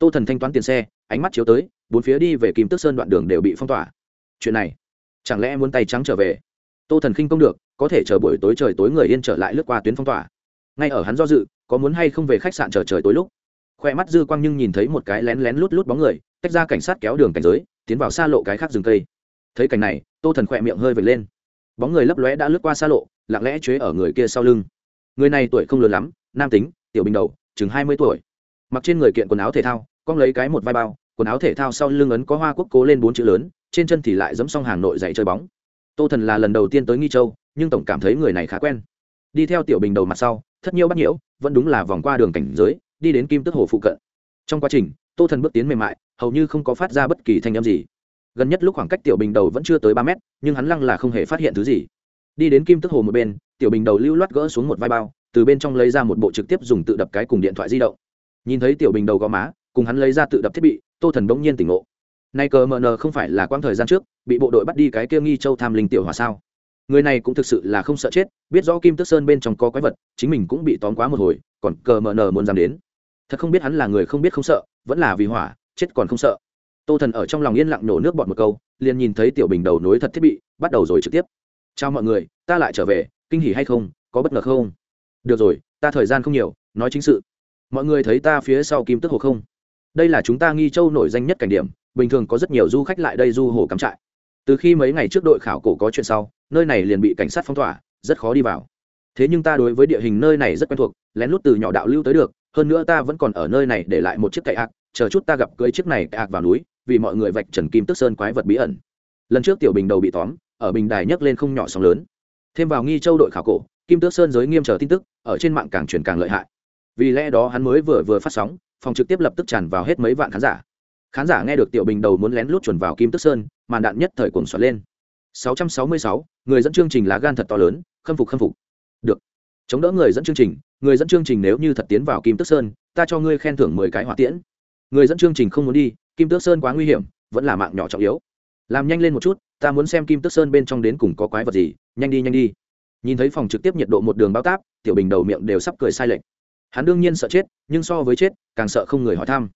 tô thần thanh toán tiền xe, ánh mắt chiếu tới, bốn phía đi về kim tước sơn đoạn đường đều bị phong tỏa. Chuyện này, chẳng lẽ muốn tay trắng trở về? Tô thần khinh công được, có thể chờ buổi tối trời tối người yên trở lại lướt qua tuyến phong tỏa. Ngay ở hắn do dự, có muốn hay không về khách sạn chờ trời tối lúc, khoe mắt dư quang nhưng nhìn thấy một cái lén lén lút lút bóng người, tách ra cảnh sát kéo đường cảnh giới, tiến vào xa lộ cái khác rừng cây. Thấy cảnh này, tô thần khỏe miệng hơi vệt lên. Bóng người lấp lóe đã lướt qua xa lộ, lặng lẽ chế ở người kia sau lưng. Người này tuổi không lớn lắm, nam tính, tiểu bình đầu, chừng hai mươi tuổi. Mặc trên người kiện quần áo thể thao con lấy cái một vai bao, quần áo thể thao sau lưng ấn có hoa quốc cố lên bốn chữ lớn, trên chân thì lại giẫm xong hàng nội dạy chơi bóng. Tô thần là lần đầu tiên tới nghi châu, nhưng tổng cảm thấy người này khá quen. Đi theo tiểu bình đầu mặt sau, thất nhiễu bắt nhiễu, vẫn đúng là vòng qua đường cảnh giới, đi đến kim tức hồ phụ cận. Trong quá trình, tô thần bước tiến mềm mại, hầu như không có phát ra bất kỳ thanh âm gì. Gần nhất lúc khoảng cách tiểu bình đầu vẫn chưa tới ba mét, nhưng hắn lăng là không hề phát hiện thứ gì. Đi đến kim tức hồ một bên, tiểu bình đầu lưu loát gỡ xuống một vai bao, từ bên trong lấy ra một bộ trực tiếp dùng tự đập cái cùng điện thoại di động. Nhìn thấy tiểu bình đầu gò má cùng hắn lấy ra tự đập thiết bị, tô thần bỗng nhiên tỉnh ngộ. Nay cờ mờ nờ không phải là quãng thời gian trước, bị bộ đội bắt đi cái kia nghi châu tham linh tiểu hòa sao? Người này cũng thực sự là không sợ chết, biết rõ kim tức sơn bên trong có quái vật, chính mình cũng bị tóm quá một hồi, còn cờ mờ nờ muốn dám đến. Thật không biết hắn là người không biết không sợ, vẫn là vì hỏa, chết còn không sợ. Tô thần ở trong lòng yên lặng nổ nước bọt một câu, liền nhìn thấy tiểu bình đầu nối thật thiết bị, bắt đầu rồi trực tiếp. Chào mọi người, ta lại trở về, kinh hỉ hay không, có bất ngờ không? Được rồi, ta thời gian không nhiều, nói chính sự. Mọi người thấy ta phía sau kim tức hồ không? Đây là chúng ta nghi châu nổi danh nhất cảnh điểm, bình thường có rất nhiều du khách lại đây du hồ cắm trại. Từ khi mấy ngày trước đội khảo cổ có chuyện sau, nơi này liền bị cảnh sát phong tỏa, rất khó đi vào. Thế nhưng ta đối với địa hình nơi này rất quen thuộc, lén lút từ nhỏ đạo lưu tới được, hơn nữa ta vẫn còn ở nơi này để lại một chiếc cậy ạc, chờ chút ta gặp cưới chiếc này cậy ạc vào núi, vì mọi người vạch trần kim tức sơn quái vật bí ẩn. Lần trước tiểu bình đầu bị tóm, ở bình đài nhấc lên không nhỏ sóng lớn. Thêm vào nghi châu đội khảo cổ, kim tước sơn giới nghiêm chờ tin tức, ở trên mạng càng truyền càng lợi hại. Vì lẽ đó hắn mới vừa vừa phát sóng phòng trực tiếp lập tức tràn vào hết mấy vạn khán giả. Khán giả nghe được tiểu bình đầu muốn lén lút chuẩn vào kim tức sơn màn đạn nhất thời cuồng xoắn lên. 666, người dẫn chương trình lá gan thật to lớn khâm phục khâm phục. Được. Chống đỡ người dẫn chương trình người dẫn chương trình nếu như thật tiến vào kim tức sơn ta cho ngươi khen thưởng mười cái hỏa tiễn. Người dẫn chương trình không muốn đi kim tước sơn quá nguy hiểm vẫn là mạng nhỏ trọng yếu. Làm nhanh lên một chút ta muốn xem kim tước sơn bên trong đến cùng có quái vật gì nhanh đi nhanh đi. Nhìn thấy phòng trực tiếp nhiệt độ một đường bao táp tiểu bình đầu miệng đều sắp cười sai lệch hắn đương nhiên sợ chết, nhưng so với chết, càng sợ không người hỏi thăm.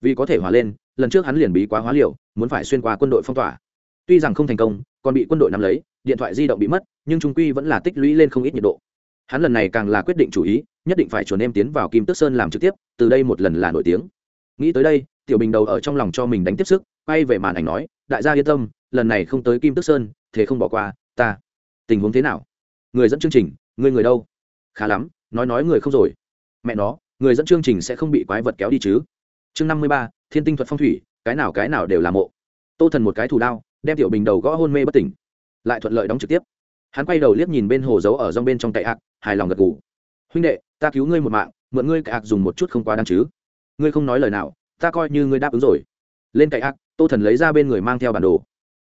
Vì có thể hòa lên, lần trước hắn liền bí quá hóa liều, muốn phải xuyên qua quân đội phong tỏa. Tuy rằng không thành công, còn bị quân đội nắm lấy, điện thoại di động bị mất, nhưng trung quy vẫn là tích lũy lên không ít nhiệt độ. Hắn lần này càng là quyết định chủ ý, nhất định phải chuồn em tiến vào kim tước sơn làm trực tiếp, từ đây một lần là nổi tiếng. Nghĩ tới đây, tiểu bình đầu ở trong lòng cho mình đánh tiếp sức, quay về màn ảnh nói, đại gia yên tâm, lần này không tới kim tước sơn, thế không bỏ qua, ta. Tình huống thế nào? Người dẫn chương trình người người đâu? Khá lắm, nói nói người không rồi mẹ nó, người dẫn chương trình sẽ không bị quái vật kéo đi chứ. Chương năm mươi ba, thiên tinh thuật phong thủy, cái nào cái nào đều là mộ. Tô thần một cái thủ đao, đem tiểu bình đầu gõ hôn mê bất tỉnh. Lại thuận lợi đóng trực tiếp. Hắn quay đầu liếc nhìn bên hồ giấu ở rong bên trong cậy ạc, hài lòng gật g ủ huynh đệ, ta cứu ngươi một mạng, mượn ngươi cậy ạc dùng một chút không quá đáng chứ. Ngươi không nói lời nào, ta coi như ngươi đáp ứng rồi. Lên cậy ạc, tô thần lấy ra bên người mang theo bản đồ.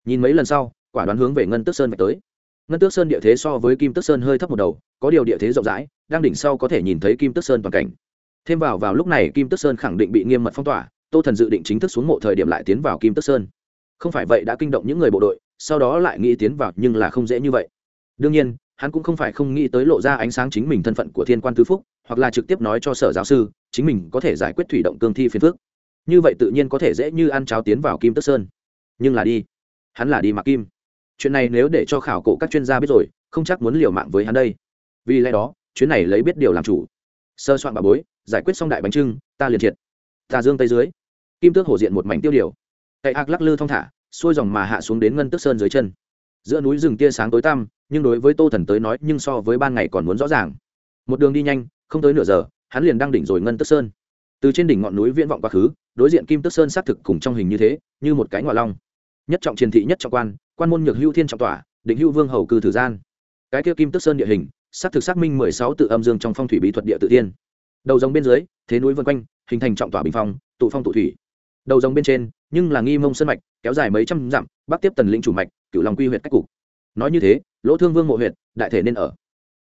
Nhìn mấy lần sau, quả đoán hướng về ngân tước sơn về tới. Ngân tước sơn địa thế so với kim tước sơn hơi thấp một đầu, có điều địa thế rộng rãi đang đỉnh sau có thể nhìn thấy kim tức sơn toàn cảnh. Thêm vào vào lúc này kim tức sơn khẳng định bị nghiêm mật phong tỏa, tô thần dự định chính thức xuống mộ thời điểm lại tiến vào kim tức sơn. Không phải vậy đã kinh động những người bộ đội, sau đó lại nghĩ tiến vào, nhưng là không dễ như vậy. Đương nhiên, hắn cũng không phải không nghĩ tới lộ ra ánh sáng chính mình thân phận của thiên quan tứ phúc, hoặc là trực tiếp nói cho sở giáo sư, chính mình có thể giải quyết thủy động cương thi phiền phước như vậy tự nhiên có thể dễ như ăn cháo tiến vào kim tức sơn. Nhưng là đi. Hắn là đi mặc kim. Chuyện này nếu để cho khảo cổ các chuyên gia biết rồi, không chắc muốn liều mạng với hắn đây. Vì lẽ đó chuyến này lấy biết điều làm chủ. Sơ soạn bà bối, giải quyết xong đại bánh trưng, ta liền triệt. Tà dương tây dưới. Kim tước hổ diện một mảnh tiêu điều. Cậy ác lắc lư thong thả, xuôi dòng mà hạ xuống đến ngân tước sơn dưới chân. Giữa núi rừng tia sáng tối tăm, nhưng đối với tô thần tới nói, nhưng so với ban ngày còn muốn rõ ràng. Một đường đi nhanh, không tới nửa giờ, hắn liền đang đỉnh rồi ngân tước sơn. Từ trên đỉnh ngọn núi viễn vọng quá khứ, đối diện kim tước sơn xác thực cùng trong hình như thế, như một cái ngọa long. Nhất trọng triền thị, nhất trọng quan quan môn nhược hữu thiên trọng tỏa, định hữu vương hầu cư thử gian. Cái kia kim tước sơn địa hình xác thực xác minh mười sáu tự âm dương trong phong thủy bí thuật địa tự tiên. Đầu rồng bên dưới, thế núi vân quanh, hình thành trọng tỏa bình phong, tụ phong tụ thủy. Đầu rồng bên trên, nhưng là nghi mông sơn mạch, kéo dài mấy trăm dặm, bắc tiếp tần lĩnh chủ mạch, cửu long quy huyện cách cục. Nói như thế, lỗ thương vương mộ huyện đại thể nên ở.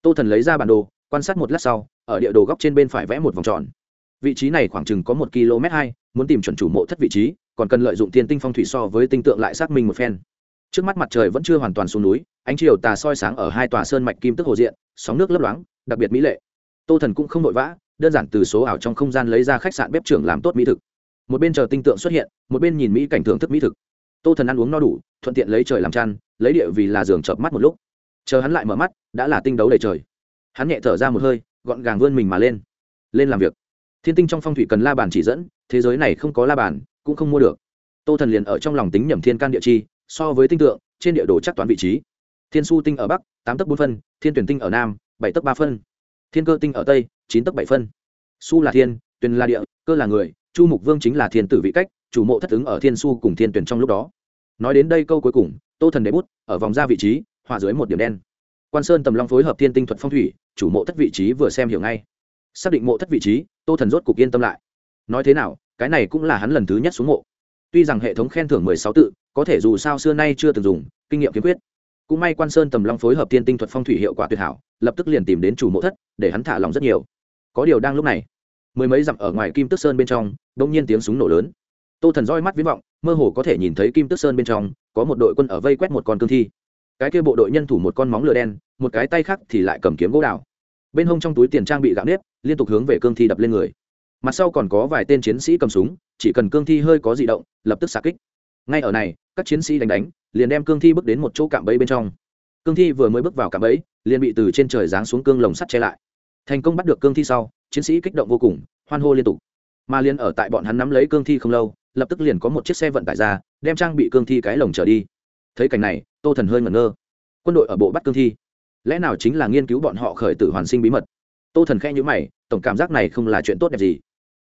Tô thần lấy ra bản đồ, quan sát một lát sau, ở địa đồ góc trên bên phải vẽ một vòng tròn. Vị trí này khoảng chừng có một km hai, muốn tìm chuẩn chủ mộ thất vị trí, còn cần lợi dụng thiên tinh phong thủy so với tinh tượng lại xác minh một phen trước mắt mặt trời vẫn chưa hoàn toàn xuống núi, ánh chiều tà soi sáng ở hai tòa sơn mạch kim tức hồ diện, sóng nước lấp loáng, đặc biệt mỹ lệ. Tô thần cũng không vội vã, đơn giản từ số ảo trong không gian lấy ra khách sạn bếp trưởng làm tốt mỹ thực. Một bên chờ tinh tượng xuất hiện, một bên nhìn mỹ cảnh thưởng thức mỹ thực. Tô thần ăn uống no đủ, thuận tiện lấy trời làm chăn, lấy địa vì là giường chợp mắt một lúc. Chờ hắn lại mở mắt, đã là tinh đấu đầy trời. Hắn nhẹ thở ra một hơi, gọn gàng vươn mình mà lên. Lên làm việc. Thiên tinh trong phong thủy cần la bàn chỉ dẫn, thế giới này không có la bàn, cũng không mua được. Tô thần liền ở trong lòng tính nhầm thiên can địa chi so với tinh tượng, trên địa đồ chắc toán vị trí. Thiên su tinh ở bắc, tám tấc bốn phân, thiên tuyển tinh ở nam, bảy tấc ba phân. Thiên cơ tinh ở tây, chín tấc bảy phân. Su là thiên tuyền là địa, cơ là người, chu mục vương chính là thiên tử vị cách, chủ mộ thất ứng ở thiên su cùng thiên tuyển trong lúc đó. Nói đến đây câu cuối cùng, tô thần đế bút, ở vòng ra vị trí, họa dưới một điểm đen. Quan sơn tầm long phối hợp thiên tinh thuật phong thủy, chủ mộ thất vị trí vừa xem hiểu ngay. Xác định mộ thất vị trí, tô thần rốt cục yên tâm lại. Nói thế nào, cái này cũng là hắn lần thứ nhất xuống mộ tuy rằng hệ thống khen thưởng mười sáu tự, có thể dù sao xưa nay chưa từng dùng, kinh nghiệm kiếm quyết. Cũng may quan sơn tầm long phối hợp tiên tinh thuật phong thủy hiệu quả tuyệt hảo, lập tức liền tìm đến chủ mộ thất, để hắn thả lòng rất nhiều. Có điều đang lúc này, mười mấy dặm ở ngoài kim tức sơn bên trong đ ỗ n g nhiên tiếng súng nổ lớn. Tô thần roi mắt viễn vọng, mơ hồ có thể nhìn thấy kim tức sơn bên trong, có một đội quân ở vây quét một con cương thi. Cái kia bộ đội nhân thủ một con móng lửa đen, một cái tay khác thì lại cầm kiếm gỗ đào. Bên hông trong túi tiền trang bị gạo nếp, liên tục hướng về cương thi đập lên người mặt sau còn có vài tên chiến sĩ cầm súng, chỉ cần cương thi hơi có di động, lập tức xạ kích. Ngay ở này, các chiến sĩ đánh đánh, liền đem cương thi bước đến một chỗ cạm bẫy bên trong. Cương thi vừa mới bước vào cạm bẫy, liền bị từ trên trời giáng xuống cương lồng sắt che lại. Thành công bắt được cương thi sau, chiến sĩ kích động vô cùng, hoan hô liên tục. Mà liền ở tại bọn hắn nắm lấy cương thi không lâu, lập tức liền có một chiếc xe vận tải ra, đem trang bị cương thi cái lồng trở đi. Thấy cảnh này, tô thần hơi ngẩn ngơ. Quân đội ở bộ bắt cương thi. Lẽ nào chính là nghiên cứu bọn họ khởi tử hoàn sinh bí mật? Tô thần khe nhữ mày, tổng cảm giác này không là chuyện tốt đẹp gì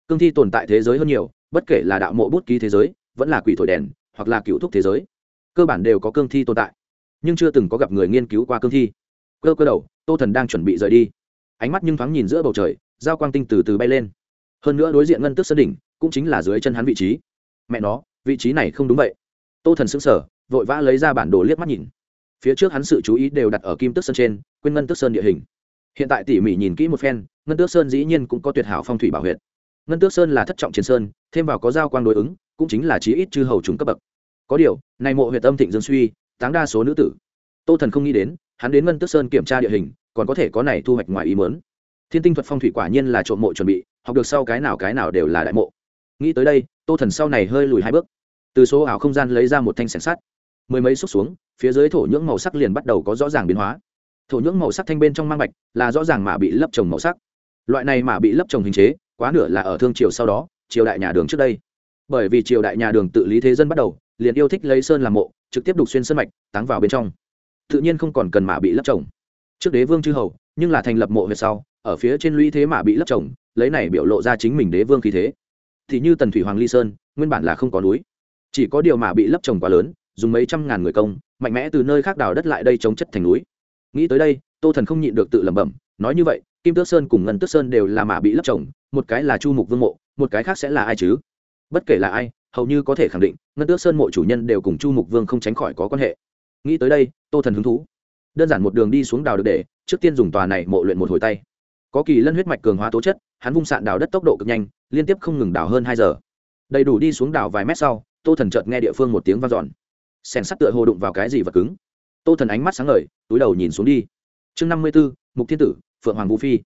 cương thi tồn tại thế giới hơn nhiều, bất kể là đạo mộ bút ký thế giới, vẫn là quỷ thổi đèn, hoặc là cựu thúc thế giới, cơ bản đều có cương thi tồn tại. Nhưng chưa từng có gặp người nghiên cứu qua cương thi. Cơ cơ đầu, tô thần đang chuẩn bị rời đi. Ánh mắt nhưng thoáng nhìn giữa bầu trời, giao quang tinh từ từ bay lên. Hơn nữa đối diện ngân tước sơn đỉnh, cũng chính là dưới chân hắn vị trí. Mẹ nó, vị trí này không đúng vậy. Tô thần xứng sở vội vã lấy ra bản đồ liếc mắt nhìn. Phía trước hắn sự chú ý đều đặt ở kim tước sơn trên, quên ngân tước sơn địa hình. Hiện tại tỉ mỉ nhìn kỹ một phen, ngân tước sơn dĩ nhiên cũng có tuyệt hảo phong thủy bảo huyện ngân tước sơn là thất trọng chiến sơn, thêm vào có giao quang đối ứng, cũng chính là chí ít chư hầu trùng cấp bậc. Có điều, này mộ huyệt âm thịnh dương suy, táng đa số nữ tử. Tô thần không nghĩ đến, hắn đến ngân tước sơn kiểm tra địa hình, còn có thể có này thu hoạch ngoài ý mớn thiên tinh thuật phong thủy quả nhiên là trộm mộ chuẩn bị, học được sau cái nào cái nào đều là đại mộ. Nghĩ tới đây, tô thần sau này hơi lùi hai bước. Từ số ảo không gian lấy ra một thanh sẻng sắt. Mười mấy xúc xuống, phía dưới thổ nhưỡng màu sắc liền bắt đầu có rõ ràng biến hóa. Thổ nhưỡng màu sắc thanh bên trong mang bạch, là rõ ràng mà bị lấp trồng màu sắc. Loại này mà bị lấp trồng hình chế quá nửa là ở thương triều sau đó, triều đại nhà đường trước đây. Bởi vì triều đại nhà đường tự lý thế dân bắt đầu, liền yêu thích lấy sơn làm mộ, trực tiếp đục xuyên sơn mạch, táng vào bên trong. Tự nhiên không còn cần mạ bị lấp trồng. Trước đế vương chư hầu, nhưng là thành lập mộ về sau, ở phía trên lũy thế mạ bị lấp trồng, lấy này biểu lộ ra chính mình đế vương khí thế. Thì như tần thủy hoàng ly sơn, nguyên bản là không có núi. Chỉ có điều mà bị lấp trồng quá lớn, dùng mấy trăm ngàn người công, mạnh mẽ từ nơi khác đào đất lại đây chống chất thành núi. Nghĩ tới đây, tô thần không nhịn được tự lẩm bẩm, nói như vậy kim tước sơn cùng ngân tước sơn đều là mã bị lấp trồng, một cái là chu mục vương mộ, một cái khác sẽ là ai chứ? Bất kể là ai, hầu như có thể khẳng định, ngân tước sơn mộ chủ nhân đều cùng chu mục vương không tránh khỏi có quan hệ. Nghĩ tới đây, tô thần hứng thú. Đơn giản một đường đi xuống đào được để, trước tiên dùng tòa này mộ luyện một hồi tay. Có kỳ lân huyết mạch cường hóa tố chất, hắn vung sạn đào đất tốc độ cực nhanh, liên tiếp không ngừng đào hơn hai giờ. Đầy đủ đi xuống đào vài mét sau, tô thần chợt nghe địa phương một tiếng vang dọn. Sèn sắt tựa hồ đụng vào cái gì vật cứng. Tô thần ánh mắt sáng ngời, túi đầu nhìn xuống đi. Chương năm mươi b ố mục thiên tử phượng hoàng vũ phi.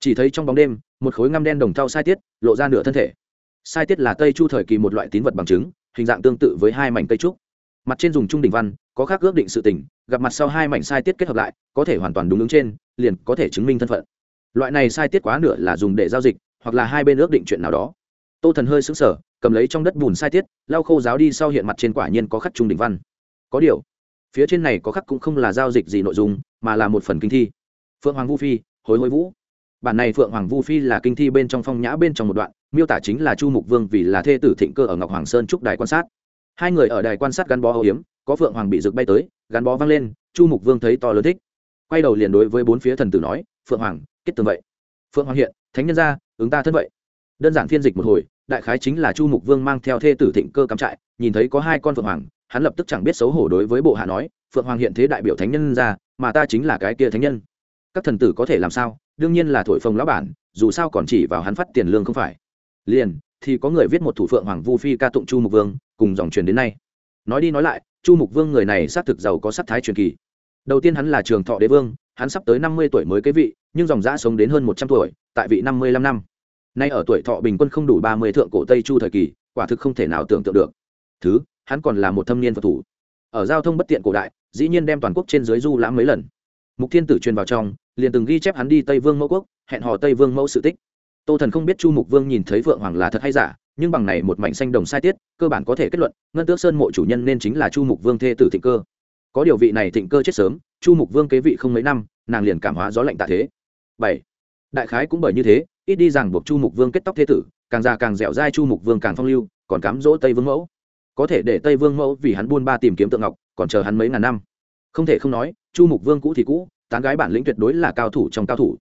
Chỉ thấy trong bóng đêm, một khối ngăm đen đồng thau sai tiết, lộ ra nửa thân thể. Sai tiết là tây chu thời kỳ một loại tín vật bằng chứng, hình dạng tương tự với hai mảnh cây trúc. Mặt trên dùng trung đình văn, có khác ước định sự tình, gặp mặt sau hai mảnh sai tiết kết hợp lại, có thể hoàn toàn đúng ứng trên, liền có thể chứng minh thân phận. Loại này sai tiết quá nửa là dùng để giao dịch, hoặc là hai bên ước định chuyện nào đó. Tô thần hơi xứng sở cầm lấy trong đất bùn sai tiết, lau khô giáo đi sau hiện mặt trên quả nhiên có khắc trung đình văn. Có điều, phía trên này có khắc cũng không là giao dịch gì nội dung, mà là một phần kinh thi. Phượng hoàng vũ phi hối hối vũ. Bản này phượng hoàng vu phi là kinh thi bên trong phong nhã bên trong một đoạn, miêu tả chính là chu mục vương vì là thê tử thịnh cơ ở ngọc hoàng sơn trúc đài quan sát. Hai người ở đài quan sát gắn bó âu hiếm có phượng hoàng bị rực bay tới, gắn bó văng lên, chu mục vương thấy to lớn thích. Quay đầu liền đối với bốn phía thần tử nói, phượng hoàng, kết tường vậy. Phượng hoàng hiện, thánh nhân ra, ứng ta thân vậy. Đơn giản phiên dịch một hồi, đại khái chính là chu mục vương mang theo thê tử thịnh cơ cắm trại, nhìn thấy có hai con phượng hoàng, hắn lập tức chẳng biết xấu hổ đối với bộ hạ nói, phượng hoàng hiện thế đại biểu thánh nhân ra, mà ta chính là cái kia thánh nhân các thần tử có thể làm sao? Đương nhiên là thổi phồng lão bản, dù sao còn chỉ vào hắn phát tiền lương không phải. Liền, thì có người viết một thủ phượng hoàng vu phi ca tụng chu mục vương, cùng dòng truyền đến nay. Nói đi nói lại, chu mục vương người này xác thực giàu có sắc thái truyền kỳ. Đầu tiên hắn là trường thọ đế vương, hắn sắp tới năm mươi tuổi mới kế vị, nhưng dòng giã sống đến hơn một trăm tuổi, tại vị năm mươi lăm năm. Nay ở tuổi thọ bình quân không đủ ba mươi thượng cổ tây chu thời kỳ, quả thực không thể nào tưởng tượng được. Thứ, hắn còn là một thâm niên phật thủ. Ở giao thông bất tiện cổ đại, dĩ nhiên đem toàn quốc trên dưới du lãm mấy lần mục thiên tử truyền vào trong, liền từng ghi chép hắn đi tây vương mẫu quốc, hẹn hò tây vương mẫu sự tích. Tô thần không biết chu mục vương nhìn thấy vượng hoàng là thật hay giả, nhưng bằng này một mảnh xanh đồng sai tiết, cơ bản có thể kết luận, ngân tước sơn mộ chủ nhân nên chính là chu mục vương thê tử thịnh cơ. Có điều vị này thịnh cơ chết sớm, chu mục vương kế vị không mấy năm, nàng liền cảm hóa gió lạnh tạ thế. Bảy. Đại khái cũng bởi như thế, ít đi rằng buộc chu mục vương kết tóc thế tử, càng già càng dẻo dai chu mục vương càng phong lưu, còn cám dỗ tây vương mẫu. Có thể để tây vương mẫu vì hắn buôn ba tìm kiếm tượng ngọc, còn chờ hắn mấy ngàn năm không thể không nói, chu mục vương cũ thì cũ, tán gái bản lĩnh tuyệt đối là cao thủ trong cao thủ.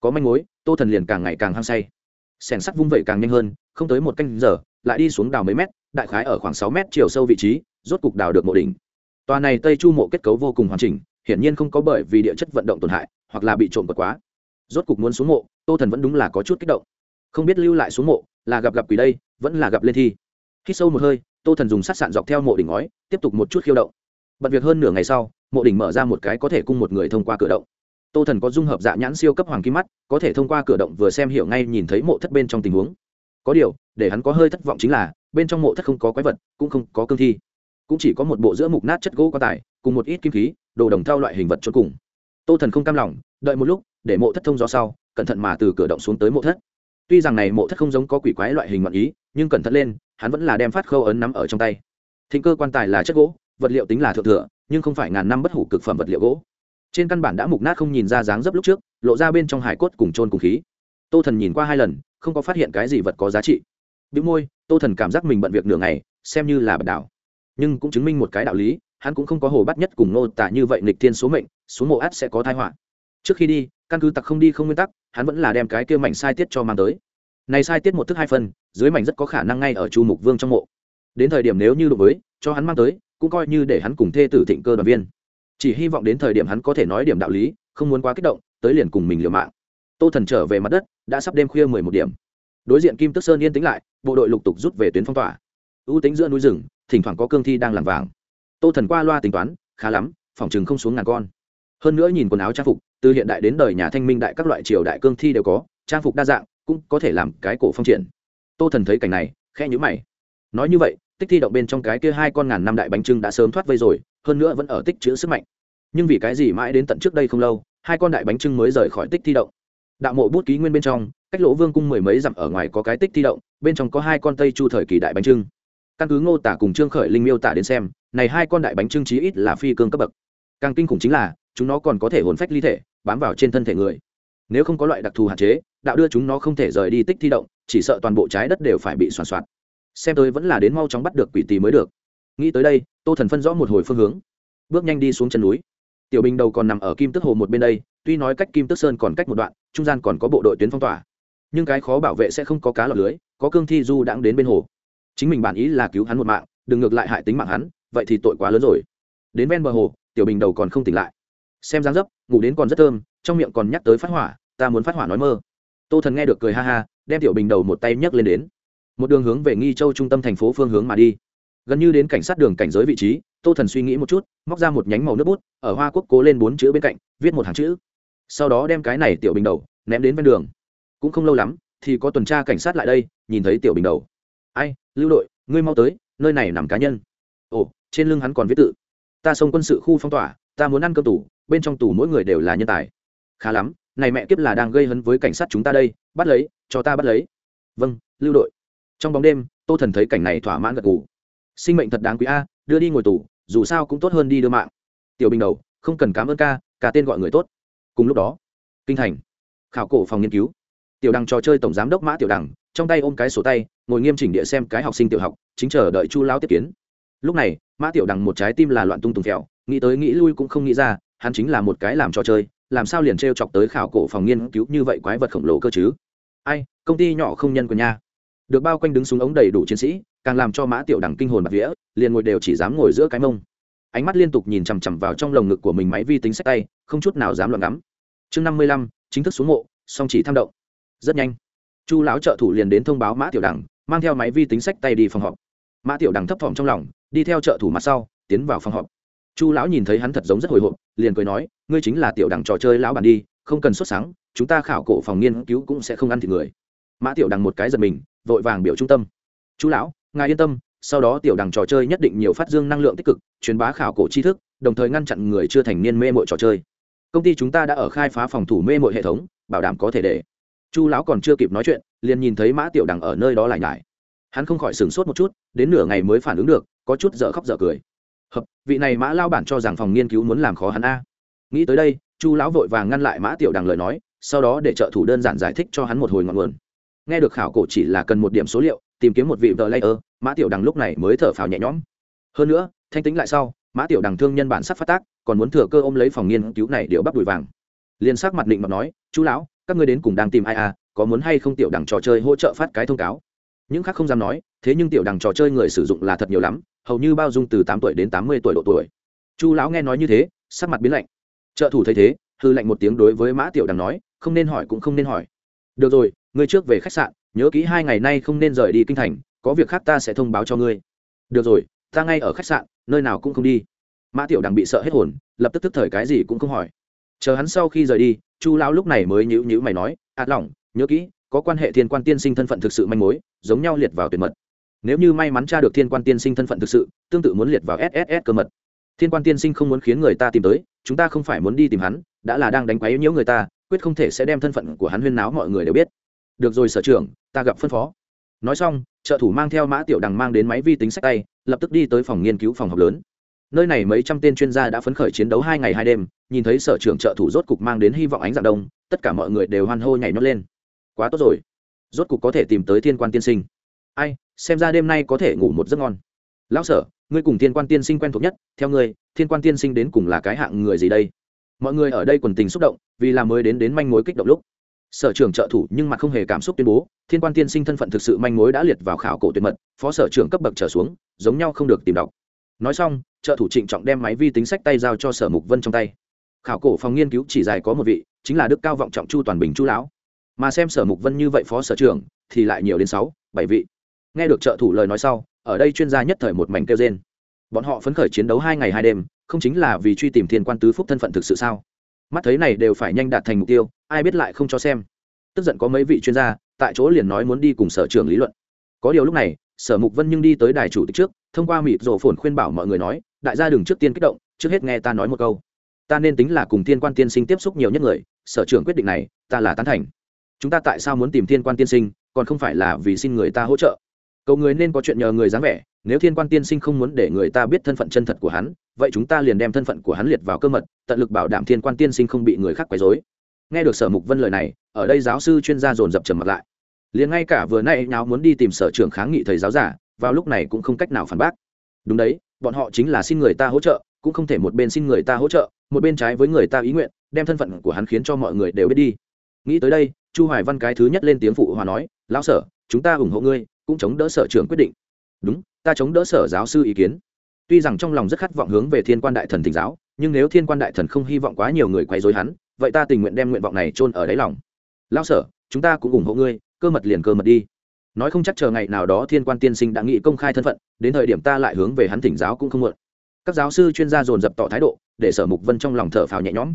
Có manh mối, tô thần liền càng ngày càng hăng say. Sẻn sắt vung vẩy càng nhanh hơn, không tới một canh giờ, lại đi xuống đào mấy mét, đại khái ở khoảng sáu mét chiều sâu vị trí, rốt cục đào được mộ đỉnh. Tòa này tây chu mộ kết cấu vô cùng hoàn chỉnh, hiển nhiên không có bởi vì địa chất vận động tổn hại, hoặc là bị trộm vật quá. Rốt cục muốn xuống mộ, tô thần vẫn đúng là có chút kích động. Không biết lưu lại xuống mộ, là gặp gặp quỷ đây, vẫn là gặp lên thi. Khi sâu một hơi, tô thần dùng sát sạn dọc theo mộ đỉnh ngói, tiếp tục một chút khiêu động bật việc hơn nửa ngày sau, mộ đỉnh mở ra một cái có thể cung một người thông qua cửa động. Tô thần có dung hợp dạ nhãn siêu cấp hoàng kim mắt, có thể thông qua cửa động vừa xem hiểu ngay nhìn thấy mộ thất bên trong tình huống. Có điều, để hắn có hơi thất vọng chính là, bên trong mộ thất không có quái vật, cũng không có cương thi. Cũng chỉ có một bộ giữa mục nát chất gỗ có tải cùng một ít kim khí, đồ đồng thau loại hình vật cho cùng. Tô thần không cam lòng, đợi một lúc, để mộ thất thông gió sau, cẩn thận mà từ cửa động xuống tới mộ thất. Tuy rằng này mộ thất không giống có quỷ quái loại hình ngọn ý, nhưng cẩn thận lên, hắn vẫn là đem phát khâu ấn nắm ở trong tay. Thịnh cơ quan tài là chất gỗ vật liệu tính là thượng thừa, nhưng không phải ngàn năm bất hủ cực phẩm vật liệu gỗ. Trên căn bản đã mục nát không nhìn ra dáng dấp lúc trước, lộ ra bên trong hải cốt cùng trôn cùng khí. Tô thần nhìn qua hai lần, không có phát hiện cái gì vật có giá trị. Bị môi, tô thần cảm giác mình bận việc nửa ngày, xem như là bật đảo nhưng cũng chứng minh một cái đạo lý, hắn cũng không có hồ bắt nhất cùng nô tả như vậy nghịch thiên số mệnh, số mộ át sẽ có thai họa. Trước khi đi, căn cứ tặc không đi không nguyên tắc, hắn vẫn là đem cái kia mảnh sai tiết cho mang tới. Này sai tiết một thức hai phân dưới mảnh rất có khả năng ngay ở chu mục vương trong mộ. Đến thời điểm nếu như đổi với, cho hắn mang tới cũng coi như để hắn cùng thê tử thịnh cơ đoàn viên. Chỉ hy vọng đến thời điểm hắn có thể nói điểm đạo lý, không muốn quá kích động, tới liền cùng mình liều mạng. Tô thần trở về mặt đất, đã sắp đêm khuya mười một điểm. Đối diện kim tức sơn yên tĩnh lại, bộ đội lục tục rút về tuyến phong tỏa. Ưu tính giữa núi rừng, thỉnh thoảng có cương thi đang làm vàng. Tô thần qua loa tính toán, khá lắm, phòng chừng không xuống ngàn con. Hơn nữa nhìn quần áo trang phục, từ hiện đại đến đời nhà thanh minh đại các loại triều đại cương thi đều có, trang phục đa dạng, cũng có thể làm cái cổ phong triển. Tô thần thấy cảnh này khe nhữ mày. Nói như vậy tích thi động bên trong cái kia hai con ngàn năm đại bánh trưng đã sớm thoát vây rồi, hơn nữa vẫn ở tích chữ sức mạnh. Nhưng vì cái gì mãi đến tận trước đây không lâu, hai con đại bánh trưng mới rời khỏi tích thi động? Đạo mộ bút ký nguyên bên trong, cách lỗ vương cung mười mấy dặm ở ngoài có cái tích thi động, bên trong có hai con tây chu thời kỳ đại bánh trưng. Căn cứ ngô tả cùng trương khởi linh miêu tả đến xem, này hai con đại bánh trưng chí ít là phi cương cấp bậc. Càng kinh khủng chính là, chúng nó còn có thể hồn phách ly thể, bám vào trên thân thể người. Nếu không có loại đặc thù hạn chế, đạo đưa chúng nó không thể rời đi tích thi động, chỉ sợ toàn bộ trái đất đều phải bị soàn soạt xem tôi vẫn là đến mau chóng bắt được quỷ tì mới được. Nghĩ tới đây, tô thần phân rõ một hồi phương hướng, bước nhanh đi xuống chân núi. Tiểu bình đầu còn nằm ở kim tức hồ một bên đây, tuy nói cách kim tức sơn còn cách một đoạn, trung gian còn có bộ đội tuyến phong tỏa. Nhưng cái khó bảo vệ sẽ không có cá lọc lưới, có cương thi du đãng đến bên hồ. Chính mình bản ý là cứu hắn một mạng, đừng ngược lại hại tính mạng hắn, vậy thì tội quá lớn rồi. Đến ven bờ hồ, tiểu bình đầu còn không tỉnh lại. Xem dáng dấp, ngủ đến còn rất thơm, trong miệng còn nhắc tới phát hỏa, ta muốn phát hỏa nói mơ. Tô thần nghe được cười ha ha, đem tiểu bình đầu một tay nhấc lên đến một đường hướng về nghi châu trung tâm thành phố phương hướng mà đi. Gần như đến cảnh sát đường cảnh giới vị trí, tô thần suy nghĩ một chút, móc ra một nhánh màu nước bút, ở hoa quốc cố lên bốn chữ bên cạnh, viết một hàng chữ. Sau đó đem cái này tiểu bình đầu, ném đến ven đường. Cũng không lâu lắm, thì có tuần tra cảnh sát lại đây, nhìn thấy tiểu bình đầu. Ai, lưu đội, ngươi mau tới, nơi này nằm cá nhân. Ồ, trên lưng hắn còn viết tự. Ta xông quân sự khu phong tỏa, ta muốn ăn cơm tủ, bên trong tù mỗi người đều là nhân tài. Khá lắm, này mẹ kiếp là đang gây hấn với cảnh sát chúng ta đây, bắt lấy, cho ta bắt lấy. Vâng lưu đội trong bóng đêm, tô thần thấy cảnh này thỏa mãn gật ngủ sinh mệnh thật đáng quý a, đưa đi ngồi tù, dù sao cũng tốt hơn đi đưa mạng. Tiểu bình đầu, không cần cảm ơn ca cả tên gọi người tốt. Cùng lúc đó, kinh thành, khảo cổ phòng nghiên cứu. Tiểu đằng trò chơi tổng giám đốc mã tiểu đằng, trong tay ôm cái sổ tay, ngồi nghiêm chỉnh địa xem cái học sinh tiểu học, chính chờ đợi chu lao tiếp kiến. Lúc này, mã tiểu đằng một trái tim là loạn tung tùng phèo, nghĩ tới nghĩ lui cũng không nghĩ ra, hắn chính là một cái làm trò chơi, làm sao liền t chọc tới khảo cổ phòng nghiên cứu như vậy quái vật khổng lồ cơ chứ? Ai, công ty nhỏ không nhân của nha được bao quanh đứng súng ống đầy đủ chiến sĩ, càng làm cho mã tiểu đằng kinh hồn bạc vía, liền ngồi đều chỉ dám ngồi giữa cái mông. Ánh mắt liên tục nhìn chằm chằm vào trong lồng ngực của mình máy vi tính sách tay, không chút nào dám loạn ngắm. Chương năm mươi lăm, chính thức xuống mộ, song chỉ tham động. Rất nhanh, chu lão trợ thủ liền đến thông báo mã tiểu đằng mang theo máy vi tính sách tay đi phòng họp. Mã tiểu đằng thấp thỏm trong lòng, đi theo trợ thủ mặt sau, tiến vào phòng họp. Chu lão nhìn thấy hắn thật giống rất hồi hộp, liền cười nói, ngươi chính là tiểu đằng trò chơi lão bản đi, không cần xuất sáng, chúng ta khảo cổ phòng nghiên cứu cũng sẽ không ăn thịt người mã tiểu đằng một cái giật mình, vội vàng biểu trung tâm. Chú lão, ngài yên tâm, sau đó tiểu đằng trò chơi nhất định nhiều phát dương năng lượng tích cực, truyền bá khảo cổ tri thức, đồng thời ngăn chặn người chưa thành niên mê mội trò chơi. Công ty chúng ta đã ở khai phá phòng thủ mê mội hệ thống, bảo đảm có thể để. Chu lão còn chưa kịp nói chuyện, liền nhìn thấy mã tiểu đằng ở nơi đó lại nhải. Hắn không khỏi sửng sốt một chút, đến nửa ngày mới phản ứng được, có chút dở khóc dở cười. Hợp, vị này mã lao bản cho rằng phòng nghiên cứu muốn làm khó hắn a. Nghĩ tới đây chu lão vội vàng ngăn lại mã tiểu đằng lời nói, sau đó để trợ thủ đơn giản giải thích cho hắn một hồi ngọn nguồn nghe được khảo cổ chỉ là cần một điểm số liệu, tìm kiếm một vị vợ layer, mã tiểu đằng lúc này mới thở phào nhẹ nhõm. Hơn nữa, thanh tính lại sau, mã tiểu đằng thương nhân bản sắc phát tác, còn muốn thừa cơ ôm lấy phòng nghiên cứu này điệu bắp đùi vàng. Liền sắc mặt định mà nói, chú lão, các ngươi đến cùng đang tìm ai à có muốn hay không tiểu đằng trò chơi hỗ trợ phát cái thông cáo? Những khác không dám nói, thế nhưng tiểu đằng trò chơi người sử dụng là thật nhiều lắm, hầu như bao dung từ tám tuổi đến tám mươi tuổi độ tuổi. Chu lão nghe nói như thế, sắc mặt biến lạnh. Trợ thủ thấy thế, hư lạnh một tiếng đối với mã tiểu đằng nói, không nên hỏi cũng không nên hỏi. Được rồi ngươi trước về khách sạn, nhớ kỹ hai ngày nay không nên rời đi kinh thành, có việc khác ta sẽ thông báo cho ngươi. Được rồi, ta ngay ở khách sạn, nơi nào cũng không đi. Mã tiểu đằng bị sợ hết hồn, lập tức tức thời cái gì cũng không hỏi. Chờ hắn sau khi rời đi, chu lão lúc này mới nhữ nhữ mày nói, ạt lỏng, nhớ kỹ, có quan hệ thiên quan tiên sinh thân phận thực sự manh mối, giống nhau liệt vào tuyệt mật. Nếu như may mắn tra được thiên quan tiên sinh thân phận thực sự, tương tự muốn liệt vào sss cơ mật. Thiên quan tiên sinh không muốn khiến người ta tìm tới, chúng ta không phải muốn đi tìm hắn, đã là đang đánh quấy nhiễu người ta, quyết không thể sẽ đem thân phận của hắn huyên náo mọi người đều biết được rồi, sở trưởng, ta gặp phân phó. Nói xong, trợ thủ mang theo mã tiểu đằng mang đến máy vi tính sách tay, lập tức đi tới phòng nghiên cứu phòng học lớn. Nơi này mấy trăm tên chuyên gia đã phấn khởi chiến đấu hai ngày hai đêm, nhìn thấy sở trưởng trợ thủ rốt cục mang đến hy vọng ánh dạng đông, tất cả mọi người đều hoan hô nhảy nhót lên. Quá tốt rồi. Rốt cục có thể tìm tới thiên quan tiên sinh. Ai, xem ra đêm nay có thể ngủ một giấc ngon. Lão sở, ngươi cùng thiên quan tiên sinh quen thuộc nhất, theo ngươi, thiên quan tiên sinh đến cùng là cái hạng người gì đây? Mọi người ở đây quần tình xúc động, vì là mới đến đến manh mối kích động lúc sở trưởng trợ thủ nhưng mặt không hề cảm xúc tuyên bố, thiên quan tiên sinh thân phận thực sự manh mối đã liệt vào khảo cổ tuyệt mật, phó sở trưởng cấp bậc trở xuống, giống nhau không được tìm đọc. Nói xong, trợ thủ trịnh trọng đem máy vi tính sách tay giao cho sở mục vân trong tay. Khảo cổ phòng nghiên cứu chỉ dài có một vị, chính là đức cao vọng trọng chu toàn bình chu lão. Mà xem sở mục vân như vậy phó sở trưởng, thì lại nhiều đến sáu, bảy vị. Nghe được trợ thủ lời nói sau, ở đây chuyên gia nhất thời một mảnh kêu trên bọn họ phấn khởi chiến đấu hai ngày hai đêm, không chính là vì truy tìm thiên quan tứ phúc thân phận thực sự sao? Mắt thấy này đều phải nhanh đạt thành mục tiêu ai biết lại không cho xem. Tức giận có mấy vị chuyên gia, tại chỗ liền nói muốn đi cùng sở trưởng lý luận. Có điều lúc này, sở mục vân nhưng đi tới đài chủ tịch trước, thông qua mịt rổ phồn khuyên bảo mọi người nói, đại gia đừng trước tiên kích động, trước hết nghe ta nói một câu. Ta nên tính là cùng thiên quan tiên sinh tiếp xúc nhiều nhất người, sở trưởng quyết định này, ta là tán thành. Chúng ta tại sao muốn tìm thiên quan tiên sinh, còn không phải là vì xin người ta hỗ trợ? Cầu người nên có chuyện nhờ người dáng vẻ, nếu thiên quan tiên sinh không muốn để người ta biết thân phận chân thật của hắn, vậy chúng ta liền đem thân phận của hắn liệt vào cơ mật, tận lực bảo đảm thiên quan tiên sinh không bị người khác quấy dối nghe được sở mục vân lời này, ở đây giáo sư chuyên gia dồn dập trầm mặt lại. Liền ngay cả vừa nay nháo muốn đi tìm sở trưởng kháng nghị thầy giáo giả, vào lúc này cũng không cách nào phản bác. Đúng đấy, bọn họ chính là xin người ta hỗ trợ, cũng không thể một bên xin người ta hỗ trợ, một bên trái với người ta ý nguyện, đem thân phận của hắn khiến cho mọi người đều biết đi. Nghĩ tới đây, chu hoài văn cái thứ nhất lên tiếng phụ hòa nói, lão sở, chúng ta ủng hộ ngươi, cũng chống đỡ sở trưởng quyết định. Đúng, ta chống đỡ sở giáo sư ý kiến. Tuy rằng trong lòng rất khát vọng hướng về thiên quan đại thần thỉnh giáo, nhưng nếu thiên quan đại thần không hy vọng quá nhiều người quấy rối hắn vậy ta tình nguyện đem nguyện vọng này chôn ở đáy lòng. Lão sở, chúng ta cũng ủng hộ ngươi, cơ mật liền cơ mật đi. Nói không chắc chờ ngày nào đó thiên quan tiên sinh đã nghị công khai thân phận, đến thời điểm ta lại hướng về hắn thỉnh giáo cũng không muộn. Các giáo sư chuyên gia dồn dập tỏ thái độ, để sở mục vân trong lòng thở phào nhẹ nhõm.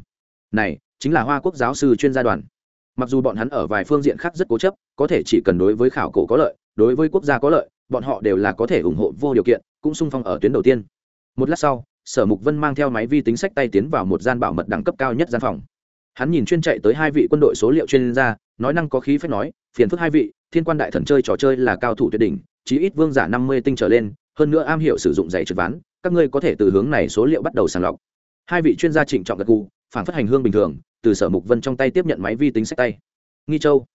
Này, chính là hoa quốc giáo sư chuyên gia đoàn. Mặc dù bọn hắn ở vài phương diện khác rất cố chấp, có thể chỉ cần đối với khảo cổ có lợi, đối với quốc gia có lợi, bọn họ đều là có thể ủng hộ vô điều kiện, cũng sung phong ở tuyến đầu tiên. Một lát sau, sở mục vân mang theo máy vi tính sách tay tiến vào một gian bảo mật đẳng cấp cao nhất gian phòng hắn nhìn chuyên chạy tới hai vị quân đội số liệu chuyên gia, nói năng có khí phép nói, phiền phức hai vị, thiên quan đại thần chơi trò chơi là cao thủ tuyệt đỉnh, chí ít vương giả năm mươi tinh trở lên, hơn nữa am hiểu sử dụng giày trượt ván, các ngươi có thể từ hướng này số liệu bắt đầu sàng lọc. Hai vị chuyên gia trịnh trọng gật gù, phản phất hành hương bình thường, từ sở mục vân trong tay tiếp nhận máy vi tính sách tay. Nghi châu,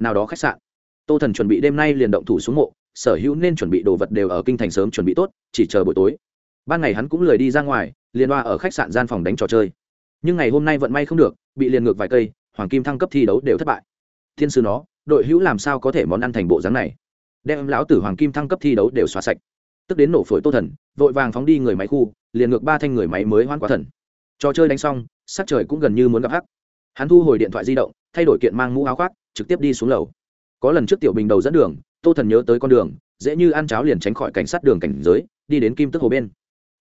nào đó khách sạn. Tô thần chuẩn bị đêm nay liền động thủ xuống mộ, sở hữu nên chuẩn bị đồ vật đều ở kinh thành sớm chuẩn bị tốt, chỉ chờ buổi tối. Ban ngày hắn cũng lười đi ra ngoài, liền đoa ở khách sạn gian phòng đánh trò chơi. Nhưng ngày hôm nay vận may không được bị liền ngược vài cây, hoàng kim thăng cấp thi đấu đều thất bại. Thiên sư nó, đội hữu làm sao có thể món ăn thành bộ dáng này? Đem lão tử hoàng kim thăng cấp thi đấu đều xóa sạch. Tức đến nổ phổi tô thần, vội vàng phóng đi người máy khu, liền ngược ba thanh người máy mới hoan quá thần. Trò chơi đánh xong, sắc trời cũng gần như muốn gặp hắc. Hắn thu hồi điện thoại di động, thay đổi kiện mang mũ áo khoác, trực tiếp đi xuống lầu. Có lần trước tiểu bình đầu dẫn đường, tô thần nhớ tới con đường, dễ như ăn cháo liền tránh khỏi cảnh sát đường cảnh giới, đi đến kim tức hồ bên.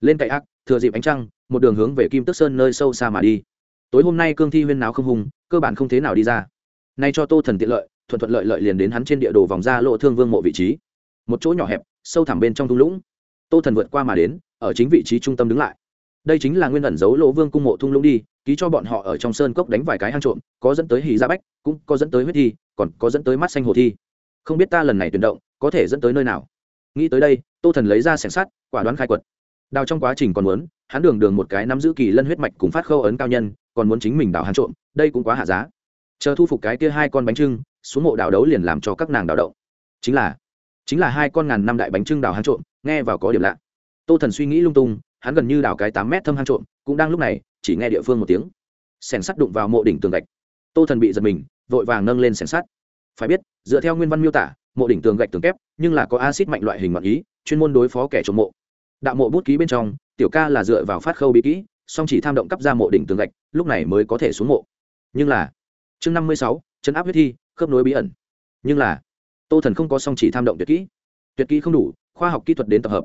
Lên cậy ác thừa dịp ánh trăng, một đường hướng về kim tức sơn nơi sâu xa mà đi tối hôm nay cương thi huyên nào không hùng, cơ bản không thế nào đi ra. Nay cho tô thần tiện lợi, thuận thuận lợi lợi liền đến hắn trên địa đồ vòng ra lộ thương vương mộ vị trí. Một chỗ nhỏ hẹp, sâu thẳm bên trong thung lũng. Tô thần vượt qua mà đến, ở chính vị trí trung tâm đứng lại. Đây chính là nguyên ẩn giấu lỗ vương cung mộ thung lũng đi, ký cho bọn họ ở trong sơn cốc đánh vài cái hang trộm, có dẫn tới hì gia bách, cũng có dẫn tới huyết thi, còn có dẫn tới mắt xanh hồ thi. Không biết ta lần này tuyển động, có thể dẫn tới nơi nào? Nghĩ tới đây, tô thần lấy ra sẻng sắt, quả đoán khai quật. Đào trong quá trình còn muốn, hắn đường đường một cái nắm giữ kỳ lân huyết mạch cùng phát khâu ấn cao nhân còn muốn chính mình đào hán trộm, đây cũng quá hạ giá. Chờ thu phục cái kia hai con bánh trưng, xuống mộ đào đấu liền làm cho các nàng đào động. Chính là chính là hai con ngàn năm đại bánh trưng đào hán trộm, nghe vào có điểm lạ. Tô thần suy nghĩ lung tung, hắn gần như đào cái tám mét thâm hang trộm, cũng đang lúc này, chỉ nghe địa phương một tiếng. Sẻng sắt đụng vào mộ đỉnh tường gạch. Tô thần bị giật mình, vội vàng nâng lên sẻng sắt. Phải biết, dựa theo nguyên văn miêu tả, mộ đỉnh tường gạch tường kép, nhưng là có acid mạnh loại hình ngọn ý, chuyên môn đối phó kẻ trộm mộ. Đạo mộ bút ký bên trong, tiểu ca là dựa vào phát khâu bí kỹ song chỉ tham động cấp ra mộ đỉnh tường gạch, lúc này mới có thể xuống mộ. Nhưng là, chương năm mươi sáu, chấn áp huyết thi, khớp nối bí ẩn. Nhưng là, tô thần không có song chỉ tham động tuyệt kỹ. Tuyệt kỹ không đủ, khoa học kỹ thuật đến tập hợp.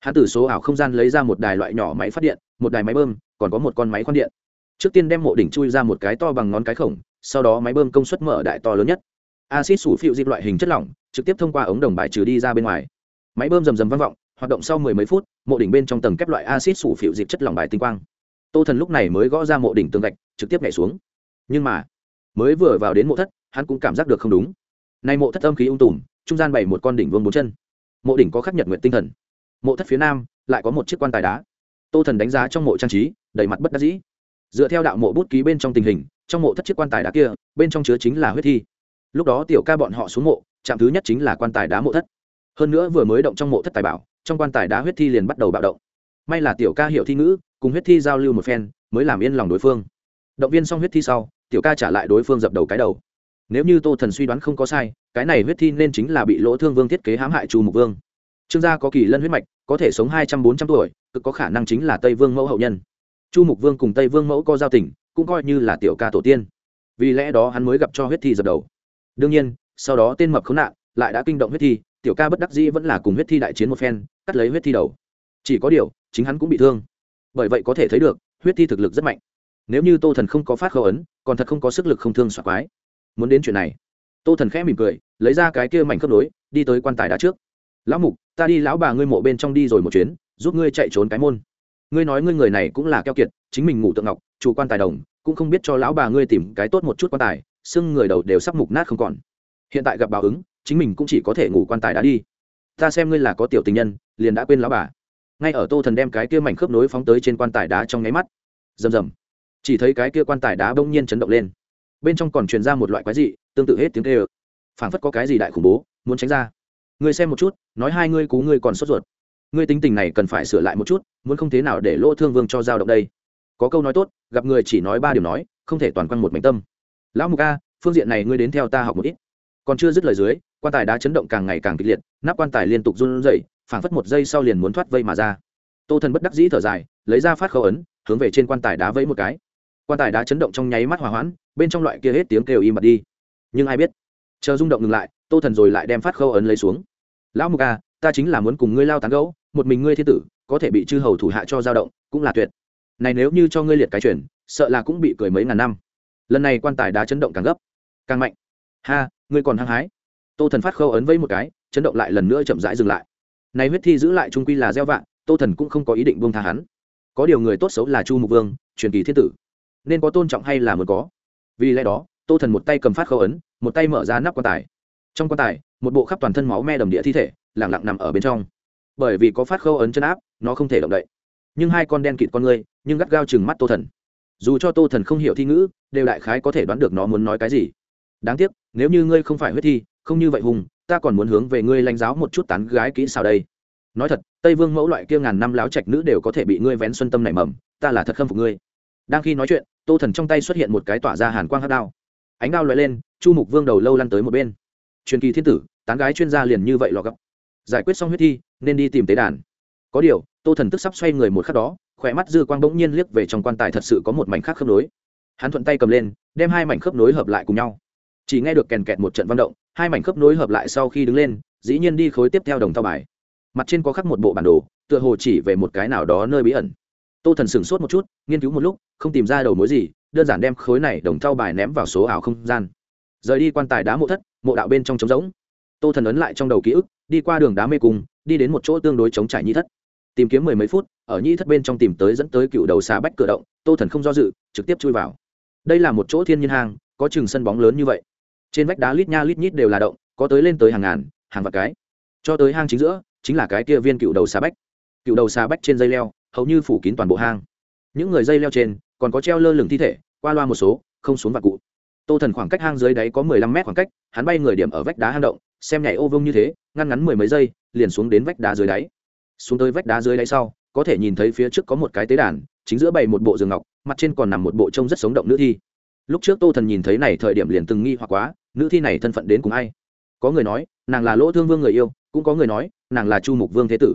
Hắn từ số ảo không gian lấy ra một đài loại nhỏ máy phát điện, một đài máy bơm, còn có một con máy khoan điện. Trước tiên đem mộ đỉnh chui ra một cái to bằng ngón cái khổng, sau đó máy bơm công suất mở đại to lớn nhất. Acid sủ phịu dịp loại hình chất lỏng, trực tiếp thông qua ống đồng bài trừ đi ra bên ngoài. Máy bơm rầm rầm vang vọng, hoạt động sau mười mấy phút, mộ đỉnh bên trong tầng kép loại acid sủ phịu dịp chất lỏng bài tinh quang tô thần lúc này mới gõ ra mộ đỉnh tường gạch, trực tiếp nhảy xuống. Nhưng mà, mới vừa vào đến mộ thất, hắn cũng cảm giác được không đúng. Nay mộ thất âm khí ung tùm, trung gian bày một con đỉnh vương bốn chân. Mộ đỉnh có khắc nhật nguyện tinh thần. Mộ thất phía nam, lại có một chiếc quan tài đá. Tô thần đánh giá trong mộ trang trí, đầy mặt bất đắc dĩ. Dựa theo đạo mộ bút ký bên trong tình hình, trong mộ thất chiếc quan tài đá kia, bên trong chứa chính là huyết thi. Lúc đó tiểu ca bọn họ xuống mộ, trạm thứ nhất chính là quan tài đá mộ thất. Hơn nữa vừa mới động trong mộ thất tài bảo, trong quan tài đá huyết thi liền bắt đầu bạo động. May là tiểu ca hiểu thi ngữ cùng huyết thi giao lưu một phen, mới làm yên lòng đối phương. Động viên xong huyết thi sau, tiểu ca trả lại đối phương dập đầu cái đầu. Nếu như tô thần suy đoán không có sai, cái này huyết thi nên chính là bị lỗ thương vương thiết kế hãm hại chu mục vương. Trương gia có kỳ lân huyết mạch, có thể sống hai trăm bốn trăm tuổi, cực có khả năng chính là tây vương mẫu hậu nhân. Chu mục vương cùng tây vương mẫu có giao tình, cũng coi như là tiểu ca tổ tiên. Vì lẽ đó hắn mới gặp cho huyết thi dập đầu. Đương nhiên, sau đó tên mập khốn nạn lại đã kinh động huyết thi, tiểu ca bất đắc dĩ vẫn là cùng huyết thi đại chiến một phen, cắt lấy huyết thi đầu. Chỉ có điều, chính hắn cũng bị thương bởi vậy có thể thấy được, huyết thi thực lực rất mạnh. Nếu như tô thần không có phát khẩu ấn, còn thật không có sức lực không thương soạt quái. Muốn đến chuyện này, tô thần khẽ mỉm cười, lấy ra cái kia mảnh khớp nối, đi tới quan tài đá trước. Lão mục, ta đi lão bà ngươi mộ bên trong đi rồi một chuyến, giúp ngươi chạy trốn cái môn. Ngươi nói ngươi người này cũng là keo kiệt, chính mình ngủ tượng ngọc, chủ quan tài đồng, cũng không biết cho lão bà ngươi tìm cái tốt một chút quan tài xưng người đầu đều sắp mục nát không còn. Hiện tại gặp báo ứng, chính mình cũng chỉ có thể ngủ quan tài đã đi. Ta xem ngươi là có tiểu tình nhân, liền đã quên lão bà ngay ở tô thần đem cái kia mảnh khớp nối phóng tới trên quan tài đá trong nháy mắt. Rầm rầm. Chỉ thấy cái kia quan tài đá bỗng nhiên chấn động lên. Bên trong còn truyền ra một loại quái dị, tương tự hết tiếng kêu. Phảng phất có cái gì đại khủng bố, muốn tránh ra. Ngươi xem một chút, nói hai ngươi, cú ngươi còn sốt ruột. Ngươi tính tình này cần phải sửa lại một chút, muốn không thế nào để lỗ thương vương cho dao động đây. Có câu nói tốt, gặp người chỉ nói ba điều nói, không thể toàn quăng một mảnh tâm. Lão mục a, phương diện này ngươi đến theo ta học một ít. Còn chưa dứt lời dưới quan tài đá chấn động càng ngày càng kịch liệt, nắp quan tài liên tục run rẩy, phảng phất một giây sau liền muốn thoát vây mà ra. Tô thần bất đắc dĩ thở dài, lấy ra phát khẩu ấn, hướng về trên quan tài đá vẫy một cái. Quan tài đá chấn động trong nháy mắt hòa hoãn, bên trong loại kia hết tiếng kêu im bặt đi. Nhưng ai biết? Chờ rung động ngừng lại, tô thần rồi lại đem phát khâu ấn lấy xuống. Lão mục a ta chính là muốn cùng ngươi lao tán gấu một mình ngươi thiên tử, có thể bị chư hầu thủ hạ cho dao động, cũng là tuyệt. Này nếu như cho ngươi liệt cái chuyển sợ là cũng bị cười mấy ngàn năm. Lần này quan tài đá chấn động càng gấp, càng mạnh. Ha, ngươi còn hăng hái tô thần phát khâu ấn vây một cái, chấn động lại lần nữa chậm rãi dừng lại. Này huyết thi giữ lại trung quy là gieo vạn tô thần cũng không có ý định buông tha hắn. Có điều người tốt xấu là chu mục vương, truyền kỳ thiên tử. Nên có tôn trọng hay là muốn có? Vì lẽ đó, tô thần một tay cầm phát khâu ấn, một tay mở ra nắp quan tài. Trong quan tài, một bộ khắp toàn thân máu me đầm địa thi thể lẳng lặng nằm ở bên trong. Bởi vì có phát khâu ấn chân áp, nó không thể động đậy. Nhưng hai con đen kịt con ngươi, nhưng gắt gao chừng mắt tô thần. Dù cho tô thần không hiểu thi ngữ, đều đại khái có thể đoán được nó muốn nói cái gì. Đáng tiếc, nếu như ngươi không phải huyết thi không như vậy hùng, ta còn muốn hướng về ngươi lãnh giáo một chút tán gái kỹ sao đây. Nói thật, tây vương mẫu loại kia ngàn năm láo trạch nữ đều có thể bị ngươi vén xuân tâm nảy mầm, ta là thật khâm phục ngươi. Đang khi nói chuyện, tô thần trong tay xuất hiện một cái tỏa ra hàn quang hát đao. Ánh đao loại lên, chu mục vương đầu lâu lăn tới một bên. Truyền kỳ thiên tử, tán gái chuyên gia liền như vậy lọ gấp giải quyết xong huyết thi, nên đi tìm tế đàn. Có điều, tô thần tức sắp xoay người một khắc đó, khỏe mắt dư quang bỗng nhiên liếc về trong quan tài thật sự có một mảnh khác khớp nối. Hắn thuận tay cầm lên, đem hai mảnh khớp nối hợp lại cùng nhau. Chỉ nghe được kèn kẹt một trận văn động hai mảnh khớp nối hợp lại sau khi đứng lên, dĩ nhiên đi khối tiếp theo đồng thao bài. Mặt trên có khắc một bộ bản đồ, tựa hồ chỉ về một cái nào đó nơi bí ẩn. Tô thần sửng sốt một chút, nghiên cứu một lúc, không tìm ra đầu mối gì, đơn giản đem khối này đồng thau bài ném vào số ảo không gian. Rời đi quan tài đá mộ thất, mộ đạo bên trong trống rỗng. Tô thần ấn lại trong đầu ký ức, đi qua đường đá mê cung, đi đến một chỗ tương đối chống trải nhi thất. Tìm kiếm mười mấy phút, ở nhi thất bên trong tìm tới dẫn tới cựu đầu xà bách cửa động, tô thần không do dự, trực tiếp chui vào. Đây là một chỗ thiên nhiên hang, có chừng sân bóng lớn như vậy trên vách đá lít nha lít nhít đều là động, có tới lên tới hàng ngàn, hàng vạn cái. Cho tới hang chính giữa, chính là cái kia viên cựu đầu xà bách. Cựu đầu xà bách trên dây leo, hầu như phủ kín toàn bộ hang. Những người dây leo trên, còn có treo lơ lửng thi thể, qua loa một số, không xuống vạc cụ. Tô thần khoảng cách hang dưới đáy có mười lăm mét khoảng cách, hắn bay người điểm ở vách đá hang động, xem nhảy ô vông như thế, ngăn ngắn mười mấy giây, liền xuống đến vách đá dưới đáy. Xuống tới vách đá dưới đáy sau, có thể nhìn thấy phía trước có một cái tế đàn, chính giữa bày một bộ giường ngọc, mặt trên còn nằm một bộ trông rất sống động nữ thi lúc trước tô thần nhìn thấy này thời điểm liền từng nghi hoặc quá, nữ thi này thân phận đến cùng ai? Có người nói, nàng là lỗ thương vương người yêu, cũng có người nói, nàng là chu mục vương thế tử.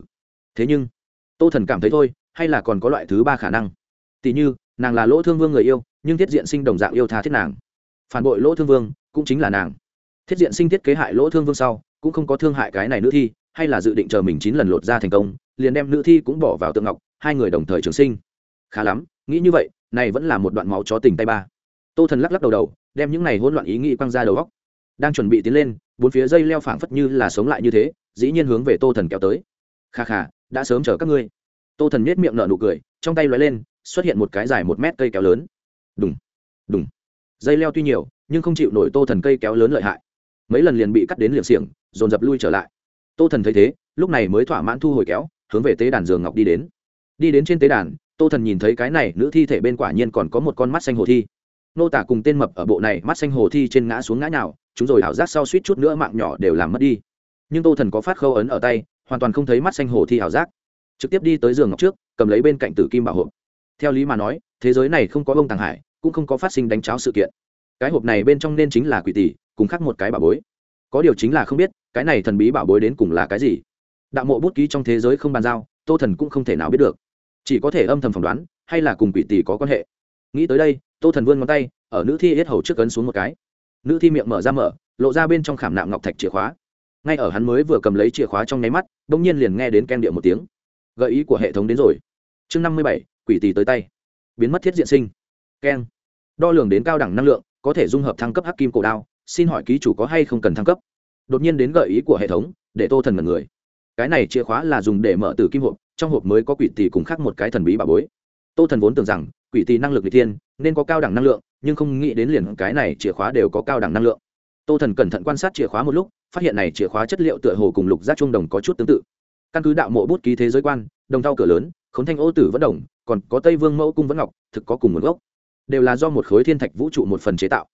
Thế nhưng, tô thần cảm thấy thôi, hay là còn có loại thứ ba khả năng? Tỉ như, nàng là lỗ thương vương người yêu, nhưng thiết diện sinh đồng dạng yêu tha thiết nàng. Phản bội lỗ thương vương, cũng chính là nàng. Thiết diện sinh thiết kế hại lỗ thương vương sau, cũng không có thương hại cái này nữ thi, hay là dự định chờ mình chín lần lột ra thành công, liền đem nữ thi cũng bỏ vào tượng ngọc, hai người đồng thời trường sinh. Khá lắm, nghĩ như vậy, này vẫn là một đoạn máu chó tình tay ba tô thần lắc lắc đầu đầu, đem những này hỗn loạn ý nghĩ quăng ra đầu góc. Đang chuẩn bị tiến lên, bốn phía dây leo phảng phất như là sống lại như thế, dĩ nhiên hướng về tô thần kéo tới. Kha kha, đã sớm chờ các ngươi. Tô thần nhét miệng nở nụ cười, trong tay lóe lên, xuất hiện một cái dài một mét cây kéo lớn. Đùng đùng. Dây leo tuy nhiều, nhưng không chịu nổi tô thần cây kéo lớn lợi hại. Mấy lần liền bị cắt đến liệng xiềng, dồn dập lui trở lại. Tô thần thấy thế, lúc này mới thỏa mãn thu hồi kéo, hướng về tế đàn giường ngọc đi đến. Đi đến trên tế đàn, tô thần nhìn thấy cái này, nữ thi thể bên quả nhiên còn có một con mắt xanh hồ thi nô tả cùng tên mập ở bộ này mắt xanh hồ thi trên ngã xuống ngã nào chúng rồi ảo giác sau suýt chút nữa mạng nhỏ đều làm mất đi. Nhưng tô thần có phát khâu ấn ở tay, hoàn toàn không thấy mắt xanh hồ thi ảo giác. Trực tiếp đi tới giường ngọc trước, cầm lấy bên cạnh tử kim bảo hộp. Theo lý mà nói, thế giới này không có bông tàng hải, cũng không có phát sinh đánh cháo sự kiện. Cái hộp này bên trong nên chính là quỷ tỷ, cùng khác một cái bảo bối. Có điều chính là không biết, cái này thần bí bảo bối đến cùng là cái gì. Đạo mộ bút ký trong thế giới không bàn giao, tô thần cũng không thể nào biết được. Chỉ có thể âm thầm phỏng đoán, hay là cùng quỷ tỷ có quan hệ. Nghĩ tới đây tô thần vươn ngón tay, ở nữ thi hết hầu trước ấn xuống một cái. Nữ thi miệng mở ra mở, lộ ra bên trong khảm nạm ngọc thạch chìa khóa. Ngay ở hắn mới vừa cầm lấy chìa khóa trong nháy mắt đ ỗ n g nhiên liền nghe đến ken điệu một tiếng. Gợi ý của hệ thống đến rồi. Chương năm mươi bảy, quỷ tì tới tay. Biến mất thiết diện sinh. Ken. Đo lường đến cao đẳng năng lượng, có thể dung hợp thăng cấp hắc kim cổ đao, xin hỏi ký chủ có hay không cần thăng cấp? Đột nhiên đến gợi ý của hệ thống, để tô thần mật người. Cái này chìa khóa là dùng để mở từ kim hộp, trong hộp mới có quỷ tì cùng khác một cái thần bí bà bối. Tô thần vốn tưởng rằng quỷ tì năng lực n g tiên nên có cao đẳng năng lượng, nhưng không nghĩ đến liền cái này chìa khóa đều có cao đẳng năng lượng. Tô thần cẩn thận quan sát chìa khóa một lúc, phát hiện này chìa khóa chất liệu tựa hồ cùng lục giác trung đồng có chút tương tự. Căn cứ đạo mộ bút ký thế giới quan, đồng thau cửa lớn k h ố n thanh ô tử vẫn đồng, còn có tây vương mẫu cung vẫn ngọc, thực có cùng nguồn gốc. Đều là do một khối thiên thạch vũ trụ một phần chế tạo.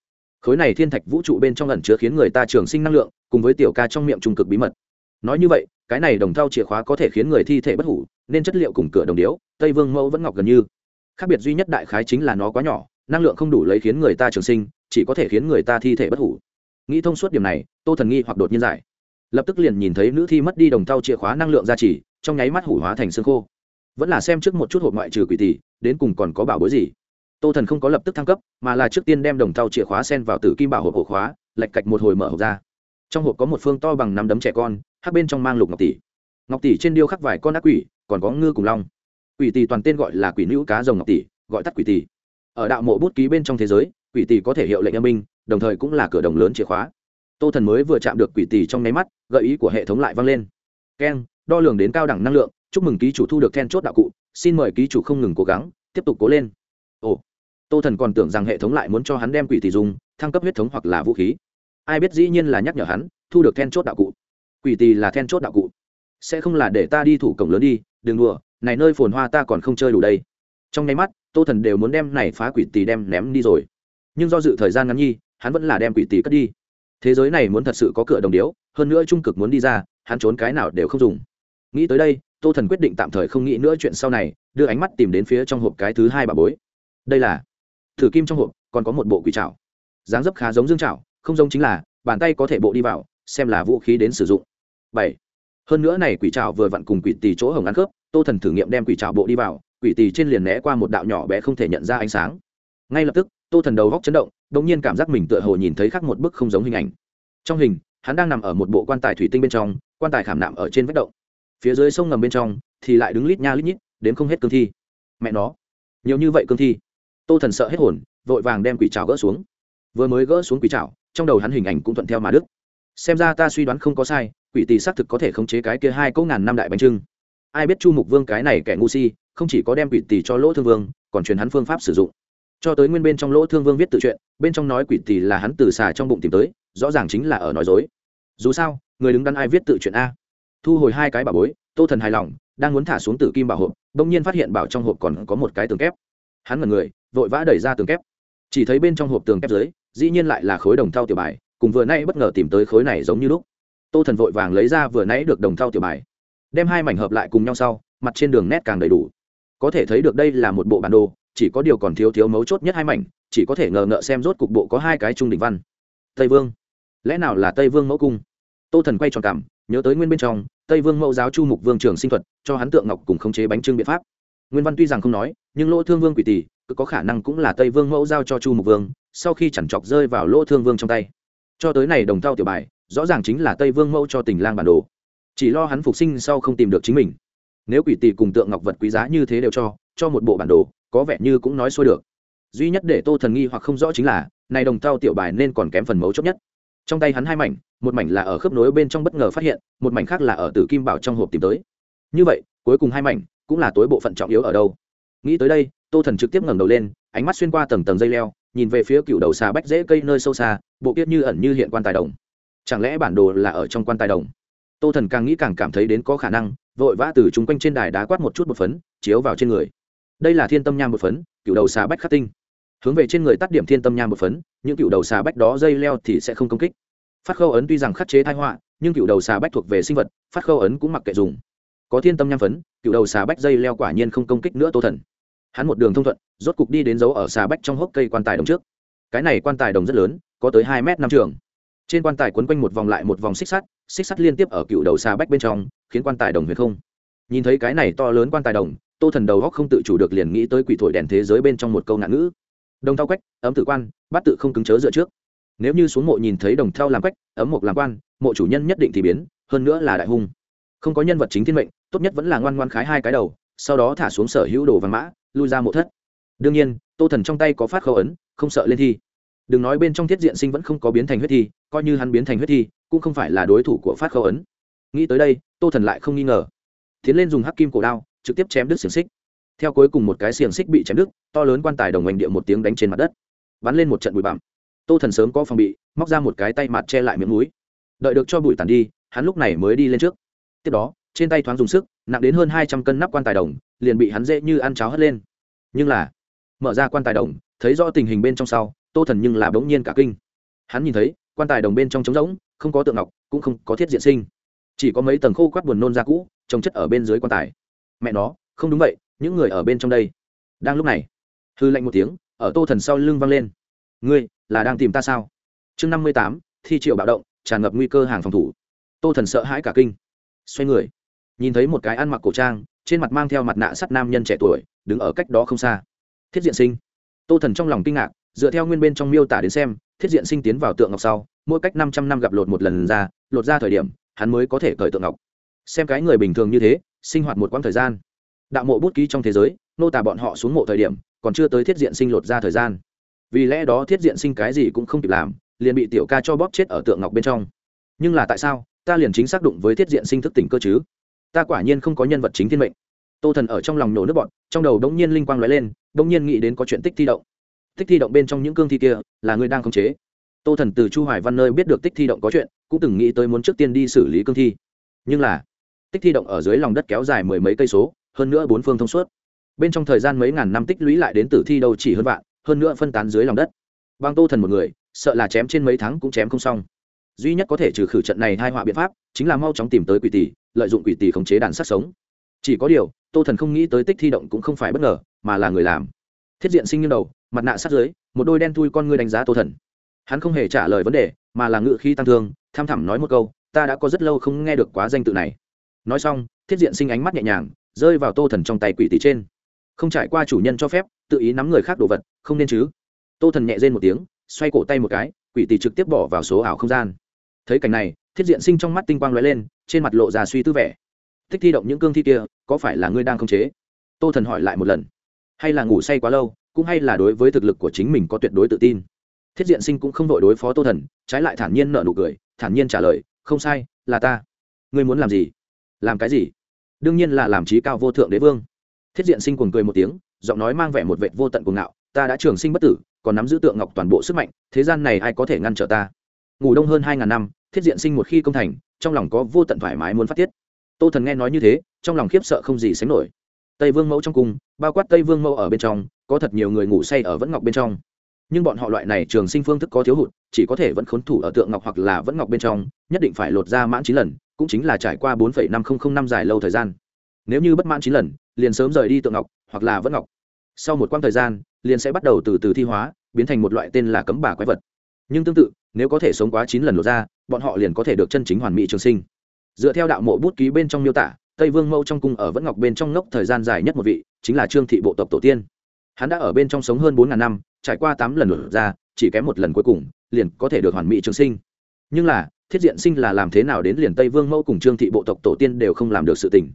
Khối này thiên thạch vũ trụ bên trong lần chứa khiến người ta trường sinh năng lượng, cùng với tiểu ca trong miệng trung cực bí mật. Nói như vậy, cái này đồng thau chìa khóa có thể khiến người thi thể bất hủ, nên chất liệu cùng cửa đồng điếu, tây vương mẫu vẫn ngọc gần như khác biệt duy nhất đại khái chính là nó quá nhỏ, năng lượng không đủ lấy khiến người ta trường sinh, chỉ có thể khiến người ta thi thể bất hủ. Nghĩ thông suốt điểm này, tô thần nghi hoặc đột nhiên giải. Lập tức liền nhìn thấy nữ thi mất đi đồng thau chìa khóa năng lượng gia trì, trong nháy mắt hủ hóa thành xương khô. Vẫn là xem trước một chút hộp ngoại trừ quỷ tỷ, đến cùng còn có bảo bối gì. Tô thần không có lập tức thăng cấp, mà là trước tiên đem đồng thau chìa khóa sen vào tử kim bảo hộp ổ khóa lạch cạch một hồi mở hộp ra. Trong hộp có một phương to bằng năm đấm trẻ con hát bên trong mang lục ngọc tỷ. Ngọc tỷ trên điêu khắc vài con ác quỷ, còn có ngư cùng long quỷ tỷ toàn tên gọi là quỷ nữ cá rồng ngọc tỷ, gọi tắt quỷ tỷ ở đạo mộ bút ký bên trong thế giới, quỷ tỷ có thể hiệu lệnh âm minh đồng thời cũng là cửa đồng lớn chìa khóa. Tô thần mới vừa chạm được quỷ tỷ trong nháy mắt, gợi ý của hệ thống lại vang lên. Keng, đo lường đến cao đẳng năng lượng, chúc mừng ký chủ thu được then chốt đạo cụ, xin mời ký chủ không ngừng cố gắng, tiếp tục cố lên. Ồ, tô thần còn tưởng rằng hệ thống lại muốn cho hắn đem quỷ tỷ dùng, thăng cấp huyết thống hoặc là vũ khí. Ai biết dĩ nhiên là nhắc nhở hắn, thu được then chốt đạo cụ. Quỷ tỷ là then chốt đạo cụ. Sẽ không là để ta đi thủ cổng lớn đi, đừng đùa này nơi phồn hoa ta còn không chơi đủ đây. Trong nháy mắt, tô thần đều muốn đem này phá quỷ tỷ đem ném đi rồi. Nhưng do dự thời gian ngắn nhi, hắn vẫn là đem quỷ tỷ cất đi. Thế giới này muốn thật sự có cửa đồng điếu, hơn nữa trung cực muốn đi ra, hắn trốn cái nào đều không dùng. Nghĩ tới đây, tô thần quyết định tạm thời không nghĩ nữa chuyện sau này, đưa ánh mắt tìm đến phía trong hộp cái thứ hai bà bối. Đây là thử kim trong hộp, còn có một bộ quỷ trào dáng dấp khá giống dương trào không giống chính là, bàn tay có thể bộ đi vào, xem là vũ khí đến sử dụng. Bảy hơn nữa này quỷ trào vừa vặn cùng quỷ tỳ chỗ hồng ăn khớp, tô thần thử nghiệm đem quỷ trào bộ đi vào, quỷ tỳ trên liền né qua một đạo nhỏ bé không thể nhận ra ánh sáng. Ngay lập tức, tô thần đầu góc chấn động đ ỗ n g nhiên cảm giác mình tựa hồ nhìn thấy khác một bức không giống hình ảnh. Trong hình, hắn đang nằm ở một bộ quan tài thủy tinh bên trong, quan tài khảm nạm ở trên vách động. Phía dưới sông ngầm bên trong, thì lại đứng lít nha lít nhít đến không hết cương thi. Mẹ nó, nhiều như vậy cương thi. Tô thần sợ hết hồn, vội vàng đem quỷ trào gỡ xuống. Vừa mới gỡ xuống quỷ trào trong đầu hắn hình ảnh cũng thuận theo mà đức xem ra ta suy đoán không có sai quỷ tỳ xác thực có thể khống chế cái kia hai cỗ ngàn năm đại bánh trưng. Ai biết chu mục vương cái này kẻ ngu si, không chỉ có đem quỷ tỳ cho lỗ thương vương, còn truyền hắn phương pháp sử dụng. Cho tới nguyên bên trong lỗ thương vương viết tự chuyện bên trong nói quỷ tỳ là hắn từ xà trong bụng tìm tới, rõ ràng chính là ở nói dối. Dù sao, người đứng đắn ai viết tự chuyện a? Thu hồi hai cái bảo bối, tô thần hài lòng, đang muốn thả xuống tử kim bảo hộp, bỗng nhiên phát hiện bảo trong hộp còn có một cái tường kép. Hắn ngần người, vội vã đẩy ra tường kép. Chỉ thấy bên trong hộp tường kép dưới, dĩ nhiên lại là khối đồng thau tiểu bài, cùng vừa nay bất ngờ tìm tới khối này giống như lúc tô thần vội vàng lấy ra vừa nãy được đồng thau tiểu bài, đem hai mảnh hợp lại cùng nhau sau, mặt trên đường nét càng đầy đủ. Có thể thấy được đây là một bộ bản đồ, chỉ có điều còn thiếu thiếu mấu chốt nhất hai mảnh, chỉ có thể ngờ ngợ xem rốt cục bộ có hai cái trung đỉnh văn. Tây vương. Lẽ nào là tây vương mẫu cung? Tô thần quay tròn cảm, nhớ tới nguyên bên trong, tây vương mẫu giáo chu mục vương trường sinh thuật, cho hắn tượng ngọc cùng khống chế bánh trưng biện pháp. Nguyên văn tuy rằng không nói, nhưng lỗ thương vương quỷ tỷ, cứ có khả năng cũng là tây vương mẫu giao cho chu mục vương, sau khi chẳng chọc rơi vào lỗ thương vương trong tay. Cho tới này đồng thau tiểu bài rõ ràng chính là tây vương mẫu cho tình lang bản đồ. Chỉ lo hắn phục sinh sau không tìm được chính mình. Nếu quỷ tỷ cùng tượng ngọc vật quý giá như thế đều cho cho một bộ bản đồ, có vẻ như cũng nói xuôi được. Duy nhất để tô thần nghi hoặc không rõ chính là, này đồng thau tiểu bài nên còn kém phần mấu chốt nhất. Trong tay hắn hai mảnh, một mảnh là ở khớp nối bên trong bất ngờ phát hiện, một mảnh khác là ở tử kim bảo trong hộp tìm tới. Như vậy, cuối cùng hai mảnh cũng là tối bộ phận trọng yếu ở đâu. Nghĩ tới đây, tô thần trực tiếp ngẩng đầu lên, ánh mắt xuyên qua tầng tầng dây leo, nhìn về phía cựu đầu xà bách dễ cây nơi sâu xa, bộ kiết như ẩn như hiện quan tài đồng chẳng lẽ bản đồ là ở trong quan tài đồng? Tô thần càng nghĩ càng cảm thấy đến có khả năng, vội vã từ chung quanh trên đài đá quát một chút một phấn, chiếu vào trên người. Đây là thiên tâm nham một phấn, cựu đầu xà bách khắc tinh. Hướng về trên người tắt điểm thiên tâm nham một phấn, những cựu đầu xà bách đó dây leo thì sẽ không công kích. Phát khâu ấn tuy rằng khắc chế thai họa, nhưng cựu đầu xà bách thuộc về sinh vật, phát khâu ấn cũng mặc kệ dùng. Có thiên tâm nham phấn, cựu đầu xà bách dây leo quả nhiên không công kích nữa tô thần. Hắn một đường thông thuận, rốt cục đi đến dấu ở xà bách trong hốc cây quan tài đồng trước. Cái này quan tài đồng rất lớn, có tới hai m năm trường trên quan tài quấn quanh một vòng lại một vòng xích sắt xích sắt liên tiếp ở cựu đầu xa bách bên trong, khiến quan tài đồng huyền không. Nhìn thấy cái này to lớn quan tài đồng, tô thần đầu góc không tự chủ được liền nghĩ tới quỷ thổi đèn thế giới bên trong một câu nạn ngữ. Đồng thao quách, ấm tử quan bắt tự không cứng chớ dựa trước. Nếu như xuống mộ nhìn thấy đồng thao làm quách, ấm mộc làm quan, mộ chủ nhân nhất định thì biến, hơn nữa là đại hung. Không có nhân vật chính thiên mệnh, tốt nhất vẫn là ngoan ngoan khái hai cái đầu, sau đó thả xuống sở hữu đồ văn mã, lui ra mộ thất. Đương nhiên, tô thần trong tay có phát khâu ấn, không sợ lên thi đừng nói bên trong thiết diện sinh vẫn không có biến thành huyết thi, coi như hắn biến thành huyết thi, cũng không phải là đối thủ của phát khâu ấn. Nghĩ tới đây, tô thần lại không nghi ngờ. Tiến lên dùng hắc kim cổ đao, trực tiếp chém đứt xiềng xích. Theo cuối cùng một cái xiềng xích bị chém đứt, to lớn quan tài đồng oanh địa một tiếng đánh trên mặt đất. Bắn lên một trận bụi bặm. Tô thần sớm có phòng bị, móc ra một cái tay mặt che lại miệng núi đợi được cho bụi tàn đi, hắn lúc này mới đi lên trước. Tiếp đó, trên tay thoáng dùng sức, nặng đến hơn hai trăm cân nắp quan tài đồng, liền bị hắn dễ như ăn cháo hất lên. Nhưng là, mở ra quan tài đồng, thấy rõ tình hình bên trong sau tô thần nhưng là bỗng nhiên cả kinh. Hắn nhìn thấy, quan tài đồng bên trong trống rỗng, không có tượng ngọc, cũng không có thiết diện sinh. Chỉ có mấy tầng khô quát buồn nôn ra cũ, trồng chất ở bên dưới quan tài. Mẹ nó, không đúng vậy, những người ở bên trong đây. Đang lúc này, hư lạnh một tiếng, ở tô thần sau lưng vang lên. Ngươi, là đang tìm ta sao? Chương năm mươi tám, thi triệu bạo động, tràn ngập nguy cơ hàng phòng thủ. Tô thần sợ hãi cả kinh. Xoay người, nhìn thấy một cái ăn mặc cổ trang, trên mặt mang theo mặt nạ sắt nam nhân trẻ tuổi, đứng ở cách đó không xa. Thiết diện sinh. Tô thần trong lòng kinh ngạc dựa theo nguyên bên trong miêu tả đến xem, thiết diện sinh tiến vào tượng ngọc sau, mỗi cách năm trăm năm gặp lột một lần ra, lột ra thời điểm, hắn mới có thể cởi tượng ngọc. Xem cái người bình thường như thế, sinh hoạt một quãng thời gian. Đạo mộ bút ký trong thế giới, nô tả bọn họ xuống mộ thời điểm, còn chưa tới thiết diện sinh lột ra thời gian. Vì lẽ đó thiết diện sinh cái gì cũng không kịp làm, liền bị tiểu ca cho bóp chết ở tượng ngọc bên trong. Nhưng là tại sao, ta liền chính xác đụng với thiết diện sinh thức tỉnh cơ chứ? Ta quả nhiên không có nhân vật chính thiên mệnh. Tô thần ở trong lòng nổ nước bọn trong đầu đống nhiên linh quang lóe lên, đống nhiên nghĩ đến có chuyện tích thi động tích thi động bên trong những cương thi kia là người đang khống chế. Tô thần từ chu hoài văn nơi biết được tích thi động có chuyện, cũng từng nghĩ tới muốn trước tiên đi xử lý cương thi. Nhưng là, tích thi động ở dưới lòng đất kéo dài mười mấy cây số, hơn nữa bốn phương thông suốt. Bên trong thời gian mấy ngàn năm tích lũy lại đến tử thi đâu chỉ hơn vạn, hơn nữa phân tán dưới lòng đất. Bang tô thần một người, sợ là chém trên mấy tháng cũng chém không xong. Duy nhất có thể trừ khử trận này hai họa biện pháp, chính là mau chóng tìm tới quỷ tỷ, lợi dụng quỷ tỷ khống chế đàn sát sống. Chỉ có điều, tô thần không nghĩ tới tích thi động cũng không phải bất ngờ, mà là người làm. Thiết diện sinh như đầu mặt nạ sát dưới một đôi đen thui con ngươi đánh giá tô thần. Hắn không hề trả lời vấn đề, mà là ngự khi tăng thương, tham thẳm nói một câu, ta đã có rất lâu không nghe được quá danh tự này. Nói xong, thiết diện sinh ánh mắt nhẹ nhàng, rơi vào tô thần trong tay quỷ tỷ trên. Không trải qua chủ nhân cho phép, tự ý nắm người khác đồ vật, không nên chứ? Tô thần nhẹ rên một tiếng, xoay cổ tay một cái, quỷ tỷ trực tiếp bỏ vào số ảo không gian. Thấy cảnh này, thiết diện sinh trong mắt tinh quang lóe lên, trên mặt lộ ra suy tư vẻ. Thích thi động những cương thi kia, có phải là ngươi đang khống chế? Tô thần hỏi lại một lần. Hay là ngủ say quá lâu? Cũng hay là đối với thực lực của chính mình có tuyệt đối tự tin. Thiết diện sinh cũng không đội đối phó tô thần, trái lại thản nhiên nợ nụ cười, thản nhiên trả lời, không sai, là ta. Ngươi muốn làm gì? Làm cái gì? Đương nhiên là làm trí cao vô thượng đế vương. Thiết diện sinh cuồng cười một tiếng, giọng nói mang vẻ một vệ vô tận cuồng ngạo, ta đã trường sinh bất tử, còn nắm giữ tượng ngọc toàn bộ sức mạnh, thế gian này ai có thể ngăn trở ta? Ngủ đông hơn hai ngàn năm, thiết diện sinh một khi công thành, trong lòng có vô tận thoải mái muốn phát tiết. Tô thần nghe nói như thế, trong lòng khiếp sợ không gì sánh nổi tây vương mẫu trong cung, bao quát tây vương mẫu ở bên trong, có thật nhiều người ngủ say ở vẫn ngọc bên trong. Nhưng bọn họ loại này trường sinh phương thức có thiếu hụt, chỉ có thể vẫn khốn thủ ở tượng ngọc hoặc là vẫn ngọc bên trong, nhất định phải lột ra mãn chín lần, cũng chính là trải qua bốn năm nghìn năm dài lâu thời gian. Nếu như bất mãn chín lần, liền sớm rời đi tượng ngọc hoặc là vẫn ngọc. Sau một quãng thời gian, liền sẽ bắt đầu từ từ thi hóa, biến thành một loại tên là cấm bà quái vật. Nhưng tương tự, nếu có thể sống quá chín lần lột ra, bọn họ liền có thể được chân chính hoàn mỹ trường sinh. Dựa theo đạo mộ bút ký bên trong miêu tả tây vương mẫu trong cung ở vẫn ngọc bên trong ngốc thời gian dài nhất một vị, chính là trương thị bộ tộc tổ tiên. Hắn đã ở bên trong sống hơn bốn ngàn năm, trải qua tám lần lột ra, chỉ kém một lần cuối cùng, liền có thể được hoàn mỹ trường sinh. Nhưng là, thiết diện sinh là làm thế nào đến liền tây vương mẫu cùng trương thị bộ tộc tổ tiên đều không làm được sự tình.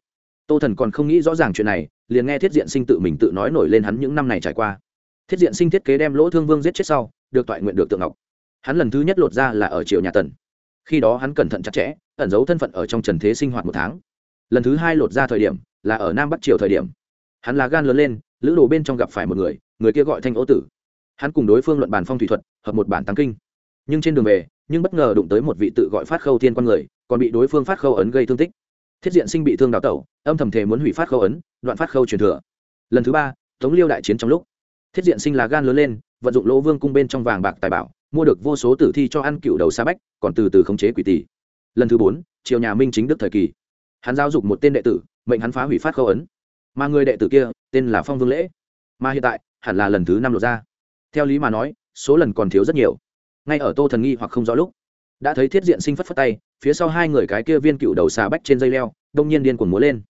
Tô thần còn không nghĩ rõ ràng chuyện này, liền nghe thiết diện sinh tự mình tự nói nổi lên hắn những năm này trải qua. Thiết diện sinh thiết kế đem lỗ thương vương giết chết sau, được toại nguyện được tượng ngọc. Hắn lần thứ nhất lột ra là ở triều nhà tần. Khi đó hắn cẩn thận chặt chẽ, ẩn giấu thân phận ở trong trần thế sinh hoạt một tháng lần thứ hai lột ra thời điểm là ở nam bắc triều thời điểm. Hắn là gan lớn lên, lữ đồ bên trong gặp phải một người người kia gọi thanh ô tử. Hắn cùng đối phương luận bàn phong thủy thuật, hợp một bản tăng kinh. Nhưng trên đường về, nhưng bất ngờ đụng tới một vị tự gọi phát khâu thiên quan người, còn bị đối phương phát khâu ấn gây thương tích. Thiết diện sinh bị thương đào tẩu, âm thầm thể muốn hủy phát khâu ấn, đoạn phát khâu truyền thừa. Lần thứ ba, tống liêu đại chiến trong lúc, thiết diện sinh là gan lớn lên, vận dụng lỗ vương cung bên trong vàng bạc tài bảo, mua được vô số tử thi cho ăn cựu đầu xa bách, còn từ từ khống chế quỷ tỷ. Lần thứ bốn, triều nhà minh chính đức thời kỳ hắn giáo dục một tên đệ tử, mệnh hắn phá hủy phát khâu ấn. Mà người đệ tử kia, tên là phong vương lễ. Mà hiện tại, hẳn là lần thứ năm lột ra. Theo lý mà nói, số lần còn thiếu rất nhiều. Ngay ở tô thần nghi hoặc không rõ lúc, đã thấy thiết diện sinh phất phất tay, phía sau hai người cái kia viên cựu đầu xà bách trên dây leo, đông nhiên điên cuồng múa lên.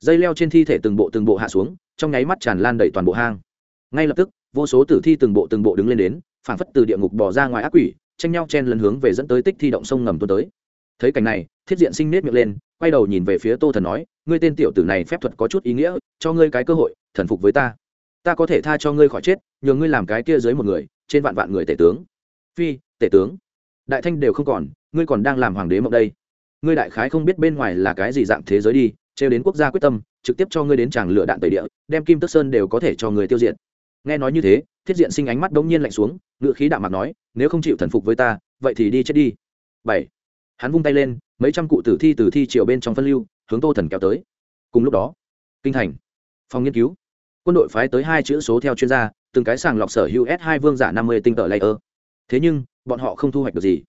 Dây leo trên thi thể từng bộ từng bộ hạ xuống, trong nháy mắt tràn lan đầy toàn bộ hang. Ngay lập tức, vô số tử thi từng bộ từng bộ đứng lên đến, phảng phất từ địa ngục bỏ ra ngoài ác quỷ, tranh nhau chen lần hướng về dẫn tới tích thi động sông ngầm tuôn tới. Thấy cảnh này, thiết diện sinh nết miệng lên quay đầu nhìn về phía tô thần nói, ngươi tên tiểu tử này phép thuật có chút ý nghĩa, cho ngươi cái cơ hội, thần phục với ta. Ta có thể tha cho ngươi khỏi chết, nhờ ngươi làm cái kia dưới một người, trên vạn vạn người tể tướng. Phi, tể tướng? Đại thanh đều không còn, ngươi còn đang làm hoàng đế mộng đây. Ngươi đại khái không biết bên ngoài là cái gì dạng thế giới đi, trêu đến quốc gia quyết tâm, trực tiếp cho ngươi đến tràng lửa đạn tẩy địa, đem kim tức sơn đều có thể cho người tiêu diệt. Nghe nói như thế, thiết diện sinh ánh mắt đông nhiên lạnh xuống ngựa khí đạm mặt nói, nếu không chịu thần phục với ta, vậy thì đi chết đi. Bảy hắn vung tay lên, mấy trăm cụ tử thi tử thi triều bên trong phân lưu, hướng tô thần kéo tới. Cùng lúc đó, kinh thành, phòng nghiên cứu, quân đội phái tới hai chữ số theo chuyên gia, từng cái sàng lọc sở hữu s hai vương giả năm mươi tinh tờ layer. Thế nhưng, bọn họ không thu hoạch được gì.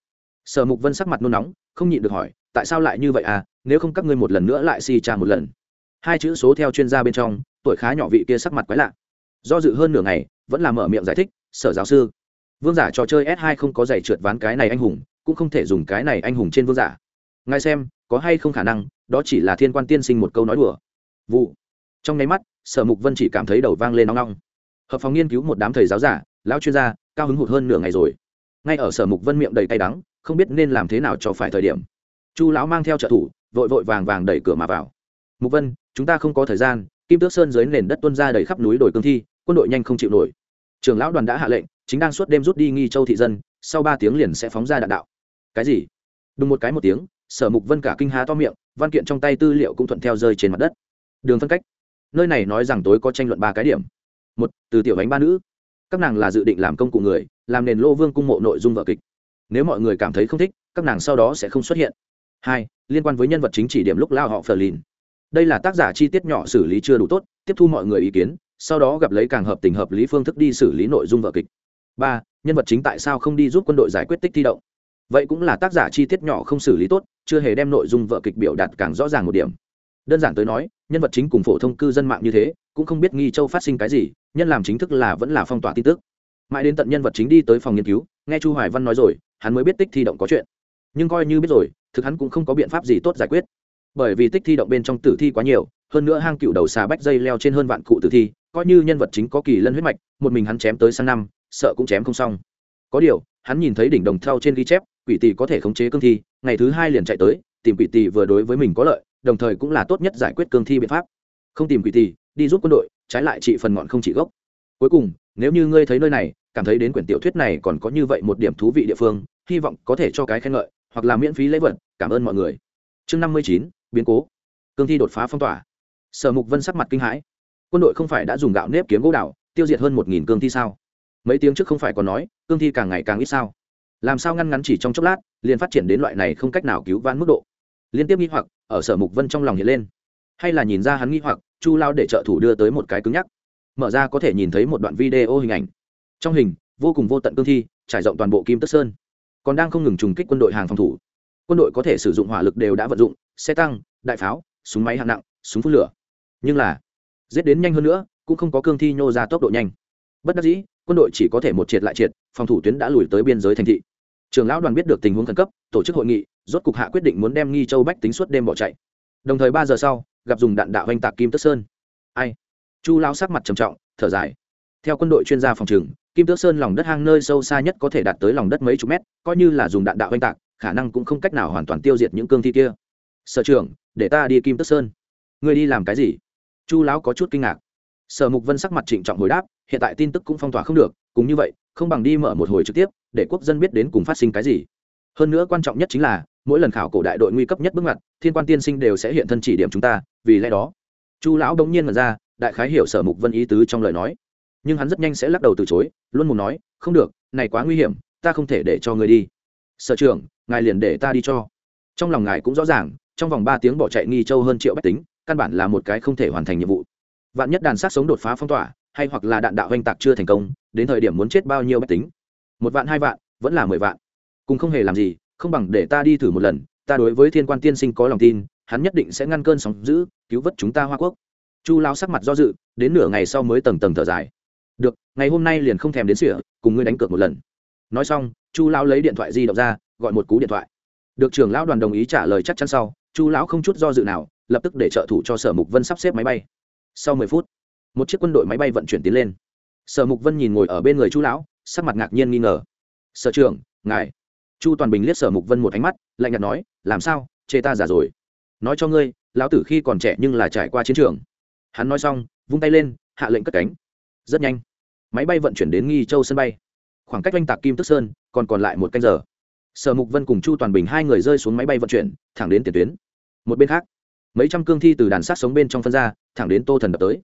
Sở mục vân sắc mặt nôn nóng, không nhịn được hỏi, tại sao lại như vậy à? Nếu không các ngươi một lần nữa lại si tra một lần. Hai chữ số theo chuyên gia bên trong, tuổi khá nhỏ vị kia sắc mặt quái lạ. Do dự hơn nửa ngày, vẫn là mở miệng giải thích, sở giáo sư, vương giả trò chơi s 2 không có giải trượt ván cái này anh hùng cũng không thể dùng cái này anh hùng trên vương giả. Ngài xem, có hay không khả năng, đó chỉ là thiên quan tiên sinh một câu nói đùa. Vụ. Trong nháy mắt, sở mục vân chỉ cảm thấy đầu vang lên nóng nóng hợp phòng nghiên cứu một đám thầy giáo giả, lão chuyên gia, cao hứng hụt hơn nửa ngày rồi. Ngay ở sở mục vân miệng đầy tay đắng, không biết nên làm thế nào cho phải thời điểm. Chu lão mang theo trợ thủ, vội vội vàng vàng đẩy cửa mà vào. Mục vân, chúng ta không có thời gian, kim tước sơn dưới nền đất tuân ra đầy khắp núi đồi cương thi, quân đội nhanh không chịu nổi. Trường lão đoàn đã hạ lệnh, chính đang suốt đêm rút đi nghi châu thị dân sau ba tiếng liền sẽ phóng ra đạn đạo. Cái gì? Đúng một cái một tiếng, sở mục vân cả kinh há to miệng, văn kiện trong tay tư liệu cũng thuận theo rơi trên mặt đất. Đường phân cách. Nơi này nói rằng tối có tranh luận ba cái điểm. Một, từ tiểu bánh ba nữ. Các nàng là dự định làm công cụ người, làm nền lô vương cung mộ nội dung vở kịch. Nếu mọi người cảm thấy không thích, các nàng sau đó sẽ không xuất hiện. Hai, liên quan với nhân vật chính chỉ điểm lúc lao họ phờ lìn. Đây là tác giả chi tiết nhỏ xử lý chưa đủ tốt, tiếp thu mọi người ý kiến, sau đó gặp lấy càng hợp tình hợp lý phương thức đi xử lý nội dung vở kịch ba, nhân vật chính tại sao không đi giúp quân đội giải quyết tích thi động? Vậy cũng là tác giả chi tiết nhỏ không xử lý tốt, chưa hề đem nội dung vở kịch biểu đạt càng rõ ràng một điểm. Đơn giản tới nói, nhân vật chính cùng phổ thông cư dân mạng như thế, cũng không biết nghi châu phát sinh cái gì, nhân làm chính thức là vẫn là phong tỏa tin tức. Mãi đến tận nhân vật chính đi tới phòng nghiên cứu, nghe chu hoài văn nói rồi, hắn mới biết tích thi động có chuyện. Nhưng coi như biết rồi, thực hắn cũng không có biện pháp gì tốt giải quyết. Bởi vì tích thi động bên trong tử thi quá nhiều, hơn nữa hang cựu đầu xà bách dây leo trên hơn vạn cụ tử thi, coi như nhân vật chính có kỳ lân huyết mạch, một mình hắn chém tới sang năm sợ cũng chém không xong. Có điều, hắn nhìn thấy đỉnh đồng thau trên ghi chép, quỷ tỷ có thể khống chế cương thi, ngày thứ hai liền chạy tới, tìm quỷ tỷ vừa đối với mình có lợi, đồng thời cũng là tốt nhất giải quyết cương thi biện pháp. Không tìm quỷ tỷ, đi giúp quân đội, trái lại trị phần ngọn không trị gốc. Cuối cùng, nếu như ngươi thấy nơi này, cảm thấy đến quyển tiểu thuyết này còn có như vậy một điểm thú vị địa phương, hy vọng có thể cho cái khen ngợi, hoặc là miễn phí lễ vật, cảm ơn mọi người. Chương năm mươi chín, biến cố. Cương thi đột phá phong tỏa. Sở mục vân sắc mặt kinh hãi. Quân đội không phải đã dùng gạo nếp kiếm gỗ đảo tiêu diệt hơn một nghìn cương thi sao? Mấy tiếng trước không phải còn nói, cương thi càng ngày càng ít sao? Làm sao ngăn ngắn chỉ trong chốc lát, liền phát triển đến loại này không cách nào cứu vãn mức độ? Liên tiếp nghi hoặc ở sở mục vân trong lòng hiện lên. Hay là nhìn ra hắn nghi hoặc, chu lao để trợ thủ đưa tới một cái cứng nhắc. Mở ra có thể nhìn thấy một đoạn video hình ảnh. Trong hình, vô cùng vô tận cương thi, trải rộng toàn bộ kim tức sơn. Còn đang không ngừng trùng kích quân đội hàng phòng thủ. Quân đội có thể sử dụng hỏa lực đều đã vận dụng, xe tăng, đại pháo, súng máy hạng nặng, súng phun lửa. Nhưng là, giết đến nhanh hơn nữa, cũng không có cương thi nhô ra tốc độ nhanh. Bất đắc dĩ quân đội chỉ có thể một triệt lại triệt, phòng thủ tuyến đã lùi tới biên giới thành thị. Trường lão đoàn biết được tình huống khẩn cấp, tổ chức hội nghị, rốt cục hạ quyết định muốn đem nghi châu bách tính suốt đêm bỏ chạy. Đồng thời ba giờ sau, gặp dùng đạn đạo oanh tạc kim tước sơn. Ai? Chu Lão sắc mặt trầm trọng, thở dài. Theo quân đội chuyên gia phòng trừng kim tước sơn lòng đất hang nơi sâu xa nhất có thể đạt tới lòng đất mấy chục mét, coi như là dùng đạn đạo oanh tạc, khả năng cũng không cách nào hoàn toàn tiêu diệt những cương thi kia. Sở trưởng, để ta đi kim tước sơn. Người đi làm cái gì? Chu lão có chút kinh ngạc sở mục vân sắc mặt trịnh trọng hồi đáp, hiện tại tin tức cũng phong tỏa không được, cùng như vậy, không bằng đi mở một hồi trực tiếp, để quốc dân biết đến cùng phát sinh cái gì. Hơn nữa quan trọng nhất chính là, mỗi lần khảo cổ đại đội nguy cấp nhất bước ngoặt, thiên quan tiên sinh đều sẽ hiện thân chỉ điểm chúng ta, vì lẽ đó, chu lão đống nhiên mật ra, đại khái hiểu sở mục vân ý tứ trong lời nói. Nhưng hắn rất nhanh sẽ lắc đầu từ chối, luôn muốn nói, không được, này quá nguy hiểm, ta không thể để cho người đi. Sở trưởng, ngài liền để ta đi cho. Trong lòng ngài cũng rõ ràng, trong vòng ba tiếng bỏ chạy nghi châu hơn triệu bách tính, căn bản là một cái không thể hoàn thành nhiệm vụ vạn nhất đàn sát sống đột phá phong tỏa, hay hoặc là đạn đạo oanh tạc chưa thành công, đến thời điểm muốn chết bao nhiêu máy tính? Một vạn, hai vạn, vẫn là mười vạn. Cùng không hề làm gì, không bằng để ta đi thử một lần, ta đối với thiên quan tiên sinh có lòng tin, hắn nhất định sẽ ngăn cơn sóng giữ cứu vớt chúng ta hoa quốc. Chu lao sắc mặt do dự, đến nửa ngày sau mới tầng tầng thở dài. Được, ngày hôm nay liền không thèm đến sỉa, cùng ngươi đánh cược một lần. Nói xong, chu lão lấy điện thoại di động ra, gọi một cú điện thoại. Được trưởng lão đoàn đồng ý trả lời chắc chắn sau, chu lão không chút do dự nào, lập tức để trợ thủ cho sở mục vân sắp xếp máy bay sau mười phút, một chiếc quân đội máy bay vận chuyển tiến lên. Sở mục vân nhìn ngồi ở bên người chu lão, sắc mặt ngạc nhiên nghi ngờ. Sở trưởng, ngài. Chu toàn bình liếc sở mục vân một ánh mắt, lạnh nhạt nói, làm sao? Chê ta giả rồi. Nói cho ngươi, lão tử khi còn trẻ nhưng là trải qua chiến trường. Hắn nói xong, vung tay lên, hạ lệnh cất cánh. Rất nhanh, máy bay vận chuyển đến nghi châu sân bay. Khoảng cách oanh tạc kim tức sơn, còn còn lại một canh giờ. Sở mục vân cùng chu toàn bình hai người rơi xuống máy bay vận chuyển, thẳng đến tiền tuyến. Một bên khác mấy trăm cương thi từ đàn sát sống bên trong phân ra, thẳng đến tô thần đập tới.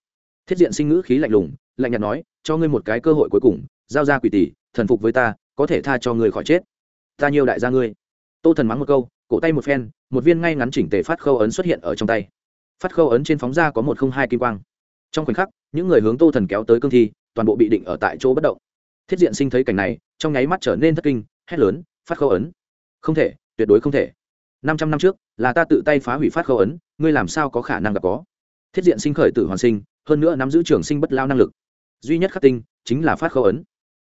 Thiết diện sinh ngữ khí lạnh lùng, lạnh nhạt nói, cho ngươi một cái cơ hội cuối cùng, giao ra quỷ tỷ, thần phục với ta, có thể tha cho ngươi khỏi chết. Ta nhiều đại gia ngươi. Tô thần mắng một câu, cổ tay một phen, một viên ngay ngắn chỉnh tề phát khâu ấn xuất hiện ở trong tay. Phát khâu ấn trên phóng ra có một không hai kim quang. Trong khoảnh khắc, những người hướng tô thần kéo tới cương thi, toàn bộ bị định ở tại chỗ bất động. Thiết diện sinh thấy cảnh này, trong nháy mắt trở nên thất kinh, hét lớn, phát khâu ấn. Không thể, tuyệt đối không thể năm trăm năm trước, là ta tự tay phá hủy phát khâu ấn, ngươi làm sao có khả năng gặp có? Thiết diện sinh khởi tử hoàn sinh, hơn nữa nắm giữ trường sinh bất lao năng lực. Duy nhất khắc tinh chính là phát khâu ấn.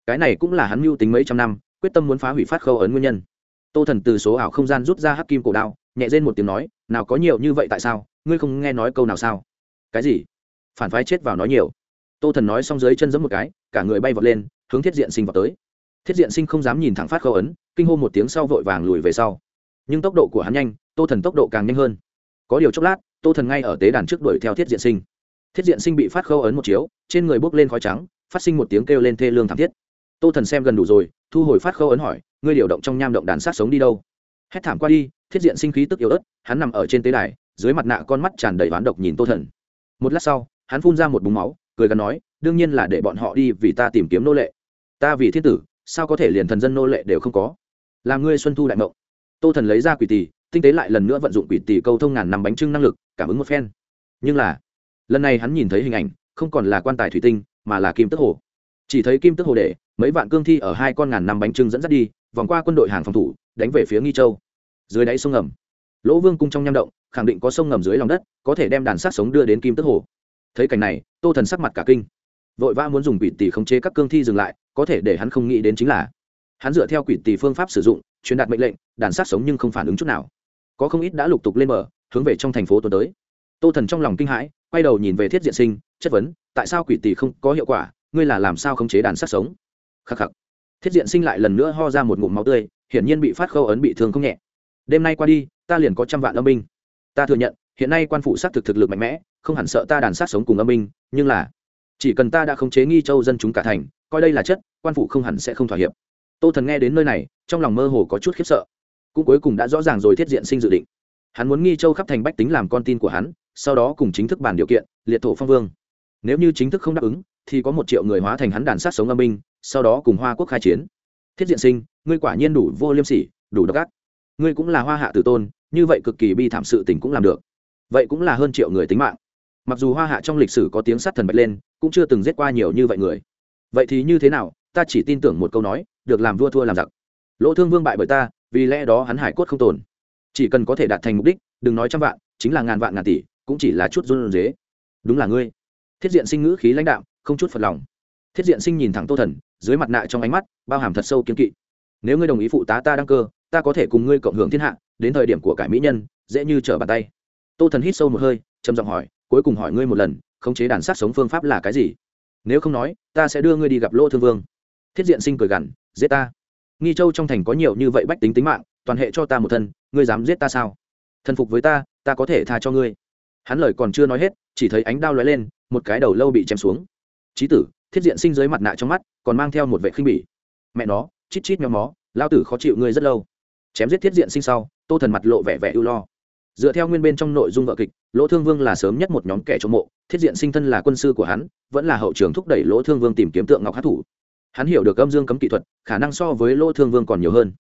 Cái này cũng là hắn mưu tính mấy trăm năm, quyết tâm muốn phá hủy phát khâu ấn nguyên nhân. Tô thần từ số ảo không gian rút ra hắc kim cổ đao, nhẹ rên một tiếng nói, nào có nhiều như vậy tại sao? Ngươi không nghe nói câu nào sao? Cái gì? Phản phái chết vào nói nhiều. Tô thần nói xong dưới chân giẫm một cái, cả người bay vọt lên, hướng thiết diện sinh vào tới. Thiết diện sinh không dám nhìn thẳng phát khâu ấn, kinh hô một tiếng sau vội vàng lùi về sau nhưng tốc độ của hắn nhanh, tô thần tốc độ càng nhanh hơn. Có điều chốc lát, tô thần ngay ở tế đàn trước đuổi theo thiết diện sinh. Thiết diện sinh bị phát khâu ấn một chiếu, trên người bốc lên khói trắng, phát sinh một tiếng kêu lên thê lương thảm thiết. Tô thần xem gần đủ rồi, thu hồi phát khâu ấn hỏi, ngươi điều động trong nham động đàn sát sống đi đâu? Hét thảm qua đi, thiết diện sinh khí tức yếu ớt, hắn nằm ở trên tế đài, dưới mặt nạ con mắt tràn đầy oán độc nhìn tô thần. Một lát sau, hắn phun ra một búng máu, cười gắn nói, đương nhiên là để bọn họ đi vì ta tìm kiếm nô lệ. Ta vì thiên tử, sao có thể liền thần dân nô lệ đều không có? Làm ngươi xuân thu đại mộng tô thần lấy ra quỷ tỷ tinh tế lại lần nữa vận dụng quỷ tỷ câu thông ngàn năm bánh trưng năng lực, cảm ứng một phen. Nhưng là, lần này hắn nhìn thấy hình ảnh, không còn là quan tài thủy tinh, mà là kim tức hồ. Chỉ thấy kim tức hồ để, mấy vạn cương thi ở hai con ngàn năm bánh trưng dẫn dắt đi, vòng qua quân đội hàng phòng thủ, đánh về phía nghi châu. Dưới đáy sông ngầm, lỗ vương cung trong nham động, khẳng định có sông ngầm dưới lòng đất, có thể đem đàn sát sống đưa đến kim tức hồ. Thấy cảnh này, tô thần sắc mặt cả kinh. Vội vã muốn dùng quỷ tỷ khống chế các cương thi dừng lại, có thể để hắn không nghĩ đến chính là, hắn dựa theo quỷ tỷ phương pháp sử dụng truyền đạt mệnh lệnh, đàn sát sống nhưng không phản ứng chút nào. Có không ít đã lục tục lên mở hướng về trong thành phố tuần tới. Tô thần trong lòng kinh hãi, quay đầu nhìn về thiết diện sinh, chất vấn, tại sao quỷ tỷ không có hiệu quả? Ngươi là làm sao khống chế đàn sát sống? Khắc khắc. Thiết diện sinh lại lần nữa ho ra một ngụm máu tươi, hiển nhiên bị phát khâu ấn bị thương không nhẹ. Đêm nay qua đi, ta liền có trăm vạn âm binh. Ta thừa nhận, hiện nay quan phụ sát thực thực lực mạnh mẽ, không hẳn sợ ta đàn sát sống cùng âm binh, nhưng là chỉ cần ta đã khống chế nghi châu dân chúng cả thành, coi đây là chất, quan phụ không hẳn sẽ không thỏa hiệp. Tô thần nghe đến nơi này trong lòng mơ hồ có chút khiếp sợ. Cũng cuối cùng đã rõ ràng rồi thiết diện sinh dự định. Hắn muốn nghi châu khắp thành bách tính làm con tin của hắn sau đó cùng chính thức bàn điều kiện liệt thổ phong vương. Nếu như chính thức không đáp ứng thì có một triệu người hóa thành hắn đàn sát sống âm binh, sau đó cùng hoa quốc khai chiến. Thiết diện sinh ngươi quả nhiên đủ vô liêm sỉ đủ độc ác. Ngươi cũng là hoa hạ tử tôn như vậy cực kỳ bi thảm sự tình cũng làm được. Vậy cũng là hơn triệu người tính mạng. Mặc dù hoa hạ trong lịch sử có tiếng sát thần bạch lên cũng chưa từng giết qua nhiều như vậy người. Vậy thì như thế nào? Ta chỉ tin tưởng một câu nói được làm vua thua làm giặc lỗ thương vương bại bởi ta, vì lẽ đó hắn hải cốt không tồn. Chỉ cần có thể đạt thành mục đích, đừng nói trăm vạn, chính là ngàn vạn ngàn tỷ, cũng chỉ là chút run dế đúng là ngươi. Thiết diện sinh ngữ khí lãnh đạo không chút phật lòng. Thiết diện sinh nhìn thẳng tô thần, dưới mặt nạ trong ánh mắt, bao hàm thật sâu kiên kỵ. Nếu ngươi đồng ý phụ tá ta đăng cơ, ta có thể cùng ngươi cộng hưởng thiên hạ, đến thời điểm của cải mỹ nhân, dễ như trở bàn tay. Tô thần hít sâu một hơi, trầm giọng hỏi, cuối cùng hỏi ngươi một lần, khống chế đàn sát sống phương pháp là cái gì? Nếu không nói, ta sẽ đưa ngươi đi gặp lỗ thương vương. Thiết diện sinh cười gằn, giết ta nghi châu trong thành có nhiều như vậy bách tính tính mạng, toàn hệ cho ta một thân, ngươi dám giết ta sao? Thần phục với ta ta có thể tha cho ngươi. Hắn lời còn chưa nói hết, chỉ thấy ánh đao lóe lên, một cái đầu lâu bị chém xuống. Trí tử, thiết diện sinh dưới mặt nạ trong mắt, còn mang theo một vệ khinh bỉ. Mẹ nó, chít chít nhóm mó, lao tử khó chịu ngươi rất lâu. Chém giết thiết diện sinh sau, tô thần mặt lộ vẻ vẻ ưu lo. Dựa theo nguyên bên trong nội dung vợ kịch, lỗ thương vương là sớm nhất một nhóm kẻ trộm mộ, thiết diện sinh thân là quân sư của hắn, vẫn là hậu trường thúc đẩy lỗ thương vương tìm kiếm tượng ngọc hát thủ hắn hiểu được âm dương cấm kỹ thuật, khả năng so với lỗ thương vương còn nhiều hơn.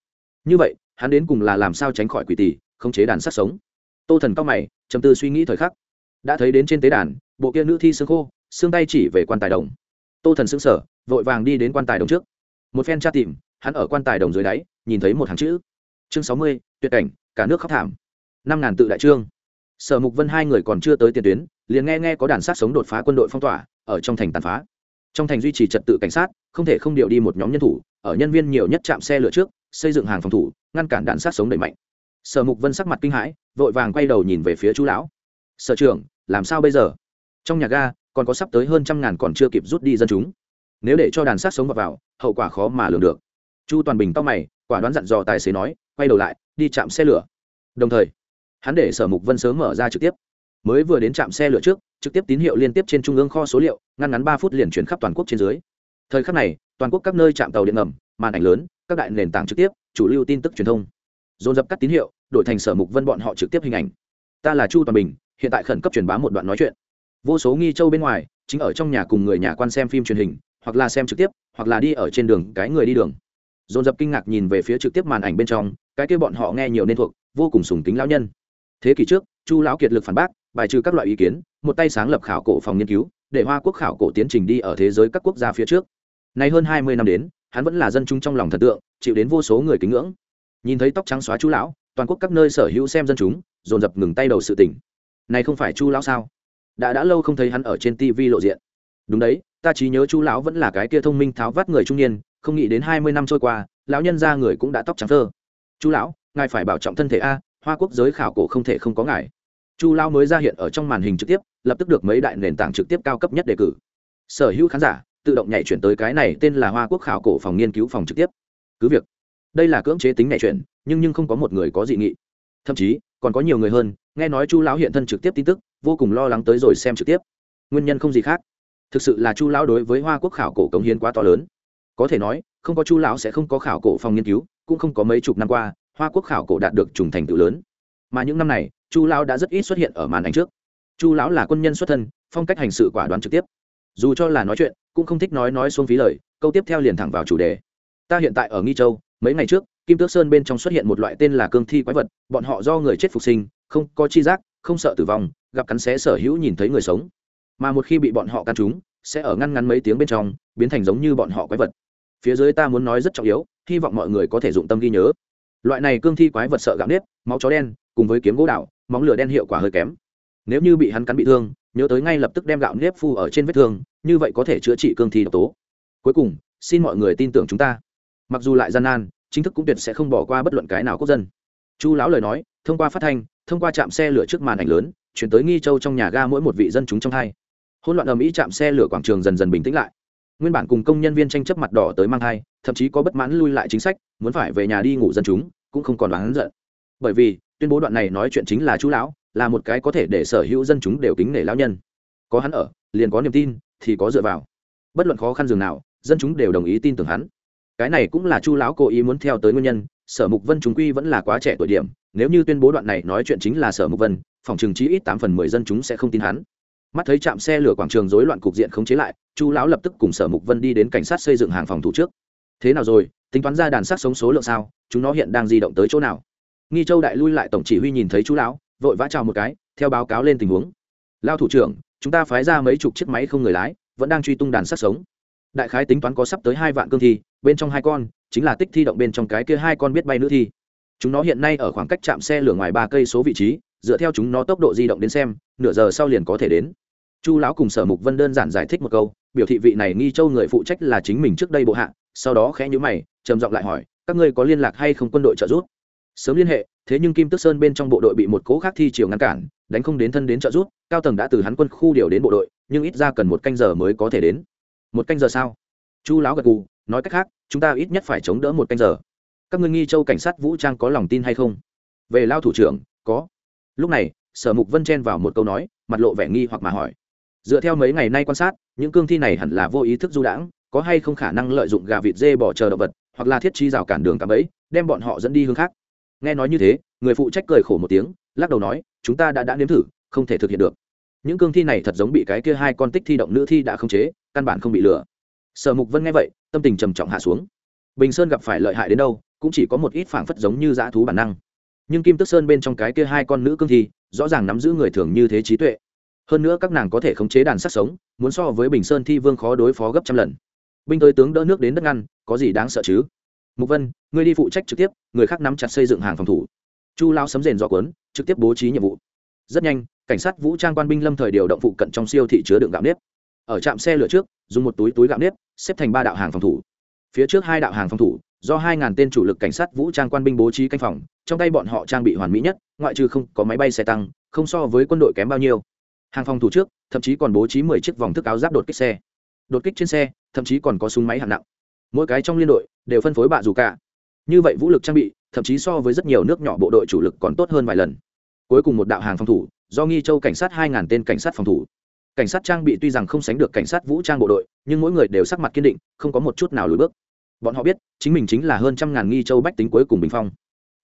Như vậy, hắn đến cùng là làm sao tránh khỏi quỷ tỷ, khống chế đàn sát sống? Tô thần cao mày chầm tư suy nghĩ thời khắc. Đã thấy đến trên tế đàn, bộ kia nữ thi xương khô, xương tay chỉ về quan tài đồng. Tô thần xương sở vội vàng đi đến quan tài đồng trước. Một phen tra tìm, hắn ở quan tài đồng dưới đáy, nhìn thấy một hàng chữ. Chương sáu mươi, tuyệt cảnh, cả nước khóc thảm. Năm ngàn tự đại trương. Sở mục vân hai người còn chưa tới tiền tuyến, liền nghe nghe có đàn sát sống đột phá quân đội phong tỏa, ở trong thành tàn phá trong thành duy trì trật tự cảnh sát không thể không điều đi một nhóm nhân thủ ở nhân viên nhiều nhất chạm xe lửa trước xây dựng hàng phòng thủ ngăn cản đạn sát sống đẩy mạnh. Sở mục vân sắc mặt kinh hãi vội vàng quay đầu nhìn về phía chú lão. Sở trưởng làm sao bây giờ? Trong nhà ga còn có sắp tới hơn trăm ngàn còn chưa kịp rút đi dân chúng. Nếu để cho đàn sát sống vào, vào hậu quả khó mà lường được. Chu toàn bình tóc mày quả đoán dặn dò tài xế nói quay đầu lại đi chạm xe lửa. Đồng thời hắn để sở mục vân sớm mở ra trực tiếp mới vừa đến trạm xe lửa trước, trực tiếp tín hiệu liên tiếp trên trung ương kho số liệu, ngăn ngắn ba phút liền chuyển khắp toàn quốc trên dưới. Thời khắc này, toàn quốc các nơi trạm tàu điện ngầm, màn ảnh lớn, các đại nền tảng trực tiếp, chủ lưu tin tức truyền thông. Dồn dập các tín hiệu, đổi thành sở mục vân bọn họ trực tiếp hình ảnh. Ta là chu toàn bình, hiện tại khẩn cấp truyền bá một đoạn nói chuyện. Vô số nghi châu bên ngoài, chính ở trong nhà cùng người nhà quan xem phim truyền hình, hoặc là xem trực tiếp, hoặc là đi ở trên đường, cái người đi đường. Dồn dập kinh ngạc nhìn về phía trực tiếp màn ảnh bên trong, cái kia bọn họ nghe nhiều nên thuộc, vô cùng sùng kính lão nhân. Thế kỷ trước, chu lão kiệt lực phản bác bài trừ các loại ý kiến, một tay sáng lập khảo cổ phòng nghiên cứu, để hoa quốc khảo cổ tiến trình đi ở thế giới các quốc gia phía trước. Nay hơn hai mươi năm đến, hắn vẫn là dân chúng trong lòng thần tượng, chịu đến vô số người kính ngưỡng. Nhìn thấy tóc trắng xóa chu lão, toàn quốc các nơi sở hữu xem dân chúng, dồn dập ngừng tay đầu sự tỉnh này không phải chu lão sao? Đã đã lâu không thấy hắn ở trên tv lộ diện. Đúng đấy, ta chỉ nhớ chu lão vẫn là cái kia thông minh tháo vát người trung niên, không nghĩ đến hai mươi năm trôi qua, lão nhân ra người cũng đã tóc trắng thơ. Chu lão, ngài phải bảo trọng thân thể a, hoa quốc giới khảo cổ không thể không có ngài chu lao mới ra hiện ở trong màn hình trực tiếp, lập tức được mấy đại nền tảng trực tiếp cao cấp nhất đề cử. Sở hữu khán giả, tự động nhảy chuyển tới cái này tên là hoa quốc khảo cổ phòng nghiên cứu phòng trực tiếp. Cứ việc, đây là cưỡng chế tính nhảy chuyển, nhưng nhưng không có một người có dị nghị. Thậm chí, còn có nhiều người hơn, nghe nói chu lão hiện thân trực tiếp tin tức, vô cùng lo lắng tới rồi xem trực tiếp. Nguyên nhân không gì khác. Thực sự là chu lão đối với hoa quốc khảo cổ cống hiến quá to lớn. Có thể nói, không có chu lão sẽ không có khảo cổ phòng nghiên cứu, cũng không có mấy chục năm qua, hoa quốc khảo cổ đạt được trùng thành tựu lớn. Mà những năm này chu lão đã rất ít xuất hiện ở màn ảnh trước. Chu lão là quân nhân xuất thân, phong cách hành sự quả đoán trực tiếp. Dù cho là nói chuyện, cũng không thích nói nói xuống phí lời, câu tiếp theo liền thẳng vào chủ đề. Ta hiện tại ở nghi châu, mấy ngày trước, kim tước sơn bên trong xuất hiện một loại tên là cương thi quái vật, bọn họ do người chết phục sinh, không có chi giác, không sợ tử vong, gặp cắn xé sở hữu nhìn thấy người sống. Mà một khi bị bọn họ căn trúng, sẽ ở ngăn ngắn mấy tiếng bên trong, biến thành giống như bọn họ quái vật. Phía dưới ta muốn nói rất trọng yếu, hy vọng mọi người có thể dụng tâm ghi nhớ. Loại này cương thi quái vật sợ gạo nếp, máu chó đen, cùng với kiếm gỗ đạo móng lửa đen hiệu quả hơi kém. Nếu như bị hắn cắn bị thương, nhớ tới ngay lập tức đem gạo nếp phu ở trên vết thương, như vậy có thể chữa trị cương thi độc tố. Cuối cùng, xin mọi người tin tưởng chúng ta. Mặc dù lại gian nan, chính thức cũng tuyệt sẽ không bỏ qua bất luận cái nào quốc dân. Chu lão lời nói, thông qua phát thanh, thông qua trạm xe lửa trước màn ảnh lớn, chuyển tới nghi châu trong nhà ga mỗi một vị dân chúng trong hai. Hỗn loạn ầm ĩ chạm xe lửa quảng trường dần dần bình tĩnh lại. Nguyên bản cùng công nhân viên tranh chấp mặt đỏ tới mang thai, thậm chí có bất mãn lui lại chính sách, muốn phải về nhà đi ngủ dân chúng, cũng không còn đoán giận. Bởi vì tuyên bố đoạn này nói chuyện chính là chú lão, là một cái có thể để sở hữu dân chúng đều kính nể lão nhân. Có hắn ở, liền có niềm tin, thì có dựa vào. Bất luận khó khăn dường nào, dân chúng đều đồng ý tin tưởng hắn. Cái này cũng là chu lão cố ý muốn theo tới nguyên nhân, sở mục vân chúng quy vẫn là quá trẻ tuổi điểm, nếu như tuyên bố đoạn này nói chuyện chính là sở mục vân, phòng trường chí ít tám phần mười dân chúng sẽ không tin hắn. Mắt thấy chạm xe lửa quảng trường rối loạn cục diện không chế lại chu lão lập tức cùng sở mục vân đi đến cảnh sát xây dựng hàng phòng thủ trước. Thế nào rồi, tính toán ra đàn sát sống số lượng sao, chúng nó hiện đang di động tới chỗ nào? Nghi châu đại lui lại tổng chỉ huy nhìn thấy chú lão, vội vã chào một cái, theo báo cáo lên tình huống. Lao thủ trưởng, chúng ta phái ra mấy chục chiếc máy không người lái, vẫn đang truy tung đàn sát sống. Đại khái tính toán có sắp tới hai vạn cương thi, bên trong hai con, chính là tích thi động bên trong cái kia hai con biết bay nữ thi. Chúng nó hiện nay ở khoảng cách chạm xe lửa ngoài ba cây số vị trí, dựa theo chúng nó tốc độ di động đến xem, nửa giờ sau liền có thể đến. Chu lão cùng sở mục vân đơn giản giải thích một câu, biểu thị vị này nghi châu người phụ trách là chính mình trước đây bộ hạ, sau đó khẽ nhữ mày, trầm giọng lại hỏi, các ngươi có liên lạc hay không quân đội trợ giúp? Sớm liên hệ, thế nhưng kim tức sơn bên trong bộ đội bị một cố khác thi chiều ngăn cản, đánh không đến thân đến trợ giúp, cao tầng đã từ hắn quân khu điều đến bộ đội, nhưng ít ra cần một canh giờ mới có thể đến. Một canh giờ sao? Chu lão gật gù, nói cách khác, chúng ta ít nhất phải chống đỡ một canh giờ. Các ngươi nghi châu cảnh sát vũ trang có lòng tin hay không? Về lao thủ trưởng, có. Lúc này, sở mục vân chen vào một câu nói, mặt lộ vẻ nghi hoặc mà hỏi. Dựa theo mấy ngày nay quan sát, những cương thi này hẳn là vô ý thức du đãng, có hay không khả năng lợi dụng gà vịt dê bỏ chờ động vật, hoặc là thiết chi rào cản đường cạm ấy đem bọn họ dẫn đi hướng khác nghe nói như thế, người phụ trách cười khổ một tiếng, lắc đầu nói, chúng ta đã đã nếm thử, không thể thực hiện được. Những cương thi này thật giống bị cái kia hai con tích thi động nữ thi đã không chế, căn bản không bị lừa. Sở mục vân nghe vậy, tâm tình trầm trọng hạ xuống. Bình sơn gặp phải lợi hại đến đâu, cũng chỉ có một ít phảng phất giống như dã thú bản năng. Nhưng kim tức sơn bên trong cái kia hai con nữ cương thi, rõ ràng nắm giữ người thường như thế trí tuệ. Hơn nữa các nàng có thể khống chế đàn sắc sống, muốn so với bình sơn thi vương khó đối phó gấp trăm lần. Binh tới tướng đỡ nước đến đất ngăn, có gì đáng sợ chứ? Mục vân người đi phụ trách trực tiếp, người khác nắm chặt xây dựng hàng phòng thủ. Chu lao sấm rền do cuốn, trực tiếp bố trí nhiệm vụ. Rất nhanh, cảnh sát vũ trang quan binh lâm thời điều động phụ cận trong siêu thị chứa đựng gạo nếp. Ở trạm xe lửa trước, dùng một túi túi gạo nếp, xếp thành ba đạo hàng phòng thủ. Phía trước hai đạo hàng phòng thủ, do hai ngàn tên chủ lực cảnh sát vũ trang quan binh bố trí canh phòng, trong tay bọn họ trang bị hoàn mỹ nhất, ngoại trừ không có máy bay xe tăng, không so với quân đội kém bao nhiêu. Hàng phòng thủ trước, thậm chí còn bố trí mười chiếc vòng thức áo giáp đột kích xe. Đột kích trên xe, thậm chí còn có súng máy hạng nặng mỗi cái trong liên đội đều phân phối bạ dù cả. Như vậy vũ lực trang bị, thậm chí so với rất nhiều nước nhỏ bộ đội chủ lực còn tốt hơn vài lần. Cuối cùng một đạo hàng phòng thủ, do nghi châu cảnh sát hai ngàn tên cảnh sát phòng thủ. Cảnh sát trang bị tuy rằng không sánh được cảnh sát vũ trang bộ đội, nhưng mỗi người đều sắc mặt kiên định, không có một chút nào lùi bước. Bọn họ biết, chính mình chính là hơn trăm ngàn nghi châu bách tính cuối cùng bình phong.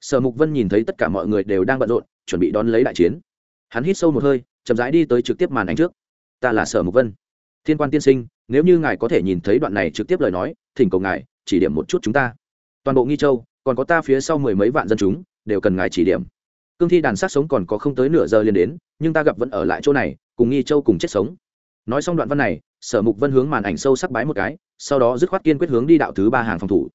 Sở mục vân nhìn thấy tất cả mọi người đều đang bận rộn, chuẩn bị đón lấy đại chiến. Hắn hít sâu một hơi, chậm rãi đi tới trực tiếp màn ảnh trước. Ta là sở mục vân thiên quan tiên sinh, nếu như ngài có thể nhìn thấy đoạn này trực tiếp lời nói, thỉnh cầu ngài chỉ điểm một chút chúng ta. Toàn bộ nghi châu, còn có ta phía sau mười mấy vạn dân chúng, đều cần ngài chỉ điểm. Cương thi đàn sát sống còn có không tới nửa giờ liền đến, nhưng ta gặp vẫn ở lại chỗ này, cùng nghi châu cùng chết sống. Nói xong đoạn văn này, sở mục vân hướng màn ảnh sâu sắc bái một cái, sau đó dứt khoát kiên quyết hướng đi đạo thứ ba hàng phòng thủ.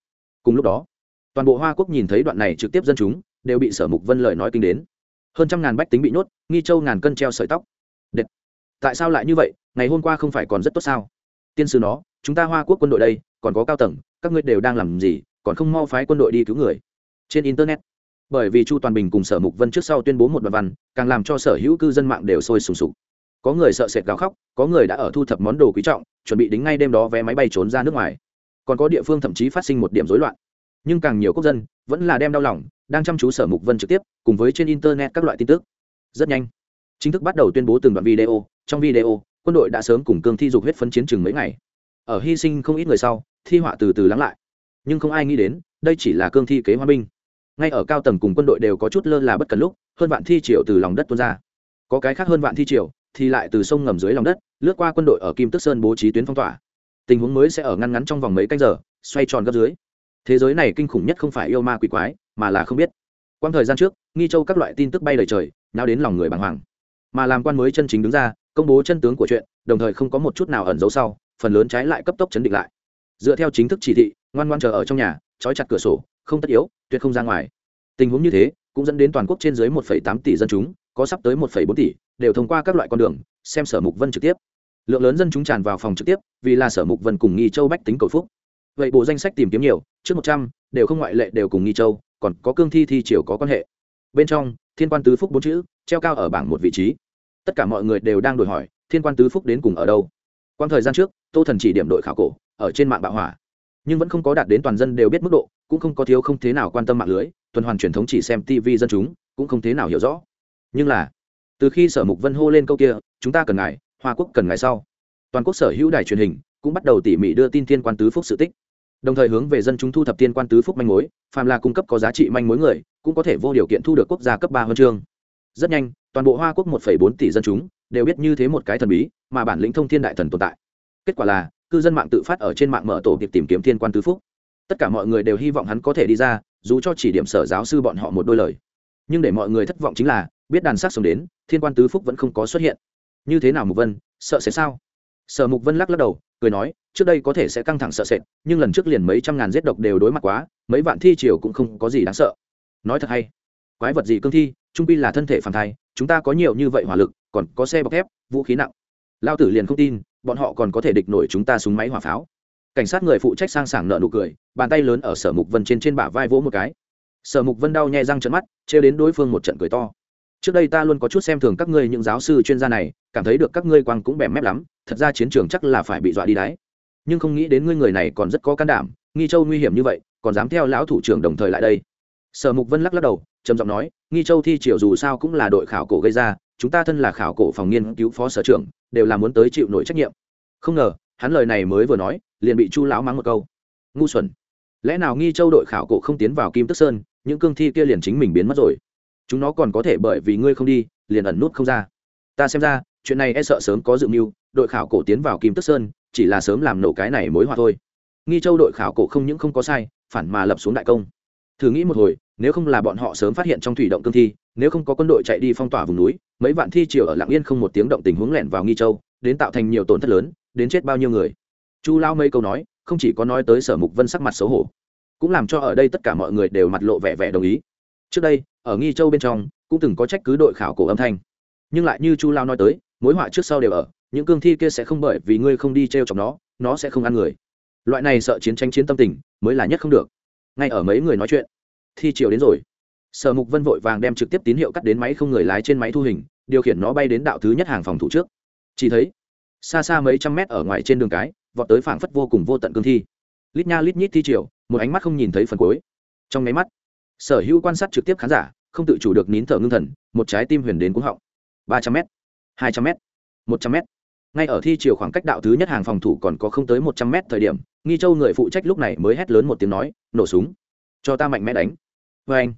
Cùng lúc đó, toàn bộ hoa quốc nhìn thấy đoạn này trực tiếp dân chúng, đều bị sở mục vân lời nói kinh đến. Hơn trăm ngàn bách tính bị nhốt, nghi châu ngàn cân treo sợi tóc tại sao lại như vậy, ngày hôm qua không phải còn rất tốt sao? Tiên sư nó, chúng ta hoa quốc quân đội đây, còn có cao tầng, các ngươi đều đang làm gì, còn không mau phái quân đội đi cứu người. Trên internet. Bởi vì chu toàn bình cùng sở mục vân trước sau tuyên bố một đoạn văn, càng làm cho sở hữu cư dân mạng đều sôi sùng sục. Có người sợ sệt gào khóc, có người đã ở thu thập món đồ quý trọng, chuẩn bị đính ngay đêm đó vé máy bay trốn ra nước ngoài. Còn có địa phương thậm chí phát sinh một điểm rối loạn. Nhưng càng nhiều quốc dân, vẫn là đem đau lòng, đang chăm chú sở mục vân trực tiếp, cùng với trên internet các loại tin tức. Rất nhanh. Chính thức bắt đầu tuyên bố từng đoạn video trong video, quân đội đã sớm cùng cương thi dục huyết phấn chiến chừng mấy ngày. Ở hy sinh không ít người sau, thi họa từ từ lắng lại. Nhưng không ai nghĩ đến, đây chỉ là cương thi kế hoa binh. Ngay ở cao tầng cùng quân đội đều có chút lơ là bất cần lúc, hơn vạn thi triều từ lòng đất tuôn ra. Có cái khác hơn vạn thi triều thì lại từ sông ngầm dưới lòng đất, lướt qua quân đội ở kim tức sơn bố trí tuyến phong tỏa. Tình huống mới sẽ ở ngăn ngắn trong vòng mấy canh giờ, xoay tròn gấp dưới. Thế giới này kinh khủng nhất không phải yêu ma quỷ quái, mà là không biết. Quang thời gian trước, nghi châu các loại tin tức bay đầy trời nào đến lòng người bàng hoàng. Mà làm quan mới chân chính đứng ra công bố chân tướng của chuyện đồng thời không có một chút nào ẩn giấu sau phần lớn trái lại cấp tốc chấn định lại. Dựa theo chính thức chỉ thị ngoan ngoan chờ ở trong nhà trói chặt cửa sổ không tất yếu tuyệt không ra ngoài. Tình huống như thế cũng dẫn đến toàn quốc trên dưới 1,8 tỷ dân chúng có sắp tới 1,4 tỷ đều thông qua các loại con đường xem sở mục vân trực tiếp. Lượng lớn dân chúng tràn vào phòng trực tiếp vì là sở mục vân cùng nghi châu bách tính cầu phúc. Vậy bộ danh sách tìm kiếm nhiều trước 100 đều không ngoại lệ đều cùng nghi châu còn có cương thi thi triều có quan hệ. Bên trong thiên quan tứ phúc bốn chữ treo cao ở bảng một vị trí tất cả mọi người đều đang đổi hỏi, thiên quan tứ phúc đến cùng ở đâu? Quan thời gian trước, tô thần chỉ điểm đội khảo cổ, ở trên mạng bạo hỏa. Nhưng vẫn không có đạt đến toàn dân đều biết mức độ, cũng không có thiếu không thế nào quan tâm mạng lưới, tuần hoàn truyền thống chỉ xem tv dân chúng, cũng không thế nào hiểu rõ. Nhưng là, từ khi sở mục vân hô lên câu kia, chúng ta cần ngài, hoa quốc cần ngài sau. Toàn quốc sở hữu đài truyền hình cũng bắt đầu tỉ mỉ đưa tin thiên quan tứ phúc sự tích. Đồng thời hướng về dân chúng thu thập tiên quan tứ phúc manh mối, phàm là cung cấp có giá trị manh mối người, cũng có thể vô điều kiện thu được quốc gia cấp ba huân chương rất nhanh, toàn bộ hoa quốc một bốn tỷ dân chúng đều biết như thế một cái thần bí mà bản lĩnh thông thiên đại thần tồn tại. Kết quả là, cư dân mạng tự phát ở trên mạng mở tổ việc tìm kiếm thiên quan tứ phúc. Tất cả mọi người đều hy vọng hắn có thể đi ra, dù cho chỉ điểm sở giáo sư bọn họ một đôi lời. Nhưng để mọi người thất vọng chính là, biết đàn sắc sống đến, thiên quan tứ phúc vẫn không có xuất hiện. Như thế nào mục vân, sợ sẽ sao? Sở mục vân lắc lắc đầu, cười nói, trước đây có thể sẽ căng thẳng sợ sệt, nhưng lần trước liền mấy trăm ngàn giết độc đều đối mặt quá, mấy vạn thi triều cũng không có gì đáng sợ. Nói thật hay quái vật gì cương thi, trung pi là thân thể phản thai, chúng ta có nhiều như vậy hỏa lực, còn có xe bọc thép, vũ khí nặng. Lao tử liền không tin, bọn họ còn có thể địch nổi chúng ta súng máy hỏa pháo. Cảnh sát người phụ trách sang sảng nợ nụ cười, bàn tay lớn ở sở mục vân trên trên bả vai vỗ một cái. Sở mục vân đau nhẹ răng trận mắt, trêu đến đối phương một trận cười to. Trước đây ta luôn có chút xem thường các ngươi những giáo sư chuyên gia này, cảm thấy được các ngươi quang cũng bèm mép lắm, thật ra chiến trường chắc là phải bị dọa đi đáy nhưng không nghĩ đến ngươi người này còn rất có can đảm, nghi châu nguy hiểm như vậy, còn dám theo lão thủ trưởng đồng thời lại đây sở mục vân lắc lắc đầu, trầm giọng nói, nghi châu thi triều dù sao cũng là đội khảo cổ gây ra, chúng ta thân là khảo cổ phòng nghiên cứu phó sở trưởng, đều là muốn tới chịu nổi trách nhiệm. Không ngờ, hắn lời này mới vừa nói, liền bị chu lão mắng một câu. Ngu xuẩn! Lẽ nào nghi châu đội khảo cổ không tiến vào kim tức sơn, những cương thi kia liền chính mình biến mất rồi? Chúng nó còn có thể bởi vì ngươi không đi, liền ẩn nút không ra. Ta xem ra, chuyện này e sợ sớm có dự mưu, đội khảo cổ tiến vào kim tức sơn, chỉ là sớm làm nổ cái này mối hòa thôi. Nghi châu đội khảo cổ không những không có sai, phản mà lập xuống đại công thử nghĩ một hồi, nếu không là bọn họ sớm phát hiện trong thủy động cương thi, nếu không có quân đội chạy đi phong tỏa vùng núi, mấy vạn thi triều ở lạng yên không một tiếng động tình huống lẻn vào nghi châu, đến tạo thành nhiều tổn thất lớn, đến chết bao nhiêu người. Chu lao mây câu nói, không chỉ có nói tới sở mục vân sắc mặt xấu hổ, cũng làm cho ở đây tất cả mọi người đều mặt lộ vẻ vẻ đồng ý. Trước đây, ở nghi châu bên trong, cũng từng có trách cứ đội khảo cổ âm thanh. Nhưng lại như chu lao nói tới, mối họa trước sau đều ở, những cương thi kia sẽ không bởi vì ngươi không đi t r e o chọc nó nó sẽ không ăn người. Loại này sợ chiến tranh chiến tâm tình, mới là nhất không được ngay ở mấy người nói chuyện thi chiều đến rồi. Sở mục vân vội vàng đem trực tiếp tín hiệu cắt đến máy không người lái trên máy thu hình điều khiển nó bay đến đạo thứ nhất hàng phòng thủ trước. Chỉ thấy xa xa mấy trăm mét ở ngoài trên đường cái vọt tới phảng phất vô cùng vô tận cương thi. Lít nha lít nhít thi chiều, một ánh mắt không nhìn thấy phần cuối. Trong nháy mắt sở hữu quan sát trực tiếp khán giả không tự chủ được nín thở ngưng thần một trái tim huyền đến cuống họng. Ba trăm m hai trăm m một trăm m ngay ở thi chiều khoảng cách đạo thứ nhất hàng phòng thủ còn có không tới một trăm m thời điểm nghi châu người phụ trách lúc này mới hét lớn một tiếng nói, nổ súng, cho ta mạnh mẽ đánh. Vê anh,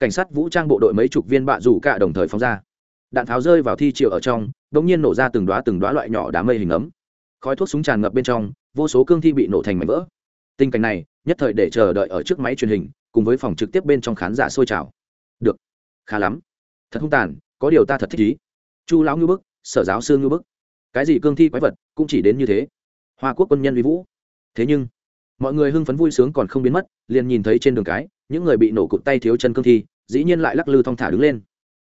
cảnh sát vũ trang bộ đội mấy chục viên bạ rủ cả đồng thời phóng ra. Đạn tháo rơi vào thi triều ở trong đ ỗ n g nhiên nổ ra từng đoá từng đoá loại nhỏ đá mây hình ấm. Khói thuốc súng tràn ngập bên trong, vô số cương thi bị nổ thành mảnh vỡ. Tình cảnh này, nhất thời để chờ đợi ở trước máy truyền hình, cùng với phòng trực tiếp bên trong khán giả sôi trào. Được. Khá lắm. Thật hung tàn, có điều ta thật thích ý chu lão ngư bức, sở giáo sư ngư bức. Cái gì cương thi quái vật, cũng chỉ đến như thế. Hoa quốc quân nhân vi vũ thế nhưng, mọi người hưng phấn vui sướng còn không biến mất, liền nhìn thấy trên đường cái, những người bị nổ cụt tay thiếu chân cương thi, dĩ nhiên lại lắc lư thong thả đứng lên.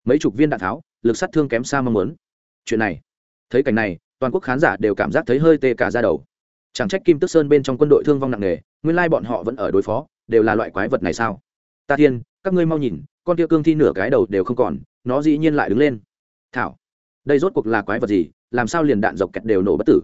Mấy chục viên đạn tháo, lực sát thương kém xa mong muốn. Chuyện này, thấy cảnh này, toàn quốc khán giả đều cảm giác thấy hơi tê cả ra đầu. Chẳng trách kim tức sơn bên trong quân đội thương vong nặng nề, nguyên lai bọn họ vẫn ở đối phó, đều là loại quái vật này sao? Ta thiên, các ngươi mau nhìn, con kia cương thi nửa cái đầu đều không còn, nó dĩ nhiên lại đứng lên. Thảo, đây rốt cuộc là quái vật gì, làm sao liền đạn dọc kẹt đều nổ bất tử?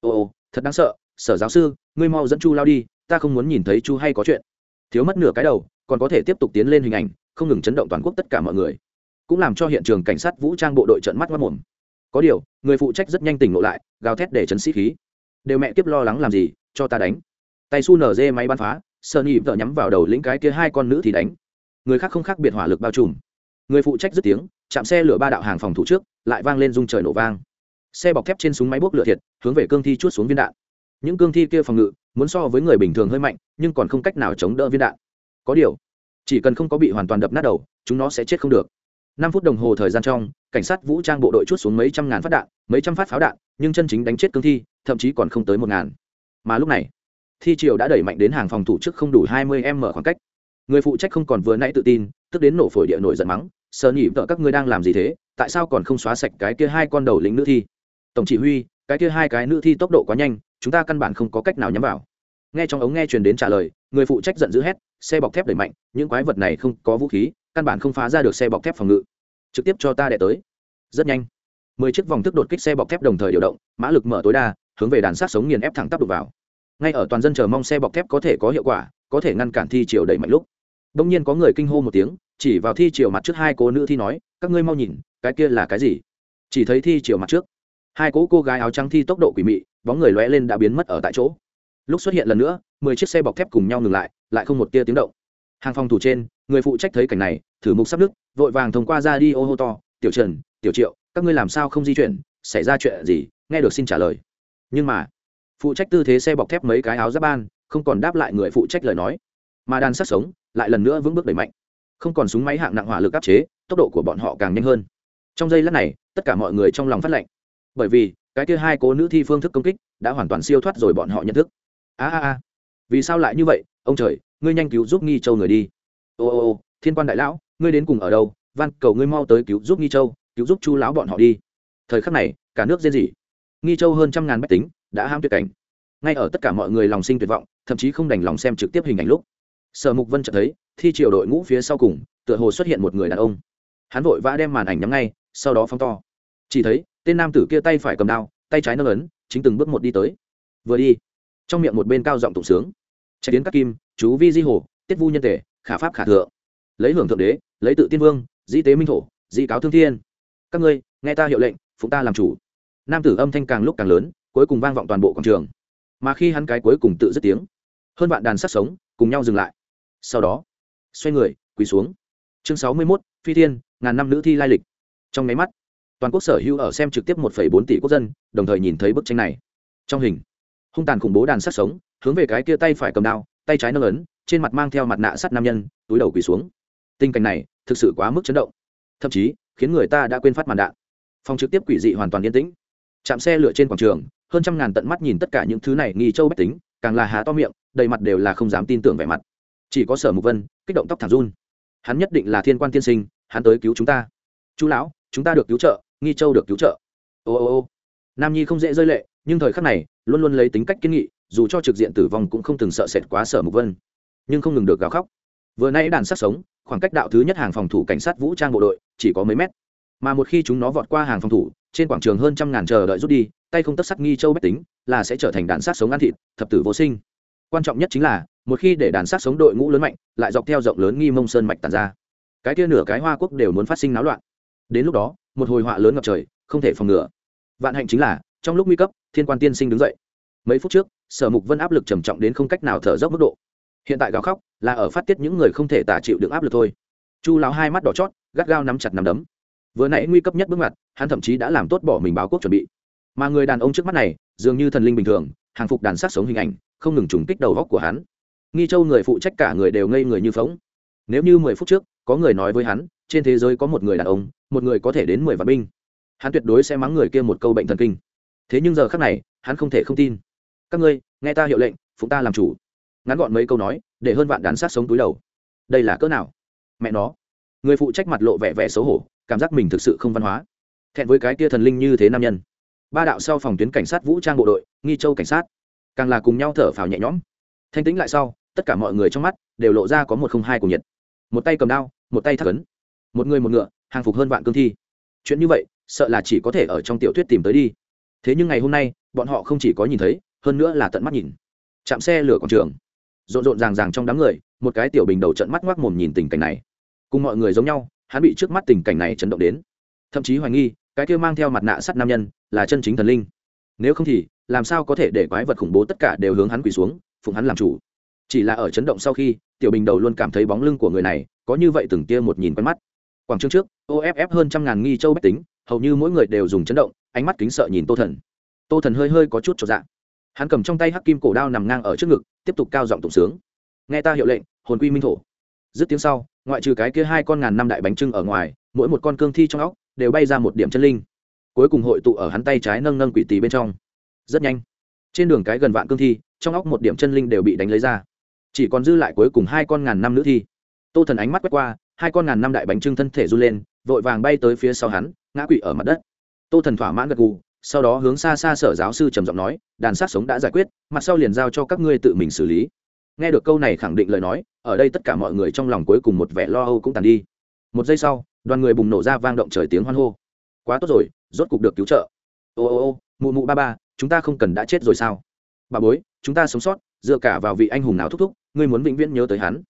Ồ thật đáng sợ sở giáo sư, ngươi mau dẫn chu lao đi, ta không muốn nhìn thấy chu hay có chuyện. Thiếu mất nửa cái đầu, còn có thể tiếp tục tiến lên hình ảnh, không ngừng chấn động toàn quốc tất cả mọi người. Cũng làm cho hiện trường cảnh sát vũ trang bộ đội trận mắt mất mồm. Có điều, người phụ trách rất nhanh tỉnh ngộ lại, gào thét để chấn sĩ khí. Đều mẹ tiếp lo lắng làm gì, cho ta đánh. Tay su nở dê máy bắn phá, sơn nhị vợ nhắm vào đầu lĩnh cái kia hai con nữ thì đánh. Người khác không khác biệt hỏa lực bao trùm. Người phụ trách dứt tiếng, chạm xe lửa ba đạo hàng phòng thủ trước, lại vang lên rung trời nổ vang. Xe bọc thép trên súng máy bốc lửa thiệt, hướng về cương thi chút xuống viên đạn những cương thi kia phòng ngự muốn so với người bình thường hơi mạnh, nhưng còn không cách nào chống đỡ viên đạn. Có điều, chỉ cần không có bị hoàn toàn đập nát đầu, chúng nó sẽ chết không được. Năm phút đồng hồ thời gian trong, cảnh sát vũ trang bộ đội chút xuống mấy trăm ngàn phát đạn, mấy trăm phát pháo đạn, nhưng chân chính đánh chết cương thi, thậm chí còn không tới một ngàn. Mà lúc này, thi triều đã đẩy mạnh đến hàng phòng thủ trước không đủ hai mươi m khoảng cách. Người phụ trách không còn vừa nãy tự tin, tức đến nổ phổi địa nổi giận mắng sợ nhỉ vợ các ngươi đang làm gì thế? Tại sao còn không xóa sạch cái kia hai con đầu lính nữ thi? Tổng chỉ huy, cái kia hai cái nữ thi tốc độ quá nhanh chúng ta căn bản không có cách nào nhắm vào. Nghe trong ống nghe truyền đến trả lời, người phụ trách giận dữ hét, xe bọc thép đẩy mạnh, những quái vật này không có vũ khí, căn bản không phá ra được xe bọc thép phòng ngự. Trực tiếp cho ta đẻ tới. Rất nhanh, mười chiếc vòng thức đột kích xe bọc thép đồng thời điều động, mã lực mở tối đa, hướng về đàn sát sống nghiền ép thẳng tắp đục vào. Ngay ở toàn dân chờ mong xe bọc thép có thể có hiệu quả, có thể ngăn cản thi triều đẩy mạnh lúc đông nhiên có người kinh hô một tiếng, chỉ vào thi triều mặt trước hai cô nữ thi nói, các ngươi mau nhìn, cái kia là cái gì? Chỉ thấy thi triều mặt trước, hai cô cô gái áo trắng thi tốc độ quỷ mị bóng người lóe lên đã biến mất ở tại chỗ. Lúc xuất hiện lần nữa mười chiếc xe bọc thép cùng nhau ngừng lại lại không một tia tiếng động. Hàng phòng thủ trên người phụ trách thấy cảnh này thử mục sắp đức vội vàng thông qua ra đi ô hô to tiểu trần tiểu triệu các ngươi làm sao không di chuyển? Xảy ra chuyện gì? Nghe được xin trả lời. Nhưng mà phụ trách tư thế xe bọc thép mấy cái áo giáp ban không còn đáp lại người phụ trách lời nói. Mà đàn sát sống lại lần nữa vững bước đẩy mạnh. Không còn súng máy hạng nặng hỏa lực áp chế tốc độ của bọn họ càng nhanh hơn. Trong giây lát này tất cả mọi người trong lòng phát lạnh, bởi vì cái kia hai cố nữ thi phương thức công kích đã hoàn toàn siêu thoát rồi bọn họ nhận thức. A a a. Vì sao lại như vậy? Ông trời, ngươi nhanh cứu giúp nghi châu người đi. Ô ô ô, thiên quan đại lão, ngươi đến cùng ở đâu? Van, cầu ngươi mau tới cứu giúp nghi châu, cứu giúp chu lão bọn họ đi. Thời khắc này, cả nước riêng gì nghi châu hơn trăm ngàn máy tính đã ham tuyệt cảnh. Ngay ở tất cả mọi người lòng sinh tuyệt vọng, thậm chí không đành lòng xem trực tiếp hình ảnh lúc, sở mục vân chợt thấy, thi triều đội ngũ phía sau cùng, tựa hồ xuất hiện một người đàn ông. Hắn vội vã đem màn ảnh nhắm ngay, sau đó phóng to. Chỉ thấy tên nam tử kia tay phải cầm đao, tay trái nâng ấn, chính từng bước một đi tới. Vừa đi, trong miệng một bên cao giọng tụng sướng. Chạy tiến các kim, chú vi di hồ, tiết vu nhân tể, khả pháp khả thượng. Lấy hưởng thượng đế, lấy tự tiên vương di tế minh thổ di cáo thương thiên. Các ngươi, nghe ta hiệu lệnh, phụng ta làm chủ. Nam tử âm thanh càng lúc càng lớn, cuối cùng vang vọng toàn bộ quảng trường. Mà khi hắn cái cuối cùng tự dứt tiếng, hơn vạn đàn sắt sống, cùng nhau dừng lại. Sau đó, xoay người, quỳ xuống. Chương sáu mươi mốt, phi thiên, ngàn năm nữ thi lai lịch. Trong máy mắt toàn quốc sở hữu ở xem trực tiếp một bốn tỷ quốc dân, đồng thời nhìn thấy bức tranh này. Trong hình, hung tàn khủng bố đàn sát sống, hướng về cái kia tay phải cầm đao, tay trái nâng ấn, trên mặt mang theo mặt nạ sắt nam nhân, túi đầu quỳ xuống. Tình cảnh này thực sự quá mức chấn động, thậm chí khiến người ta đã quên phát màn đạn. Phòng trực tiếp quỷ dị hoàn toàn yên tĩnh. Chạm xe lửa trên quảng trường, hơn trăm ngàn tận mắt nhìn tất cả những thứ này nghi châu bách tính, càng là há to miệng, đầy mặt đều là không dám tin tưởng vẻ mặt. Chỉ có sở mục vân kích động tóc thẳng run. Hắn nhất định là thiên quan tiên sinh, hắn tới cứu chúng ta. Chú lão, chúng ta được cứu trợ nghi châu được cứu trợ. Ô ô ô. Nam nhi không dễ rơi lệ, nhưng thời khắc này, luôn luôn lấy tính cách kiên nghị, dù cho trực diện tử vong cũng không từng sợ sệt quá sở mục vân. Nhưng không ngừng được gào khóc. Vừa nay đàn sát sống, khoảng cách đạo thứ nhất hàng phòng thủ cảnh sát vũ trang bộ đội chỉ có mấy mét. Mà một khi chúng nó vọt qua hàng phòng thủ, trên quảng trường hơn trăm ngàn chờ đợi rút đi, tay không tất sắc nghi châu bách tính, là sẽ trở thành đàn sát sống ăn thịt, thập tử vô sinh. Quan trọng nhất chính là, một khi để đàn sát sống đội ngũ lớn mạnh, lại dọc theo rộng lớn nghi mông sơn mạch tàn ra. Cái kia nửa cái hoa quốc đều muốn phát sinh náo loạn. Đến lúc đó một hồi họa lớn ngập trời, không thể phòng ngừa. Vạn hạnh chính là, trong lúc nguy cấp, thiên quan tiên sinh đứng dậy. Mấy phút trước, sở mục vân áp lực trầm trọng đến không cách nào thở dốc mức độ. Hiện tại gào khóc, là ở phát tiết những người không thể tả chịu được áp lực thôi. Chu lão hai mắt đỏ chót, gắt gao nắm chặt nắm đấm. Vừa nãy nguy cấp nhất bước mặt hắn thậm chí đã làm tốt bỏ mình báo quốc chuẩn bị. Mà người đàn ông trước mắt này, dường như thần linh bình thường, hàng phục đàn sát sống hình ảnh, không ngừng trùng kích đầu góc của hắn. Nghi châu người phụ trách cả người đều ngây người như phóng nếu như mười phút trước, có người nói với hắn trên thế giới có một người đàn ông, một người có thể đến mười vạn binh. Hắn tuyệt đối sẽ mắng người kia một câu bệnh thần kinh. Thế nhưng giờ khác này, hắn không thể không tin. Các ngươi, nghe ta hiệu lệnh phụng ta làm chủ. Ngắn gọn mấy câu nói, để hơn vạn đán sát sống túi đầu. Đây là cỡ nào? Mẹ nó. Người phụ trách mặt lộ vẻ vẻ xấu hổ, cảm giác mình thực sự không văn hóa. Thẹn với cái kia thần linh như thế nam nhân. Ba đạo sau phòng tuyến cảnh sát vũ trang bộ đội, nghi châu cảnh sát. Càng là cùng nhau thở phào nhẹ nhõm. Thanh tĩnh lại sau, tất cả mọi người trong mắt đều lộ ra có một không hai của nhiệt. Một tay cầm đao, một tay thắt ấn một người một ngựa, hàng phục hơn vạn cương thi. Chuyện như vậy, sợ là chỉ có thể ở trong tiểu thuyết tìm tới đi. Thế nhưng ngày hôm nay, bọn họ không chỉ có nhìn thấy, hơn nữa là tận mắt nhìn. Chạm xe lửa quảng trường. Rộn rộn ràng ràng trong đám người, một cái tiểu bình đầu trận mắt ngoác mồm nhìn tình cảnh này. Cùng mọi người giống nhau, hắn bị trước mắt tình cảnh này chấn động đến. Thậm chí hoài nghi, cái kia mang theo mặt nạ sắt nam nhân, là chân chính thần linh. Nếu không thì, làm sao có thể để quái vật khủng bố tất cả đều hướng hắn quỳ xuống, phụng hắn làm chủ? Chỉ là ở chấn động sau khi, tiểu bình đầu luôn cảm thấy bóng lưng của người này, có như vậy từng tia một nhìn quen mắt quảng trường trước off hơn trăm ngàn nghi châu bách tính, hầu như mỗi người đều dùng chấn động, ánh mắt kính sợ nhìn tô thần. Tô thần hơi hơi có chút cho dạ. Hắn cầm trong tay hắc kim cổ đao nằm ngang ở trước ngực, tiếp tục cao giọng tụng sướng. Nghe ta hiệu lệnh, hồn quy minh thổ. Dứt tiếng sau, ngoại trừ cái kia hai con ngàn năm đại bánh trưng ở ngoài, mỗi một con cương thi trong óc đều bay ra một điểm chân linh. Cuối cùng hội tụ ở hắn tay trái nâng nâng quỷ tì bên trong. Rất nhanh, trên đường cái gần vạn cương thi, trong óc một điểm chân linh đều bị đánh lấy ra. Chỉ còn dư lại cuối cùng hai con ngàn năm nữ thi. Tô thần ánh mắt quét qua hai con ngàn năm đại bánh trưng thân thể run lên, vội vàng bay tới phía sau hắn, ngã quỵ ở mặt đất. Tô thần thỏa mãn gật gù, sau đó hướng xa xa sở giáo sư trầm giọng nói, đàn sát sống đã giải quyết, mặt sau liền giao cho các ngươi tự mình xử lý. Nghe được câu này khẳng định lời nói, ở đây tất cả mọi người trong lòng cuối cùng một vẻ lo âu cũng tàn đi. Một giây sau, đoàn người bùng nổ ra vang động trời tiếng hoan hô. Quá tốt rồi, rốt cục được cứu trợ. Ô ô ô, mụ mụ ba ba, chúng ta không cần đã chết rồi sao? Bà bối, chúng ta sống sót, dựa cả vào vị anh hùng nào thúc thúc, ngươi muốn vĩnh viễn nhớ tới hắn.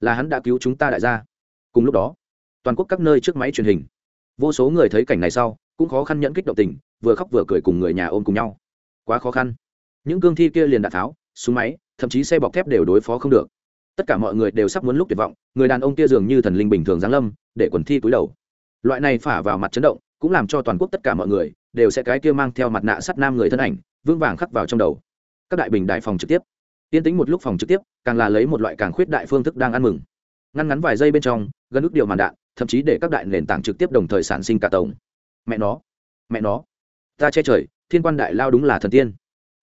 Là hắn đã cứu chúng ta đại gia cùng lúc đó, toàn quốc các nơi trước máy truyền hình, vô số người thấy cảnh này sau, cũng khó khăn nhẫn kích động tình, vừa khóc vừa cười cùng người nhà ôm cùng nhau. Quá khó khăn. Những cương thi kia liền đạn tháo, súng máy, thậm chí xe bọc thép đều đối phó không được. Tất cả mọi người đều sắp muốn lúc tuyệt vọng, người đàn ông kia dường như thần linh bình thường giáng lâm, để quần thi cúi đầu. Loại này phả vào mặt chấn động, cũng làm cho toàn quốc tất cả mọi người đều sẽ cái kia mang theo mặt nạ sắt nam người thân ảnh, vững vàng khắc vào trong đầu. Các đại bình đại phòng trực tiếp. Tiên tính một lúc phòng trực tiếp, càng là lấy một loại càng khuyết đại phương thức đang ăn mừng. Ngăn ngắn vài giây bên trong gần ước điều màn đạn, thậm chí để các đại nền tảng trực tiếp đồng thời sản sinh cả tổng. Mẹ nó mẹ nó, ta che trời, thiên quan đại lao đúng là thần tiên.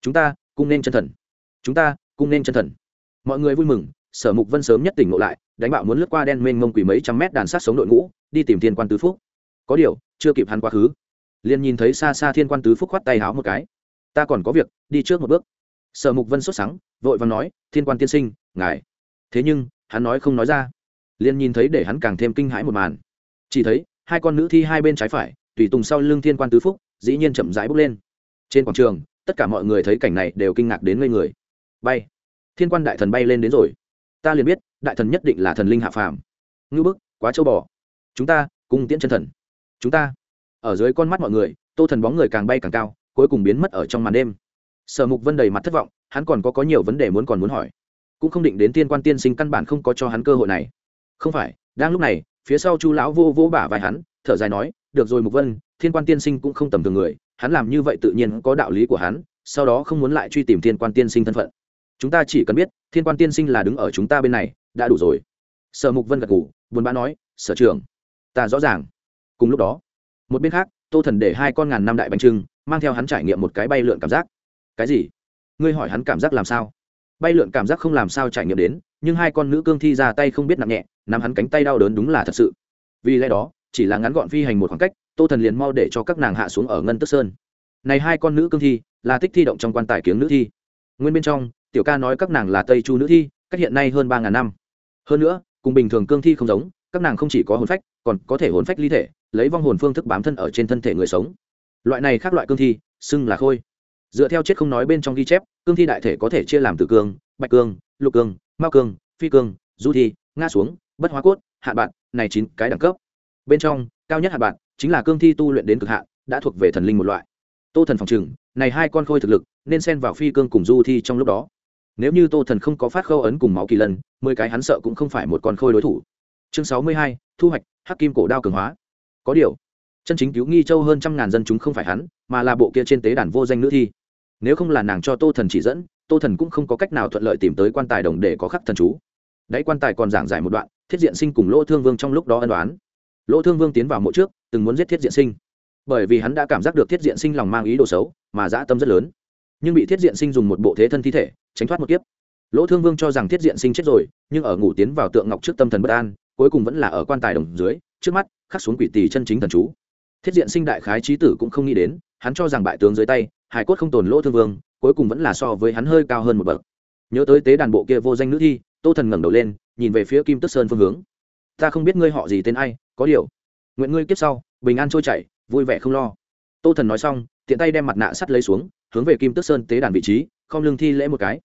Chúng ta cũng nên chân thần. Chúng ta cũng nên chân thần. Mọi người vui mừng, sở mục vân sớm nhất tỉnh ngộ lại, đánh bạo muốn lướt qua đen mênh mông quỷ mấy trăm mét đàn sát sống đội ngũ, đi tìm thiên quan tứ phúc. Có điều, chưa kịp hắn quá khứ. Liền nhìn thấy xa xa thiên quan tứ phúc khoát tay háo một cái. Ta còn có việc, đi trước một bước. Sở mục vân sốt sắng, vội và nói, thiên quan tiên sinh, ngài. Thế nhưng, hắn nói không nói ra liền nhìn thấy để hắn càng thêm kinh hãi một màn. Chỉ thấy, hai con nữ thi hai bên trái phải, tùy tùng sau lưng thiên quan tứ phúc, dĩ nhiên chậm rãi bước lên. Trên quảng trường, tất cả mọi người thấy cảnh này đều kinh ngạc đến ngây người. Bay! Thiên quan đại thần bay lên đến rồi. Ta liền biết, đại thần nhất định là thần linh hạ phàm. Ngưu bức, quá châu bò. Chúng ta, cùng tiễn chân thần. Chúng ta. Ở dưới con mắt mọi người, tô thần bóng người càng bay càng cao, cuối cùng biến mất ở trong màn đêm. Sở mục vân đầy mặt thất vọng, hắn còn có có nhiều vấn đề muốn còn muốn hỏi. Cũng không định đến tiên quan tiên sinh căn bản không có cho hắn cơ hội này không phải, đang lúc này, phía sau chu lão vô vô bả vai hắn, thở dài nói, được rồi mục vân, thiên quan tiên sinh cũng không tầm thường người, hắn làm như vậy tự nhiên có đạo lý của hắn, sau đó không muốn lại truy tìm thiên quan tiên sinh thân phận. Chúng ta chỉ cần biết, thiên quan tiên sinh là đứng ở chúng ta bên này, đã đủ rồi. Sở mục vân gật ngủ buồn bã nói, sở trường ta rõ ràng. Cùng lúc đó, một bên khác, tô thần để hai con ngàn năm đại bánh trưng, mang theo hắn trải nghiệm một cái bay lượn cảm giác. Cái gì? Ngươi hỏi hắn cảm giác làm sao? Bay lượn cảm giác không làm sao trải nghiệm đến, nhưng hai con nữ cương thi ra tay không biết nặng nhẹ nắm hắn cánh tay đau đớn đúng là thật sự. Vì lẽ đó, chỉ là ngắn gọn phi hành một khoảng cách, tô thần liền mau để cho các nàng hạ xuống ở ngân tức sơn. Này hai con nữ cương thi, là tích thi động trong quan tài kiếng nữ thi. Nguyên bên trong, tiểu ca nói các nàng là tây chu nữ thi, cách hiện nay hơn ba ngàn năm. Hơn nữa, cùng bình thường cương thi không giống, các nàng không chỉ có hồn phách, còn có thể hồn phách ly thể, lấy vong hồn phương thức bám thân ở trên thân thể người sống. Loại này khác loại cương thi, xưng là khôi. Dựa theo chết không nói bên trong ghi chép, cương thi đại thể có thể chia làm tử cương, bạch cương, lục cương mao cương, phi cương, du thi nga xuống bất hóa cốt hạ bạn, này chín cái đẳng cấp. Bên trong, cao nhất hạ bạn chính là cương thi tu luyện đến cực hạn, đã thuộc về thần linh một loại. Tô thần phòng trừng, này hai con khôi thực lực, nên xen vào phi cương cùng du thi trong lúc đó. Nếu như tô thần không có phát khâu ấn cùng máu kỳ lân, mười cái hắn sợ cũng không phải một con khôi đối thủ. Chương sáu mươi hai, thu hoạch, hắc kim cổ đao cường hóa. Có điều, chân chính cứu nghi châu hơn trăm ngàn dân chúng không phải hắn, mà là bộ kia trên tế đàn vô danh nữ thi. Nếu không là nàng cho tô thần chỉ dẫn, tô thần cũng không có cách nào thuận lợi tìm tới quan tài đồng để có khắc thần chú đáy quan tài còn giảng giải một đoạn, thiết diện sinh cùng lỗ thương vương trong lúc đó ân đoán lỗ thương vương tiến vào mộ trước, từng muốn giết thiết diện sinh. Bởi vì hắn đã cảm giác được thiết diện sinh lòng mang ý đồ xấu, mà dã tâm rất lớn. Nhưng bị thiết diện sinh dùng một bộ thế thân thi thể, tránh thoát một kiếp. Lỗ thương vương cho rằng thiết diện sinh chết rồi, nhưng ở ngủ tiến vào tượng ngọc trước tâm thần bất an, cuối cùng vẫn là ở quan tài đồng dưới, trước mắt, khắc xuống quỷ tỳ chân chính thần chú. Thiết diện sinh đại khái trí tử cũng không nghĩ đến, hắn cho rằng bại tướng dưới tay hải cốt không tồn lỗ thương vương, cuối cùng vẫn là so với hắn hơi cao hơn một bậc. Nhớ tới tế đàn bộ kia vô danh nữ thi tô thần ngẩng đầu lên, nhìn về phía kim tức sơn phương hướng. Ta không biết ngươi họ gì tên ai, có điều, nguyện ngươi kiếp sau, bình an trôi chảy, vui vẻ không lo. Tô thần nói xong, tiện tay đem mặt nạ sắt lấy xuống, hướng về kim tức sơn tế đàn vị trí, không lưng thi lễ một cái.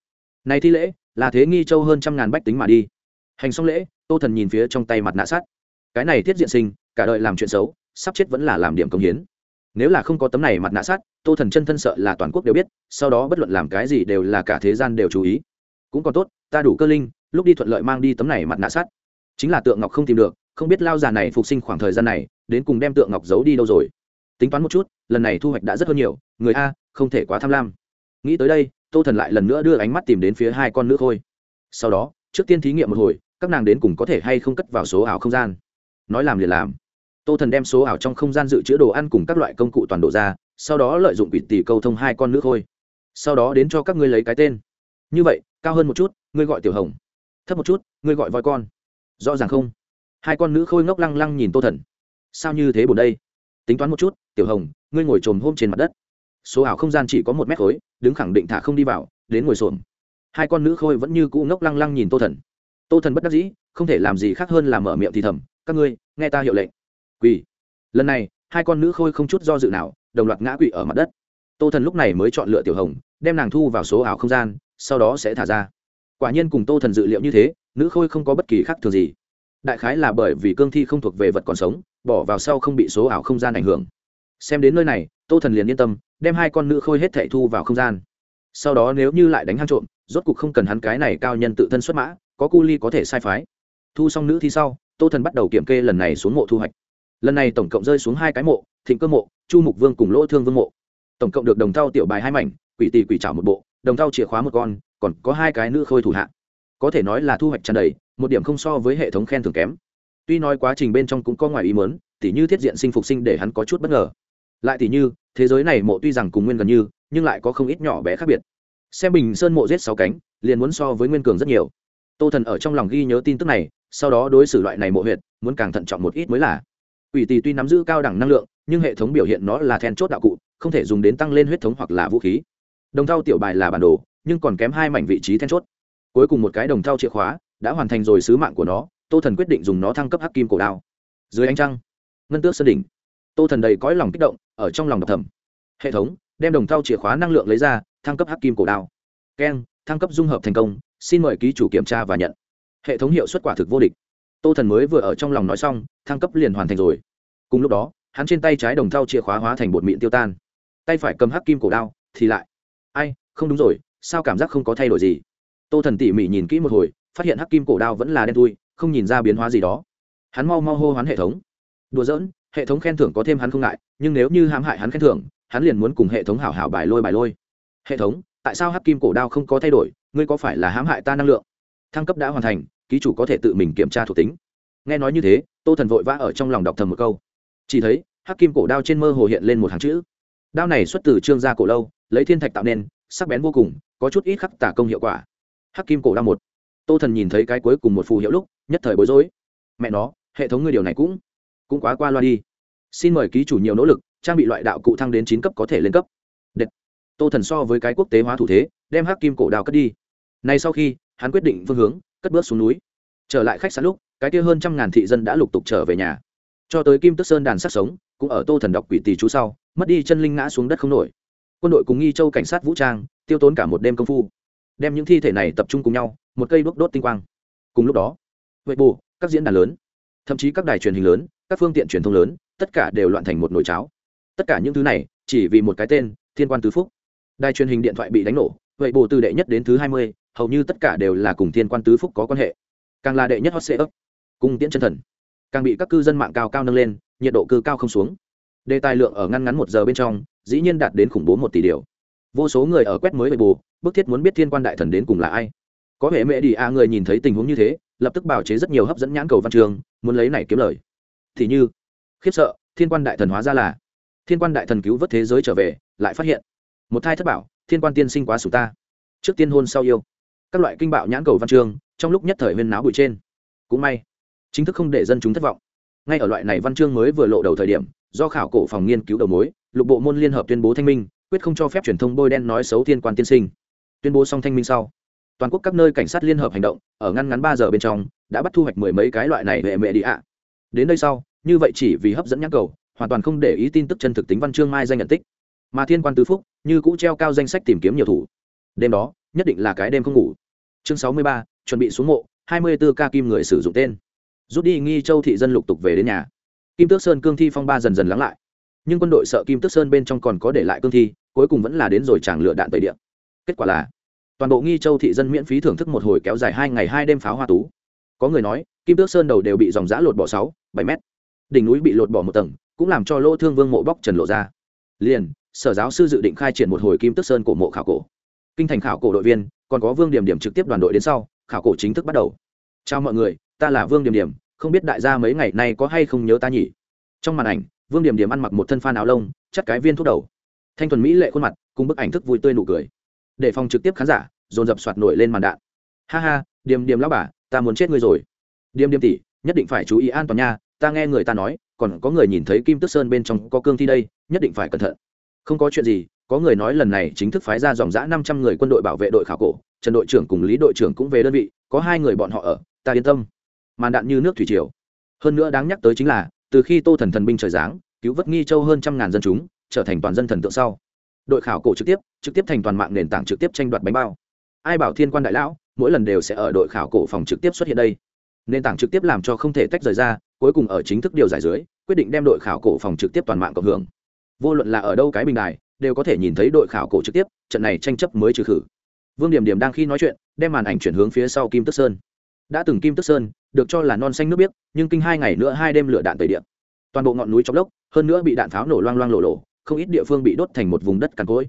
Này thi lễ, là thế nghi châu hơn trăm ngàn bách tính mà đi. Hành xong lễ, tô thần nhìn phía trong tay mặt nạ sắt. Cái này thiết diện sinh, cả đời làm chuyện xấu, sắp chết vẫn là làm điểm công hiến. Nếu là không có tấm này mặt nạ sắt, tô thần chân thân sợ là toàn quốc đều biết, sau đó bất luận làm cái gì đều là cả thế gian đều chú ý. Cũng còn tốt, ta đủ cơ linh lúc đi thuận lợi mang đi tấm này mặt nạ sắt. Chính là tượng ngọc không tìm được, không biết lao già này phục sinh khoảng thời gian này, đến cùng đem tượng ngọc giấu đi đâu rồi. Tính toán một chút, lần này thu hoạch đã rất hơn nhiều, người a, không thể quá tham lam. Nghĩ tới đây, tô thần lại lần nữa đưa ánh mắt tìm đến phía hai con nữ thôi sau đó, trước tiên thí nghiệm một hồi, các nàng đến cùng có thể hay không cất vào số ảo không gian. Nói làm liền làm. Tô thần đem số ảo trong không gian dự trữ đồ ăn cùng các loại công cụ toàn độ ra, sau đó lợi dụng quỷ tỷ câu thông hai con nữ thôi sau đó đến cho các ngươi lấy cái tên. Như vậy, cao hơn một chút, ngươi gọi tiểu hồng thấp một chút, ngươi gọi voi con. Rõ ràng không? Hai con nữ khôi ngốc lăng lăng nhìn tô thần. Sao như thế buồn đây? Tính toán một chút, tiểu hồng, ngươi ngồi trồm hôm trên mặt đất. Số ảo không gian chỉ có một mét khối, đứng khẳng định thả không đi vào, đến ngồi xổm. Hai con nữ khôi vẫn như cũ ngốc lăng lăng nhìn tô thần. Tô thần bất đắc dĩ, không thể làm gì khác hơn là mở miệng thì thầm, các ngươi, nghe ta hiệu lệnh. Quỳ. Lần này, hai con nữ khôi không chút do dự nào, đồng loạt ngã quỵ ở mặt đất. Tô thần lúc này mới chọn lựa tiểu hồng, đem nàng thu vào số ảo không gian, sau đó sẽ thả ra quả nhiên cùng tô thần dự liệu như thế, nữ khôi không có bất kỳ khác thường gì. Đại khái là bởi vì cương thi không thuộc về vật còn sống, bỏ vào sau không bị số ảo không gian ảnh hưởng. Xem đến nơi này, tô thần liền yên tâm, đem hai con nữ khôi hết thẻ thu vào không gian. Sau đó nếu như lại đánh hang trộm, rốt cục không cần hắn cái này cao nhân tự thân xuất mã, có cu ly có thể sai phái. Thu xong nữ thi sau, tô thần bắt đầu kiểm kê lần này xuống mộ thu hoạch. Lần này tổng cộng rơi xuống hai cái mộ, thịnh cơ mộ, chu mục vương cùng lỗ thương vương mộ. Tổng cộng được đồng thau tiểu bài hai mảnh, quỷ tì quỷ trảo một bộ, đồng thau chìa khóa một con còn có hai cái nữ khôi thủ hạ. Có thể nói là thu hoạch tràn đầy, một điểm không so với hệ thống khen thưởng kém. Tuy nói quá trình bên trong cũng có ngoài ý mớn tỉ như thiết diện sinh phục sinh để hắn có chút bất ngờ. Lại tỉ như, thế giới này mộ tuy rằng cùng nguyên gần như, nhưng lại có không ít nhỏ bé khác biệt. Xem bình sơn mộ giết sáu cánh, liền muốn so với nguyên cường rất nhiều. Tô thần ở trong lòng ghi nhớ tin tức này, sau đó đối xử loại này mộ huyệt, muốn càng thận trọng một ít mới là. Ủy tỷ tuy nắm giữ cao đẳng năng lượng, nhưng hệ thống biểu hiện nó là then chốt đạo cụ, không thể dùng đến tăng lên huyết thống hoặc là vũ khí. Đồng thao tiểu bài là bản đồ nhưng còn kém hai mảnh vị trí then chốt. Cuối cùng một cái đồng thau chìa khóa đã hoàn thành rồi sứ mạng của nó, tô thần quyết định dùng nó thăng cấp hắc kim cổ đao. Dưới ánh trăng, ngân tước sơn đỉnh, tô thần đầy cõi lòng kích động, ở trong lòng đập thầm. Hệ thống, đem đồng thau chìa khóa năng lượng lấy ra, thăng cấp hắc kim cổ đao. Keng, thăng cấp dung hợp thành công, xin mời ký chủ kiểm tra và nhận. Hệ thống hiệu suất quả thực vô địch. Tô thần mới vừa ở trong lòng nói xong, thăng cấp liền hoàn thành rồi. Cùng lúc đó, hắn trên tay trái đồng thau chìa khóa hóa thành bột mịn tiêu tan. Tay phải cầm hắc kim cổ đao, thì lại. Ai, không đúng rồi sao cảm giác không có thay đổi gì? Tô thần tỉ mỉ nhìn kỹ một hồi, phát hiện hắc kim cổ đao vẫn là đen thui, không nhìn ra biến hóa gì đó. Hắn mau mau hô hoán hệ thống. Đùa giỡn, hệ thống khen thưởng có thêm hắn không ngại, nhưng nếu như hãm hại hắn khen thưởng, hắn liền muốn cùng hệ thống hảo hảo bài lôi bài lôi. Hệ thống, tại sao hắc kim cổ đao không có thay đổi? Ngươi có phải là hãm hại ta năng lượng? Thăng cấp đã hoàn thành, ký chủ có thể tự mình kiểm tra thuộc tính. Nghe nói như thế, tô thần vội vã ở trong lòng đọc thầm một câu. Chỉ thấy, hắc kim cổ đao trên mơ hồ hiện lên một hàng chữ. Đao này xuất từ trương gia cổ lâu, lấy thiên thạch tạo nên sắc bén vô cùng, có chút ít khắc tả công hiệu quả. Hắc kim cổ đao một. Tô thần nhìn thấy cái cuối cùng một phù hiệu lúc, nhất thời bối rối. Mẹ nó, hệ thống ngươi điều này cũng cũng quá qua loa đi. Xin mời ký chủ nhiều nỗ lực, trang bị loại đạo cụ thăng đến chín cấp có thể lên cấp. Đệt. tô thần so với cái quốc tế hóa thủ thế, đem hắc kim cổ đao cất đi. Nay sau khi, hắn quyết định phương hướng, cất bước xuống núi. Trở lại khách sạn lúc, cái kia hơn trăm ngàn thị dân đã lục tục trở về nhà. Cho tới kim tức sơn đàn sắc sống, cũng ở tô thần đọc quỷ tỷ chú sau, mất đi chân linh ngã xuống đất không nổi quân đội cùng nghi châu cảnh sát vũ trang, tiêu tốn cả một đêm công phu. Đem những thi thể này tập trung cùng nhau, một cây đốt đốt tinh quang. Cùng lúc đó vậy bù, các diễn đàn lớn, thậm chí các đài truyền hình lớn, các phương tiện truyền thông lớn, tất cả đều loạn thành một nồi cháo. Tất cả những thứ này, chỉ vì một cái tên, thiên quan tứ phúc. Đài truyền hình điện thoại bị đánh nổ vậy bù từ đệ nhất đến thứ hai mươi, hầu như tất cả đều là cùng thiên quan tứ phúc có quan hệ. Càng là đệ nhất hot sê ấp cung tiễn chân thần. Càng bị các cư dân mạng cao cao nâng lên, nhiệt độ cư cao không xuống đề tài lượng ở ngăn ngắn một giờ bên trong, dĩ nhiên đạt đến khủng bố một tỷ điều. Vô số người ở quét mới bề bù, bức thiết muốn biết thiên quan đại thần đến cùng là ai. Có hệ mẹ đi a người nhìn thấy tình huống như thế, lập tức bào chế rất nhiều hấp dẫn nhãn cầu văn trường muốn lấy này kiếm lời. Thì như, khiếp sợ, thiên quan đại thần hóa ra là, thiên quan đại thần cứu vớt thế giới trở về, lại phát hiện, một thai thất bảo, thiên quan tiên sinh quá sủ ta. Trước tiên hôn sau yêu. Các loại kinh bạo nhãn cầu văn chương, trong lúc nhất thời huyên náo bụi trên. Cũng may, chính thức không để dân chúng thất vọng. Ngay ở loại này văn chương mới vừa lộ đầu thời điểm do khảo cổ phòng nghiên cứu đầu mối, lục bộ môn liên hợp tuyên bố thanh minh, quyết không cho phép truyền thông bôi đen nói xấu thiên quan tiên sinh. Tuyên bố xong thanh minh sau, toàn quốc các nơi cảnh sát liên hợp hành động, ở ngăn ngắn ba giờ bên trong, đã bắt thu hoạch mười mấy cái loại này về mẹ đi ạ. Đến đây sau, như vậy chỉ vì hấp dẫn nhắc cầu, hoàn toàn không để ý tin tức chân thực tính văn chương mai danh nhận tích. Mà thiên quan tứ phúc, như cũ treo cao danh sách tìm kiếm nhiều thủ. Đêm đó, nhất định là cái đêm không ngủ. Chương sáu mươi ba, chuẩn bị xuống mộ, hai mươi 24 ca kim người sử dụng tên. Rút đi nghi châu thị dân lục tục về đến nhà kim tước sơn cương thi phong ba dần dần lắng lại. Nhưng quân đội sợ kim tước sơn bên trong còn có để lại cương thi, cuối cùng vẫn là đến rồi chàng lựa đạn tẩy điện kết quả là, toàn bộ nghi châu thị dân miễn phí thưởng thức một hồi kéo dài hai ngày hai đêm pháo hoa tú. Có người nói, kim tước sơn đầu đều bị dòng giã lột bỏ sáu, bảy mét. Đỉnh núi bị lột bỏ một tầng, cũng làm cho lỗ thương vương mộ bóc trần lộ ra. Liền, sở giáo sư dự định khai triển một hồi kim tước sơn cổ mộ khảo cổ. Kinh thành khảo cổ đội viên, còn có vương điểm điểm trực tiếp đoàn đội đến sau, khảo cổ chính thức bắt đầu. Chào mọi người, ta là vương điểm điểm không biết đại gia mấy ngày nay có hay không nhớ ta nhỉ? Trong màn ảnh, vương điểm điểm ăn mặc một thân phan áo lông chắc cái viên thuốc đầu. Thanh thuần mỹ lệ khuôn mặt, cùng bức ảnh thức vui tươi nụ cười. Để phòng trực tiếp khán giả, dồn dập soạt nổi lên màn đạn. Ha ha điềm điềm lão bà, ta muốn chết ngươi rồi. Điềm điềm tỷ, nhất định phải chú ý an toàn nha, ta nghe người ta nói, còn có người nhìn thấy kim tức sơn bên trong có cương thi đây, nhất định phải cẩn thận. Không có chuyện gì, có người nói lần này chính thức phái ra dòng giã năm trăm người quân đội bảo vệ đội khảo cổ, trần đội trưởng cùng lý đội trưởng cũng về đơn vị, có hai người bọn họ ở, ta yên tâm màn đạn như nước thủy triều. Hơn nữa đáng nhắc tới chính là, từ khi tô thần thần binh trời giáng, cứu vớt nghi châu hơn trăm ngàn dân chúng, trở thành toàn dân thần tượng sau. Đội khảo cổ trực tiếp trực tiếp thành toàn mạng nền tảng trực tiếp tranh đoạt bánh bao. Ai bảo thiên quan đại lão, mỗi lần đều sẽ ở đội khảo cổ phòng trực tiếp xuất hiện đây. Nền tảng trực tiếp làm cho không thể tách rời ra, cuối cùng ở chính thức điều giải dưới, quyết định đem đội khảo cổ phòng trực tiếp toàn mạng cộng hưởng. Vô luận là ở đâu cái bình đài, đều có thể nhìn thấy đội khảo cổ trực tiếp, trận này tranh chấp mới trừ khử. Vương điểm điểm đang khi nói chuyện, đem màn ảnh chuyển hướng phía sau kim tức sơn đã từng kim tức sơn, được cho là non xanh nước biếc, nhưng kinh hai ngày nữa hai đêm lửa đạn tẩy điện toàn bộ ngọn núi trong lốc, hơn nữa bị đạn pháo nổ loang loang lộ lộ không ít địa phương bị đốt thành một vùng đất cằn cỗi.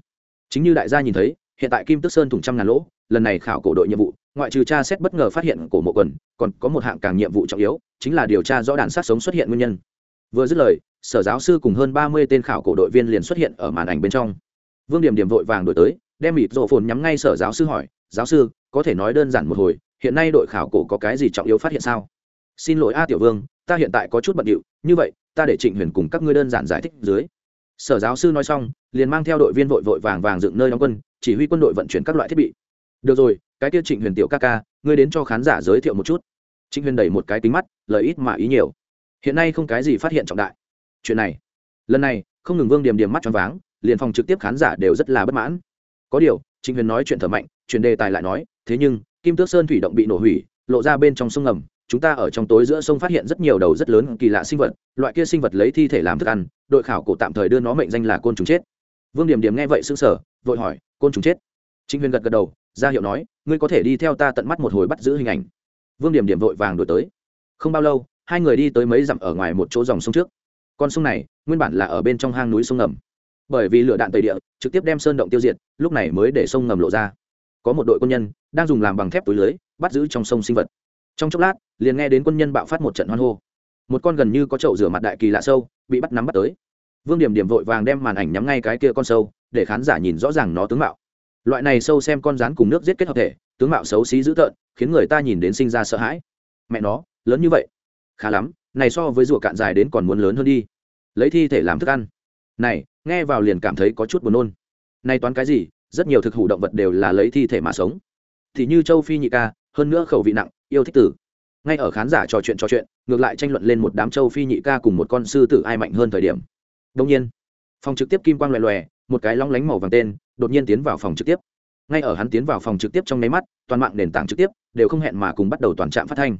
Chính như đại gia nhìn thấy, hiện tại kim tức sơn thủng trăm ngàn lỗ, lần này khảo cổ đội nhiệm vụ, ngoại trừ tra xét bất ngờ phát hiện cổ mộ quần, còn có một hạng càng nhiệm vụ trọng yếu, chính là điều tra rõ đạn sát sống xuất hiện nguyên nhân. Vừa dứt lời, sở giáo sư cùng hơn ba mươi tên khảo cổ đội viên liền xuất hiện ở màn ảnh bên trong. Vương điểm điểm vội vàng đổi tới, đem mịt rộ phồn nhắm ngay sở giáo sư hỏi, giáo sư, có thể nói đơn giản một hồi hiện nay đội khảo cổ có cái gì trọng yếu phát hiện sao? Xin lỗi a tiểu vương, ta hiện tại có chút bận điệu, như vậy, ta để trịnh huyền cùng các ngươi đơn giản giải thích dưới. Sở giáo sư nói xong, liền mang theo đội viên vội vội vàng vàng dựng nơi đóng quân, chỉ huy quân đội vận chuyển các loại thiết bị. Được rồi, cái tiêu trịnh huyền tiểu ca ca, ngươi đến cho khán giả giới thiệu một chút. Trịnh huyền đẩy một cái kính mắt, lời ít mà ý nhiều. Hiện nay không cái gì phát hiện trọng đại. Chuyện này, lần này, không ngừng vương điểm điểm mắt cho váng, liền phòng trực tiếp khán giả đều rất là bất mãn. Có điều, trịnh huyền nói chuyện thở mạnh chuyện đề tài lại nói, thế nhưng kim tước sơn thủy động bị nổ hủy, lộ ra bên trong sông ngầm. Chúng ta ở trong tối giữa sông phát hiện rất nhiều đầu rất lớn kỳ lạ sinh vật. Loại kia sinh vật lấy thi thể làm thức ăn, đội khảo cổ tạm thời đưa nó mệnh danh là côn trùng chết. Vương điểm điểm nghe vậy sững sở vội hỏi, côn trùng chết? Chính huyền gật gật đầu, ra hiệu nói, ngươi có thể đi theo ta tận mắt một hồi bắt giữ hình ảnh. Vương điểm điểm vội vàng đổi tới. Không bao lâu, hai người đi tới mấy dặm ở ngoài một chỗ dòng sông trước. Con sông này, nguyên bản là ở bên trong hang núi sông ngầm. Bởi vì lửa đạn tây địa, trực tiếp đem sơn động tiêu diệt, lúc này mới để sông ngầm lộ ra có một đội quân nhân đang dùng làm bằng thép túi lưới bắt giữ trong sông sinh vật. Trong chốc lát, liền nghe đến quân nhân bạo phát một trận hoan hô. Một con gần như có chậu rửa mặt đại kỳ lạ sâu bị bắt nắm bắt tới. Vương điểm điểm vội vàng đem màn ảnh nhắm ngay cái kia con sâu, để khán giả nhìn rõ ràng nó tướng mạo. Loại này sâu xem con rán cùng nước giết kết hợp thể, tướng mạo xấu xí dữ tợn, khiến người ta nhìn đến sinh ra sợ hãi. Mẹ nó, lớn như vậy. Khá lắm, này so với rùa cạn dài đến còn muốn lớn hơn đi. Lấy thi thể làm thức ăn. Này, nghe vào liền cảm thấy có chút buồn nôn. Này toán cái gì rất nhiều thực hủ động vật đều là lấy thi thể mà sống. Thì như châu phi nhị ca, hơn nữa khẩu vị nặng, yêu thích tử. Ngay ở khán giả trò chuyện trò chuyện, ngược lại tranh luận lên một đám châu phi nhị ca cùng một con sư tử ai mạnh hơn thời điểm. Đông nhiên, phòng trực tiếp kim quang loè loè, một cái long lánh màu vàng tên, đột nhiên tiến vào phòng trực tiếp. Ngay ở hắn tiến vào phòng trực tiếp trong nháy mắt, toàn mạng nền tảng trực tiếp đều không hẹn mà cùng bắt đầu toàn trạm phát thanh.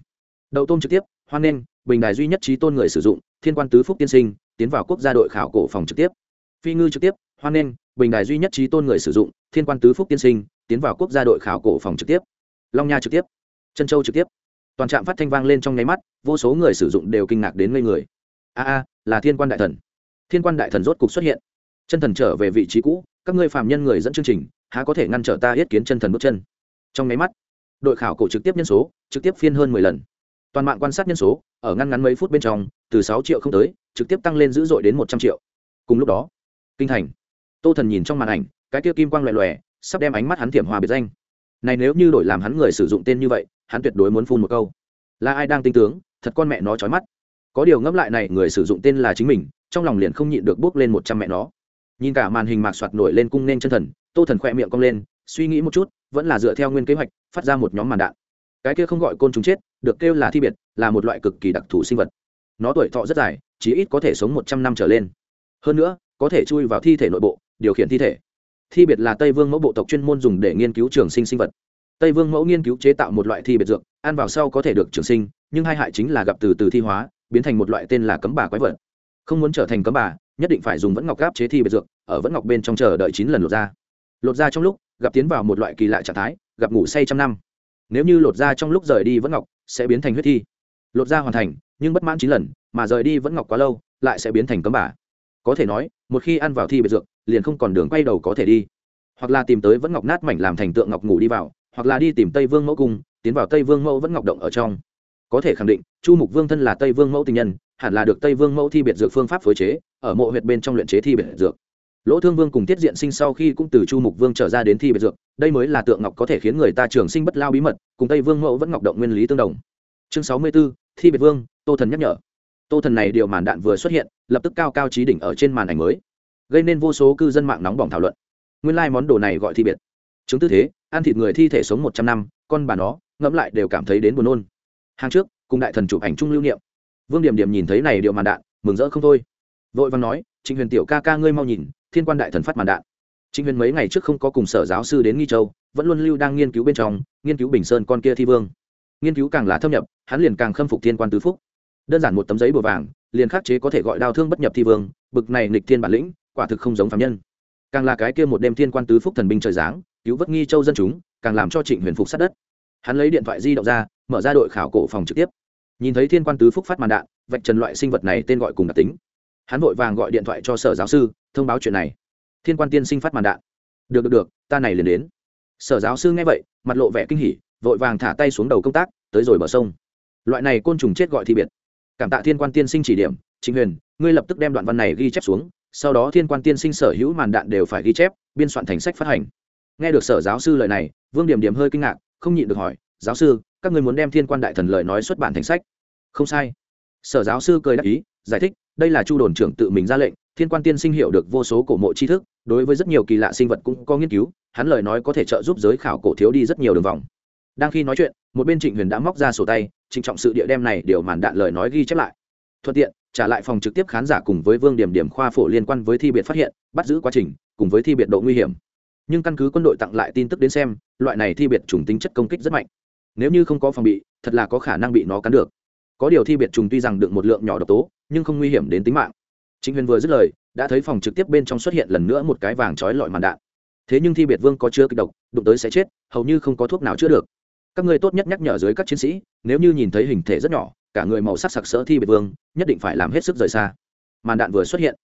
Đậu tôm trực tiếp, hoan nghênh, bình đài duy nhất trí tôn người sử dụng, thiên quan tứ phúc tiên sinh, tiến vào quốc gia đội khảo cổ phòng trực tiếp. Phi ngư trực tiếp, hoan nghênh bình đài duy nhất trí tôn người sử dụng, thiên quan tứ phúc tiên sinh, tiến vào quốc gia đội khảo cổ phòng trực tiếp. Long nha trực tiếp. Chân châu trực tiếp. Toàn trạm phát thanh vang lên trong nháy mắt, vô số người sử dụng đều kinh ngạc đến ngây người. A a, là thiên quan đại thần. Thiên quan đại thần rốt cục xuất hiện. Chân thần trở về vị trí cũ, các ngươi phạm nhân người dẫn chương trình, há có thể ngăn trở ta yết kiến chân thần bước chân? Trong nháy mắt, đội khảo cổ trực tiếp nhân số, trực tiếp phiên hơn mười lần. Toàn mạng quan sát nhân số, ở ngăn ngắn mấy phút bên trong, từ sáu triệu không tới, trực tiếp tăng lên dữ dội đến một trăm triệu. Cùng lúc đó, kinh thành tô thần nhìn trong màn ảnh cái kia kim quang loẹ lòe, sắp đem ánh mắt hắn thiểm hòa biệt danh. Này nếu như đổi làm hắn người sử dụng tên như vậy hắn tuyệt đối muốn phun một câu. Là ai đang tinh tướng thật con mẹ nó trói mắt. Có điều ngẫm lại này người sử dụng tên là chính mình trong lòng liền không nhịn được bước lên một trăm mẹ nó. Nhìn cả màn hình mạc soạt nổi lên cung nên chân thần tô thần khỏe miệng cong lên suy nghĩ một chút vẫn là dựa theo nguyên kế hoạch phát ra một nhóm màn đạn. Cái kia không gọi côn trùng chết được kêu là thi biệt là một loại cực kỳ đặc thù sinh vật. Nó tuổi thọ rất dài chỉ ít có thể sống một trăm năm trở lên. Hơn nữa có thể chui vào thi thể nội bộ điều khiển thi thể. Thi biệt là tây vương mẫu bộ tộc chuyên môn dùng để nghiên cứu trường sinh sinh vật. Tây vương mẫu nghiên cứu chế tạo một loại thi biệt dược, ăn vào sau có thể được trường sinh, nhưng hai hại chính là gặp từ từ thi hóa, biến thành một loại tên là cấm bà quái vật. Không muốn trở thành cấm bà, nhất định phải dùng vẫn ngọc gáp chế thi biệt dược, ở vẫn ngọc bên trong chờ đợi chín lần lột ra lột ra trong lúc, gặp tiến vào một loại kỳ lạ trạng thái, gặp ngủ say trăm năm. Nếu như lột ra trong lúc rời đi vẫn ngọc, sẽ biến thành huyết thi. Lột ra hoàn thành, nhưng bất mãn chín lần, mà rời đi vẫn ngọc quá lâu, lại sẽ biến thành cấm bà có thể nói, một khi ăn vào thi biệt dược, liền không còn đường quay đầu có thể đi. Hoặc là tìm tới vẫn ngọc nát mảnh làm thành tượng ngọc ngủ đi vào, hoặc là đi tìm tây vương mẫu cung, tiến vào tây vương mẫu vẫn ngọc động ở trong. Có thể khẳng định, chu mục vương thân là tây vương mẫu tình nhân, hẳn là được tây vương mẫu thi biệt dược phương pháp phối chế, ở mộ huyệt bên trong luyện chế thi biệt dược. Lỗ thương vương cùng tiết diện sinh sau khi cũng từ chu mục vương trở ra đến thi biệt dược, đây mới là tượng ngọc có thể khiến người ta trường sinh bất lao bí mật, cùng tây vương mẫu vẫn ngọc động nguyên lý tương đồng. Chương sáu mươi b ố thi biệt vương, tô thần nhắc nhở. Tô thần này điều màn đạn vừa xuất hiện lập tức cao cao trí đỉnh ở trên màn ảnh mới, gây nên vô số cư dân mạng nóng bỏng thảo luận. Nguyên lai、like、món đồ này gọi thi biệt. Chứng tư thế, ăn thịt người thi thể sống một trăm năm, con bà nó, ngẫm lại đều cảm thấy đến buồn nôn. Hàng trước, cùng đại thần chụp ảnh chung lưu niệm. Vương điểm điểm nhìn thấy này điều màn đạn, mừng rỡ không thôi. Vội văn nói, trịnh huyền tiểu ca ca ngươi mau nhìn, thiên quan đại thần phát màn đạn. Trịnh huyền mấy ngày trước không có cùng sở giáo sư đến nghi châu, vẫn luôn lưu đang nghiên cứu bên trong, nghiên cứu bình sơn con kia thi vương. Nghiên cứu càng là thâm nhập, hắn liền càng khâm phục thiên quan tứ phúc. Đơn giản một tấm giấy bùa vàng liền khắc chế có thể gọi đao thương bất nhập thi vương, bực này nịch thiên bản lĩnh, quả thực không giống phạm nhân. Càng là cái kia một đêm thiên quan tứ phúc thần binh trời giáng, cứu vớt nghi châu dân chúng, càng làm cho trịnh huyền phục sát đất. Hắn lấy điện thoại di động ra, mở ra đội khảo cổ phòng trực tiếp. Nhìn thấy thiên quan tứ phúc phát màn đạn, vạch trần loại sinh vật này tên gọi cùng đặc tính. Hắn vội vàng gọi điện thoại cho sở giáo sư, thông báo chuyện này. Thiên quan tiên sinh phát màn đạn. Được được được, ta này liền đến. Sở giáo sư nghe vậy, mặt lộ vẻ kinh hỉ, vội vàng thả tay xuống đầu công tác, tới rồi bờ sông. Loại này côn trùng chết gọi thi biệt cảm tạ thiên quan tiên sinh chỉ điểm chính huyền, ngươi lập tức đem đoạn văn này ghi chép xuống, sau đó thiên quan tiên sinh sở hữu màn đạn đều phải ghi chép, biên soạn thành sách phát hành. Nghe được sở giáo sư lời này, vương điểm điểm hơi kinh ngạc, không nhịn được hỏi, giáo sư, các người muốn đem thiên quan đại thần lời nói xuất bản thành sách? Không sai. Sở giáo sư cười đáp ý, giải thích, đây là chu đồn trưởng tự mình ra lệnh, thiên quan tiên sinh hiểu được vô số cổ mộ tri thức, đối với rất nhiều kỳ lạ sinh vật cũng có nghiên cứu, hắn lời nói có thể trợ giúp giới khảo cổ thiếu đi rất nhiều đường vòng đang khi nói chuyện, một bên trịnh huyền đã móc ra sổ tay, trịnh trọng sự địa đem này điều màn đạn lời nói ghi chép lại. Thuận tiện, trả lại phòng trực tiếp khán giả cùng với vương điểm điểm khoa phổ liên quan với thi biệt phát hiện, bắt giữ quá trình, cùng với thi biệt độ nguy hiểm. Nhưng căn cứ quân đội tặng lại tin tức đến xem, loại này thi biệt trùng tính chất công kích rất mạnh. Nếu như không có phòng bị, thật là có khả năng bị nó cắn được. Có điều thi biệt trùng tuy rằng được một lượng nhỏ độc tố, nhưng không nguy hiểm đến tính mạng. Chính huyền vừa dứt lời, đã thấy phòng trực tiếp bên trong xuất hiện lần nữa một cái vàng trói lọi màn đạn. Thế nhưng thi biệt vương có chứa kịch độc, đụng tới sẽ chết, hầu như không có thuốc nào chữa được các ngươi tốt nhất nhắc nhở dưới các chiến sĩ, nếu như nhìn thấy hình thể rất nhỏ, cả người màu sắc sặc sỡ thi biệt vương, nhất định phải làm hết sức rời xa. Màn đạn vừa xuất hiện,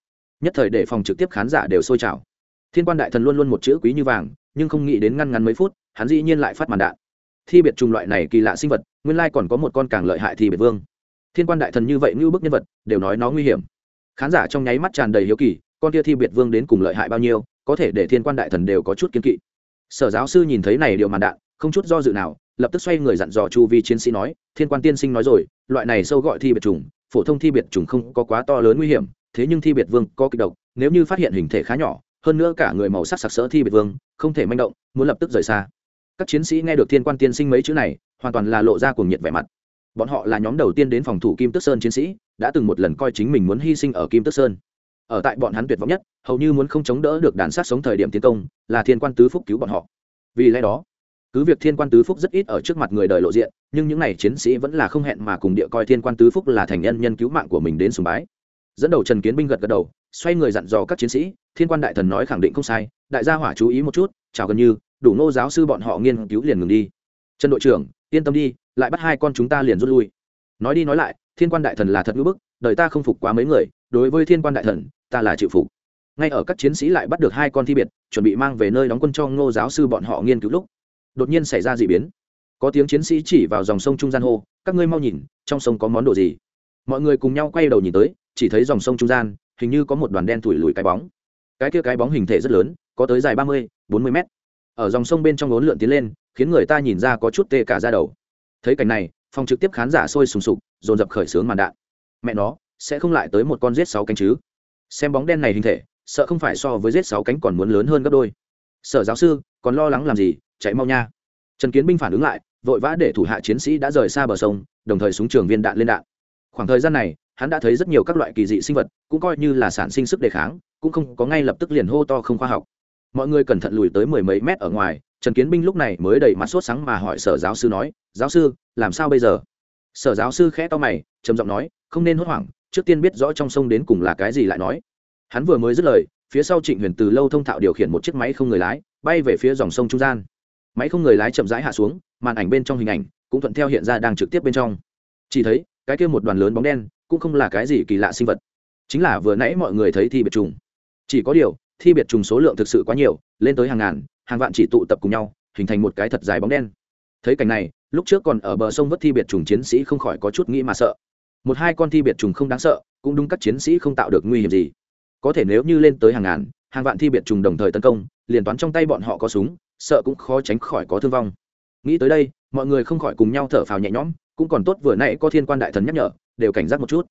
nhất thời để phòng trực tiếp khán giả đều sôi trào. Thiên quan đại thần luôn luôn một chữ quý như vàng, nhưng không nghĩ đến ngăn ngắn mấy phút, hắn dĩ nhiên lại phát màn đạn. Thi biệt trùng loại này kỳ lạ sinh vật, nguyên lai còn có một con càng lợi hại thi biệt vương. Thiên quan đại thần như vậy như bức nhân vật, đều nói nó nguy hiểm. Khán giả trong nháy mắt tràn đầy hiếu kỳ, con kia thi biệt vương đến cùng lợi hại bao nhiêu, có thể để thiên quan đại thần đều có chút kiên kỵ. Sở giáo sư nhìn thấy này điều màn đạn, không chút do dự nào lập tức xoay người dặn dò chu vi chiến sĩ nói, thiên quan tiên sinh nói rồi, loại này sâu gọi thi biệt trùng phổ thông thi biệt trùng không có quá to lớn nguy hiểm, thế nhưng thi biệt vương có kịch độc, nếu như phát hiện hình thể khá nhỏ, hơn nữa cả người màu sắc sặc sỡ thi biệt vương, không thể manh động, muốn lập tức rời xa. Các chiến sĩ nghe được thiên quan tiên sinh mấy chữ này, hoàn toàn là lộ ra cuồng nhiệt vẻ mặt. Bọn họ là nhóm đầu tiên đến phòng thủ kim tức sơn chiến sĩ, đã từng một lần coi chính mình muốn hy sinh ở kim tức sơn. Ở tại bọn hắn tuyệt vọng nhất, hầu như muốn không chống đỡ được đàn sát sống thời điểm tiến công, là thiên quan tứ phúc cứu bọn họ. Vì lẽ đó cứ việc thiên quan tứ phúc rất ít ở trước mặt người đời lộ diện, nhưng những n à y chiến sĩ vẫn là không hẹn mà cùng địa coi thiên quan tứ phúc là thành nhân nhân cứu mạng của mình đến sùng bái. Dẫn đầu trần kiến binh gật gật đầu, xoay người dặn dò các chiến sĩ, thiên quan đại thần nói khẳng định không sai, đại gia hỏa chú ý một chút, chào gần như, đủ nô giáo sư bọn họ nghiên cứu liền ngừng đi. Trần đội trưởng, yên tâm đi, lại bắt hai con chúng ta liền rút lui. Nói đi nói lại, thiên quan đại thần là thật ngữ bức, đời ta không phục quá mấy người, đối với thiên quan đại thần, ta là chịu phục. Ngay ở các chiến sĩ lại bắt được hai con thi biệt, chuẩn bị mang về nơi đóng quân cho ngô giáo sư bọn họ nghiên cứu lúc đột nhiên xảy ra d ị biến. Có tiếng chiến sĩ chỉ vào dòng sông trung gian hô, các ngươi mau nhìn, trong sông có món đồ gì? Mọi người cùng nhau quay đầu nhìn tới, chỉ thấy dòng sông trung gian, hình như có một đoàn đen thủi lùi cái bóng. Cái kia cái bóng hình thể rất lớn, có tới dài ba mươi, bốn mươi mét. Ở dòng sông bên trong ốn lượn tiến lên, khiến người ta nhìn ra có chút tê cả ra đầu. Thấy cảnh này, phòng trực tiếp khán giả sôi sùng sục, dồn dập khởi xướng màn đạn. Mẹ nó, sẽ không lại tới một con rết sáu cánh chứ? Xem bóng đen này hình thể, sợ không phải so với rết sáu cánh còn muốn lớn hơn gấp đôi. Sở giáo sư, còn lo lắng làm gì? Chạy mau nha. Trần kiến binh phản ứng lại, vội vã để thủ hạ chiến sĩ đã rời xa bờ sông, đồng thời súng trường viên đạn lên đạn. Khoảng thời gian này, hắn đã thấy rất nhiều các loại kỳ dị sinh vật, cũng coi như là sản sinh sức đề kháng, cũng không có ngay lập tức liền hô to không khoa học. Mọi người cẩn thận lùi tới mười mấy mét ở ngoài, trần kiến binh lúc này mới đầy mặt sốt sáng mà hỏi sở giáo sư nói, giáo sư, làm sao bây giờ? Sở giáo sư khẽ to mày, trầm giọng nói, không nên hốt hoảng, trước tiên biết rõ trong sông đến cùng là cái gì lại nói. Hắn vừa mới dứt lời, phía sau trịnh huyền từ lâu thông thạo điều khiển một chiếc máy không người lái, bay về phía dòng sông trung gian máy không người lái chậm rãi hạ xuống, màn ảnh bên trong hình ảnh cũng thuận theo hiện ra đang trực tiếp bên trong. Chỉ thấy, cái kia một đoàn lớn bóng đen cũng không là cái gì kỳ lạ sinh vật, chính là vừa nãy mọi người thấy thi biệt trùng. Chỉ có điều, thi biệt trùng số lượng thực sự quá nhiều, lên tới hàng ngàn, hàng vạn chỉ tụ tập cùng nhau, hình thành một cái thật dài bóng đen. Thấy cảnh này, lúc trước còn ở bờ sông vất thi biệt trùng chiến sĩ không khỏi có chút nghĩ mà sợ. Một hai con thi biệt trùng không đáng sợ, cũng đúng các chiến sĩ không tạo được nguy hiểm gì. Có thể nếu như lên tới hàng ngàn, hàng vạn thi biệt trùng đồng thời tấn công, liền toán trong tay bọn họ có súng sợ cũng khó tránh khỏi có thương vong. Nghĩ tới đây, mọi người không khỏi cùng nhau thở phào nhẹ nhõm, cũng còn tốt vừa nãy có thiên quan đại thần nhắc nhở, đều cảnh giác một chút.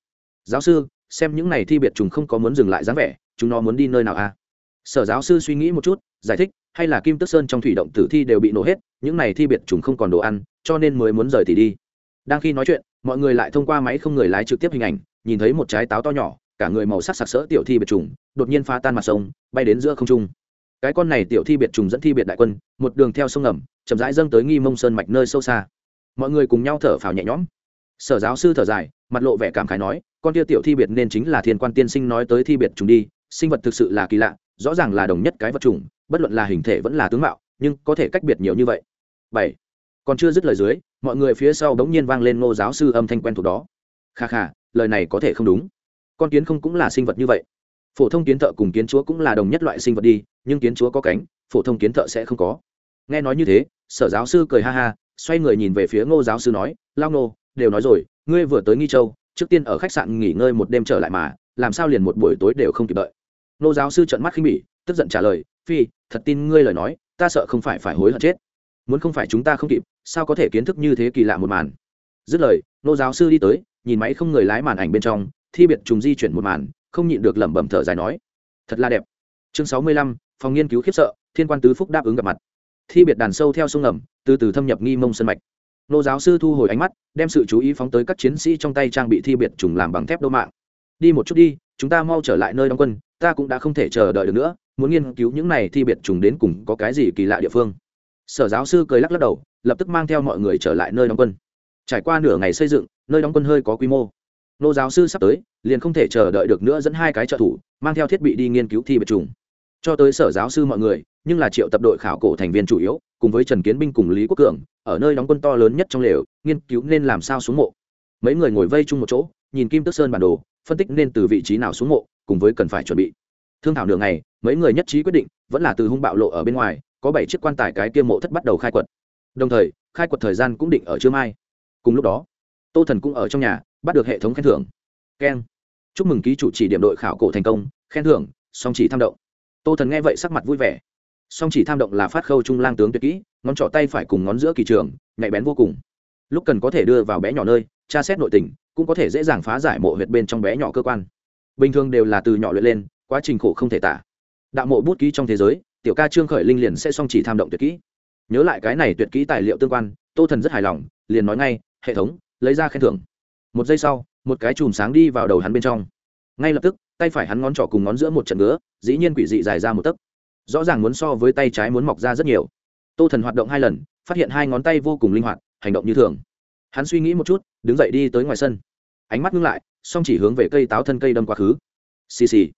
Giáo sư, xem những này thi biệt trùng không có muốn dừng lại dáng vẻ, chúng nó muốn đi nơi nào à? Sở giáo sư suy nghĩ một chút, giải thích, hay là kim tức sơn trong thủy động tử thi đều bị nổ hết, những này thi biệt trùng không còn đồ ăn, cho nên mới muốn rời thì đi. Đang khi nói chuyện, mọi người lại thông qua máy không người lái trực tiếp hình ảnh, nhìn thấy một trái táo to nhỏ, cả người màu sắc sặc sỡ tiểu thi biệt trùng, đột nhiên phá tan mặt sông, bay đến giữa không trung cái con này tiểu thi biệt trùng dẫn thi biệt đại quân, một đường theo sông ngầm, chậm rãi dâng tới nghi mông sơn mạch nơi sâu xa. Mọi người cùng nhau thở phào nhẹ nhõm. Sở giáo sư thở dài, mặt lộ vẻ cảm khái nói, con tia tiểu thi biệt nên chính là thiên quan tiên sinh nói tới thi biệt trùng đi, sinh vật thực sự là kỳ lạ, rõ ràng là đồng nhất cái vật trùng, bất luận là hình thể vẫn là tướng mạo, nhưng có thể cách biệt nhiều như vậy. Bảy. Còn chưa dứt lời dưới, mọi người phía sau đống nhiên vang lên ngô giáo sư âm thanh quen thuộc đó. Kha kha, lời này có thể không đúng. Con kiến không cũng là sinh vật như vậy. Phổ thông kiến thợ cùng kiến chúa cũng là đồng nhất loại sinh vật đi nhưng kiến chúa có cánh phổ thông kiến thợ sẽ không có. Nghe nói như thế sở giáo sư cười ha ha xoay người nhìn về phía ngô giáo sư nói lao nô, đều nói rồi ngươi vừa tới nghi châu trước tiên ở khách sạn nghỉ ngơi một đêm trở lại mà làm sao liền một buổi tối đều không kịp đợi? Ngô giáo sư trợn mắt khinh bỉ tức giận trả lời phi thật tin ngươi lời nói ta sợ không phải phải hối hận chết. Muốn không phải chúng ta không kịp sao có thể kiến thức như thế kỳ lạ một màn? Dứt lời ngô giáo sư đi tới nhìn máy không người lái màn ảnh bên trong thi biệt trùng di chuyển một màn không nhịn được lẩm bẩm thở dài nói thật là đẹp. Chương sáu mươi lăm phòng nghiên cứu khiếp sợ, thiên quan tứ phúc đáp ứng gặp mặt. Thi biệt đàn sâu theo sông ngầm, từ từ thâm nhập nghi mông sân mạch. Nô giáo sư thu hồi ánh mắt, đem sự chú ý phóng tới các chiến sĩ trong tay trang bị thi biệt trùng làm bằng thép đô mạng. Đi một chút đi, chúng ta mau trở lại nơi đóng quân, ta cũng đã không thể chờ đợi được nữa, muốn nghiên cứu những này thi biệt trùng đến cùng có cái gì kỳ lạ địa phương. Sở giáo sư cười lắc lắc đầu, lập tức mang theo mọi người trở lại nơi đóng quân. Trải qua nửa ngày xây dựng, nơi đóng quân hơi có quy mô. Nô giáo sư sắp tới, liền không thể chờ đợi được nữa dẫn hai cái trợ thủ, mang theo thiết bị đi nghiên cứu thi biệt trùng cho tới sở giáo sư mọi người, nhưng là triệu tập đội khảo cổ thành viên chủ yếu, cùng với trần kiến binh cùng lý quốc cường, ở nơi đóng quân to lớn nhất trong lều, nghiên cứu nên làm sao xuống mộ. Mấy người ngồi vây chung một chỗ, nhìn kim tức sơn bản đồ, phân tích nên từ vị trí nào xuống mộ, cùng với cần phải chuẩn bị. Thương thảo đường này mấy người nhất trí quyết định, vẫn là từ hung bạo lộ ở bên ngoài, có bảy chiếc quan tài cái kia mộ thất bắt đầu khai quật. Đồng thời, khai quật thời gian cũng định ở trưa mai. Cùng lúc đó, tô thần cũng ở trong nhà, bắt được hệ thống khen thưởng. Keng. Chúc mừng ký chủ chỉ điểm đội khảo cổ thành công, khen thưởng, song chỉ tham động tô thần nghe vậy sắc mặt vui vẻ. Song chỉ tham động là phát khâu trung lang tướng tuyệt kỹ, ngón trỏ tay phải cùng ngón giữa kỳ trường, nhạy bén vô cùng. Lúc cần có thể đưa vào bé nhỏ nơi, tra xét nội tình, cũng có thể dễ dàng phá giải mộ huyệt bên trong bé nhỏ cơ quan. Bình thường đều là từ nhỏ luyện lên, quá trình khổ không thể tả. Đạo mộ bút ký trong thế giới, tiểu ca trương khởi linh liền sẽ song chỉ tham động tuyệt kỹ. Nhớ lại cái này tuyệt kỹ tài liệu tương quan, tô thần rất hài lòng, liền nói ngay, hệ thống, lấy ra khen thưởng. Một giây sau, một cái chùm sáng đi vào đầu hắn bên trong ngay lập tức, tay phải hắn ngón trỏ cùng ngón giữa một trận ngứa, dĩ nhiên quỷ dị dài ra một tấc. Rõ ràng muốn so với tay trái muốn mọc ra rất nhiều. Tô thần hoạt động hai lần, phát hiện hai ngón tay vô cùng linh hoạt, hành động như thường. Hắn suy nghĩ một chút, đứng dậy đi tới ngoài sân. Ánh mắt ngưng lại, song chỉ hướng về cây táo thân cây đâm quá khứ. Xì xì.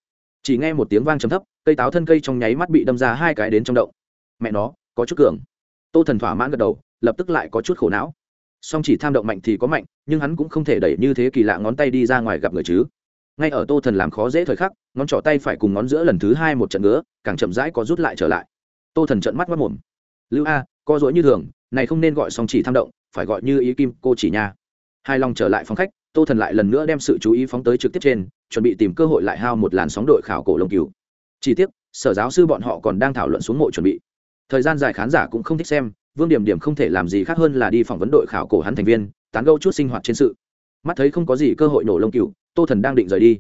Chỉ nghe một tiếng vang trầm thấp, cây táo thân cây trong nháy mắt bị đâm ra hai cái đến trong động. Mẹ nó, có chút cường. Tô thần thỏa mãn gật đầu, lập tức lại có chút khổ não. Song chỉ tham động mạnh thì có mạnh, nhưng hắn cũng không thể đẩy như thế kỳ lạ ngón tay đi ra ngoài gặp người chứ ngay ở tô thần làm khó dễ thời khắc ngón trỏ tay phải cùng ngón giữa lần thứ hai một trận nữa, càng chậm rãi có rút lại trở lại. Tô thần trận mắt mất mồm. Lưu a co dối như thường này không nên gọi song chỉ tham động phải gọi như ý kim cô chỉ nha. Hai lòng trở lại phòng khách tô thần lại lần nữa đem sự chú ý phóng tới trực tiếp trên chuẩn bị tìm cơ hội lại hao một làn sóng đội khảo cổ lông cứu chỉ tiếc sở giáo sư bọn họ còn đang thảo luận xuống mộ chuẩn bị. Thời gian dài khán giả cũng không thích xem vương điểm điểm không thể làm gì khác hơn là đi phỏng vấn đội khảo cổ hắn thành viên tán gâu chút sinh hoạt trên sự mắt thấy không có gì cơ hội nổ lông cựu tô thần đang định rời đi.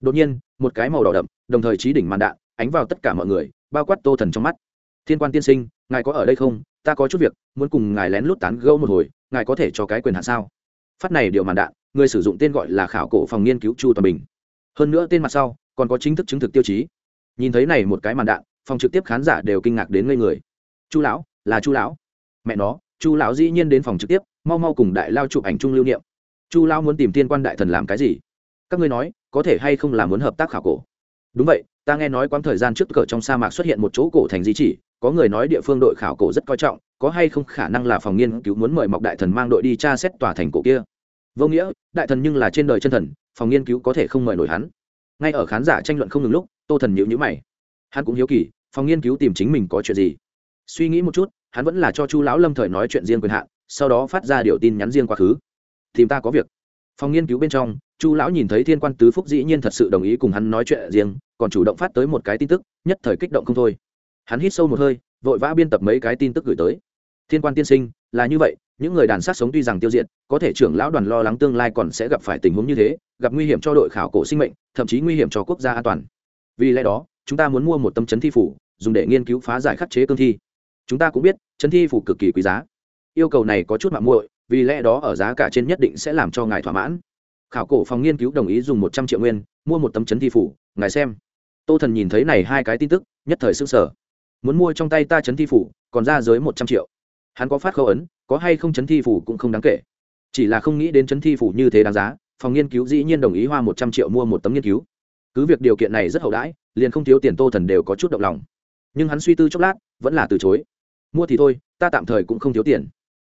Đột nhiên, một cái màu đỏ đậm, đồng thời trí đỉnh màn đạn, ánh vào tất cả mọi người, bao quát tô thần trong mắt. Thiên quan tiên sinh, ngài có ở đây không? Ta có chút việc, muốn cùng ngài lén lút tán gâu một hồi, ngài có thể cho cái quyền hạn sao? Phát này điều màn đạn, người sử dụng tên gọi là khảo cổ phòng nghiên cứu chu toàn bình. Hơn nữa tên mặt sau, còn có chính thức chứng thực tiêu chí. Nhìn thấy này một cái màn đạn, phòng trực tiếp khán giả đều kinh ngạc đến ngây người. Chu lão, là chu lão. Mẹ nó, chu lão dĩ nhiên đến phòng trực tiếp, mau mau cùng đại lao chụp ảnh chung lưu niệm chu lão muốn tìm tiên quan đại thần làm cái gì? Các ngươi nói, có thể hay không là muốn hợp tác khảo cổ? Đúng vậy, ta nghe nói quãng thời gian trước cỡ trong sa mạc xuất hiện một chỗ cổ thành di chỉ, có người nói địa phương đội khảo cổ rất coi trọng, có hay không khả năng là phòng nghiên cứu muốn mời mọc đại thần mang đội đi tra xét tòa thành cổ kia? Vô nghĩa, đại thần nhưng là trên đời chân thần, phòng nghiên cứu có thể không mời nổi hắn. Ngay ở khán giả tranh luận không ngừng lúc, tô thần nhịu nhữ mày. Hắn cũng hiếu kỳ, phòng nghiên cứu tìm chính mình có chuyện gì? Suy nghĩ một chút, hắn vẫn là cho chu lão lâm thời nói chuyện riêng quyền hạn, sau đó phát ra điều tin nhắn riêng quá khứ tìm ta có việc. Phòng nghiên cứu bên trong, chu lão nhìn thấy thiên quan tứ phúc dĩ nhiên thật sự đồng ý cùng hắn nói chuyện riêng, còn chủ động phát tới một cái tin tức, nhất thời kích động không thôi. Hắn hít sâu một hơi, vội vã biên tập mấy cái tin tức gửi tới. Thiên quan tiên sinh, là như vậy, những người đàn sát sống tuy rằng tiêu diệt, có thể trưởng lão đoàn lo lắng tương lai còn sẽ gặp phải tình huống như thế, gặp nguy hiểm cho đội khảo cổ sinh mệnh, thậm chí nguy hiểm cho quốc gia an toàn. Vì lẽ đó, chúng ta muốn mua một tâm chấn thi phủ, dùng để nghiên cứu phá giải khắc chế cương thi. Chúng ta cũng biết, chấn thi phủ cực kỳ quý giá. Yêu cầu này có chút mạng muội vì lẽ đó ở giá cả trên nhất định sẽ làm cho ngài thỏa mãn. Khảo cổ phòng nghiên cứu đồng ý dùng một trăm triệu nguyên, mua một tấm chấn thi phủ, ngài xem. Tô thần nhìn thấy này hai cái tin tức, nhất thời s ư n g sở muốn mua trong tay ta chấn thi phủ, còn ra giới một trăm triệu. Hắn có phát khâu ấn, có hay không chấn thi phủ cũng không đáng kể. Chỉ là không nghĩ đến chấn thi phủ như thế đáng giá, phòng nghiên cứu dĩ nhiên đồng ý hoa một trăm triệu mua một tấm nghiên cứu. Cứ việc điều kiện này rất hậu đãi, liền không thiếu tiền tô thần đều có chút động lòng. Nhưng hắn suy tư chốc lát, vẫn là từ chối. Mua thì thôi, ta tạm thời cũng không thiếu tiền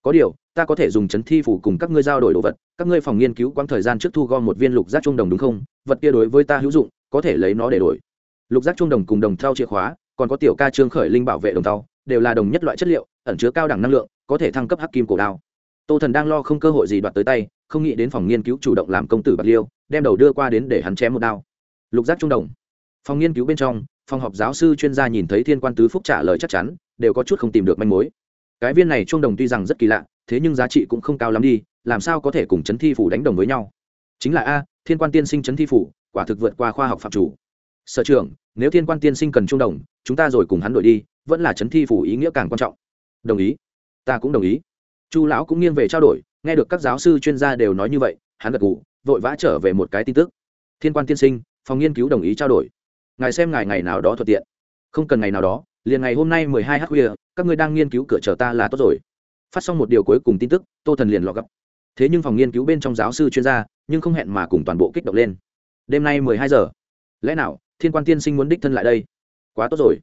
có điều, ta có thể dùng chấn thi phủ cùng các ngươi giao đổi đồ vật, các ngươi phòng nghiên cứu quãng thời gian trước thu gom một viên lục giác trung đồng đúng không? Vật kia đối với ta hữu dụng, có thể lấy nó để đổi. Lục giác trung đồng cùng đồng thau chìa khóa, còn có tiểu ca trương khởi linh bảo vệ đồng thau, đều là đồng nhất loại chất liệu, ẩn chứa cao đẳng năng lượng, có thể thăng cấp hắc kim cổ đao. Tô thần đang lo không cơ hội gì đoạt tới tay, không nghĩ đến phòng nghiên cứu chủ động làm công tử bạc liêu, đem đầu đưa qua đến để hắn chém một đao. Lục giác trung đồng. Phòng nghiên cứu bên trong, phòng họp giáo sư chuyên gia nhìn thấy thiên quan tứ phúc trả lời chắc chắn, đều có chút không tìm được manh mối cái viên này trung đồng tuy rằng rất kỳ lạ, thế nhưng giá trị cũng không cao lắm đi, làm sao có thể cùng chấn thi phủ đánh đồng với nhau? Chính là a, thiên quan tiên sinh chấn thi phủ, quả thực vượt qua khoa học phạm chủ. Sở trưởng, nếu thiên quan tiên sinh cần trung đồng, chúng ta rồi cùng hắn đổi đi, vẫn là chấn thi phủ ý nghĩa càng quan trọng. Đồng ý. Ta cũng đồng ý. Chu lão cũng nghiêng về trao đổi, nghe được các giáo sư chuyên gia đều nói như vậy, hắn gật gù, vội vã trở về một cái tin tức. Thiên quan tiên sinh, phòng nghiên cứu đồng ý trao đổi. Ngài xem ngài ngày nào đó thuận tiện. Không cần ngày nào đó, liền ngày hôm nay mười hai h khuya các ngươi đang nghiên cứu cửa chờ ta là tốt rồi. Phát xong một điều cuối cùng tin tức, tô thần liền lọ gấp thế nhưng phòng nghiên cứu bên trong giáo sư chuyên gia, nhưng không hẹn mà cùng toàn bộ kích động lên. Đêm nay mười hai giờ. Lẽ nào, thiên quan tiên sinh muốn đích thân lại đây? Quá tốt rồi.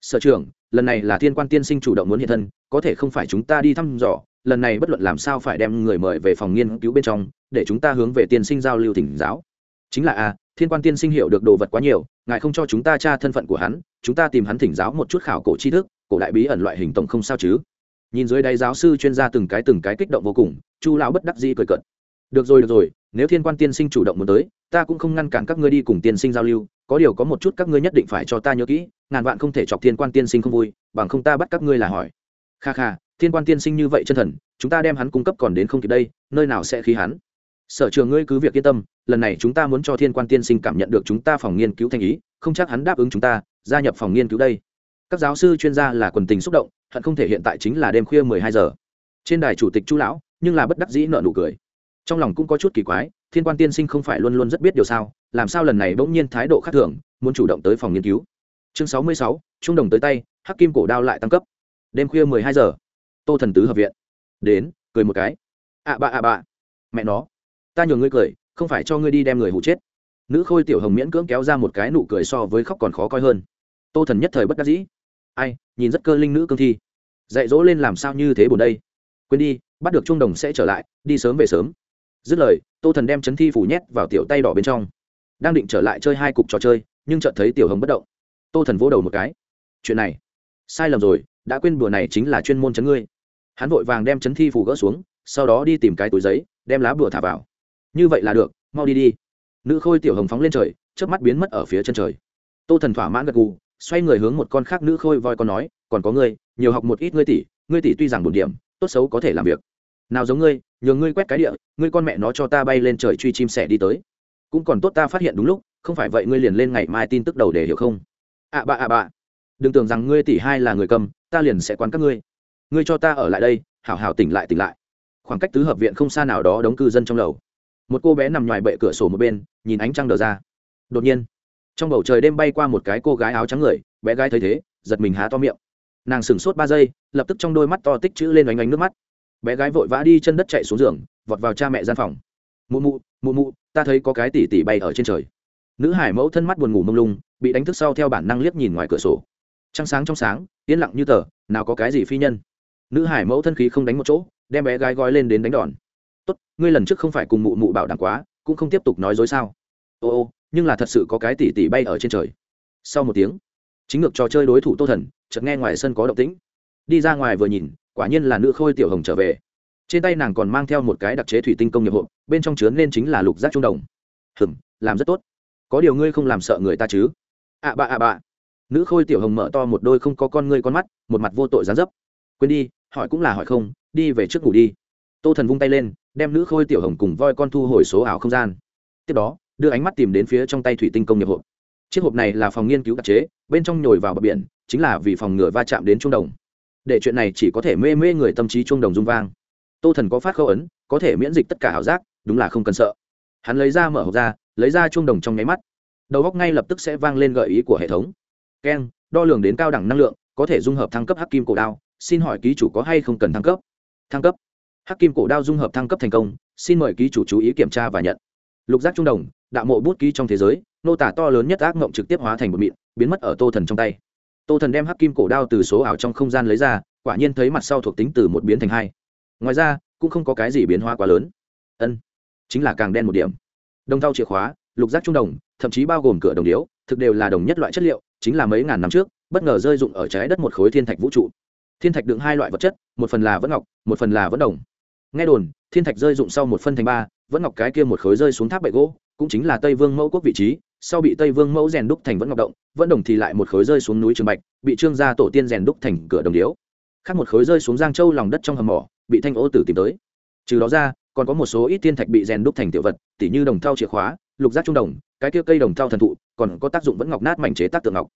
Sở trưởng, lần này là thiên quan tiên sinh chủ động muốn hiện thân, có thể không phải chúng ta đi thăm dò, lần này bất luận làm sao phải đem người mời về phòng nghiên cứu bên trong, để chúng ta hướng về tiên sinh giao lưu thỉnh giáo. Chính là a thiên quan tiên sinh hiểu được đồ vật quá nhiều, ngài không cho chúng ta tra thân phận của hắn, chúng ta tìm hắn thỉnh giáo một chút khảo cổ tri thức cổ đại bí ẩn loại hình tổng không sao chứ? Nhìn dưới đáy giáo sư chuyên gia từng cái từng cái kích động vô cùng, chu lão bất đắc dĩ cười cợt. Được rồi được rồi, nếu thiên quan tiên sinh chủ động muốn tới, ta cũng không ngăn cản các ngươi đi cùng tiên sinh giao lưu, có điều có một chút các ngươi nhất định phải cho ta nhớ kỹ, ngàn vạn không thể chọc thiên quan tiên sinh không vui, bằng không ta bắt các ngươi là hỏi. Kha kha, thiên quan tiên sinh như vậy chân thần, chúng ta đem hắn cung cấp còn đến không kịp đây, nơi nào sẽ khí hắn? Sở trường ngươi cứ việc yên tâm, lần này chúng ta muốn cho thiên quan tiên sinh cảm nhận được chúng ta phòng nghiên cứu thanh ý, không chắc hắn đáp ứng chúng ta, gia nhập phòng nghiên cứu đây các giáo sư chuyên gia là quần tình xúc động, hận không thể hiện tại chính là đêm khuya mười hai giờ. Trên đài chủ tịch chu lão, nhưng là bất đắc dĩ nợ nụ cười. Trong lòng cũng có chút kỳ quái, thiên quan tiên sinh không phải luôn luôn rất biết điều sao, làm sao lần này bỗng nhiên thái độ khác thường, muốn chủ động tới phòng nghiên cứu. Chương sáu mươi sáu, trung đồng tới tay, hắc kim cổ đao lại tăng cấp. Đêm khuya mười hai giờ. Tô thần tứ hợp viện. Đến, cười một cái. Ạ bạ ạ bạ mẹ nó. Ta nhường ngươi cười, không phải cho ngươi đi đem người hụ chết. Nữ khôi tiểu hồng miễn cưỡng kéo ra một cái nụ cười so với khóc còn khó coi hơn. Tô thần nhất thời bất đắc dĩ ai, nhìn rất cơ linh nữ cương thi. Dạy dỗ lên làm sao như thế buồn đây. Quên đi, bắt được trung đồng sẽ trở lại, đi sớm về sớm. Dứt lời, tô thần đem chấn thi phủ nhét vào tiểu tay đỏ bên trong. Đang định trở lại chơi hai cục trò chơi, nhưng chợt thấy tiểu hồng bất động. Tô thần vỗ đầu một cái. Chuyện này, sai lầm rồi, đã quên bùa này chính là chuyên môn chấn ngươi. Hắn vội vàng đem chấn thi phủ gỡ xuống, sau đó đi tìm cái túi giấy, đem lá bùa thả vào. Như vậy là được, mau đi đi. Nữ khôi tiểu hồng phóng lên trời trước mắt biến mất ở phía chân trời. Tô thần thỏa mãn gật gù xoay người hướng một con khác nữ khôi voi con nói, còn có ngươi, nhiều học một ít ngươi tỷ ngươi tỷ tuy rằng một điểm, tốt xấu có thể làm việc. Nào giống ngươi, nhường ngươi quét cái địa, ngươi con mẹ nó cho ta bay lên trời truy chim sẻ đi tới. Cũng còn tốt ta phát hiện đúng lúc, không phải vậy ngươi liền lên ngày mai tin tức đầu để hiểu không? Ạ à bạ ạ à bạ đừng tưởng rằng ngươi tỷ hai là người cầm, ta liền sẽ quán các ngươi. Ngươi cho ta ở lại đây, hảo hảo tỉnh lại tỉnh lại. Khoảng cách tứ hợp viện không xa nào đó đóng cư dân trong lầu. Một cô bé nằm ngoài bệ cửa sổ một bên, nhìn ánh trăng đờ ra. Đột nhiên trong bầu trời đêm bay qua một cái cô gái áo trắng người, bé gái thấy thế, giật mình há to miệng. Nàng sửng sốt ba giây, lập tức trong đôi mắt to tích chữ lên oanh oanh nước mắt. Bé gái vội vã đi chân đất chạy xuống giường, vọt vào cha mẹ gian phòng. Mụ mụ mụ mụ, ta thấy có cái tỉ tỉ bay ở trên trời. Nữ hải mẫu thân mắt buồn ngủ mông lung, bị đánh thức sau theo bản năng liếc nhìn ngoài cửa sổ. Trăng sáng trong sáng, yên lặng như tờ, nào có cái gì phi nhân. Nữ hải mẫu thân khí không đánh một chỗ, đem bé gái gói lên đến đánh đòn. Tốt, ngươi lần trước không phải cùng mụ mụ bảo đảm quá, cũng không tiếp tục nói dối sao. Ô ô nhưng là thật sự có cái tỉ tỉ bay ở trên trời. Sau một tiếng, chính ngược trò chơi đối thủ tô thần, chợt nghe ngoài sân có động tĩnh. Đi ra ngoài vừa nhìn, quả nhiên là nữ khôi tiểu hồng trở về. Trên tay nàng còn mang theo một cái đặc chế thủy tinh công nghiệp hộ bên trong chứa nên chính là lục giác trung đồng. Hừm, làm rất tốt. Có điều ngươi không làm sợ người ta chứ? Ạ à bạ ạ à bạ nữ khôi tiểu hồng mở to một đôi không có con ngươi con mắt, một mặt vô tội gián dấp. Quên đi, hỏi cũng là hỏi không, đi về trước ngủ đi. Tô thần vung tay lên, đem nữ khôi tiểu hồng cùng voi con thu hồi số ảo không gian. Tiếp đó đưa ánh mắt tìm đến phía trong tay thủy tinh công nghiệp hộp. Chiếc hộp này là phòng nghiên cứu đặc chế, bên trong nhồi vào bờ biển, chính là vì phòng ngừa va chạm đến trung đồng. Để chuyện này chỉ có thể mê mê người tâm trí trung đồng rung vang. Tô thần có phát khâu ấn, có thể miễn dịch tất cả ảo giác, đúng là không cần sợ. Hắn lấy ra mở hộp ra, lấy ra trung đồng trong nháy mắt. Đầu góc ngay lập tức sẽ vang lên gợi ý của hệ thống. Keng đo lường đến cao đẳng năng lượng, có thể dung hợp thăng cấp hắc kim cổ đao, xin hỏi ký chủ có hay không cần thăng cấp? Thăng cấp. Hắc kim cổ đao dung hợp thăng cấp thành công, xin mời ký chủ chú ý kiểm tra và nhận. Lục giác trung đồng đạo mộ bút ký trong thế giới, nô tả to lớn nhất ác mộng trực tiếp hóa thành một mịn, biến mất ở tô thần trong tay. Tô thần đem hắc kim cổ đao từ số ảo trong không gian lấy ra, quả nhiên thấy mặt sau thuộc tính từ một biến thành hai. Ngoài ra, cũng không có cái gì biến hóa quá lớn. Ân, chính là càng đen một điểm. Đồng thau chìa khóa, lục giác trung đồng, thậm chí bao gồm cửa đồng điếu, thực đều là đồng nhất loại chất liệu, chính là mấy ngàn năm trước, bất ngờ rơi dụng ở trái đất một khối thiên thạch vũ trụ. Thiên thạch đựng hai loại vật chất, một phần là vẫn ngọc, một phần là vẫn đồng. Nghe đồn, thiên thạch rơi dụng sau một phân thành ba, vẫn ngọc cái kia một khối rơi xuống tháp bệ gỗ cũng chính là tây vương mẫu quốc vị trí, sau bị tây vương mẫu rèn đúc thành vẫn ngọc động, vẫn đồng thì lại một khối rơi xuống núi trường bạch, bị trương gia tổ tiên rèn đúc thành cửa đồng điếu. Khác một khối rơi xuống giang châu lòng đất trong hầm mỏ, bị thanh ô tử tìm tới. Trừ đó ra, còn có một số ít thiên thạch bị rèn đúc thành tiểu vật, tỉ như đồng thau chìa khóa, lục giác trung đồng, cái kia cây đồng thau thần thụ, còn có tác dụng vẫn ngọc nát mảnh chế tác tượng ngọc.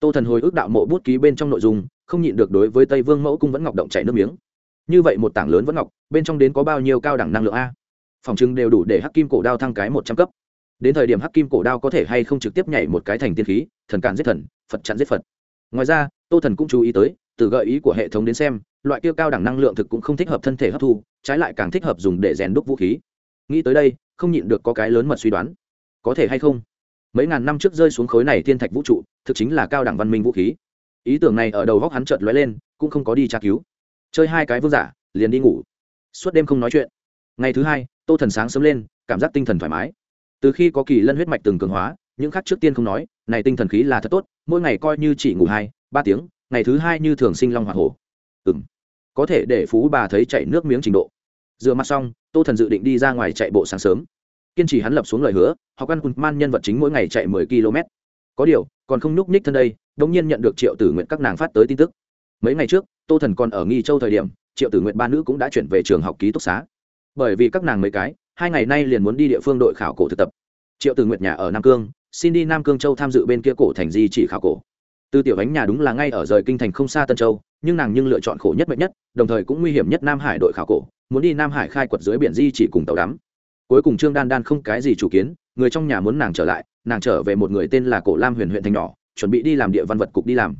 Tô thần hồi ước đạo mộ bút ký bên trong nội dung, không nhịn được đối với tây vương mẫu cung vẫn ngọc động chảy nước miếng. Như vậy một tảng lớn vẫn ngọc, bên trong đến có bao nhiêu cao đẳng năng lượng a? Phòng trưng đều đủ để hắc kim cổ đao thăng cái một trăm cấp đến thời điểm hắc kim cổ đao có thể hay không trực tiếp nhảy một cái thành tiên khí, thần càn giết thần, phật chặn giết phật. Ngoài ra, tô thần cũng chú ý tới, từ gợi ý của hệ thống đến xem, loại kia cao đẳng năng lượng thực cũng không thích hợp thân thể hấp thu, trái lại càng thích hợp dùng để rèn đúc vũ khí. Nghĩ tới đây, không nhịn được có cái lớn mật suy đoán. Có thể hay không? Mấy ngàn năm trước rơi xuống khối này thiên thạch vũ trụ, thực chính là cao đẳng văn minh vũ khí. Ý tưởng này ở đầu góc hắn chợt lóe lên, cũng không có đi tra cứu. Chơi hai cái vương giả, liền đi ngủ. Suốt đêm không nói chuyện. Ngày thứ hai, tô thần sáng sớm lên, cảm giác tinh thần thoải mái từ khi có kỳ lân huyết mạch từng cường hóa, những khác trước tiên không nói, này tinh thần khí là thật tốt, mỗi ngày coi như chỉ ngủ hai, ba tiếng, ngày thứ hai như thường sinh long hoa hổ. Ừ m có thể để phú bà thấy chạy nước miếng trình độ. Rửa mặt xong, tô thần dự định đi ra ngoài chạy bộ sáng sớm. Kiên trì hắn lập xuống lời hứa, học ăn cụt man nhân vật chính mỗi ngày chạy mười km. Có điều, còn không nhúc nhích thân đây, đống nhiên nhận được triệu tử nguyện các nàng phát tới tin tức. Mấy ngày trước, tô thần còn ở nghi châu thời điểm, triệu tử nguyện ba nữ cũng đã chuyển về trường học ký túc xá. Bởi vì các nàng mấy cái hai ngày nay liền muốn đi địa phương đội khảo cổ thực tập. Triệu Từ nguyện nhà ở nam cương, xin đi nam cương châu tham dự bên kia cổ thành di chỉ khảo cổ. Từ tiểu ánh nhà đúng là ngay ở rời kinh thành không xa tân châu, nhưng nàng nhưng lựa chọn khổ nhất mệnh nhất, đồng thời cũng nguy hiểm nhất nam hải đội khảo cổ, muốn đi nam hải khai quật dưới biển di chỉ cùng tàu đắm. Cuối cùng trương đan đan không cái gì chủ kiến, người trong nhà muốn nàng trở lại, nàng trở về một người tên là cổ lam huyền huyện thành nhỏ, chuẩn bị đi làm địa văn vật cục đi làm.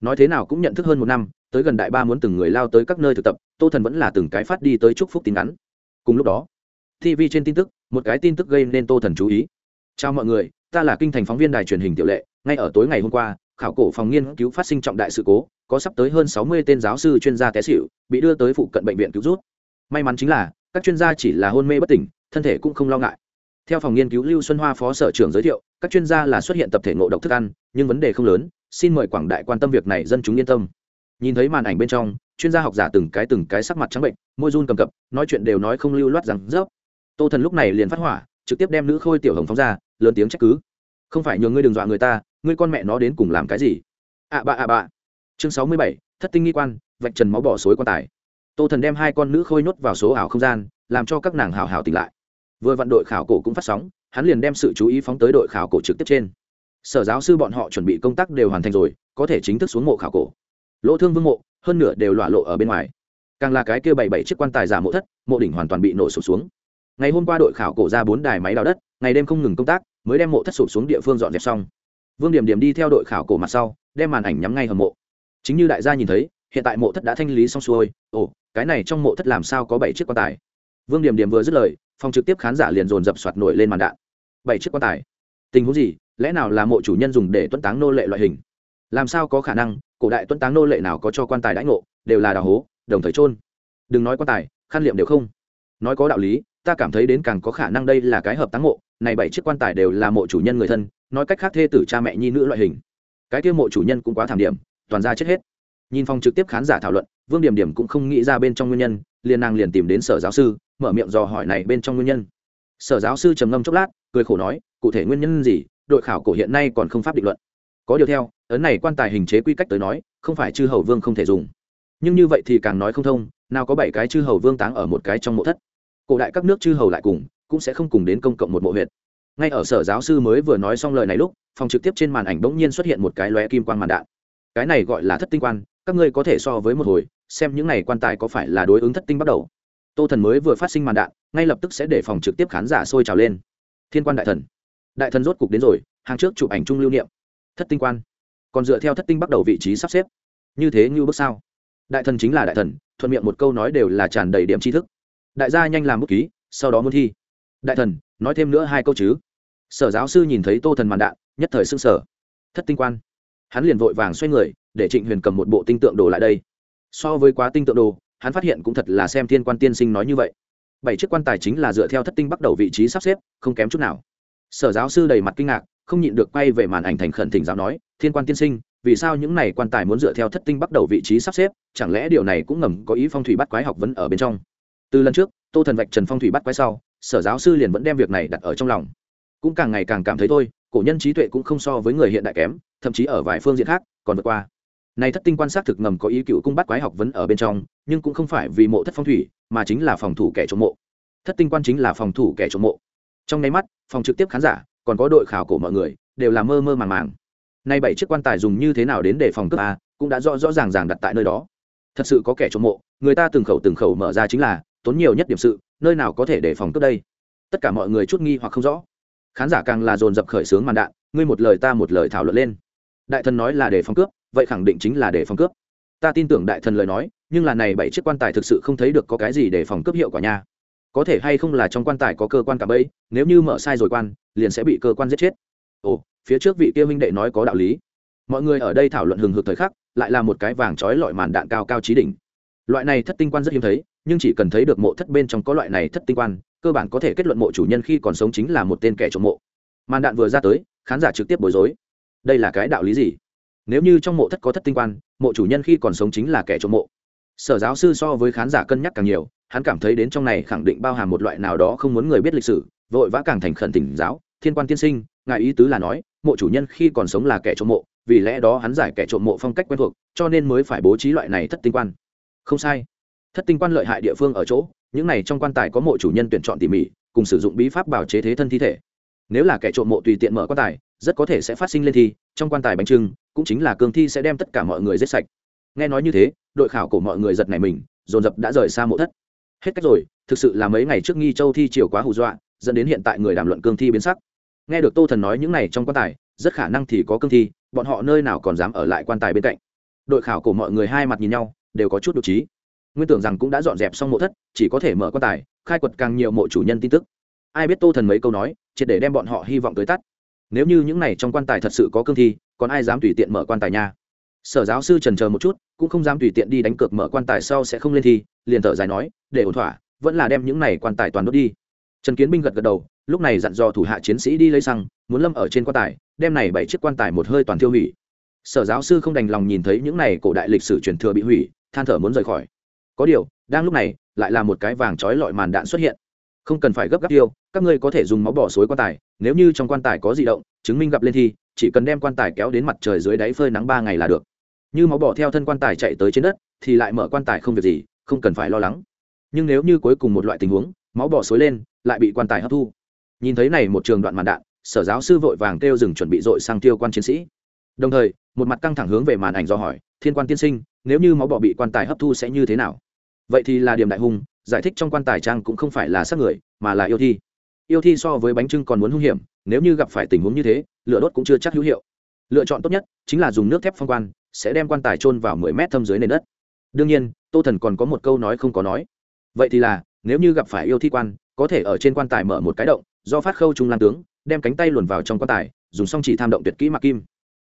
Nói thế nào cũng nhận thức hơn một năm, tới gần đại ba muốn từng người lao tới các nơi thực tập, tô thần vẫn là từng cái phát đi tới chúc phúc tin ngắn cùng lúc đó tv trên tin tức một cái tin tức gây nên tô thần chú ý. Chào mọi người ta là kinh thành phóng viên đài truyền hình tiểu lệ ngay ở tối ngày hôm qua khảo cổ phòng nghiên cứu phát sinh trọng đại sự cố có sắp tới hơn sáu mươi tên giáo sư chuyên gia té xỉu, bị đưa tới phụ cận bệnh viện cứu rút. May mắn chính là các chuyên gia chỉ là hôn mê bất tỉnh thân thể cũng không lo ngại. Theo phòng nghiên cứu lưu xuân hoa phó sở trưởng giới thiệu các chuyên gia là xuất hiện tập thể ngộ độc thức ăn nhưng vấn đề không lớn xin mời quảng đại quan tâm việc này dân chúng yên tâm. Nhìn thấy màn ảnh bên trong chuyên gia học giả từng cái từng cái sắc mặt trắng bệnh môi run cầm cập nói chuyện đều nói không lưu loát rằng rớp tô thần lúc này liền phát hỏa, trực tiếp đem nữ khôi tiểu hồng phóng ra, lớn tiếng trách cứ. Không phải nhường ngươi đừng dọa người ta, ngươi con mẹ nó đến cùng làm cái gì? Ạ bạ ạ bạ chương sáu mươi bảy, thất tinh nghi quan, vạch trần máu bỏ xối quan tài. Tô thần đem hai con nữ khôi nhốt vào số ảo không gian, làm cho các nàng hào hào tỉnh lại. Vừa vặn đội khảo cổ cũng phát sóng, hắn liền đem sự chú ý phóng tới đội khảo cổ trực tiếp trên. Sở giáo sư bọn họ chuẩn bị công tác đều hoàn thành rồi, có thể chính thức xuống mộ khảo cổ. Lỗ thương vương mộ, hơn nửa đều lọa lộ ở bên ngoài. Càng là cái kia bảy bảy chiếc quan tài giả mộ thất, mộ đỉnh hoàn toàn bị nổ sụp xuống ngày hôm qua đội khảo cổ ra bốn đài máy đào đất, ngày đêm không ngừng công tác, mới đem mộ thất sụp xuống địa phương dọn dẹp xong. Vương điểm điểm đi theo đội khảo cổ mặt sau, đem màn ảnh nhắm ngay hầm mộ. Chính như đại gia nhìn thấy, hiện tại mộ thất đã thanh lý xong xuôi, ồ, cái này trong mộ thất làm sao có bảy chiếc quan tài? Vương điểm điểm vừa dứt lời, phòng trực tiếp khán giả liền dồn dập soạt nổi lên màn đạn. Bảy chiếc quan tài. Tình huống gì? Lẽ nào là mộ chủ nhân dùng để tuân táng nô lệ loại hình? Làm sao có khả năng, cổ đại tuân táng nô lệ nào có cho quan tài đãi ngộ, đều là đào hố, đồng thời trôn đừng nói quan tài, khăn liệm đều không. Nói có đạo lý ta cảm thấy đến càng có khả năng đây là cái hợp táng mộ, này bảy chiếc quan tài đều là mộ chủ nhân người thân, nói cách khác thê tử cha mẹ nhi nữ loại hình. Cái kia mộ chủ nhân cũng quá thảm điểm, toàn ra chết hết. Nhìn phòng trực tiếp khán giả thảo luận, vương điểm điểm cũng không nghĩ ra bên trong nguyên nhân, liền nàng liền tìm đến sở giáo sư, mở miệng dò hỏi này bên trong nguyên nhân. Sở giáo sư trầm ngâm chốc lát, cười khổ nói, cụ thể nguyên nhân gì, đội khảo cổ hiện nay còn không pháp định luận. Có điều theo, ấn này quan tài hình chế quy cách tới nói, không phải chư hầu vương không thể dùng. Nhưng như vậy thì càng nói không thông, nào có bảy cái chư hầu vương táng ở một cái trong mộ thất cổ đại các nước chư hầu lại cùng, cũng sẽ không cùng đến công cộng một mộ huyện ngay ở sở giáo sư mới vừa nói xong lời này lúc, phòng trực tiếp trên màn ảnh bỗng nhiên xuất hiện một cái lóe kim quan màn đạn. Cái này gọi là thất tinh quan, các ngươi có thể so với một hồi, xem những này quan tài có phải là đối ứng thất tinh bắt đầu. Tô thần mới vừa phát sinh màn đạn, ngay lập tức sẽ để phòng trực tiếp khán giả sôi trào lên. Thiên quan đại thần. Đại thần rốt cục đến rồi, hàng trước chụp ảnh chung lưu niệm. Thất tinh quan. Còn dựa theo thất tinh bắt đầu vị trí sắp xếp. Như thế như bước sao? Đại thần chính là đại thần, thuận miệng một câu nói đều là tràn đầy điểm tri thức đại gia nhanh làm bút ký, sau đó muốn thi. Đại thần, nói thêm nữa hai câu chứ. Sở giáo sư nhìn thấy tô thần màn đạn, nhất thời s ư n g sở thất tinh quan. Hắn liền vội vàng xoay người, để trịnh huyền cầm một bộ tinh tượng đồ lại đây. So với quá tinh tượng đồ, hắn phát hiện cũng thật là xem thiên quan tiên sinh nói như vậy. Bảy chiếc quan tài chính là dựa theo thất tinh bắt đầu vị trí sắp xếp, không kém chút nào. Sở giáo sư đầy mặt kinh ngạc, không nhịn được quay về màn ảnh thành khẩn thỉnh giáo nói, thiên quan tiên sinh, vì sao những này quan tài muốn dựa theo thất tinh bắt đầu vị trí sắp xếp? Chẳng lẽ điều này cũng ngầm có ý phong thủy bắt quái học vấn ở bên trong? Từ lần trước, tô thần vạch trần phong thủy bắt quái sau, sở giáo sư liền vẫn đem việc này đặt ở trong lòng. Cũng càng ngày càng cảm thấy thôi, cổ nhân trí tuệ cũng không so với người hiện đại kém, thậm chí ở vài phương diện khác, còn vượt qua. Này thất tinh quan sát thực ngầm có ý cựu cung bắt quái học vấn ở bên trong, nhưng cũng không phải vì mộ thất phong thủy, mà chính là phòng thủ kẻ trộm mộ. Thất tinh quan chính là phòng thủ kẻ trộm mộ. Trong nháy mắt, phòng trực tiếp khán giả, còn có đội khảo cổ mọi người, đều là mơ mơ màng màng. Nay bảy chiếc quan tài dùng như thế nào đến để phòng cướp a, cũng đã rõ rõ ràng ràng đặt tại nơi đó. Thật sự có kẻ trộm mộ, người ta từng khẩu từng khẩu mở ra chính là tốn nhiều nhất điểm sự, nơi nào có thể để phòng cướp đây? Tất cả mọi người chút nghi hoặc không rõ. Khán giả càng là dồn dập khởi xướng màn đạn, ngươi một lời ta một lời thảo luận lên. Đại thần nói là để phòng cướp, vậy khẳng định chính là để phòng cướp. Ta tin tưởng đại thần lời nói, nhưng là này bảy chiếc quan tài thực sự không thấy được có cái gì để phòng cướp hiệu quả nha. Có thể hay không là trong quan tài có cơ quan cả bẫy, nếu như mở sai rồi quan, liền sẽ bị cơ quan giết chết. Ồ, phía trước vị kia minh đệ nói có đạo lý. Mọi người ở đây thảo luận hừng hực thời khắc, lại là một cái vàng trói lọi màn đạn cao cao trí đỉnh. Loại này thất tinh quan rất hiếm thấy nhưng chỉ cần thấy được mộ thất bên trong có loại này thất tinh quan, cơ bản có thể kết luận mộ chủ nhân khi còn sống chính là một tên kẻ trộm mộ. Màn đạn vừa ra tới, khán giả trực tiếp bối rối. Đây là cái đạo lý gì? Nếu như trong mộ thất có thất tinh quan, mộ chủ nhân khi còn sống chính là kẻ trộm mộ. Sở giáo sư so với khán giả cân nhắc càng nhiều, hắn cảm thấy đến trong này khẳng định bao hàm một loại nào đó không muốn người biết lịch sử, vội vã càng thành khẩn tỉnh giáo, thiên quan tiên sinh, ngài ý tứ là nói, mộ chủ nhân khi còn sống là kẻ trộm mộ, vì lẽ đó hắn giải kẻ trộm mộ phong cách quen thuộc, cho nên mới phải bố trí loại này thất tinh quan. Không sai thất tinh quan lợi hại địa phương ở chỗ, những này trong quan tài có mộ chủ nhân tuyển chọn tỉ mỉ, cùng sử dụng bí pháp bảo chế thế thân thi thể. Nếu là kẻ trộm mộ tùy tiện mở quan tài, rất có thể sẽ phát sinh lên thi, trong quan tài bánh trưng, cũng chính là cương thi sẽ đem tất cả mọi người giết sạch. Nghe nói như thế, đội khảo của mọi người giật này mình, dồn dập đã rời xa mộ thất. Hết cách rồi, thực sự là mấy ngày trước nghi châu thi chiều quá hù dọa, dẫn đến hiện tại người đàm luận cương thi biến sắc. Nghe được tô thần nói những này trong quan tài, rất khả năng thì có cương thi, bọn họ nơi nào còn dám ở lại quan tài bên cạnh. Đội khảo của mọi người hai mặt nhìn nhau, đều có chút đ ộ trí nguyên tưởng rằng cũng đã dọn dẹp xong mộ thất, chỉ có thể mở quan tài, khai quật càng nhiều mộ chủ nhân tin tức. Ai biết tô thần mấy câu nói, triệt để đem bọn họ hy vọng tới tắt. Nếu như những này trong quan tài thật sự có cương thi, còn ai dám tùy tiện mở quan tài nha? Sở giáo sư trần chờ một chút, cũng không dám tùy tiện đi đánh cược mở quan tài sau sẽ không lên thi, liền thở dài nói, để ổn thỏa, vẫn là đem những này quan tài toàn đốt đi. Trần kiến binh gật gật đầu, lúc này dặn dò thủ hạ chiến sĩ đi lấy xăng, muốn lâm ở trên quan tài, đem này bảy chiếc quan tài một hơi toàn tiêu hủy. Sở giáo sư không đành lòng nhìn thấy những này cổ đại lịch sử truyền thừa bị hủy, than thở muốn rời khỏi có điều, đang lúc này, lại là một cái vàng trói lọi màn đạn xuất hiện. Không cần phải gấp gáp tiêu, các ngươi có thể dùng máu bỏ suối quan tài, nếu như trong quan tài có di động, chứng minh gặp lên thi, chỉ cần đem quan tài kéo đến mặt trời dưới đáy phơi nắng ba ngày là được. Như máu bỏ theo thân quan tài chạy tới trên đất, thì lại mở quan tài không việc gì, không cần phải lo lắng. Nhưng nếu như cuối cùng một loại tình huống, máu bỏ suối lên, lại bị quan tài hấp thu. Nhìn thấy này một trường đoạn màn đạn, sở giáo sư vội vàng kêu dừng chuẩn bị dội sang tiêu quan chiến sĩ. Đồng thời, một mặt căng thẳng hướng về màn ảnh do hỏi, thiên quan tiên sinh nếu như máu bỏ bị quan tài hấp thu sẽ như thế nào? Vậy thì là điểm đại hung, giải thích trong quan tài trang cũng không phải là xác người, mà là yêu thi. Yêu thi so với bánh trưng còn muốn hung hiểm, nếu như gặp phải tình huống như thế, lửa đốt cũng chưa chắc hữu hiệu. Lựa chọn tốt nhất chính là dùng nước thép phong quan, sẽ đem quan tài trôn vào mười mét thâm dưới nền đất. Đương nhiên, tô thần còn có một câu nói không có nói. Vậy thì là, nếu như gặp phải yêu thi quan, có thể ở trên quan tài mở một cái động, do phát khâu trung lan tướng, đem cánh tay luồn vào trong quan tài, dùng xong chỉ tham động tuyệt kỹ mặc kim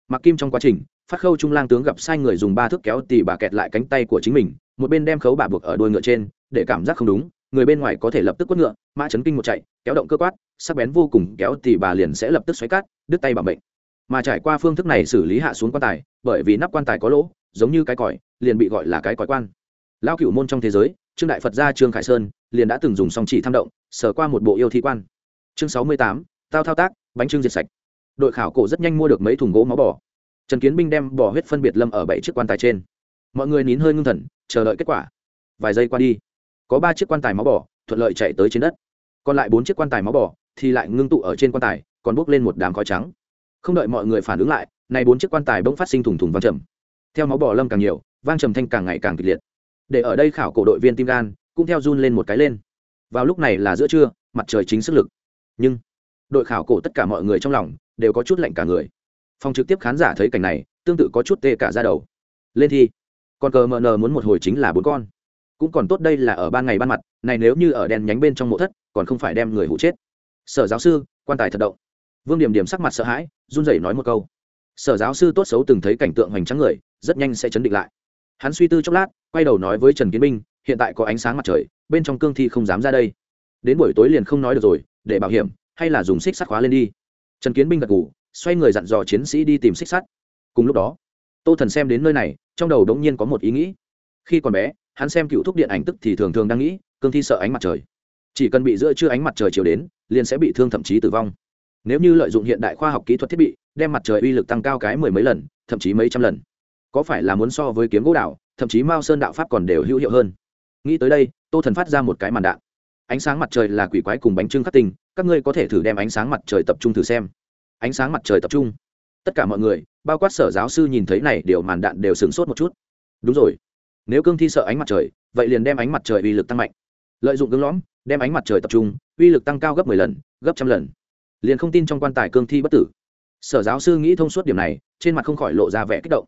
mặc kim trong quá trình, phát khâu trung lang tướng gặp sai người dùng ba thước kéo tì bà kẹt lại cánh tay của chính mình, một bên đem khấu bà buộc ở đuôi ngựa trên, để cảm giác không đúng, người bên ngoài có thể lập tức quất ngựa, mã chấn kinh một chạy, kéo động cơ quát, sắc bén vô cùng, kéo tì bà liền sẽ lập tức xoáy cát, đứt tay bà bệnh mà trải qua phương thức này xử lý hạ xuống quan tài, bởi vì nắp quan tài có lỗ, giống như cái còi, liền bị gọi là cái còi quan. Lao cửu môn trong thế giới, trương đại phật gia trương khải sơn, liền đã từng dùng song chỉ tham động, sờ qua một bộ yêu thi quan. Chương sáu mươi tám, tao thao tác, bánh trưng diệt sạch đội khảo cổ rất nhanh mua được mấy thùng gỗ máu bò. Trần kiến binh đem bò huyết phân biệt lâm ở bảy chiếc quan tài trên. Mọi người nín hơi ngưng thần, chờ đợi kết quả. Vài giây qua đi, có ba chiếc quan tài máu bò thuận lợi chạy tới trên đất. Còn lại bốn chiếc quan tài máu bò thì lại ngưng tụ ở trên quan tài, còn bốc lên một đám khói trắng. Không đợi mọi người phản ứng lại, nay bốn chiếc quan tài bỗng phát sinh thùng thùng vang trầm. Theo máu bò lâm càng nhiều, vang trầm thanh càng ngày càng kịch liệt. Để ở đây khảo cổ đội viên tim gan cũng theo run lên một cái lên. Vào lúc này là giữa trưa, mặt trời chính sức lực. Nhưng đội khảo cổ tất cả mọi người trong lòng đều có chút lạnh cả người. Phòng trực tiếp khán giả thấy cảnh này, tương tự có chút tê cả ra đầu. Lên thi. Còn cờ mờ nờ muốn một hồi chính là bốn con. Cũng còn tốt đây là ở ban ngày ban mặt, này nếu như ở đèn nhánh bên trong mộ thất, còn không phải đem người hụ chết. Sở giáo sư, quan tài thật động. Vương điểm điểm sắc mặt sợ hãi, run rẩy nói một câu. Sở giáo sư tốt xấu từng thấy cảnh tượng hoành trắng người, rất nhanh sẽ chấn định lại. Hắn suy tư chốc lát, quay đầu nói với trần kiến minh, hiện tại có ánh sáng mặt trời, bên trong cương thi không dám ra đây. Đến buổi tối liền không nói được rồi, để bảo hiểm, hay là dùng xích sắt khóa lên đi trần kiến binh gật ngủ xoay người dặn dò chiến sĩ đi tìm xích sắt. Cùng lúc đó, tô thần xem đến nơi này, trong đầu đống nhiên có một ý nghĩ. Khi còn bé, hắn xem cựu thúc điện ảnh tức thì thường thường đang nghĩ, cương thi sợ ánh mặt trời. Chỉ cần bị giữa chưa ánh mặt trời chiều đến, liền sẽ bị thương thậm chí tử vong. Nếu như lợi dụng hiện đại khoa học kỹ thuật thiết bị, đem mặt trời uy lực tăng cao cái mười mấy lần, thậm chí mấy trăm lần. Có phải là muốn so với kiếm gỗ đạo thậm chí mao sơn đạo pháp còn đều hữu hiệu hơn? Nghĩ tới đây, tô thần phát ra một cái màn đạn. Ánh sáng mặt trời là quỷ quái cùng bánh trưng khắc tinh các ngươi có thể thử đem ánh sáng mặt trời tập trung thử xem. Ánh sáng mặt trời tập trung. Tất cả mọi người, bao quát sở giáo sư nhìn thấy này điều màn đạn đều sửng sốt một chút. Đúng rồi. Nếu cương thi sợ ánh mặt trời, vậy liền đem ánh mặt trời uy lực tăng mạnh. Lợi dụng cứng lõm, đem ánh mặt trời tập trung, uy lực tăng cao gấp mười lần, gấp trăm lần. Liền không tin trong quan tài cương thi bất tử. Sở giáo sư nghĩ thông suốt điểm này, trên mặt không khỏi lộ ra vẻ kích động.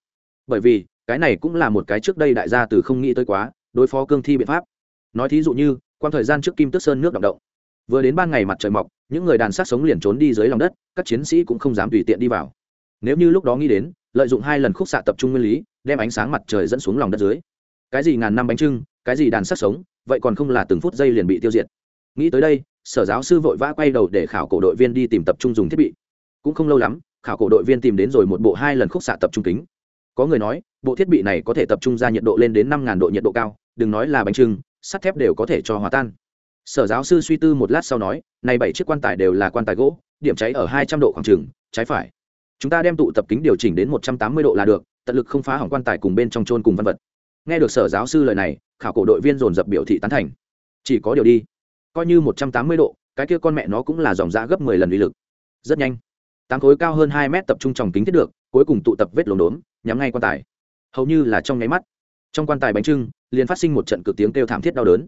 Bởi vì, cái này cũng là một cái trước đây đại gia từ không nghĩ tới quá, đối phó cương thi biện pháp. Nói thí dụ như quan thời gian trước kim tức sơn nước động động vừa đến ban ngày mặt trời mọc, những người đàn sát sống liền trốn đi dưới lòng đất, các chiến sĩ cũng không dám tùy tiện đi vào. Nếu như lúc đó nghĩ đến, lợi dụng hai lần khúc xạ tập trung nguyên lý, đem ánh sáng mặt trời dẫn xuống lòng đất dưới. Cái gì ngàn năm bánh trưng, cái gì đàn sát sống, vậy còn không là từng phút giây liền bị tiêu diệt. Nghĩ tới đây, sở giáo sư vội vã quay đầu để khảo cổ đội viên đi tìm tập trung dùng thiết bị. Cũng không lâu lắm, khảo cổ đội viên tìm đến rồi một bộ hai lần khúc xạ tập trung kính. Có người nói, bộ thiết bị này có thể tập trung ra nhiệt độ lên đến năm độ nhiệt độ cao, đừng nói là bánh trưng, sắt thép đều có thể cho hòa tan sở giáo sư suy tư một lát sau nói, này bảy chiếc quan tài đều là quan tài gỗ, điểm cháy ở hai trăm độ khoảng trừng trái phải. Chúng ta đem tụ tập kính điều chỉnh đến một trăm tám mươi độ là được, tận lực không phá hỏng quan tài cùng bên trong trôn cùng văn vật. Nghe được sở giáo sư lời này, khảo cổ đội viên dồn dập biểu thị tán thành. Chỉ có điều đi. Coi như một trăm tám mươi độ, cái kia con mẹ nó cũng là dòng giã gấp mười lần uy lực. Rất nhanh. Tám khối cao hơn hai mét tập trung trong kính thiết được, cuối cùng tụ tập vết lốm đốm, nhắm ngay quan tài. Hầu như là trong nháy mắt. Trong quan tài bánh trưng, liền phát sinh một trận cực tiếng kêu thảm thiết đau đớn.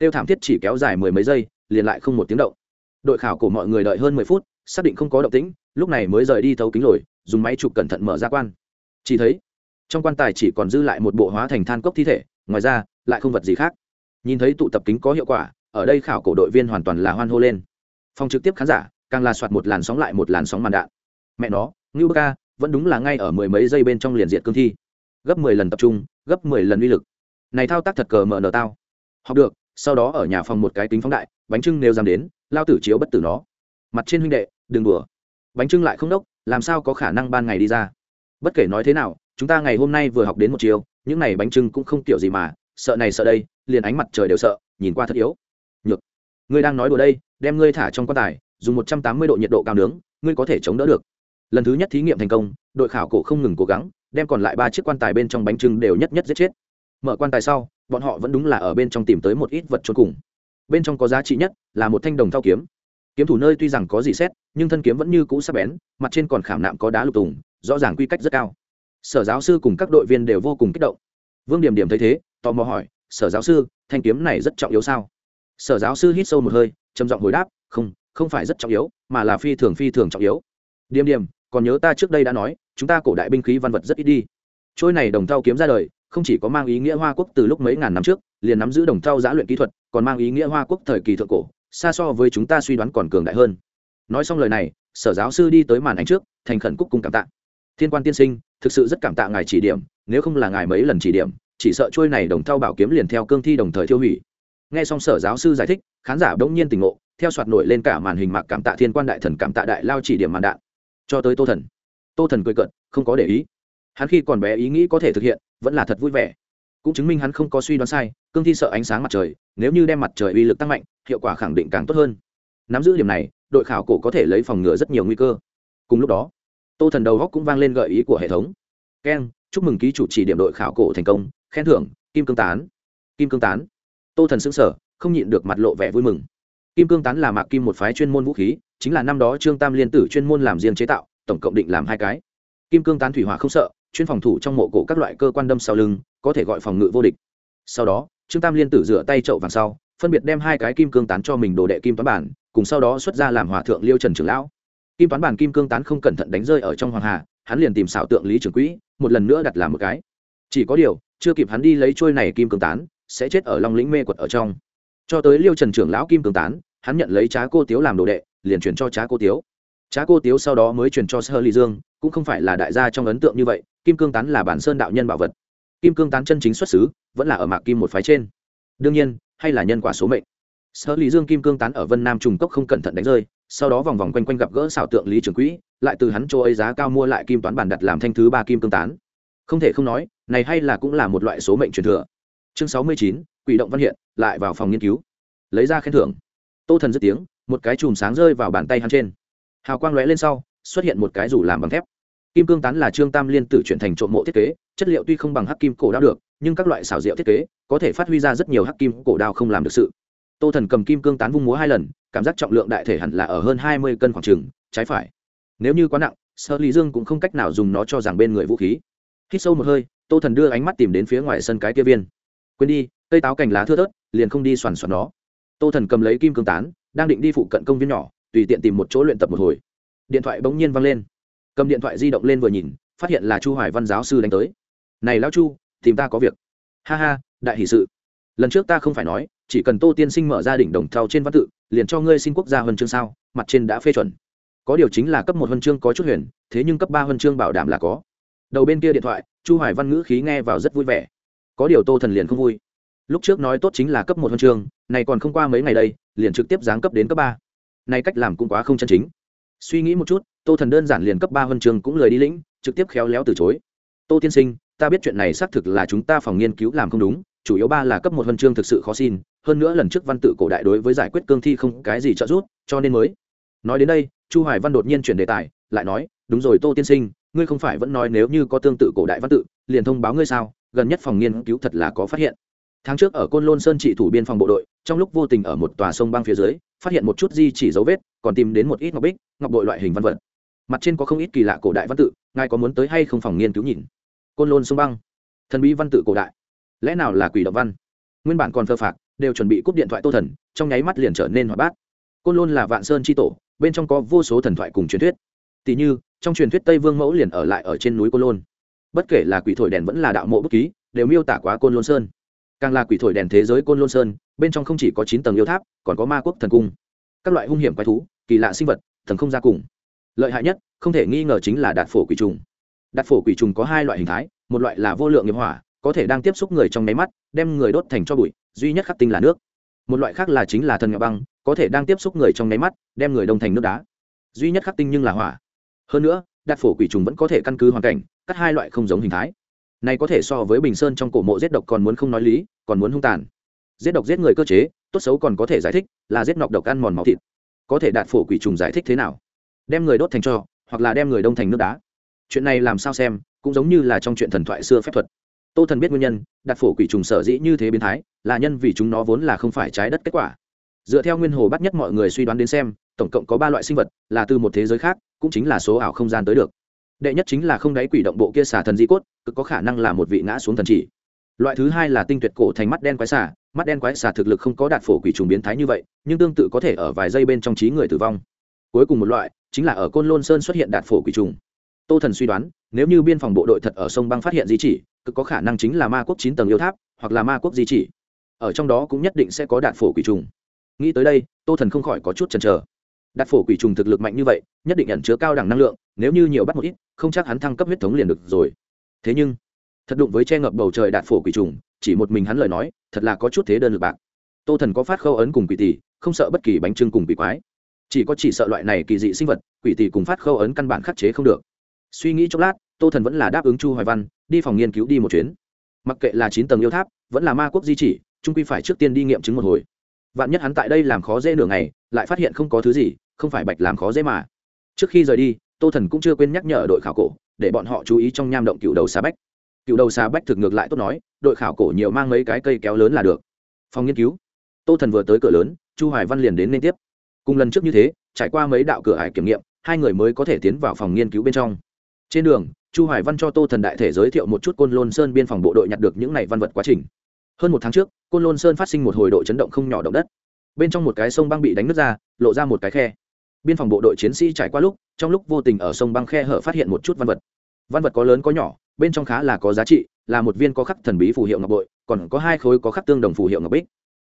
Tiêu thảm thiết chỉ kéo dài mười mấy giây, liền lại không một tiếng động. Đội khảo cổ mọi người đợi hơn mười phút, xác định không có động tĩnh, lúc này mới rời đi thấu kính lồi dùng máy chụp cẩn thận mở ra quan. Chỉ thấy, trong quan tài chỉ còn dư lại một bộ hóa thành than cốc thi thể, ngoài ra, lại không vật gì khác. Nhìn thấy tụ tập kính có hiệu quả, ở đây khảo cổ đội viên hoàn toàn là hoan hô lên. Phòng trực tiếp khán giả, càng là soạt một làn sóng lại một làn sóng màn đạn. Mẹ nó, ngưu bơ ca vẫn đúng là ngay ở mười mấy giây bên trong liền diện cương thi. Gấp mười lần tập trung, gấp mười lần uy lực. Này thao tác thật cờ mờ nờ tao. Học được sau đó ở nhà phòng một cái kính phóng đại, bánh trưng nếu dám đến, lao tử chiếu bất tử nó. Mặt trên huynh đệ, đừng đùa. Bánh trưng lại không đốc, làm sao có khả năng ban ngày đi ra? Bất kể nói thế nào, chúng ta ngày hôm nay vừa học đến một chiều, những này bánh trưng cũng không kiểu gì mà, sợ này sợ đây, liền ánh mặt trời đều sợ, nhìn qua thật yếu. Nhược, ngươi đang nói đùa đây, đem ngươi thả trong quan tài, dùng một trăm tám mươi độ nhiệt độ cao nướng, ngươi có thể chống đỡ được. Lần thứ nhất thí nghiệm thành công, đội khảo cổ không ngừng cố gắng, đem còn lại ba chiếc quan tài bên trong bánh trưng đều nhất nhất giết chết. Mở quan tài sau bọn họ vẫn đúng là ở bên trong tìm tới một ít vật trôn cùng. Bên trong có giá trị nhất là một thanh đồng thao kiếm. Kiếm thủ nơi tuy rằng có gì xét, nhưng thân kiếm vẫn như cũ sắc bén, mặt trên còn khảm nạm có đá lục tùng, rõ ràng quy cách rất cao. Sở giáo sư cùng các đội viên đều vô cùng kích động. Vương điểm điểm thấy thế, tò mò hỏi, sở giáo sư, thanh kiếm này rất trọng yếu sao? Sở giáo sư hít sâu một hơi, trầm giọng hồi đáp, không không phải rất trọng yếu, mà là phi thường phi thường trọng yếu. Điềm điềm còn nhớ ta trước đây đã nói, chúng ta cổ đại binh khí văn vật rất ít đi. Trôi này đồng thau kiếm ra đời không chỉ có mang ý nghĩa hoa quốc từ lúc mấy ngàn năm trước, liền nắm giữ đồng thau giã luyện kỹ thuật, còn mang ý nghĩa hoa quốc thời kỳ thượng cổ, xa so với chúng ta suy đoán còn cường đại hơn. Nói xong lời này, sở giáo sư đi tới màn ảnh trước, thành khẩn cúc cùng cảm tạ. Thiên quan tiên sinh, thực sự rất cảm tạ ngài chỉ điểm, nếu không là ngài mấy lần chỉ điểm, chỉ sợ trôi này đồng thau bảo kiếm liền theo cương thi đồng thời tiêu hủy. Nghe xong sở giáo sư giải thích, khán giả đ ỗ n g nhiên tỉnh ngộ, theo soạt nổi lên cả màn hình mạc cảm tạ thiên quan đại thần cảm tạ đại lao chỉ điểm màn đạn. Cho tới tô thần. Tô thần cười cận không có để ý. Hắn khi còn bé ý nghĩ có thể thực hiện vẫn là thật vui vẻ. Cũng chứng minh hắn không có suy đoán sai, cương thi sợ ánh sáng mặt trời, nếu như đem mặt trời uy lực tăng mạnh, hiệu quả khẳng định càng tốt hơn. Nắm giữ điểm này, đội khảo cổ có thể lấy phòng ngừa rất nhiều nguy cơ. Cùng lúc đó, tô thần đầu góc cũng vang lên gợi ý của hệ thống. Keng chúc mừng ký chủ chỉ điểm đội khảo cổ thành công, khen thưởng, kim cương tán. Kim cương tán. Tô thần xứng sở không nhịn được mặt lộ vẻ vui mừng. Kim cương tán là mạc kim một phái chuyên môn vũ khí, chính là năm đó trương tam liên tử chuyên môn làm riêng chế tạo, tổng cộng định làm hai cái. Kim cương tán thủy hỏa không sợ chuyên phòng thủ trong mộ cổ các loại cơ quan đâm sau lưng, có thể gọi phòng ngự vô địch. Sau đó, trương tam liên tử rửa tay trậu vàng sau, phân biệt đem hai cái kim cương tán cho mình đồ đệ kim toán bản, cùng sau đó xuất ra làm hòa thượng liêu trần trưởng lão. Kim toán bản kim cương tán không cẩn thận đánh rơi ở trong hoàng hà, hắn liền tìm xảo tượng lý trưởng quỹ, một lần nữa đặt làm một cái. Chỉ có điều, chưa kịp hắn đi lấy trôi này kim cương tán, sẽ chết ở long lĩnh mê quật ở trong. Cho tới liêu trần trưởng lão kim cương tán, hắn nhận lấy trá cô tiếu làm đồ đệ, liền chuyển cho trá cô tiếu. Trá cô tiếu sau đó mới chuyển cho sơ ly dương, cũng không phải là đại gia trong ấn tượng như vậy kim cương tán là bản sơn đạo nhân bảo vật. Kim cương tán chân chính xuất xứ vẫn là ở mạc kim một phái trên. Đương nhiên, hay là nhân quả số mệnh. Sở lý dương kim cương tán ở vân nam trùng cốc không cẩn thận đánh rơi, sau đó vòng vòng quanh quanh gặp gỡ xảo tượng lý trường quỹ, lại từ hắn chỗ ấy giá cao mua lại kim toán bản đặt làm thanh thứ ba kim cương tán. Không thể không nói, này hay là cũng là một loại số mệnh truyền thừa. Chương sáu mươi chín, quỷ động văn hiện, lại vào phòng nghiên cứu. Lấy ra khen thưởng. Tô thần dứt tiếng, một cái chùm sáng rơi vào bàn tay hắn trên. Hào quang lóe lên sau, xuất hiện một cái rủ làm bằng thép kim cương tán là trương tam liên tử chuyển thành trộm mộ thiết kế, chất liệu tuy không bằng hắc kim cổ đao được, nhưng các loại xảo diệu thiết kế, có thể phát huy ra rất nhiều hắc kim cổ đao không làm được sự. Tô thần cầm kim cương tán vung múa hai lần, cảm giác trọng lượng đại thể hẳn là ở hơn hai mươi cân khoảng trừng trái phải. Nếu như quá nặng sơ lý dương cũng không cách nào dùng nó cho rằng bên người vũ khí. Hít sâu một hơi, tô thần đưa ánh mắt tìm đến phía ngoài sân cái kia viên. Quên đi, cây táo cành lá thưa thớt, liền không đi soàn soàn nó. Tô thần cầm lấy kim cương tán, đang định đi phụ cận công viên nhỏ, tùy tiện tìm một chỗ luyện tập một hồi. Điện thoại bỗng nhiên văng lên cầm điện thoại di động lên vừa nhìn, phát hiện là chu hoài văn giáo sư đánh tới. Này lão chu, tìm ta có việc. Ha ha, đại hỷ sự. Lần trước ta không phải nói, chỉ cần tô tiên sinh mở ra đỉnh đồng thau trên văn tự, liền cho ngươi xin quốc gia huân chương sao, mặt trên đã phê chuẩn. Có điều chính là cấp một huân chương có chút huyền, thế nhưng cấp ba huân chương bảo đảm là có. Đầu bên kia điện thoại, chu hoài văn ngữ khí nghe vào rất vui vẻ. Có điều tô thần liền không vui. Lúc trước nói tốt chính là cấp một huân chương, này còn không qua mấy ngày đây, liền trực tiếp giáng cấp đến cấp ba. Này cách làm cũng quá không chân chính suy nghĩ một chút, tô thần đơn giản liền cấp ba huân chương cũng lời đi lĩnh, trực tiếp khéo léo từ chối. Tô tiên sinh, ta biết chuyện này xác thực là chúng ta phòng nghiên cứu làm không đúng, chủ yếu ba là cấp một huân chương thực sự khó xin, hơn nữa lần trước văn tự cổ đại đối với giải quyết cương thi không cái gì trợ giúp, cho nên mới. Nói đến đây, chu hoài văn đột nhiên chuyển đề tài, lại nói, đúng rồi tô tiên sinh, ngươi không phải vẫn nói nếu như có tương tự cổ đại văn tự, liền thông báo ngươi sao, gần nhất phòng nghiên cứu thật là có phát hiện. Tháng trước ở côn lôn sơn trị thủ biên phòng bộ đội, trong lúc vô tình ở một tòa sông băng phía dưới phát hiện một chút di chỉ dấu vết, còn tìm đến một ít ngọc bích, ngọc bội loại hình văn vật. Mặt trên có không ít kỳ lạ cổ đại văn tự, ngài có muốn tới hay không phòng nghiên cứu nhìn? Côn lôn sông băng. Thần bí văn tự cổ đại. Lẽ nào là quỷ động văn? Nguyên bản còn phơ phạc, đều chuẩn bị cúp điện thoại tô thần, trong nháy mắt liền trở nên hoạt bát. Côn lôn là vạn sơn tri tổ, bên trong có vô số thần thoại cùng truyền thuyết. Tỷ như, trong truyền thuyết tây vương mẫu liền ở lại ở trên núi côn lôn. Bất kể là quỷ thổi đèn vẫn là đạo mộ bút ký, đều miêu tả quá côn lôn sơn càng là quỷ thổi đèn thế giới côn lôn sơn, bên trong không chỉ có chín tầng yêu tháp, còn có ma quốc thần cung. Các loại hung hiểm quái thú, kỳ lạ sinh vật, thần không ra cùng. Lợi hại nhất, không thể nghi ngờ chính là đạt phổ quỷ trùng. Đạt phổ quỷ trùng có hai loại hình thái, một loại là vô lượng nghiệp hỏa, có thể đang tiếp xúc người trong máy mắt, đem người đốt thành cho bụi, duy nhất khắc tinh là nước. Một loại khác là chính là thần ngọc băng, có thể đang tiếp xúc người trong máy mắt, đem người đông thành nước đá. Duy nhất khắc tinh nhưng là hỏa. Hơn nữa, đạt phổ quỷ trùng vẫn có thể căn cứ hoàn cảnh, cắt hai loại không giống hình thái này có thể so với bình sơn trong cổ mộ giết độc còn muốn không nói lý, còn muốn hung tàn. Giết độc giết người cơ chế, tốt xấu còn có thể giải thích, là giết nọc độc ăn mòn máu thịt. Có thể đạt phổ quỷ trùng giải thích thế nào? Đem người đốt thành cho, hoặc là đem người đông thành nước đá. Chuyện này làm sao xem, cũng giống như là trong chuyện thần thoại xưa phép thuật. Tô thần biết nguyên nhân, đạt phổ quỷ trùng sở dĩ như thế biến thái, là nhân vì chúng nó vốn là không phải trái đất kết quả. Dựa theo nguyên hồ bắt nhất mọi người suy đoán đến xem, tổng cộng có ba loại sinh vật, là từ một thế giới khác, cũng chính là số ảo không gian tới được đệ nhất chính là không đáy quỷ động bộ kia xả thần di cốt, cực có khả năng là một vị ngã xuống thần chỉ. Loại thứ hai là tinh tuyệt cổ thành mắt đen quái xả mắt đen quái xả thực lực không có đạt phổ quỷ trùng biến thái như vậy, nhưng tương tự có thể ở vài giây bên trong trí người tử vong. Cuối cùng một loại, chính là ở côn lôn sơn xuất hiện đạt phổ quỷ trùng. Tô thần suy đoán, nếu như biên phòng bộ đội thật ở sông băng phát hiện di chỉ, cực có khả năng chính là ma quốc chín tầng yêu tháp, hoặc là ma quốc di chỉ. Ở trong đó cũng nhất định sẽ có đạt phổ quỷ trùng. Nghĩ tới đây, tô thần không khỏi có chút chần chờ đặt phổ quỷ trùng thực lực mạnh như vậy, nhất định nhận chứa cao đẳng năng lượng, nếu như nhiều bắt một ít, không chắc hắn thăng cấp huyết thống liền được rồi. Thế nhưng, thật đụng với che ngập bầu trời đạt phổ quỷ trùng, chỉ một mình hắn lời nói, thật là có chút thế đơn lực bạc. Tô thần có phát khâu ấn cùng quỷ tỷ, không sợ bất kỳ bánh trưng cùng quỷ quái. Chỉ có chỉ sợ loại này kỳ dị sinh vật, quỷ tỷ cùng phát khâu ấn căn bản khắc chế không được. Suy nghĩ chốc lát, tô thần vẫn là đáp ứng chu hoài văn, đi phòng nghiên cứu đi một chuyến. Mặc kệ là chín tầng yêu tháp, vẫn là ma quốc di chỉ trung quy phải trước tiên đi nghiệm chứng một hồi. Vạn nhất hắn tại đây làm khó dễ nửa ngày lại phát hiện không có thứ gì, không phải bạch làm khó dễ mà. Trước khi rời đi, tô thần cũng chưa quên nhắc nhở đội khảo cổ, để bọn họ chú ý trong nham động cựu đầu xà bách. Cựu đầu xà bách thực ngược lại tốt nói, đội khảo cổ nhiều mang mấy cái cây kéo lớn là được. Phòng nghiên cứu. Tô thần vừa tới cửa lớn, chu hoài văn liền đến liên tiếp. Cùng lần trước như thế, trải qua mấy đạo cửa hải kiểm nghiệm, hai người mới có thể tiến vào phòng nghiên cứu bên trong. Trên đường, chu hoài văn cho tô thần đại thể giới thiệu một chút côn lôn sơn biên phòng bộ đội nhặt được những này văn vật quá trình. Hơn một tháng trước, côn lôn sơn phát sinh một hồi độ chấn động không nhỏ động đất bên trong một cái sông băng bị đánh nứt ra, lộ ra một cái khe. Biên phòng bộ đội chiến sĩ trải qua lúc, trong lúc vô tình ở sông băng khe hở phát hiện một chút văn vật. Văn vật có lớn có nhỏ, bên trong khá là có giá trị, là một viên có khắc thần bí phù hiệu ngọc bội, còn có hai khối có khắc tương đồng phù hiệu ngọc bích.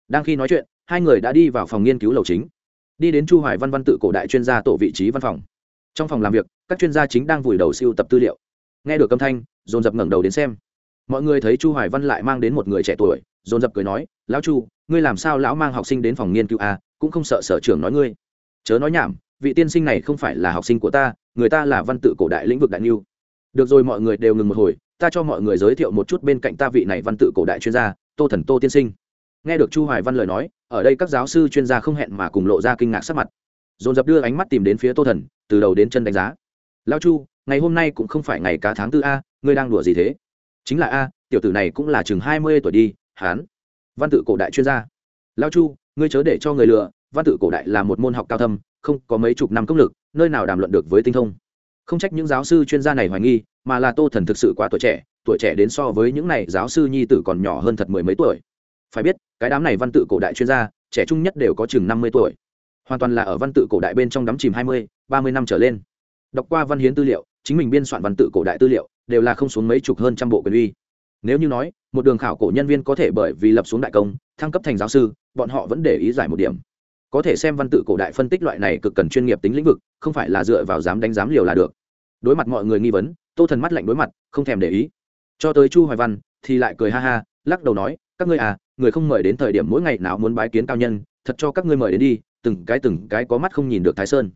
Đang khi nói chuyện, hai người đã đi vào phòng nghiên cứu lầu chính. Đi đến chu hoài văn văn tự cổ đại chuyên gia tổ vị trí văn phòng. Trong phòng làm việc, các chuyên gia chính đang vùi đầu siêu tập tư liệu. Nghe được âm thanh, dồn dập ngẩng đầu đến xem mọi người thấy chu hoài văn lại mang đến một người trẻ tuổi, dồn dập cười nói, lão chu, ngươi làm sao lão mang học sinh đến phòng nghiên cứu a cũng không sợ sở trưởng nói ngươi. Chớ nói nhảm, vị tiên sinh này không phải là học sinh của ta, người ta là văn tự cổ đại lĩnh vực đại niu được rồi, mọi người đều ngừng một hồi, ta cho mọi người giới thiệu một chút bên cạnh ta vị này văn tự cổ đại chuyên gia, tô thần tô tiên sinh. Nghe được chu hoài văn lời nói, ở đây các giáo sư chuyên gia không hẹn mà cùng lộ ra kinh ngạc sắc mặt. Dồn dập đưa ánh mắt tìm đến phía tô thần, từ đầu đến chân đánh giá. Lao chu, ngày hôm nay cũng không phải ngày cá tháng tư a, ngươi đang đùa gì thế? Chính là a, tiểu tử này cũng là chừng hai mươi tuổi đi hán văn tự cổ đại chuyên gia. Lao chu, ngươi chớ để cho người lựa văn tự cổ đại là một môn học cao thâm, không có mấy chục năm công lực, nơi nào đàm luận được với tinh thông. Không trách những giáo sư chuyên gia này hoài nghi, mà là tô thần thực sự quá tuổi trẻ tuổi trẻ đến so với những này giáo sư nhi tử còn nhỏ hơn thật mười mấy tuổi. Phải biết, cái đám này văn tự cổ đại chuyên gia, trẻ trung nhất đều có chừng năm mươi tuổi. Hoàn toàn là ở văn tự cổ đại bên trong đắm chìm hai mươi, ba mươi năm trở lên. Đọc qua văn hiến tư liệu, chính mình biên soạn văn tự cổ đại tư liệu đều là không xuống mấy chục hơn trăm bộ quyền uy. Nếu như nói, một đường khảo cổ nhân viên có thể bởi vì lập xuống đại công, thăng cấp thành giáo sư, bọn họ vẫn để ý giải một điểm. Có thể xem văn tự cổ đại phân tích loại này cực cần chuyên nghiệp tính lĩnh vực, không phải là dựa vào dám đánh giám liều là được. Đối mặt mọi người nghi vấn, tô thần mắt lạnh đối mặt, không thèm để ý. Cho tới chu hoài văn, thì lại cười ha ha, lắc đầu nói, các ngươi à người không mời đến thời điểm mỗi ngày nào muốn bái kiến cao nhân, thật cho các ngươi mời đến đi, từng cái từng cái có mắt không nhìn được thái sơn.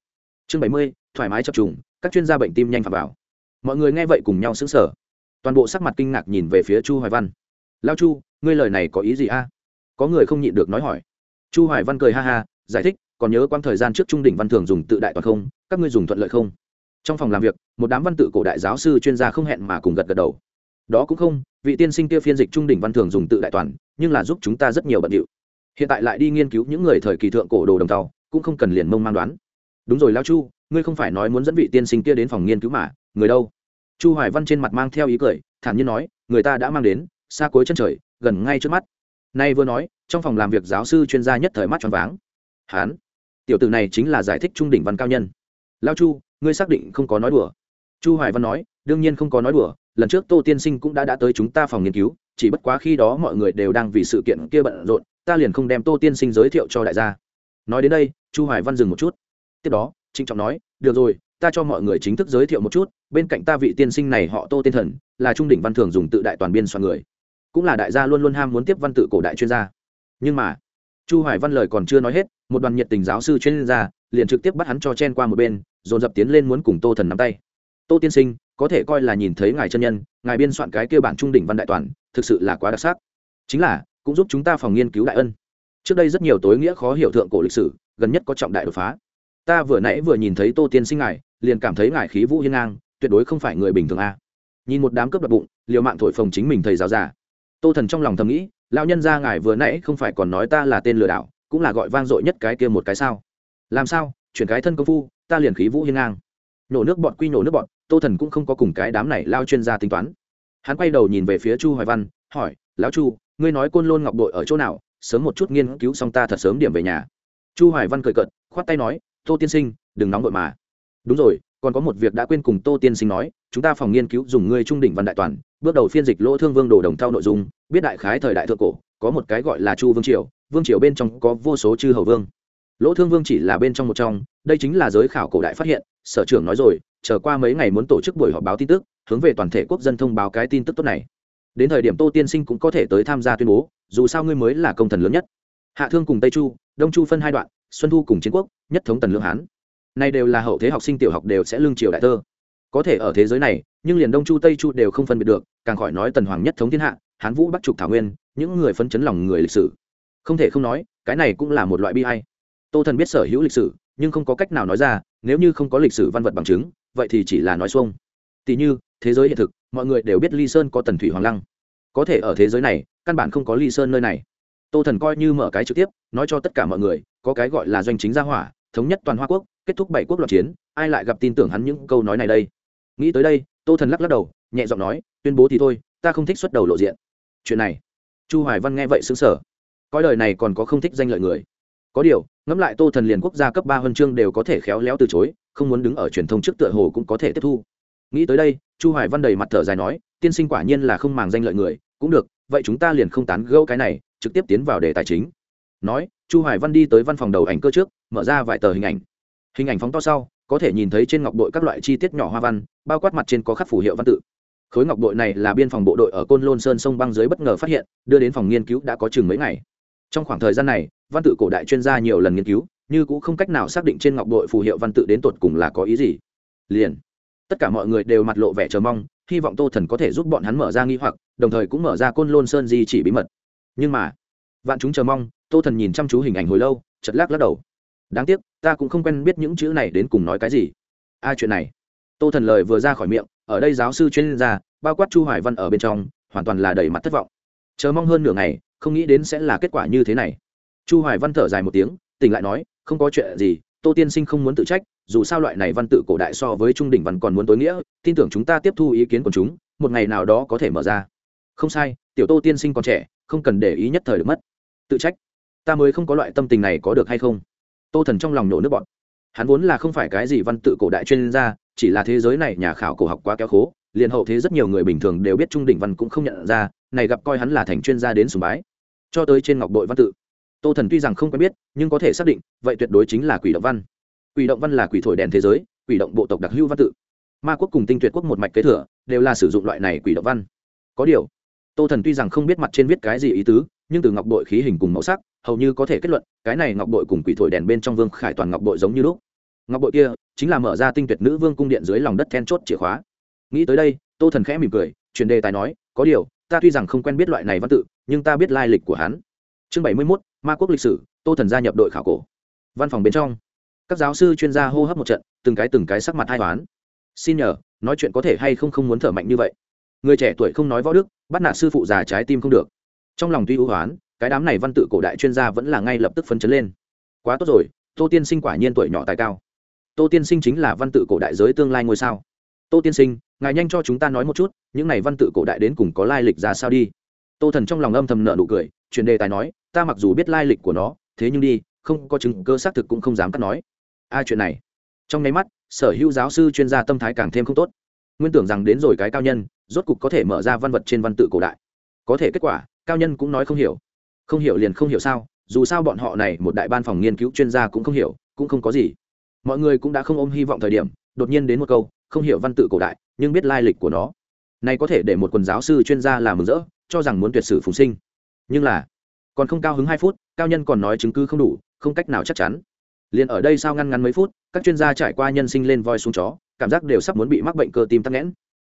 Chương bảy mươi, thoải mái chập trùng, các chuyên gia bệnh tim nhanh phạm vào mọi người nghe vậy cùng nhau xứng sở toàn bộ sắc mặt kinh ngạc nhìn về phía chu hoài văn. Lao chu, ngươi lời này có ý gì a? Có người không nhịn được nói hỏi. Chu hoài văn cười ha ha, giải thích, còn nhớ quãng thời gian trước trung đỉnh văn thường dùng tự đại toàn không, các ngươi dùng thuận lợi không? Trong phòng làm việc, một đám văn tự cổ đại giáo sư chuyên gia không hẹn mà cùng gật gật đầu. Đó cũng không, vị tiên sinh kia phiên dịch trung đỉnh văn thường dùng tự đại toàn, nhưng là giúp chúng ta rất nhiều bận điệu. Hiện tại lại đi nghiên cứu những người thời kỳ thượng cổ đồ đồng tàu, cũng không cần liền mông mang đoán. Đúng rồi, lao chu, ngươi không phải nói muốn dẫn vị tiên sinh kia đến phòng nghiên cứu mà, người đâu? Chu hoài văn trên mặt mang theo ý cười, thản nhiên nói, người ta đã mang đến, xa cuối chân trời, gần ngay trước mắt. Nay vừa nói, trong phòng làm việc giáo sư chuyên gia nhất thời mắt tròn váng. Hán, tiểu tử này chính là giải thích trung đỉnh văn cao nhân. Lao chu, ngươi xác định không có nói đùa. Chu hoài văn nói, đương nhiên không có nói đùa, lần trước tô tiên sinh cũng đã đã tới chúng ta phòng nghiên cứu, chỉ bất quá khi đó mọi người đều đang vì sự kiện kia bận rộn, ta liền không đem tô tiên sinh giới thiệu cho đại gia. Nói đến đây, chu hoài văn dừng một chút. Tiếp đó, trịnh trọng nói, được rồi ta cho mọi người chính thức giới thiệu một chút, bên cạnh ta vị tiên sinh này họ tô tiên thần, là trung đỉnh văn thường dùng tự đại toàn biên soạn người. Cũng là đại gia luôn luôn ham muốn tiếp văn tự cổ đại chuyên gia. Nhưng mà, chu hoài văn lời còn chưa nói hết, một đoàn nhiệt tình giáo sư chuyên gia liền trực tiếp bắt hắn cho chen qua một bên, dồn dập tiến lên muốn cùng tô thần nắm tay. Tô tiên sinh, có thể coi là nhìn thấy ngài chân nhân, ngài biên soạn cái kia bản trung đỉnh văn đại toàn, thực sự là quá đặc sắc. Chính là, cũng giúp chúng ta phòng nghiên cứu đại ân. Trước đây rất nhiều tối nghĩa khó hiểu thượng cổ lịch sử, gần nhất có trọng đại đột phá. Ta vừa nãy vừa nhìn thấy tô tiên sinh ngài liền cảm thấy ngài khí vũ hiên ngang, tuyệt đối không phải người bình thường a. Nhìn một đám cướp đập bụng, liều mạng thổi phồng chính mình thầy giáo già. Tô thần trong lòng thầm nghĩ, lão nhân gia ngài vừa nãy không phải còn nói ta là tên lừa đảo, cũng là gọi vang dội nhất cái kia một cái sao? Làm sao? Chuyển cái thân công phu, ta liền khí vũ hiên ngang. Nổ nước bọn quy nổ nước bọn tô thần cũng không có cùng cái đám này lao chuyên gia tính toán. Hắn quay đầu nhìn về phía chu hoài văn, hỏi, lão chu, ngươi nói côn lôn ngọc đội ở chỗ nào? Sớm một chút nghiên cứu xong ta thật sớm điểm về nhà. Chu hoài văn cười cận khoát tay nói, tô tiên sinh, đừng nóng vội mà đúng rồi, còn có một việc đã quên cùng tô tiên sinh nói, chúng ta phòng nghiên cứu dùng ngươi trung đỉnh văn đại toàn, bước đầu phiên dịch lỗ thương vương đồ đồng thao nội dung, biết đại khái thời đại thượng cổ, có một cái gọi là chu vương triều vương triều bên trong có vô số chư hầu vương. Lỗ thương vương chỉ là bên trong một trong, đây chính là giới khảo cổ đại phát hiện, sở trưởng nói rồi, chờ qua mấy ngày muốn tổ chức buổi họp báo tin tức, hướng về toàn thể quốc dân thông báo cái tin tức tốt này. Đến thời điểm tô tiên sinh cũng có thể tới tham gia tuyên bố, dù sao ngươi mới là công thần lớn nhất. Hạ thương cùng tây chu, đông chu phân hai đoạn, xuân thu cùng chiến quốc, nhất thống tần lương hán nay đều là hậu thế học sinh tiểu học đều sẽ lương triều đại thơ. Có thể ở thế giới này, nhưng liền đông chu, tây chu đều không phân biệt được, càng khỏi nói tần hoàng nhất thống thiên hạ, hán vũ, bắc trục, thảo nguyên, những người phấn chấn lòng người lịch sử. Không thể không nói, cái này cũng là một loại bi hay tô thần biết sở hữu lịch sử, nhưng không có cách nào nói ra, nếu như không có lịch sử văn vật bằng chứng, vậy thì chỉ là nói xuông. Tỉ như, thế giới hiện thực, mọi người đều biết ly sơn có tần thủy hoàng lăng. Có thể ở thế giới này, căn bản không có ly sơn nơi này. Tô thần coi như mở cái trực tiếp, nói cho tất cả mọi người, có cái gọi là doanh chính gia hỏa, thống nhất toàn hoa quốc kết thúc bảy quốc loạn chiến, ai lại gặp tin tưởng hắn những câu nói này đây? Nghĩ tới đây, tô thần lắc lắc đầu, nhẹ giọng nói, tuyên bố thì thôi, ta không thích xuất đầu lộ diện. Chuyện này, chu hoài văn nghe vậy xứng sở coi đời này còn có không thích danh lợi người. Có điều, ngẫm lại tô thần liền quốc gia cấp ba huân chương đều có thể khéo léo từ chối, không muốn đứng ở truyền thông trước tựa hồ cũng có thể tiếp thu. Nghĩ tới đây, chu hoài văn đầy mặt thở dài nói, tiên sinh quả nhiên là không màng danh lợi người, cũng được, vậy chúng ta liền không tán gẫu cái này, trực tiếp tiến vào đề tài chính. Nói, chu hoài văn đi tới văn phòng đầu ảnh cơ trước, mở ra vài tờ hình ảnh hình ảnh phóng to sau, có thể nhìn thấy trên ngọc bội các loại chi tiết nhỏ hoa văn, bao quát mặt trên có khắc phủ hiệu văn tự. Khối ngọc bội này là biên phòng bộ đội ở côn lôn sơn sông băng dưới bất ngờ phát hiện, đưa đến phòng nghiên cứu đã có chừng mấy ngày. Trong khoảng thời gian này, văn tự cổ đại chuyên gia nhiều lần nghiên cứu, như cũng không cách nào xác định trên ngọc bội phù hiệu văn tự đến tột cùng là có ý gì. Liền, tất cả mọi người đều mặt lộ vẻ chờ mong, hy vọng tô thần có thể giúp bọn hắn mở ra nghi hoặc, đồng thời cũng mở ra côn lôn sơn di chỉ bí mật. Nhưng mà, vạn chúng chờ mong, tô thần nhìn chăm chú hình ảnh hồi lâu chật lắc lắc đầu đáng tiếc, ta cũng không quen biết những chữ này đến cùng nói cái gì. A, chuyện này. Tô thần lời vừa ra khỏi miệng, ở đây giáo sư chuyên gia, bao quát chu hoài văn ở bên trong, hoàn toàn là đầy mặt thất vọng. Chờ mong hơn nửa ngày, không nghĩ đến sẽ là kết quả như thế này. Chu hoài văn thở dài một tiếng, tỉnh lại nói, không có chuyện gì, tô tiên sinh không muốn tự trách, dù sao loại này văn tự cổ đại so với trung đỉnh văn còn muốn tối nghĩa, tin tưởng chúng ta tiếp thu ý kiến của chúng, một ngày nào đó có thể mở ra. Không sai, tiểu tô tiên sinh còn trẻ, không cần để ý nhất thời được mất. Tự trách. Ta mới không có loại tâm tình này có được hay không? Tô thần trong lòng nổ nước bọn hắn vốn là không phải cái gì văn tự cổ đại chuyên gia, chỉ là thế giới này nhà khảo cổ học quá kéo khố, liền hậu thế rất nhiều người bình thường đều biết trung đỉnh văn cũng không nhận ra, này gặp coi hắn là thành chuyên gia đến sùng bái. Cho tới trên ngọc bội văn tự. Tô thần tuy rằng không quen biết, nhưng có thể xác định, vậy tuyệt đối chính là quỷ động văn. Quỷ động văn là quỷ thổi đèn thế giới, quỷ động bộ tộc đặc hữu văn tự. Ma quốc cùng tinh tuyệt quốc một mạch kế thừa, đều là sử dụng loại này quỷ động văn. Có điều, tô thần tuy rằng không biết mặt trên viết cái gì ý tứ nhưng từ ngọc bội khí hình cùng màu sắc, hầu như có thể kết luận, cái này ngọc bội cùng quỷ thổi đèn bên trong vương khải toàn ngọc bội giống như lúc. Ngọc bội kia, chính là mở ra tinh tuyệt nữ vương cung điện dưới lòng đất then chốt chìa khóa. Nghĩ tới đây, tô thần khẽ mỉm cười truyền đề tài nói, có điều, ta tuy rằng không quen biết loại này văn tự, nhưng ta biết lai lịch của hắn. Chương bảy mươi mốt, ma quốc lịch sử, tô thần gia nhập đội khảo cổ. Văn phòng bên trong, các giáo sư chuyên gia hô hấp một trận, từng cái từng cái sắc mặt hai toán xin nhờ, nói chuyện có thể hay không không muốn thở mạnh như vậy? Người trẻ tuổi không nói võ đức, bắt nạt sư phụ già trái tim không được trong lòng tuy ưu hoán, cái đám này văn tự cổ đại chuyên gia vẫn là ngay lập tức phấn chấn lên. Quá tốt rồi, tô tiên sinh quả nhiên tuổi nhỏ tài cao. Tô tiên sinh chính là văn tự cổ đại giới tương lai ngôi sao. Tô tiên sinh, ngài nhanh cho chúng ta nói một chút, những này văn tự cổ đại đến cùng có lai lịch ra sao đi? Tô thần trong lòng âm thầm nợ nụ cười truyền đề tài nói, ta mặc dù biết lai lịch của nó, thế nhưng đi, không có chứng cơ xác thực cũng không dám cắt nói. Ai chuyện này. Trong nháy mắt, sở hữu giáo sư chuyên gia tâm thái càng thêm không tốt. Nguyên tưởng rằng đến rồi cái cao nhân, rốt cục có thể mở ra văn vật trên văn tự cổ đại. Có thể kết quả cao nhân cũng nói không hiểu. Không hiểu liền không hiểu sao, dù sao bọn họ này một đại ban phòng nghiên cứu chuyên gia cũng không hiểu, cũng không có gì. Mọi người cũng đã không ôm hy vọng thời điểm, đột nhiên đến một câu, không hiểu văn tự cổ đại, nhưng biết lai lịch của nó. Này có thể để một quần giáo sư chuyên gia làm mừng rỡ, cho rằng muốn tuyệt sử phùng sinh. Nhưng là, còn không cao hứng hai phút, cao nhân còn nói chứng cứ không đủ, không cách nào chắc chắn. Liền ở đây sao ngăn ngắn mấy phút, các chuyên gia trải qua nhân sinh lên voi xuống chó, cảm giác đều sắp muốn bị mắc bệnh cơ tim tắc nghẽn.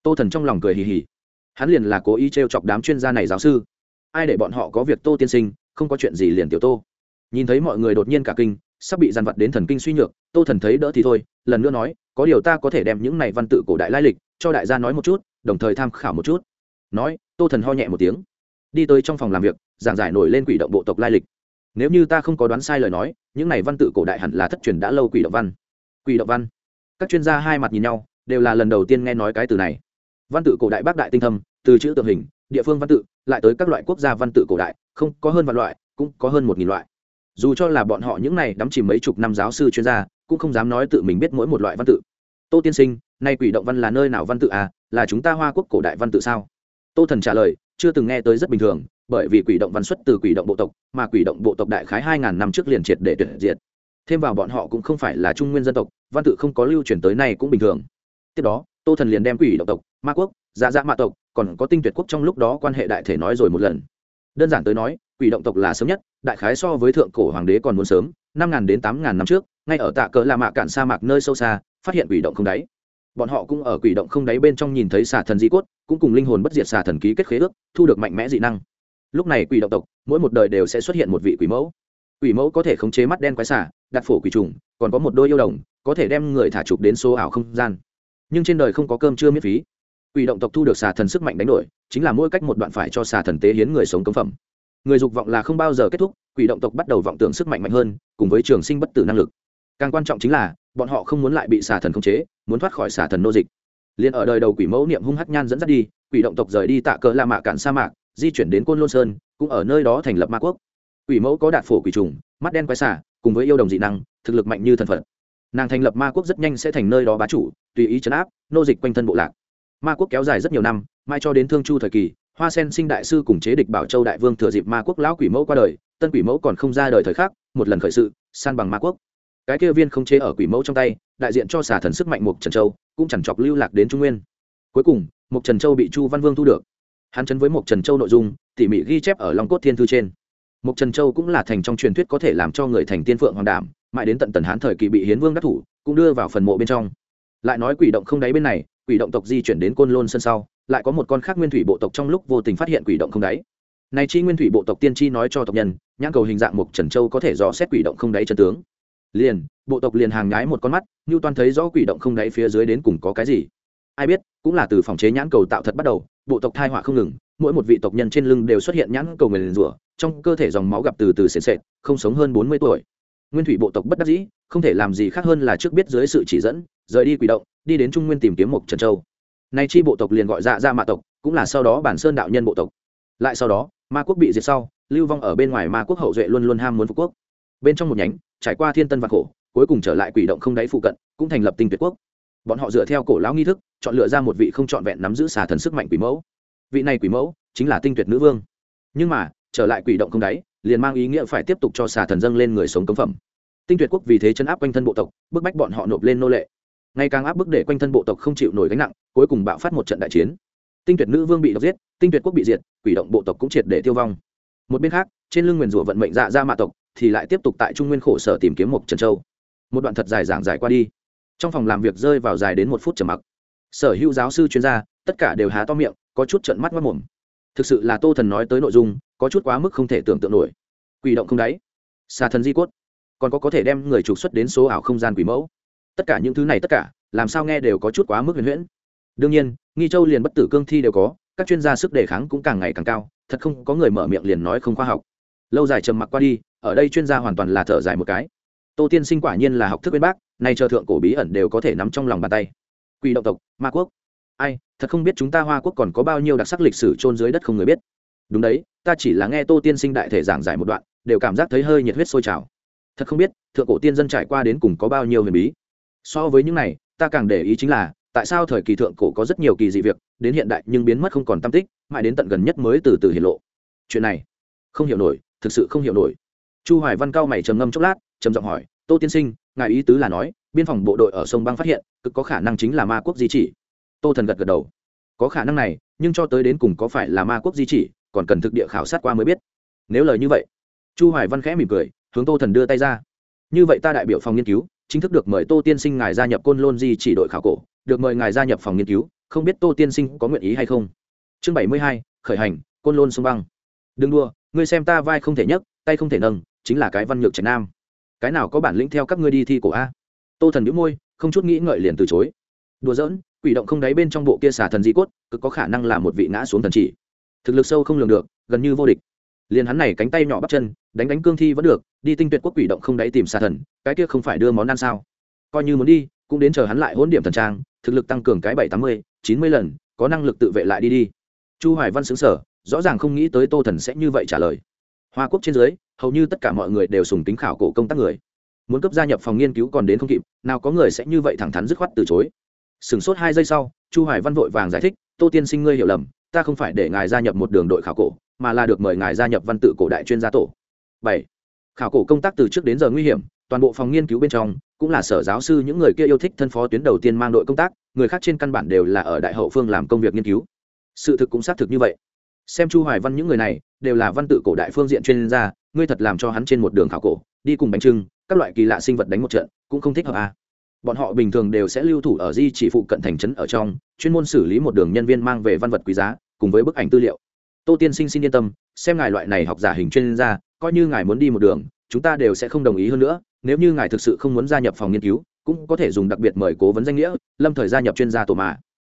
Tô thần trong lòng cười hì hì. Hắn liền là cố ý t r e o chọc đám chuyên gia này giáo sư ai để bọn họ có việc tô tiên sinh, không có chuyện gì liền tiểu tô. Nhìn thấy mọi người đột nhiên cả kinh, sắp bị dàn vặt đến thần kinh suy nhược, tô thần thấy đỡ thì thôi, lần nữa nói, có điều ta có thể đem những này văn tự cổ đại lai lịch cho đại gia nói một chút, đồng thời tham khảo một chút. Nói, tô thần ho nhẹ một tiếng. Đi tới trong phòng làm việc, giảng giải nổi lên quỷ động bộ tộc lai lịch. Nếu như ta không có đoán sai lời nói, những này văn tự cổ đại hẳn là thất truyền đã lâu quỷ động văn. Quỷ động văn. Các chuyên gia hai mặt nhìn nhau, đều là lần đầu tiên nghe nói cái từ này. Văn tự cổ đại bác đại tinh thâm, từ chữ tượng hình, địa phương văn tự lại tới các loại quốc gia văn tự cổ đại, không có hơn vạn loại, cũng có hơn một nghìn loại. Dù cho là bọn họ những này đắm chìm mấy chục năm giáo sư chuyên gia, cũng không dám nói tự mình biết mỗi một loại văn tự. Tô tiên sinh, nay quỷ động văn là nơi nào văn tự à? Là chúng ta hoa quốc cổ đại văn tự sao? Tô thần trả lời, chưa từng nghe tới rất bình thường, bởi vì quỷ động văn xuất từ quỷ động bộ tộc, mà quỷ động bộ tộc đại khái hai ngàn năm trước liền triệt để tuyệt diệt. Thêm vào bọn họ cũng không phải là trung nguyên dân tộc, văn tự không có lưu truyền tới nay cũng bình thường. Tiếp đó, tô thần liền đem quỷ động tộc, ma quốc dạ dạ mạ tộc còn có tinh tuyệt quốc trong lúc đó quan hệ đại thể nói rồi một lần. Đơn giản tới nói, quỷ động tộc là sớm nhất, đại khái so với thượng cổ hoàng đế còn muốn sớm, năm ngàn đến tám ngàn năm trước, ngay ở tạ cỡ là mạ cạn sa mạc nơi sâu xa, phát hiện quỷ động không đáy. Bọn họ cũng ở quỷ động không đáy bên trong nhìn thấy xà thần di cốt, cũng cùng linh hồn bất diệt xà thần ký kết khế ước, thu được mạnh mẽ dị năng. Lúc này quỷ động tộc, mỗi một đời đều sẽ xuất hiện một vị quỷ mẫu. Quỷ mẫu có thể khống chế mắt đen quái xà, đặt phổ quỷ trùng, còn có một đôi yêu đồng, có thể đem người thả trục đến số ảo không gian. Nhưng trên đời không có cơm chưa miễn phí quỷ động tộc thu được xà thần sức mạnh đánh đổi, chính là mỗi cách một đoạn phải cho xà thần tế hiến người sống cống phẩm. Người dục vọng là không bao giờ kết thúc, quỷ động tộc bắt đầu vọng tưởng sức mạnh mạnh hơn, cùng với trường sinh bất tử năng lực. Càng quan trọng chính là, bọn họ không muốn lại bị xà thần khống chế, muốn thoát khỏi xà thần nô dịch. Liền ở đời đầu quỷ mẫu niệm hung hắc nhan dẫn dắt đi, quỷ động tộc rời đi tạ cờ la mạ cạn sa mạc, di chuyển đến côn lôn sơn, cũng ở nơi đó thành lập ma quốc. Quỷ mẫu có đạt phổ quỷ trùng, mắt đen quái xả cùng với yêu đồng dị năng, thực lực mạnh như thần phật. Nàng thành lập ma quốc rất nhanh sẽ thành nơi đó bá chủ, tùy ý chấn áp, nô dịch quanh thân bộ lạc ma quốc kéo dài rất nhiều năm mai cho đến thương chu thời kỳ, hoa sen sinh đại sư cùng chế địch bảo châu đại vương thừa dịp ma quốc lão quỷ mẫu qua đời, tân quỷ mẫu còn không ra đời thời khắc, một lần khởi sự, san bằng ma quốc. Cái kia viên không chế ở quỷ mẫu trong tay, đại diện cho xà thần sức mạnh mục trần châu, cũng chẳng chọc lưu lạc đến trung nguyên. Cuối cùng mục trần châu bị chu văn vương thu được. Hắn chấn với mục trần châu nội dung, tỉ mỉ ghi chép ở long cốt thiên thư trên. Mục trần châu cũng là thành trong truyền thuyết có thể làm cho người thành tiên phượng hoàng đảm, mãi đến tận tần hán thời kỳ bị hiến vương đắc thủ, cũng đưa vào phần mộ bên trong lại nói quỷ động không đáy bên này, quỷ động tộc di chuyển đến côn lôn sân sau, lại có một con khác nguyên thủy bộ tộc trong lúc vô tình phát hiện quỷ động không đáy. Này chi nguyên thủy bộ tộc tiên tri nói cho tộc nhân, nhãn cầu hình dạng mục trần châu có thể dò xét quỷ động không đáy chân tướng. Liền, bộ tộc liền hàng nhái một con mắt như toàn thấy rõ quỷ động không đáy phía dưới đến cùng có cái gì. Ai biết, cũng là từ phòng chế nhãn cầu tạo thật bắt đầu, bộ tộc thai họa không ngừng, mỗi một vị tộc nhân trên lưng đều xuất hiện nhãn cầu người liền rủa, trong cơ thể dòng máu gặp từ từ sệt sệt, không sống hơn bốn mươi tuổi. Nguyên thủy bộ tộc bất đắc dĩ, không thể làm gì khác hơn là trước biết dưới sự chỉ dẫn rời đi quỷ động, đi đến trung nguyên tìm kiếm mộc trần châu. Nay chi bộ tộc liền gọi dạ ra mạ tộc, cũng là sau đó bản sơn đạo nhân bộ tộc. Lại sau đó, ma quốc bị diệt sau, lưu vong ở bên ngoài ma quốc hậu duệ luôn luôn ham muốn phú quốc. Bên trong một nhánh, trải qua thiên tân và khổ, cuối cùng trở lại quỷ động không đáy phụ cận, cũng thành lập tinh tuyệt quốc. Bọn họ dựa theo cổ lão nghi thức, chọn lựa ra một vị không trọn vẹn nắm giữ xà thần sức mạnh quỷ mẫu. Vị này quỷ mẫu chính là tinh tuyệt nữ vương. Nhưng mà, trở lại quỷ động không đáy, liền mang ý nghĩa phải tiếp tục cho xà thần dâng lên người sống cấm phẩm. Tinh tuyệt quốc vì thế chấn áp quanh thân bộ tộc, bức bách bọn họ nộp lên nô lệ ngày càng áp bức để quanh thân bộ tộc không chịu nổi gánh nặng, cuối cùng bạo phát một trận đại chiến. Tinh tuyệt nữ vương bị độc giết, tinh tuyệt quốc bị diệt, quỷ động bộ tộc cũng triệt để tiêu vong. Một bên khác, trên lưng nguyền rủa vận mệnh dạ ra mạ tộc thì lại tiếp tục tại trung nguyên khổ sở tìm kiếm một trần châu. Một đoạn thật dài giảng dài qua đi. Trong phòng làm việc rơi vào dài đến một phút trầm mặc. Sở hữu giáo sư chuyên gia, tất cả đều há to miệng, có chút trận mắt mất mồm. Thực sự là tô thần nói tới nội dung, có chút quá mức không thể tưởng tượng nổi. Quỷ động không đáy. Xà thần di cốt. Còn có có thể đem người trục xuất đến số ảo không gian quỷ mẫu tất cả những thứ này tất cả, làm sao nghe đều có chút quá mức huyền huyễn. Đương nhiên, nghi châu liền bất tử cương thi đều có, các chuyên gia sức đề kháng cũng càng ngày càng cao, thật không có người mở miệng liền nói không khoa học. Lâu dài trầm mặc qua đi, ở đây chuyên gia hoàn toàn là thở dài một cái. Tô tiên sinh quả nhiên là học thức bên bác, nay chờ thượng cổ bí ẩn đều có thể nắm trong lòng bàn tay. Quỷ động tộc, ma quốc. Ai, thật không biết chúng ta hoa quốc còn có bao nhiêu đặc sắc lịch sử chôn dưới đất không người biết. Đúng đấy, ta chỉ là nghe tô tiên sinh đại thể giảng giải một đoạn, đều cảm giác thấy hơi nhiệt huyết sôi trào. Thật không biết, thượng cổ tiên dân trải qua đến cùng có bao nhiêu huyền bí so với những này, ta càng để ý chính là, tại sao thời kỳ thượng cổ có rất nhiều kỳ dị việc, đến hiện đại nhưng biến mất không còn tam tích, mãi đến tận gần nhất mới từ từ hiện lộ. Chuyện này, không hiểu nổi, thực sự không hiểu nổi. Chu hoài văn cao mày trầm ngâm chốc lát, trầm giọng hỏi, tô tiên sinh, ngài ý tứ là nói, biên phòng bộ đội ở sông băng phát hiện, cực có khả năng chính là ma quốc di chỉ. Tô thần gật gật đầu. Có khả năng này, nhưng cho tới đến cùng có phải là ma quốc di chỉ, còn cần thực địa khảo sát qua mới biết. Nếu lời như vậy, chu hoài văn khẽ mỉm cười, hướng tô thần đưa tay ra. Như vậy ta đại biểu phòng nghiên cứu chính thức được mời tô tiên sinh ngài gia nhập côn lôn di chỉ đội khảo cổ, được mời ngài gia nhập phòng nghiên cứu, không biết tô tiên sinh có nguyện ý hay không? Chương bảy mươi hai, khởi hành, côn lôn sông băng. Đừng đua ngươi xem ta vai không thể nhấc, tay không thể nâng, chính là cái văn nhược trạch nam. Cái nào có bản lĩnh theo các ngươi đi thi cổ a? Tô thần nhíu môi, không chút nghĩ ngợi liền từ chối. Đùa giỡn, quỷ động không đáy bên trong bộ kia xả thần di cốt, cực có khả năng là một vị ngã xuống thần chỉ. Thực lực sâu không lường được, gần như vô địch liền hắn này cánh tay nhỏ bắt chân, đánh đánh cương thi vẫn được, đi tinh tuyệt quốc quỷ động không đáy tìm xà thần, cái kia không phải đưa món ăn sao? Coi như muốn đi, cũng đến chờ hắn lại hỗn điểm thần trang, thực lực tăng cường cái bảy tám mươi, chín mươi lần, có năng lực tự vệ lại đi đi. Chu hoài văn xứng sở rõ ràng không nghĩ tới tô thần sẽ như vậy trả lời. Hoa quốc trên dưới, hầu như tất cả mọi người đều sùng tính khảo cổ công tác người. Muốn cấp gia nhập phòng nghiên cứu còn đến không kịp, nào có người sẽ như vậy thẳng thắn dứt khoát từ chối. Sửng sốt hai giây sau, chu hoài văn vội vàng giải thích, tô tiên sinh ngươi hiểu lầm, ta không phải để ngài gia nhập một đường đội khảo cổ mà là được mời ngài gia nhập văn tự cổ đại chuyên gia tổ. Bảy, khảo cổ công tác từ trước đến giờ nguy hiểm, toàn bộ phòng nghiên cứu bên trong, cũng là sở giáo sư những người kia yêu thích thân phó tuyến đầu tiên mang đội công tác, người khác trên căn bản đều là ở đại hậu phương làm công việc nghiên cứu. Sự thực cũng xác thực như vậy. Xem chu hoài văn những người này, đều là văn tự cổ đại phương diện chuyên gia, ngươi thật làm cho hắn trên một đường khảo cổ, đi cùng bánh trưng, các loại kỳ lạ sinh vật đánh một trận, cũng không thích hợp à. bọn họ bình thường đều sẽ lưu thủ ở di chỉ phụ cận thành trấn ở trong, chuyên môn xử lý một đường nhân viên mang về văn vật quý giá, cùng với bức ảnh tư liệu tô tiên sinh xin yên tâm, xem ngài loại này học giả hình chuyên gia, coi như ngài muốn đi một đường, chúng ta đều sẽ không đồng ý hơn nữa, nếu như ngài thực sự không muốn gia nhập phòng nghiên cứu, cũng có thể dùng đặc biệt mời cố vấn danh nghĩa, lâm thời gia nhập chuyên gia tổ mà.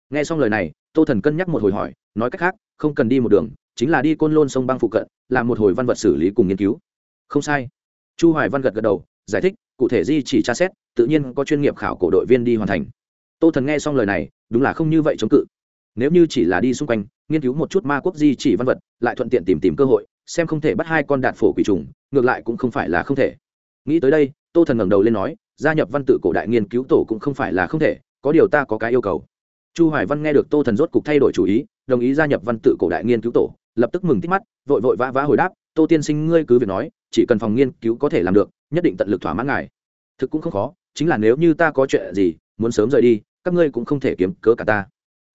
Nghe xong lời này, tô thần cân nhắc một hồi hỏi, nói cách khác, không cần đi một đường, chính là đi côn lôn sông băng phụ cận, làm một hồi văn vật xử lý cùng nghiên cứu. Không sai. Chu hoài văn gật gật đầu, giải thích, cụ thể di chỉ tra xét, tự nhiên có chuyên nghiệp khảo cổ đội viên đi hoàn thành. Tô thần nghe xong lời này, đúng là không như vậy chống cự nếu như chỉ là đi xung quanh, nghiên cứu một chút ma quốc di chỉ văn vật, lại thuận tiện tìm tìm cơ hội, xem không thể bắt hai con đạt phổ quỷ trùng, ngược lại cũng không phải là không thể. Nghĩ tới đây, tô thần ngẩng đầu lên nói, gia nhập văn tự cổ đại nghiên cứu tổ cũng không phải là không thể, có điều ta có cái yêu cầu. Chu hoài văn nghe được tô thần rốt cục thay đổi chủ ý, đồng ý gia nhập văn tự cổ đại nghiên cứu tổ, lập tức mừng tít mắt, vội vội vã vã hồi đáp, tô tiên sinh, ngươi cứ việc nói, chỉ cần phòng nghiên cứu có thể làm được, nhất định tận lực thỏa mãn ngài. Thực cũng không khó, chính là nếu như ta có chuyện gì, muốn sớm rời đi, các ngươi cũng không thể kiếm cớ cả ta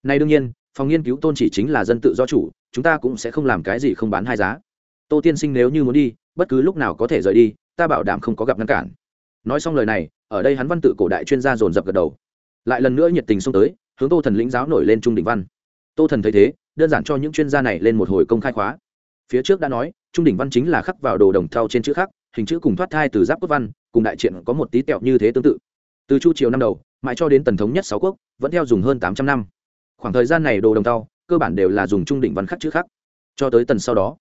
nay đương nhiên, phòng nghiên cứu tôn chỉ chính là dân tự do chủ, chúng ta cũng sẽ không làm cái gì không bán hai giá. Tô tiên sinh nếu như muốn đi, bất cứ lúc nào có thể rời đi, ta bảo đảm không có gặp ngăn cản. Nói xong lời này, ở đây hắn văn tự cổ đại chuyên gia dồn dập gật đầu. Lại lần nữa nhiệt tình xông tới, hướng tô thần lĩnh giáo nổi lên trung đỉnh văn. Tô thần thấy thế, đơn giản cho những chuyên gia này lên một hồi công khai khóa. Phía trước đã nói, trung đỉnh văn chính là khắc vào đồ đồng thau trên chữ khắc, hình chữ cùng thoát thai từ giáp quốc văn, cùng đại triện có một tí tẹo như thế tương tự. Từ chu triều năm đầu, mãi cho đến tần thống nhất sáu quốc, vẫn theo dùng hơn tám trăm năm khoảng thời gian này đồ đồng thau cơ bản đều là dùng trung đỉnh văn khắc chữ khắc. Cho tới tần sau đó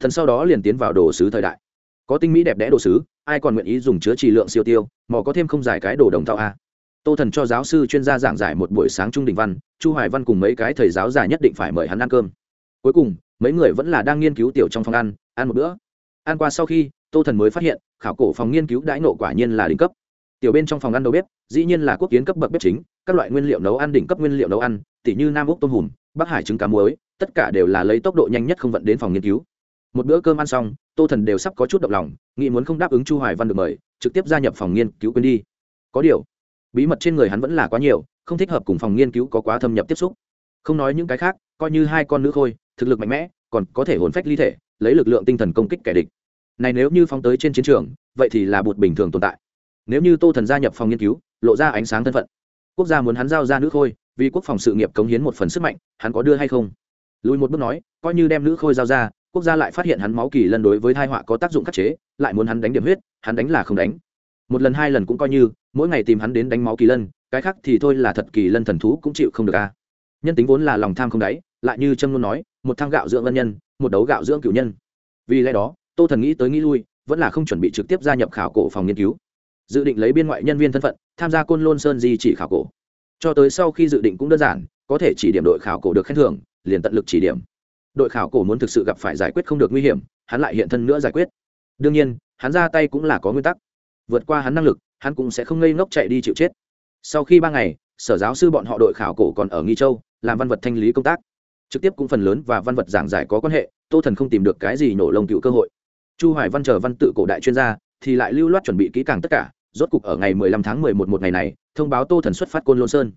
thần sau đó liền tiến vào đồ sứ thời đại. Có tinh mỹ đẹp đẽ đồ sứ, ai còn nguyện ý dùng chứa trì lượng siêu tiêu mò có thêm không giải cái đồ đồng thau a à? tô thần cho giáo sư chuyên gia giảng giải một buổi sáng trung đình văn, chu hoài văn cùng mấy cái thầy giáo già nhất định phải mời hắn ăn cơm. Cuối cùng, mấy người vẫn là đang nghiên cứu tiểu trong phòng ăn ăn một bữa. Ăn qua sau khi, tô thần mới phát hiện, khảo cổ phòng nghiên cứu đãi nộ quả nhiên là đỉnh cấp tiểu bên trong phòng ăn đầu bếp, dĩ nhiên là quốc kiến cấp bậc bếp chính, các loại nguyên liệu nấu ăn, đỉnh cấp nguyên liệu nấu ăn, tỉ như nam úc tôm hùm, bắc hải trứng cá muối, tất cả đều là lấy tốc độ nhanh nhất không vận đến phòng nghiên cứu. Một bữa cơm ăn xong, tô thần đều sắp có chút động lòng, nghĩ muốn không đáp ứng chu hoài văn được mời, trực tiếp gia nhập phòng nghiên cứu quên đi. Có điều, bí mật trên người hắn vẫn là quá nhiều, không thích hợp cùng phòng nghiên cứu có quá thâm nhập tiếp xúc. Không nói những cái khác, coi như hai con nữ khôi, thực lực mạnh mẽ, còn có thể hồn phách ly thể, lấy lực lượng tinh thần công kích kẻ địch. Này nếu như phóng tới trên chiến trường, vậy thì là bột bình thường tồn tại nếu như tô thần gia nhập phòng nghiên cứu, lộ ra ánh sáng thân phận. Quốc gia muốn hắn giao ra nữ khôi, vì quốc phòng sự nghiệp cống hiến một phần sức mạnh, hắn có đưa hay không? Lùi một bước nói, coi như đem nữ khôi giao ra, quốc gia lại phát hiện hắn máu kỳ lân đối với thai họa có tác dụng khắc chế, lại muốn hắn đánh điểm huyết, hắn đánh là không đánh. Một lần hai lần cũng coi như, mỗi ngày tìm hắn đến đánh máu kỳ lân, cái khác thì thôi là thật kỳ lân thần thú cũng chịu không được a. Nhân tính vốn là lòng tham không đáy, lại như trâm luôn nói, một thang gạo dưỡng ân nhân, một đấu gạo dưỡng cựu nhân. Vì lẽ đó, tô thần nghĩ tới nghĩ lui, vẫn là không chuẩn bị trực tiếp gia nhập khảo cổ phòng nghiên cứu dự định lấy biên ngoại nhân viên thân phận, tham gia côn lôn sơn di chỉ khảo cổ. Cho tới sau khi dự định cũng đơn giản, có thể chỉ điểm đội khảo cổ được khen thưởng, liền tận lực chỉ điểm. Đội khảo cổ muốn thực sự gặp phải giải quyết không được nguy hiểm, hắn lại hiện thân nữa giải quyết. Đương nhiên, hắn ra tay cũng là có nguyên tắc. Vượt qua hắn năng lực, hắn cũng sẽ không ngây ngốc chạy đi chịu chết. Sau khi ba ngày, sở giáo sư bọn họ đội khảo cổ còn ở nghi châu, làm văn vật thanh lý công tác. Trực tiếp cũng phần lớn và văn vật giảng giải có quan hệ, tô thần không tìm được cái gì nổ lông cựu cơ hội. Chu hoài văn chờ văn tự cổ đại chuyên gia thì lại lưu loát chuẩn bị kỹ càng tất cả, rốt cục ở ngày 15 tháng 11 một ngày này, thông báo tô thần xuất phát côn lôn sơn.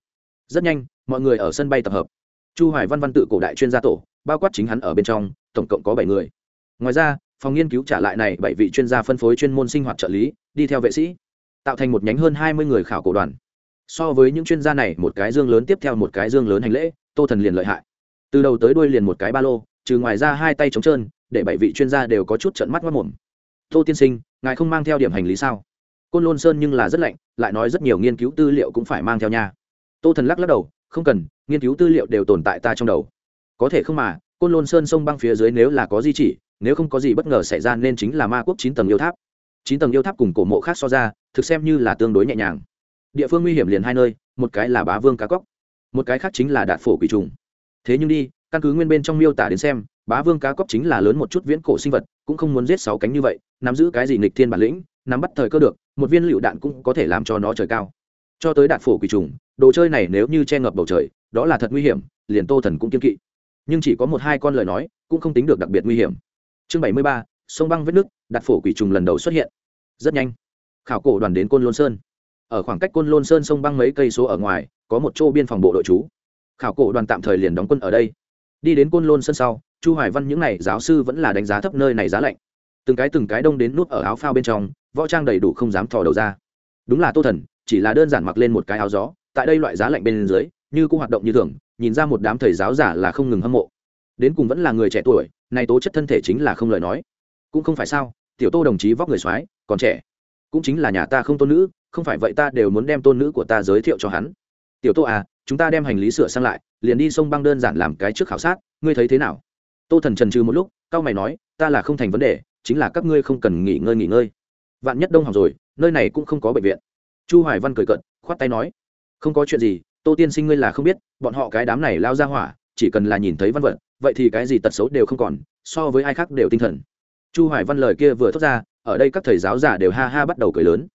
Rất nhanh, mọi người ở sân bay tập hợp. Chu hoài văn văn tự cổ đại chuyên gia tổ, bao quát chính hắn ở bên trong, tổng cộng có bảy người. Ngoài ra, phòng nghiên cứu trả lại này bảy vị chuyên gia phân phối chuyên môn sinh hoạt trợ lý, đi theo vệ sĩ, tạo thành một nhánh hơn hai mươi người khảo cổ đoàn. So với những chuyên gia này, một cái dương lớn tiếp theo một cái dương lớn hành lễ, tô thần liền lợi hại. Từ đầu tới đuôi liền một cái ba lô, trừ ngoài ra hai tay trống trơn, để bảy vị chuyên gia đều có chút trận mắt mất mồm tô tiên sinh, ngài không mang theo điểm hành lý sao? Côn lôn sơn nhưng là rất lạnh, lại nói rất nhiều nghiên cứu tư liệu cũng phải mang theo nha. Tô thần lắc lắc đầu, không cần, nghiên cứu tư liệu đều tồn tại ta trong đầu. Có thể không mà, côn lôn sơn sông băng phía dưới nếu là có di chỉ, nếu không có gì bất ngờ xảy ra nên chính là ma quốc chín tầng yêu tháp. Chín tầng yêu tháp cùng cổ mộ khác so ra, thực xem như là tương đối nhẹ nhàng. Địa phương nguy hiểm liền hai nơi, một cái là bá vương cá cóc, một cái khác chính là đạt phổ quỷ trùng. Thế nhưng đi, căn cứ nguyên bên trong miêu tả đến xem bá vương cá cóc chính là lớn một chút viễn cổ sinh vật, cũng không muốn giết sáu cánh như vậy, nắm giữ cái gì nghịch thiên bản lĩnh, nắm bắt thời cơ được, một viên lựu đạn cũng có thể làm cho nó trời cao. Cho tới đạn phổ quỷ trùng, đồ chơi này nếu như che ngập bầu trời, đó là thật nguy hiểm, liền tô thần cũng kiên kỵ. Nhưng chỉ có một hai con lời nói, cũng không tính được đặc biệt nguy hiểm. Chương bảy mươi ba, sông băng vết nước đặt phổ quỷ trùng lần đầu xuất hiện. Rất nhanh, khảo cổ đoàn đến côn lôn sơn. Ở khoảng cách côn lôn sơn sông băng mấy cây số ở ngoài, có một chỗ biên phòng bộ đội trú. Khảo cổ đoàn tạm thời liền đóng quân ở đây đi đến côn lôn sân sau, chu hoài văn những n à y giáo sư vẫn là đánh giá thấp nơi này giá lạnh. Từng cái từng cái đông đến nút ở áo phao bên trong, võ trang đầy đủ không dám thò đầu ra. Đúng là tô thần, chỉ là đơn giản mặc lên một cái áo gió, tại đây loại giá lạnh bên dưới, như cũng hoạt động như thường, nhìn ra một đám thầy giáo giả là không ngừng hâm mộ. Đến cùng vẫn là người trẻ tuổi nay tố chất thân thể chính là không lời nói. Cũng không phải sao, tiểu tô đồng chí vóc người soái còn trẻ. Cũng chính là nhà ta không tôn nữ, không phải vậy ta đều muốn đem tôn nữ của ta giới thiệu cho hắn. Tiểu tô à chúng ta đem hành lý sửa sang lại, liền đi sông băng đơn giản làm cái trước khảo sát, ngươi thấy thế nào? Tô thần trần trừ một lúc, cao mày nói, ta là không thành vấn đề, chính là các ngươi không cần nghỉ ngơi nghỉ ngơi. Vạn nhất đông học rồi, nơi này cũng không có bệnh viện. Chu hoài văn cười cận khoát tay nói, không có chuyện gì, tô tiên sinh ngươi là không biết, bọn họ cái đám này lao ra hỏa, chỉ cần là nhìn thấy văn vật, vậy thì cái gì tật xấu đều không còn, so với ai khác đều tinh thần. Chu hoài văn lời kia vừa thốt ra, ở đây các thầy giáo giả đều ha ha bắt đầu cười lớn.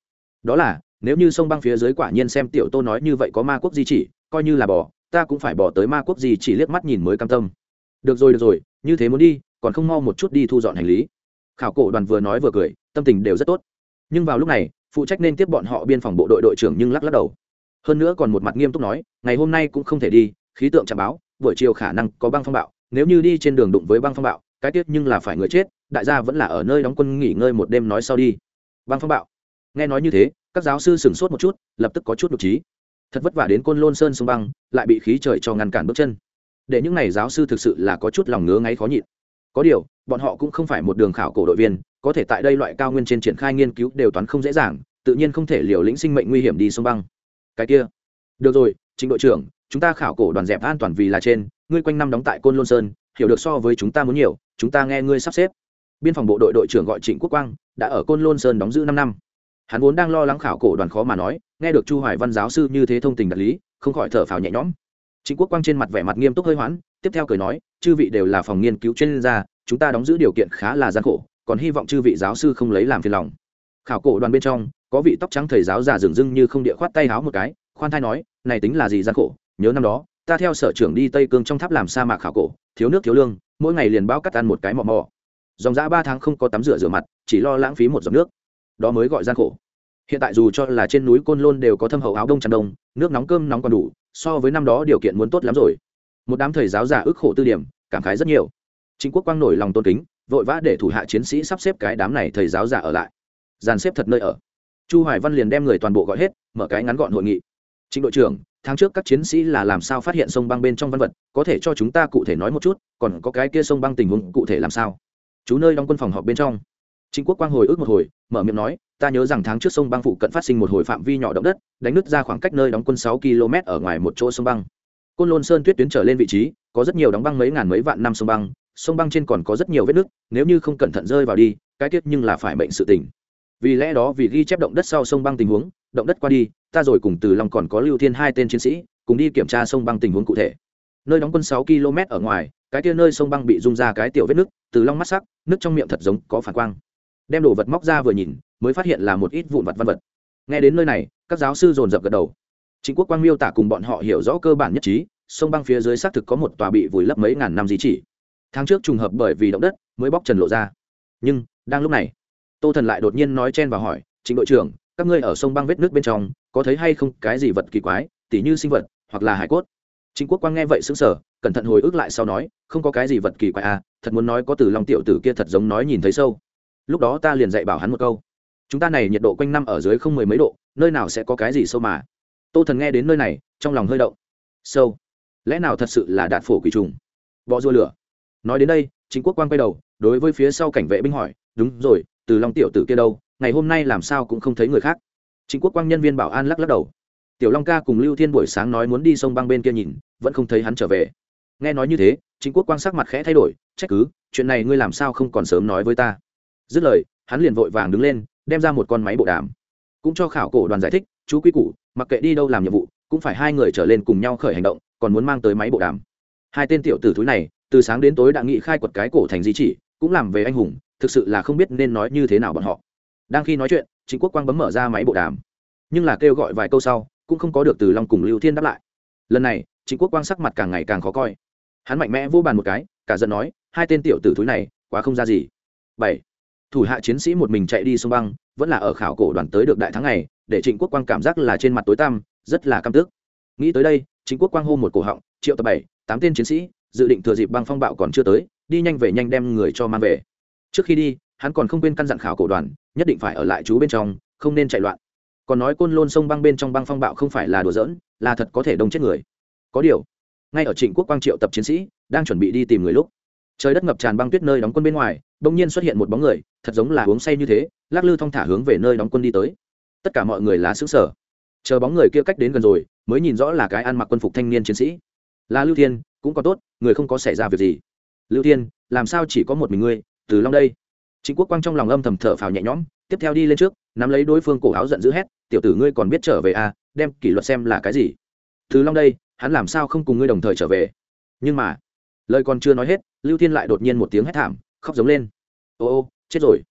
Đó là, nếu như sông băng phía dưới quả nhiên xem tiểu tô nói như vậy có ma quốc di chỉ coi như là bỏ, ta cũng phải bỏ tới ma quốc gì chỉ liếc mắt nhìn mới cam tâm. Được rồi được rồi, như thế muốn đi, còn không mau một chút đi thu dọn hành lý. Khảo cổ đoàn vừa nói vừa cười, tâm tình đều rất tốt. Nhưng vào lúc này, phụ trách nên tiếp bọn họ biên phòng bộ đội đội trưởng nhưng lắc lắc đầu. Hơn nữa còn một mặt nghiêm túc nói, ngày hôm nay cũng không thể đi, khí tượng trả báo, buổi chiều khả năng có băng phong bạo, nếu như đi trên đường đụng với băng phong bạo, cái tiết nhưng là phải người chết, đại gia vẫn là ở nơi đóng quân nghỉ ngơi một đêm nói sau đi. Băng phong bạo. Nghe nói như thế, các giáo sư sửng sốt một chút, lập tức có chút nhục trí thật vất vả đến côn lôn sơn sông băng, lại bị khí trời cho ngăn cản bước chân. Để những n à y giáo sư thực sự là có chút lòng ngứa ngáy khó nhịn. Có điều, bọn họ cũng không phải một đường khảo cổ đội viên, có thể tại đây loại cao nguyên trên triển khai nghiên cứu đều toán không dễ dàng, tự nhiên không thể liều lĩnh sinh mệnh nguy hiểm đi sông băng. Cái kia. Được rồi chính đội trưởng, chúng ta khảo cổ đoàn dẹp an toàn vì là trên, ngươi quanh năm đóng tại côn lôn sơn, hiểu được so với chúng ta muốn nhiều, chúng ta nghe ngươi sắp xếp. Biên phòng bộ đội đội trưởng gọi trịnh quốc quang, đã ở côn lôn sơn đóng giữ năm năm hắn vốn đang lo lắng khảo cổ đoàn khó mà nói, nghe được chu hoài văn giáo sư như thế thông tình đạt lý, không khỏi thở phào nhẹ nhõm. Chính quốc quang trên mặt vẻ mặt nghiêm túc hơi hoãn tiếp theo cười nói, chư vị đều là phòng nghiên cứu chuyên gia, chúng ta đóng giữ điều kiện khá là gian khổ, còn hy vọng chư vị giáo sư không lấy làm phiền lòng. Khảo cổ đoàn bên trong, có vị tóc trắng thầy giáo già dường dưng như không địa khoát tay háo một cái, khoan thai nói, này tính là gì gian khổ, nhớ năm đó, ta theo sở trưởng đi tây cương trong tháp làm sa mạc khảo cổ, thiếu nước thiếu lương, mỗi ngày liền bao cắt ăn một cái mò mò. Dòng dã ba tháng không có tắm rửa rửa mặt, chỉ lo lãng phí một giọt nước. Đó mới gọi gian khổ hiện tại dù cho là trên núi côn lôn đều có thâm hậu áo đông tràn đông, nước nóng cơm nóng còn đủ, so với năm đó điều kiện muốn tốt lắm rồi. Một đám thầy giáo giả ức khổ tư điểm, cảm khái rất nhiều. Chính quốc quang nổi lòng tôn kính, vội vã để thủ hạ chiến sĩ sắp xếp cái đám này thầy giáo giả ở lại. Dàn xếp thật nơi ở. Chu hoài văn liền đem người toàn bộ gọi hết, mở cái ngắn gọn hội nghị. Chính đội trưởng, tháng trước các chiến sĩ là làm sao phát hiện sông băng bên trong văn vật, có thể cho chúng ta cụ thể nói một chút, còn có cái kia sông băng tình huống cụ thể làm sao? Chú nơi đóng quân phòng họp bên trong. Chính quốc quang hồi ức một hồi, mở miệng nói ta nhớ rằng tháng trước sông băng phụ cận phát sinh một hồi phạm vi nhỏ động đất, đánh nứt ra khoảng cách nơi đóng quân sáu km ở ngoài một chỗ sông băng. Côn lôn sơn tuyết tuyến trở lên vị trí, có rất nhiều đóng băng mấy ngàn mấy vạn năm sông băng sông băng trên còn có rất nhiều vết nứt, nếu như không cẩn thận rơi vào đi, cái tiết nhưng là phải bệnh sự tình. Vì lẽ đó vì ghi chép động đất sau sông băng tình huống, động đất qua đi, ta rồi cùng từ long còn có lưu thiên hai tên chiến sĩ, cùng đi kiểm tra sông băng tình huống cụ thể. Nơi đóng quân sáu km ở ngoài, cái kia nơi sông băng bị rung ra cái tiểu vết nước từ long mắt sắc nước trong miệng thật giống có phản quang đem đồ vật móc ra vừa nhìn, mới phát hiện là một ít vụn vật văn vật. Nghe đến nơi này, các giáo sư dồn dập gật đầu. Chính quốc quang miêu tả cùng bọn họ hiểu rõ cơ bản nhất trí, sông băng phía dưới xác thực có một tòa bị vùi lấp mấy ngàn năm di chỉ. Tháng trước trùng hợp bởi vì động đất, mới bóc trần lộ ra. Nhưng, đang lúc này, tô thần lại đột nhiên nói chen và hỏi chính đội trưởng, các ngươi ở sông băng vết nước bên trong, có thấy hay không cái gì vật kỳ quái, tỉ như sinh vật, hoặc là hải cốt? Chính quốc quang nghe vậy xứng sở cẩn thận hồi ức lại sau nói, không có cái gì vật kỳ quái à thật muốn nói có từ long tiểu tử kia thật giống nói nhìn thấy sâu lúc đó ta liền dạy bảo hắn một câu. Chúng ta này nhiệt độ quanh năm ở dưới không mười mấy độ, nơi nào sẽ có cái gì sâu mà? Tô thần nghe đến nơi này, trong lòng hơi động. Sâu? Lẽ nào thật sự là đạn phổ quỷ trùng? Bọ rùa lửa. Nói đến đây chính quốc quang quay đầu, đối với phía sau cảnh vệ binh hỏi, đúng rồi, từ long tiểu tử kia đâu? Ngày hôm nay làm sao cũng không thấy người khác. Chính quốc quang nhân viên bảo an lắc lắc đầu. Tiểu long ca cùng lưu thiên buổi sáng nói muốn đi sông băng bên kia nhìn, vẫn không thấy hắn trở về. Nghe nói như thế chính quốc quang sắc mặt khẽ thay đổi, trách cứ, chuyện này ngươi làm sao không còn sớm nói với ta? Dứt lời, hắn liền vội vàng đứng lên, đem ra một con máy bộ đàm. Cũng cho khảo cổ đoàn giải thích, chú quý củ, mặc kệ đi đâu làm nhiệm vụ, cũng phải hai người trở lên cùng nhau khởi hành động, còn muốn mang tới máy bộ đàm. Hai tên tiểu tử thúi này, từ sáng đến tối đã nghị khai quật cái cổ thành di chỉ, cũng làm về anh hùng, thực sự là không biết nên nói như thế nào bọn họ. Đang khi nói chuyện chính quốc quang bấm mở ra máy bộ đàm. Nhưng là kêu gọi vài câu sau, cũng không có được từ long cùng lưu thiên đáp lại. Lần này chính quốc quang sắc mặt càng ngày càng khó coi. Hắn mạnh mẽ vô bàn một cái, cả giận nói, hai tên tiểu tử thúi này, quá không ra gì. Bảy thủ hạ chiến sĩ một mình chạy đi sông băng, vẫn là ở khảo cổ đoàn tới được đại thắng này để trịnh quốc quang cảm giác là trên mặt tối tăm, rất là căm tức. Nghĩ tới đây, trịnh quốc quang hô một cổ họng, triệu tập bảy, tám tên chiến sĩ, dự định thừa dịp băng phong bạo còn chưa tới, đi nhanh về nhanh đem người cho mang về. Trước khi đi, hắn còn không quên căn dặn khảo cổ đoàn, nhất định phải ở lại chú bên trong, không nên chạy loạn. Còn nói côn lôn sông băng bên trong băng phong bạo không phải là đùa giỡn, là thật có thể đông chết người. Có điều, ngay ở trịnh quốc quang triệu tập chiến sĩ, đang chuẩn bị đi tìm người lúc trời đất ngập tràn băng tuyết nơi đóng quân bên ngoài, bỗng nhiên xuất hiện một bóng người, thật giống là uống say như thế, lắc lư thong thả hướng về nơi đóng quân đi tới. Tất cả mọi người lá xứng sở chờ bóng người kia cách đến gần rồi, mới nhìn rõ là cái ăn mặc quân phục thanh niên chiến sĩ. Là lưu thiên, cũng có tốt, người không có xảy ra việc gì. Lưu thiên, làm sao chỉ có một mình ngươi, từ long đây? Chính quốc quang trong lòng âm thầm thở phào nhẹ nhõm, tiếp theo đi lên trước, nắm lấy đối phương cổ áo giận dữ hét, tiểu tử ngươi còn biết trở về à đem kỷ luật xem là cái gì? Từ long đây, hắn làm sao không cùng ngươi đồng thời trở về? Nhưng mà, lời còn chưa nói hết lưu thiên lại đột nhiên một tiếng hét thảm, khóc giống lên. Ô ô, chết rồi.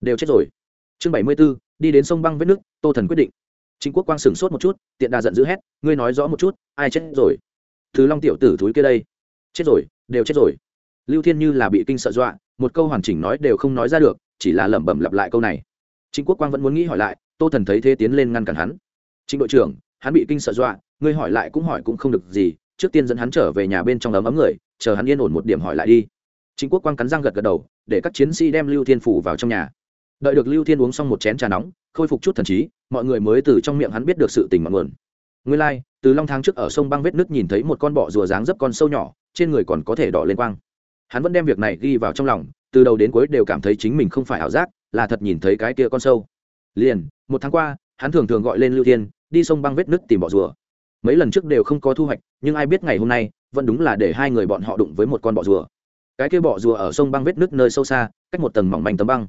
Đều chết rồi. Chương bảy mươi b ố đi đến sông băng vết nước, tô thần quyết định. Chính quốc quang sửng sốt một chút, tiện đà giận dữ hét, ngươi nói rõ một chút, ai chết rồi? Thứ long tiểu tử thúi kia đây. Chết rồi, đều chết rồi. Lưu thiên như là bị kinh sợ dọa, một câu hoàn chỉnh nói đều không nói ra được, chỉ là lẩm bẩm lặp lại câu này. Chính quốc quang vẫn muốn nghĩ hỏi lại, tô thần thấy thế tiến lên ngăn cản hắn. Chính đội trưởng, hắn bị kinh sợ dọa, ngươi hỏi lại cũng hỏi cũng không được gì trước tiên dẫn hắn trở về nhà bên trong ấm ấm người chờ hắn yên ổn một điểm hỏi lại đi. Chính quốc quang cắn răng gật gật đầu để các chiến sĩ đem lưu thiên phủ vào trong nhà. Đợi được lưu thiên uống xong một chén trà nóng khôi phục chút thần trí mọi người mới từ trong miệng hắn biết được sự tình mặn nguồn. Nguyên lai、like, từ long tháng trước ở sông băng vết nước nhìn thấy một con bọ rùa dáng dấp con sâu nhỏ trên người còn có thể đỏ lên quang. Hắn vẫn đem việc này ghi vào trong lòng từ đầu đến cuối đều cảm thấy chính mình không phải ảo giác là thật nhìn thấy cái kia con sâu. Liền một tháng qua hắn thường thường gọi lên lưu thiên đi sông băng vết nước tìm bọ rùa mấy lần trước đều không có thu hoạch, nhưng ai biết ngày hôm nay, vẫn đúng là để hai người bọn họ đụng với một con bọ rùa. Cái kia bọ rùa ở sông băng vết nước nơi sâu xa, cách một tầng mỏng manh tấm băng.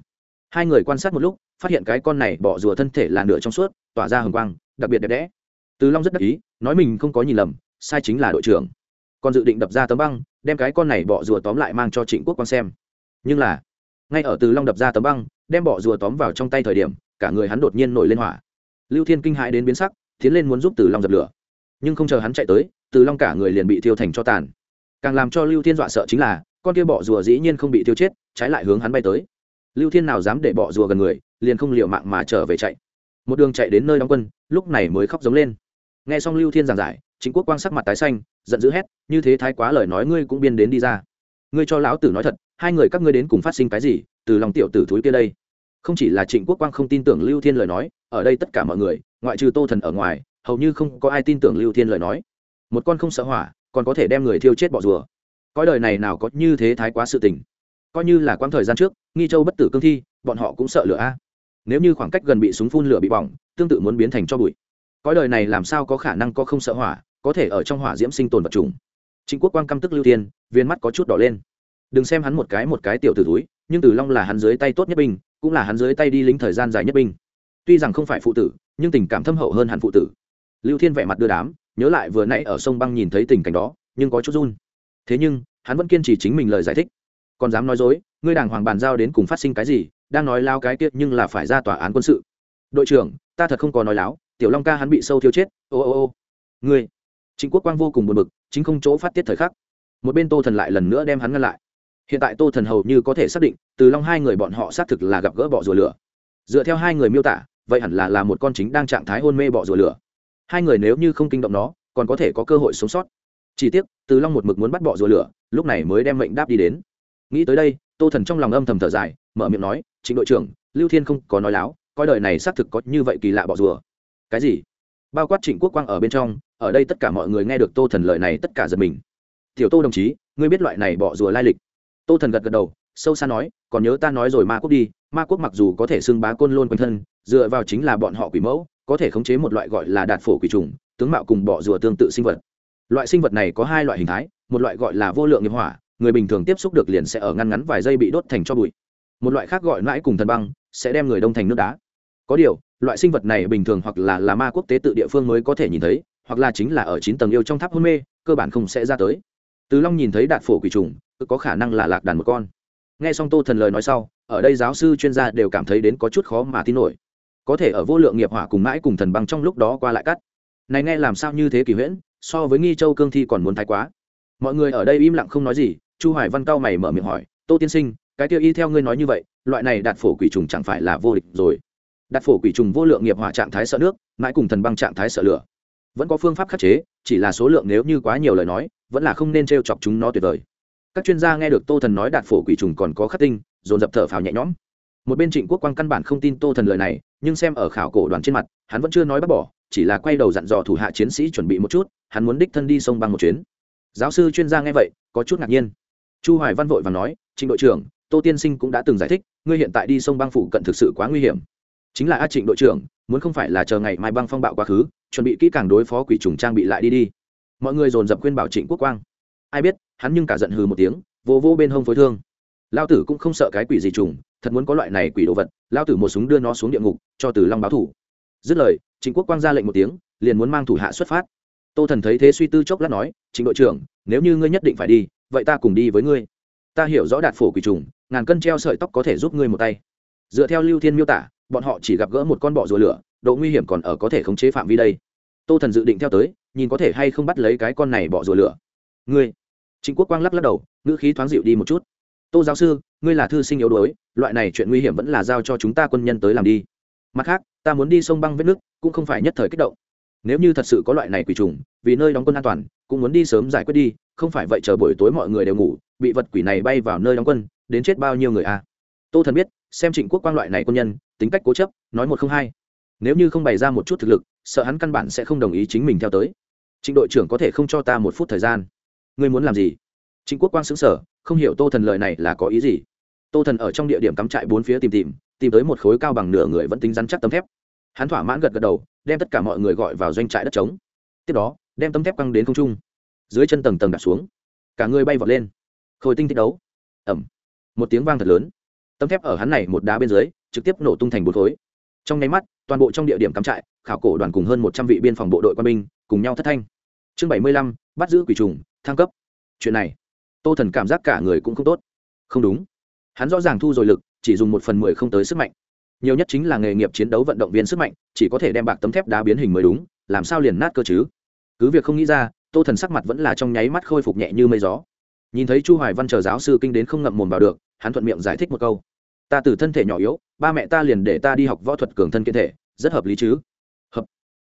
Hai người quan sát một lúc, phát hiện cái con này bọ rùa thân thể là nửa trong suốt, tỏa ra hồng quang, đặc biệt đẹp đẽ. Từ long rất đắc ý, nói mình không có nhìn lầm, sai chính là đội trưởng. Còn dự định đập ra tấm băng, đem cái con này bọ rùa tóm lại mang cho trịnh quốc quang xem. Nhưng là, ngay ở từ long đập ra tấm băng, đem bọ rùa tóm vào trong tay thời điểm, cả người hắn đột nhiên nổi lên hỏa. Lưu thiên kinh hãi đến biến sắc, tiến lên muốn giúp từ long dập lửa nhưng không chờ hắn chạy tới, từ long cả người liền bị thiêu thành cho tàn. Càng làm cho lưu thiên dọa sợ chính là, con kia bọ rùa dĩ nhiên không bị thiêu chết, trái lại hướng hắn bay tới. Lưu thiên nào dám để bọ rùa gần người, liền không liều mạng mà trở về chạy. Một đường chạy đến nơi đóng quân, lúc này mới khóc giống lên. Nghe xong lưu thiên giảng giải chính quốc quang sắc mặt tái xanh, giận dữ hét, như thế thái quá lời nói ngươi cũng biên đến đi ra. Ngươi cho lão tử nói thật, hai người các ngươi đến cùng phát sinh cái gì, từ lòng tiểu tử thúi kia đây. Không chỉ là trịnh quốc quang không tin tưởng lưu thiên lời nói, ở đây tất cả mọi người, ngoại trừ tô thần ở ngoài hầu như không có ai tin tưởng lưu thiên lời nói. Một con không sợ hỏa, còn có thể đem người thiêu chết bỏ rùa. Coi đời này nào có như thế thái quá sự tình. Coi như là quãng thời gian trước, nghi châu bất tử cương thi, bọn họ cũng sợ lửa a. Nếu như khoảng cách gần bị súng phun lửa bị bỏng, tương tự muốn biến thành cho bụi. Coi đời này làm sao có khả năng có không sợ hỏa, có thể ở trong hỏa diễm sinh tồn vật trùng chính quốc quang căm tức lưu thiên, viên mắt có chút đỏ lên. Đừng xem hắn một cái một cái tiểu tử túi, nhưng tử long là hắn dưới tay tốt nhất binh, cũng là hắn dưới tay đi lính thời gian dài nhất binh. Tuy rằng không phải phụ tử, nhưng tình cảm thâm hậu hơn hẳn phụ tử lưu thiên vẻ mặt đưa đám, nhớ lại vừa nãy ở sông băng nhìn thấy tình cảnh đó, nhưng có chút run. Thế nhưng, hắn vẫn kiên trì chính mình lời giải thích. Còn dám nói dối, ngươi đàng hoàng bàn giao đến cùng phát sinh cái gì, đang nói lao cái tiết nhưng là phải ra tòa án quân sự. Đội trưởng, ta thật không có nói láo, tiểu long ca hắn bị sâu thiêu chết, ô ô ô. Ngươi chính quốc quang vô cùng buồn bực, chính không chỗ phát tiết thời khắc. Một bên tô thần lại lần nữa đem hắn ngăn lại. Hiện tại tô thần hầu như có thể xác định, từ long hai người bọn họ xác thực là gặp gỡ bọ rùa lửa. Dựa theo hai người miêu tả, vậy hẳn là là một con chính đang trạng thái hôn mê bọ rùa lửa hai người nếu như không kinh động nó, còn có thể có cơ hội sống sót. Chỉ tiếc, từ long một mực muốn bắt bọ rùa lửa, lúc này mới đem mệnh đáp đi đến. Nghĩ tới đây, tô thần trong lòng âm thầm thở dài, mở miệng nói chính đội trưởng, lưu thiên không có nói láo, coi đời này xác thực có như vậy kỳ lạ bọ rùa. Cái gì? Bao quát trịnh quốc quang ở bên trong, ở đây tất cả mọi người nghe được tô thần lời này tất cả giật mình. Tiểu tô đồng chí, ngươi biết loại này bọ rùa lai lịch? Tô thần gật gật đầu, sâu xa nói, còn nhớ ta nói rồi ma quốc đi, ma quốc mặc dù có thể xưng bá côn lôn quanh thân, dựa vào chính là bọn họ quỷ mẫu có thể khống chế một loại gọi là đạt phổ quỷ trùng, tướng mạo cùng bọ rùa tương tự sinh vật. Loại sinh vật này có hai loại hình thái, một loại gọi là vô lượng nghiệp hỏa, người bình thường tiếp xúc được liền sẽ ở ngăn ngắn vài giây bị đốt thành cho bụi. Một loại khác gọi mãi cùng thần băng, sẽ đem người đông thành nước đá. Có điều, loại sinh vật này bình thường hoặc là là ma quốc tế tự địa phương mới có thể nhìn thấy, hoặc là chính là ở chín tầng yêu trong tháp hôn mê, cơ bản không sẽ ra tới. Từ long nhìn thấy đạt phổ quỷ trùng có khả năng là lạc đàn một con. Nghe xong tô thần lời nói sau, ở đây giáo sư chuyên gia đều cảm thấy đến có chút khó mà tin nổi có thể ở vô lượng nghiệp hỏa cùng mãi cùng thần băng trong lúc đó qua lại cắt. Này nghe làm sao như thế kỳ huyễn, so với nghi châu cương thi còn muốn thái quá. Mọi người ở đây im lặng không nói gì, chu hoài văn cao mày mở miệng hỏi, tô tiên sinh, cái tiêu y theo ngươi nói như vậy, loại này đạt phổ quỷ trùng chẳng phải là vô địch rồi? Đạt phổ quỷ trùng vô lượng nghiệp hỏa trạng thái sợ nước, mãi cùng thần băng trạng thái sợ lửa. Vẫn có phương pháp khắc chế, chỉ là số lượng nếu như quá nhiều lời nói, vẫn là không nên trêu chọc chúng nó tuyệt vời. Các chuyên gia nghe được tô thần nói đạt phổ quỷ trùng còn có khắc tinh, dồn dập thở phào nhẹ nhõm. Một bên trịnh quốc quang căn bản không tin tô thần lời này nhưng xem ở khảo cổ đoàn trên mặt, hắn vẫn chưa nói bác bỏ, chỉ là quay đầu dặn dò thủ hạ chiến sĩ chuẩn bị một chút, hắn muốn đích thân đi sông băng một chuyến. Giáo sư chuyên gia nghe vậy, có chút ngạc nhiên. Chu hoài văn vội và nói, trịnh đội trưởng, tô tiên sinh cũng đã từng giải thích, ngươi hiện tại đi sông băng phủ cận thực sự quá nguy hiểm. Chính là a trịnh đội trưởng, muốn không phải là chờ ngày mai băng phong bạo quá khứ, chuẩn bị kỹ càng đối phó quỷ trùng trang bị lại đi đi. Mọi người dồn dập khuyên bảo trịnh quốc quang. Ai biết, hắn nhưng cả giận hừ một tiếng, vô vô bên hông phối thương. Lao tử cũng không sợ cái quỷ gì trùng thật muốn có loại này quỷ đồ vật lao tử một súng đưa nó xuống địa ngục, cho từ long báo thủ. Dứt lời chính quốc quang ra lệnh một tiếng, liền muốn mang thủ hạ xuất phát. Tô thần thấy thế suy tư chốc lát nói chính đội trưởng, nếu như ngươi nhất định phải đi, vậy ta cùng đi với ngươi. Ta hiểu rõ đạt phổ quỷ trùng, ngàn cân treo sợi tóc có thể giúp ngươi một tay. Dựa theo lưu thiên miêu tả, bọn họ chỉ gặp gỡ một con bọ rùa lửa, độ nguy hiểm còn ở có thể khống chế phạm vi đây. Tô thần dự định theo tới, nhìn có thể hay không bắt lấy cái con này bọ rùa lửa. Ngươi? Chính quốc quang lắc lắc đầu, ngữ khí thoáng dịu đi một chút. Tô giáo sư ngươi là thư sinh yếu đuối, loại này chuyện nguy hiểm vẫn là giao cho chúng ta quân nhân tới làm đi. Mặt khác, ta muốn đi sông băng vết nước, cũng không phải nhất thời kích động. Nếu như thật sự có loại này quỷ trùng, vì nơi đóng quân an toàn, cũng muốn đi sớm giải quyết đi, không phải vậy chờ buổi tối mọi người đều ngủ, bị vật quỷ này bay vào nơi đóng quân, đến chết bao nhiêu người a à? tô thần biết, xem trịnh quốc quang loại này quân nhân, tính cách cố chấp, nói một không hai. Nếu như không bày ra một chút thực lực, sợ hắn căn bản sẽ không đồng ý chính mình theo tới. Trịnh đội trưởng có thể không cho ta một phút thời gian. Ngươi muốn làm gì? Trịnh quốc quang xứng sở không hiểu tô thần lời này là có ý gì tô thần ở trong địa điểm cắm trại bốn phía tìm tìm tìm tới một khối cao bằng nửa người vẫn tính rắn chắc tấm thép. Hắn thỏa mãn gật gật đầu, đem tất cả mọi người gọi vào doanh trại đất trống. Tiếp đó, đem tấm thép căng đến không trung, dưới chân tầng tầng đặt xuống. Cả người bay vọt lên. Khôi tinh thích đấu. Ẩm một tiếng vang thật lớn. Tấm thép ở hắn này một đá bên dưới, trực tiếp nổ tung thành bột khối. Trong nháy mắt, toàn bộ trong địa điểm cắm trại, khảo cổ đoàn cùng hơn một trăm vị biên phòng bộ đội quân binh cùng nhau thất thanh. Chương bảy mươi lăm, bắt giữ quỷ trùng, thăng cấp. Chuyện này, tô thần cảm giác cả người cũng không tốt. Không đúng hắn rõ ràng thu rồi lực, chỉ dùng một phần mười không tới sức mạnh. Nhiều nhất chính là nghề nghiệp chiến đấu vận động viên sức mạnh, chỉ có thể đem bạc tấm thép đá biến hình mới đúng, làm sao liền nát cơ chứ? Cứ việc không nghĩ ra, tô thần sắc mặt vẫn là trong nháy mắt khôi phục nhẹ như mây gió. Nhìn thấy chu hoài văn chờ giáo sư kinh đến không ngậm mồm vào được, hắn thuận miệng giải thích một câu. Ta từ thân thể nhỏ yếu, ba mẹ ta liền để ta đi học võ thuật cường thân kiện thể, rất hợp lý chứ? Hợp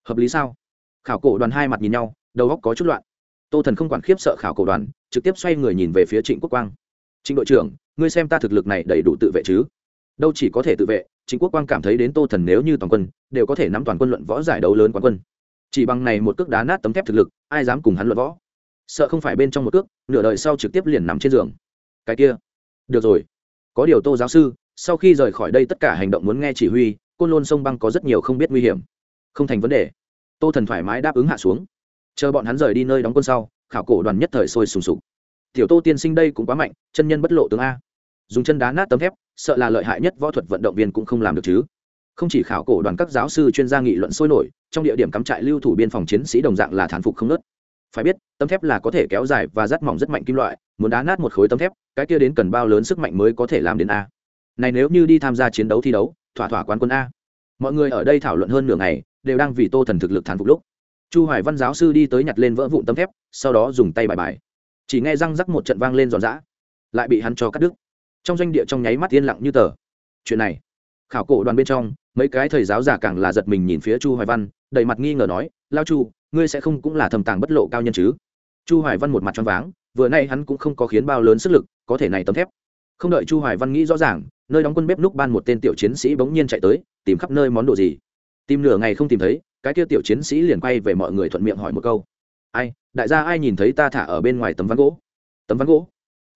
hợp lý sao? Khảo cổ đoàn hai mặt nhìn nhau, đầu óc có chút loạn. Tô thần không quản khiếp sợ khảo cổ đoàn, trực tiếp xoay người nhìn về phía trịnh quốc quang trịnh đội trưởng, ngươi xem ta thực lực này đầy đủ tự vệ chứ? Đâu chỉ có thể tự vệ, chính quốc quang cảm thấy đến tô thần nếu như toàn quân, đều có thể nắm toàn quân luận võ giải đấu lớn quán quân. Chỉ bằng này một cước đá nát tấm thép thực lực, ai dám cùng hắn luận võ? Sợ không phải bên trong một cước, nửa đời sau trực tiếp liền nằm trên giường. Cái kia. Được rồi. Có điều tô giáo sư, sau khi rời khỏi đây tất cả hành động muốn nghe chỉ huy, côn lôn sông băng có rất nhiều không biết nguy hiểm. Không thành vấn đề. Tô thần thoải mái đáp ứng hạ xuống. Chờ bọn hắn rời đi nơi đóng quân sau, khảo cổ đoàn nhất thời sôi sùng sục tiểu tô tiên sinh đây cũng quá mạnh, chân nhân bất lộ tướng a. Dùng chân đá nát tấm thép, sợ là lợi hại nhất võ thuật vận động viên cũng không làm được chứ. Không chỉ khảo cổ đoàn các giáo sư chuyên gia nghị luận sôi nổi, trong địa điểm cắm trại lưu thủ biên phòng chiến sĩ đồng dạng là thán phục không nớt. Phải biết, tấm thép là có thể kéo dài và rắt mỏng rất mạnh kim loại, muốn đá nát một khối tấm thép, cái kia đến cần bao lớn sức mạnh mới có thể làm đến a. Này nếu như đi tham gia chiến đấu thi đấu, thỏa thỏa quán quân a. Mọi người ở đây thảo luận hơn nửa ngày, đều đang vì tô thần thực lực thán phục lúc. Chu hoài văn giáo sư đi tới nhặt lên vỡ vụn tấm thép, sau đó dùng tay bài bài chỉ nghe răng rắc một trận vang lên giòn giã, lại bị hắn cho cắt đứt. Trong doanh địa trong nháy mắt yên lặng như tờ. Chuyện này, khảo cổ đoàn bên trong, mấy cái thầy giáo giả càng là giật mình nhìn phía chu hoài văn, đầy mặt nghi ngờ nói, lao chu, ngươi sẽ không cũng là thầm tàng bất lộ cao nhân chứ? Chu hoài văn một mặt choáng váng, vừa nay hắn cũng không có khiến bao lớn sức lực, có thể này tấm thép. Không đợi chu hoài văn nghĩ rõ ràng, nơi đóng quân bếp núc ban một tên tiểu chiến sĩ bỗng nhiên chạy tới, tìm khắp nơi món đồ gì. Tìm nửa ngày không tìm thấy, cái kia tiểu chiến sĩ liền quay về mọi người thuận miệng hỏi một câu. Ai đại gia ai nhìn thấy ta thả ở bên ngoài tấm ván gỗ? Tấm ván gỗ?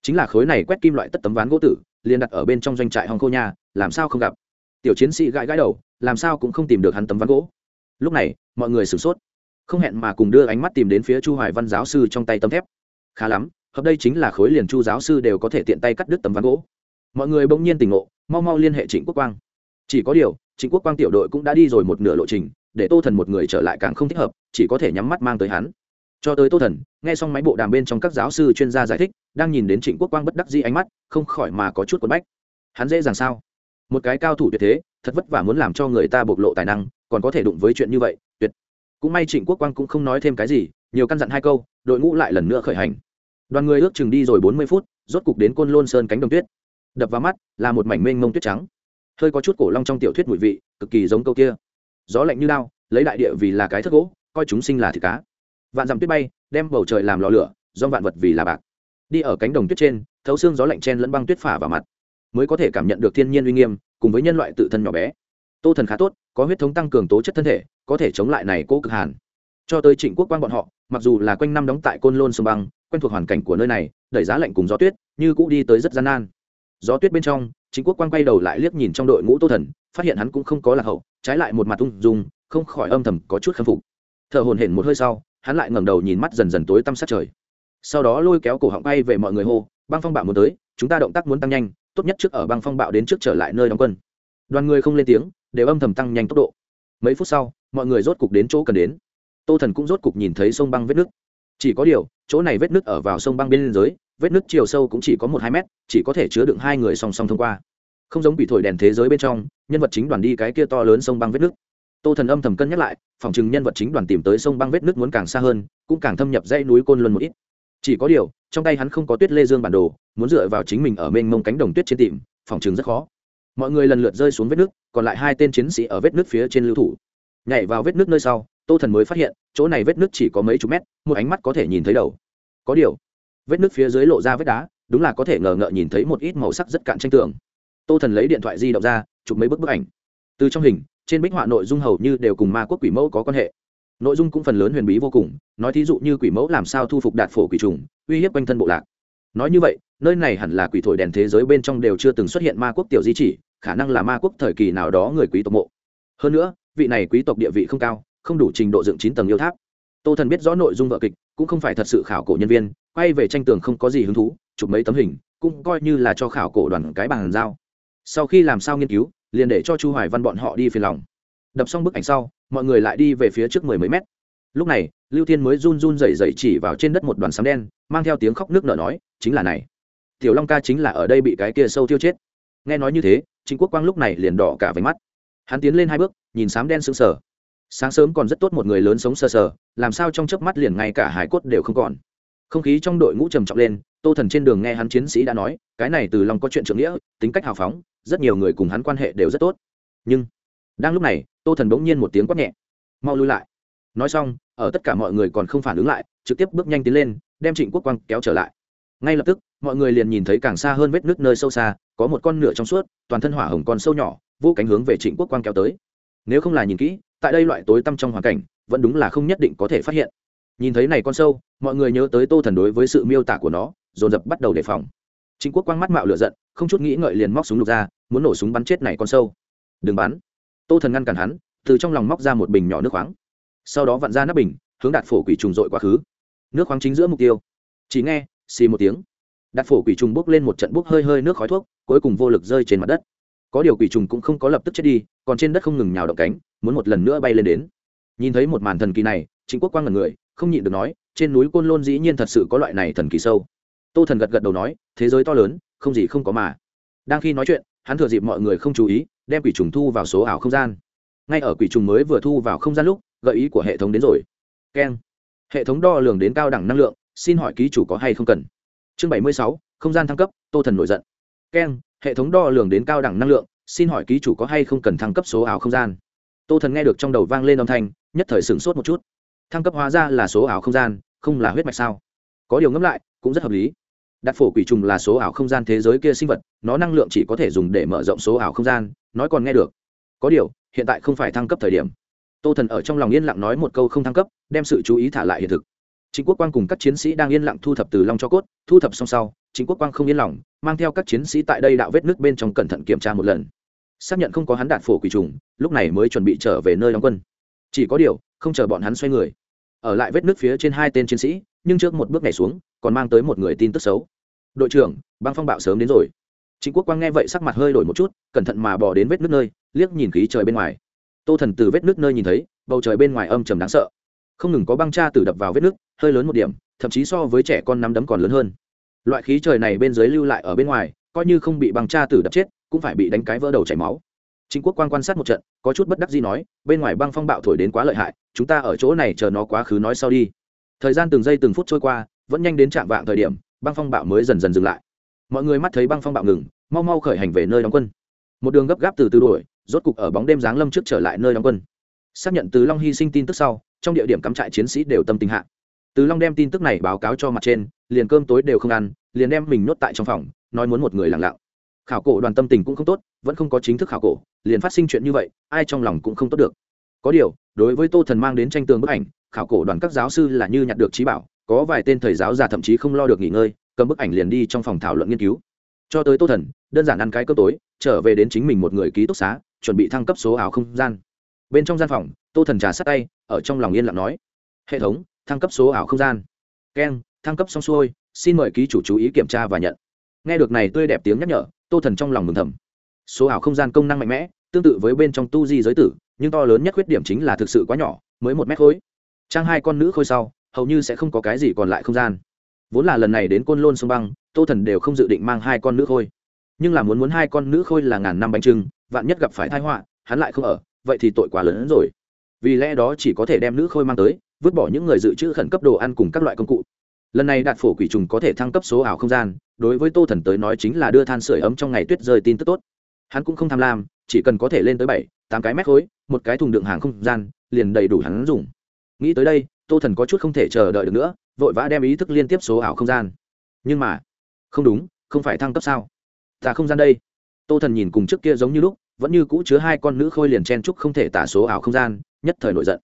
Chính là khối này quét kim loại tất tấm ván gỗ tử, liền đặt ở bên trong doanh trại hong khô nha, làm sao không gặp? Tiểu chiến sĩ gãi gãi đầu, làm sao cũng không tìm được hắn tấm ván gỗ. Lúc này, mọi người sửng sốt. Không hẹn mà cùng đưa ánh mắt tìm đến phía chu hoài văn giáo sư trong tay tấm thép. Khá lắm, hợp đây chính là khối liền chu giáo sư đều có thể tiện tay cắt đứt tấm ván gỗ. Mọi người bỗng nhiên tỉnh ngộ, mau mau liên hệ trịnh quốc quang. Chỉ có điều, trịnh quốc quang tiểu đội cũng đã đi rồi một nửa lộ trình, để tô thần một người trở lại càng không thích hợp, chỉ có thể nhắm mắt mang tới hắn cho tới tô thần, nghe xong máy bộ đàm bên trong các giáo sư chuyên gia giải thích, đang nhìn đến trịnh quốc quang bất đắc dĩ ánh mắt, không khỏi mà có chút quần bách. Hắn dễ dàng sao? Một cái cao thủ tuyệt thế, thật vất vả muốn làm cho người ta bộc lộ tài năng, còn có thể đụng với chuyện như vậy, tuyệt. Cũng may trịnh quốc quang cũng không nói thêm cái gì, nhiều căn dặn hai câu, đội ngũ lại lần nữa khởi hành. Đoàn người ước chừng đi rồi bốn mươi phút, rốt cục đến côn lôn sơn cánh đồng tuyết. Đập vào mắt, là một mảnh mênh mông tuyết trắng. Hơi có chút cổ long trong tiểu thuyết mùi vị, cực kỳ giống câu kia. Gió lạnh như lao lấy đại địa vì là cái thất gỗ, coi chúng sinh là thịt cá vạn dặm tuyết bay, đem bầu trời làm lò lửa, do vạn vật vì là bạc. Đi ở cánh đồng tuyết trên, thấu xương gió lạnh chen lẫn băng tuyết phả vào mặt, mới có thể cảm nhận được thiên nhiên uy nghiêm, cùng với nhân loại tự thân nhỏ bé. Tô thần khá tốt, có huyết thống tăng cường tố chất thân thể, có thể chống lại này cố cực hàn. Cho tới trịnh quốc quan bọn họ, mặc dù là quanh năm đóng tại côn lôn sông băng, quen thuộc hoàn cảnh của nơi này, đẩy giá lạnh cùng gió tuyết, như cũ đi tới rất gian nan. Gió tuyết bên trong chính quốc quan quay đầu lại liếc nhìn trong đội ngũ tô thần, phát hiện hắn cũng không có lạc hậu, trái lại một mặt ung dung, không khỏi âm thầm có chút khâm phục. Thở hồn hển một hơi sau hắn lại ngẩng đầu nhìn mắt dần dần tối tăm sát trời. Sau đó lôi kéo cổ họng bay về mọi người hô, băng phong bạo muốn tới, chúng ta động tác muốn tăng nhanh, tốt nhất trước ở băng phong bạo đến trước trở lại nơi đóng quân. Đoàn người không lên tiếng, đều âm thầm tăng nhanh tốc độ. Mấy phút sau, mọi người rốt cục đến chỗ cần đến. Tô thần cũng rốt cục nhìn thấy sông băng vết nước chỉ có điều, chỗ này vết nước ở vào sông băng bên dưới, vết nước chiều sâu cũng chỉ có một hai mét, chỉ có thể chứa đựng hai người song song thông qua. Không giống bị thổi đèn thế giới bên trong, nhân vật chính đoàn đi cái kia to lớn sông băng vết nước tô thần âm thầm cân nhắc lại, phòng chừng nhân vật chính đoàn tìm tới sông băng vết nước muốn càng xa hơn, cũng càng thâm nhập dãy núi côn luân một ít. Chỉ có điều, trong tay hắn không có tuyết lê dương bản đồ, muốn dựa vào chính mình ở mênh mông cánh đồng tuyết trên tìm, phòng chừng rất khó. Mọi người lần lượt rơi xuống vết nước, còn lại hai tên chiến sĩ ở vết nước phía trên lưu thủ. Nhảy vào vết nước nơi sau, tô thần mới phát hiện, chỗ này vết nước chỉ có mấy chục mét, một ánh mắt có thể nhìn thấy đầu. Có điều, vết nước phía dưới lộ ra vết đá, đúng là có thể ngờ ngợ nhìn thấy một ít màu sắc rất cạn tranh tường. Tô thần lấy điện thoại di động ra, chụp mấy bức bức ảnh. Từ trong hình trên bích họa nội dung hầu như đều cùng ma quốc quỷ mẫu có quan hệ. Nội dung cũng phần lớn huyền bí vô cùng, nói thí dụ như quỷ mẫu làm sao thu phục đạt phổ quỷ trùng, uy hiếp quanh thân bộ lạc. Nói như vậy, nơi này hẳn là quỷ thổi đèn thế giới bên trong đều chưa từng xuất hiện ma quốc tiểu di chỉ, khả năng là ma quốc thời kỳ nào đó người quý tộc mộ. Hơn nữa, vị này quý tộc địa vị không cao, không đủ trình độ dựng chín tầng yêu tháp. Tô thần biết rõ nội dung vợ kịch, cũng không phải thật sự khảo cổ nhân viên, quay về tranh tường không có gì hứng thú, chụp mấy tấm hình, cũng coi như là cho khảo cổ đoàn cái bàn giao. Sau khi làm sao nghiên cứu liền để cho chu hoài văn bọn họ đi phiền lòng. Đập xong bức ảnh sau, mọi người lại đi về phía trước mười mấy mét. Lúc này, lưu thiên mới run run rẩy rẩy chỉ vào trên đất một đoàn sấm đen, mang theo tiếng khóc nước nở nói, chính là này. Tiểu long ca chính là ở đây bị cái kia sâu tiêu chết. Nghe nói như thế chính quốc quang lúc này liền đỏ cả váy mắt. Hắn tiến lên hai bước, nhìn sám đen sững sờ. Sáng sớm còn rất tốt một người lớn sống sờ sờ, làm sao trong chớp mắt liền ngay cả hải cốt đều không còn. Không khí trong đội ngũ trầm trọng lên tô thần trên đường nghe hắn chiến sĩ đã nói, cái này từ long có chuyện trưởng nghĩa, tính cách hào phóng, rất nhiều người cùng hắn quan hệ đều rất tốt. Nhưng, đang lúc này, tô thần bỗng nhiên một tiếng quát nhẹ. Mau lui lại. Nói xong, ở tất cả mọi người còn không phản ứng lại, trực tiếp bước nhanh tiến lên, đem trịnh quốc quang kéo trở lại. Ngay lập tức, mọi người liền nhìn thấy càng xa hơn vết nước nơi sâu xa, có một con nửa trong suốt, toàn thân hỏa hồng con sâu nhỏ, vô cánh hướng về trịnh quốc quang kéo tới. Nếu không là nhìn kỹ, tại đây loại tối tăm trong hoàn cảnh, vẫn đúng là không nhất định có thể phát hiện. Nhìn thấy này con sâu, mọi người nhớ tới tô thần đối với sự miêu tả của nó dồn dập bắt đầu đề phòng. Chính quốc quang mắt mạo lửa giận, không chút nghĩ ngợi liền móc súng lục ra, muốn nổ súng bắn chết này con sâu. Đừng bắn. Tô thần ngăn cản hắn, từ trong lòng móc ra một bình nhỏ nước khoáng. Sau đó vặn ra nắp bình, hướng đạt phổ quỷ trùng dội quá khứ. Nước khoáng chính giữa mục tiêu. Chỉ nghe, xì một tiếng. Đạt phổ quỷ trùng bốc lên một trận bốc hơi hơi nước khói thuốc, cuối cùng vô lực rơi trên mặt đất. Có điều quỷ trùng cũng không có lập tức chết đi, còn trên đất không ngừng nhào động cánh, muốn một lần nữa bay lên đến. Nhìn thấy một màn thần kỳ này chính quốc quang ngẩn người, không nhịn được nói, trên núi côn lôn dĩ nhiên thật sự có loại này thần kỳ sâu tô thần gật gật đầu nói, thế giới to lớn, không gì không có mà. Đang khi nói chuyện, hắn thừa dịp mọi người không chú ý, đem quỷ trùng thu vào số ảo không gian. Ngay ở quỷ trùng mới vừa thu vào không gian lúc, gợi ý của hệ thống đến rồi. Keng. Hệ thống đo lường đến cao đẳng năng lượng, xin hỏi ký chủ có hay không cần? Chương bảy mươi sáu, không gian thăng cấp, tô thần nổi giận. Keng, hệ thống đo lường đến cao đẳng năng lượng, xin hỏi ký chủ có hay không cần thăng cấp số ảo không gian? Tô thần nghe được trong đầu vang lên âm thanh, nhất thời sửng sốt một chút. Thăng cấp hóa ra là số ảo không gian, không là huyết mạch sao? Có điều ngẫm lại, cũng rất hợp lý đặt phổ quỷ trùng là số ảo không gian thế giới kia sinh vật, nó năng lượng chỉ có thể dùng để mở rộng số ảo không gian, nói còn nghe được. Có điều, hiện tại không phải thăng cấp thời điểm. Tô thần ở trong lòng yên lặng nói một câu không thăng cấp, đem sự chú ý thả lại hiện thực. Chính quốc quang cùng các chiến sĩ đang yên lặng thu thập từ long cho cốt, thu thập xong sau chính quốc quang không yên lòng, mang theo các chiến sĩ tại đây đạo vết nước bên trong cẩn thận kiểm tra một lần. Xác nhận không có hắn đạt phổ quỷ trùng, lúc này mới chuẩn bị trở về nơi đóng quân. Chỉ có điều, không chờ bọn hắn xoay người. Ở lại vết nước phía trên hai tên chiến sĩ, nhưng trước một bước nhảy xuống, còn mang tới một người tin tức xấu đội trưởng, băng phong bạo sớm đến rồi. Chính quốc quang nghe vậy sắc mặt hơi đổi một chút, cẩn thận mà bỏ đến vết nước nơi, liếc nhìn khí trời bên ngoài. Tô thần từ vết nước nơi nhìn thấy, bầu trời bên ngoài âm trầm đáng sợ. Không ngừng có băng cha tử đập vào vết nước, hơi lớn một điểm, thậm chí so với trẻ con nắm đấm còn lớn hơn. Loại khí trời này bên dưới lưu lại ở bên ngoài, coi như không bị băng cha tử đập chết, cũng phải bị đánh cái vỡ đầu chảy máu. Chính quốc quan quan sát một trận, có chút bất đắc gì nói, bên ngoài băng phong bạo thổi đến quá lợi hại, chúng ta ở chỗ này chờ nó quá khứ nói sau đi. Thời gian từng giây từng phút trôi qua, vẫn nhanh đến trạm vạng thời điểm băng phong bạo mới dần dần dừng lại. Mọi người mắt thấy băng phong bạo ngừng, mau mau khởi hành về nơi đóng quân. Một đường gấp gáp từ từ đuổi, rốt cục ở bóng đêm giáng lâm trước trở lại nơi đóng quân. Xác nhận từ long hy sinh tin tức sau, trong địa điểm cắm trại chiến sĩ đều tâm tình hạ. Từ long đem tin tức này báo cáo cho mặt trên, liền cơm tối đều không ăn, liền đem mình nuốt tại trong phòng, nói muốn một người lặng lặng. Khảo cổ đoàn tâm tình cũng không tốt, vẫn không có chính thức khảo cổ, liền phát sinh chuyện như vậy, ai trong lòng cũng không tốt được. Có điều, đối với tô thần mang đến tranh tường bức ảnh, khảo cổ đoàn các giáo sư là như nhặt được trí bảo có vài tên thầy giáo già thậm chí không lo được nghỉ ngơi, cầm bức ảnh liền đi trong phòng thảo luận nghiên cứu. Cho tới tô thần, đơn giản ăn cái cơm tối, trở về đến chính mình một người ký túc xá, chuẩn bị thăng cấp số ảo không gian. Bên trong gian phòng, tô thần trà sát tay, ở trong lòng yên lặng nói, hệ thống, thăng cấp số ảo không gian. Keng thăng cấp xong xuôi, xin mời ký chủ chú ý kiểm tra và nhận. Nghe được này tươi đẹp tiếng nhắc nhở, tô thần trong lòng mừng thầm. Số ảo không gian công năng mạnh mẽ, tương tự với bên trong tu di giới tử, nhưng to lớn nhất khuyết điểm chính là thực sự quá nhỏ, mới một mét khối. Trang hai con nữ khôi sau hầu như sẽ không có cái gì còn lại không gian. Vốn là lần này đến côn lôn sông băng, tô thần đều không dự định mang hai con nữ khôi. Nhưng là muốn muốn hai con nữ khôi là ngàn năm bánh trưng, vạn nhất gặp phải tai họa, hắn lại không ở, vậy thì tội quá lớn hơn rồi. Vì lẽ đó chỉ có thể đem nữ khôi mang tới, vứt bỏ những người dự trữ khẩn cấp đồ ăn cùng các loại công cụ. Lần này đạt phổ quỷ trùng có thể thăng cấp số ảo không gian, đối với tô thần tới nói chính là đưa than sửa ấm trong ngày tuyết rơi tin tức tốt. Hắn cũng không tham lam, chỉ cần có thể lên tới bảy, tám cái mét khối, một cái thùng đựng hàng không gian, liền đầy đủ hắn dùng. Nghĩ tới đây tô thần có chút không thể chờ đợi được nữa, vội vã đem ý thức liên tiếp số ảo không gian. Nhưng mà, không đúng, không phải thăng cấp sao? Ta không gian đây. Tô thần nhìn cùng trước kia giống như lúc, vẫn như cũ chứa hai con nữ khôi liền chen trúc không thể tả số ảo không gian, nhất thời nổi giận.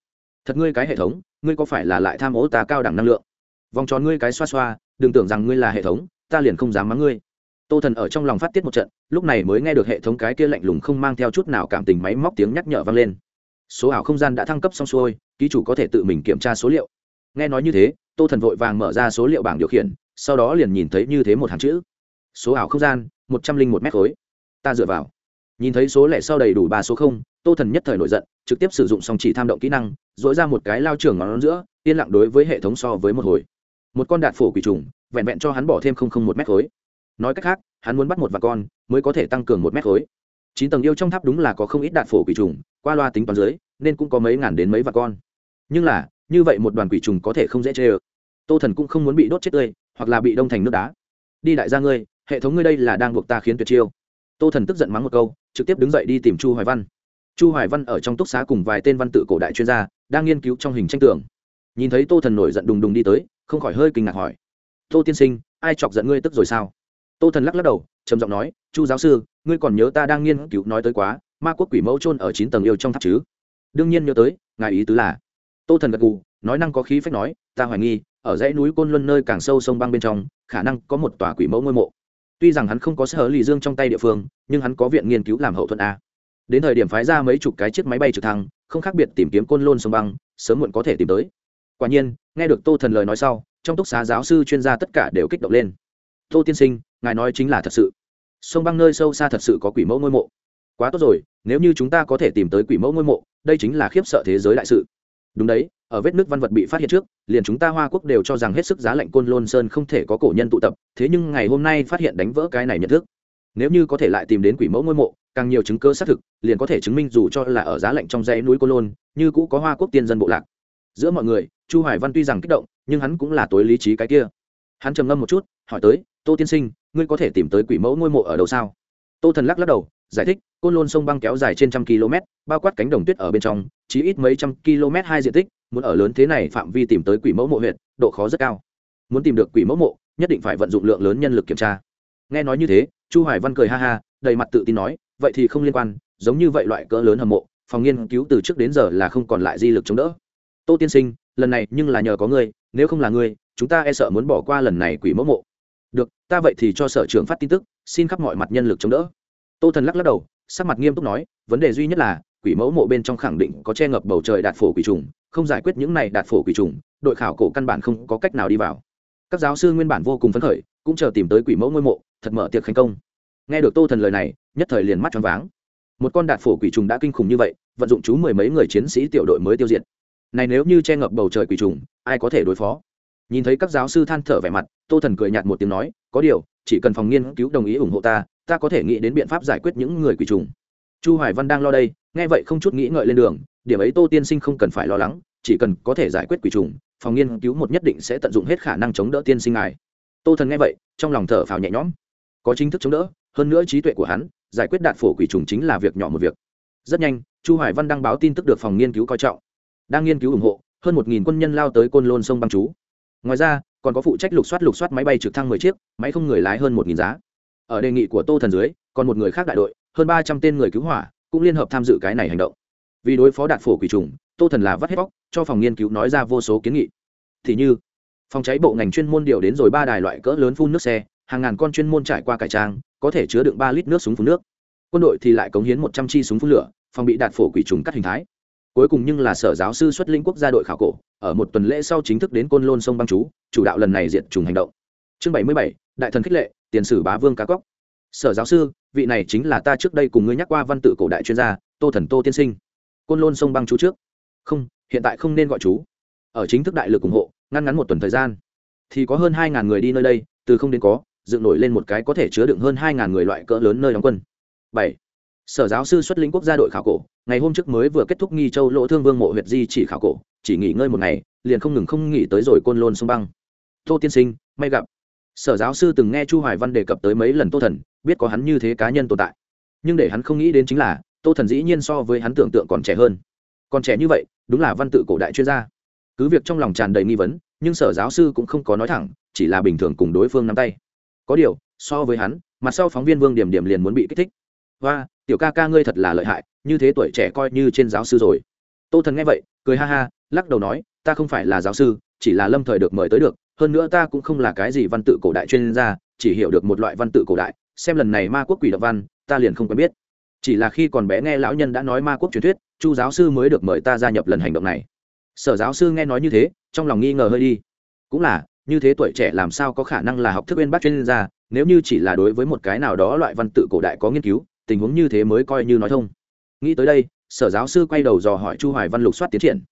Thật ngươi cái hệ thống, ngươi có phải là lại tham ô ta cao đẳng năng lượng? Vòng tròn ngươi cái xoa xoa, đừng tưởng rằng ngươi là hệ thống, ta liền không dám mắng ngươi. Tô thần ở trong lòng phát tiết một trận, lúc này mới nghe được hệ thống cái kia lạnh lùng không mang theo chút nào cảm tình máy móc tiếng nhắc nhở vang lên số ảo không gian đã thăng cấp xong xuôi, ký chủ có thể tự mình kiểm tra số liệu. Nghe nói như thế, tô thần vội vàng mở ra số liệu bảng điều khiển, sau đó liền nhìn thấy như thế một hàng chữ. Số ảo không gian, một trăm linh một mét khối. Ta dựa vào. Nhìn thấy số lẻ sau đầy đủ ba số không, tô thần nhất thời nổi giận, trực tiếp sử dụng song chỉ tham động kỹ năng dỗi ra một cái lao trường ngón giữa, yên lặng đối với hệ thống so với một hồi. Một con đạt phổ quỷ trùng, vẹn vẹn cho hắn bỏ thêm một mét khối. Nói cách khác, hắn muốn bắt một vạn con, mới có thể tăng cường một mét khối. Chín tầng yêu trong tháp đúng là có không ít đạt phổ quỷ trùng qua loa tính toán dưới, nên cũng có mấy ngàn đến mấy vạn con. Nhưng là, như vậy một đoàn quỷ trùng có thể không dễ chê ơ. Tô thần cũng không muốn bị đốt chết tươi, hoặc là bị đông thành nước đá. Đi đại gia ngươi, hệ thống ngươi đây là đang buộc ta khiến tuyệt chiêu. Tô thần tức giận mắng một câu, trực tiếp đứng dậy đi tìm chu hoài văn. Chu hoài văn ở trong túc xá cùng vài tên văn tự cổ đại chuyên gia, đang nghiên cứu trong hình tranh tường. Nhìn thấy tô thần nổi giận đùng đùng đi tới, không khỏi hơi kinh ngạc hỏi. Tô tiên sinh, ai chọc giận ngươi tức rồi sao? Tô thần lắc lắc đầu, trầm giọng nói, chu giáo sư, ngươi còn nhớ ta đang nghiên cứu nói tới quá ma quốc quỷ mẫu trôn ở chín tầng yêu trong tháp chứ? Đương nhiên nhớ tới, ngài ý tứ là. Tô thần gật gù, nói năng có khí phách nói, ta hoài nghi, ở dãy núi côn luân nơi càng sâu sông băng bên trong, khả năng có một tòa quỷ mẫu ngôi mộ. Tuy rằng hắn không có sở lì dương trong tay địa phương, nhưng hắn có viện nghiên cứu làm hậu thuẫn a. Đến thời điểm phái ra mấy chục cái chiếc máy bay trực thăng, không khác biệt tìm kiếm côn lôn sông băng, sớm muộn có thể tìm tới. Quả nhiên, nghe được tô thần lời nói sau, trong túc xá giáo sư chuyên gia tất cả đều kích động lên. Tô tiên sinh, ngài nói chính là thật sự. Sông băng nơi sâu xa thật sự có quỷ mẫu ngôi mộ quá tốt rồi, nếu như chúng ta có thể tìm tới quỷ mẫu ngôi mộ, đây chính là khiếp sợ thế giới đại sự. Đúng đấy, ở vết nước văn vật bị phát hiện trước, liền chúng ta hoa quốc đều cho rằng hết sức giá lạnh côn lôn sơn không thể có cổ nhân tụ tập, thế nhưng ngày hôm nay phát hiện đánh vỡ cái này nhận thức. Nếu như có thể lại tìm đến quỷ mẫu ngôi mộ, càng nhiều chứng cơ xác thực, liền có thể chứng minh dù cho là ở giá lạnh trong dãy núi côn lôn, như cũ có hoa quốc tiên dân bộ lạc. Giữa mọi người, chu hoài văn tuy rằng kích động, nhưng hắn cũng là tối lý trí cái kia. Hắn trầm ngâm một chút, hỏi tới, tô tiên sinh, ngươi có thể tìm tới quỷ mẫu ngôi mộ ở đâu sao? Tô thần lắc lắc đầu giải thích, côn lôn sông băng kéo dài trên trăm km, bao quát cánh đồng tuyết ở bên trong chỉ ít mấy trăm km hai diện tích, muốn ở lớn thế này phạm vi tìm tới quỷ mẫu mộ huyện độ khó rất cao. Muốn tìm được quỷ mẫu mộ, nhất định phải vận dụng lượng lớn nhân lực kiểm tra. Nghe nói như thế, chu hoài văn cười ha ha, đầy mặt tự tin nói, vậy thì không liên quan, giống như vậy loại cỡ lớn hầm mộ, phòng nghiên cứu từ trước đến giờ là không còn lại di lực chống đỡ. Tô tiên sinh, lần này nhưng là nhờ có ngươi, nếu không là ngươi, chúng ta e sợ muốn bỏ qua lần này quỷ mẫu mộ. Được, ta vậy thì cho sở trưởng phát tin tức, xin khắp mọi mặt nhân lực chống đỡ tô thần lắc lắc đầu, sắc mặt nghiêm túc nói, vấn đề duy nhất là, quỷ mẫu mộ bên trong khẳng định có che ngập bầu trời đạt phổ quỷ trùng, không giải quyết những này đạt phổ quỷ trùng, đội khảo cổ căn bản không có cách nào đi vào. Các giáo sư nguyên bản vô cùng phấn khởi, cũng chờ tìm tới quỷ mẫu ngôi mộ, thật mở tiệc thành công. Nghe được tô thần lời này, nhất thời liền mắt choáng váng. Một con đạt phổ quỷ trùng đã kinh khủng như vậy, vận dụng chú mười mấy người chiến sĩ tiểu đội mới tiêu diệt. Này nếu như che ngập bầu trời quỷ trùng, ai có thể đối phó? Nhìn thấy các giáo sư than thở vẻ mặt, tô thần cười nhạt một tiếng nói, có điều, chỉ cần phòng nghiên cứu đồng ý ủng hộ ta ta có thể nghĩ đến biện pháp giải quyết những người quỷ trùng. Chu hoài văn đang lo đây, nghe vậy không chút nghĩ ngợi lên đường, điểm ấy tô tiên sinh không cần phải lo lắng, chỉ cần có thể giải quyết quỷ trùng, phòng nghiên cứu một nhất định sẽ tận dụng hết khả năng chống đỡ tiên sinh ngài. Tô thần nghe vậy, trong lòng thở phào nhẹ nhõm. Có chính thức chống đỡ, hơn nữa trí tuệ của hắn, giải quyết đạn phổ quỷ trùng chính là việc nhỏ một việc. Rất nhanh, chu hoài văn đăng báo tin tức được phòng nghiên cứu coi trọng. Đang nghiên cứu ủng hộ, hơn một nghìn quân nhân lao tới côn lôn sông băng chú. Ngoài ra, còn có phụ trách lục soát lục soát máy bay trực thăng mười chiếc, máy không người lái hơn một nghìn giá ở đề nghị của tô thần dưới, còn một người khác đại đội, hơn ba trăm tên người cứu hỏa, cũng liên hợp tham dự cái này hành động. Vì đối phó đạt phổ quỷ trùng, tô thần là vắt hết bóc cho phòng nghiên cứu nói ra vô số kiến nghị. Thì như, phòng cháy bộ ngành chuyên môn điều đến rồi ba đài loại cỡ lớn phun nước xe, hàng ngàn con chuyên môn trải qua cải trang, có thể chứa đựng ba lít nước súng phun nước. Quân đội thì lại cống hiến một trăm chi súng phun lửa, phòng bị đạt phổ quỷ trùng cắt hình thái. Cuối cùng nhưng là sở giáo sư xuất linh quốc gia đội khảo cổ, ở một tuần lễ sau chính thức đến côn lôn sông băng chú, chủ đạo lần này diệt trùng hành động. Chương bảy mươi bảy đại thần khích lệ, tiền sử bá vương cá cóc. Sở giáo sư, vị này chính là ta trước đây cùng ngươi nhắc qua văn tự cổ đại chuyên gia, tô thần tô tiên sinh. Côn lôn sông băng chú trước. Không, hiện tại không nên gọi chú. Ở chính thức đại lực ủng hộ, ngăn ngắn một tuần thời gian. Thì có hơn hai ngàn người đi nơi đây, từ không đến có, dựng nổi lên một cái có thể chứa đựng hơn hai ngàn người loại cỡ lớn nơi đóng quân. Bảy. Sở giáo sư xuất lĩnh quốc gia đội khảo cổ, ngày hôm trước mới vừa kết thúc nghi châu lỗ thương vương mộ huyệt di chỉ khảo cổ, chỉ nghỉ ngơi một ngày, liền không ngừng không nghỉ tới rồi côn lôn sông băng. Tô tiên sinh, may gặp sở giáo sư từng nghe chu hoài văn đề cập tới mấy lần tô thần, biết có hắn như thế cá nhân tồn tại. Nhưng để hắn không nghĩ đến chính là, tô thần dĩ nhiên so với hắn tưởng tượng còn trẻ hơn. Còn trẻ như vậy, đúng là văn tự cổ đại chuyên gia. Cứ việc trong lòng tràn đầy nghi vấn, nhưng sở giáo sư cũng không có nói thẳng, chỉ là bình thường cùng đối phương nắm tay. Có điều, so với hắn, mặt sau phóng viên vương điểm điểm liền muốn bị kích thích. Và tiểu ca ca ngươi thật là lợi hại, như thế tuổi trẻ coi như trên giáo sư rồi. Tô thần nghe vậy, cười ha ha, lắc đầu nói, ta không phải là giáo sư, chỉ là lâm thời được mời tới được hơn nữa ta cũng không là cái gì văn tự cổ đại chuyên gia, chỉ hiểu được một loại văn tự cổ đại, xem lần này ma quốc quỷ động văn, ta liền không quen biết. Chỉ là khi còn bé nghe lão nhân đã nói ma quốc truyền thuyết, chu giáo sư mới được mời ta gia nhập lần hành động này. Sở giáo sư nghe nói như thế, trong lòng nghi ngờ hơi đi. Cũng là, như thế tuổi trẻ làm sao có khả năng là học thức bên bác chuyên gia, nếu như chỉ là đối với một cái nào đó loại văn tự cổ đại có nghiên cứu, tình huống như thế mới coi như nói thông. Nghĩ tới đây, sở giáo sư quay đầu dò hỏi chu hoài văn lục soát tiến triển.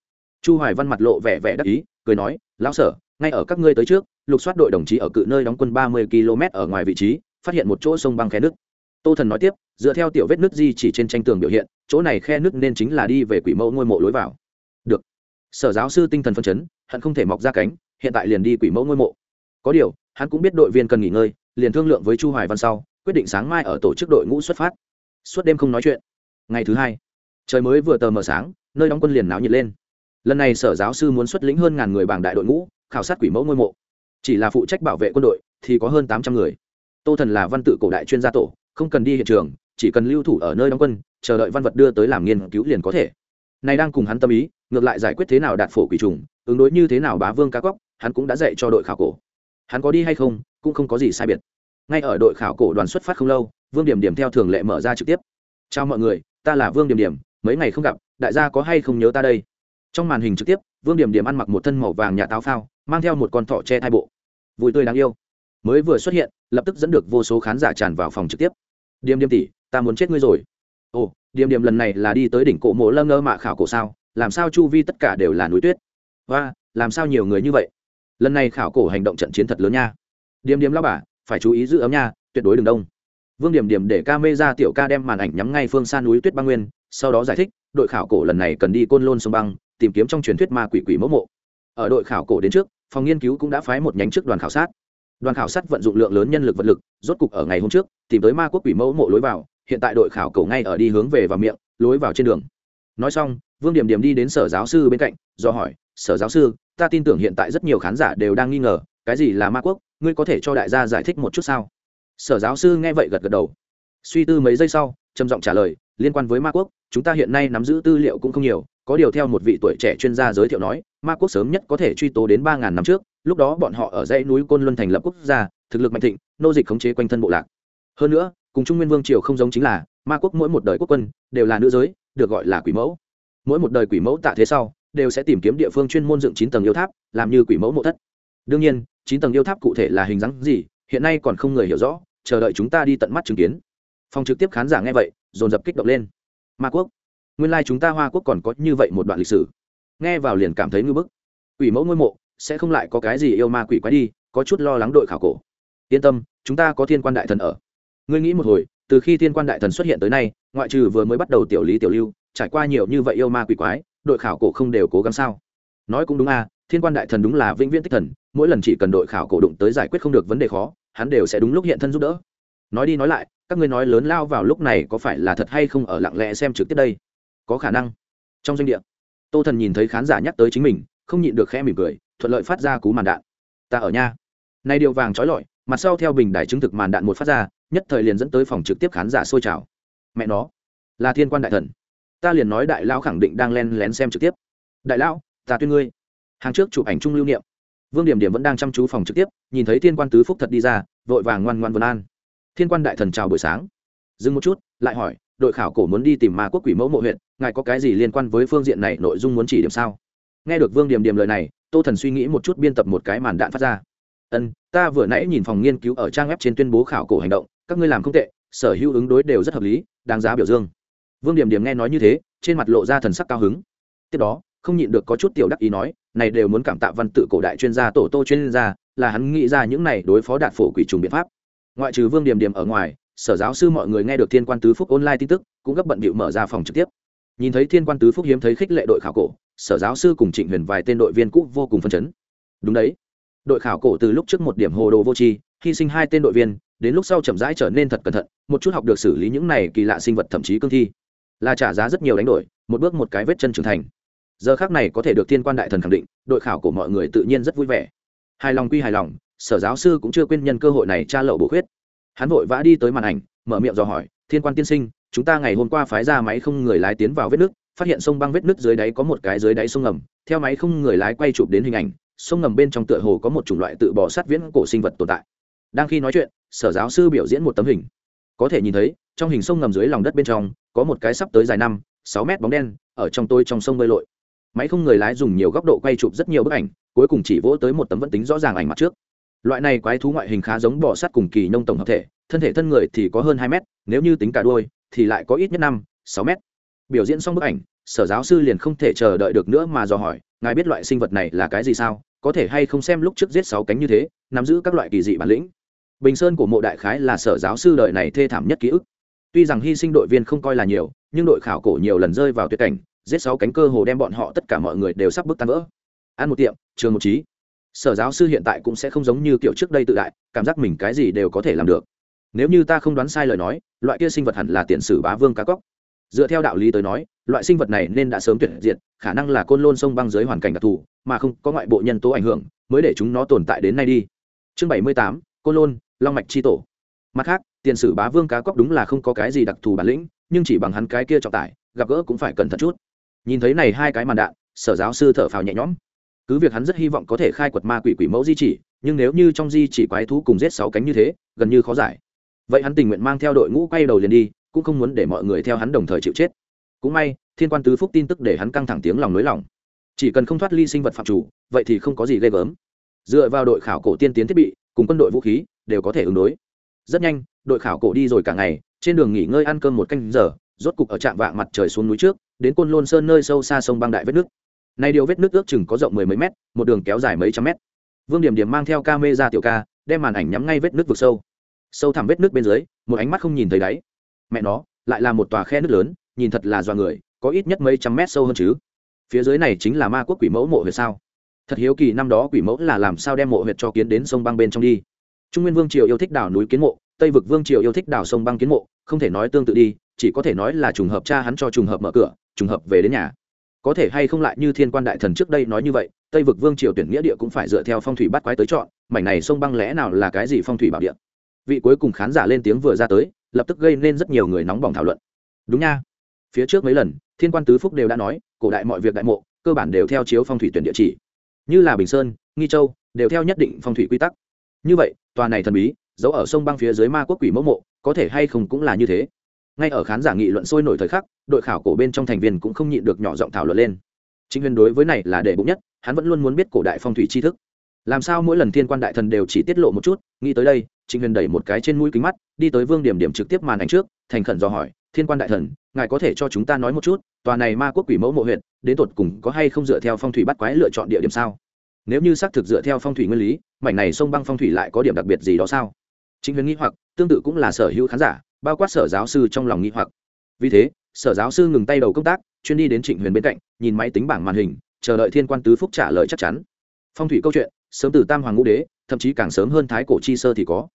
Chu hoài văn mặt lộ vẻ vẻ đắc ý, cười nói, lão sở ngay ở các ngươi tới trước, lục soát đội đồng chí ở cự nơi đóng quân 30 km ở ngoài vị trí, phát hiện một chỗ sông băng khe nước tô thần nói tiếp, dựa theo tiểu vết nước di chỉ trên tranh tường biểu hiện, chỗ này khe nước nên chính là đi về quỷ mẫu ngôi mộ lối vào. Được. Sở giáo sư tinh thần phân chấn, hận không thể mọc ra cánh, hiện tại liền đi quỷ mẫu ngôi mộ. Có điều, hắn cũng biết đội viên cần nghỉ ngơi, liền thương lượng với chu hoài văn sau, quyết định sáng mai ở tổ chức đội ngũ xuất phát. Suốt đêm không nói chuyện. Ngày thứ hai, trời mới vừa tờ mờ sáng, nơi đóng quân liền náo nhiệt lên. Lần này sở giáo sư muốn xuất lĩnh hơn ngàn người bảng đại đội ngũ khảo sát quỷ mẫu ngôi mộ. Chỉ là phụ trách bảo vệ quân đội thì có hơn tám trăm người. Tô thần là văn tự cổ đại chuyên gia tổ, không cần đi hiện trường, chỉ cần lưu thủ ở nơi đóng quân, chờ đợi văn vật đưa tới làm nghiên cứu liền có thể. Này đang cùng hắn tâm ý, ngược lại giải quyết thế nào đạt phổ quỷ trùng, ứng đối như thế nào bá vương cá cóc, hắn cũng đã dạy cho đội khảo cổ. Hắn có đi hay không, cũng không có gì sai biệt. Ngay ở đội khảo cổ đoàn xuất phát không lâu, vương điểm điểm theo thường lệ mở ra trực tiếp. Chào mọi người, ta là vương điểm điểm, mấy ngày không gặp, đại gia có hay không nhớ ta đây? Trong màn hình trực tiếp vương điểm điểm ăn mặc một thân màu vàng nhà táo phao, mang theo một con thỏ che thai bộ. Vui tươi đáng yêu. Mới vừa xuất hiện, lập tức dẫn được vô số khán giả tràn vào phòng trực tiếp. Điềm điềm tỷ, ta muốn chết ngươi rồi. Ồ điềm điềm lần này là đi tới đỉnh cổ mộ lơ ngơ mạ khảo cổ sao, làm sao chu vi tất cả đều là núi tuyết? Và làm sao nhiều người như vậy? Lần này khảo cổ hành động trận chiến thật lớn nha. Điềm điềm lao bà, phải chú ý giữ ấm nha, tuyệt đối đừng đông. Vương điểm điểm để ca mê ra tiểu ca đem màn ảnh nhắm ngay phương xa núi tuyết băng nguyên, sau đó giải thích, đội khảo cổ lần này cần đi côn lôn sông băng tìm kiếm trong truyền thuyết ma quỷ quỷ mẫu mộ. Ở đội khảo cổ đến trước, phòng nghiên cứu cũng đã phái một nhánh trước đoàn khảo sát. Đoàn khảo sát vận dụng lượng lớn nhân lực vật lực, rốt cục ở ngày hôm trước, tìm tới ma quốc quỷ mẫu mộ lối vào, hiện tại đội khảo cổ ngay ở đi hướng về vào miệng, lối vào trên đường. Nói xong, vương điểm điểm đi đến sở giáo sư bên cạnh, do hỏi, sở giáo sư, ta tin tưởng hiện tại rất nhiều khán giả đều đang nghi ngờ, cái gì là ma quốc? Ngươi có thể cho đại gia giải thích một chút sao? Sở giáo sư nghe vậy gật gật đầu. Suy tư mấy giây sau, trầm giọng trả lời, liên quan với ma quốc, chúng ta hiện nay nắm giữ tư liệu cũng không nhiều có điều theo một vị tuổi trẻ chuyên gia giới thiệu nói, ma quốc sớm nhất có thể truy tố đến ba ngàn năm trước, lúc đó bọn họ ở dãy núi côn luân thành lập quốc gia, thực lực mạnh thịnh, nô dịch khống chế quanh thân bộ lạc. Hơn nữa, cùng trung nguyên vương triều không giống chính là, ma quốc mỗi một đời quốc quân, đều là nữ giới, được gọi là quỷ mẫu. Mỗi một đời quỷ mẫu tạ thế sau, đều sẽ tìm kiếm địa phương chuyên môn dựng chín tầng yêu tháp, làm như quỷ mẫu mộ thất. Đương nhiên, chín tầng yêu tháp cụ thể là hình dáng gì, hiện nay còn không người hiểu rõ, chờ đợi chúng ta đi tận mắt chứng kiến. Phòng trực tiếp khán giả nghe vậy, dồn dập kích động lên. Ma quốc nguyên lai chúng ta hoa quốc còn có như vậy một đoạn lịch sử. Nghe vào liền cảm thấy ngưỡng bức. Quỷ mẫu ngôi mộ, sẽ không lại có cái gì yêu ma quỷ quái đi, có chút lo lắng đội khảo cổ. Yên tâm, chúng ta có thiên quan đại thần ở. Ngươi nghĩ một hồi, từ khi thiên quan đại thần xuất hiện tới nay, ngoại trừ vừa mới bắt đầu tiểu lý tiểu lưu, trải qua nhiều như vậy yêu ma quỷ quái, đội khảo cổ không đều cố gắng sao? Nói cũng đúng à thiên quan đại thần đúng là vĩnh viễn tích thần, mỗi lần chỉ cần đội khảo cổ đụng tới giải quyết không được vấn đề khó, hắn đều sẽ đúng lúc hiện thân giúp đỡ. Nói đi nói lại, các ngươi nói lớn lao vào lúc này có phải là thật hay không ở lặng lẽ xem trực tiếp đây? Có khả năng. Trong doanh địa, tô thần nhìn thấy khán giả nhắc tới chính mình, không nhịn được khẽ mỉm cười, thuận lợi phát ra cú màn đạn. Ta ở nha. Nay điều vàng trói lọi, mặt sau theo bình đài chứng thực màn đạn một phát ra, nhất thời liền dẫn tới phòng trực tiếp khán giả sôi trào. Mẹ nó, là thiên quan đại thần. Ta liền nói đại lão khẳng định đang len lén xem trực tiếp. Đại lão, ta tuyên ngươi. Hàng trước chụp ảnh chung lưu niệm. Vương điểm điểm vẫn đang chăm chú phòng trực tiếp, nhìn thấy thiên quan tứ phúc thật đi ra, vội vàng ngoan ngoan vân an. Thiên quan đại thần chào buổi sáng. Dừng một chút, lại hỏi, đội khảo cổ muốn đi tìm ma quốc quỷ mẫu mộ huyện ngài có cái gì liên quan với phương diện này nội dung muốn chỉ điểm sao? Nghe được vương điểm điểm lời này, tô thần suy nghĩ một chút biên tập một cái màn đạn phát ra. Ân, ta vừa nãy nhìn phòng nghiên cứu ở trang web trên tuyên bố khảo cổ hành động, các ngươi làm không tệ, sở hữu ứng đối đều rất hợp lý, đáng giá biểu dương. Vương điểm điểm nghe nói như thế, trên mặt lộ ra thần sắc cao hứng. Tiếp đó, không nhịn được có chút tiểu đắc ý nói, này đều muốn cảm tạ văn tự cổ đại chuyên gia, tổ tô chuyên gia, là hắn nghĩ ra những này đối phó đạt phổ quỷ trùng biện pháp. Ngoại trừ vương điểm điểm ở ngoài, sở giáo sư mọi người nghe được thiên quan tứ phúc online tin tức, cũng gấp bận bịu mở ra phòng trực tiếp nhìn thấy thiên quan tứ phúc hiếm thấy khích lệ đội khảo cổ, sở giáo sư cùng trịnh huyền vài tên đội viên cũ vô cùng phân chấn. Đúng đấy. Đội khảo cổ từ lúc trước một điểm hồ đồ vô tri, hy sinh hai tên đội viên, đến lúc sau chậm rãi trở nên thật cẩn thận, một chút học được xử lý những này kỳ lạ sinh vật thậm chí cương thi. Là trả giá rất nhiều đánh đổi, một bước một cái vết chân trưởng thành. Giờ khác này có thể được thiên quan đại thần khẳng định, đội khảo của mọi người tự nhiên rất vui vẻ. Hài lòng quy hài lòng, sở giáo sư cũng chưa quên nhân cơ hội này tra lậu bổ khuyết. Hắn vội vã đi tới màn ảnh, mở miệng dò hỏi, thiên quan tiên sinh chúng ta ngày hôm qua phái ra máy không người lái tiến vào vết nước, phát hiện sông băng vết nước dưới đáy có một cái dưới đáy sông ngầm. Theo máy không người lái quay chụp đến hình ảnh, sông ngầm bên trong tựa hồ có một chủng loại tự bò sát viễn cổ sinh vật tồn tại. Đang khi nói chuyện, sở giáo sư biểu diễn một tấm hình. Có thể nhìn thấy, trong hình sông ngầm dưới lòng đất bên trong, có một cái sắp tới dài năm, sáu mét bóng đen, ở trong tôi trong sông bơi lội. Máy không người lái dùng nhiều góc độ quay chụp rất nhiều bức ảnh, cuối cùng chỉ vỗ tới một tấm vẫn tính rõ ràng ảnh mặt trước. Loại này quái thú ngoại hình khá giống bò sát cùng kỳ nông tổng hợp thể, thân thể thân người thì có hơn hai mét, nếu như tính cả đuôi thì lại có ít nhất năm, sáu mét. Biểu diễn xong bức ảnh, sở giáo sư liền không thể chờ đợi được nữa mà dò hỏi, ngài biết loại sinh vật này là cái gì sao? Có thể hay không xem lúc trước giết sáu cánh như thế, nắm giữ các loại kỳ dị bản lĩnh. Bình sơn của mộ đại khái là sở giáo sư đời này thê thảm nhất ký ức. Tuy rằng hy sinh đội viên không coi là nhiều, nhưng đội khảo cổ nhiều lần rơi vào tuyệt cảnh, giết sáu cánh cơ hồ đem bọn họ tất cả mọi người đều sắp bước tan vỡ. Ăn một tiệm, trường một trí. Sở giáo sư hiện tại cũng sẽ không giống như kiểu trước đây tự đại, cảm giác mình cái gì đều có thể làm được nếu như ta không đoán sai lời nói, loại kia sinh vật hẳn là tiền sử bá vương cá cóc. Dựa theo đạo lý tới nói, loại sinh vật này nên đã sớm tuyệt diệt, khả năng là côn lôn sông băng dưới hoàn cảnh đặc thù, mà không có ngoại bộ nhân tố ảnh hưởng, mới để chúng nó tồn tại đến nay đi. Chương bảy mươi tám, côn lôn, long mạch tri tổ. Mặt khác, tiền sử bá vương cá cóc đúng là không có cái gì đặc thù bản lĩnh, nhưng chỉ bằng hắn cái kia trọng tải, gặp gỡ cũng phải cẩn thận chút. Nhìn thấy này hai cái màn đạn, sở giáo sư thở phào nhẹ nhõm. Cứ việc hắn rất hy vọng có thể khai quật ma quỷ quỷ mẫu di chỉ, nhưng nếu như trong di chỉ quái thú cùng giết sáu cánh như thế, gần như khó giải vậy hắn tình nguyện mang theo đội ngũ quay đầu liền đi, cũng không muốn để mọi người theo hắn đồng thời chịu chết. Cũng may, thiên quan tứ phúc tin tức để hắn căng thẳng tiếng lòng nới lòng chỉ cần không thoát ly sinh vật phạm chủ, vậy thì không có gì ghê gớm. Dựa vào đội khảo cổ tiên tiến thiết bị, cùng quân đội vũ khí, đều có thể ứng đối. Rất nhanh, đội khảo cổ đi rồi cả ngày, trên đường nghỉ ngơi ăn cơm một canh giờ, rốt cục ở trạm vạng mặt trời xuống núi trước, đến côn lôn sơn nơi sâu xa sông băng đại vết nước. Nay điều vết nước ước chừng có rộng mười mấy mét, một đường kéo dài mấy trăm mét. Vương điểm điểm mang theo ca mê ra tiểu ca, đem màn ảnh nhắm ngay vết nước vực sâu sâu thẳm vết nước bên dưới, một ánh mắt không nhìn thấy đáy. Mẹ nó, lại là một tòa khe nước lớn, nhìn thật là do người, có ít nhất mấy trăm mét sâu hơn chứ. Phía dưới này chính là ma quốc quỷ mẫu mộ huyệt sao? Thật hiếu kỳ, năm đó quỷ mẫu là làm sao đem mộ huyệt cho kiến đến sông băng bên trong đi? Trung nguyên vương triều yêu thích đảo núi kiến mộ, tây vực vương triều yêu thích đảo sông băng kiến mộ, không thể nói tương tự đi, chỉ có thể nói là trùng hợp cha hắn cho trùng hợp mở cửa, trùng hợp về đến nhà. Có thể hay không lại như thiên quan đại thần trước đây nói như vậy, tây vực vương triều tuyển nghĩa địa cũng phải dựa theo phong thủy bắt quái tới chọn, mảnh này sông băng lẽ nào là cái gì phong thủy bảo địa? Vị cuối cùng khán giả lên tiếng vừa ra tới, lập tức gây nên rất nhiều người nóng bỏng thảo luận. Đúng nha. Phía trước mấy lần, thiên quan tứ phúc đều đã nói, cổ đại mọi việc đại mộ, cơ bản đều theo chiếu phong thủy tuyển địa chỉ. Như là bình sơn, nghi châu, đều theo nhất định phong thủy quy tắc. Như vậy, tòa này thần bí giấu ở sông băng phía dưới ma quốc quỷ mẫu mộ, có thể hay không cũng là như thế. Ngay ở khán giả nghị luận sôi nổi thời khắc, đội khảo cổ bên trong thành viên cũng không nhịn được nhỏ giọng thảo luận lên. Chính huyền đối với này là để bụng nhất, hắn vẫn luôn muốn biết cổ đại phong thủy tri thức làm sao mỗi lần thiên quan đại thần đều chỉ tiết lộ một chút? Nghĩ tới đây, trịnh huyền đẩy một cái trên mũi kính mắt, đi tới vương điểm điểm trực tiếp màn ảnh trước, thành khẩn dò hỏi, thiên quan đại thần, ngài có thể cho chúng ta nói một chút, tòa này ma quốc quỷ mẫu mộ huyện đến tột cùng có hay không dựa theo phong thủy bắt quái lựa chọn địa điểm sao? Nếu như xác thực dựa theo phong thủy nguyên lý, mảnh này sông băng phong thủy lại có điểm đặc biệt gì đó sao? Chính huyền nghĩ hoặc, tương tự cũng là sở hữu khán giả, bao quát sở giáo sư trong lòng nghĩ hoặc. Vì thế, sở giáo sư ngừng tay đầu công tác, chuyên đi đến trịnh huyền bên cạnh, nhìn máy tính bảng màn hình, chờ đợi thiên quan tứ phúc trả lời chắc chắn. Phong thủy câu chuyện sớm từ tam hoàng ngũ đế, thậm chí càng sớm hơn thái cổ chi sơ thì có.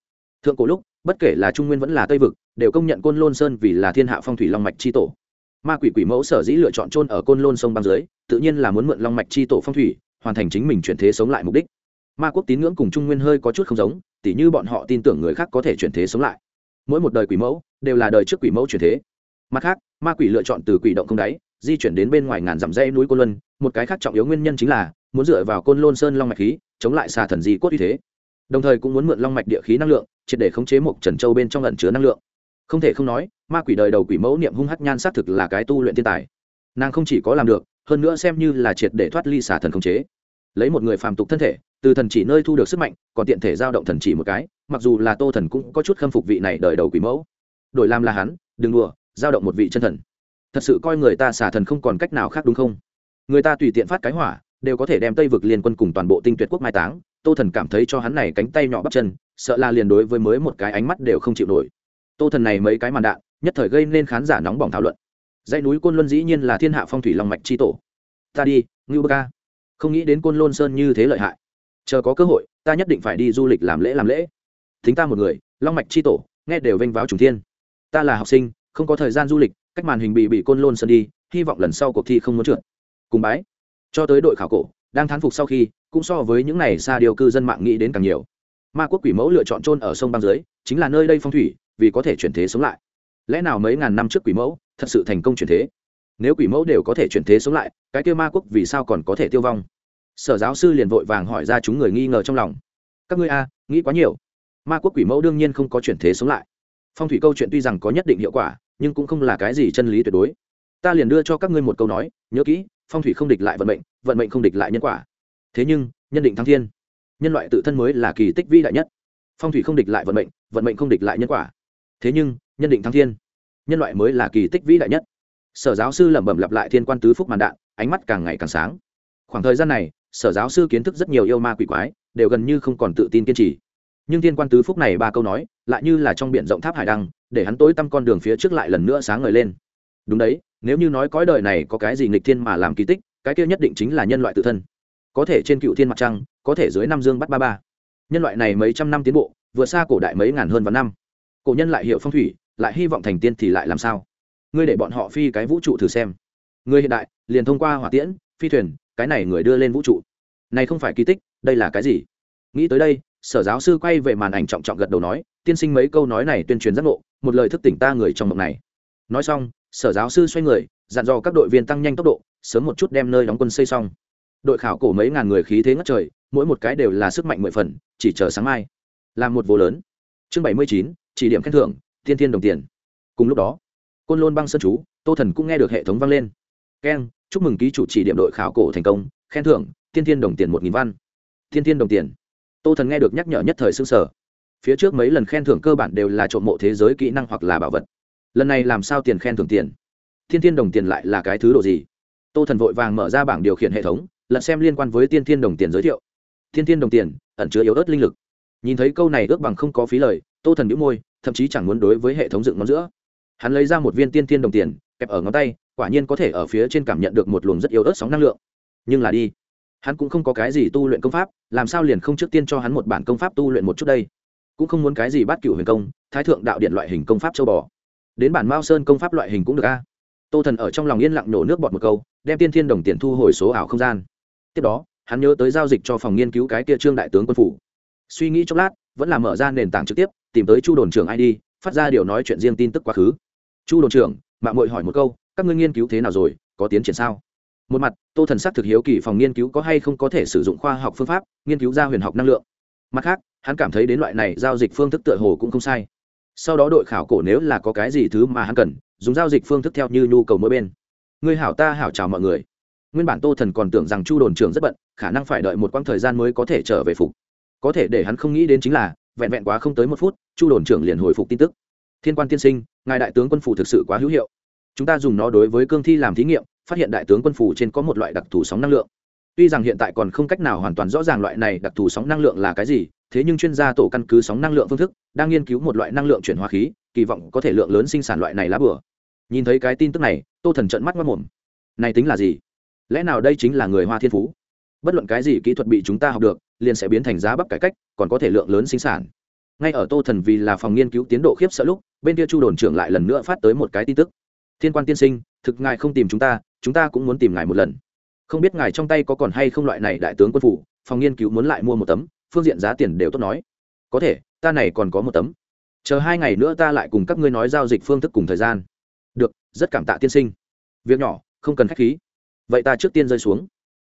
Thượng cổ lúc, bất kể là trung nguyên vẫn là tây vực, đều công nhận côn lôn sơn vì là thiên hạ phong thủy long mạch c h i tổ. Ma quỷ quỷ mẫu sở dĩ lựa chọn trôn ở côn lôn sông băng dưới, tự nhiên là muốn mượn long mạch c h i tổ phong thủy, hoàn thành chính mình chuyển thế sống lại mục đích. Ma quốc tín ngưỡng cùng trung nguyên hơi có chút không giống, tỉ như bọn họ tin tưởng người khác có thể chuyển thế sống lại. Mỗi một đời quỷ mẫu, đều là đời trước quỷ mẫu chuyển thế. Mặt khác, ma quỷ lựa chọn từ quỷ động không đáy, di chuyển đến bên ngoài ngàn dặm dây núi côn luân, một cái khác trọng yếu nguyên nhân chính là muốn dựa vào côn lôn sơn long mạch khí, chống lại xà thần di cốt uy thế. Đồng thời cũng muốn mượn long mạch địa khí năng lượng, triệt để khống chế một trần châu bên trong lẩn chứa năng lượng. Không thể không nói, ma quỷ đời đầu quỷ mẫu niệm hung hắc nhan xác thực là cái tu luyện thiên tài. Nàng không chỉ có làm được, hơn nữa xem như là triệt để thoát ly xả thần khống chế. Lấy một người phàm tục thân thể, từ thần chỉ nơi thu được sức mạnh, còn tiện thể giao động thần chỉ một cái, mặc dù là tô thần cũng có chút khâm phục vị này đời đầu quỷ mẫu. Đổi làm là hắn, đừng đùa, giao động một vị chân thần. Thật sự coi người ta xả thần không còn cách nào khác đúng không? Người ta tùy tiện phát cái hỏa đều có thể đem tây vực liên quân cùng toàn bộ tinh tuyệt quốc mai táng. Tô thần cảm thấy cho hắn này cánh tay nhỏ bắp chân, sợ là liền đối với mới một cái ánh mắt đều không chịu nổi. Tô thần này mấy cái màn đạn, nhất thời gây nên khán giả nóng bỏng thảo luận. Dãy núi côn luân dĩ nhiên là thiên hạ phong thủy long mạch c tổ. Ta đi, ngưu bơ ca. Không nghĩ đến côn lôn sơn như thế lợi hại. Chờ có cơ hội, ta nhất định phải đi du lịch làm lễ làm lễ. Thính ta một người, long mạch c tổ, nghe đều vênh váo trùng thiên. Ta là học sinh, không có thời gian du lịch, cách màn hình bị bị côn lôn sơn đi, hy vọng lần sau cuộc thi không muốn trượt. Cùng bái cho tới đội khảo cổ, đang thán phục sau khi, cũng so với những này xa điều cư dân mạng nghĩ đến càng nhiều. Ma quốc quỷ mẫu lựa chọn trôn ở sông băng dưới, chính là nơi đây phong thủy, vì có thể chuyển thế sống lại. Lẽ nào mấy ngàn năm trước quỷ mẫu, thật sự thành công chuyển thế? Nếu quỷ mẫu đều có thể chuyển thế sống lại, cái kêu ma quốc vì sao còn có thể tiêu vong? Sở giáo sư liền vội vàng hỏi ra chúng người nghi ngờ trong lòng. Các ngươi a, nghĩ quá nhiều. Ma quốc quỷ mẫu đương nhiên không có chuyển thế sống lại. Phong thủy câu chuyện tuy rằng có nhất định hiệu quả, nhưng cũng không là cái gì chân lý tuyệt đối. Ta liền đưa cho các ngươi một câu nói, nhớ kỹ phong thủy không địch lại vận mệnh vận mệnh không địch lại nhân quả. Thế nhưng, nhân định thăng thiên. Nhân loại tự thân mới là kỳ tích vĩ đại nhất. Phong thủy không địch lại vận mệnh vận mệnh không địch lại nhân quả. Thế nhưng, nhân định thăng thiên. Nhân loại mới là kỳ tích vĩ đại nhất. Sở giáo sư lẩm bẩm lặp lại thiên quan tứ phúc màn đạn, ánh mắt càng ngày càng sáng. Khoảng thời gian này, sở giáo sư kiến thức rất nhiều yêu ma quỷ quái, đều gần như không còn tự tin kiên trì. Nhưng thiên quan tứ phúc này ba câu nói, lại như là trong biển rộng tháp hải đăng, để hắn tối tăm con đường phía trước lại lần nữa sáng ngời lên. Đúng đấy nếu như nói cõi đời này có cái gì nghịch thiên mà làm kỳ tích, cái kia nhất định chính là nhân loại tự thân. Có thể trên cựu thiên mặt trăng, có thể dưới năm dương bắt ba ba. Nhân loại này mấy trăm năm tiến bộ, vượt xa cổ đại mấy ngàn hơn vạn năm. Cổ nhân lại hiểu phong thủy, lại hy vọng thành tiên thì lại làm sao? Ngươi để bọn họ phi cái vũ trụ thử xem. Người hiện đại, liền thông qua hỏa tiễn, phi thuyền, cái này người đưa lên vũ trụ. Này không phải kỳ tích, đây là cái gì? Nghĩ tới đây, sở giáo sư quay về màn ảnh trọng trọng gật đầu nói, tiên sinh mấy câu nói này tuyên truyền giác ngộ, một lời thức tỉnh ta người trong mộng này. Nói xong sở giáo sư xoay người, dặn dò các đội viên tăng nhanh tốc độ, sớm một chút đem nơi đóng quân xây xong. Đội khảo cổ mấy ngàn người khí thế ngất trời, mỗi một cái đều là sức mạnh mười phần, chỉ chờ sáng mai. Làm một vô lớn. Chương bảy mươi chín, chỉ điểm khen thưởng, Thiên thiên đồng tiền. Cùng lúc đó, côn lôn băng sân chú, tô thần cũng nghe được hệ thống vang lên. Keng chúc mừng ký chủ chỉ điểm đội khảo cổ thành công, khen thưởng, Thiên thiên đồng tiền một nghìn văn. Thiên thiên đồng tiền. Tô thần nghe được nhắc nhở nhất thời xương sở phía trước mấy lần khen thưởng cơ bản đều là trộm mộ thế giới kỹ năng hoặc là bảo vật lần này làm sao tiền khen thưởng tiền? Thiên thiên đồng tiền lại là cái thứ độ gì? Tô thần vội vàng mở ra bảng điều khiển hệ thống, lật xem liên quan với tiên thiên đồng tiền giới thiệu. Thiên thiên đồng tiền, ẩn chứa yếu ớt linh lực. Nhìn thấy câu này ước bằng không có phí lời, tô thần đĩu môi, thậm chí chẳng muốn đối với hệ thống dựng ngón giữa. Hắn lấy ra một viên tiên thiên đồng tiền, kẹp ở ngón tay, quả nhiên có thể ở phía trên cảm nhận được một luồng rất yếu ớt sóng năng lượng. Nhưng là đi, hắn cũng không có cái gì tu luyện công pháp, làm sao liền không trước tiên cho hắn một bản công pháp tu luyện một chút đây? Cũng không muốn cái gì bắt cựu huyền công, thái thượng đạo điện loại hình công pháp châu bò đến bản mao sơn công pháp loại hình cũng được a. Tô thần ở trong lòng yên lặng nổ nước bọt một câu, đem tiên thiên đồng tiền thu hồi số ảo không gian. Tiếp đó, hắn nhớ tới giao dịch cho phòng nghiên cứu cái kia trương đại tướng quân phủ. Suy nghĩ chốc lát, vẫn là mở ra nền tảng trực tiếp, tìm tới chu đồn trưởng id phát ra điều nói chuyện riêng tin tức quá khứ. Chu đồn trưởng mạng hội hỏi một câu, các ngươi nghiên cứu thế nào rồi, có tiến triển sao? Một mặt, tô thần sắc thực hiếu kỳ phòng nghiên cứu có hay không có thể sử dụng khoa học phương pháp, nghiên cứu ra huyền học năng lượng. Mặt khác, hắn cảm thấy đến loại này giao dịch phương thức tựa hồ cũng không sai sau đó đội khảo cổ nếu là có cái gì thứ mà hắn cần, dùng giao dịch phương thức theo như nhu cầu mỗi bên. Người hảo ta hảo chào mọi người. Nguyên bản tô thần còn tưởng rằng chu đồn trưởng rất bận, khả năng phải đợi một quãng thời gian mới có thể trở về phục. Có thể để hắn không nghĩ đến chính là, vẹn vẹn quá không tới một phút, chu đồn trưởng liền hồi phục tin tức. Thiên quan tiên sinh, ngài đại tướng quân phủ thực sự quá hữu hiệu. Chúng ta dùng nó đối với cương thi làm thí nghiệm, phát hiện đại tướng quân phủ trên có một loại đặc thù sóng năng lượng. Tuy rằng hiện tại còn không cách nào hoàn toàn rõ ràng loại này đặc thù sóng năng lượng là cái gì thế nhưng chuyên gia tổ căn cứ sóng năng lượng phương thức, đang nghiên cứu một loại năng lượng chuyển hóa khí, kỳ vọng có thể lượng lớn sinh sản loại này lá bừa nhìn thấy cái tin tức này, tô thần trận mắt mất mồm này tính là gì? Lẽ nào đây chính là người hoa thiên phú? Bất luận cái gì kỹ thuật bị chúng ta học được, liền sẽ biến thành giá bắp cải cách, còn có thể lượng lớn sinh sản. Ngay ở tô thần vì là phòng nghiên cứu tiến độ khiếp sợ lúc, bên kia chu đồn trưởng lại lần nữa phát tới một cái tin tức. Thiên quan tiên sinh, thực ngài không tìm chúng ta chúng ta cũng muốn tìm ngài một lần. Không biết ngài trong tay có còn hay không loại này đại tướng quân phủ, phòng nghiên cứu muốn lại mua một tấm phương diện giá tiền đều tốt nói. Có thể, ta này còn có một tấm. Chờ hai ngày nữa ta lại cùng các ngươi nói giao dịch phương thức cùng thời gian. Được, rất cảm tạ tiên sinh. Việc nhỏ, không cần k h á c h khí. Vậy ta trước tiên rơi xuống.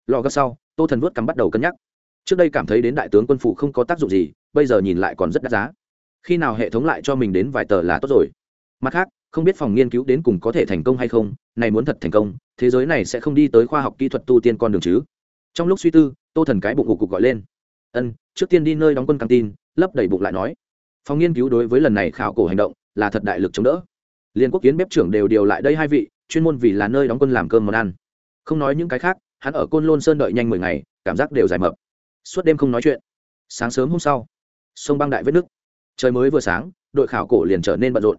Lò gấp sau, tô thần vớt cắm bắt đầu cân nhắc. Trước đây cảm thấy đến đại tướng quân phủ không có tác dụng gì, bây giờ nhìn lại còn rất đắt giá. Khi nào hệ thống lại cho mình đến vài tờ là tốt rồi. Mặt khác, không biết phòng nghiên cứu đến cùng có thể thành công hay không, này muốn thật thành công, thế giới này sẽ không đi tới khoa học kỹ thuật tu tiên con đường chứ. Trong lúc suy tư, tô thần cái bụng ngục cục gọi lên ân, trước tiên đi nơi đóng quân căng tin, lấp đầy bụng lại nói. Phòng nghiên cứu đối với lần này khảo cổ hành động là thật đại lực chống đỡ. Liên quốc kiến bếp trưởng đều điều lại đây hai vị, chuyên môn vì là nơi đóng quân làm cơm món ăn. Không nói những cái khác, hắn ở côn lôn sơn đợi nhanh mười ngày, cảm giác đều dài mập. Suốt đêm không nói chuyện. Sáng sớm hôm sau, sông băng đại vết nước trời mới vừa sáng, đội khảo cổ liền trở nên bận rộn.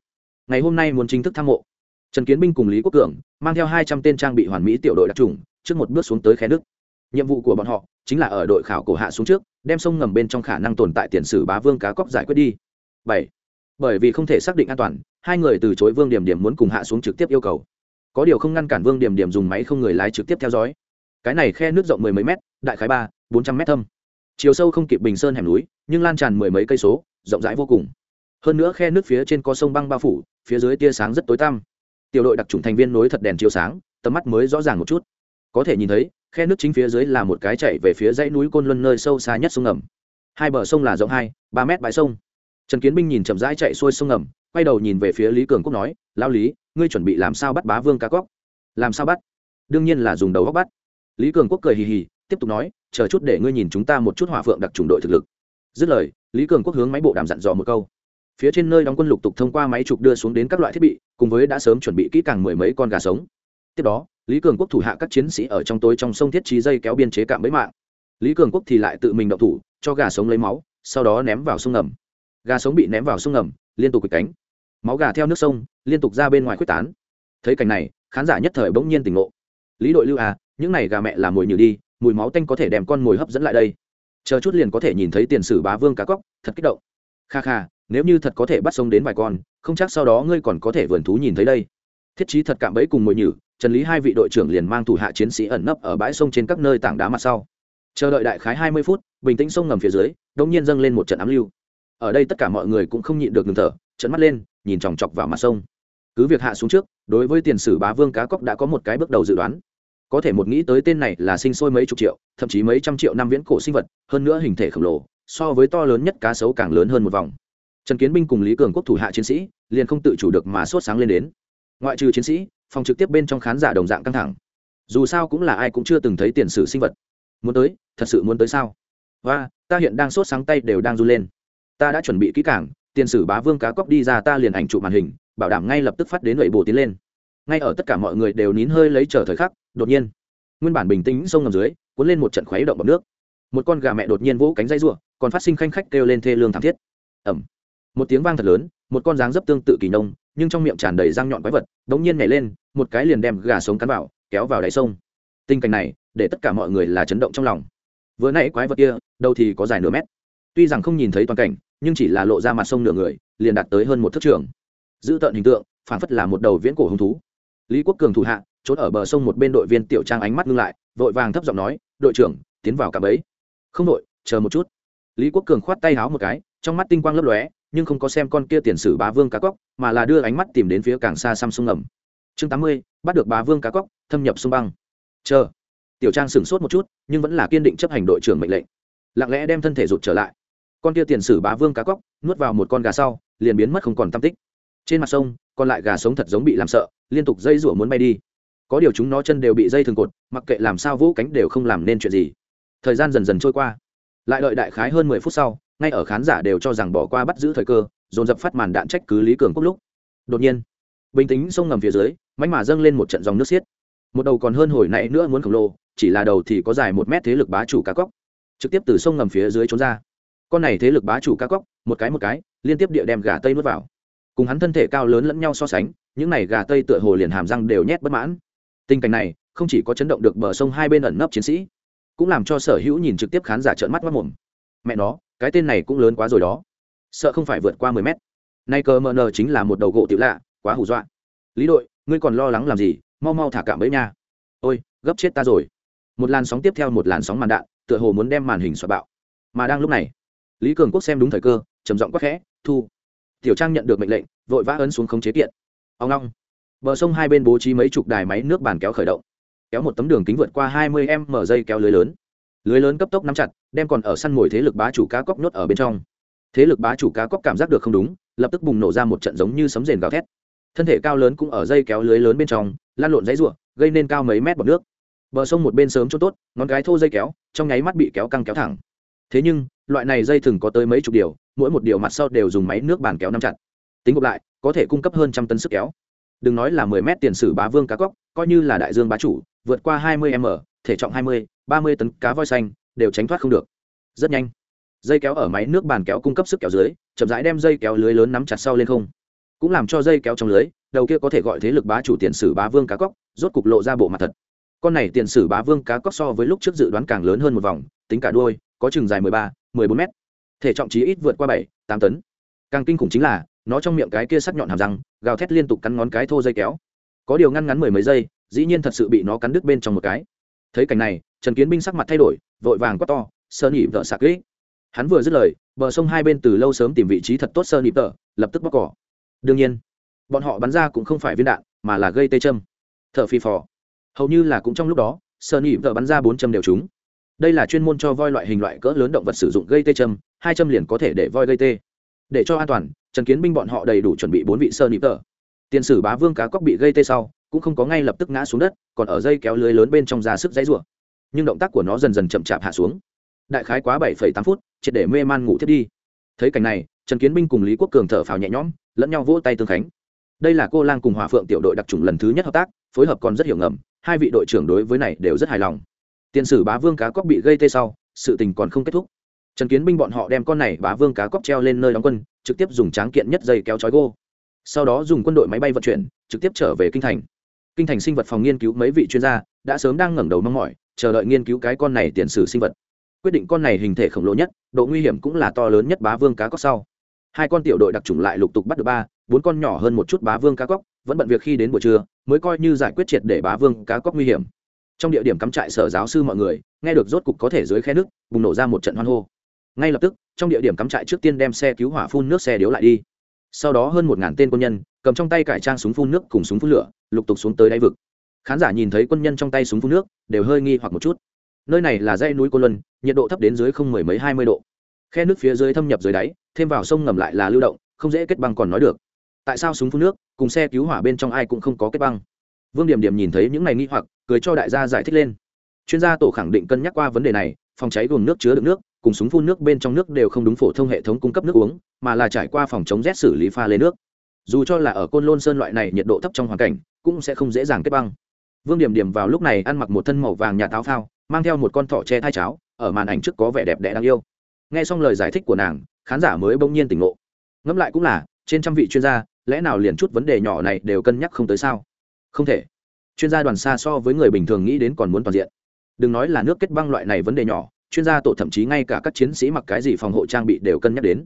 Ngày hôm nay muốn chính thức thăng mộ. Trần kiến binh cùng lý quốc cường mang theo hai trăm tên trang bị hoàn mỹ tiểu đội đặc trùng, trước một bước xuống tới khe nước nhiệm vụ của bọn họ chính là ở đội khảo cổ hạ xuống trước, đem sông ngầm bên trong khả năng tồn tại tiền sử bá vương cá cóc giải quyết đi. Bảy. Bởi vì không thể xác định an toàn, hai người từ chối vương điểm điểm muốn cùng hạ xuống trực tiếp yêu cầu. Có điều không ngăn cản vương điểm điểm dùng máy không người lái trực tiếp theo dõi. Cái này khe nước rộng mười mấy mét, đại khái ba, bốn trăm mét thâm. Chiều sâu không kịp bình sơn hẻm núi, nhưng lan tràn mười mấy cây số, rộng rãi vô cùng. Hơn nữa khe nước phía trên có sông băng bao phủ, phía dưới tia sáng rất tối tăm. Tiểu đội đặc trùng thành viên nối thật đèn chiếu sáng, tầm mắt mới rõ ràng một chút. Có thể nhìn thấy khe nước chính phía dưới là một cái chạy về phía dãy núi côn luân nơi sâu xa nhất sông ngầm. Hai bờ sông là rộng hai, ba mét bãi sông. Trần kiến binh nhìn chậm rãi chạy xuôi sông ngầm, quay đầu nhìn về phía lý cường quốc nói lao lý, ngươi chuẩn bị làm sao bắt bá vương cá cóc? Làm sao bắt? Đương nhiên là dùng đầu góc bắt. Lý cường quốc cười hì hì, tiếp tục nói, chờ chút để ngươi nhìn chúng ta một chút hỏa phượng đặc trùng đội thực lực. Dứt lời, lý cường quốc hướng máy bộ đàm dặn dò một câu. Phía trên nơi đóng quân lục tục thông qua máy trục đưa xuống đến các loại thiết bị, cùng với đã sớm chuẩn bị kỹ càng mười mấy con gà sống. Tiếp đó lý cường quốc thủ hạ các chiến sĩ ở trong tối trong sông thiết trí dây kéo biên chế cạm bẫy mạng. Lý cường quốc thì lại tự mình động thủ, cho gà sống lấy máu, sau đó ném vào sông ngầm. Gà sống bị ném vào sông ngầm, liên tục quịch cánh. Máu gà theo nước sông, liên tục ra bên ngoài quyết tán. Thấy cảnh này, khán giả nhất thời bỗng nhiên tỉnh ngộ. Lý đội lưu à những này gà mẹ là mùi nhử đi, mùi máu tanh có thể đem con mồi hấp dẫn lại đây. Chờ chút liền có thể nhìn thấy tiền sử bá vương cá cóc, thật kích động. Kha kha, nếu như thật có thể bắt sống đến vài con, không chắc sau đó ngươi còn có thể vườn thú nhìn thấy đây. Thiết trí thật cạm bẫy cùng mồi nhử trần lý hai vị đội trưởng liền mang thủ hạ chiến sĩ ẩn nấp ở bãi sông trên các nơi tảng đá mặt sau. Chờ đợi đại khái hai mươi phút, bình tĩnh sông ngầm phía dưới đột nhiên dâng lên một trận ám lưu. Ở đây tất cả mọi người cũng không nhịn được ngừng thở trận mắt lên, nhìn chòng chọc vào mặt sông. Cứ việc hạ xuống trước, đối với tiền sử bá vương cá cóc đã có một cái bước đầu dự đoán. Có thể một nghĩ tới tên này là sinh sôi mấy chục triệu, thậm chí mấy trăm triệu năm viễn cổ sinh vật, hơn nữa hình thể khổng lồ, so với to lớn nhất cá sấu càng lớn hơn một vòng. Trần kiến binh cùng lý cường quốc thủ hạ chiến sĩ, liền không tự chủ được mà sốt sáng lên đến. Ngoại trừ chiến sĩ phòng trực tiếp bên trong khán giả đồng dạng căng thẳng. Dù sao cũng là ai cũng chưa từng thấy tiền sử sinh vật. Muốn tới, thật sự muốn tới sao? Và, ta hiện đang sốt sáng tay đều đang run lên. Ta đã chuẩn bị kỹ cảng tiền sử bá vương cá cóc đi ra ta liền ảnh chụp màn hình, bảo đảm ngay lập tức phát đến lệ bồ tiến lên. Ngay ở tất cả mọi người đều nín hơi lấy chờ thời khắc, đột nhiên, nguyên bản bình tĩnh sông ngầm dưới, cuốn lên một trận khuấy động bọc nước. Một con gà mẹ đột nhiên vỗ cánh dây ruộng còn phát sinh khanh khách kêu lên thê lương thảm thiết. Ẩm một tiếng vang thật lớn, một con dáng dấp tương tự kỳ nông nhưng trong miệng tràn đầy răng nhọn quái vật, đống nhiên nhảy lên, một cái liền đem gà sống cắn vào, kéo vào đáy sông. Tình cảnh này, để tất cả mọi người là chấn động trong lòng. Vừa nãy quái vật kia, đâu thì có dài nửa mét. Tuy rằng không nhìn thấy toàn cảnh, nhưng chỉ là lộ ra mặt sông nửa người, liền đạt tới hơn một thước trường. Giữ tợn hình tượng phản phất là một đầu viễn cổ hung thú. Lý quốc cường thủ hạ, trốn ở bờ sông một bên đội viên tiểu trang ánh mắt ngưng lại, vội vàng thấp giọng nói, đội trưởng, tiến vào cả ấy không đội, chờ một chút. Lý quốc cường khoát tay háo một cái, trong mắt tinh quang lấp lóe nhưng không có xem con kia tiền sử bá vương cá cóc, mà là đưa ánh mắt tìm đến phía càng xa xăm sông ngầm chương tám mươi, bắt được bá vương cá cóc, thâm nhập sông băng. Chờ. Tiểu trang sửng sốt một chút, nhưng vẫn là kiên định chấp hành đội trưởng mệnh lệnh. Lặng lẽ đem thân thể rụt trở lại. Con kia tiền sử bá vương cá cóc, nuốt vào một con gà sau, liền biến mất không còn tam tích. Trên mặt sông, còn lại gà sống thật giống bị làm sợ, liên tục dây rủa muốn bay đi. Có điều chúng nó chân đều bị dây thường cột, mặc kệ làm sao vũ cánh đều không làm nên chuyện gì. Thời gian dần dần trôi qua. Lại đợi đại khái hơn mười phút sau ngay ở khán giả đều cho rằng bỏ qua bắt giữ thời cơ, dồn dập phát màn đạn trách cứ lý cường quốc lúc. Đột nhiên, bình tĩnh sông ngầm phía dưới mánh mà dâng lên một trận dòng nước xiết. Một đầu còn hơn hồi nãy nữa muốn khổng lồ, chỉ là đầu thì có dài một mét thế lực bá chủ cá cóc. Trực tiếp từ sông ngầm phía dưới trốn ra. Con này thế lực bá chủ cá cóc, một cái một cái, liên tiếp địa đem gà tây nuốt vào. Cùng hắn thân thể cao lớn lẫn nhau so sánh, những này gà tây tựa hồ liền hàm răng đều nhét bất mãn. Tình cảnh này, không chỉ có chấn động được bờ sông hai bên ẩn nấp chiến sĩ, cũng làm cho sở hữu nhìn trực tiếp khán giả trợn mắt mất mồm. Mẹ nó cái tên này cũng lớn quá rồi đó. Sợ không phải vượt qua mười mét. Nay cờ mờ nờ chính là một đầu gỗ tiểu lạ, quá hù dọa. Lý đội, ngươi còn lo lắng làm gì? Mau mau thả cảm bẫy nha. Ôi, gấp chết ta rồi. Một làn sóng tiếp theo một làn sóng màn đạn, tựa hồ muốn đem màn hình xoa bạo. Mà đang lúc này, lý cường quốc xem đúng thời cơ, trầm giọng quắc khẽ, thu. Tiểu trang nhận được mệnh lệnh, vội vã ấn xuống khống chế kiện. Ông long. Bờ sông hai bên bố trí mấy chục đài máy nước bàn kéo khởi động. Kéo một tấm đường kính vượt qua hai mươi m mở dây kéo lưới lớn lưới lớn cấp tốc nắm chặt, đem còn ở săn mồi thế lực bá chủ cá cóc nhốt ở bên trong. Thế lực bá chủ cá cóc cảm giác được không đúng, lập tức bùng nổ ra một trận giống như sấm rền gào thét. Thân thể cao lớn cũng ở dây kéo lưới lớn bên trong, lan lộn dãy r u ộ gây nên cao mấy mét bọc nước. Bờ sông một bên sớm cho tốt, ngón cái thô dây kéo, trong nháy mắt bị kéo căng kéo thẳng. Thế nhưng, loại này dây thừng có tới mấy chục điều, mỗi một điều mặt sau đều dùng máy nước bàn kéo nắm chặt. Tính gộp lại, có thể cung cấp hơn trăm tấn sức kéo. Đừng nói là mười mét tiền sử bá vương cá cóc, coi như là đại dương bá chủ, vượt qua hai mươi m, thể trọng hai mươi ba mươi tấn cá voi xanh, đều tránh thoát không được. Rất nhanh, dây kéo ở máy nước bàn kéo cung cấp sức kéo dưới, chậm rãi đem dây kéo lưới lớn nắm chặt sau lên không. Cũng làm cho dây kéo trong lưới, đầu kia có thể gọi thế lực bá chủ tiền sử bá vương cá cóc, rốt cục lộ ra bộ mặt thật. Con này tiền sử bá vương cá cóc so với lúc trước dự đoán càng lớn hơn một vòng, tính cả đuôi, có chừng dài mười ba, mười bốn mét. Thể trọng chí ít vượt qua bảy, tám tấn. Càng kinh khủng chính là, nó trong miệng cái kia sắc nhọn hàm răng, gào thét liên tục cắn ngón cái thô dây kéo. Có điều ngăn ngắn mười mấy giây, dĩ nhiên thật sự bị nó cắn đứt bên trong một cái. Thấy cảnh này trần kiến binh sắc mặt thay đổi, vội vàng quát to sơ nhị vợ sạc kỹ. Hắn vừa dứt lời, bờ sông hai bên từ lâu sớm tìm vị trí thật tốt sơ nhị vợ lập tức bóc cỏ. Đương nhiên, bọn họ bắn ra cũng không phải viên đạn, mà là gây tê châm. Thở phi phò. Hầu như là cũng trong lúc đó sơ nhị vợ bắn ra bốn châm đều trúng. Đây là chuyên môn cho voi loại hình loại cỡ lớn động vật sử dụng gây tê châm, hai châm liền có thể để voi gây tê. Để cho an toàn, trần kiến binh bọn họ đầy đủ chuẩn bị bốn vị sơ nhị vợ tiền sử bá vương cá cóc bị gây tê sau, cũng không có ngay lập tức ngã xuống đất, còn ở dây kéo lưới lớn bên trong ra sức dãy rủa nhưng động tác của nó dần dần chậm chạp hạ xuống. Đại khái quá bảy tám phút, triệt để mê man ngủ thiết đi. Thấy cảnh này, trần kiến binh cùng lý quốc cường thở phào nhẹ nhõm, lẫn nhau vỗ tay tương khánh. Đây là cô lang cùng hòa phượng tiểu đội đặc trùng lần thứ nhất hợp tác, phối hợp còn rất hiểu ngầm, hai vị đội trưởng đối với này đều rất hài lòng. Tiền sử bá vương cá cóc bị gây tê sau, sự tình còn không kết thúc. Trần kiến binh bọn họ đem con này bá vương cá cóc treo lên nơi đóng quân, trực tiếp dùng tráng kiện nhất dây kéo chói gô. Sau đó dùng quân đội máy bay vận chuyển, trực tiếp trở về kinh thành kinh thành sinh vật phòng nghiên cứu mấy vị chuyên gia đã sớm đang ngẩng đầu mong mỏi, chờ đợi nghiên cứu cái con này tiền sử sinh vật. Quyết định con này hình thể khổng lồ nhất, độ nguy hiểm cũng là to lớn nhất bá vương cá cóc sau. Hai con tiểu đội đặc trùng lại lục tục bắt được ba, bốn con nhỏ hơn một chút bá vương cá cóc, vẫn bận việc khi đến buổi trưa, mới coi như giải quyết triệt để bá vương cá cóc nguy hiểm. Trong địa điểm cắm trại sở giáo sư mọi người, nghe được rốt cục có thể dưới khe nước, bùng nổ ra một trận hoan hô. Ngay lập tức, trong địa điểm cắm trại trước tiên đem xe cứu hỏa phun nước xe điếu lại đi. Sau đó hơn một ngàn tên quân nhân cầm trong tay cải trang súng phun nước cùng súng phun lửa, lục tục xuống tới đáy vực. Khán giả nhìn thấy quân nhân trong tay súng phun nước, đều hơi nghi hoặc một chút. Nơi này là dãy núi cô luân, nhiệt độ thấp đến dưới không mười mấy hai mươi độ. Khe nước phía dưới thâm nhập dưới đáy, thêm vào sông ngầm lại là lưu động, không dễ kết băng còn nói được. Tại sao súng phun nước, cùng xe cứu hỏa bên trong ai cũng không có kết băng? Vương điểm điểm nhìn thấy những này nghi hoặc, cười cho đại gia giải thích lên. Chuyên gia tổ khẳng định cân nhắc qua vấn đề này, phòng cháy gồm nước chứa đựng nước, cùng súng phun nước bên trong nước đều không đúng phổ thông hệ thống cung cấp nước uống, mà là trải qua phòng chống rét xử lý pha lấy nước dù cho là ở côn lôn sơn loại này nhiệt độ thấp trong hoàn cảnh, cũng sẽ không dễ dàng kết băng. Vương điểm điểm vào lúc này ăn mặc một thân màu vàng nhà táo phao, mang theo một con thỏ che thai cháo, ở màn ảnh trước có vẻ đẹp đẽ đáng yêu. Nghe xong lời giải thích của nàng, khán giả mới bỗng nhiên tỉnh ngộ. Ngẫm lại cũng là, trên trăm vị chuyên gia, lẽ nào liền chút vấn đề nhỏ này đều cân nhắc không tới sao? Không thể. Chuyên gia đoàn xa so với người bình thường nghĩ đến còn muốn toàn diện. Đừng nói là nước kết băng loại này vấn đề nhỏ, chuyên gia tổ thậm chí ngay cả các chiến sĩ mặc cái gì phòng hộ trang bị đều cân nhắc đến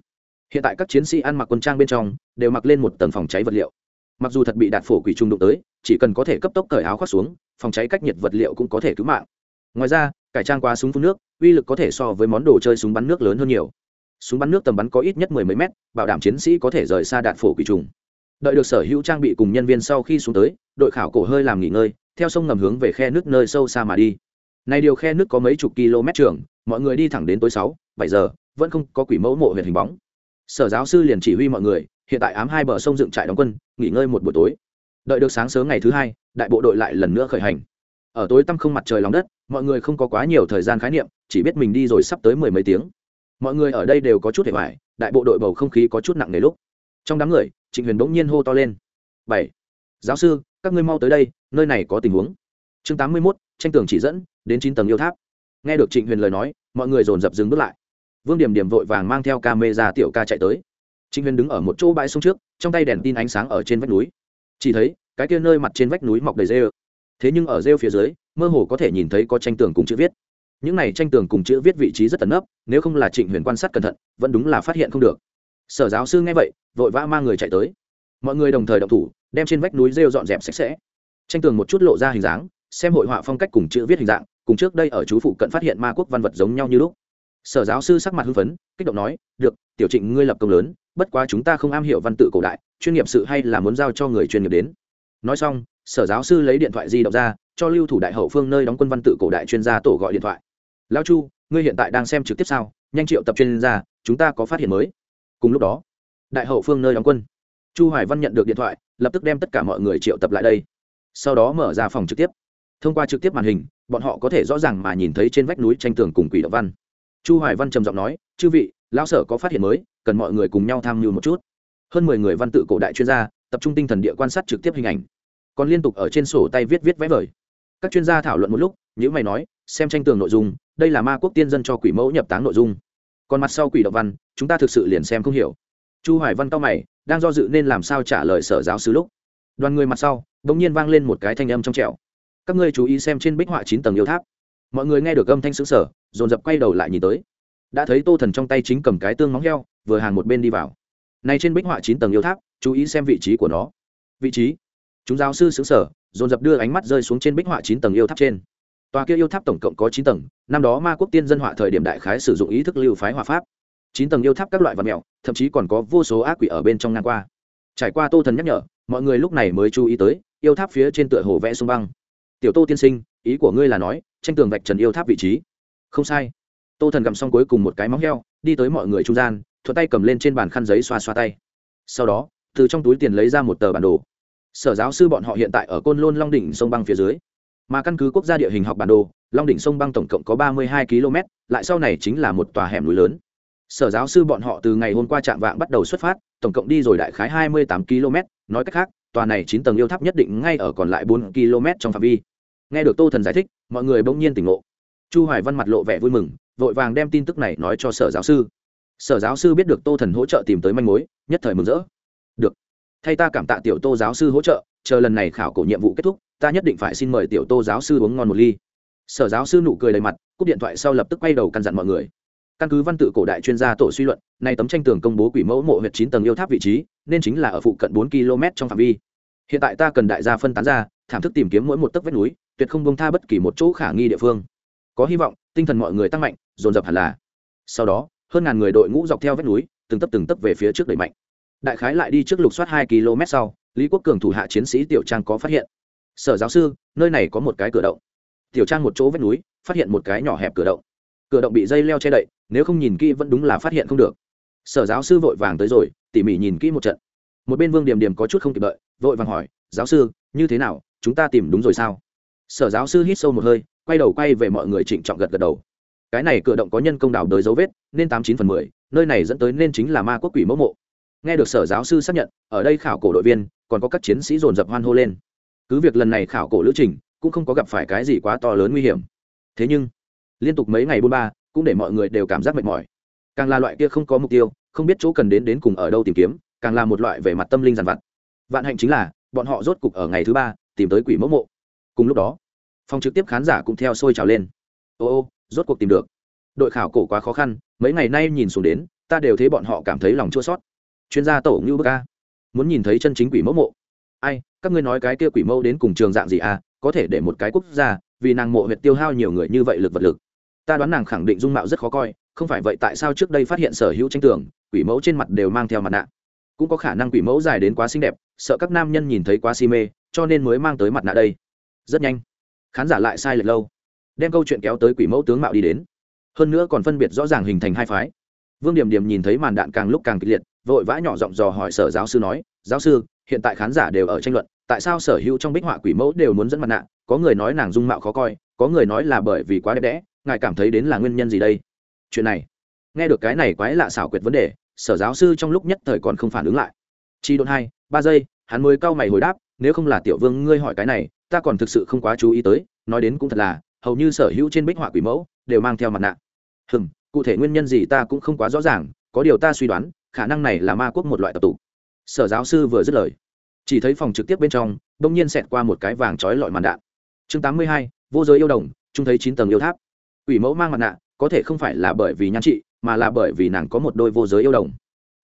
hiện tại các chiến sĩ ăn mặc quân trang bên trong, đều mặc lên một tầng phòng cháy vật liệu. Mặc dù thật bị đạt phổ quỷ trung đụng tới, chỉ cần có thể cấp tốc cởi áo khoác xuống, phòng cháy cách nhiệt vật liệu cũng có thể cứu mạng. Ngoài ra, cải trang qua súng phun nước, uy lực có thể so với món đồ chơi súng bắn nước lớn hơn nhiều. Súng bắn nước tầm bắn có ít nhất mười mấy mét, bảo đảm chiến sĩ có thể rời xa đạt phổ quỷ trùng. Đợi được sở hữu trang bị cùng nhân viên sau khi xuống tới, đội khảo cổ hơi làm nghỉ ngơi, theo sông ngầm hướng về khe nước nơi sâu xa mà đi. Này điều khe nước có mấy chục km trường, mọi người đi thẳng đến tối sáu, bảy giờ, vẫn không có quỷ mẫu mộ huyện hình bóng sở giáo sư liền chỉ huy mọi người, hiện tại ám hai bờ sông dựng trại đóng quân, nghỉ ngơi một buổi tối. Đợi được sáng sớm ngày thứ hai, đại bộ đội lại lần nữa khởi hành. Ở tối tăm không mặt trời lòng đất, mọi người không có quá nhiều thời gian khái niệm, chỉ biết mình đi rồi sắp tới mười mấy tiếng. Mọi người ở đây đều có chút hệ vải đại bộ đội bầu không khí có chút nặng nề lúc. Trong đám người, trịnh huyền bỗng nhiên hô to lên. Bảy, giáo sư, các ngươi mau tới đây, nơi này có tình huống. Chương tám mươi mốt, tranh tường chỉ dẫn, đến chín tầng yêu tháp. Nghe được trịnh huyền lời nói, mọi người dồn dập dừng bước lại vương điểm điểm vội vàng mang theo ca mê ra tiểu ca chạy tới. Trịnh huyền đứng ở một chỗ bãi sông trước, trong tay đèn tin ánh sáng ở trên vách núi. Chỉ thấy, cái kia nơi mặt trên vách núi mọc đầy rêu. Thế nhưng ở rêu phía dưới, mơ hồ có thể nhìn thấy có tranh tường cùng chữ viết. Những này tranh tường cùng chữ viết vị trí rất tấn ấp nếu không là trịnh huyền quan sát cẩn thận, vẫn đúng là phát hiện không được. Sở giáo sư nghe vậy, vội vã mang người chạy tới. Mọi người đồng thời động thủ, đem trên vách núi rêu dọn dẹp sạch sẽ. Tranh tường một chút lộ ra hình dáng, xem hội họa phong cách cùng chữ viết hình dạng, cùng trước đây ở chú phụ cận phát hiện ma quốc văn vật giống nhau như lúc sở giáo sư sắc mặt hưng phấn, kích động nói, được, tiểu trịnh, ngươi lập công lớn, bất quá chúng ta không am hiểu văn tự cổ đại, chuyên nghiệp sự hay là muốn giao cho người chuyên nghiệp đến. Nói xong, sở giáo sư lấy điện thoại di động ra, cho lưu thủ đại hậu phương nơi đóng quân văn tự cổ đại chuyên gia tổ gọi điện thoại. Lao chu, ngươi hiện tại đang xem trực tiếp sao? Nhanh triệu tập chuyên gia, chúng ta có phát hiện mới. Cùng lúc đó, đại hậu phương nơi đóng quân, chu hoài văn nhận được điện thoại, lập tức đem tất cả mọi người triệu tập lại đây. Sau đó mở ra phòng trực tiếp. Thông qua trực tiếp màn hình, bọn họ có thể rõ ràng mà nhìn thấy trên vách núi tranh tường cùng quỷ động văn chu hoài văn trầm giọng nói, chư vị, lão sở có phát hiện mới, cần mọi người cùng nhau tham mưu một chút. Hơn mười người văn tự cổ đại chuyên gia, tập trung tinh thần địa quan sát trực tiếp hình ảnh. Còn liên tục ở trên sổ tay viết viết vẽ vời. Các chuyên gia thảo luận một lúc những mày nói, xem tranh tường nội dung, đây là ma quốc tiên dân cho quỷ mẫu nhập táng nội dung. Còn mặt sau quỷ động văn, chúng ta thực sự liền xem không hiểu. Chu hoài văn cao mày, đang do dự nên làm sao trả lời sở giáo sứ lúc. Đoàn người mặt sau, bỗng nhiên vang lên một cái thanh âm trong trẻo. Các ngươi chú ý xem trên bích họa chín tầng yêu tháp. Mọi người nghe được âm thanh sững sở dồn dập quay đầu lại nhìn tới. Đã thấy tô thần trong tay chính cầm cái tương móng heo, vừa hàng một bên đi vào. Này trên bích họa chín tầng yêu tháp, chú ý xem vị trí của nó. Vị trí. Chúng giáo sư xứng sở dồn dập đưa ánh mắt rơi xuống trên bích họa chín tầng yêu tháp trên. Tòa kia yêu tháp tổng cộng có chín tầng, năm đó ma quốc tiên dân họa thời điểm đại khái sử dụng ý thức lưu phái hòa pháp. Chín tầng yêu tháp các loại vật mèo, thậm chí còn có vô số ác quỷ ở bên trong ngang qua. Trải qua tô thần nhắc nhở, mọi người lúc này mới chú ý tới, yêu tháp phía trên tựa hồ vẽ sông băng. Tiểu tô tiên sinh, ý của ngươi là nói, tranh tường vạch trần yêu tháp vị trí không sai. Tô thần gặm xong cuối cùng một cái móng heo, đi tới mọi người trung gian, thuận tay cầm lên trên bàn khăn giấy xoa xoa tay. Sau đó, từ trong túi tiền lấy ra một tờ bản đồ. Sở giáo sư bọn họ hiện tại ở côn lôn long đỉnh sông băng phía dưới. Mà căn cứ quốc gia địa hình học bản đồ, long đỉnh sông băng tổng cộng có ba mươi hai km, lại sau này chính là một tòa hẻm núi lớn. Sở giáo sư bọn họ từ ngày hôm qua trạm vạng bắt đầu xuất phát, tổng cộng đi rồi đại khái hai mươi tám km, nói cách khác, tòa này chín tầng yêu tháp nhất định ngay ở còn lại bốn km trong phạm vi. Nghe được tô thần giải thích, mọi người bỗng nhiên tỉnh ngộ chu hoài văn mặt lộ vẻ vui mừng, vội vàng đem tin tức này nói cho sở giáo sư. Sở giáo sư biết được tô thần hỗ trợ tìm tới manh mối, nhất thời mừng rỡ. Được. Thay ta cảm tạ tiểu tô giáo sư hỗ trợ, chờ lần này khảo cổ nhiệm vụ kết thúc, ta nhất định phải xin mời tiểu tô giáo sư uống ngon một ly. Sở giáo sư nụ cười đầy mặt, cúp điện thoại sau lập tức quay đầu căn dặn mọi người. Căn cứ văn tự cổ đại chuyên gia tổ suy luận, nay tấm tranh tường công bố quỷ mẫu mộ huyệt chín tầng yêu tháp vị trí, nên chính là ở phụ cận bốn km trong phạm vi. Hiện tại ta cần đại gia phân tán ra, thảm thức tìm kiếm mỗi một tấc vách núi, tuyệt không bông tha bất kỳ một chỗ khả nghi địa phương có hy vọng, tinh thần mọi người tăng mạnh, dồn dập hẳn là. Sau đó, hơn ngàn người đội ngũ dọc theo vách núi, từng tấp từng tấp về phía trước đẩy mạnh. Đại khái lại đi trước lục soát hai km sau, lý quốc cường thủ hạ chiến sĩ tiểu trang có phát hiện. Sở giáo sư, nơi này có một cái cửa động. Tiểu trang một chỗ vách núi, phát hiện một cái nhỏ hẹp cửa động. Cửa động bị dây leo che đậy, nếu không nhìn kỹ vẫn đúng là phát hiện không được. Sở giáo sư vội vàng tới rồi, tỉ mỉ nhìn kỹ một trận. Một bên vương điểm điểm có chút không kịp đợi, vội vàng hỏi, giáo sư, như thế nào? Chúng ta tìm đúng rồi sao? Sở giáo sư hít sâu một hơi quay đầu quay về mọi người trịnh trọng gật gật đầu. Cái này cửa động có nhân công đào đới dấu vết, nên tám chín phần mười, nơi này dẫn tới nên chính là ma quốc quỷ mẫu mộ. Nghe được sở giáo sư xác nhận, ở đây khảo cổ đội viên, còn có các chiến sĩ dồn dập hoan hô lên. Cứ việc lần này khảo cổ lữ trình, cũng không có gặp phải cái gì quá to lớn nguy hiểm. Thế nhưng, liên tục mấy ngày buôn ba, cũng để mọi người đều cảm giác mệt mỏi. Càng là loại kia không có mục tiêu, không biết chỗ cần đến đến cùng ở đâu tìm kiếm, càng là một loại về mặt tâm linh dằn vặt. Vạn hạnh chính là, bọn họ rốt cục ở ngày thứ ba, tìm tới quỷ mẫu mộ. Cùng lúc đó phòng trực tiếp khán giả cũng theo sôi trào lên. Ô ô, rốt cuộc tìm được. Đội khảo cổ quá khó khăn, mấy ngày nay nhìn xuống đến, ta đều thấy bọn họ cảm thấy lòng chua sót chuyên gia tổ ngưu bơ ca muốn nhìn thấy chân chính quỷ mẫu mộ. Ai, các ngươi nói cái kia quỷ mẫu đến cùng trường dạng gì à có thể để một cái quốc gia, vì nàng mộ huyệt tiêu hao nhiều người như vậy lực vật lực. Ta đoán nàng khẳng định dung mạo rất khó coi, không phải vậy tại sao trước đây phát hiện sở hữu tranh tường, quỷ mẫu trên mặt đều mang theo mặt nạ. Cũng có khả năng quỷ mẫu dài đến quá xinh đẹp, sợ các nam nhân nhìn thấy quá si mê, cho nên mới mang tới mặt nạ đây. Rất nhanh khán giả lại sai lệch lâu, đem câu chuyện kéo tới quỷ mẫu tướng mạo đi đến. Hơn nữa còn phân biệt rõ ràng hình thành hai phái. Vương điểm điểm nhìn thấy màn đạn càng lúc càng kịch liệt, vội vã nhỏ giọng dò hỏi sở giáo sư nói, giáo sư, hiện tại khán giả đều ở tranh luận, tại sao sở hữu trong bích họa quỷ mẫu đều muốn dẫn mặt nạ? Có người nói nàng dung mạo khó coi, có người nói là bởi vì quá đẹp đẽ, ngài cảm thấy đến là nguyên nhân gì đây? Chuyện này, nghe được cái này quái lạ xảo quyệt vấn đề, sở giáo sư trong lúc nhất thời còn không phản ứng lại. Chi độn hai, ba giây, hắn mới cau mày hồi đáp, nếu không là tiểu vương ngươi hỏi cái này ta còn thực sự không quá chú ý tới, nói đến cũng thật là, hầu như sở hữu trên bích họa quỷ mẫu đều mang theo mặt nạ. Hừm, cụ thể nguyên nhân gì ta cũng không quá rõ ràng, có điều ta suy đoán, khả năng này là ma quốc một loại tập tụ. Sở giáo sư vừa dứt lời, chỉ thấy phòng trực tiếp bên trong, bỗng nhiên xẹt qua một cái vàng trói lọi màn đạn. Chương tám mươi hai, vô giới yêu đồng chúng thấy chín tầng yêu tháp. Quỷ mẫu mang mặt nạ, có thể không phải là bởi vì nhan trị, mà là bởi vì nàng có một đôi vô giới yêu đồng.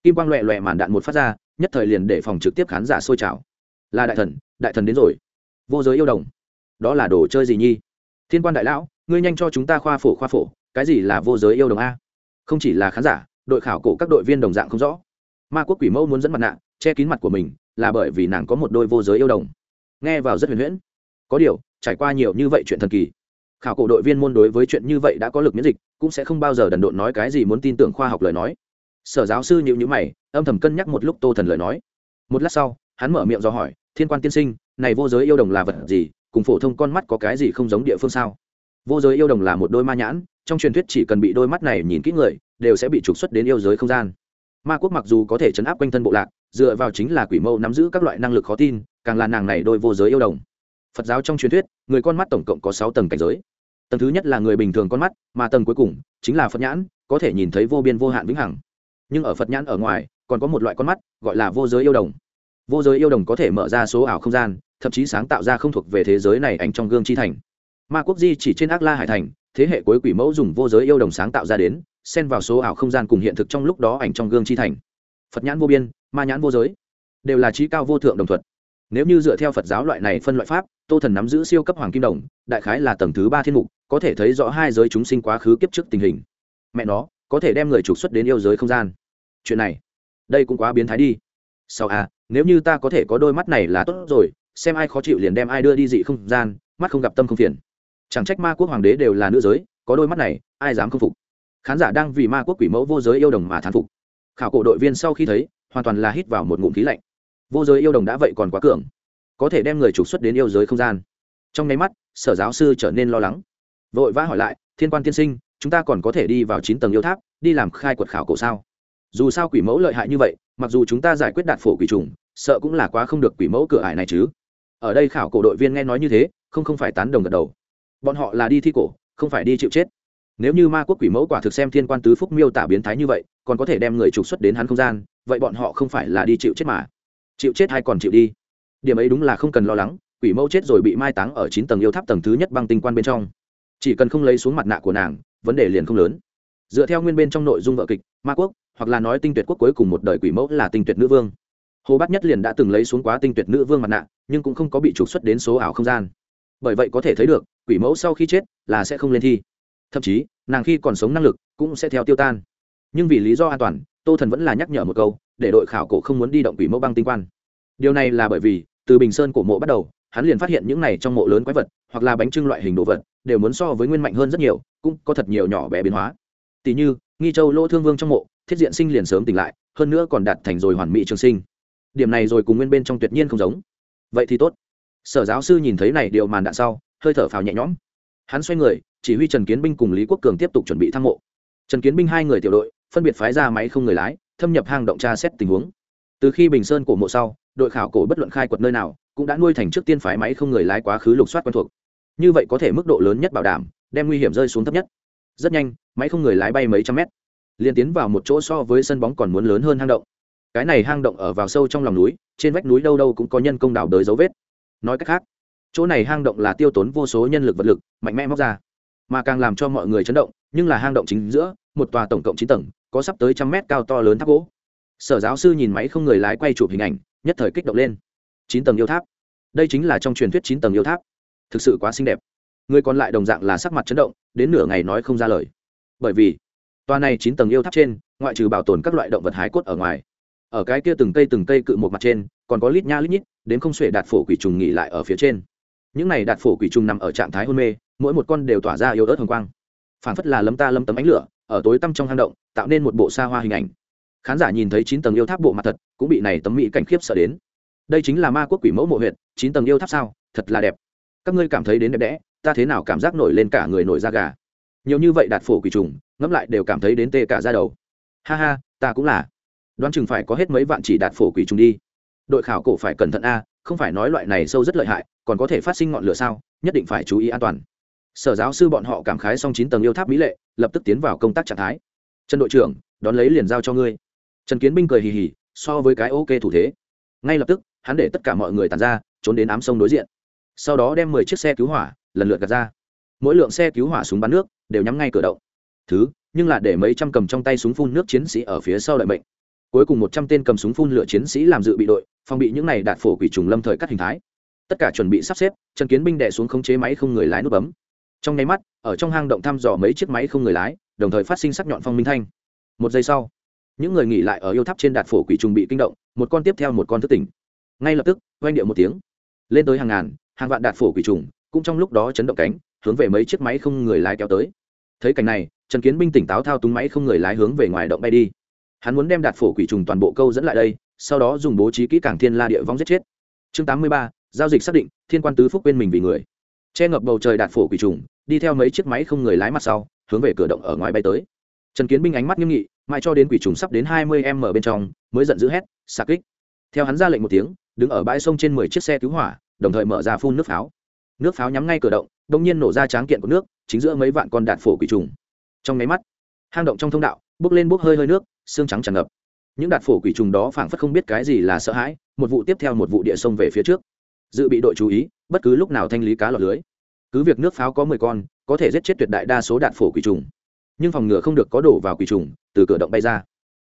Kim quang loẹ loẹ màn đạn một phát ra, nhất thời liền để phòng trực tiếp khán giả sôi trào. Là đại thần đại thần đến rồi vô giới yêu đồng. Đó là đồ chơi gì nhi? Thiên quan đại lão, ngươi nhanh cho chúng ta khoa phổ khoa phổ, cái gì là vô giới yêu đồng a? Không chỉ là khán giả, đội khảo cổ các đội viên đồng dạng không rõ. Ma quốc quỷ mẫu muốn dẫn mặt nạ, che kín mặt của mình, là bởi vì nàng có một đôi vô giới yêu đồng. Nghe vào rất huyền huyễn. Có điều, trải qua nhiều như vậy chuyện thần kỳ, khảo cổ đội viên môn đối với chuyện như vậy đã có lực miễn dịch, cũng sẽ không bao giờ đần độn nói cái gì muốn tin tưởng khoa học lời nói. Sở giáo sư nhịu nhữ mày, âm thầm cân nhắc một lúc tô thần lời nói. Một lát sau, hắn mở miệng do hỏi thiên quan tiên sinh, này vô giới yêu đồng là vật gì, cùng phổ thông con mắt có cái gì không giống địa phương sao? Vô giới yêu đồng là một đôi ma nhãn, trong truyền thuyết chỉ cần bị đôi mắt này nhìn kỹ người, đều sẽ bị trục xuất đến yêu giới không gian. Ma quốc mặc dù có thể chấn áp quanh thân bộ lạc, dựa vào chính là quỷ mâu nắm giữ các loại năng lực khó tin, càng là nàng này đôi vô giới yêu đồng. Phật giáo trong truyền thuyết, người con mắt tổng cộng có sáu tầng cảnh giới. Tầng thứ nhất là người bình thường con mắt, mà tầng cuối cùng chính là phật nhãn, có thể nhìn thấy vô biên vô hạn vĩnh hằng. Nhưng ở phật nhãn ở ngoài, còn có một loại con mắt, gọi là vô giới yêu đồng vô giới yêu đồng có thể mở ra số ảo không gian, thậm chí sáng tạo ra không thuộc về thế giới này ảnh trong gương chi thành. Ma quốc di chỉ trên ác la hải thành, thế hệ cuối quỷ mẫu dùng vô giới yêu đồng sáng tạo ra đến, xen vào số ảo không gian cùng hiện thực trong lúc đó ảnh trong gương chi thành. Phật nhãn vô biên, ma nhãn vô giới, đều là trí cao vô thượng đồng thuật. Nếu như dựa theo phật giáo loại này phân loại pháp, tô thần nắm giữ siêu cấp hoàng kim đồng, đại khái là tầng thứ ba thiên mục, có thể thấy rõ hai giới chúng sinh quá khứ kiếp trước tình hình. Mẹ nó, có thể đem người trục xuất đến yêu giới không gian. Chuyện này, đây cũng quá biến thái đi. Sau à? Nếu như ta có thể có đôi mắt này là tốt rồi, xem ai khó chịu liền đem ai đưa đi dị không gian, mắt không gặp tâm không phiền. Chẳng trách ma quốc hoàng đế đều là nữ giới, có đôi mắt này, ai dám không phục? Khán giả đang vì ma quốc quỷ mẫu vô giới yêu đồng mà thán phục. Khảo cổ đội viên sau khi thấy, hoàn toàn là hít vào một ngụm khí lạnh. Vô giới yêu đồng đã vậy còn quá cường, có thể đem người trục xuất đến yêu giới không gian. Trong nháy mắt, sở giáo sư trở nên lo lắng. Vội vã hỏi lại, thiên quan tiên sinh, chúng ta còn có thể đi vào chín tầng yêu tháp, đi làm khai quật khảo cổ sao? Dù sao quỷ mẫu lợi hại như vậy, mặc dù chúng ta giải quyết đạt phổ quỷ trùng, sợ cũng là quá không được quỷ mẫu cửa ải này chứ. Ở đây khảo cổ đội viên nghe nói như thế, không không phải tán đồng gật đầu. Bọn họ là đi thi cổ, không phải đi chịu chết. Nếu như ma quốc quỷ mẫu quả thực xem thiên quan tứ phúc miêu tả biến thái như vậy, còn có thể đem người trục xuất đến hắn không gian, vậy bọn họ không phải là đi chịu chết mà. Chịu chết hay còn chịu đi? Điểm ấy đúng là không cần lo lắng, quỷ mẫu chết rồi bị mai táng ở chín tầng yêu tháp tầng thứ nhất băng tinh quan bên trong. Chỉ cần không lấy xuống mặt nạ của nàng, vấn đề liền không lớn dựa theo nguyên bên trong nội dung vợ kịch, ma quốc, hoặc là nói tinh tuyệt quốc cuối cùng một đời quỷ mẫu là tinh tuyệt nữ vương. Hồ bát nhất liền đã từng lấy xuống quá tinh tuyệt nữ vương mặt nạ, nhưng cũng không có bị trục xuất đến số ảo không gian. Bởi vậy có thể thấy được, quỷ mẫu sau khi chết là sẽ không lên thi. Thậm chí, nàng khi còn sống năng lực cũng sẽ theo tiêu tan. Nhưng vì lý do an toàn, tô thần vẫn là nhắc nhở một câu, để đội khảo cổ không muốn đi động quỷ mẫu băng tinh quan. Điều này là bởi vì, từ bình sơn cổ mộ bắt đầu, hắn liền phát hiện những này trong mộ lớn quái vật, hoặc là bánh trưng loại hình đồ vật, đều muốn so với nguyên mạnh hơn rất nhiều, cũng có thật nhiều nhỏ bé biến hóa tỷ như, nghi châu lỗ thương vương trong mộ, thiết diện sinh liền sớm tỉnh lại, hơn nữa còn đạt thành rồi hoàn mỹ trường sinh. Điểm này rồi cùng nguyên bên trong tuyệt nhiên không giống. Vậy thì tốt. Sở giáo sư nhìn thấy này điều màn đạn sau, hơi thở phào nhẹ nhõm. Hắn xoay người, chỉ huy trần kiến binh cùng lý quốc cường tiếp tục chuẩn bị thăng mộ. Trần kiến binh hai người tiểu đội, phân biệt phái ra máy không người lái, thâm nhập hang động tra xét tình huống. Từ khi bình sơn cổ mộ sau, đội khảo cổ bất luận khai quật nơi nào, cũng đã nuôi thành trước tiên phái máy không người lái quá khứ lục soát quen thuộc. Như vậy có thể mức độ lớn nhất bảo đảm, đem nguy hiểm rơi xuống thấp nhất. Rất nhanh máy không người lái bay mấy trăm mét. Liền tiến vào một chỗ so với sân bóng còn muốn lớn hơn hang động. Cái này hang động ở vào sâu trong lòng núi, trên vách núi đâu đâu cũng có nhân công đào đới dấu vết. Nói cách khác, chỗ này hang động là tiêu tốn vô số nhân lực vật lực, mạnh mẽ móc ra. Mà càng làm cho mọi người chấn động, nhưng là hang động chính giữa, một tòa tổng cộng chín tầng, có sắp tới trăm mét cao to lớn tháp gỗ. Sở giáo sư nhìn máy không người lái quay chụp hình ảnh, nhất thời kích động lên. Chín tầng yêu tháp. Đây chính là trong truyền thuyết chín tầng yêu tháp. Thực sự quá xinh đẹp. Người còn lại đồng dạng là sắc mặt chấn động, đến nửa ngày nói không ra lời bởi vì tòa này chín tầng yêu tháp trên ngoại trừ bảo tồn các loại động vật hái cốt ở ngoài, ở cái kia từng cây từng cây cự một mặt trên còn có lít nha lít nhít, đến không xuể đạt phổ quỷ trùng nghỉ lại ở phía trên. Những này đạt phổ quỷ trùng nằm ở trạng thái hôn mê, mỗi một con đều tỏa ra yếu ớt hồng quang. Phản phất là lấm ta lấm tấm ánh lửa, ở tối tăm trong hang động, tạo nên một bộ xa hoa hình ảnh. Khán giả nhìn thấy chín tầng yêu tháp bộ mặt thật, cũng bị này tấm mỹ cảnh khiếp sợ đến. Đây chính là ma quốc quỷ mẫu mộ huyện chín tầng yêu tháp sao? Thật là đẹp. Các ngươi cảm thấy đến đẹp đẽ, ta thế nào cảm giác nổi lên cả người nổi da gà? Nhiều như vậy đạt phổ quỷ trùng, ngẫm lại đều cảm thấy đến tê cả ra đầu. Ha ha, ta cũng là. Đoán chừng phải có hết mấy vạn chỉ đạt phổ quỷ trùng đi. Đội khảo cổ phải cẩn thận a, không phải nói loại này sâu rất lợi hại, còn có thể phát sinh ngọn lửa sao, nhất định phải chú ý an toàn. Sở giáo sư bọn họ cảm khái xong chín tầng yêu tháp mỹ lệ, lập tức tiến vào công tác trạng thái. Trần đội trưởng, đón lấy liền giao cho ngươi. Trần kiến binh cười hì hì, so với cái ok thủ thế. Ngay lập tức, hắn để tất cả mọi người tàn ra, trốn đến ám sông đối diện. Sau đó đem mười chiếc xe cứu hỏa, lần lượt gạt ra mỗi lượng xe cứu hỏa súng bắn nước đều nhắm ngay cửa động. Thứ, nhưng là để mấy trăm cầm trong tay súng phun nước chiến sĩ ở phía sau đợi mệnh. Cuối cùng một trăm tên cầm súng phun lửa chiến sĩ làm dự bị đội, phòng bị những này đạt phổ quỷ trùng lâm thời cắt hình thái. Tất cả chuẩn bị sắp xếp trần kiến binh đẻ xuống khống chế máy không người lái nút bấm. Trong nháy mắt, ở trong hang động thăm dò mấy chiếc máy không người lái, đồng thời phát sinh sắc nhọn phong minh thanh. Một giây sau, những người nghỉ lại ở yêu tháp trên đạt phổ quỷ trùng bị kinh động, một con tiếp theo một con thức tỉnh. Ngay lập tức, oanh điệu một tiếng. Lên tới hàng ngàn, hàng vạn đạt phổ quỷ trùng cũng trong lúc đó chấn động cánh hướng về mấy chiếc máy không người lái kéo tới. Thấy cảnh này, trần kiến binh tỉnh táo thao túng máy không người lái hướng về ngoài động bay đi. Hắn muốn đem đạt phổ quỷ trùng toàn bộ câu dẫn lại đây, sau đó dùng bố trí kỹ càng thiên la địa vong giết chết. Chương tám mươi ba, giao dịch xác định, thiên quan tứ phúc quên mình vì người. Che ngập bầu trời đạt phổ quỷ trùng, đi theo mấy chiếc máy không người lái mặt sau, hướng về cửa động ở ngoài bay tới. Trần kiến binh ánh mắt nghiêm nghị, mãi cho đến quỷ trùng sắp đến hai mươi m bên trong, mới giận dữ hét, xạ kích! Theo hắn ra lệnh một tiếng, đứng ở bãi sông trên mười chiếc xe cứu hỏa, đồng thời mở ra phun nước pháo nước pháo nhắm ngay cửa động đông nhiên nổ ra tráng kiện của nước, chính giữa mấy vạn con đạn phổ quỷ trùng. Trong máy mắt, hang động trong thông đạo, bốc lên bốc hơi hơi nước, xương trắng tràn ngập. Những đạn phổ quỷ trùng đó phảng phất không biết cái gì là sợ hãi, một vụ tiếp theo một vụ địa sông về phía trước. Dự bị đội chú ý, bất cứ lúc nào thanh lý cá lọt lưới. Cứ việc nước pháo có mười con, có thể giết chết tuyệt đại đa số đạn phổ quỷ trùng. Nhưng phòng ngừa không được có đổ vào quỷ trùng, từ cửa động bay ra.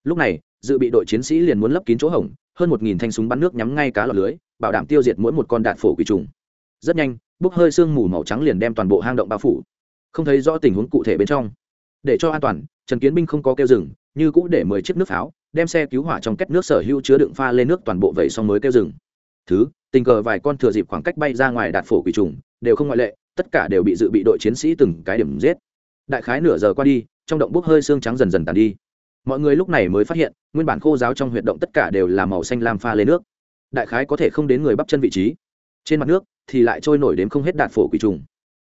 Lúc này, dự bị đội chiến sĩ liền muốn lấp kín chỗ hỏng hơn một nghìn thanh súng bắn nước nhắm ngay cá lọt lưới, bảo đảm tiêu diệt mỗi một con đạn phổ quỷ trùng. Rất nhanh bốc hơi sương mù màu trắng liền đem toàn bộ hang động bao phủ. Không thấy rõ tình huống cụ thể bên trong. Để cho an toàn, trần kiến binh không có kêu rừng như cũ để mười chiếc nước pháo, đem xe cứu hỏa trong kết nước sở hữu chứa đựng pha lên nước toàn bộ vậy xong mới kêu rừng thứ, tình cờ vài con thừa dịp khoảng cách bay ra ngoài đạt phổ quỷ trùng, đều không ngoại lệ, tất cả đều bị dự bị đội chiến sĩ từng cái điểm giết. Đại khái nửa giờ qua đi, trong động bốc hơi xương trắng dần dần tàn đi. Mọi người lúc này mới phát hiện, nguyên bản khô giáo trong huyệt động tất cả đều là màu xanh lam pha lên nước. Đại khái có thể không đến người bắp chân vị trí trên mặt nước thì lại trôi nổi đến không hết đạn phổ quỷ trùng.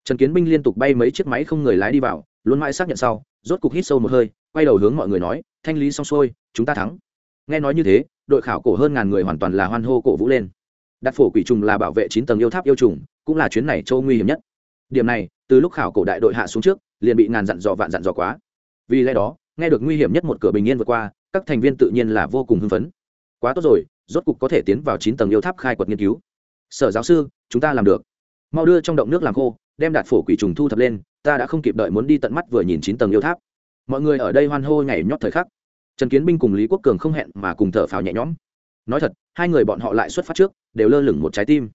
Trần kiến binh liên tục bay mấy chiếc máy không người lái đi vào, luôn mãi xác nhận sau, rốt cục hít sâu một hơi, quay đầu hướng mọi người nói, thanh lý xong xuôi, chúng ta thắng. Nghe nói như thế, đội khảo cổ hơn ngàn người hoàn toàn là hoan hô cổ vũ lên. Đặt phổ quỷ trùng là bảo vệ chín tầng yêu tháp yêu trùng, cũng là chuyến này châu nguy hiểm nhất. Điểm này, từ lúc khảo cổ đại đội hạ xuống trước, liền bị ngàn dặn dò vạn dặn dò quá. Vì lẽ đó, nghe được nguy hiểm nhất một cửa bình yên vượt qua, các thành viên tự nhiên là vô cùng hưng phấn. Quá tốt rồi, rốt cục có thể tiến vào chín tầng yêu tháp khai quật nghiên cứu sở giáo sư, chúng ta làm được. Mau đưa trong động nước làm khô, đem đạt phổ quỷ trùng thu thập lên, ta đã không kịp đợi muốn đi tận mắt vừa nhìn chín tầng yêu tháp. Mọi người ở đây hoan hô nhảy nhót thời khắc. Trần kiến binh cùng lý quốc cường không hẹn mà cùng thở phào nhẹ nhõm. Nói thật, hai người bọn họ lại xuất phát trước, đều lơ lửng một trái tim.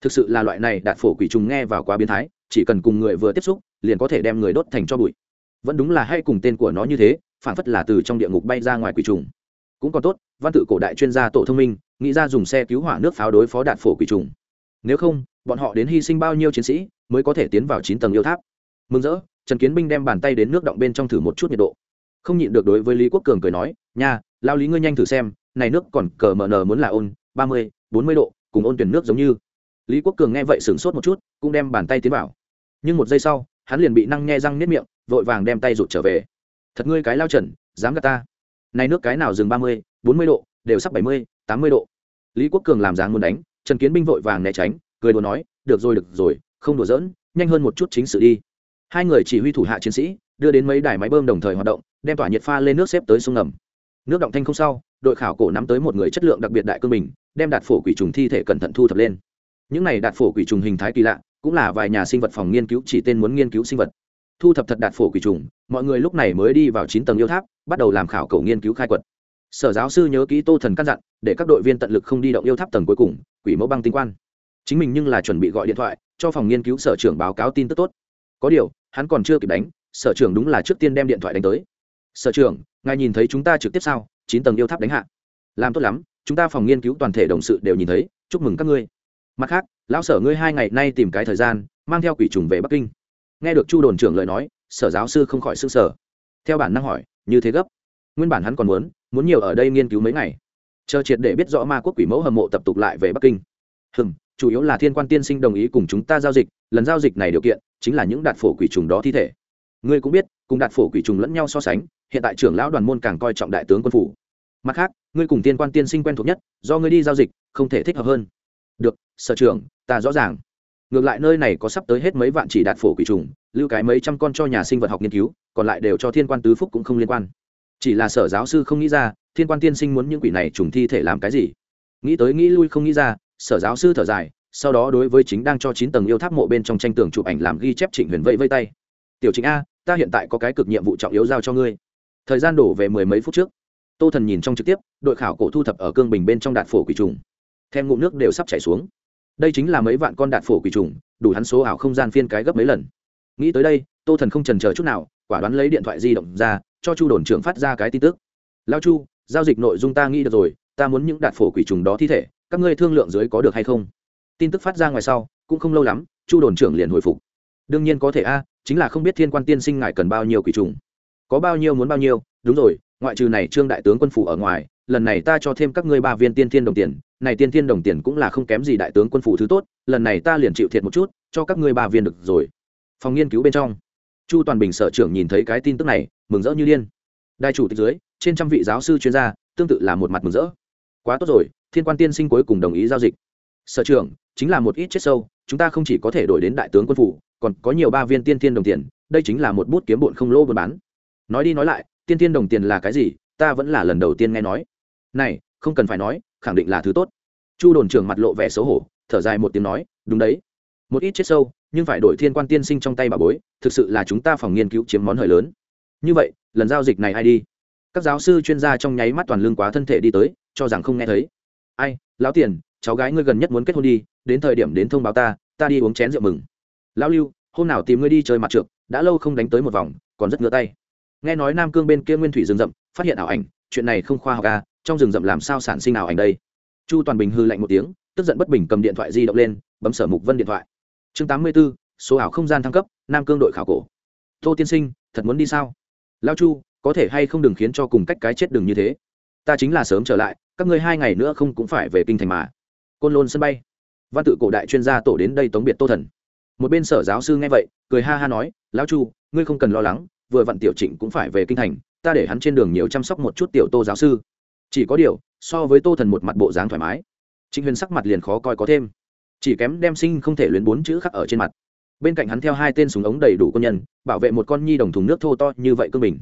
Thực sự là loại này đạt phổ quỷ trùng nghe vào quá biến thái, chỉ cần cùng người vừa tiếp xúc, liền có thể đem người đốt thành cho bụi. Vẫn đúng là hay cùng tên của nó như thế, phản phất là từ trong địa ngục bay ra ngoài quỷ trùng. Cũng còn tốt, văn tự cổ đại chuyên gia tổ thông minh nghĩ ra dùng xe cứu hỏa nước pháo đối phó đạt phổ quỷ trùng. Nếu không, bọn họ đến hy sinh bao nhiêu chiến sĩ mới có thể tiến vào chín tầng yêu tháp? Mừng rỡ, trần kiến binh đem bàn tay đến nước động bên trong thử một chút nhiệt độ. Không nhịn được đối với lý quốc cường cười nói, nha, lao lý ngươi nhanh thử xem, này nước còn cờ mờ nờ muốn là ôn, ba mươi, bốn mươi độ, cùng ôn tuyển nước giống như. Lý quốc cường nghe vậy sửng sốt một chút, cũng đem bàn tay tiến vào. Nhưng một giây sau, hắn liền bị năng nghe răng nếp miệng, vội vàng đem tay rụt trở về. Thật ngươi cái lao trần, dám gạt ta. Này nước cái nào dừng ba mươi, bốn mươi độ, đều sắp bảy mươi tám mươi độ. Lý quốc cường làm dáng muốn đánh, trần kiến binh vội vàng né tránh, cười đùa nói, được rồi được rồi, không đùa giỡn, nhanh hơn một chút chính sự đi. Hai người chỉ huy thủ hạ chiến sĩ, đưa đến mấy đài máy bơm đồng thời hoạt động, đem tỏa nhiệt pha lên nước xếp tới sông ngầm. Nước động thanh không sau, đội khảo cổ nắm tới một người chất lượng đặc biệt đại cương bình, đem đạt phổ quỷ trùng thi thể cẩn thận thu thập lên. Những này đạt phổ quỷ trùng hình thái kỳ lạ, cũng là vài nhà sinh vật phòng nghiên cứu chỉ tên muốn nghiên cứu sinh vật. Thu thập thật đạt phổ quỷ trùng, mọi người lúc này mới đi vào chín tầng yêu tháp, bắt đầu làm khảo cổ nghiên cứu khai quật sở giáo sư nhớ kỹ tô thần căn dặn, để các đội viên tận lực không đi động yêu tháp tầng cuối cùng, quỷ mẫu băng tinh quan. Chính mình nhưng là chuẩn bị gọi điện thoại, cho phòng nghiên cứu sở trưởng báo cáo tin tức tốt. Có điều, hắn còn chưa kịp đánh, sở trưởng đúng là trước tiên đem điện thoại đánh tới. Sở trưởng, ngài nhìn thấy chúng ta trực tiếp sao? Chín tầng yêu tháp đánh hạ. Làm tốt lắm, chúng ta phòng nghiên cứu toàn thể đồng sự đều nhìn thấy, chúc mừng các ngươi. Mặt khác, lão sở ngươi hai ngày nay tìm cái thời gian, mang theo quỷ trùng về bắc kinh. Nghe được chu đồn trưởng lời nói, sở giáo sư không khỏi s ư n g sở theo bản năng hỏi, như thế gấp? Nguyên bản hắn còn muốn muốn nhiều ở đây nghiên cứu mấy ngày. Chờ triệt để biết rõ ma quốc quỷ mẫu hầm mộ tập tục lại về bắc kinh. Hừm, chủ yếu là thiên quan tiên sinh đồng ý cùng chúng ta giao dịch, lần giao dịch này điều kiện chính là những đạt phổ quỷ trùng đó thi thể. Ngươi cũng biết, cùng đạt phổ quỷ trùng lẫn nhau so sánh, hiện tại trưởng lão đoàn môn càng coi trọng đại tướng quân phủ. Mặt khác, ngươi cùng tiên quan tiên sinh quen thuộc nhất, do ngươi đi giao dịch, không thể thích hợp hơn. Được, sở trưởng, ta rõ ràng. Ngược lại nơi này có sắp tới hết mấy vạn chỉ đạt phổ quỷ trùng, lưu cái mấy trăm con cho nhà sinh vật học nghiên cứu, còn lại đều cho thiên quan tứ phúc cũng không liên quan chỉ là sở giáo sư không nghĩ ra, thiên quan tiên sinh muốn những quỷ này trùng thi thể làm cái gì? Nghĩ tới nghĩ lui không nghĩ ra, sở giáo sư thở dài, sau đó đối với chính đang cho chín tầng yêu tháp mộ bên trong tranh tường chụp ảnh làm ghi chép trịnh huyền vẫy vây tay. Tiểu chính a, ta hiện tại có cái cực nhiệm vụ trọng yếu giao cho ngươi. Thời gian đổ về mười mấy phút trước, tô thần nhìn trong trực tiếp, đội khảo cổ thu thập ở cương bình bên trong đạt phổ quỷ trùng. Thêm ngụm nước đều sắp chảy xuống. Đây chính là mấy vạn con đạt phổ quỷ trùng, đủ hắn số ảo không gian phiên cái gấp mấy lần. Nghĩ tới đây, tô thần không trần chờ chút nào, quả đoán lấy điện thoại di động ra cho chu đồn trưởng phát ra cái tin tức. Lao chu, giao dịch nội dung ta nghĩ được rồi, ta muốn những đạt phổ quỷ trùng đó thi thể, các ngươi thương lượng dưới có được hay không? Tin tức phát ra ngoài sau, cũng không lâu lắm, chu đồn trưởng liền hồi phục. Đương nhiên có thể a, chính là không biết thiên quan tiên sinh ngài cần bao nhiêu quỷ trùng. Có bao nhiêu muốn bao nhiêu, đúng rồi, ngoại trừ này trương đại tướng quân phủ ở ngoài, lần này ta cho thêm các ngươi ba viên tiên thiên đồng tiền, này tiên thiên đồng tiền cũng là không kém gì đại tướng quân phủ thứ tốt, lần này ta liền chịu thiệt một chút, cho các ngươi ba viên được rồi. Phòng nghiên cứu bên trong chu toàn bình sở trưởng nhìn thấy cái tin tức này, mừng rỡ như điên. Đại chủ tịch dưới, trên trăm vị giáo sư chuyên gia, tương tự là một mặt mừng rỡ. Quá tốt rồi, thiên quan tiên sinh cuối cùng đồng ý giao dịch. Sở trưởng, chính là một ít chết sâu, chúng ta không chỉ có thể đổi đến đại tướng quân phủ, còn có nhiều ba viên tiên tiên đồng tiền, đây chính là một bút kiếm bụn không lô buôn bán. Nói đi nói lại, tiên tiên đồng tiền là cái gì, ta vẫn là lần đầu tiên nghe nói. Này, không cần phải nói, khẳng định là thứ tốt. Chu đồn trưởng mặt lộ vẻ xấu hổ, thở dài một tiếng nói, đúng đấy. Một ít chết sâu nhưng phải đổi thiên quan tiên sinh trong tay bà bối, thực sự là chúng ta phòng nghiên cứu chiếm món hời lớn. Như vậy, lần giao dịch này ai đi? Các giáo sư chuyên gia trong nháy mắt toàn lương quá thân thể đi tới, cho rằng không nghe thấy. Ai, lão tiền, cháu gái ngươi gần nhất muốn kết hôn đi, đến thời điểm đến thông báo ta ta đi uống chén rượu mừng. Lão lưu, hôm nào tìm ngươi đi chơi mặt trượt, đã lâu không đánh tới một vòng, còn rất ngứa tay. Nghe nói nam cương bên kia nguyên thủy rừng rậm, phát hiện ảo ảnh, chuyện này không khoa học à trong rừng rậm làm sao sản sinh ảo ảnh đây? Chu toàn bình hư lạnh một tiếng, tức giận bất bình cầm điện thoại di động lên, bấm sở mục vân điện thoại chương tám mươi 84, số ảo không gian thăng cấp nam cương đội khảo cổ. Tô tiên sinh thật muốn đi sao? Lao chu có thể hay không đừng khiến cho cùng cách cái chết đừng như thế. Ta chính là sớm trở lại các ngươi hai ngày nữa không cũng phải về kinh thành mà. Côn lôn sân bay. Văn tự cổ đại chuyên gia tổ đến đây tống biệt tô thần. Một bên sở giáo sư nghe vậy cười ha ha nói lão chu ngươi không cần lo lắng vừa vặn tiểu trịnh cũng phải về kinh thành ta để hắn trên đường nhiều chăm sóc một chút tiểu tô giáo sư. Chỉ có điều so với tô thần một mặt bộ dáng thoải mái. Trịnh huyền sắc mặt liền khó coi có thêm chỉ kém đem sinh không thể luyến bốn chữ khắc ở trên mặt. Bên cạnh hắn theo hai tên súng ống đầy đủ quân nhân, bảo vệ một con nhi đồng thùng nước thô to như vậy cơ mình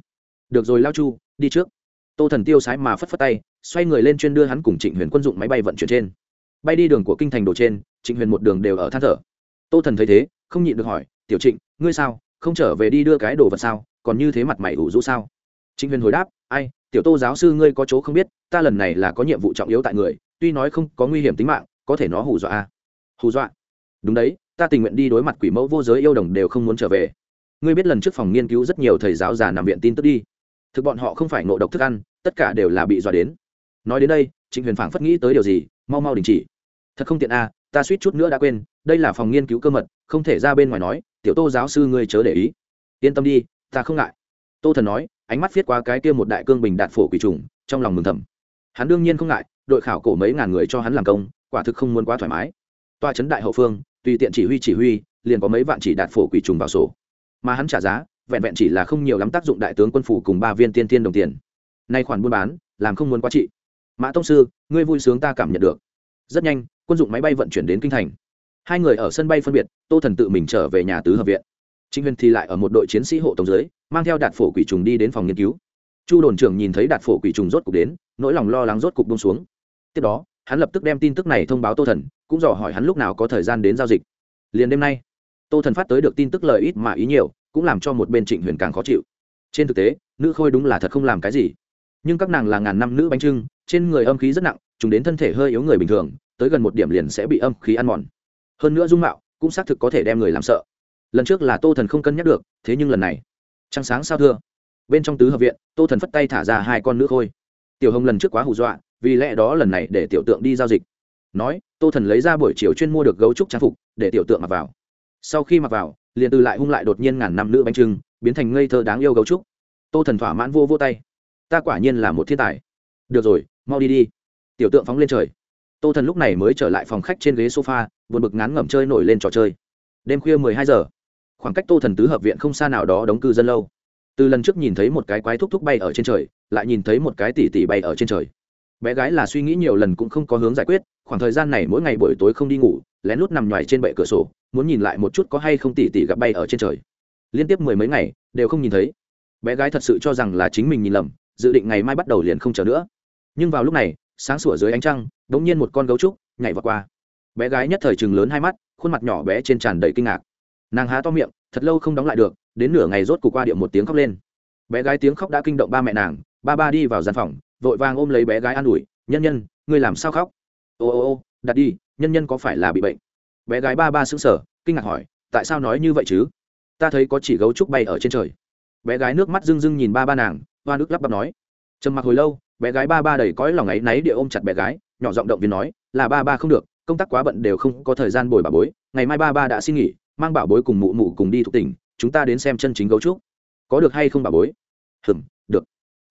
được rồi, lao chu, đi trước. Tô thần tiêu sái mà phất phất tay, xoay người lên chuyên đưa hắn cùng trịnh huyền quân dụng máy bay vận chuyển trên. Bay đi đường của kinh thành đồ trên, trịnh huyền một đường đều ở than thở. Tô thần thấy thế, không nhịn được hỏi, tiểu trịnh, ngươi sao? Không trở về đi đưa cái đồ vật sao? Còn như thế mặt mày ủ rũ sao? Trịnh huyền hồi đáp, ai, tiểu tô giáo sư ngươi có chỗ không biết, ta lần này là có nhiệm vụ trọng yếu tại người, tuy nói không có nguy hiểm tính mạng, có thể nó hù dọa a hù dọa. Đúng đấy, ta tình nguyện đi đối mặt quỷ mẫu vô giới yêu đồng đều không muốn trở về. Ngươi biết lần trước phòng nghiên cứu rất nhiều thầy giáo già nằm viện tin tức đi. Thực bọn họ không phải ngộ độc thức ăn, tất cả đều là bị dọa đến. Nói đến đây, trịnh huyền phảng phất nghĩ tới điều gì, mau mau đình chỉ. Thật không tiện a ta suýt chút nữa đã quên, đây là phòng nghiên cứu cơ mật, không thể ra bên ngoài nói, tiểu tô giáo sư ngươi chớ để ý. Yên tâm đi, ta không ngại. Tô thần nói, ánh mắt viết qua cái kia một đại cương bình đạt phổ quỷ trùng, trong lòng mừng thầm. Hắn đương nhiên không ngại, đội khảo cổ mấy ngàn người cho hắn làm công, quả thực không muốn quá thoải mái toa Trấn đại hậu phương, tùy tiện chỉ huy chỉ huy, liền có mấy vạn chỉ đạt phổ quỷ trùng vào sổ. Mà hắn trả giá, vẹn vẹn chỉ là không nhiều lắm tác dụng đại tướng quân phủ cùng ba viên tiên tiên đồng tiền. Nay khoản buôn bán, làm không muốn quá trị. Mã tông sư, ngươi vui sướng ta cảm nhận được. Rất nhanh, quân dụng máy bay vận chuyển đến kinh thành. Hai người ở sân bay phân biệt, tô thần tự mình trở về nhà tứ hợp viện. Chính huyền thì lại ở một đội chiến sĩ hộ tổng giới mang theo đạt phổ quỷ trùng đi đến phòng nghiên cứu. Chu đồn trưởng nhìn thấy đạt phổ quỷ trùng rốt cục đến, nỗi lòng lo lắng rốt cục bông xuống. Tiếp đó hắn lập tức đem tin tức này thông báo tô thần, cũng dò hỏi hắn lúc nào có thời gian đến giao dịch. Liền đêm nay, tô thần phát tới được tin tức lời ít mà ý nhiều, cũng làm cho một bên trịnh huyền càng khó chịu. Trên thực tế, nữ khôi đúng là thật không làm cái gì. Nhưng các nàng là ngàn năm nữ bánh trưng, trên người âm khí rất nặng chúng đến thân thể hơi yếu người bình thường, tới gần một điểm liền sẽ bị âm khí ăn mòn. Hơn nữa dung mạo, cũng xác thực có thể đem người làm sợ. Lần trước là tô thần không cân nhắc được, thế nhưng lần này, trăng sáng sao thưa. Bên trong tứ hợp viện, tô thần phất tay thả ra hai con nữ khôi. Tiểu hồng lần trước quá hù dọa vì lẽ đó lần này để tiểu tượng đi giao dịch. Nói, tô thần lấy ra buổi chiều chuyên mua được gấu trúc trang phục, để tiểu tượng mặc vào. Sau khi mặc vào, liền từ lại hung lại đột nhiên ngàn năm nữ bánh trưng, biến thành ngây thơ đáng yêu gấu trúc. Tô thần thỏa mãn vô vô tay. Ta quả nhiên là một thiên tài. Được rồi, mau đi đi. Tiểu tượng phóng lên trời. Tô thần lúc này mới trở lại phòng khách trên ghế sofa, buồn bực ngán ngẩm chơi nổi lên trò chơi. Đêm khuya mười hai giờ, khoảng cách tô thần tứ hợp viện không xa nào đó đóng cư dân lâu. Từ lần trước nhìn thấy một cái quái thúc thúc bay ở trên trời, lại nhìn thấy một cái tỉ tỉ bay ở trên trời bé gái là suy nghĩ nhiều lần cũng không có hướng giải quyết, khoảng thời gian này mỗi ngày buổi tối không đi ngủ, lén lút nằm ngoài trên bệ cửa sổ, muốn nhìn lại một chút có hay không tỉ tỉ gặp bay ở trên trời. Liên tiếp mười mấy ngày, đều không nhìn thấy. Bé gái thật sự cho rằng là chính mình nhìn lầm, dự định ngày mai bắt đầu liền không chờ nữa. Nhưng vào lúc này, sáng sủa dưới ánh trăng đ ỗ n g nhiên một con gấu trúc nhảy vào qua. Bé gái nhất thời chừng lớn hai mắt, khuôn mặt nhỏ bé trên tràn đầy kinh ngạc. Nàng há to miệng, thật lâu không đóng lại được, đến nửa ngày rốt c ụ qua điệu một tiếng khóc lên. Bé gái tiếng khóc đã kinh động ba mẹ nàng, ba ba đi vào gian phòng vội vàng ôm lấy bé gái an ủi, nhân nhân, ngươi làm sao khóc? Ô ô ô, đặt đi, nhân nhân có phải là bị bệnh? Bé gái ba ba xứng sở kinh ngạc hỏi, tại sao nói như vậy chứ? Ta thấy có chỉ gấu trúc bay ở trên trời. Bé gái nước mắt rưng rưng nhìn ba ba nàng hoa nước lắp bắp nói. Trầm mặc hồi lâu, bé gái ba ba đầy cõi lòng ấy náy địa ôm chặt bé gái, nhỏ giọng động viên nói, là ba ba không được, công tác quá bận đều không có thời gian bồi bà bối, ngày mai ba ba đã xin nghỉ, mang bảo bối cùng mụ mụ cùng đi thuộc tỉnh, chúng ta đến xem chân chính gấu trúc. Có được hay không bà bối? Hừm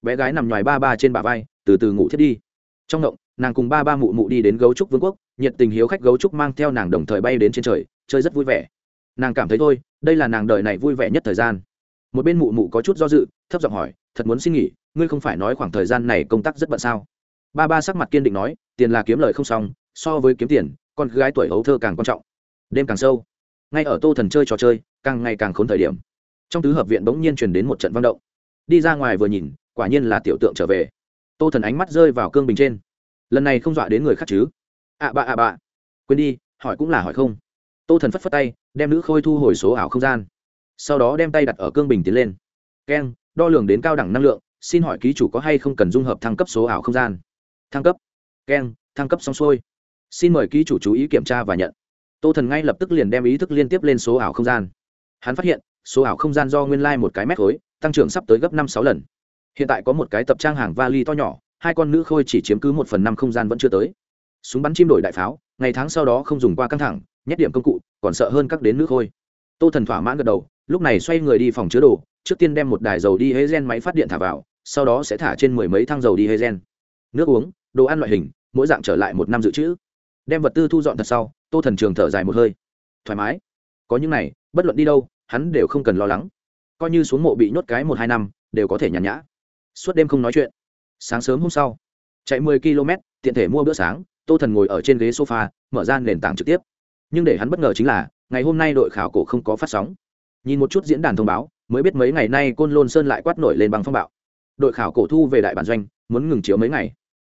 bé gái nằm ngoài ba ba trên bà vai, từ từ ngủ thiết đi. Trong động nàng cùng ba ba mụ mụ đi đến gấu trúc vương quốc, nhiệt tình hiếu khách gấu trúc mang theo nàng đồng thời bay đến trên trời, chơi rất vui vẻ. Nàng cảm thấy thôi, đây là nàng đời này vui vẻ nhất thời gian. Một bên mụ mụ có chút do dự, thấp giọng hỏi, thật muốn xin nghỉ, ngươi không phải nói khoảng thời gian này công tác rất bận sao? Ba ba sắc mặt kiên định nói, tiền là kiếm lời không xong, so với kiếm tiền, con gái tuổi hấu thơ càng quan trọng. Đêm càng sâu, ngay ở tô thần chơi trò chơi, càng ngày càng khốn thời điểm. Trong tứ hợp viện bỗng nhiên truyền đến một trận vang động. Đi ra ngoài vừa nhìn quả nhiên là tiểu tượng trở về. Tô thần ánh mắt rơi vào cương bình trên. Lần này không dọa đến người khác chứ? Ạ à bạ ạ à bạ quên đi, hỏi cũng là hỏi không. Tô thần phất phất tay, đem nữ khôi thu hồi số ảo không gian. Sau đó đem tay đặt ở cương bình tiến lên. Keng, đo lường đến cao đẳng năng lượng, xin hỏi ký chủ có hay không cần dung hợp thăng cấp số ảo không gian? Thăng cấp. Keng, thăng cấp xong xuôi. Xin mời ký chủ chú ý kiểm tra và nhận. Tô thần ngay lập tức liền đem ý thức liên tiếp lên số ảo không gian. Hắn phát hiện, số ảo không gian do nguyên lai、like、một cái mét khối, tăng trưởng sắp tới gấp năm sáu lần hiện tại có một cái tập trang hàng vali to nhỏ, hai con nữ khôi chỉ chiếm cứ một phần năm không gian vẫn chưa tới. Súng bắn chim đổi đại pháo, ngày tháng sau đó không dùng qua căng thẳng, nhét điểm công cụ, còn sợ hơn các đến nữ khôi. Tô thần thỏa mãn gật đầu, lúc này xoay người đi phòng chứa đồ, trước tiên đem một đài dầu đi hê gen máy phát điện thả vào, sau đó sẽ thả trên mười mấy thang dầu đi hê gen nước uống, đồ ăn loại hình, mỗi dạng trở lại một năm dự trữ. Đem vật tư thu dọn thật sau, tô thần trường thở dài một hơi. Thoải mái. Có những này, bất luận đi đâu, hắn đều không cần lo lắng. Coi như xuống mộ bị nhốt cái một hai năm, đều có thể nhàn nhã suốt đêm không nói chuyện. Sáng sớm hôm sau, chạy mười km, tiện thể mua bữa sáng, tô thần ngồi ở trên ghế sofa, mở ra nền tảng trực tiếp. Nhưng để hắn bất ngờ chính là, ngày hôm nay đội khảo cổ không có phát sóng. Nhìn một chút diễn đàn thông báo, mới biết mấy ngày nay côn lôn sơn lại quát nổi lên bằng phong bạo. Đội khảo cổ thu về đại bản doanh, muốn ngừng chiếu mấy ngày.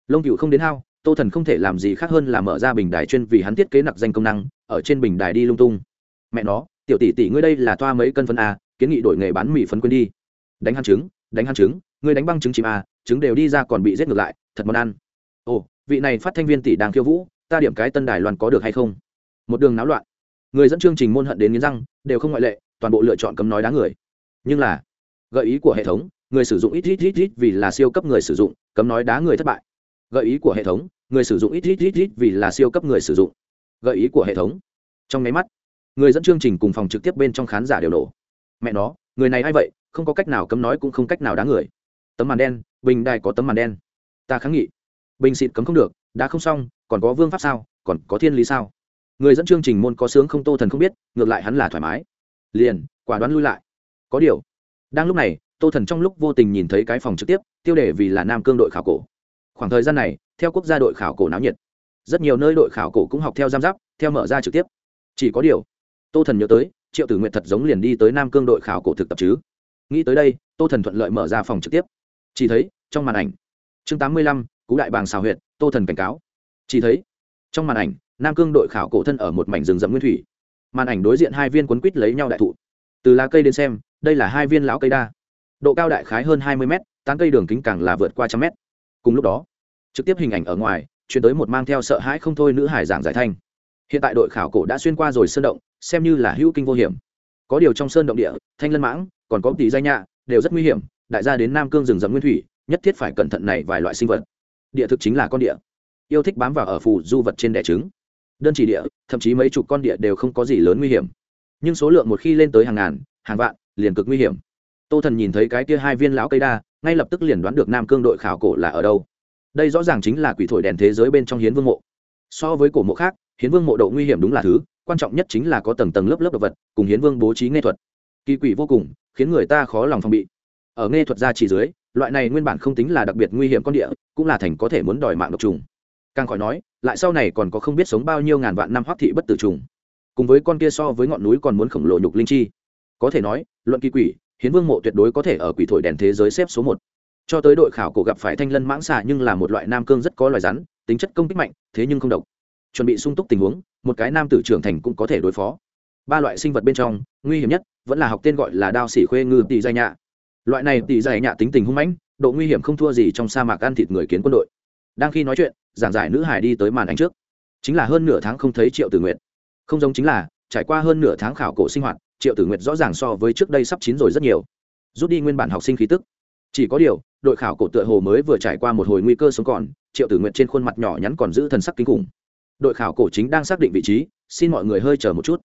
Lông cựu không đến hao, tô thần không thể làm gì khác hơn là mở ra bình đài chuyên vì hắn thiết kế nặc danh công năng, ở trên bình đài đi lung tung. Mẹ nó, tiểu tỷ tỷ ngươi đây là toa mấy cân phân a à, kiến nghị đổi nghề bán mì phấn quên đi. Đánh hắn trứng đánh hắn trứng người đánh băng trứng chim a trứng đều đi ra còn bị giết ngược lại, thật món ăn. Ồ, vị này phát thanh viên tỷ đang khiêu vũ, ta điểm cái tân đài loan có được hay không? Một đường náo loạn. Người dẫn chương trình môn hận đến nghiến răng, đều không ngoại lệ, toàn bộ lựa chọn cấm nói đá người. Nhưng là, gợi ý của hệ thống, người sử dụng ít ít ít ít vì là siêu cấp người sử dụng, cấm nói đá người thất bại. Gợi ý của hệ thống, người sử dụng ít ít ít ít vì là siêu cấp người sử dụng. Gợi ý của hệ thống. Trong máy mắt, người dẫn chương trình cùng phòng trực tiếp bên trong khán giả đều nổ mẹ nó, người này a i vậy? Không có cách nào cấm nói cũng không cách nào đá người. Tấm màn đen, bình đài có tấm màn đen. Ta kháng nghị. Bình xịt cấm không được, đã không xong, còn có vương pháp sao, còn có thiên lý sao? Người dẫn chương trình môn có sướng không tô thần không biết, ngược lại hắn là thoải mái. Liền, quả đoán lui lại. Có điều, đang lúc này, tô thần trong lúc vô tình nhìn thấy cái phòng trực tiếp, tiêu đề vì là nam cương đội khảo cổ. Khoảng thời gian này, theo quốc gia đội khảo cổ náo nhiệt. Rất nhiều nơi đội khảo cổ cũng học theo giam giáp, theo mở ra trực tiếp. Chỉ có điều, tô thần nhớ tới, triệu tử nguyện thật giống liền đi tới nam cương đội khảo cổ thực tập chứ nghĩ tới đây, tô thần thuận lợi mở ra phòng trực tiếp. Chỉ thấy, trong màn ảnh, chương tám mươi lăm, cú đại bàng xào huyện tô thần cảnh cáo. Chỉ thấy, trong màn ảnh, nam cương đội khảo cổ thân ở một mảnh rừng rậm nguyên thủy. Màn ảnh đối diện hai viên quấn quýt lấy nhau đại thụ. Từ lá cây đến xem, đây là hai viên lão cây đa. Độ cao đại khái hơn hai mươi mét, tán cây đường kính càng là vượt qua trăm mét. Cùng lúc đó, trực tiếp hình ảnh ở ngoài, chuyển tới một mang theo sợ hãi không thôi nữ hải giảng giải thanh. Hiện tại đội khảo cổ đã xuyên qua rồi sơn động, xem như là hữu kinh vô hiểm. Có điều trong sơn động địa, thanh lân mãng còn có tỷ dây nhạ, đều rất nguy hiểm, đại gia đến nam cương rừng rậm nguyên thủy, nhất thiết phải cẩn thận này vài loại sinh vật. Địa thực chính là con địa. Yêu thích bám vào ở phù du vật trên đẻ trứng. Đơn chỉ địa, thậm chí mấy chục con địa đều không có gì lớn nguy hiểm. Nhưng số lượng một khi lên tới hàng ngàn, hàng vạn, liền cực nguy hiểm. Tô thần nhìn thấy cái kia hai viên lão cây đa, ngay lập tức liền đoán được nam cương đội khảo cổ là ở đâu. Đây rõ ràng chính là quỷ thổi đèn thế giới bên trong hiến vương mộ. So với cổ mộ khác, hiến vương mộ độ nguy hiểm đúng là thứ, quan trọng nhất chính là có tầng tầng lớp lớp đồ vật, cùng hiến vương bố trí nghệ thuật. Kỳ quỷ vô cùng khiến người ta khó lòng phòng bị. Ở nghệ thuật gia chỉ dưới, loại này nguyên bản không tính là đặc biệt nguy hiểm con địa, cũng là thành có thể muốn đòi mạng độc trùng. Càng khỏi nói, lại sau này còn có không biết sống bao nhiêu ngàn vạn năm hoắc thị bất tử trùng. Cùng với con kia so với ngọn núi còn muốn khổng lồ nhục linh chi. Có thể nói, luận kỳ quỷ, hiến vương mộ tuyệt đối có thể ở quỷ thổi đèn thế giới xếp số một. Cho tới đội khảo cổ gặp phải thanh lân mãng xà nhưng là một loại nam cương rất có loài rắn, tính chất công kích mạnh, thế nhưng không độc. Chuẩn bị sung túc tình huống, một cái nam tử trưởng thành cũng có thể đối phó. Ba loại sinh vật bên trong, nguy hiểm nhất vẫn là học tên gọi là đao xỉ khuê ngư tỷ giai nhạ. Loại này tỷ giai nhạ tính tình hung mãnh, độ nguy hiểm không thua gì trong sa mạc ăn thịt người kiến quân đội. Đang khi nói chuyện, giảng giải nữ hải đi tới màn ảnh trước. Chính là hơn nửa tháng không thấy triệu tử nguyệt. Không giống chính là, trải qua hơn nửa tháng khảo cổ sinh hoạt, triệu tử nguyệt rõ ràng so với trước đây sắp chín rồi rất nhiều. Rút đi nguyên bản học sinh khí tức. Chỉ có điều, đội khảo cổ tựa hồ mới vừa trải qua một hồi nguy cơ sống còn, triệu tử nguyệt trên khuôn mặt nhỏ nhắn còn giữ thần sắc kinh khủng. Đội khảo cổ chính đang xác định vị trí, xin mọi người hơi chờ một chút.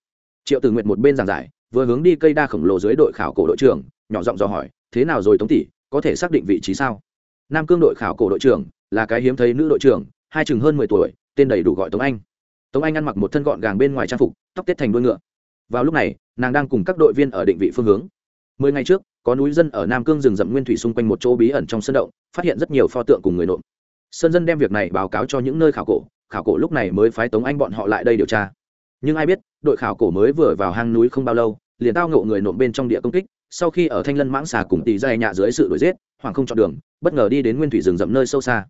Triệu tử nguyệt một bên giảng giải vừa hướng đi cây đa khổng lồ dưới đội khảo cổ đội trưởng, nhỏ giọng dò hỏi, thế nào rồi tống tỷ, có thể xác định vị trí sao? Nam cương đội khảo cổ đội trưởng, là cái hiếm thấy nữ đội trưởng, hai chừng hơn mười tuổi, tên đầy đủ gọi tống anh. Tống anh ăn mặc một thân gọn gàng bên ngoài trang phục, tóc tết thành đuôi ngựa. Vào lúc này, nàng đang cùng các đội viên ở định vị phương hướng. Mười ngày trước, có núi dân ở nam cương rừng rậm nguyên thủy xung quanh một chỗ bí ẩn trong sân động, phát hiện rất nhiều pho tượng cùng người nộm. Sơn dân đem việc này báo cáo cho những nơi khảo cổ khảo cổ lúc này mới phái tống anh bọn họ lại đây điều tra. Nhưng ai biết, đội khảo cổ mới vừa vào hang núi không bao lâu liền tao ngộ người nộm bên trong địa công kích, sau khi ở thanh lân mãng xà cùng tỷ dày nhạ dưới sự đuổi giết, hoàng không chọn đường, bất ngờ đi đến nguyên thủy rừng rậm nơi sâu xa.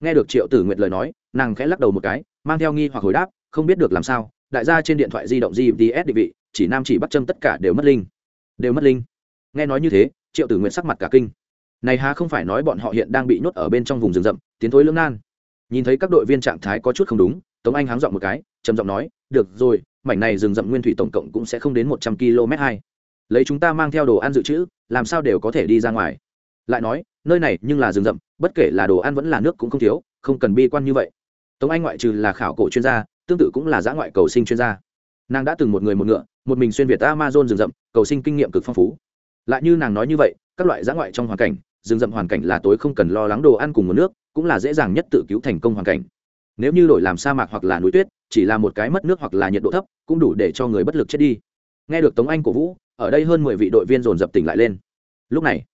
Nghe được triệu tử nguyện lời nói, nàng khẽ lắc đầu một cái, mang theo nghi hoặc hồi đáp, không biết được làm sao, đại gia trên điện thoại di động gps định vị, chỉ nam chỉ bắt châm tất cả đều mất linh. Đều mất linh. Nghe nói như thế, triệu tử nguyện sắc mặt cả kinh. Này há không phải nói bọn họ hiện đang bị nhốt ở bên trong vùng rừng rậm, tiến thối lưỡng nan. Nhìn thấy các đội viên trạng thái có chút không đúng, tống anh háng dọn một cái, trầm giọng nói, được rồi mảnh này rừng rậm nguyên thủy tổng cộng cũng sẽ không đến một trăm km hai. Lấy chúng ta mang theo đồ ăn dự trữ, làm sao đều có thể đi ra ngoài? Lại nói, nơi này nhưng là rừng rậm, bất kể là đồ ăn vẫn là nước cũng không thiếu, không cần bi quan như vậy. Tống anh ngoại trừ là khảo cổ chuyên gia, tương tự cũng là giã ngoại cầu sinh chuyên gia. Nàng đã từng một người một ngựa, một mình xuyên việt amazon rừng rậm, cầu sinh kinh nghiệm cực phong phú. Lại như nàng nói như vậy, các loại giã ngoại trong hoàn cảnh, rừng rậm hoàn cảnh là tối không cần lo lắng đồ ăn cùng nguồn nước, cũng là dễ dàng nhất tự cứu thành công hoàn cảnh nếu như đổi làm sa mạc hoặc là núi tuyết, chỉ là một cái mất nước hoặc là nhiệt độ thấp, cũng đủ để cho người bất lực chết đi. Nghe được tống anh cổ vũ, ở đây hơn mười vị đội viên dồn dập tỉnh lại lên. Lúc này,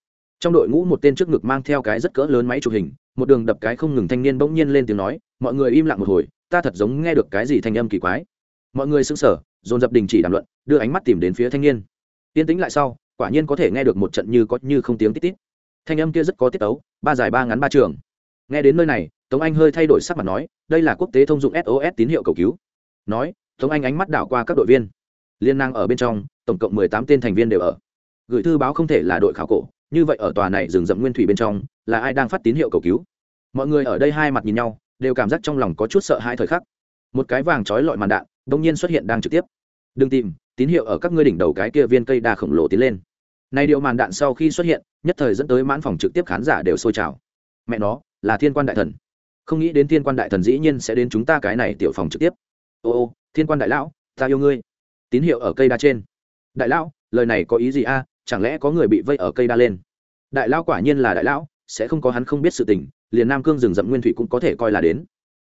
trong đội ngũ một tên trước ngực mang theo cái rất cỡ lớn máy chụp hình, một đường đập cái không ngừng thanh niên bỗng nhiên lên tiếng nói, mọi người im lặng một hồi, ta thật giống nghe được cái gì thanh âm kỳ quái. Mọi người sững sờ, dồn dập đình chỉ đàm luận, đưa ánh mắt tìm đến phía thanh niên. Tiên tĩnh lại sau, quả nhiên có thể nghe được một trận như có như không tiếng tít tít. Thanh âm kia rất có tiết tấu, ba dài ba ngắn ba trường. Nghe đến nơi này tống anh hơi thay đổi sắc mặt nói, đây là quốc tế thông dụng sos tín hiệu cầu cứu. Nói, tống anh ánh mắt đảo qua các đội viên. Liên năng ở bên trong, tổng cộng mười tám tên thành viên đều ở. Gửi thư báo không thể là đội khảo cổ, như vậy ở tòa này rừng rậm nguyên thủy bên trong, là ai đang phát tín hiệu cầu cứu? Mọi người ở đây hai mặt nhìn nhau, đều cảm giác trong lòng có chút sợ hai thời khắc. Một cái vàng trói lọi màn đạn đông nhiên xuất hiện đang trực tiếp. Đừng tìm, tín hiệu ở các ngươi đỉnh đầu cái kia viên cây đa khổng lồ tiến lên. Nay điệu màn đạn sau khi xuất hiện, nhất thời dẫn tới mãn phòng trực tiếp khán giả đều sôi trào. Mẹ nó, là thiên quan đại thần không nghĩ đến thiên quan đại thần dĩ nhiên sẽ đến chúng ta cái này tiểu phòng trực tiếp. Ô ô, thiên quan đại lão, ta yêu ngươi. Tín hiệu ở cây đa trên. Đại lão, lời này có ý gì a? À? Chẳng lẽ có người bị vây ở cây đa lên? Đại lão quả nhiên là đại lão, sẽ không có hắn không biết sự tình, liền nam cương rừng rậm nguyên thủy cũng có thể coi là đến.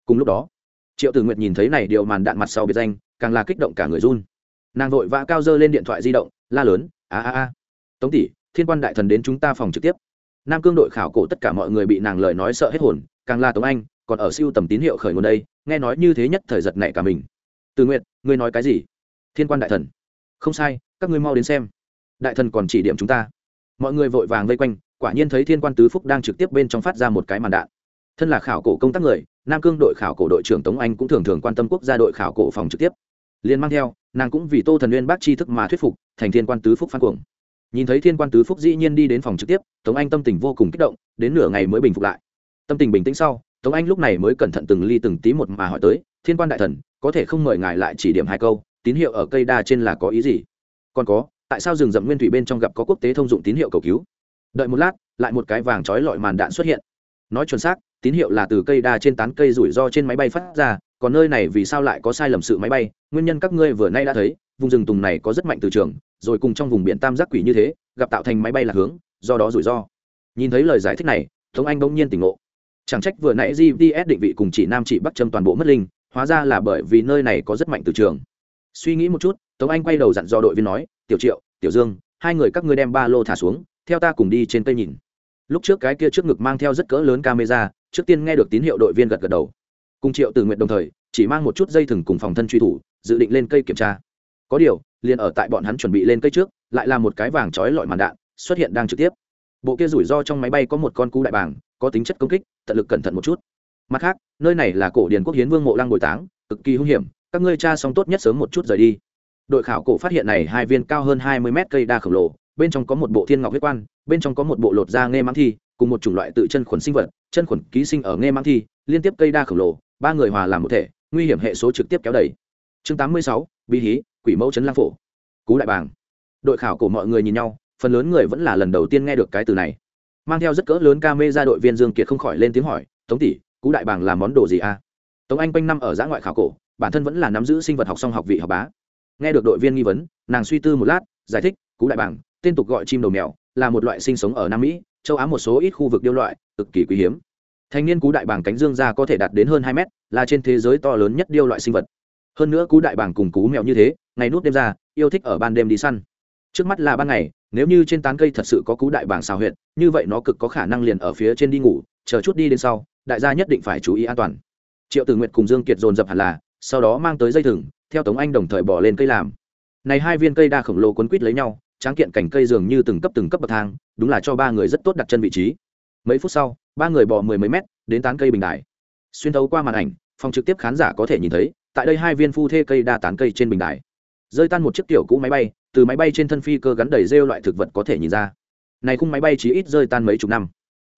Cùng lúc đó, triệu tử nguyệt nhìn thấy này điều màn đạn mặt sau biệt danh, càng là kích động cả người run. Nàng vội vã cao dơ lên điện thoại di động, la lớn, a a a. Tống tỷ, thiên quan đại thần đến chúng ta phòng trực tiếp. Nam cương đội khảo cổ tất cả mọi người bị nàng lời nói sợ hết hồn càng là tống anh, còn ở siêu tầm tín hiệu khởi nguồn đây, nghe nói như thế nhất thời giật nảy cả mình. Từ nguyện ngươi nói cái gì? Thiên quan đại thần. Không sai, các ngươi mau đến xem. Đại thần còn chỉ điểm chúng ta. Mọi người vội vàng vây quanh, quả nhiên thấy thiên quan tứ phúc đang trực tiếp bên trong phát ra một cái màn đạn. Thân là khảo cổ công tác người, nam cương đội khảo cổ đội trưởng tống anh cũng thường thường quan tâm quốc gia đội khảo cổ phòng trực tiếp. Liên mang theo, nàng cũng vì tô thần nguyên bác tri thức mà thuyết phục, thành thiên quan tứ phúc phan cuồng. Nhìn thấy thiên quan tứ phúc dĩ nhiên đi đến phòng trực tiếp, tống anh tâm tình vô cùng kích động, đến nửa ngày mới bình phục lại tâm tình bình tĩnh sau, tống anh lúc này mới cẩn thận từng ly từng tí một mà hỏi tới, thiên quan đại thần, có thể không mời ngài lại chỉ điểm hai câu, tín hiệu ở cây đa trên là có ý gì? Còn có, tại sao rừng rậm nguyên thủy bên trong gặp có quốc tế thông dụng tín hiệu cầu cứu? Đợi một lát, lại một cái vàng trói lọi màn đạn xuất hiện. Nói chuẩn xác, tín hiệu là từ cây đa trên tán cây rủi ro trên máy bay phát ra, còn nơi này vì sao lại có sai lầm sự máy bay? Nguyên nhân các ngươi vừa nay đã thấy, vùng rừng tùng này có rất mạnh từ trường, rồi cùng trong vùng biển tam giác quỷ như thế, gặp tạo thành máy bay là hướng, do đó rủi ro. Nhìn thấy lời giải thích này, tống anh bỗng nhiên tỉnh ngộ chẳng trách vừa nãy gps định vị cùng chỉ nam chỉ bắc châm toàn bộ mất linh, hóa ra là bởi vì nơi này có rất mạnh từ trường. Suy nghĩ một chút, tống anh quay đầu dặn dò đội viên nói, tiểu triệu, tiểu dương, hai người các ngươi đem ba lô thả xuống, theo ta cùng đi trên cây nhìn. Lúc trước cái kia trước ngực mang theo rất cỡ lớn camera, trước tiên nghe được tín hiệu đội viên gật gật đầu. Cùng triệu từ nguyện đồng thời, chỉ mang một chút dây thừng cùng phòng thân truy thủ, dự định lên cây kiểm tra. Có điều, liền ở tại bọn hắn chuẩn bị lên cây trước, lại là một cái vàng trói lọi màn đạn xuất hiện đang trực tiếp. Bộ kia rủi ro trong máy bay có một con cú đại bàng có tính chất công kích, tận lực cẩn thận một chút. Mặt khác, nơi này là cổ điển quốc hiến vương mộ lăng bồi táng, cực kỳ hung hiểm, các ngươi cha xong tốt nhất sớm một chút rời đi. Đội khảo cổ phát hiện này hai viên cao hơn hai mươi mét cây đa khổng lồ, bên trong có một bộ thiên ngọc huyết quan, bên trong có một bộ lột da nghe mang thi, cùng một chủng loại tự chân khuẩn sinh vật, chân khuẩn ký sinh ở nghe mang thi, liên tiếp cây đa khổng lồ, ba người hòa làm một thể, nguy hiểm hệ số trực tiếp kéo đẩy chương tám mươi sáu, bí hí, quỷ mẫu trấn lang phổ. Cú đại bàng. Đội khảo cổ mọi người nhìn nhau, phần lớn người vẫn là lần đầu tiên nghe được cái từ này mang theo rất cỡ lớn ca mê ra đội viên dương kiệt không khỏi lên tiếng hỏi, tống tỷ, cú đại bàng làm món đồ gì a à? tống anh quanh năm ở giã ngoại khảo cổ, bản thân vẫn là nắm giữ sinh vật học song học vị học bá. Nghe được đội viên nghi vấn, nàng suy tư một lát, giải thích, cú đại bàng, tên tục gọi chim đầu mèo, là một loại sinh sống ở nam mỹ, châu á một số ít khu vực điêu loại, cực kỳ quý hiếm. Thanh niên cú đại bàng cánh dương ra có thể đạt đến hơn hai mét, là trên thế giới to lớn nhất điêu loại sinh vật. Hơn nữa cú đại bàng cùng cú mèo như thế, ngày nút đêm ra, yêu thích ở ban đêm đi săn trước mắt là ban ngày, nếu như trên tán cây thật sự có cú đại bảng xào huyệt, như vậy nó cực có khả năng liền ở phía trên đi ngủ, chờ chút đi đến sau, đại gia nhất định phải chú ý an toàn. Triệu tử nguyệt cùng dương kiệt dồn dập hẳn là, sau đó mang tới dây thừng, theo tống anh đồng thời bỏ lên cây làm. Này hai viên cây đa khổng lồ quấn quít lấy nhau, tráng kiện cảnh cây dường như từng cấp từng cấp bậc thang, đúng là cho ba người rất tốt đặt chân vị trí. Mấy phút sau, ba người bỏ mười mấy mét, đến tán cây bình đài. Xuyên thấu qua màn ảnh, phòng trực tiếp khán giả có thể nhìn thấy, tại đây hai viên phu thê cây đa tán cây trên bình đài. Rơi tan một chiếc tiểu cũ máy bay từ máy bay trên thân phi cơ gắn đầy rêu loại thực vật có thể nhìn ra. Này khung máy bay chỉ ít rơi tan mấy chục năm.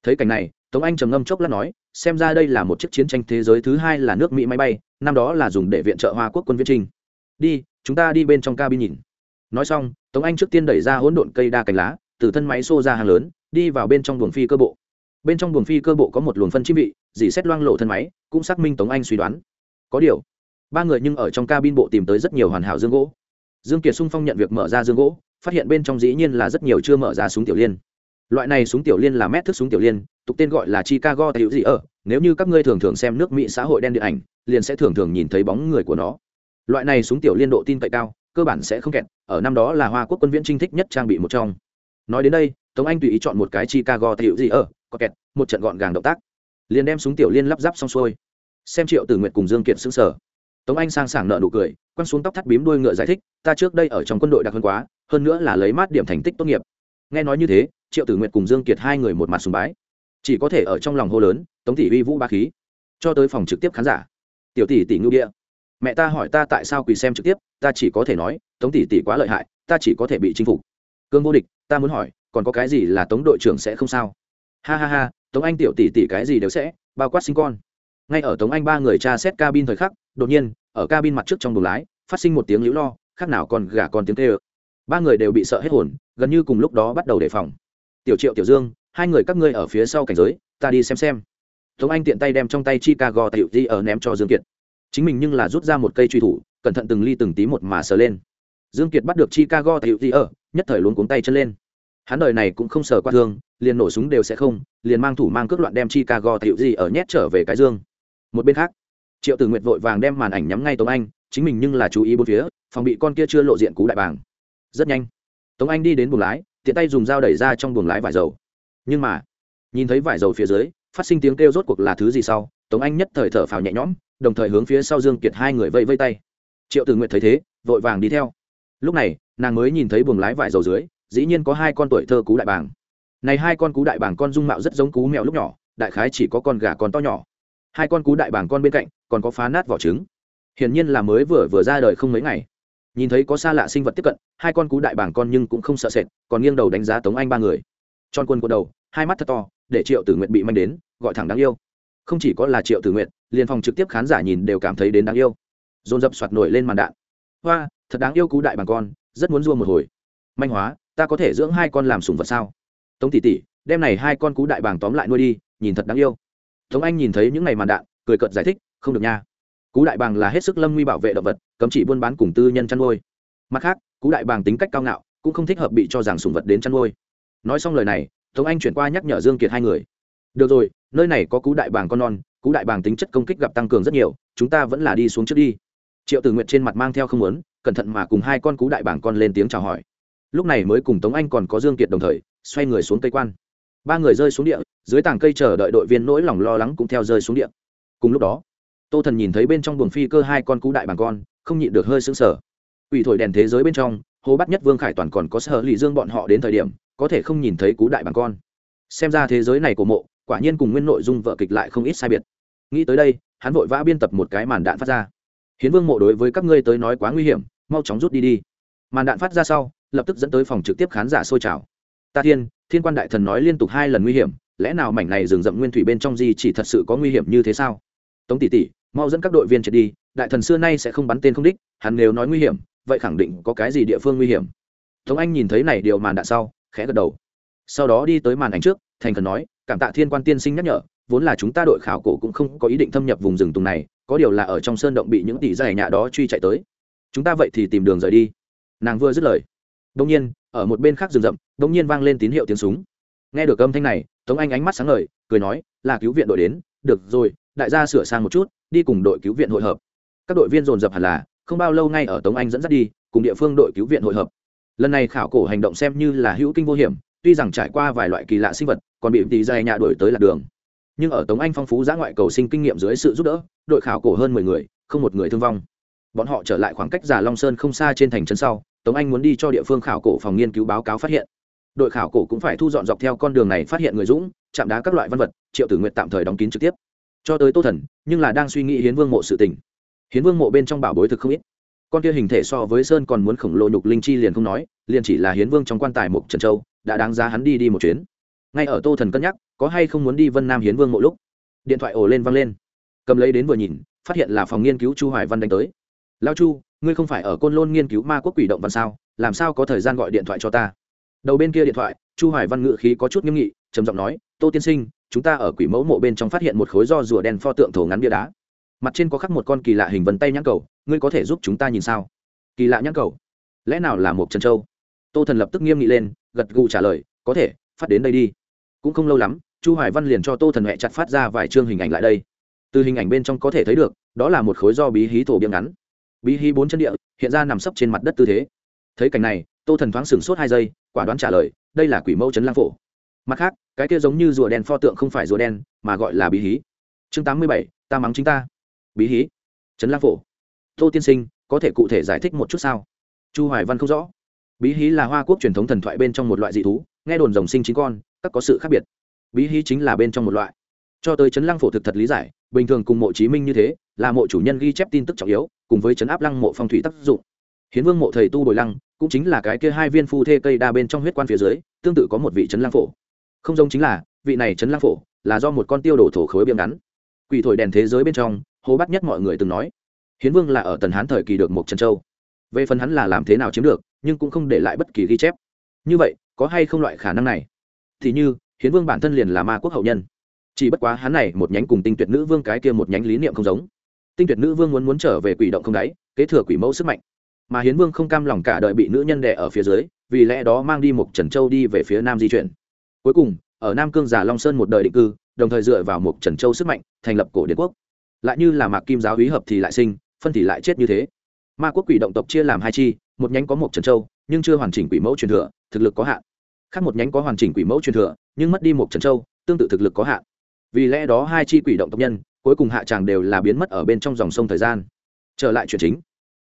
Thấy cảnh này, tống anh trầm ngâm chốc lát nói, xem ra đây là một chiếc chiến tranh thế giới thứ hai là nước mỹ máy bay, năm đó là dùng để viện trợ hoa quốc quân viễn trinh. Đi, chúng ta đi bên trong cabin nhìn. Nói xong, tống anh trước tiên đẩy ra hỗn độn cây đa cành lá, từ thân máy xô ra hàng lớn, đi vào bên trong buồng phi cơ bộ. Bên trong buồng phi cơ bộ có một luồng phân chim vị, dì xét loang lộ thân máy, cũng xác minh tống anh suy đoán. Có điều, ba người nhưng ở trong cabin bộ tìm tới rất nhiều hoàn hảo dương gỗ dương kiệt sung phong nhận việc mở ra dương gỗ, phát hiện bên trong dĩ nhiên là rất nhiều chưa mở ra súng tiểu liên. Loại này súng tiểu liên là mét thức súng tiểu liên, tục tên gọi là chicago tại hữu gì ở nếu như các ngươi thường thường xem nước mỹ xã hội đen điện ảnh, liền sẽ thường thường nhìn thấy bóng người của nó. Loại này súng tiểu liên độ tin cậy cao, cơ bản sẽ không kẹt, ở năm đó là hoa quốc quân viễn trinh thích nhất trang bị một trong. Nói đến đây, tống anh tùy ý chọn một cái chicago tại hữu gì ở có kẹt, một trận gọn gàng động tác, liền đem súng tiểu liên lắp ráp xong xuôi. Xem triệu từ nguyệt cùng dương kiệt xứng sở tống anh sang sảng nợ nụ cười, quăng xuống tóc thắt bím đuôi ngựa giải thích, ta trước đây ở trong quân đội đặc hơn quá, hơn nữa là lấy mát điểm thành tích tốt nghiệp. Nghe nói như thế, triệu tử nguyệt cùng dương kiệt hai người một mặt sùng bái. Chỉ có thể ở trong lòng hô lớn, tống tỷ uy vũ ba khí. Cho tới phòng trực tiếp khán giả. Tiểu tỷ tỷ ngưu địa mẹ ta hỏi ta tại sao quỳ xem trực tiếp, ta chỉ có thể nói, tống tỷ tỷ quá lợi hại, ta chỉ có thể bị chinh phục. Cương vô địch, ta muốn hỏi, còn có cái gì là tống đội trưởng sẽ không sao? Ha ha ha, tống anh tiểu tỷ tỷ cái gì đều sẽ, bao quát sinh con. Ngay ở tống anh ba người tra xét cabin thời khắc đột nhiên, ở cabin mặt trước trong buồng lái, phát sinh một tiếng lũ lo, khác nào còn gà còn tiếng tê ơ ba người đều bị sợ hết hồn, gần như cùng lúc đó bắt đầu đề phòng. Tiểu triệu, tiểu dương, hai người các ngươi ở phía sau cảnh giới, ta đi xem xem. Tống anh tiện tay đem trong tay chicago tiểu di ở ném cho dương kiệt. Chính mình nhưng là rút ra một cây truy thủ, cẩn thận từng ly từng tí một mà sờ lên. Dương kiệt bắt được chicago tiểu di ở, nhất thời luôn cuống tay chân lên. Hắn đời này cũng không sờ qua thương, liền nổ súng đều sẽ không, liền mang thủ mang cước loạn đem chicago tiểu di ở nhét trở về cái dương. Một bên khác triệu tử nguyệt vội vàng đem màn ảnh nhắm ngay tống anh, chính mình nhưng là chú ý bốn phía, phòng bị con kia chưa lộ diện cú đại bàng. Rất nhanh, tống anh đi đến buồng lái, tiện tay dùng dao đẩy ra trong buồng lái vải dầu. Nhưng mà, nhìn thấy vải dầu phía dưới, phát sinh tiếng kêu rốt cuộc là thứ gì sau, tống anh nhất thời thở phào nhẹ nhõm, đồng thời hướng phía sau dương kiệt hai người vây vây tay. Triệu tử Nguyệt thấy thế, vội vàng đi theo. Lúc này, nàng mới nhìn thấy buồng lái vải dầu dưới, dĩ nhiên có hai con tuổi thơ cú đại bàng. Này hai con cú đại bàng con dung mạo rất giống cú mèo lúc nhỏ, đại khái chỉ có con gà con to nhỏ hai con cú đại bàng con bên cạnh, còn có phá nát vỏ trứng. Hiển nhiên là mới vừa vừa ra đời không mấy ngày. Nhìn thấy có xa lạ sinh vật tiếp cận, hai con cú đại bàng con nhưng cũng không sợ sệt, còn nghiêng đầu đánh giá tống anh ba người. Tròn quân của đầu, hai mắt thật to, để triệu tử nguyện bị manh đến, gọi thẳng đáng yêu. Không chỉ có là triệu tử nguyện liền phòng trực tiếp khán giả nhìn đều cảm thấy đến đáng yêu. Dồn dập soạt nổi lên màn đạn. Hoa, thật đáng yêu cú đại bàng con, rất muốn dua một hồi. Manh hóa, ta có thể dưỡng hai con làm sùng vật sao? Tống tỷ tỷ, đem này hai con cú đại bàng tóm lại nuôi đi, nhìn thật đáng yêu tống anh nhìn thấy những ngày màn đạn, cười cợt giải thích, không được nha. Cú đại bàng là hết sức lâm nguy bảo vệ động vật, cấm chỉ buôn bán cùng tư nhân chăn nuôi. Mặt khác, cú đại bàng tính cách cao ngạo, cũng không thích hợp bị cho rằng sùng vật đến chăn nuôi. Nói xong lời này, tống anh chuyển qua nhắc nhở dương kiệt hai người. Được rồi, nơi này có cú đại bàng con non, cú đại bàng tính chất công kích gặp tăng cường rất nhiều, chúng ta vẫn là đi xuống trước đi. Triệu tử nguyện trên mặt mang theo không muốn, cẩn thận mà cùng hai con cú đại bàng con lên tiếng chào hỏi. Lúc này mới cùng tống anh còn có dương kiệt đồng thời, xoay người xuống cây quan ba người rơi xuống địa, dưới tảng cây chờ đợi đội viên nỗi lòng lo lắng cũng theo rơi xuống địa. Cùng lúc đó, tô thần nhìn thấy bên trong buồng phi cơ hai con cú đại bàng con, không nhịn được hơi sững sờ. Ủy thổi đèn thế giới bên trong hồ bắt nhất vương khải toàn còn có sở lì dương bọn họ đến thời điểm, có thể không nhìn thấy cú đại bàng con. Xem ra thế giới này của mộ, quả nhiên cùng nguyên nội dung vợ kịch lại không ít sai biệt. Nghĩ tới đây, hắn vội vã biên tập một cái màn đạn phát ra. Hiến vương mộ đối với các ngươi tới nói quá nguy hiểm, mau chóng rút đi đi. Màn đạn phát ra sau, lập tức dẫn tới phòng trực tiếp khán giả sôi trào ta thiên thiên quan đại thần nói liên tục hai lần nguy hiểm, lẽ nào mảnh này rừng rậm nguyên thủy bên trong gì chỉ thật sự có nguy hiểm như thế sao? Tống tỷ tỷ, mau dẫn các đội viên triệt đi, đại thần xưa nay sẽ không bắn tên không đích, hắn nếu nói nguy hiểm, vậy khẳng định có cái gì địa phương nguy hiểm? Tống anh nhìn thấy này điều màn đạn sau, khẽ gật đầu. Sau đó đi tới màn ảnh trước, thành thần nói, cảm tạ thiên quan tiên sinh nhắc nhở, vốn là chúng ta đội khảo cổ cũng không có ý định thâm nhập vùng rừng tùng này, có điều là ở trong sơn động bị những tỷ giải nhạ đó truy chạy tới. Chúng ta vậy thì tìm đường rời đi. Nàng vừa dứt lời đông nhiên, ở một bên khác rừng rậm đông nhiên vang lên tín hiệu tiếng súng. Nghe được âm thanh này, tống anh ánh mắt sáng ngời, cười nói, là cứu viện đội đến, được rồi, đại gia sửa sang một chút, đi cùng đội cứu viện hội hợp. Các đội viên dồn dập hẳn là, không bao lâu ngay ở tống anh dẫn dắt đi, cùng địa phương đội cứu viện hội hợp. Lần này khảo cổ hành động xem như là hữu kinh vô hiểm, tuy rằng trải qua vài loại kỳ lạ sinh vật, còn bị tỷ dài nhạ đổi tới lạc đường. Nhưng ở tống anh phong phú giã ngoại cầu sinh kinh nghiệm dưới sự giúp đỡ, đội khảo cổ hơn mười người, không một người thương vong. Bọn họ trở lại khoảng cách già long sơn không xa trên thành trấn sau tống anh muốn đi cho địa phương khảo cổ phòng nghiên cứu báo cáo phát hiện. Đội khảo cổ cũng phải thu dọn dọc theo con đường này phát hiện người dũng, chạm đá các loại văn vật, triệu tử nguyện tạm thời đóng kín trực tiếp. Cho tới tô thần, nhưng là đang suy nghĩ hiến vương mộ sự tình. Hiến vương mộ bên trong bảo bối thực không ít. Con kia hình thể so với sơn còn muốn khổng lồ nhục linh chi liền không nói, liền chỉ là hiến vương trong quan tài mục trần châu, đã đáng giá hắn đi đi một chuyến. Ngay ở tô thần cân nhắc, có hay không muốn đi vân nam hiến vương mộ lúc, điện thoại ồ lên văng lên. Cầm lấy đến vừa nhìn, phát hiện là phòng nghiên cứu chu hoài văn đánh tới. Lao chu ngươi không phải ở côn lôn nghiên cứu ma quốc quỷ động văn sao, làm sao có thời gian gọi điện thoại cho ta? Đầu bên kia điện thoại, chu hoài văn ngự khí có chút nghiêm nghị, trầm giọng nói, tô tiên sinh, chúng ta ở quỷ mẫu mộ bên trong phát hiện một khối do rùa đen pho tượng thổ ngắn bia đá. Mặt trên có khắc một con kỳ lạ hình vân tay nhãn cầu, ngươi có thể giúp chúng ta nhìn sao? Kỳ lạ nhãn cầu? Lẽ nào là một trần châu? Tô thần lập tức nghiêm nghị lên, gật gù trả lời, có thể, phát đến đây đi. Cũng không lâu lắm, chu hoài văn liền cho tô thần huệ chặt phát ra vài chương hình ảnh lại đây. Từ hình ảnh bên trong có thể thấy được, đó là một khối do bí hí thổ biếng ngắn bí hí bốn chân địa, hiện ra nằm sấp trên mặt đất tư thế. Thấy cảnh này, tô thần thoáng sửng sốt hai giây, quả đoán trả lời, đây là quỷ mẫu trấn lang phổ. Mặt khác, cái kia giống như rùa đen pho tượng không phải rùa đen, mà gọi là bí hí. Chương tám mươi bảy, ta mắng chính ta. Bí hí, trấn lang phổ. Tô tiên sinh, có thể cụ thể giải thích một chút sao? Chu hoài văn không rõ. Bí hí là hoa quốc truyền thống thần thoại bên trong một loại dị thú, nghe đồn rồng sinh chính con, các có sự khác biệt. Bí hí chính là bên trong một loại. Cho tới trấn lang phổ thực thật lý giải bình thường cùng mộ chí minh như thế, là mộ chủ nhân ghi chép tin tức trọng yếu, cùng với chấn áp lăng mộ phong thủy tác dụng. Hiến vương mộ thầy tu bồi lăng, cũng chính là cái kia hai viên phu thê cây đa bên trong huyết quan phía dưới, tương tự có một vị chấn lăng phổ. Không giống chính là, vị này chấn lăng phổ là do một con tiêu đổ thổ khối biếng ngắn. Quỷ thổi đèn thế giới bên trong, hố bắt nhất mọi người từng nói, hiến vương là ở tần hán thời kỳ được một trần châu. Về phần hắn là làm thế nào chiếm được, nhưng cũng không để lại bất kỳ ghi chép. Như vậy, có hay không loại khả năng này? Thì như, hiến vương bản thân liền là ma quốc hậu nhân chỉ bất quá hắn này một nhánh cùng tinh tuyệt nữ vương cái kia một nhánh lý niệm không giống. Tinh tuyệt nữ vương muốn muốn trở về quỷ động không đáy, kế thừa quỷ mẫu sức mạnh. Mà hiến vương không cam lòng cả đời bị nữ nhân đẻ ở phía dưới, vì lẽ đó mang đi một trần châu đi về phía nam di chuyển. Cuối cùng, ở nam cương giả long sơn một đời định cư, đồng thời dựa vào một trần châu sức mạnh, thành lập cổ đế quốc. Lại như là mạc kim giáo hí hợp thì lại sinh, phân thì lại chết như thế. Ma quốc quỷ động tộc chia làm hai chi, một nhánh có một trần châu, nhưng chưa hoàn chỉnh quỷ mẫu truyền thừa, thực lực có hạn. Khác một nhánh có hoàn chỉnh quỷ mẫu truyền thừa, nhưng mất đi một trần châu, tương tự thực lực có hạn vì lẽ đó hai chi quỷ động tộc nhân, cuối cùng hạ tràng đều là biến mất ở bên trong dòng sông thời gian. Trở lại chuyện chính.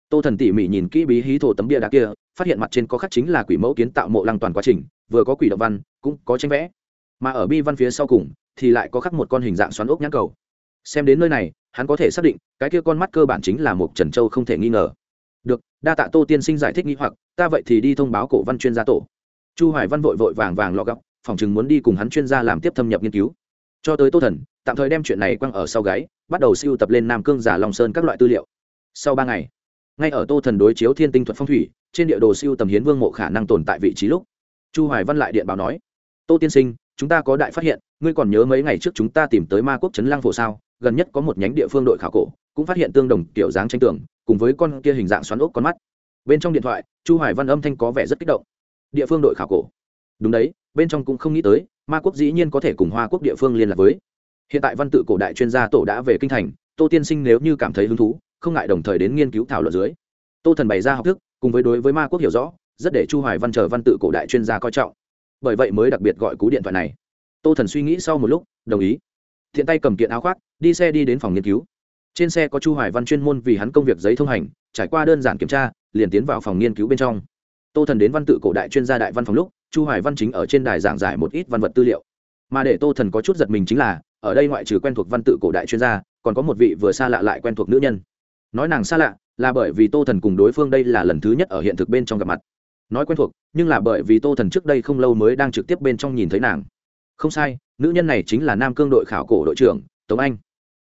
Tô thần tỉ mỉ nhìn kỹ bí hí thổ tấm bia đá kia, phát hiện mặt trên có khắc chính là quỷ mẫu kiến tạo mộ lăng toàn quá trình, vừa có quỷ động văn, cũng có tranh vẽ. Mà ở bi văn phía sau cùng, thì lại có khắc một con hình dạng xoắn ốc nhãn cầu. Xem đến nơi này, hắn có thể xác định, cái kia con mắt cơ bản chính là một trần châu không thể nghi ngờ. Được, đa tạ tô tiên sinh giải thích nghi hoặc, ta vậy thì đi thông báo cổ văn chuyên gia tổ. Chu hoài văn vội vội vàng vàng lọ góc phòng chừng muốn đi cùng hắn chuyên gia làm tiếp thâm nhập nghiên cứu cho tới tô thần, tạm thời đem chuyện này quăng ở sau gáy, bắt đầu siêu tập lên nam cương, giả long sơn các loại tư liệu. Sau ba ngày, ngay ở tô thần đối chiếu thiên tinh thuật phong thủy, trên địa đồ siêu tầm hiến vương mộ khả năng tồn tại vị trí lúc, chu hoài văn lại điện báo nói, tô tiên sinh, chúng ta có đại phát hiện, ngươi còn nhớ mấy ngày trước chúng ta tìm tới ma quốc trấn lang phổ sao? Gần nhất có một nhánh địa phương đội khảo cổ, cũng phát hiện tương đồng kiểu dáng tranh tường, cùng với con kia hình dạng xoắn ốc con mắt. Bên trong điện thoại, chu hoài văn âm thanh có vẻ rất kích động. Địa phương đội khảo cổ? Đúng đấy bên trong cũng không nghĩ tới, ma quốc dĩ nhiên có thể cùng hoa quốc địa phương liên lạc với. Hiện tại văn tự cổ đại chuyên gia tổ đã về kinh thành, tô tiên sinh nếu như cảm thấy hứng thú, không ngại đồng thời đến nghiên cứu thảo luận dưới. Tô thần bày ra học thức, cùng với đối với ma quốc hiểu rõ, rất để chu hoài văn chờ văn tự cổ đại chuyên gia coi trọng. Bởi vậy mới đặc biệt gọi cú điện thoại này. Tô thần suy nghĩ sau một lúc, đồng ý. Thiện tay cầm kiện áo khoác, đi xe đi đến phòng nghiên cứu. Trên xe có chu hoài văn chuyên môn vì hắn công việc giấy thông hành, trải qua đơn giản kiểm tra, liền tiến vào phòng nghiên cứu bên trong tô thần đến văn tự cổ đại chuyên gia đại văn phòng lúc, chu hoài văn chính ở trên đài giảng giải một ít văn vật tư liệu. Mà để tô thần có chút giật mình chính là, ở đây ngoại trừ quen thuộc văn tự cổ đại chuyên gia, còn có một vị vừa xa lạ lại quen thuộc nữ nhân. Nói nàng xa lạ, là bởi vì tô thần cùng đối phương đây là lần thứ nhất ở hiện thực bên trong gặp mặt. Nói quen thuộc, nhưng là bởi vì tô thần trước đây không lâu mới đang trực tiếp bên trong nhìn thấy nàng. Không sai, nữ nhân này chính là nam cương đội khảo cổ đội trưởng, tống anh.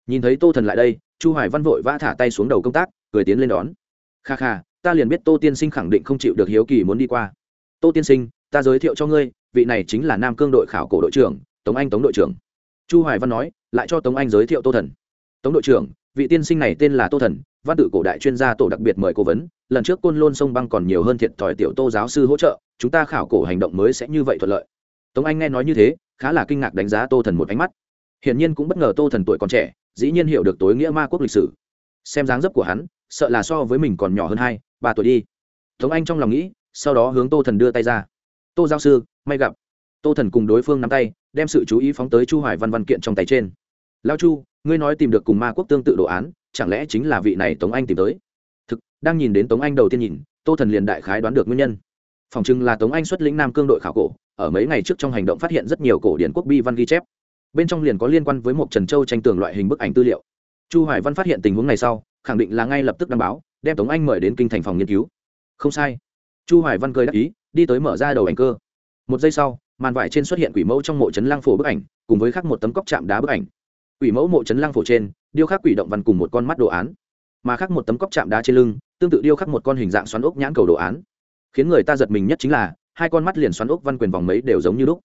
Nhìn thấy tô thần lại đây, chu hoài văn vội vã thả tay xuống đầu công tác, cười tiến lên đón. Kha kha ta liền biết tô tiên sinh khẳng định không chịu được hiếu kỳ muốn đi qua. Tô tiên sinh, ta giới thiệu cho ngươi, vị này chính là nam cương đội khảo cổ đội trưởng, tống anh tống đội trưởng. Chu hoài văn nói, lại cho tống anh giới thiệu tô thần. Tống đội trưởng, vị tiên sinh này tên là tô thần, văn tự cổ đại chuyên gia tổ đặc biệt mời cố vấn, lần trước côn lôn sông băng còn nhiều hơn thiệt thòi tiểu tô giáo sư hỗ trợ, chúng ta khảo cổ hành động mới sẽ như vậy thuận lợi. Tống anh nghe nói như thế, khá là kinh ngạc đánh giá tô thần một ánh mắt. Hiển nhiên cũng bất ngờ tô thần tuổi còn trẻ, dĩ nhiên hiểu được tối nghĩa ma quốc lịch sử. Xem dáng dấp của hắn sợ là so với mình còn nhỏ hơn hai, ba tuổi đi. Tống anh trong lòng nghĩ, sau đó hướng tô thần đưa tay ra. Tô giáo sư, may gặp. Tô thần cùng đối phương nắm tay, đem sự chú ý phóng tới chu hoài văn văn kiện trong tay trên. Lao chu, ngươi nói tìm được cùng ma quốc tương tự đồ án, chẳng lẽ chính là vị này tống anh tìm tới? Thực, đang nhìn đến tống anh đầu tiên nhìn, tô thần liền đại khái đoán được nguyên nhân. Phòng chừng là tống anh xuất lĩnh nam cương đội khảo cổ, ở mấy ngày trước trong hành động phát hiện rất nhiều cổ điển quốc bi văn ghi chép. Bên trong liền có liên quan với một trần châu tranh tường loại hình bức ảnh tư liệu. Chu hoài văn phát hiện tình huống này sau khẳng định là ngay lập tức đăng báo đem tống anh mời đến kinh thành phòng nghiên cứu. Không sai. Chu hoài văn cười đáp ý đi tới mở ra đầu ảnh cơ. Một giây sau màn vải trên xuất hiện quỷ mẫu trong mộ trấn lang phổ bức ảnh cùng với khắc một tấm cóc chạm đá bức ảnh. Quỷ mẫu mộ trấn lăng phổ trên điêu khắc quỷ động văn cùng một con mắt đồ án. Mà khắc một tấm cóc chạm đá trên lưng tương tự điêu khắc một con hình dạng xoắn ốc nhãn cầu đồ án. Khiến người ta giật mình nhất chính là hai con mắt liền xoắn ốc văn quyền vòng mấy đều giống như lúc.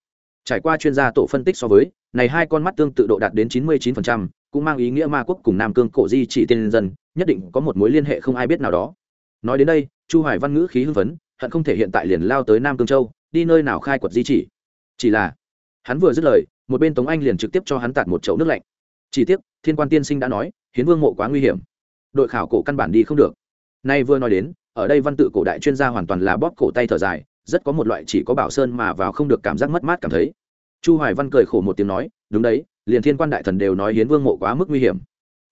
Trải qua chuyên gia tổ phân tích so với này hai con mắt tương tự độ đạt đến chín mươi 99%, cũng mang ý nghĩa ma quốc cùng nam cương cổ di chỉ tiên dân nhất định có một mối liên hệ không ai biết nào đó. Nói đến đây, chu hoài văn ngữ khí hưng phấn, hận không thể hiện tại liền lao tới nam cương châu, đi nơi nào khai quật di chỉ. Chỉ là, hắn vừa dứt lời, một bên tống anh liền trực tiếp cho hắn tạt một chậu nước lạnh. Chỉ tiếc, thiên quan tiên sinh đã nói, hiến vương mộ quá nguy hiểm. Đội khảo cổ căn bản đi không được. Nay vừa nói đến, ở đây văn tự cổ đại chuyên gia hoàn toàn là bóp cổ tay thở dài, rất có một loại chỉ có bảo sơn mà vào không được cảm giác mất mát cảm thấy. Chu hoài văn cười khổ một tiếng nói, đúng đấy, liền thiên quan đại thần đều nói hiến vương mộ quá mức nguy hiểm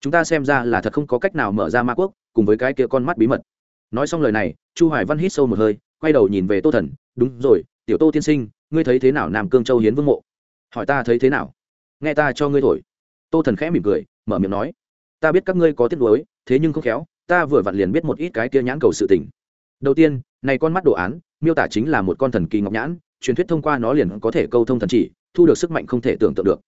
chúng ta xem ra là thật không có cách nào mở ra ma quốc, cùng với cái kia con mắt bí mật. Nói xong lời này, chu hoài văn hít sâu một hơi, quay đầu nhìn về tô thần, đúng rồi, tiểu tô tiên sinh, ngươi thấy thế nào nam cương châu hiến vương mộ? Hỏi ta thấy thế nào? Nghe ta cho ngươi thổi. Tô thần khẽ mỉm cười, mở miệng nói, ta biết các ngươi có tiếc nuối, thế nhưng không khéo, ta vừa vặn liền biết một ít cái kia nhãn cầu sự tình. Đầu tiên, này con mắt đồ án, miêu tả chính là một con thần kỳ ngọc nhãn, truyền thuyết thông qua nó liền có thể câu thông thần chỉ, thu được sức mạnh không thể tưởng tượng được.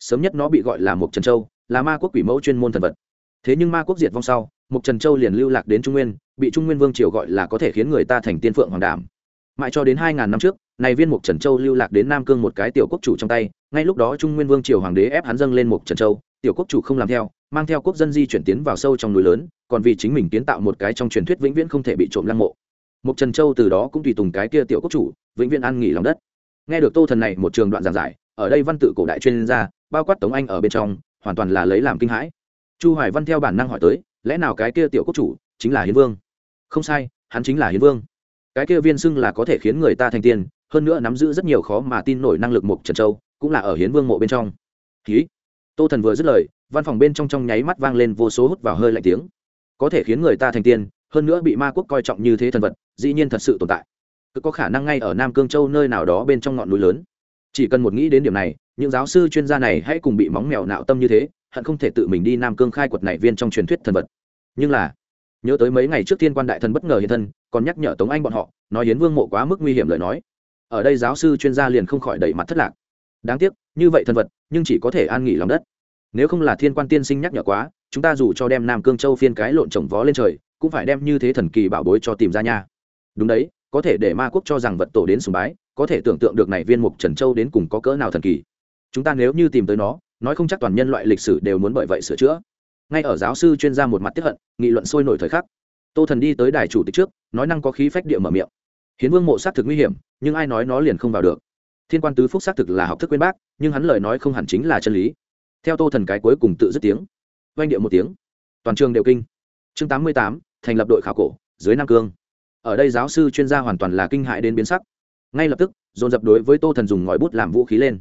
Sớm nhất nó bị gọi là một trần châu là ma quốc quỷ mẫu chuyên môn thần vật. Thế nhưng ma quốc diệt vong sau mục trần châu liền lưu lạc đến trung nguyên, bị trung nguyên vương triều gọi là có thể khiến người ta thành tiên phượng hoàng đảm. Mãi cho đến hai ngàn năm trước, này viên mục trần châu lưu lạc đến nam cương một cái tiểu quốc chủ trong tay, ngay lúc đó trung nguyên vương triều hoàng đế ép hắn dâng lên mục trần châu, tiểu quốc chủ không làm theo, mang theo quốc dân di chuyển tiến vào sâu trong núi lớn, còn vì chính mình kiến tạo một cái trong truyền thuyết vĩnh viễn không thể bị trộm lăng mộ. Mục trần châu từ đó cũng tùy tùng cái kia tiểu quốc chủ, vĩnh viễn ăn nghỉ lòng đất. Nghe được tô thần này một trường đoạn giảng giải, ở đây văn tự cổ đại chuyên gia, bao quát tống anh ở bên trong hoàn toàn là lấy làm kinh hãi. Chu hoài văn theo bản năng hỏi tới, lẽ nào cái kia tiểu quốc chủ chính là hiến vương? Không sai, hắn chính là hiến vương. Cái kia viên xưng là có thể khiến người ta thành tiên, hơn nữa nắm giữ rất nhiều khó mà tin nổi năng lực mục trần châu, cũng là ở hiến vương mộ bên trong. Ký tô thần vừa dứt lời, văn phòng bên trong trong nháy mắt vang lên vô số hút vào hơi lạnh tiếng. Có thể khiến người ta thành tiên, hơn nữa bị ma quốc coi trọng như thế thần vật, dĩ nhiên thật sự tồn tại. Cứ có khả năng ngay ở nam cương châu nơi nào đó bên trong ngọn núi lớn. Chỉ cần một nghĩ đến điểm này những giáo sư chuyên gia này hãy cùng bị móng mèo nạo tâm như thế, hận không thể tự mình đi nam cương khai quật này viên trong truyền thuyết thần vật. Nhưng là, nhớ tới mấy ngày trước thiên quan đại thần bất ngờ hiện thân, còn nhắc nhở tống anh bọn họ, nói hiến vương mộ quá mức nguy hiểm lời nói. Ở đây giáo sư chuyên gia liền không khỏi đẩy mặt thất lạc. Đáng tiếc, như vậy thần vật, nhưng chỉ có thể an nghỉ lòng đất. Nếu không là thiên quan tiên sinh nhắc nhở quá, chúng ta dù cho đem nam cương châu phiên cái lộn trồng vó lên trời, cũng phải đem như thế thần kỳ bảo bối cho tìm ra nha. Đúng đấy, có thể để ma quốc cho rằng vật tổ đến sùng bái, có thể tưởng tượng được này viên mục trần châu đến cùng có cỡ nào thần kỳ chúng ta nếu như tìm tới nó, nói không chắc toàn nhân loại lịch sử đều muốn bởi vậy sửa chữa. Ngay ở giáo sư chuyên gia một mặt tiếp hận, nghị luận sôi nổi thời khắc. Tô thần đi tới đài chủ tịch trước, nói năng có khí phách địa mở miệng. Hiến vương mộ xác thực nguy hiểm, nhưng ai nói nó liền không vào được. Thiên quan tứ phúc xác thực là học thức quên bác, nhưng hắn lời nói không hẳn chính là chân lý. Theo tô thần cái cuối cùng tự dứt tiếng oanh điệu một tiếng. Toàn trường đều kinh. Chương tám mươi tám, thành lập đội khảo cổ, dưới nam cương. Ở đây giáo sư chuyên gia hoàn toàn là kinh hại đến biến sắc. Ngay lập tức, dồn dập đối với tô thần dùng ngòi bút làm vũ khí lên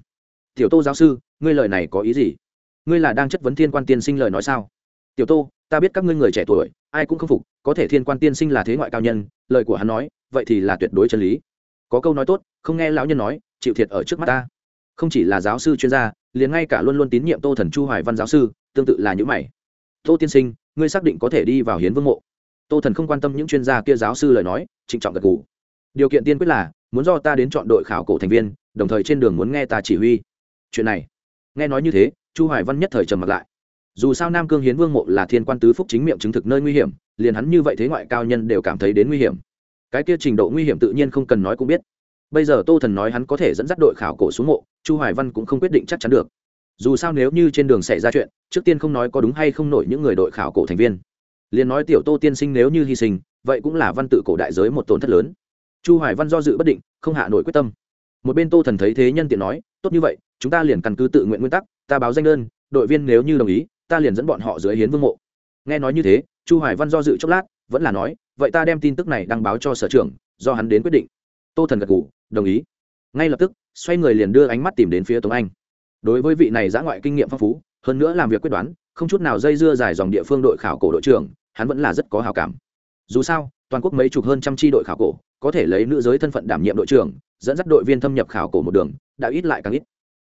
tiểu tô giáo sư, ngươi lời này có ý gì? Ngươi là đang chất vấn thiên quan tiên sinh lời nói sao? Tiểu tô, ta biết các ngươi người trẻ tuổi, ai cũng không phục, có thể thiên quan tiên sinh là thế ngoại cao nhân, lời của hắn nói, vậy thì là tuyệt đối chân lý. Có câu nói tốt, không nghe lão nhân nói, chịu thiệt ở trước mắt ta. Không chỉ là giáo sư chuyên gia, liền ngay cả luôn luôn tín nhiệm tô thần chu hoài văn giáo sư, tương tự là những mày. Tô tiên sinh, ngươi xác định có thể đi vào hiến vương mộ. Tô thần không quan tâm những chuyên gia kia giáo sư lời nói, trịnh trọng gật gù. Điều kiện tiên quyết là, muốn do ta đến chọn đội khảo cổ thành viên, đồng thời trên đường muốn nghe ta chỉ huy chuyện này. Nghe nói như thế, chu hoài văn nhất thời trầm mặt lại. Dù sao nam cương hiến vương mộ là thiên quan tứ phúc chính miệng chứng thực nơi nguy hiểm, liền hắn như vậy thế ngoại cao nhân đều cảm thấy đến nguy hiểm. Cái kia trình độ nguy hiểm tự nhiên không cần nói cũng biết. Bây giờ tô thần nói hắn có thể dẫn dắt đội khảo cổ xuống mộ, chu hoài văn cũng không quyết định chắc chắn được. Dù sao nếu như trên đường xảy ra chuyện, trước tiên không nói có đúng hay không nổi những người đội khảo cổ thành viên. Liền nói tiểu tô tiên sinh nếu như hy sinh, vậy cũng là văn tự cổ đại giới một tổn thất lớn. Chu hoài văn do dự bất định, không hạ nổi quyết tâm một bên tô thần thấy thế nhân tiện nói, tốt như vậy, chúng ta liền căn cứ tự nguyện nguyên tắc, ta báo danh đơn, đội viên nếu như đồng ý, ta liền dẫn bọn họ dưới hiến vương mộ. Nghe nói như thế, chu hoài văn do dự chốc lát, vẫn là nói, vậy ta đem tin tức này đăng báo cho sở trưởng, do hắn đến quyết định. Tô thần gật gù, đồng ý. Ngay lập tức, xoay người liền đưa ánh mắt tìm đến phía tống anh. Đối với vị này giã ngoại kinh nghiệm phong phú, hơn nữa làm việc quyết đoán, không chút nào dây dưa dài dòng địa phương đội khảo cổ đội trưởng, hắn vẫn là rất có hào cảm. Dù sao, toàn quốc mấy chục hơn trăm tri đội khảo cổ có thể lấy nữ giới thân phận đảm nhiệm đội trưởng, dẫn dắt đội viên thâm nhập khảo cổ một đường, đã ít lại càng ít.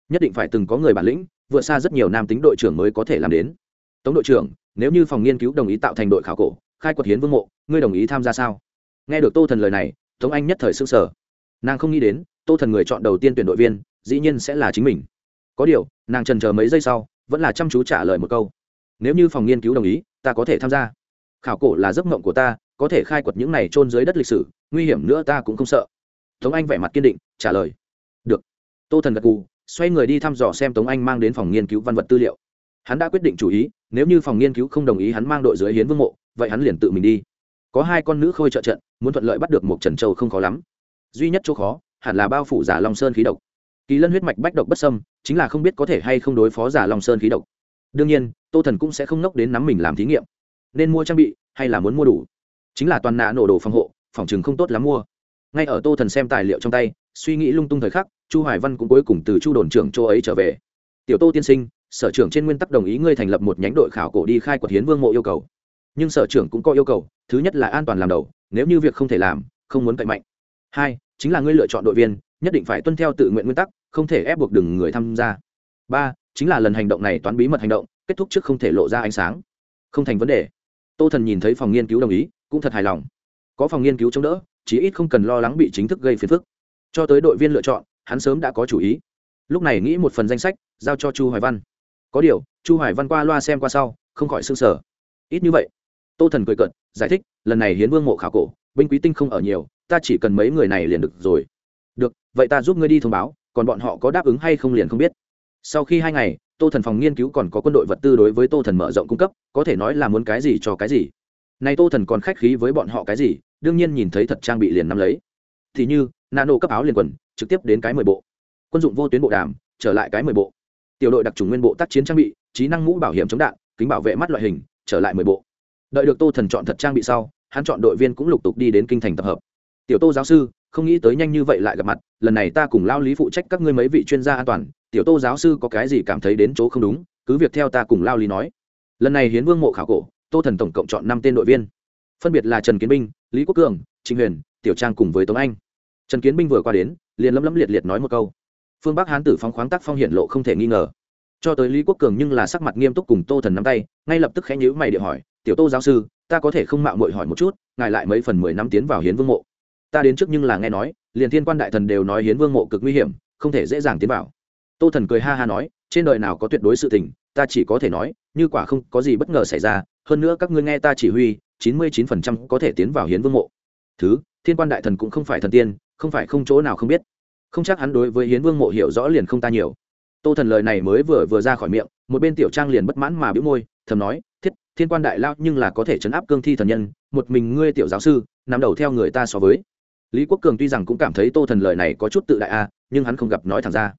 Nhất định phải từng có người bản lĩnh, vượt xa rất nhiều nam tính đội trưởng mới có thể làm đến. Tống đội trưởng, nếu như phòng nghiên cứu đồng ý tạo thành đội khảo cổ, khai quật hiến vương mộ, ngươi đồng ý tham gia sao? Nghe được tô thần lời này, tống anh nhất thời s ư n g sở nàng không nghĩ đến, tô thần người chọn đầu tiên tuyển đội viên, dĩ nhiên sẽ là chính mình. Có điều, nàng trần chờ mấy giây sau, vẫn là chăm chú trả lời một câu. Nếu như phòng nghiên cứu đồng ý, ta có thể tham gia. Khảo cổ là giấc mộng của ta có thể khai quật những này trôn dưới đất lịch sử, nguy hiểm nữa ta cũng không sợ. Tống anh vẻ mặt kiên định, trả lời. Được. Tô thần gật cù xoay người đi thăm dò xem tống anh mang đến phòng nghiên cứu văn vật tư liệu. Hắn đã quyết định chủ ý, nếu như phòng nghiên cứu không đồng ý hắn mang đội dưới hiến vương mộ, vậy hắn liền tự mình đi. Có hai con nữ khôi trợ trận, muốn thuận lợi bắt được một trần châu không khó lắm. Duy nhất chỗ khó, hẳn là bao phủ giả long sơn khí độc. Kỳ lân huyết mạch bách độc bất sâm chính là không biết có thể hay không đối phó giả long sơn khí độc. Đương nhiên, tô thần cũng sẽ không nốc đến nắm mình làm thí nghiệm. Nên mua trang bị, hay là muốn mua đủ? Chính là toàn nạ nổ đồ phòng hộ, phòng chừng không tốt lắm mua. Ngay ở tô thần xem tài liệu trong tay, suy nghĩ lung tung thời khắc, chu hoài văn cũng cuối cùng từ chu đồn trưởng châu ấy trở về. Tiểu tô tiên sinh, sở trưởng trên nguyên tắc đồng ý ngươi thành lập một nhánh đội khảo cổ đi khai quật hiến vương mộ yêu cầu. Nhưng sở trưởng cũng có yêu cầu, thứ nhất là an toàn làm đầu, nếu như việc không thể làm, không muốn cậy mạnh. Hai, chính là ngươi lựa chọn đội viên, nhất định phải tuân theo tự nguyện nguyên tắc, không thể ép buộc đừng người tham gia. Ba, chính là lần hành động này toán bí mật hành động, kết thúc trước không thể lộ ra ánh sáng. Không thành vấn đề. Tô thần nhìn thấy phòng nghiên cứu đồng ý cũng thật hài lòng. Có phòng nghiên cứu chống đỡ, chí ít không cần lo lắng bị chính thức gây phiền phức. Cho tới đội viên lựa chọn, hắn sớm đã có chủ ý. Lúc này nghĩ một phần danh sách, giao cho chu hoài văn. Có điều, chu hoài văn qua loa xem qua sau, không khỏi sương sở ít như vậy, tô thần cười cận giải thích, lần này hiến vương mộ khảo cổ, binh quý tinh không ở nhiều, ta chỉ cần mấy người này liền được rồi. Được, vậy ta giúp ngươi đi thông báo, còn bọn họ có đáp ứng hay không liền không biết. Sau khi hai ngày, tô thần phòng nghiên cứu còn có quân đội vật tư đối với tô thần mở rộng cung cấp, có thể nói là muốn cái gì cho cái gì nay tô thần còn khách khí với bọn họ cái gì? Đương nhiên nhìn thấy thật trang bị liền nắm lấy. Thì như, nano cấp áo liền quần, trực tiếp đến cái mười bộ. Quân dụng vô tuyến bộ đàm, trở lại cái mười bộ. Tiểu đội đặc trùng nguyên bộ tác chiến trang bị, trí năng mũ bảo hiểm chống đạn, kính bảo vệ mắt loại hình, trở lại mười bộ. Đợi được tô thần chọn thật trang bị sau, hắn chọn đội viên cũng lục tục đi đến kinh thành tập hợp. Tiểu tô giáo sư, không nghĩ tới nhanh như vậy lại gặp mặt, lần này ta cùng lao lý phụ trách các ngươi mấy vị chuyên gia an toàn, tiểu tô giáo sư có cái gì cảm thấy đến chỗ không đúng, cứ việc theo ta cùng lao lý nói. Lần này hiến vương mộ khảo cổ tô thần tổng cộng chọn năm tên đội viên. Phân biệt là trần kiến binh, lý quốc cường, trịnh huyền, tiểu trang cùng với tống anh. Trần kiến binh vừa qua đến, liền lấm lấm liệt liệt nói một câu. Phương bắc hán tử phóng khoáng tác phong hiển lộ không thể nghi ngờ. Cho tới lý quốc cường nhưng là sắc mặt nghiêm túc cùng tô thần nắm tay, ngay lập tức khẽ nhữ mày địa hỏi, tiểu tô giáo sư, ta có thể không mạo mội hỏi một chút, ngài lại mấy phần mười năm tiến vào hiến vương mộ? Ta đến trước nhưng là nghe nói, liền thiên quan đại thần đều nói hiến vương mộ cực nguy hiểm, không thể dễ dàng tiến vào. Tô thần cười ha ha nói, trên đời nào có tuyệt đối sự tình, ta chỉ có thể nói như quả không có gì bất ngờ xảy ra, hơn nữa các ngươi nghe ta chỉ huy, chín mươi chín phần trăm có thể tiến vào hiến vương mộ. Thứ, thiên quan đại thần cũng không phải thần tiên, không phải không chỗ nào không biết. Không chắc hắn đối với hiến vương mộ hiểu rõ liền không ta nhiều. Tô thần lời này mới vừa vừa ra khỏi miệng, một bên tiểu trang liền bất mãn mà bĩu môi, thầm nói, thiết, thiên quan đại lao nhưng là có thể chấn áp cương thi thần nhân, một mình ngươi tiểu giáo sư nằm đầu theo người ta so với. Lý quốc cường tuy rằng cũng cảm thấy tô thần lời này có chút tự đại a, nhưng hắn không gặp nói thẳng ra.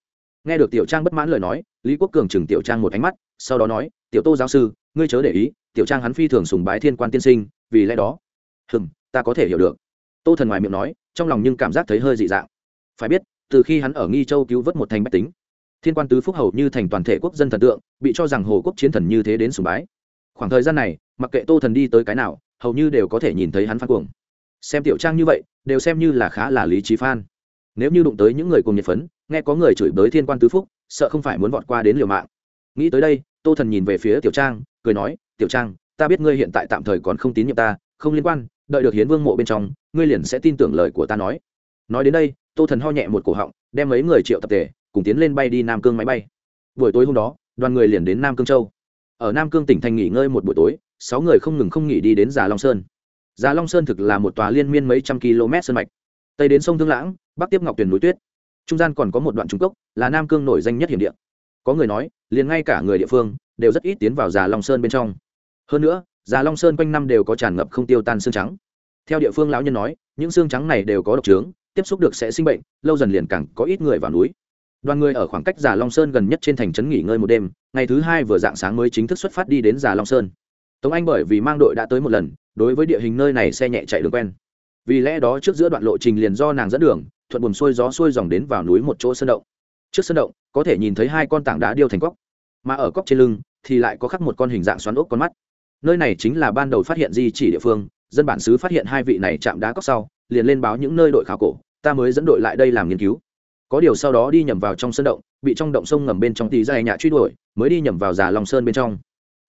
Nghe được tiểu trang bất mãn lời nói, lý quốc cường chừng tiểu trang một ánh mắt, sau đó nói tiểu tô giáo sư, ngươi chớ để ý, tiểu trang hắn phi thường sùng bái thiên quan tiên sinh, vì lẽ đó hừng ta có thể hiểu được. Tô thần ngoài miệng nói, trong lòng nhưng cảm giác thấy hơi dị dạng. Phải biết, từ khi hắn ở nghi châu cứu vớt một thành bách tính, thiên quan tứ phúc hầu như thành toàn thể quốc dân thần tượng, bị cho rằng hồ quốc chiến thần như thế đến sùng bái. Khoảng thời gian này, mặc kệ tô thần đi tới cái nào, hầu như đều có thể nhìn thấy hắn phan cuồng. Xem tiểu trang như vậy, đều xem như là khá là lý trí phan nếu như đụng tới những người cùng nhiệt phấn, nghe có người chửi bới thiên quan tứ phúc, sợ không phải muốn vọt qua đến liều mạng. Nghĩ tới đây tô thần nhìn về phía tiểu trang, cười nói, tiểu trang, ta biết ngươi hiện tại tạm thời còn không tín nhiệm ta, không liên quan, đợi được hiến vương mộ bên trong, ngươi liền sẽ tin tưởng lời của ta nói. Nói đến đây, tô thần ho nhẹ một cổ họng, đem mấy người triệu tập thể cùng tiến lên bay đi nam cương máy bay. Buổi tối hôm đó, đoàn người liền đến nam cương châu. Ở nam cương tỉnh thành nghỉ ngơi một buổi tối, sáu người không ngừng không nghỉ đi đến già long sơn. Già long sơn thực là một tòa liên miên mấy trăm km sơn mạch. Tây đến sông thương lãng, bắc tiếp ngọc tuyền núi tuyết. Trung gian còn có một đoạn trung cốc, là nam cương nổi danh nhất hiểm địa có người nói, liền ngay cả người địa phương, đều rất ít tiến vào già long sơn bên trong. Hơn nữa, già long sơn quanh năm đều có tràn ngập không tiêu tan xương trắng. Theo địa phương lão nhân nói, những xương trắng này đều có độc trướng, tiếp xúc được sẽ sinh bệnh, lâu dần liền càng có ít người vào núi. Đoàn người ở khoảng cách già long sơn gần nhất trên thành trấn nghỉ ngơi một đêm, ngày thứ hai vừa dạng sáng mới chính thức xuất phát đi đến già long sơn. Tống anh bởi vì mang đội đã tới một lần, đối với địa hình nơi này xe nhẹ chạy đường quen. Vì lẽ đó trước giữa đoạn lộ trình liền do nàng dẫn đường, thuận buồn xuôi gió xuôi dòng đến vào núi một chỗ sơn động trước sân động, có thể nhìn thấy hai con tảng đá điêu thành cóc mà ở cóc trên lưng thì lại có khắc một con hình dạng xoắn ốc con mắt. Nơi này chính là ban đầu phát hiện di chỉ địa phương, dân bản xứ phát hiện hai vị này chạm đá cóc sau, liền lên báo những nơi đội khảo cổ, ta mới dẫn đội lại đây làm nghiên cứu. Có điều sau đó đi nhầm vào trong sân động, bị trong động sông ngầm bên trong tí dài nhạ truy đuổi, mới đi nhầm vào già lòng sơn bên trong.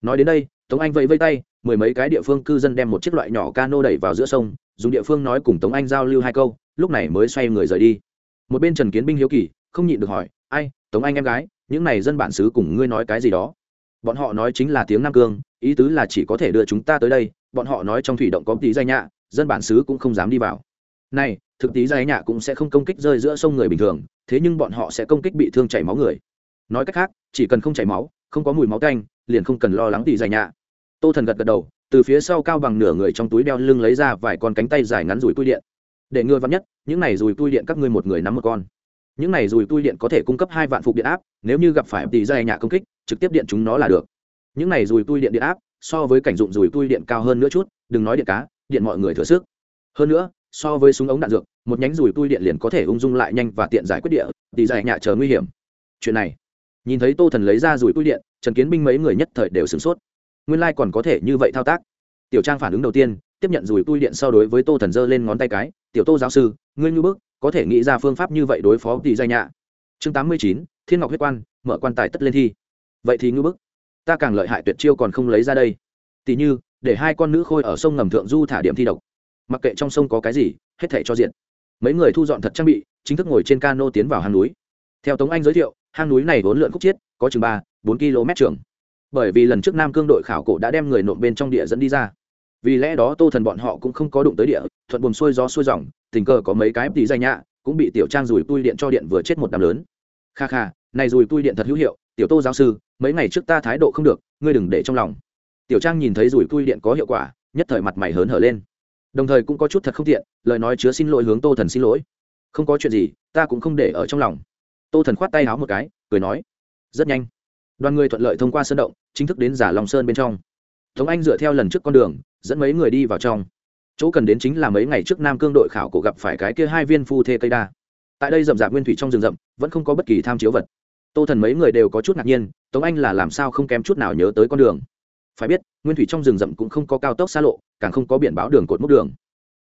Nói đến đây, tống anh vẫy vây tay, mười mấy cái địa phương cư dân đem một chiếc loại nhỏ cano đẩy vào giữa sông, dùng địa phương nói cùng tống anh giao lưu hai câu, lúc này mới xoay người rời đi. Một bên trần kiến binh hiếu kỳ không nhịn được hỏi, ai, tống anh em gái, những này dân bản xứ cùng ngươi nói cái gì đó? Bọn họ nói chính là tiếng nam cương, ý tứ là chỉ có thể đưa chúng ta tới đây, bọn họ nói trong thủy động có tí dây nhạ, dân bản xứ cũng không dám đi vào. Này, thực tí dây nhạ cũng sẽ không công kích rơi giữa sông người bình thường, thế nhưng bọn họ sẽ công kích bị thương chảy máu người. Nói cách khác, chỉ cần không chảy máu, không có mùi máu canh liền không cần lo lắng tí dây nhạ. Tô thần gật gật đầu, từ phía sau cao bằng nửa người trong túi đeo lưng lấy ra vài con cánh tay dài ngắn rùi tui điện. Để ngươi vắn nhất, những này rùi tui điện các ngươi một người nắm một con những này rùi tui điện có thể cung cấp hai vạn phục điện áp, nếu như gặp phải tỷ dây nhạ công kích, trực tiếp điện chúng nó là được. Những này rùi tui điện điện áp, so với cảnh dụng rùi tui điện cao hơn nữa chút, đừng nói điện cá, điện mọi người thừa sức. Hơn nữa, so với súng ống đạn dược, một nhánh rùi tui điện liền có thể ung dung lại nhanh và tiện giải quyết địa tỷ dây nhạ chờ nguy hiểm. Chuyện này, nhìn thấy tô thần lấy ra rùi tui điện, trần kiến binh mấy người nhất thời đều sửng sốt. Nguyên lai còn có thể như vậy thao tác. Tiểu trang phản ứng đầu tiên, tiếp nhận rùi tui điện sau đối với tô thần giơ lên ngón tay cái, tiểu tô giáo sư, ngươi như bước có thể nghĩ ra phương pháp như vậy đối phó tỷ dây nhạ. Chương tám mươi chín, thiên ngọc huyết quan, mở quan tài tất lên thi. Vậy thì ngư bức, ta càng lợi hại tuyệt chiêu còn không lấy ra đây. Tỷ như, để hai con nữ khôi ở sông ngầm thượng du thả điểm thi độc. Mặc kệ trong sông có cái gì, hết thể cho diện. Mấy người thu dọn thật trang bị, chính thức ngồi trên cano tiến vào hang núi. Theo tống anh giới thiệu, hang núi này vốn lượn khúc chiết, có chừng ba, bốn km trường. Bởi vì lần trước nam cương đội khảo cổ đã đem người nộm bên trong địa dẫn đi ra vì lẽ đó tô thần bọn họ cũng không có đụng tới địa, thuận buồn xuôi gió xuôi dòng, tình cờ có mấy cái tí dây nhạ, cũng bị tiểu trang rùi tui điện cho điện vừa chết một đám lớn. Kha kha, này rùi tui điện thật hữu hiệu, tiểu tô giáo sư, mấy ngày trước ta thái độ không được, ngươi đừng để trong lòng. Tiểu trang nhìn thấy rùi tui điện có hiệu quả, nhất thời mặt mày hớn hở lên. Đồng thời cũng có chút thật không tiện, lời nói chứa xin lỗi hướng tô thần xin lỗi. Không có chuyện gì, ta cũng không để ở trong lòng. Tô thần khoát tay háo một cái, cười nói, rất nhanh. Đoàn người thuận lợi thông qua sơn động, chính thức đến giả lòng sơn bên trong. Tống anh dựa theo lần trước con đường dẫn mấy người đi vào trong. Chỗ cần đến chính là mấy ngày trước nam cương đội khảo cổ gặp phải cái kia hai viên phu thê cây đa. Tại đây rậm rạp nguyên thủy trong rừng rậm, vẫn không có bất kỳ tham chiếu vật. Tô thần mấy người đều có chút ngạc nhiên, tống anh là làm sao không kém chút nào nhớ tới con đường. Phải biết, nguyên thủy trong rừng rậm cũng không có cao tốc xa lộ, càng không có biển báo đường cột mốc đường.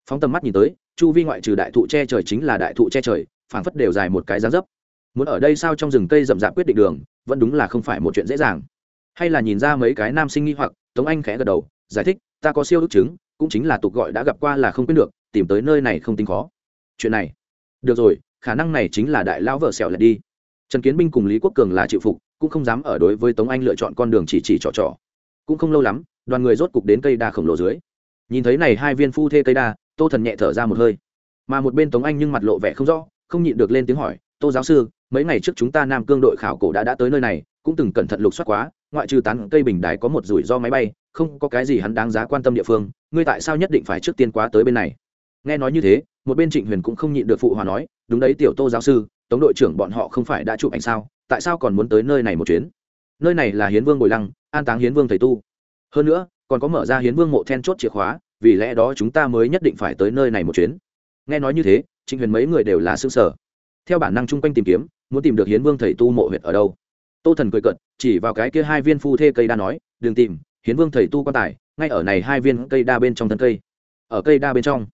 Phóng tầm mắt nhìn tới, chu vi ngoại trừ đại thụ che trời chính là đại thụ che trời, phảng phất đều dài một cái giá dấp. Muốn ở đây sao trong rừng cây rậm rạp quyết định đường, vẫn đúng là không phải một chuyện dễ dàng. Hay là nhìn ra mấy cái nam sinh nghi hoặc, tống anh khẽ gật đầu giải thích, ta có siêu ước chứng, cũng chính là tục gọi đã gặp qua là không quên được, tìm tới nơi này không tính khó. Chuyện này, được rồi, khả năng này chính là đại lão vợ xẻo lại đi. Trần kiến binh cùng lý quốc cường là chịu phục, cũng không dám ở đối với tống anh lựa chọn con đường chỉ chỉ trò trò. Cũng không lâu lắm, đoàn người rốt cục đến cây đa khổng lồ dưới. Nhìn thấy này hai viên phu thê cây đa, tô thần nhẹ thở ra một hơi. Mà một bên tống anh nhưng mặt lộ vẻ không rõ, không nhịn được lên tiếng hỏi, tô giáo sư, mấy ngày trước chúng ta nam cương đội khảo cổ đã đã tới nơi này, cũng từng cẩn thận lục soát quá, ngoại trừ tán cây bình đài có một rủi ro máy bay không có cái gì hắn đáng giá quan tâm địa phương, ngươi tại sao nhất định phải trước tiên quá tới bên này? Nghe nói như thế, một bên trịnh huyền cũng không nhịn được phụ hòa nói, đúng đấy tiểu tô giáo sư, tống đội trưởng bọn họ không phải đã chụp ảnh sao, tại sao còn muốn tới nơi này một chuyến? Nơi này là hiến vương bồi lăng, an táng hiến vương thầy tu. Hơn nữa, còn có mở ra hiến vương mộ then chốt chìa khóa, vì lẽ đó chúng ta mới nhất định phải tới nơi này một chuyến. Nghe nói như thế, trịnh huyền mấy người đều là xương sở theo bản năng chung quanh tìm kiếm, muốn tìm được hiến vương thầy tu mộ huyệt ở đâu. Tô thần cười cận chỉ vào cái kia hai viên phu thê cây đa nói, đừng tìm hiến vương thầy tu quan tài, ngay ở này hai viên cây đa bên trong thân cây. Ở cây đa bên trong.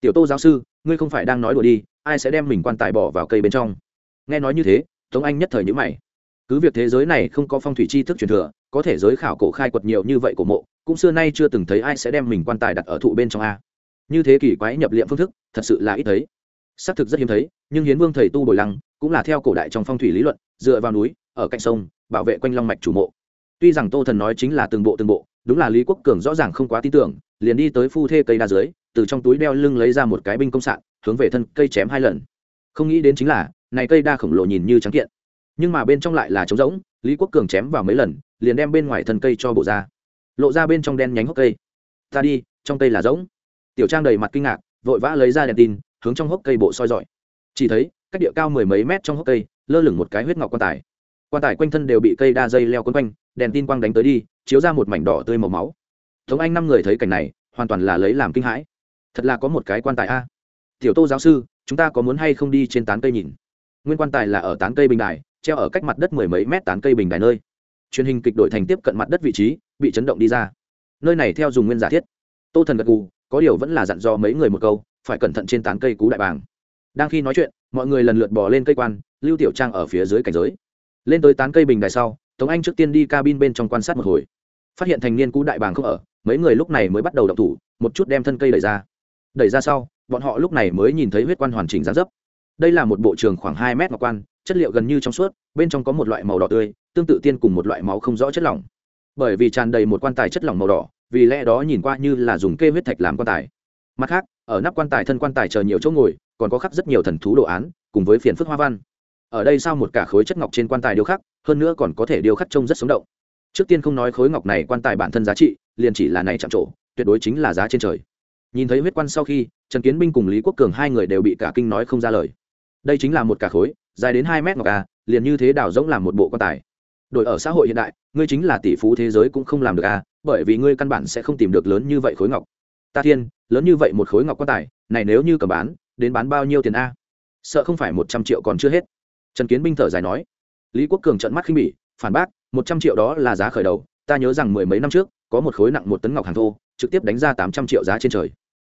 Tiểu tô giáo sư, ngươi không phải đang nói đùa đi, ai sẽ đem mình quan tài bỏ vào cây bên trong? Nghe nói như thế, tống anh nhất thời nhữ mày. Cứ việc thế giới này không có phong thủy tri thức truyền thừa, có thể giới khảo cổ khai quật nhiều như vậy của mộ, cũng xưa nay chưa từng thấy ai sẽ đem mình quan tài đặt ở thụ bên trong a. Như thế kỷ quái nhập liệm phương thức, thật sự là ít thấy. Xác thực rất hiếm thấy, nhưng hiến vương thầy tu bồi lăng, cũng là theo cổ đại trong phong thủy lý luận, dựa vào núi, ở cạnh sông, bảo vệ quanh long mạch chủ mộ tuy rằng tô thần nói chính là từng bộ từng bộ, đúng là lý quốc cường rõ ràng không quá tin tưởng, liền đi tới phu thê cây đa dưới, từ trong túi đeo lưng lấy ra một cái binh công sạn, hướng về thân cây chém hai lần. Không nghĩ đến chính là, này cây đa khổng lồ nhìn như trắng kiện. Nhưng mà bên trong lại là trống rỗng, lý quốc cường chém vào mấy lần, liền đem bên ngoài thân cây cho bộ ra. Lộ ra bên trong đen nhánh hốc cây. Ta đi, trong cây là rỗng. Tiểu trang đầy mặt kinh ngạc, vội vã lấy ra đèn tin, hướng trong hốc cây bộ soi dọi. Chỉ thấy, cách địa cao mười mấy mét trong hốc cây, lơ lửng một cái huyết ngọc quan tài. Quan tài quanh thân đều bị cây đa dây leo quấn quanh đèn tin quang đánh tới đi, chiếu ra một mảnh đỏ tươi màu máu. Tống anh năm người thấy cảnh này, hoàn toàn là lấy làm kinh hãi. Thật là có một cái quan tài a. Tiểu tô giáo sư, chúng ta có muốn hay không đi trên tán cây nhìn? Nguyên quan tài là ở tán cây bình đài, treo ở cách mặt đất mười mấy mét tán cây bình đài nơi. Truyền hình kịch đổi thành tiếp cận mặt đất vị trí, bị chấn động đi ra. Nơi này theo dùng nguyên giả thiết. Tô thần gật gù, có điều vẫn là dặn dò mấy người một câu, phải cẩn thận trên tán cây cú đại bàng. Đang khi nói chuyện, mọi người lần lượt bò lên cây quan, lưu tiểu trang ở phía dưới cảnh giới. Lên tới tán cây bình đài sau tống anh trước tiên đi cabin bên trong quan sát một hồi. Phát hiện thành niên cũ đại bàng không ở, mấy người lúc này mới bắt đầu động thủ, một chút đem thân cây đẩy ra. Đẩy ra sau, bọn họ lúc này mới nhìn thấy huyết quan hoàn chỉnh giá dấp. Đây là một bộ trường khoảng hai mét ngọc quan, chất liệu gần như trong suốt, bên trong có một loại màu đỏ tươi, tương tự tiên cùng một loại máu không rõ chất lỏng. Bởi vì tràn đầy một quan tài chất lỏng màu đỏ, vì lẽ đó nhìn qua như là dùng kê huyết thạch làm quan tài. Mặt khác, ở nắp quan tài thân quan tài chờ nhiều chỗ ngồi, còn có khắc rất nhiều thần thú đồ án, cùng với phiền phức hoa văn. Ở đây sao một cả khối chất ngọc trên quan tài điêu khắc hơn nữa còn có thể điêu khắc trông rất sống động. Trước tiên không nói khối ngọc này quan tài bản thân giá trị, liền chỉ là này chạm trổ, tuyệt đối chính là giá trên trời. Nhìn thấy huyết quan sau khi, trần kiến binh cùng lý quốc cường hai người đều bị cả kinh nói không ra lời. Đây chính là một cả khối, dài đến hai mét ngọc a liền như thế đào rỗng làm một bộ quan tài. Đổi ở xã hội hiện đại, ngươi chính là tỷ phú thế giới cũng không làm được a bởi vì ngươi căn bản sẽ không tìm được lớn như vậy khối ngọc. Ta thiên, lớn như vậy một khối ngọc quan tài, này nếu như cầm bán, đến bán bao nhiêu tiền a? Sợ không phải một trăm triệu còn chưa hết. Trần kiến binh thở dài nói lý quốc cường trận mắt khinh bỉ, phản bác, một trăm triệu đó là giá khởi đầu, ta nhớ rằng mười mấy năm trước, có một khối nặng một tấn ngọc hàng thô, trực tiếp đánh ra tám trăm triệu giá trên trời.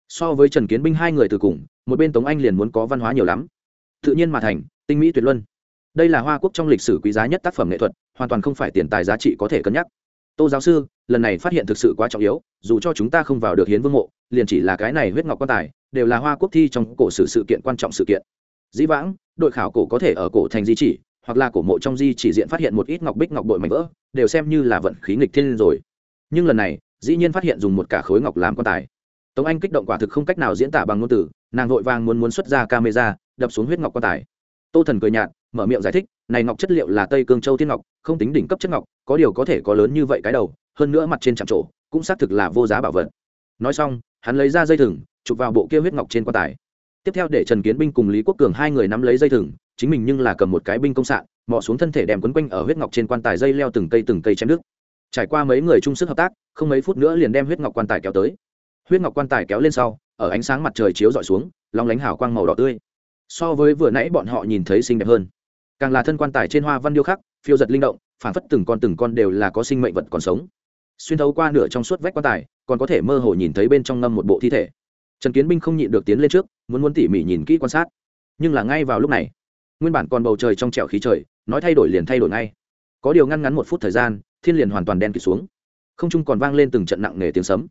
So với trần kiến binh hai người từ cùng, một bên tống anh liền muốn có văn hóa nhiều lắm. Tự nhiên mà thành, tinh mỹ tuyệt luân. Đây là hoa quốc trong lịch sử quý giá nhất tác phẩm nghệ thuật, hoàn toàn không phải tiền tài giá trị có thể cân nhắc. Tô giáo sư, lần này phát hiện thực sự quá trọng yếu, dù cho chúng ta không vào được hiến vương mộ, liền chỉ là cái này huyết ngọc quan tài, đều là hoa quốc thi trong cổ sử sự kiện quan trọng sự kiện. Dĩ vãng, đội khảo cổ có thể ở cổ thành di chỉ hoặc là cổ mộ trong di chỉ diện phát hiện một ít ngọc bích ngọc bội mảnh vỡ, đều xem như là vận khí nghịch thiên rồi. Nhưng lần này, dĩ nhiên phát hiện dùng một cả khối ngọc làm quan tài. Tống anh kích động quả thực không cách nào diễn tả bằng ngôn từ, nàng vội vàng muốn muốn xuất ra camera, đập xuống huyết ngọc quan tài. Tô thần cười nhạt, mở miệng giải thích, này ngọc chất liệu là tây cương châu thiên ngọc, không tính đỉnh cấp chất ngọc, có điều có thể có lớn như vậy cái đầu, hơn nữa mặt trên chạm trổ, cũng xác thực là vô giá bảo vật. Nói xong, hắn lấy ra dây thừng, chụp vào bộ kia huyết ngọc trên quan tài. Tiếp theo để trần kiến binh cùng lý quốc cường hai người nắm lấy dây thừng chính mình nhưng là cầm một cái binh công sạn, mò xuống thân thể đem quấn quanh ở huyết ngọc trên quan tài dây leo từng cây từng cây chém đứt trải qua mấy người chung sức hợp tác, không mấy phút nữa liền đem huyết ngọc quan tài kéo tới. Huyết ngọc quan tài kéo lên sau, ở ánh sáng mặt trời chiếu dọi xuống, long lánh hào quang màu đỏ tươi. So với vừa nãy bọn họ nhìn thấy xinh đẹp hơn. Càng là thân quan tài trên hoa văn điêu khắc, phiêu giật linh động, phản phất từng con từng con đều là có sinh mệnh vật còn sống. Xuyên thấu qua nửa trong suốt vách quan tài, còn có thể mơ hồ nhìn thấy bên trong ngâm một bộ thi thể. Trần kiến binh không nhịn được tiến lên trước, muốn muốn tỉ mỉ nhìn kỹ quan sát. Nhưng là ngay vào lúc này nguyên bản còn bầu trời trong trẻo khí trời, nói thay đổi liền thay đổi ngay. Có điều ngăn ngắn một phút thời gian, thiên liền hoàn toàn đen kịt xuống. Không trung còn vang lên từng trận nặng nề tiếng sấm.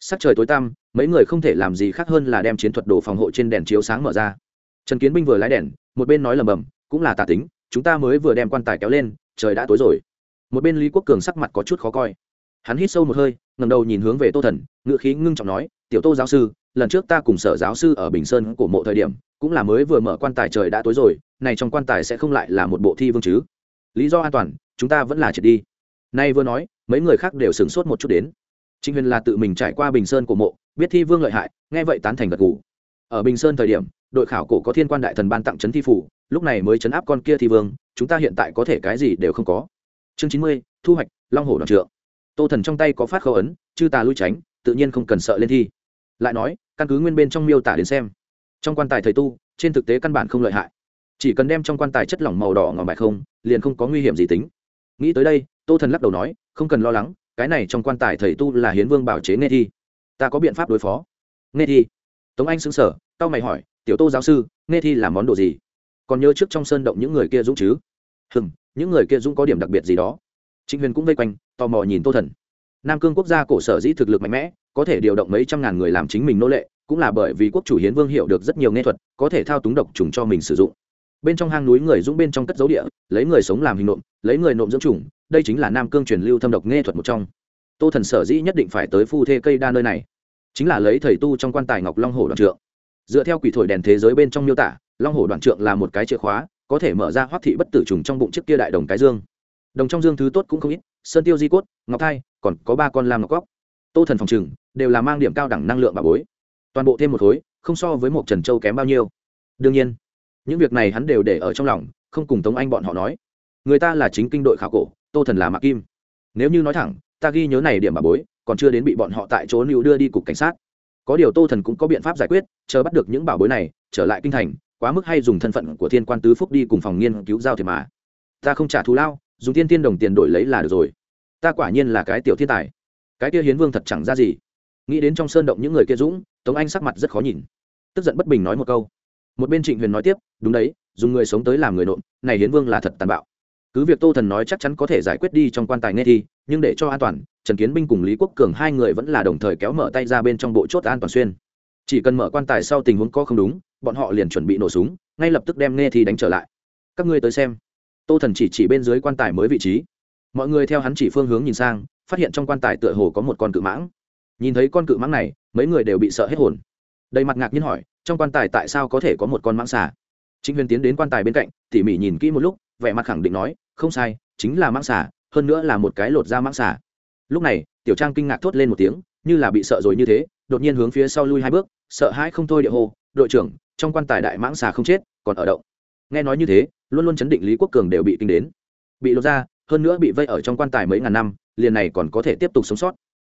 Sắc trời tối tăm, mấy người không thể làm gì khác hơn là đem chiến thuật đồ phòng hộ trên đèn chiếu sáng mở ra. Trần kiến binh vừa lái đèn, một bên nói lầm bầm cũng là tà tính, chúng ta mới vừa đem quan tài kéo lên, trời đã tối rồi. Một bên lý quốc cường sắc mặt có chút khó coi. Hắn hít sâu một hơi ngầm đầu nhìn hướng về tô thần ngựa khí ngưng trọng nói, tiểu tô giáo sư lần trước ta cùng sở giáo sư ở bình sơn của mộ thời điểm, cũng là mới vừa mở quan tài trời đã tối rồi, này trong quan tài sẽ không lại là một bộ thi vương chứ. Lý do an toàn, chúng ta vẫn là triệt đi. Nay vừa nói, mấy người khác đều sửng sốt một chút đến. Trịnh huyền là tự mình trải qua bình sơn của mộ, biết thi vương lợi hại, nghe vậy tán thành gật gù. Ở bình sơn thời điểm, đội khảo cổ có thiên quan đại thần ban tặng trấn thi phủ, lúc này mới chấn áp con kia thi vương, chúng ta hiện tại có thể cái gì đều không có. Chương chín mươi, thu hoạch, long hồ đoàn trượng. Tô thần trong tay có phát khâu ấn, chư tà lui tránh, tự nhiên không cần sợ lên thi lại nói, căn cứ nguyên bên trong miêu tả đến xem, trong quan tài thầy tu, trên thực tế căn bản không lợi hại. Chỉ cần đem trong quan tài chất lỏng màu đỏ ngòm bài không, liền không có nguy hiểm gì tính. Nghĩ tới đây, tô thần lắc đầu nói, không cần lo lắng, cái này trong quan tài thầy tu là hiến vương bảo chế nghe thi. Ta có biện pháp đối phó. Nghe thi. Tống anh xứng sở tao mày hỏi, tiểu tô giáo sư nghe thi là món đồ gì? Còn nhớ trước trong sơn động những người kia dũng chứ? Hừm, những người kia dũng có điểm đặc biệt gì đó. Trịnh huyền cũng vây quanh, tò mò nhìn tô thần. Nam cương quốc gia cổ sở dĩ thực lực mạnh mẽ có thể điều động mấy trăm ngàn người làm chính mình nô lệ, cũng là bởi vì quốc chủ hiến vương hiểu được rất nhiều nghệ thuật, có thể thao túng độc trùng cho mình sử dụng. Bên trong hang núi người dũng bên trong cất dấu địa, lấy người sống làm hình nộm, lấy người nộm dưỡng trùng đây chính là nam cương truyền lưu thâm độc nghệ thuật một trong. Tô thần sở dĩ nhất định phải tới phu thê cây đa nơi này, chính là lấy thầy tu trong quan tài ngọc long hồ đoạn trượng. Dựa theo quỷ thổi đèn thế giới bên trong miêu tả, long hồ đoạn trượng là một cái chìa khóa, có thể mở ra hoác thị bất tử trùng trong bụng trước kia đại đồng cái dương. Đồng trong dương thứ tốt cũng không ít, sơn tiêu di cốt, ngọc thai, còn có ba con lam ngọc cóc tô thần phòng trừng đều là mang điểm cao đẳng năng lượng bà bối. Toàn bộ thêm một khối, không so với một trần châu kém bao nhiêu. Đương nhiên, những việc này hắn đều để ở trong lòng, không cùng tống anh bọn họ nói. Người ta là chính kinh đội khảo cổ, tô thần là mạc kim. Nếu như nói thẳng, ta ghi nhớ này điểm bà bối, còn chưa đến bị bọn họ tại chỗ lưu đưa đi cục cảnh sát. Có điều tô thần cũng có biện pháp giải quyết, chờ bắt được những bảo bối này, trở lại kinh thành, quá mức hay dùng thân phận của thiên quan tứ phúc đi cùng phòng nghiên cứu giao thiệp mà. Ta không trả thù lao, dùng tiên tiên đồng tiền đổi lấy là được rồi. Ta quả nhiên là cái tiểu thiên tài. Cái kia hiến vương thật chẳng ra gì nghĩ đến trong sơn động những người kia dũng, tống anh sắc mặt rất khó nhìn. Tức giận bất bình nói một câu. Một bên trịnh huyền nói tiếp, đúng đấy, dùng người sống tới làm người nộm, này hiến vương là thật tàn bạo. Cứ việc tô thần nói chắc chắn có thể giải quyết đi trong quan tài nghe thi nhưng để cho an toàn, trần kiến binh cùng lý quốc cường hai người vẫn là đồng thời kéo mở tay ra bên trong bộ chốt an toàn xuyên. Chỉ cần mở quan tài sau tình huống có không đúng, bọn họ liền chuẩn bị nổ súng, ngay lập tức đem nghe thi đánh trở lại. Các ngươi tới xem. Tô thần chỉ chỉ bên dưới quan tài mới vị trí. Mọi người theo hắn chỉ phương hướng nhìn sang, phát hiện trong quan tài tựa hồ có một con cự mãng nhìn thấy con cự mãng này, mấy người đều bị sợ hết hồn. Đầy mặt ngạc nhiên hỏi, trong quan tài tại sao có thể có một con mãng xà? Trịnh huyền tiến đến quan tài bên cạnh, tỉ mỉ nhìn kỹ một lúc, vẻ mặt khẳng định nói, không sai, chính là mãng xà, hơn nữa là một cái lột da mãng xà. Lúc này, tiểu trang kinh ngạc thốt lên một tiếng, như là bị sợ rồi như thế, đột nhiên hướng phía sau lui hai bước, sợ hãi không thôi địa hô, đội trưởng, trong quan tài đại mãng xà không chết, còn ở động. Nghe nói như thế, luôn luôn chấn định lý quốc cường đều bị kinh đến. Bị lột ra hơn nữa bị vây ở trong quan tài mấy ngàn năm, liền này còn có thể tiếp tục sống sót.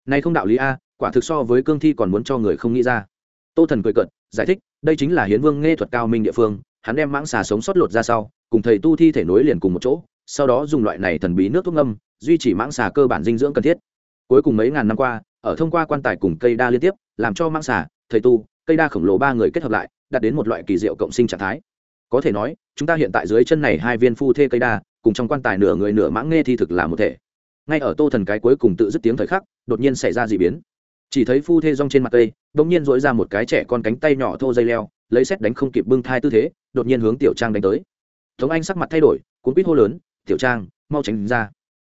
Nay không đạo lý a quả thực so với cương thi còn muốn cho người không nghĩ ra. Tô thần cười cợt, giải thích, đây chính là hiến vương nghệ thuật cao minh địa phương, hắn đem mãng xà sống sót lột ra sau, cùng thầy tu thi thể nối liền cùng một chỗ, sau đó dùng loại này thần bí nước thuốc ngâm, duy trì mãng xà cơ bản dinh dưỡng cần thiết. Cuối cùng mấy ngàn năm qua, ở thông qua quan tài cùng cây đa liên tiếp, làm cho mãng xà, thầy tu, cây đa khổng lồ ba người kết hợp lại, đạt đến một loại kỳ diệu cộng sinh trạng thái. Có thể nói, chúng ta hiện tại dưới chân này hai viên phu thê cây đa, cùng trong quan tài nửa người nửa mãng nghe thi thực là một thể. Ngay ở tô thần cái cuối cùng tự dứt tiếng thời khắc, đột nhiên xảy ra d ị biến chỉ thấy phu thê rong trên mặt cây bỗng nhiên dỗi ra một cái trẻ con cánh tay nhỏ thô dây leo, lấy xét đánh không kịp bưng thai tư thế, đột nhiên hướng tiểu trang đánh tới. Tống anh sắc mặt thay đổi, cuốn quýt hô lớn, tiểu trang, mau tránh ra.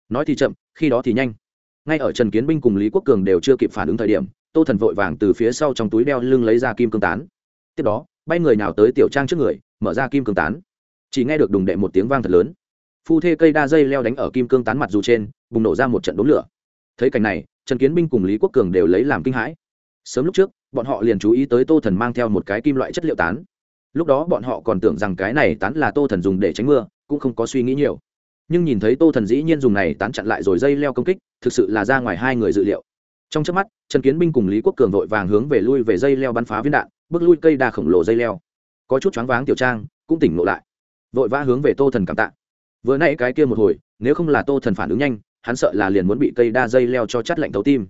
Nói thì chậm, khi đó thì nhanh. Ngay ở trần kiến binh cùng lý quốc cường đều chưa kịp phản ứng thời điểm, tô thần vội vàng từ phía sau trong túi đeo lưng lấy ra kim cương tán. Tiếp đó, bay người nào tới tiểu trang trước người, mở ra kim cương tán. Chỉ nghe được đùng đệ một tiếng vang thật lớn. Phu thê cây đa dây leo đánh ở kim cương tán mặt dù trên, bùng nổ ra một trận đốn lửa. Thấy cảnh này trần kiến binh cùng lý quốc cường đều lấy làm kinh hãi. Sớm lúc trước, bọn họ liền chú ý tới tô thần mang theo một cái kim loại chất liệu tán. Lúc đó bọn họ còn tưởng rằng cái này tán là tô thần dùng để tránh mưa, cũng không có suy nghĩ nhiều. Nhưng nhìn thấy tô thần dĩ nhiên dùng này tán chặn lại rồi dây leo công kích, thực sự là ra ngoài hai người dự liệu. Trong trước mắt, trần kiến binh cùng lý quốc cường vội vàng hướng về lui về dây leo bắn phá viên đạn, bước lui cây đa khổng lồ dây leo. Có chút choáng váng tiểu trang, cũng tỉnh ngộ lại. Vội vã hướng về tô thần cảm tạ. Vừa nãy cái kia một hồi, nếu không là tô thần phản ứng nhanh hắn sợ là liền muốn bị cây đa dây leo cho chắt lạnh thấu tim.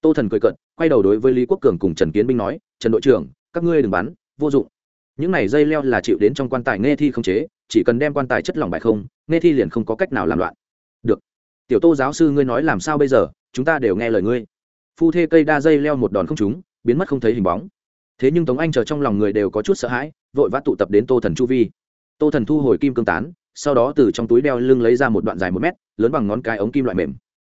Tô thần cười cận quay đầu đối với lý quốc cường cùng trần kiến binh nói, trần đội trưởng, các ngươi đừng bắn, vô dụng. Những này dây leo là chịu đến trong quan tài nghe thi không chế, chỉ cần đem quan tài chất lỏng bài không, nghe thi liền không có cách nào làm loạn. Được. Tiểu tô giáo sư ngươi nói làm sao bây giờ, chúng ta đều nghe lời ngươi. Phu thê cây đa dây leo một đòn không trúng, biến mất không thấy hình bóng. Thế nhưng tống anh chờ trong lòng người đều có chút sợ hãi, vội vã tụ tập đến tô thần chu vi. Tô thần thu hồi kim cương tán sau đó từ trong túi đeo lưng lấy ra một đoạn dài một mét, lớn bằng ngón cái ống kim loại mềm.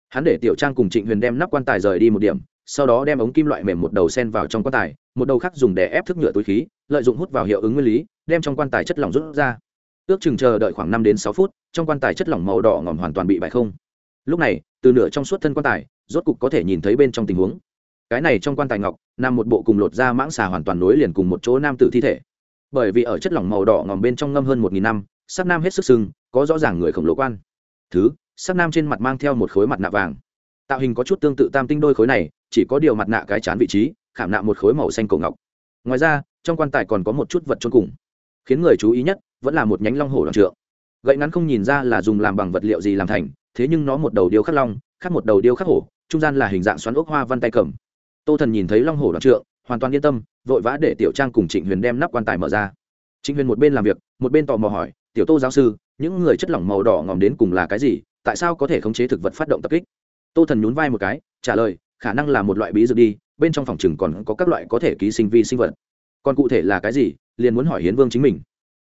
Hắn để tiểu trang cùng trịnh huyền đem nắp quan tài rời đi một điểm, sau đó đem ống kim loại mềm một đầu sen vào trong quan tài, một đầu khác dùng để ép thức nhựa túi khí, lợi dụng hút vào hiệu ứng nguyên lý, đem trong quan tài chất lỏng rút ra. Ước chừng chờ đợi khoảng năm đến sáu phút, trong quan tài chất lỏng màu đỏ ngòm hoàn toàn bị bại không. Lúc này, từ nửa trong suốt thân quan tài, rốt cục có thể nhìn thấy bên trong tình huống. Cái này trong quan tài ngọc, nằm một bộ cùng lột da mãng xà hoàn toàn nối liền cùng một chỗ nam tử thi thể. Bởi vì ở chất lỏng màu đỏ ngòm bên trong ngâm hơn một nghìn năm sắc nam hết sức sưng, có rõ ràng người khổng lồ quan. Thứ, sắc nam trên mặt mang theo một khối mặt nạ vàng. Tạo hình có chút tương tự tam tinh đôi khối này, chỉ có điều mặt nạ cái chán vị trí, khảm nạ một khối màu xanh cổ ngọc. Ngoài ra, trong quan tài còn có một chút vật trôn cùng. Khiến người chú ý nhất, vẫn là một nhánh long hổ đoạn trượng. Gậy ngắn không nhìn ra là dùng làm bằng vật liệu gì làm thành, thế nhưng nó một đầu điêu khắc long khác một đầu điêu khắc hổ, trung gian là hình dạng xoắn ốc hoa văn tay cầm. Tô thần nhìn thấy long hổ đoạn trượng, hoàn toàn yên tâm, vội vã để tiểu trang cùng trịnh huyền đem nắp quan tài mở ra. Trịnh huyền một bên làm việc, một bên tò mò hỏi tiểu tô giáo sư, những người chất lỏng màu đỏ ngòm đến cùng là cái gì, tại sao có thể khống chế thực vật phát động tập kích? Tô thần nhún vai một cái, trả lời, khả năng là một loại bí dược đi, bên trong phòng chừng còn có các loại có thể ký sinh vi sinh vật. Còn cụ thể là cái gì, liền muốn hỏi hiến vương chính mình.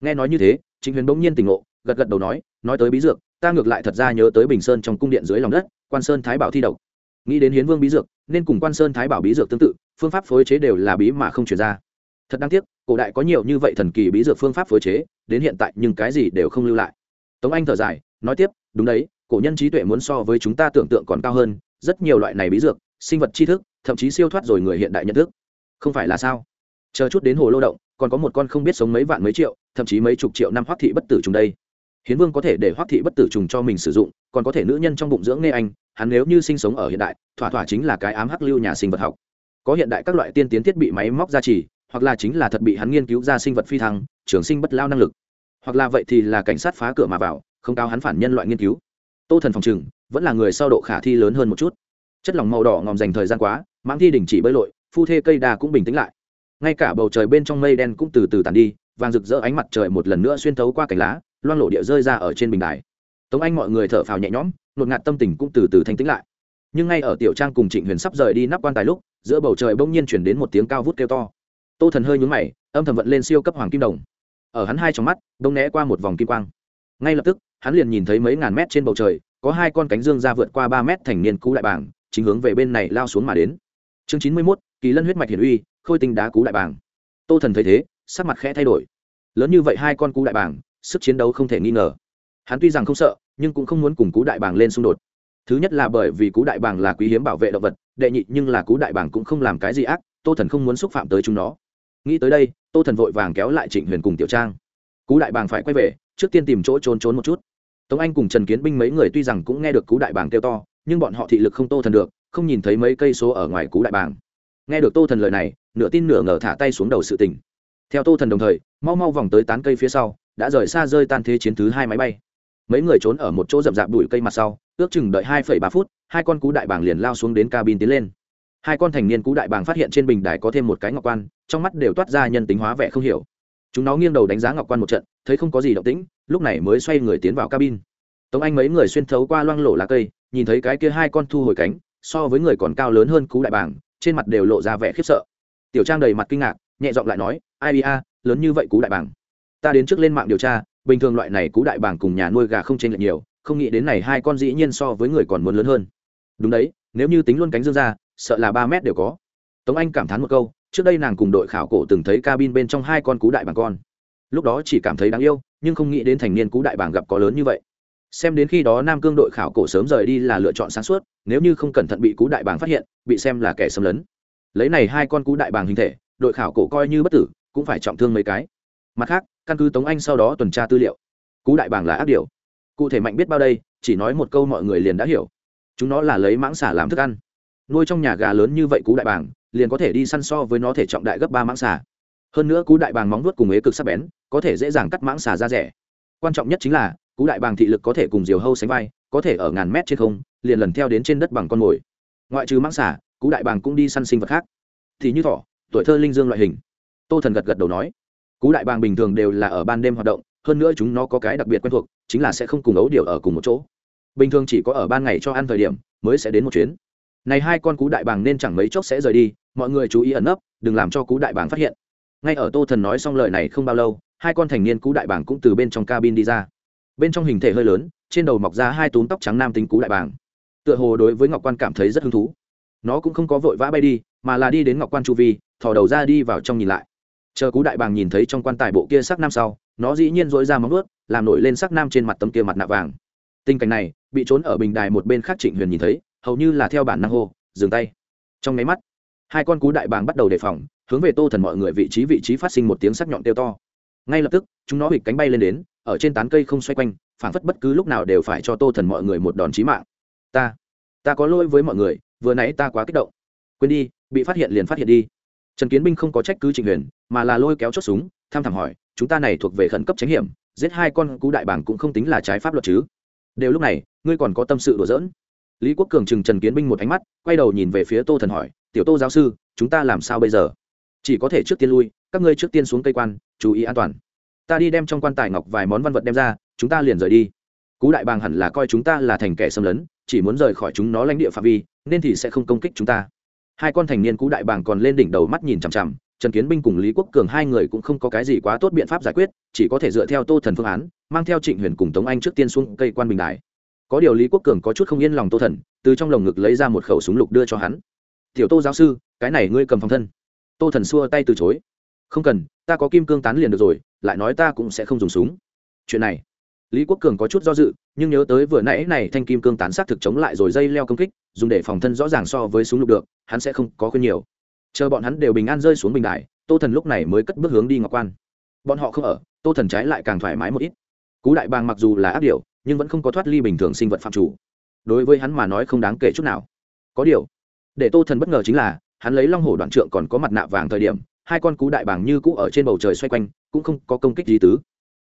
Nghe nói như thế chính huyền bỗng nhiên tỉnh ngộ, gật gật đầu nói nói tới bí dược, ta ngược lại thật ra nhớ tới bình sơn trong cung điện dưới lòng đất, quan sơn thái bảo thi độc. Nghĩ đến hiến vương bí dược, nên cùng quan sơn thái bảo bí dược tương tự, phương pháp phối chế đều là bí mà không chuyển ra thật đáng tiếc, cổ đại có nhiều như vậy thần kỳ bí dược phương pháp phối chế, đến hiện tại nhưng cái gì đều không lưu lại. Tống anh thở dài, nói tiếp, đúng đấy, cổ nhân trí tuệ muốn so với chúng ta tưởng tượng còn cao hơn, rất nhiều loại này bí dược, sinh vật tri thức, thậm chí siêu thoát rồi người hiện đại nhận thức. Không phải là sao? Chờ chút đến hồ lô động, còn có một con không biết sống mấy vạn mấy triệu, thậm chí mấy chục triệu năm hoắc thị bất tử trùng đây. Hiến vương có thể để hoắc thị bất tử trùng cho mình sử dụng, còn có thể nữ nhân trong bụng dưỡng nghe anh, hắn nếu như sinh sống ở hiện đại, thỏa thỏa chính là cái ám hắc lưu nhà sinh vật học. Có hiện đại các loại tiên tiến thiết bị máy móc gia trì hoặc là chính là thật bị hắn nghiên cứu ra sinh vật phi thăng, trường sinh bất lao năng lực. Hoặc là vậy thì là cảnh sát phá cửa mà vào, không cao hắn phản nhân loại nghiên cứu. Tô thần phòng trừng, vẫn là người sau độ khả thi lớn hơn một chút. Chất lỏng màu đỏ ngòm dành thời gian quá, mãng thi đình chỉ bơi lội, phu thê cây đa cũng bình tĩnh lại. Ngay cả bầu trời bên trong mây đen cũng từ từ tàn đi, vàng rực rỡ ánh mặt trời một lần nữa xuyên thấu qua cành lá, loang lộ địa rơi ra ở trên bình đài. Tống anh mọi người thở phào nhẹ nhõm, nột ngạt tâm tình cũng từ từ thanh tĩnh lại. Nhưng ngay ở tiểu trang cùng trịnh huyền sắp rời đi nắp quan tài lúc, giữa bầu trời bỗng nhiên chuyển đến một tiếng cao vút kêu to tô thần hơi nhúng mày, âm thầm vận lên siêu cấp hoàng kim đồng. Ở hắn hai trong mắt, đông né qua một vòng kim quang. Ngay lập tức, hắn liền nhìn thấy mấy ngàn mét trên bầu trời, có hai con cánh dương ra vượt qua ba mét thành niên cú đại bàng, chính hướng về bên này lao xuống mà đến. Chương chín mươi mốt, kỳ lân huyết mạch hiển uy, khôi tinh đá cú đại bàng. Tô thần thấy thế, sắc mặt khẽ thay đổi. Lớn như vậy hai con cú đại bàng, sức chiến đấu không thể nghi ngờ. Hắn tuy rằng không sợ, nhưng cũng không muốn cùng cú đại bàng lên xung đột. Thứ nhất là bởi vì cú đại bàng là quý hiếm bảo vệ động vật, đệ nhị nhưng là cú đại bàng cũng không làm cái gì ác, tô thần không muốn xúc phạm tới chúng nó nghĩ tới đây, tô thần vội vàng kéo lại trịnh huyền cùng tiểu trang. Cú đại bàng phải quay về, trước tiên tìm chỗ trốn trốn một chút. Tống anh cùng trần kiến binh mấy người tuy rằng cũng nghe được cú đại bàng kêu to, nhưng bọn họ thị lực không tô thần được, không nhìn thấy mấy cây số ở ngoài cú đại bàng. Nghe được tô thần lời này, nửa tin nửa ngờ thả tay xuống đầu sự tình. Theo tô thần đồng thời, mau mau vòng tới tán cây phía sau, đã rời xa rơi tan thế chiến thứ hai máy bay. Mấy người trốn ở một chỗ rậm rạp đùi cây mặt sau, ước chừng đợi hai phẩy ba phút, hai con cú đại bàng liền lao xuống đến cabin tiến lên hai con thành niên cú đại bàng phát hiện trên bình đài có thêm một cái ngọc quan, trong mắt đều toát ra nhân tính hóa vẻ không hiểu. Chúng nó nghiêng đầu đánh giá ngọc quan một trận, thấy không có gì động tĩnh, lúc này mới xoay người tiến vào cabin. Tống anh mấy người xuyên thấu qua loang lổ lá cây, nhìn thấy cái kia hai con thu hồi cánh, so với người còn cao lớn hơn cú đại bàng, trên mặt đều lộ ra vẻ khiếp sợ. Tiểu trang đầy mặt kinh ngạc, nhẹ giọng lại nói, ai bia lớn như vậy cú đại bàng. Ta đến trước lên mạng điều tra, bình thường loại này cú đại bàng cùng nhà nuôi gà không chênh lệch nhiều, không nghĩ đến này hai con dĩ nhiên so với người còn muốn lớn hơn. Đúng đấy, nếu như tính luôn cánh dương ra sợ là ba mét đều có. Tống anh cảm thán một câu, trước đây nàng cùng đội khảo cổ từng thấy cabin bên trong hai con cú đại bàng con. Lúc đó chỉ cảm thấy đáng yêu, nhưng không nghĩ đến thành niên cú đại bàng gặp có lớn như vậy. Xem đến khi đó nam cương đội khảo cổ sớm rời đi là lựa chọn sáng suốt, nếu như không cẩn thận bị cú đại bàng phát hiện, bị xem là kẻ xâm lấn. Lấy này hai con cú đại bàng hình thể, đội khảo cổ coi như bất tử, cũng phải trọng thương mấy cái. Mặt khác, căn cứ tống anh sau đó tuần tra tư liệu, cú đại bàng là ác điều. Cụ thể mạnh biết bao đây, chỉ nói một câu mọi người liền đã hiểu. Chúng nó là lấy mãng xả làm thức ăn nuôi trong nhà gà lớn như vậy cú đại bàng liền có thể đi săn so với nó thể trọng đại gấp ba mãng xà. hơn nữa cú đại bàng móng vuốt cùng ế cực sắc bén có thể dễ dàng cắt mãng xà ra rẻ. Quan trọng nhất chính là cú đại bàng thị lực có thể cùng diều hâu sánh vai có thể ở ngàn mét trên không liền lần theo đến trên đất bằng con mồi. Ngoại trừ mãng xà, cú đại bàng cũng đi săn sinh vật khác. Thì như thỏ tuổi thơ linh dương loại hình. Tô thần gật gật đầu nói cú đại bàng bình thường đều là ở ban đêm hoạt động hơn nữa chúng nó có cái đặc biệt quen thuộc chính là sẽ không cùng ấu điệu ở cùng một chỗ. Bình thường chỉ có ở ban ngày cho ăn thời điểm mới sẽ đến một chuyến này hai con cú đại bàng nên chẳng mấy chốc sẽ rời đi, mọi người chú ý ẩn nấp, đừng làm cho cú đại bàng phát hiện. Ngay ở tô thần nói xong lời này không bao lâu, hai con thành niên cú đại bàng cũng từ bên trong cabin đi ra. Bên trong hình thể hơi lớn, trên đầu mọc ra hai túm tóc trắng nam tính cú đại bàng. Tựa hồ đối với ngọc quan cảm thấy rất hứng thú. Nó cũng không có vội vã bay đi, mà là đi đến ngọc quan chu vi, thò đầu ra đi vào trong nhìn lại. Chờ cú đại bàng nhìn thấy trong quan tài bộ kia sắc nam sau, nó dĩ nhiên dối ra móng ướt làm nổi lên sắc nam trên mặt tấm kia mặt nạ vàng. Tình cảnh này, bị trốn ở bình đài một bên khác trịnh huyền nhìn thấy hầu như là theo bản năng hô, dừng tay. Trong máy mắt, hai con cú đại bàng bắt đầu đề phòng, hướng về tô thần mọi người vị trí vị trí phát sinh một tiếng sắc nhọn tiêu to. Ngay lập tức, chúng nó hịch cánh bay lên đến, ở trên tán cây không xoay quanh, phảng phất bất cứ lúc nào đều phải cho tô thần mọi người một đòn chí mạng. Ta ta có lỗi với mọi người, vừa nãy ta quá kích động. Quên đi, bị phát hiện liền phát hiện đi. Trần kiến binh không có trách cứ trịnh huyền, mà là lôi kéo chốt súng, tham thảm hỏi, chúng ta này thuộc về khẩn cấp tránh hiểm, giết hai con cú đại bảng cũng không tính là trái pháp luật chứ? Đều lúc này, ngươi còn có tâm sự đùa giỡn lý quốc cường chừng trần kiến binh một ánh mắt, quay đầu nhìn về phía tô thần hỏi, tiểu tô giáo sư, chúng ta làm sao bây giờ? Chỉ có thể trước tiên lui, các ngươi trước tiên xuống cây quan, chú ý an toàn. Ta đi đem trong quan tài ngọc vài món văn vật đem ra, chúng ta liền rời đi. Cú đại bàng hẳn là coi chúng ta là thành kẻ xâm lấn, chỉ muốn rời khỏi chúng nó lãnh địa phạm vi, nên thì sẽ không công kích chúng ta. Hai con thành niên cú đại bàng còn lên đỉnh đầu mắt nhìn chằm chằm, trần kiến binh cùng lý quốc cường hai người cũng không có cái gì quá tốt biện pháp giải quyết, chỉ có thể dựa theo tô thần phương án, mang theo trịnh huyền cùng tống anh trước tiên xuống cây quan bình đại có điều lý quốc cường có chút không yên lòng tô thần, từ trong lồng ngực lấy ra một khẩu súng lục đưa cho hắn. Tiểu tô giáo sư, cái này ngươi cầm phòng thân. Tô thần xua tay từ chối. Không cần, ta có kim cương tán liền được rồi, lại nói ta cũng sẽ không dùng súng. Chuyện này, lý quốc cường có chút do dự, nhưng nhớ tới vừa nãy này thanh kim cương tán s á t thực chống lại rồi dây leo công kích, dùng để phòng thân rõ ràng so với súng lục được, hắn sẽ không có khuyên nhiều. Chờ bọn hắn đều bình an rơi xuống bình đại, tô thần lúc này mới cất bước hướng đi ngọc quan. Bọn họ không ở, tô thần trái lại càng thoải mái một ít. Cú đại bàng mặc dù là áp điều nhưng vẫn không có thoát ly bình thường sinh vật phạm chủ. Đối với hắn mà nói không đáng kể chút nào. Có điều, để tô thần bất ngờ chính là, hắn lấy long hổ đoạn trượng còn có mặt nạ vàng thời điểm, hai con cú đại bàng như cũ ở trên bầu trời xoay quanh, cũng không có công kích gì tứ.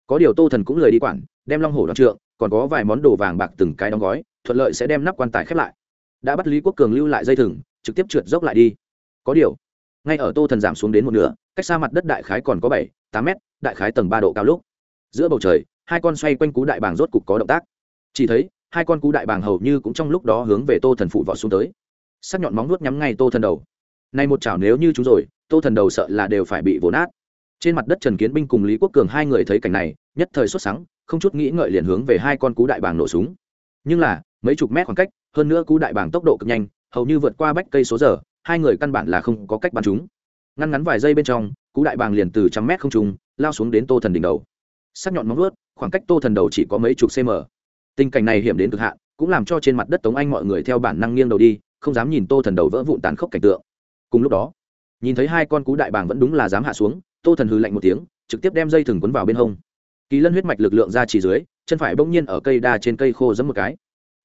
Có điều tô thần cũng lời đi quản, đem long hổ đoạn trượng, còn có vài món đồ vàng bạc từng cái đóng gói, thuận lợi sẽ đem nắp quan tài khép lại. Đã bắt lý quốc cường lưu lại dây thừng, trực tiếp trượt dốc lại đi. Có điều, ngay ở tô thần giảm xuống đến một nửa, cách xa mặt đất đại khái còn có bảy, tám mét, đại khái tầng ba độ cao lúc. Giữa bầu trời hai con xoay quanh cú đại bàng rốt cục có động tác. Chỉ thấy, hai con cú đại bàng hầu như cũng trong lúc đó hướng về tô thần phụ vọt xuống tới. Sắc nhọn móng nuốt nhắm ngay tô thần đầu. Nay một chảo nếu như chúng rồi, tô thần đầu sợ là đều phải bị vồ nát. Trên mặt đất trần kiến binh cùng lý quốc cường hai người thấy cảnh này, nhất thời xuất sáng không chút nghĩ ngợi liền hướng về hai con cú đại bàng nổ súng. Nhưng là, mấy chục mét khoảng cách, hơn nữa cú đại bàng tốc độ cực nhanh, hầu như vượt qua bách cây số giờ, hai người căn bản là không có cách bắn chúng. Ngăn ngắn vài giây bên trong, cú đại bàng liền từ trăm mét không trùng lao xuống đến tô thần đỉnh đầu sắc nhọn móng vuốt, khoảng cách tô thần đầu chỉ có mấy chục cm tình cảnh này hiểm đến cực hạn, cũng làm cho trên mặt đất tống anh mọi người theo bản năng nghiêng đầu đi, không dám nhìn tô thần đầu vỡ vụn tàn khốc cảnh tượng. Cùng lúc đó, nhìn thấy hai con cú đại bàng vẫn đúng là dám hạ xuống, tô thần hư lạnh một tiếng, trực tiếp đem dây thừng quấn vào bên hông. Kỳ lân huyết mạch lực lượng ra chỉ dưới, chân phải bỗng nhiên ở cây đa trên cây khô giấm một cái.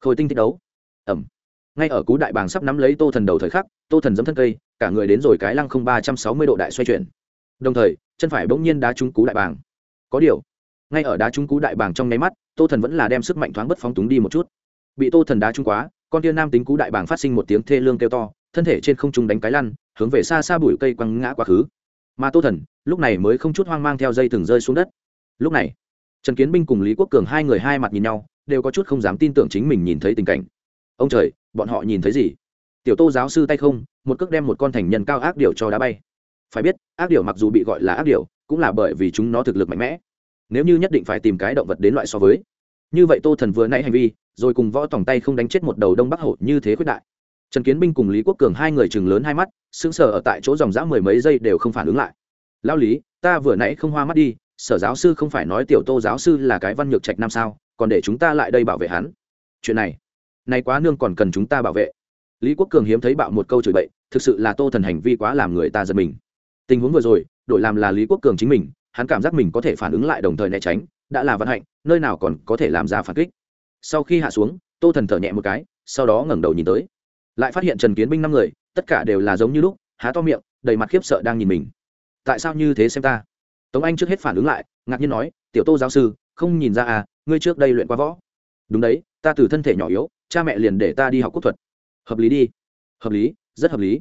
Khôi tinh thi đấu. Ẩm. Ngay ở cú đại bàng sắp nắm lấy tô thần đầu thời khắc, tô thần giấm thân cây, cả người đến rồi cái lăng không ba trăm sáu mươi độ đại xoay chuyển. Đồng thời, chân phải bỗng nhiên đá trúng cú đại bàng. Có điều ngay ở đá trung cú đại bàng trong nháy mắt tô thần vẫn là đem sức mạnh thoáng bất phóng túng đi một chút. Bị tô thần đá trúng quá con tia nam tính cú đại bàng phát sinh một tiếng thê lương kêu to thân thể trên không trung đánh cái lăn hướng về xa xa bụi cây quăng ngã quá khứ. Mà tô thần lúc này mới không chút hoang mang theo dây thừng rơi xuống đất. Lúc này trần kiến binh cùng lý quốc cường hai người hai mặt nhìn nhau đều có chút không dám tin tưởng chính mình nhìn thấy tình cảnh. Ông trời bọn họ nhìn thấy gì? Tiểu tô giáo sư tay không một cước đem một con thành nhân cao ác điểu cho đá bay. Phải biết ác điểu mặc dù bị gọi là ác điểu, cũng là bởi vì chúng nó thực lực mạnh mẽ nếu như nhất định phải tìm cái động vật đến loại so với. Như vậy tô thần vừa nãy hành vi, rồi cùng võ tòng tay không đánh chết một đầu đông bắc hổ như thế quyết đại. Trần kiến binh cùng lý quốc cường hai người chừng lớn hai mắt, sững sờ ở tại chỗ dòng dã mười mấy giây đều không phản ứng lại. Lao lý, ta vừa nãy không hoa mắt đi, sở giáo sư không phải nói tiểu tô giáo sư là cái văn nhược trạch năm sao, còn để chúng ta lại đây bảo vệ hắn. Chuyện này, nay quá nương còn cần chúng ta bảo vệ. Lý quốc cường hiếm thấy bạo một câu chửi bậy, thực sự là tô thần hành vi quá làm người ta giật mình. Tình huống vừa rồi đội làm là lý quốc cường chính mình hắn cảm giác mình có thể phản ứng lại đồng thời né tránh, đã là vận hạnh, nơi nào còn có thể làm ra phản kích. Sau khi hạ xuống, tô thần thở nhẹ một cái, sau đó ngẩng đầu nhìn tới. Lại phát hiện trần kiến binh năm người, tất cả đều là giống như lúc, há to miệng, đầy mặt khiếp sợ đang nhìn mình. Tại sao như thế xem ta? Tống anh trước hết phản ứng lại, ngạc nhiên nói, tiểu tô giáo sư, không nhìn ra à ngươi trước đây luyện qua võ. Đúng đấy, ta từ thân thể nhỏ yếu, cha mẹ liền để ta đi học quốc thuật. Hợp lý đi. Hợp lý, rất hợp lý.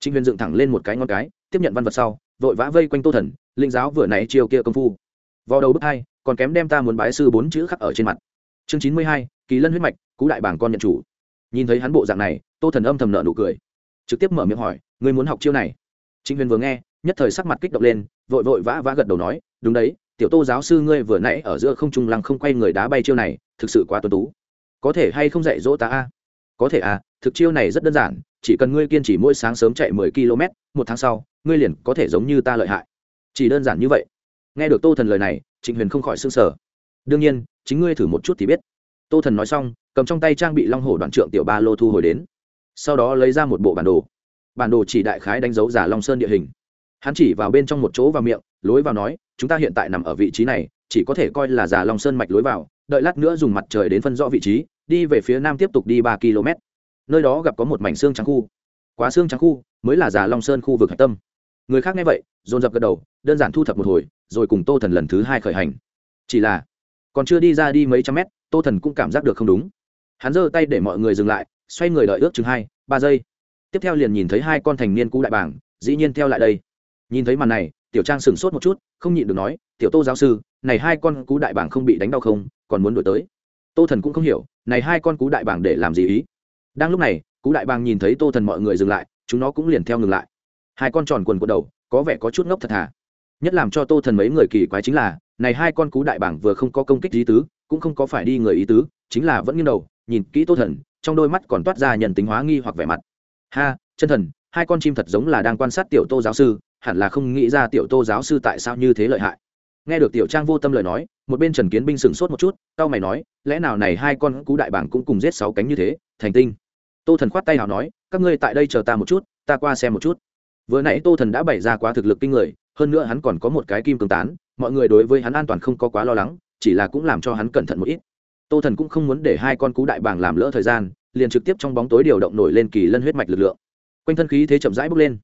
Trịnh huyền dựng thẳng lên một cái ngon cái, tiếp nhận văn vật sau, vội vã vây quanh tô thần linh giáo vừa nãy chiều kia công phu. Vào đầu bước hai, còn kém đem ta muốn bái sư bốn chữ khắc ở trên mặt. Chương chín mươi hai, kỳ lân huyết mạch, cú đại bảng con nhận chủ. Nhìn thấy hắn bộ dạng này, tô thần âm thầm nợ nụ cười. Trực tiếp mở miệng hỏi, ngươi muốn học chiêu này? Chính huyền vừa nghe, nhất thời sắc mặt kích động lên, vội vội vã vã gật đầu nói, đúng đấy, tiểu tô giáo sư ngươi vừa nãy ở giữa không trung lăng không quay người đá bay chiêu này, thực sự quá tuân tú. Có thể hay không dạy dỗ ta a? Có thể à thực chiêu này rất đơn giản, chỉ cần ngươi kiên trì mỗi sáng sớm chạy mười km một tháng sau, ngươi liền có thể giống như ta lợi hại chỉ đơn giản như vậy. Nghe được tô thần lời này, trịnh huyền không khỏi s ư n g sở. Đương nhiên, chính ngươi thử một chút thì biết. Tô thần nói xong, cầm trong tay trang bị long hồ đoạn trượng tiểu ba lô thu hồi đến. Sau đó lấy ra một bộ bản đồ. Bản đồ chỉ đại khái đánh dấu giả long sơn địa hình. Hắn chỉ vào bên trong một chỗ vào miệng, lối vào nói, chúng ta hiện tại nằm ở vị trí này, chỉ có thể coi là giả long sơn mạch lối vào, đợi lát nữa dùng mặt trời đến phân rõ vị trí, đi về phía nam tiếp tục đi ba km. Nơi đó gặp có một mảnh xương trắng khu. Quá xương trắng khu mới là giả long sơn khu vực hạch tâm người khác nghe vậy, dồn dập gật đầu, đơn giản thu thập một hồi, rồi cùng tô thần lần thứ hai khởi hành. Chỉ là, còn chưa đi ra đi mấy trăm mét, tô thần cũng cảm giác được không đúng. Hắn giơ tay để mọi người dừng lại, xoay người đợi ước chừng hai, ba giây. Tiếp theo liền nhìn thấy hai con thành niên cũ đại bảng dĩ nhiên theo lại đây. Nhìn thấy màn này, tiểu trang sửng sốt một chút, không nhịn được nói, tiểu tô giáo sư, này hai con cú đại bảng không bị đánh đau không? Còn muốn đổi tới? Tô thần cũng không hiểu, này hai con cú đại bảng để làm gì ý? Đang lúc này, cú đại bàng nhìn thấy tô thần mọi người dừng lại, chúng nó cũng liền theo ngừng lại hai con tròn quần quần đầu, có vẻ có chút ngốc thật thà nhất làm cho tô thần mấy người kỳ quái chính là, này hai con cú đại bảng vừa không có công kích ý tứ, cũng không có phải đi người ý tứ, chính là vẫn nghiêng đầu, nhìn kỹ tô thần, trong đôi mắt còn toát ra nhận tính hóa nghi hoặc vẻ mặt. Ha, chân thần, hai con chim thật giống là đang quan sát tiểu tô giáo sư, hẳn là không nghĩ ra tiểu tô giáo sư tại sao như thế lợi hại. Nghe được tiểu trang vô tâm lời nói, một bên trần kiến binh sửng sốt một chút tao mày nói, lẽ nào này hai con cú đại bảng cũng cùng giết sáu cánh như thế? Thành tinh. Tô thần khoát tay nào nói, các ngươi tại đây chờ ta một chút, ta qua xem một chút vừa nãy tô thần đã bày ra quá thực lực kinh người hơn nữa hắn còn có một cái kim cương tán mọi người đối với hắn an toàn không có quá lo lắng chỉ là cũng làm cho hắn cẩn thận một ít. Tô thần cũng không muốn để hai con cú đại bàng làm lỡ thời gian liền trực tiếp trong bóng tối điều động nổi lên kỳ lân huyết mạch lực lượng. Quanh thân khí thế chậm rãi bước lên.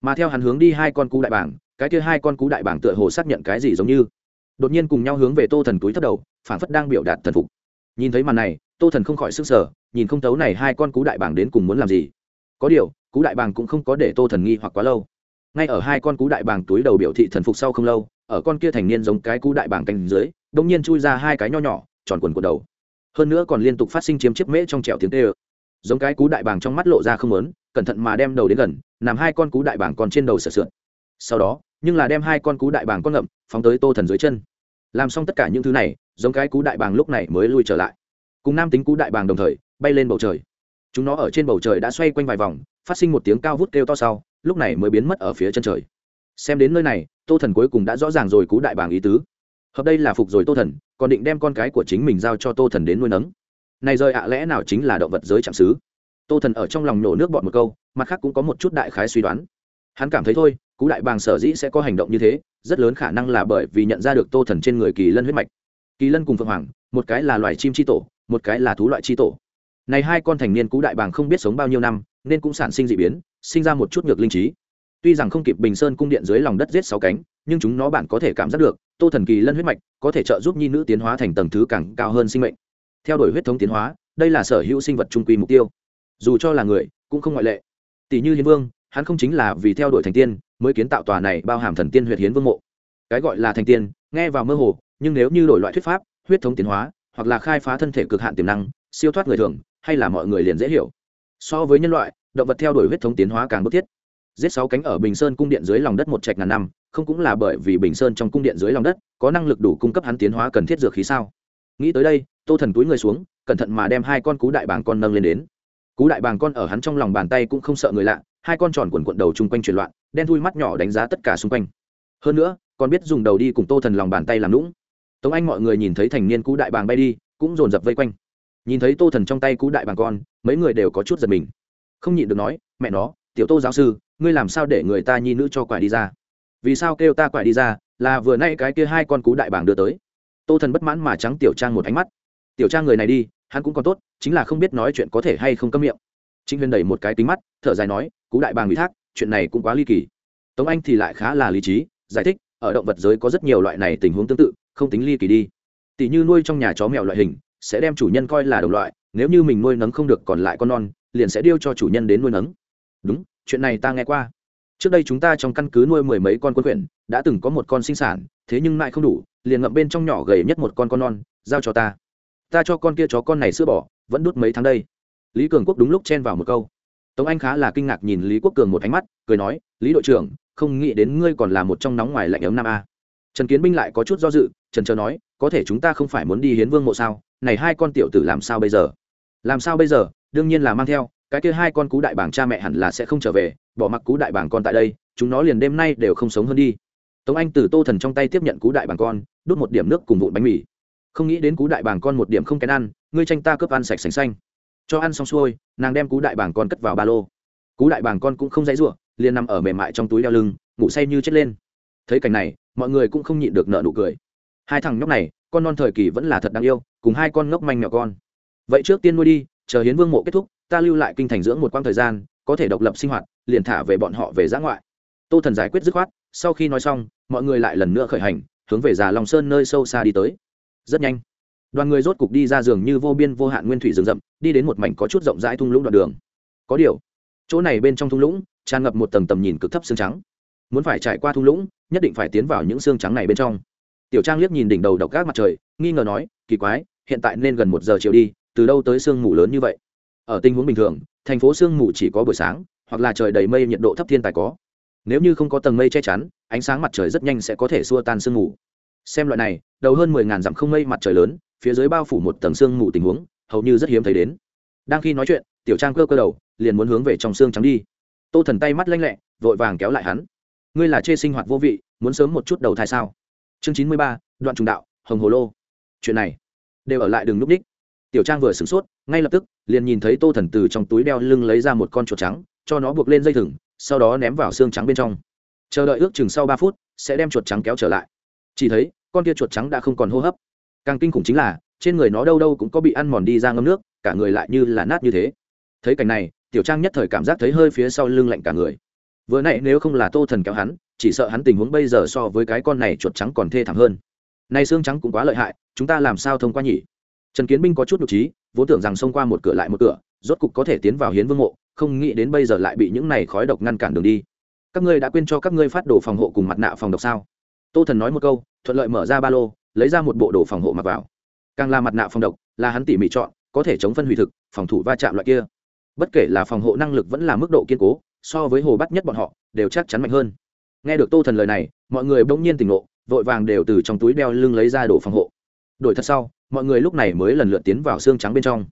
Mà theo hắn hướng đi hai con cú đại bàng, cái kia hai con cú đại bàng tựa hồ xác nhận cái gì giống như. Đột nhiên cùng nhau hướng về tô thần túi thất đầu phản phất đang biểu đạt thần phục. Nhìn thấy màn này tô thần không khỏi sức sở nhìn không thấu này hai con cú đại bàng đến cùng muốn làm gì. Có điều cú đại bàng cũng không có để tô thần nghi hoặc quá lâu. Ngay ở hai con cú đại bàng túi đầu biểu thị thần phục sau không lâu, ở con kia thành niên giống cái cú đại bàng cánh dưới đ ỗ n g nhiên chui ra hai cái nho nhỏ, tròn quần quần đầu. Hơn nữa còn liên tục phát sinh chiếm chiếc mễ trong trèo tiếng tê ơ. Giống cái cú đại bàng trong mắt lộ ra không lớn cẩn thận mà đem đầu đến gần làm hai con cú đại bàng còn trên đầu sửa sượn sau đó, nhưng là đem hai con cú đại bàng con ngậm, phóng tới tô thần dưới chân. Làm xong tất cả những thứ này, giống cái cú đại bàng lúc này mới lui trở lại. Cùng nam tính cú đại bàng đồng thời, bay lên bầu trời chúng nó ở trên bầu trời đã xoay quanh vài vòng, phát sinh một tiếng cao vút kêu to sau, lúc này mới biến mất ở phía chân trời. Xem đến nơi này, tô thần cuối cùng đã rõ ràng rồi cú đại bàng ý tứ. Hợp đây là phục rồi tô thần, còn định đem con cái của chính mình giao cho tô thần đến nuôi nấng. Này rơi ạ lẽ nào chính là động vật giới chạm xứ? Tô thần ở trong lòng nổ nước bọn một câu, mặt khác cũng có một chút đại khái suy đoán. Hắn cảm thấy thôi, cú đại bàng sở dĩ sẽ có hành động như thế, rất lớn khả năng là bởi vì nhận ra được tô thần trên người kỳ lân huyết mạch. Kỳ lân cùng phượng hoàng, một cái là loài chim c h i tổ, một cái là thú loại c h i tổ này hai con thành niên cũ đại bàng không biết sống bao nhiêu năm, nên cũng sản sinh d ị biến, sinh ra một chút ngược linh trí. Tuy rằng không kịp bình sơn cung điện dưới lòng đất giết sáu cánh, nhưng chúng nó bản có thể cảm giác được, tô thần kỳ lân huyết mạch có thể trợ giúp nhi nữ tiến hóa thành tầng thứ càng cao hơn sinh mệnh. Theo đuổi huyết thống tiến hóa, đây là sở hữu sinh vật trung quy mục tiêu. Dù cho là người, cũng không ngoại lệ. Tỷ như hiến vương, hắn không chính là vì theo đuổi thành tiên, mới kiến tạo tòa này bao hàm thần tiên huyệt hiến vương mộ. Cái gọi là thành tiên, nghe vào mơ hồ, nhưng nếu như đổi loại thuyết pháp, huyết thống tiến hóa, hoặc là khai phá thân thể cực hạn tiềm năng, siêu thoát người thường hay là mọi người liền dễ hiểu. So với nhân loại, động vật theo đuổi huyết thống tiến hóa càng bức thiết. Giết sáu cánh ở bình sơn cung điện dưới lòng đất một trạch ngàn năm, không cũng là bởi vì bình sơn trong cung điện dưới lòng đất có năng lực đủ cung cấp hắn tiến hóa cần thiết dược khí sao? Nghĩ tới đây, tô thần túi người xuống, cẩn thận mà đem hai con cú đại bàng con nâng lên đến. Cú đại bàng con ở hắn trong lòng bàn tay cũng không sợ người lạ, hai con tròn quần quận đầu chung quanh chuyển loạn, đen thui mắt nhỏ đánh giá tất cả xung quanh. Hơn nữa, còn biết dùng đầu đi cùng tô thần lòng bàn tay làm lũng tống anh mọi người nhìn thấy thành niên cú đại bàng bay đi, cũng dồn dập vây quanh nhìn thấy tô thần trong tay cú đại bàng con, mấy người đều có chút giật mình. Không nhịn được nói, mẹ nó, tiểu tô giáo sư, ngươi làm sao để người ta nhi nữ cho quải đi ra? Vì sao kêu ta quải đi ra, là vừa nay cái kia hai con cú đại bàng đưa tới? Tô thần bất mãn mà trắng tiểu trang một ánh mắt. Tiểu trang người này đi, hắn cũng còn tốt, chính là không biết nói chuyện có thể hay không cấm miệng. Trinh huyền đẩy một cái kính mắt, thở dài nói cú đại bàng ủy thác, chuyện này cũng quá ly kỳ. Tống anh thì lại khá là lý trí, giải thích, ở động vật giới có rất nhiều loại này tình huống tương tự, không tính ly kỳ đi. Tỷ như nuôi trong nhà chó mèo loại hình sẽ đem chủ nhân coi là đồng loại, nếu như mình nuôi nấng không được còn lại con non, liền sẽ điêu cho chủ nhân đến nuôi nấng. Đúng, chuyện này ta nghe qua. Trước đây chúng ta trong căn cứ nuôi mười mấy con quân quyển đã từng có một con sinh sản, thế nhưng lại không đủ, liền ngậm bên trong nhỏ gầy nhất một con con non, giao cho ta. Ta cho con kia chó con này sữa bỏ vẫn đút mấy tháng đây. Lý cường quốc đúng lúc chen vào một câu. Tống anh khá là kinh ngạc nhìn lý quốc cường một ánh mắt, cười nói, lý đội trưởng, không nghĩ đến ngươi còn là một trong nóng ngoài lạnh ấm nam a. Trần kiến binh lại có chút do dự, trần trờ nói có thể chúng ta không phải muốn đi hiến vương mộ sao? Này hai con tiểu tử làm sao bây giờ? Làm sao bây giờ? Đương nhiên là mang theo, cái kia hai con cú đại bảng cha mẹ hẳn là sẽ không trở về, bỏ mặc cú đại bảng con tại đây, chúng nó liền đêm nay đều không sống hơn đi. Tống anh từ tô thần trong tay tiếp nhận cú đại bảng con, đút một điểm nước cùng vụn bánh mì. Không nghĩ đến cú đại bảng con một điểm không kén ăn, ngươi tranh ta cướp ăn sạch sành xanh. Cho ăn xong xuôi, nàng đem cú đại bảng con cất vào ba lô. Cú đại bảng con cũng không dãy ruộng, liền nằm ở mềm mại trong túi đeo lưng, ngủ say như chết lên. Thấy cảnh này, mọi người cũng không nhịn được nợ nụ cười hai thằng nhóc này, con non thời kỳ vẫn là thật đáng yêu, cùng hai con ngốc manh mèo con. Vậy trước tiên nuôi đi, chờ hiến vương mộ kết thúc, ta lưu lại kinh thành dưỡng một quãng thời gian, có thể độc lập sinh hoạt, liền thả về bọn họ về giã ngoại. Tô thần giải quyết dứt khoát, sau khi nói xong, mọi người lại lần nữa khởi hành, hướng về già lòng sơn nơi sâu xa đi tới. Rất nhanh, đoàn người rốt cục đi ra giường như vô biên vô hạn nguyên thủy rừng rậm, đi đến một mảnh có chút rộng rãi thung lũng đoạn đường. Có điều, chỗ này bên trong thung lũng, tràn ngập một tầng tầm nhìn cực thấp xương trắng. Muốn phải trải qua thung lũng, nhất định phải tiến vào những xương trắng này bên trong tiểu trang liếc nhìn đỉnh đầu độc gác mặt trời, nghi ngờ nói, kỳ quái, hiện tại nên gần một giờ chiều đi, từ đâu tới sương mù lớn như vậy? Ở tình huống bình thường, thành phố sương mù chỉ có buổi sáng, hoặc là trời đầy mây, nhiệt độ thấp thiên tài có. Nếu như không có tầng mây che chắn, ánh sáng mặt trời rất nhanh sẽ có thể xua tan sương mù. Xem loại này, đầu hơn mười ngàn dặm không mây mặt trời lớn, phía dưới bao phủ một tầng sương mù tình huống, hầu như rất hiếm thấy đến. Đang khi nói chuyện, tiểu trang cơ cơ đầu, liền muốn hướng về trong xương trắng đi. Tô thần tay mắt lanh lẹ, vội vàng kéo lại hắn. Ngươi là chê sinh hoạt vô vị, muốn sớm một chút đầu thai sao? Chương chín mươi ba, đoạn trùng đạo, hồng hồ lô. Chuyện này đều ở lại đường núp đích. Tiểu trang vừa sửng sốt, ngay lập tức liền nhìn thấy tô thần từ trong túi đeo lưng lấy ra một con chuột trắng, cho nó buộc lên dây thừng, sau đó ném vào xương trắng bên trong. Chờ đợi ước chừng sau ba phút, sẽ đem chuột trắng kéo trở lại. Chỉ thấy, con kia chuột trắng đã không còn hô hấp. Càng kinh khủng chính là, trên người nó đâu đâu cũng có bị ăn mòn đi ra ngâm nước, cả người lại như là nát như thế. Thấy cảnh này, tiểu trang nhất thời cảm giác thấy hơi phía sau lưng lạnh cả người. Vừa nãy nếu không là tô thần kéo hắn chỉ sợ hắn tình huống bây giờ so với cái con này chuột trắng còn thê thảm hơn. Này xương trắng cũng quá lợi hại, chúng ta làm sao thông qua nhỉ? Trần kiến binh có chút nhục trí vốn tưởng rằng xông qua một cửa lại một cửa, rốt cục có thể tiến vào hiến vương mộ, không nghĩ đến bây giờ lại bị những này khói độc ngăn cản đường đi. Các ngươi đã quên cho các ngươi phát đồ phòng hộ cùng mặt nạ phòng độc sao? Tô thần nói một câu, thuận lợi mở ra ba lô, lấy ra một bộ đồ phòng hộ mặc vào. Càng là mặt nạ phòng độc, là hắn tỉ mỉ chọn, có thể chống phân hủy thực, phòng thủ va chạm loại kia. Bất kể là phòng hộ năng lực vẫn là mức độ kiên cố, so với hồ bắt nhất bọn họ, đều chắc chắn mạnh hơn nghe được tô thần lời này, mọi người bỗng nhiên tỉnh ngộ, vội vàng đều từ trong túi đeo lưng lấy ra đồ phòng hộ. Đổi thật sau, mọi người lúc này mới lần lượt tiến vào xương trắng bên trong.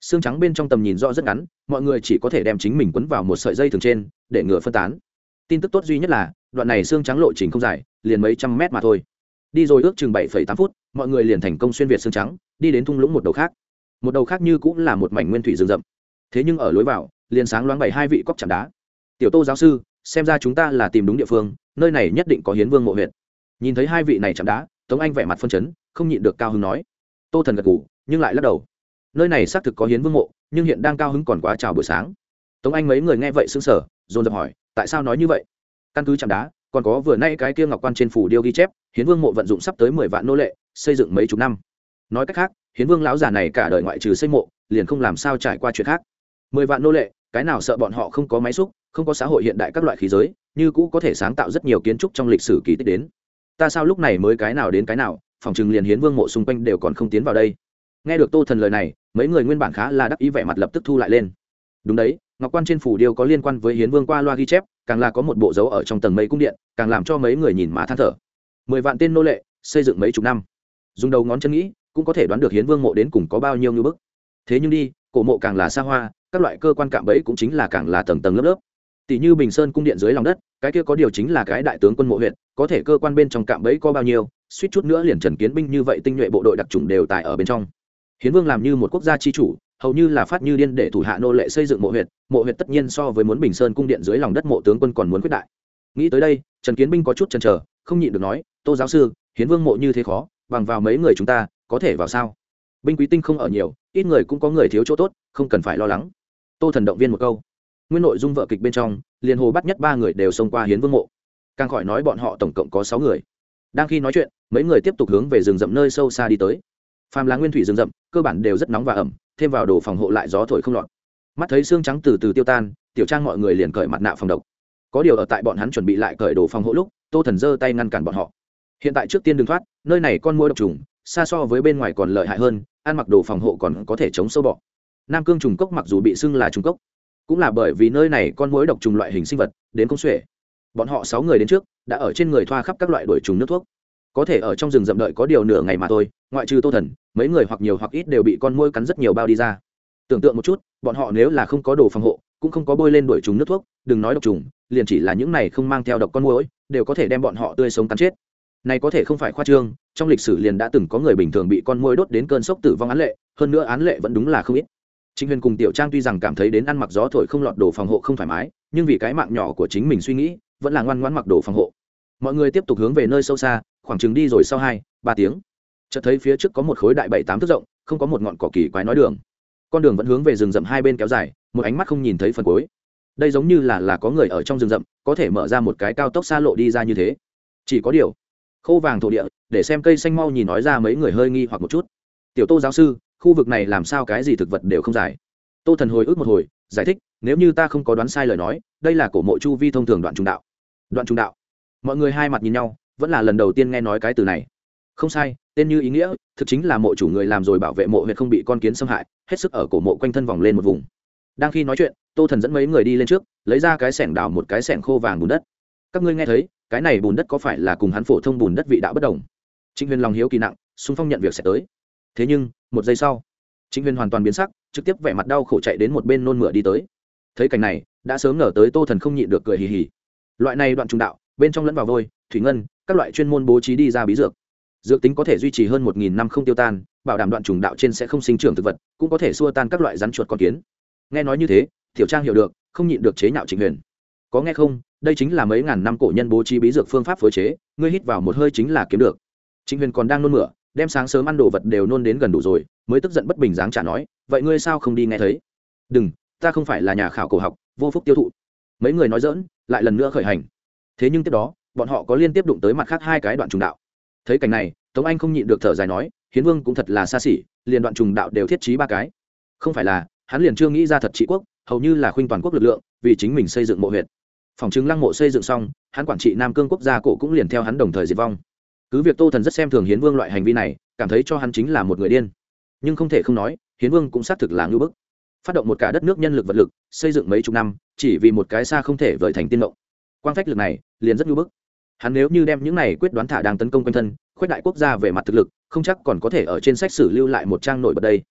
Xương trắng bên trong tầm nhìn rõ rất ngắn, mọi người chỉ có thể đem chính mình quấn vào một sợi dây thường trên, để ngừa phân tán. Tin tức tốt duy nhất là, đoạn này xương trắng lộ trình không dài, liền mấy trăm mét mà thôi. Đi rồi ước chừng bảy tám phút, mọi người liền thành công xuyên việt xương trắng, đi đến thung lũng một đầu khác. Một đầu khác như cũng là một mảnh nguyên thủy rừng rậm. Thế nhưng ở lối vào, liền sáng loáng bảy hai vị cóc chạm đá. Tiểu tô giáo sư xem ra chúng ta là tìm đúng địa phương, nơi này nhất định có hiến vương mộ huyện nhìn thấy hai vị này chạm đá, tống anh vẻ mặt phân chấn, không nhịn được cao hứng nói. Tô thần gật ngủ nhưng lại lắc đầu. Nơi này xác thực có hiến vương mộ, nhưng hiện đang cao hứng còn quá chào buổi sáng. Tống anh mấy người nghe vậy xứng sở dồn dập hỏi, tại sao nói như vậy? Căn cứ chạm đá, còn có vừa nay cái kia ngọc quan trên phủ điêu ghi chép, hiến vương mộ vận dụng sắp tới mười vạn nô lệ, xây dựng mấy chục năm. Nói cách khác, hiến vương lão già này cả đời ngoại trừ xây mộ, liền không làm sao trải qua chuyện khác. Mười vạn nô lệ, cái nào sợ bọn họ không có máy xúc không có xã hội hiện đại các loại khí giới, như cũ có thể sáng tạo rất nhiều kiến trúc trong lịch sử kỳ tích đến. Ta sao lúc này mới cái nào đến cái nào, phòng chừng liền hiến vương mộ xung quanh đều còn không tiến vào đây. Nghe được tô thần lời này, mấy người nguyên bản khá là đắc ý vẻ mặt lập tức thu lại lên. Đúng đấy, ngọc quan trên phủ điêu có liên quan với hiến vương qua loa ghi chép, càng là có một bộ dấu ở trong tầng mấy cung điện, càng làm cho mấy người nhìn mà than thở. Mười vạn tên nô lệ, xây dựng mấy chục năm. Dùng đầu ngón chân nghĩ, cũng có thể đoán được hiến vương mộ đến cùng có bao nhiêu ngư bức. Thế nhưng đi, cổ mộ càng là xa hoa, các loại cơ quan cạm bẫy cũng chính là càng là tầng tầng lớp lớp tỷ như bình sơn cung điện dưới lòng đất, cái kia có điều chính là cái đại tướng quân mộ huyện có thể cơ quan bên trong cạm bẫy có bao nhiêu, suýt chút nữa liền trần kiến binh như vậy tinh nhuệ bộ đội đặc trùng đều tại ở bên trong. Hiến vương làm như một quốc gia chi chủ, hầu như là phát như điên để thủ hạ nô lệ xây dựng mộ huyện mộ huyện tất nhiên so với muốn bình sơn cung điện dưới lòng đất mộ tướng quân còn muốn quyết đại. Nghĩ tới đây, trần kiến binh có chút chần chờ, không nhịn được nói, tô giáo sư, hiến vương mộ như thế khó, bằng vào mấy người chúng ta, có thể vào sao? Binh quý tinh không ở nhiều, ít người cũng có người thiếu chỗ tốt, không cần phải lo lắng. Tô thần động viên một câu nguyên nội dung vợ kịch bên trong, liền hồ bắt nhất ba người đều xông qua hiến vương mộ. Càng khỏi nói bọn họ tổng cộng có sáu người. Đang khi nói chuyện, mấy người tiếp tục hướng về rừng rậm nơi sâu xa đi tới. Phàm là nguyên thủy rừng rậm, cơ bản đều rất nóng và ẩm, thêm vào đồ phòng hộ lại gió thổi không lọt. Mắt thấy xương trắng từ từ tiêu tan, tiểu trang mọi người liền cởi mặt nạ phòng độc. Có điều ở tại bọn hắn chuẩn bị lại cởi đồ phòng hộ lúc, tô thần giơ tay ngăn cản bọn họ. Hiện tại trước tiên đừng thoát, nơi này con mũi độc trùng, xa so với bên ngoài còn lợi hại hơn, ăn mặc đồ phòng hộ còn có thể chống sâu bọ. Nam cương trùng cốc mặc dù bị xưng là trùng cốc cũng là bởi vì nơi này con mối độc trùng loại hình sinh vật, đến công xuể. Bọn họ sáu người đến trước, đã ở trên người thoa khắp các loại đuổi trùng nước thuốc. Có thể ở trong rừng rậm đợi có điều nửa ngày mà thôi, ngoại trừ tô thần, mấy người hoặc nhiều hoặc ít đều bị con môi cắn rất nhiều bao đi ra. Tưởng tượng một chút, bọn họ nếu là không có đồ phòng hộ, cũng không có bôi lên đuổi trùng nước thuốc, đừng nói độc trùng, liền chỉ là những này không mang theo độc con môi đều có thể đem bọn họ tươi sống cắn chết. Này có thể không phải khoa trương, trong lịch sử liền đã từng có người bình thường bị con môi đốt đến cơn sốc tử vong án lệ, hơn nữa án lệ vẫn đúng là không ít. Trịnh Huyền cùng Tiểu Trang tuy rằng cảm thấy đến ăn mặc gió thổi không lọt đồ phòng hộ không thoải mái, nhưng vì cái mạng nhỏ của chính mình suy nghĩ, vẫn là ngoan ngoãn mặc đồ phòng hộ. Mọi người tiếp tục hướng về nơi sâu xa, khoảng chừng đi rồi sau hai, ba tiếng. Chợt thấy phía trước có một khối đại bảy tám thước rộng, không có một ngọn cỏ kỳ quái nói đường. Con đường vẫn hướng về rừng rậm hai bên kéo dài, một ánh mắt không nhìn thấy phần cuối. Đây giống như là là có người ở trong rừng rậm, có thể mở ra một cái cao tốc xa lộ đi ra như thế. Chỉ có điều, khô vàng thổ địa, để xem cây xanh mau nhìn nói ra mấy người hơi nghi hoặc một chút. Tiểu Tô giáo sư, khu vực này làm sao cái gì thực vật đều không dài tô thần hồi ức một hồi, giải thích, nếu như ta không có đoán sai lời nói, đây là cổ mộ chu vi thông thường đoạn trung đạo. Đoạn trung đạo. Mọi người hai mặt nhìn nhau, vẫn là lần đầu tiên nghe nói cái từ này. Không sai, tên như ý nghĩa, thực chính là mộ chủ người làm rồi bảo vệ mộ huyện không bị con kiến xâm hại, hết sức ở cổ mộ quanh thân vòng lên một vùng. Đang khi nói chuyện, tô thần dẫn mấy người đi lên trước, lấy ra cái sẻng đào một cái sẻng khô vàng bùn đất. Các ngươi nghe thấy, cái này bùn đất có phải là cùng hắn phổ thông bùn đất vị đạo bất đồng? Trịnh huyền lòng hiếu kỳ nặng, xung phong nhận việc sẽ tới thế nhưng, một giây sau chính huyền hoàn toàn biến sắc, trực tiếp vẻ mặt đau khổ chạy đến một bên nôn mửa đi tới. Thấy cảnh này, đã sớm ngờ tới tô thần không nhịn được cười hì hì. Loại này đoạn trùng đạo, bên trong lẫn vào vôi, thủy ngân, các loại chuyên môn bố trí đi ra bí dược. Dược tính có thể duy trì hơn một nghìn năm không tiêu tan, bảo đảm đoạn trùng đạo trên sẽ không sinh trưởng thực vật, cũng có thể xua tan các loại rắn chuột con kiến. Nghe nói như thế, tiểu trang hiểu được, không nhịn được chế nhạo trịnh huyền. Có nghe không, đây chính là mấy ngàn năm cổ nhân bố trí bí dược phương pháp phối chế, ngươi hít vào một hơi chính là kiếm được. Trịnh huyền còn đang nôn mửa đem sáng sớm ăn đồ vật đều nôn đến gần đủ rồi, mới tức giận bất bình dáng trả nói, vậy ngươi sao không đi nghe thấy? Đừng, ta không phải là nhà khảo cổ học, vô phúc tiêu thụ. Mấy người nói dỡn lại lần nữa khởi hành. Thế nhưng tiếp đó, bọn họ có liên tiếp đụng tới mặt khác hai cái đoạn trùng đạo. Thấy cảnh này, tống anh không nhịn được thở dài nói, hiến vương cũng thật là xa xỉ, liền đoạn trùng đạo đều thiết trí ba cái. Không phải là, hắn liền chưa nghĩ ra thật trị quốc, hầu như là khuynh toàn quốc lực lượng, vì chính mình xây dựng mộ huyện phòng chứng lăng mộ xây dựng xong, hắn quản trị nam cương quốc gia cổ cũng liền theo hắn đồng thời diệt vong cứ việc tô thần rất xem thường hiến vương loại hành vi này, cảm thấy cho hắn chính là một người điên. Nhưng không thể không nói, hiến vương cũng xác thực là ngưỡng bức. Phát động một cả đất nước nhân lực vật lực, xây dựng mấy chục năm, chỉ vì một cái xa không thể vời thành tiên mộng. Quan phách lực này, liền rất ngưỡng bức. Hắn nếu như đem những này quyết đoán thả đang tấn công quanh thân, khuếch đại quốc gia về mặt thực lực, không chắc còn có thể ở trên sách sử lưu lại một trang nổi bật đây.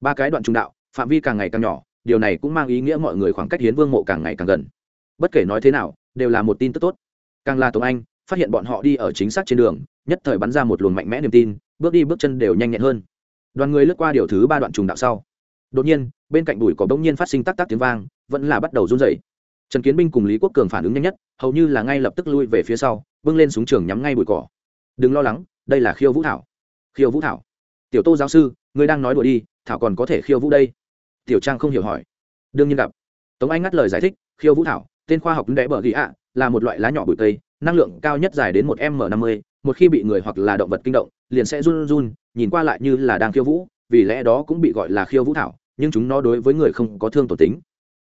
Ba cái đoạn trung đạo, phạm vi càng ngày càng nhỏ, điều này cũng mang ý nghĩa mọi người khoảng cách hiến vương mộ càng ngày càng gần. Bất kể nói thế nào, đều là một tin tức tốt. Càng là tống anh, phát hiện bọn họ đi ở chính xác trên đường nhất thời bắn ra một luồng mạnh mẽ niềm tin, bước đi bước chân đều nhanh nhẹn hơn. Đoàn người lướt qua điều thứ ba đoạn trùng đạo sau. Đột nhiên, bên cạnh bụi cỏ bỗng nhiên phát sinh tắc tắc tiếng vang, vẫn là bắt đầu run rẩy. trần kiến binh cùng lý quốc cường phản ứng nhanh nhất, hầu như là ngay lập tức lui về phía sau, bưng lên súng trường nhắm ngay bụi cỏ. Đừng lo lắng, đây là khiêu vũ thảo. Khiêu vũ thảo? Tiểu tô giáo sư người đang nói đùa đi, thảo còn có thể khiêu vũ đây? Tiểu trang không hiểu hỏi. Đương nhiên gặp. Tống anh ngắt lời giải thích, khiêu vũ thảo, tên khoa học đẽ bờ ghi ạ, là một loại lá nhỏ bụi tây, năng lượng cao nhất dài đến một m năm mươi một khi bị người hoặc là động vật kinh động, liền sẽ run run, nhìn qua lại như là đang khiêu vũ, vì lẽ đó cũng bị gọi là khiêu vũ thảo, nhưng chúng nó đối với người không có thương tổn tính.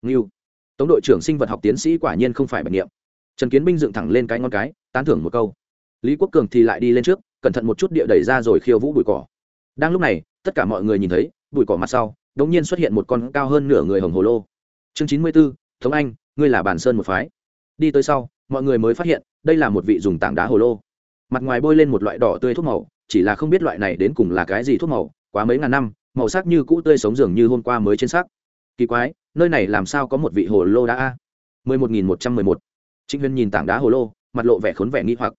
Nghiêu tống đội trưởng sinh vật học tiến sĩ quả nhiên không phải bệnh nghiệm trần kiến binh dựng thẳng lên cái ngón cái, tán thưởng một câu. Lý quốc cường thì lại đi lên trước, cẩn thận một chút địa đẩy ra rồi khiêu vũ bụi cỏ. Đang lúc này, tất cả mọi người nhìn thấy, bụi cỏ mặt sau đ ỗ n g nhiên xuất hiện một con cao hơn nửa người hồng hồ lô. Chương chín mươi b ố thống anh, ngươi là bản sơn một phái. Đi tới sau, mọi người mới phát hiện, đây là một vị dùng tảng đá hồ lô mặt ngoài bôi lên một loại đỏ tươi thuốc màu, chỉ là không biết loại này đến cùng là cái gì thuốc màu, quá mấy ngàn năm, màu sắc như cũ tươi sống dường như hôm qua mới trên sắc kỳ quái, nơi này làm sao có một vị hồ lô đá a? Mười một nghìn một trăm mười một. Trịnh huyên nhìn tảng đá hồ lô, mặt lộ vẻ khốn vẻ nghi hoặc.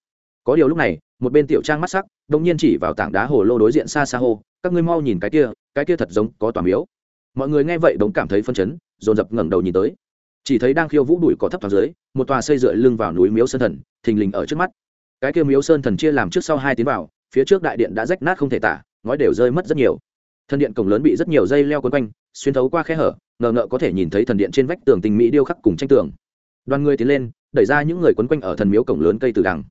Có điều lúc này, một bên tiểu trang mắt sắc đông nhiên chỉ vào tảng đá hồ lô đối diện xa xa hồ các ngươi mau nhìn cái kia cái kia thật giống có tòa miếu. Mọi người nghe vậy đống cảm thấy phân chấn, dồn dập ngẩng đầu nhìn tới. Chỉ thấy đang khiêu vũ đùi có thấp thoáng dưới, một tòa xây dựa lưng vào núi miếu sơn thần, thình lình ở trước mắt cái kia miếu sơn thần chia làm trước sau hai tiến vào, phía trước đại điện đã rách nát không thể tả, ngói đều rơi mất rất nhiều. Thần điện cổng lớn bị rất nhiều dây leo quấn quanh, xuyên thấu qua khe hở, ngờ ngợ có thể nhìn thấy thần điện trên vách tường tình mỹ điêu khắc cùng tranh tường. Đoàn người tiến lên, đẩy ra những người quấn quanh ở thần miếu cổng lớn cây từ đằng.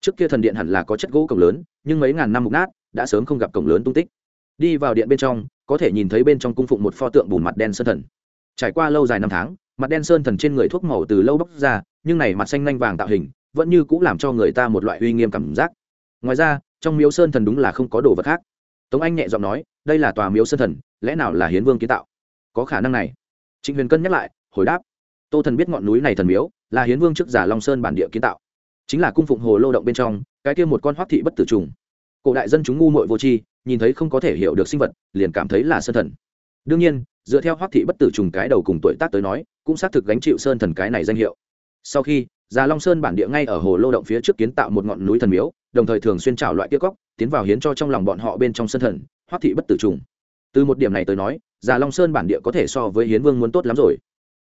Trước kia thần điện hẳn là có chất gỗ cổng lớn, nhưng mấy ngàn năm mục nát, đã sớm không gặp cổng lớn tung tích. Đi vào điện bên trong, có thể nhìn thấy bên trong cung phụng một pho tượng bùn mặt đen sơn thần. Trải qua lâu dài năm tháng, mặt đen sơn thần trên người thuốc màu từ lâu bóc ra, nhưng này mặt xanh lanh vàng tạo hình vẫn như cũng làm cho người ta một loại uy nghiêm cảm giác. Ngoài ra, trong miếu sơn thần đúng là không có đồ vật khác. Tống anh nhẹ giọng nói, đây là tòa miếu sơn thần, lẽ nào là hiến vương kiến tạo? Có khả năng này. Trịnh huyền cân nhắc lại, hồi đáp, tô thần biết ngọn núi này thần miếu là hiến vương trước giả long sơn bản địa kiến tạo. Chính là cung phụng hồ lô động bên trong, cái kia một con hoắc thị bất tử trùng. Cổ đại dân chúng ngu muội vô tri, nhìn thấy không có thể hiểu được sinh vật, liền cảm thấy là sơn thần. Đương nhiên, dựa theo hoắc thị bất tử trùng cái đầu cùng tuổi tác tới nói, cũng xác thực gánh chịu sơn thần cái này danh hiệu. Sau khi già long sơn bản địa ngay ở hồ lô động phía trước kiến tạo một ngọn núi thần miếu, đồng thời thường xuyên trảo loại kia cóc tiến vào hiến cho trong lòng bọn họ bên trong sân thần, hoắc thị bất tử trùng. Từ một điểm này tới nói, già long sơn bản địa có thể so với hiến vương muốn tốt lắm rồi.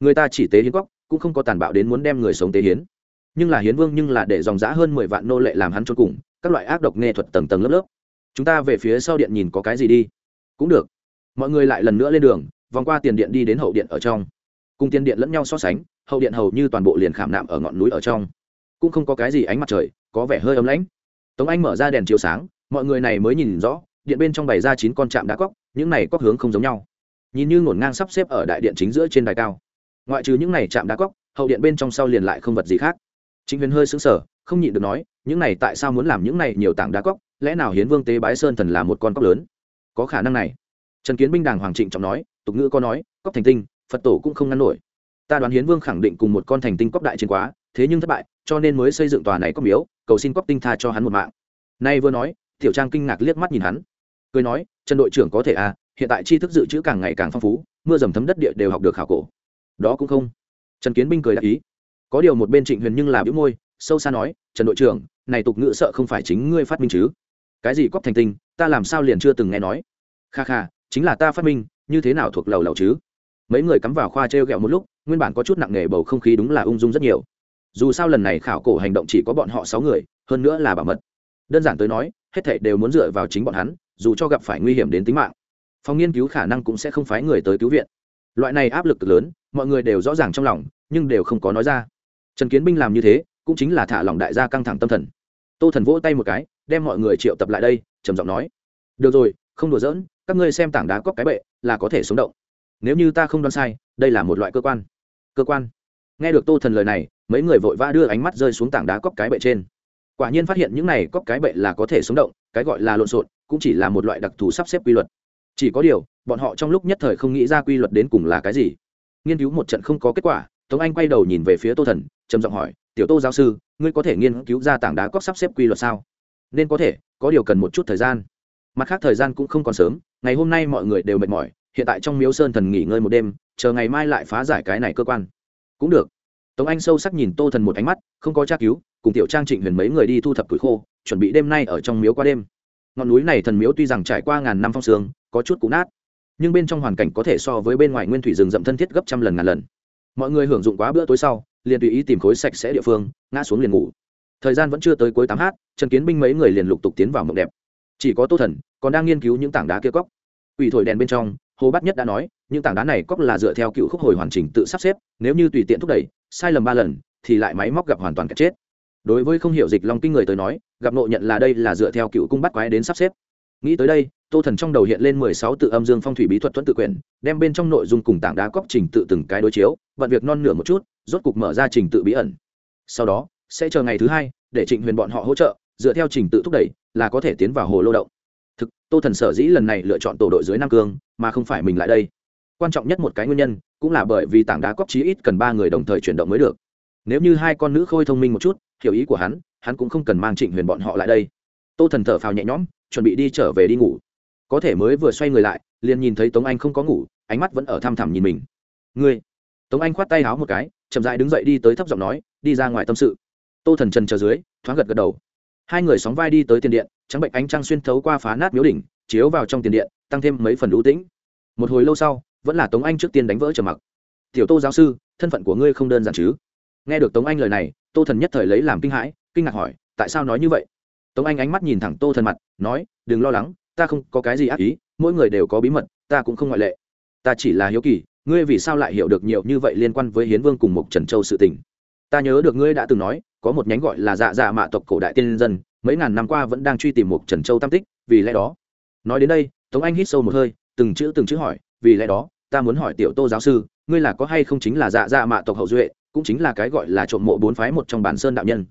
Người ta chỉ tế hiến cóc cũng không có tàn bạo đến muốn đem người sống tế hiến. Nhưng là hiến vương nhưng là để dòng giã hơn mười vạn nô lệ làm hắn trốn cùng, các loại ác độc nghệ thuật tầng tầng lớp lớp. Chúng ta về phía sau điện nhìn có cái gì đi. Cũng được. Mọi người lại lần nữa lên đường, vòng qua tiền điện đi đến hậu điện ở trong. Cùng tiền điện lẫn nhau so sánh hậu điện hầu như toàn bộ liền khảm nạm ở ngọn núi ở trong cũng không có cái gì ánh mặt trời có vẻ hơi ấm lãnh tống anh mở ra đèn chiếu sáng mọi người này mới nhìn rõ điện bên trong bày ra chín con chạm đá cóc những này cóc hướng không giống nhau nhìn như ngổn ngang sắp xếp ở đại điện chính giữa trên đài cao ngoại trừ những này chạm đá cóc hậu điện bên trong sau liền lại không vật gì khác chính Huyền hơi sững sờ, không nhịn được nói, những này tại sao muốn làm những này nhiều tảng đá cóc, lẽ nào Hiến Vương tế bái sơn thần là một con cóc lớn? Có khả năng này. Trần Kiến Binh đàng hoàng trịnh trọng nói, tục ngữ có nói, cóc thành tinh, Phật tổ cũng không ngăn nổi. Ta đoán Hiến Vương khẳng định cùng một con thành tinh cóc đại chiến quá, thế nhưng thất bại, cho nên mới xây dựng tòa này cóc miếu, cầu xin cóc tinh tha cho hắn một mạng. Nay vừa nói, Tiểu Trang kinh ngạc liếc mắt nhìn hắn, cười nói, Trần đội trưởng có thể à, hiện tại tri thức dự trữ càng ngày càng phong phú, mưa dầm thấm đất địa đều học được khảo cổ. Đó cũng không. Trần Kiến Binh cười đáp ý có điều một bên trịnh huyền nhưng là bĩu môi sâu xa nói trần đội trưởng này tục ngữ sợ không phải chính ngươi phát minh chứ cái gì cóc thành tinh ta làm sao liền chưa từng nghe nói kha kha chính là ta phát minh như thế nào thuộc lầu lầu chứ mấy người cắm vào khoa t r e o g ẹ o một lúc nguyên bản có chút nặng nề bầu không khí đúng là ung dung rất nhiều. Dù sao lần này khảo cổ hành động chỉ có bọn họ sáu người, hơn nữa là bảo mật. Đơn giản tới nói, hết thảy đều muốn dựa vào chính bọn hắn, dù cho gặp phải nguy hiểm đến tính mạng. Phòng nghiên cứu khả năng cũng sẽ không phái người tới cứu viện. Loại này áp lực lớn, mọi người đều rõ ràng trong lòng, nhưng đều không có nói ra. Trần kiến binh làm như thế, cũng chính là thả lỏng đại gia căng thẳng tâm thần. Tô thần vỗ tay một cái, đem mọi người triệu tập lại đây, trầm giọng nói. Được rồi, không đùa giỡn, các ngươi xem tảng đá cóc cái bệ, là có thể sống động. Nếu như ta không đoán sai, đây là một loại cơ quan cơ quan. Nghe được tô thần lời này, mấy người vội vã đưa ánh mắt rơi xuống tảng đá cóc cái bệ trên. Quả nhiên phát hiện những này cóc cái bệ là có thể sống động, cái gọi là lộn xộn, cũng chỉ là một loại đặc thù sắp xếp quy luật. Chỉ có điều, bọn họ trong lúc nhất thời không nghĩ ra quy luật đến cùng là cái gì. Nghiên cứu một trận không có kết quả, tống anh quay đầu nhìn về phía tô thần, trầm giọng hỏi, tiểu tô giáo sư, ngươi có thể nghiên cứu ra tảng đá cóc sắp xếp quy luật sao? Nên có thể, có điều cần một chút thời gian. Mặt khác thời gian cũng không còn sớm, ngày hôm nay mọi người đều mệt mỏi hiện tại trong miếu sơn thần nghỉ ngơi một đêm, chờ ngày mai lại phá giải cái này cơ quan. Cũng được. Tống anh sâu sắc nhìn tô thần một ánh mắt, không có tra cứu, cùng tiểu trang trịnh huyền mấy người đi thu thập củi khô, chuẩn bị đêm nay ở trong miếu qua đêm. Ngọn núi này thần miếu tuy rằng trải qua ngàn năm phong sương, có chút cũ nát, nhưng bên trong hoàn cảnh có thể so với bên ngoài nguyên thủy rừng rậm thân thiết gấp trăm lần ngàn lần. Mọi người hưởng dụng quá bữa tối sau, liền tùy ý tìm khối sạch sẽ địa phương, ngã xuống liền ngủ. Thời gian vẫn chưa tới cuối tám h trần kiến binh mấy người liền lục tục tiến vào mộng đẹp. Chỉ có tô thần còn đang nghiên cứu những tảng đá kia cóc ủy thổi đèn bên trong hồ bát nhất đã nói, những tảng đá này cóc là dựa theo cựu khúc hồi hoàn chỉnh tự sắp xếp, nếu như tùy tiện thúc đẩy, sai lầm ba lần, thì lại máy móc gặp hoàn toàn cái chết. Đối với không hiểu dịch long kinh người tới nói, gặp nộ nhận là đây là dựa theo cựu cung bắt quái đến sắp xếp. Nghĩ tới đây, tô thần trong đầu hiện lên mười sáu tự âm dương phong thủy bí thuật thuẫn tự quyền đem bên trong nội dung cùng tảng đá cóc trình tự từng cái đối chiếu, bận việc non nửa một chút, rốt cục mở ra trình tự bí ẩn. Sau đó, sẽ chờ ngày thứ hai, để trịnh huyền bọn họ hỗ trợ, dựa theo trình tự thúc đẩy, là có thể tiến vào hồ lô động thực, tô thần sở dĩ lần này lựa chọn tổ đội dưới nam cương, mà không phải mình lại đây. Quan trọng nhất một cái nguyên nhân, cũng là bởi vì tảng đá cóc chí ít cần ba người đồng thời chuyển động mới được. Nếu như hai con nữ khôi thông minh một chút, hiểu ý của hắn hắn cũng không cần mang trịnh huyền bọn họ lại đây. Tô thần thở phào nhẹ nhõm, chuẩn bị đi trở về đi ngủ. Có thể mới vừa xoay người lại, liền nhìn thấy tống anh không có ngủ, ánh mắt vẫn ở thăm thẳm nhìn mình. Ngươi? Tống anh khoát tay háo một cái, chậm dại đứng dậy đi tới thấp giọng nói, đi ra ngoài tâm sự. Tô thần trần chờ dưới, thoáng gật gật đầu. Hai người sóng vai đi tới tiền điện trắng bệnh ánh trăng xuyên thấu qua phá nát miếu đỉnh, chiếu vào trong tiền điện, tăng thêm mấy phần ưu tĩnh. Một hồi lâu sau, vẫn là tống anh trước tiên đánh vỡ trầm mặc. Tiểu tô giáo sư, thân phận của ngươi không đơn giản chứ? Nghe được tống anh lời này, tô thần nhất thời lấy làm kinh hãi, kinh ngạc hỏi, tại sao nói như vậy? Tống anh ánh mắt nhìn thẳng tô thần mặt, nói, đừng lo lắng, ta không có cái gì ác ý, mỗi người đều có bí mật, ta cũng không ngoại lệ. Ta chỉ là hiếu kỳ, ngươi vì sao lại hiểu được nhiều như vậy liên quan với hiến vương cùng mục trần châu sự tình? Ta nhớ được ngươi đã từng nói, có một nhánh gọi là dạ dạ mạ tộc cổ đại tiên dân mấy ngàn năm qua vẫn đang truy tìm một trần châu tam tích, vì lẽ đó. Nói đến đây, tống anh hít sâu một hơi, từng chữ từng chữ hỏi, vì lẽ đó, ta muốn hỏi tiểu tô giáo sư, ngươi là có hay không chính là dạ dạ mạ tộc hậu duệ, cũng chính là cái gọi là trộm mộ bốn phái một trong bản sơn đạo nhân.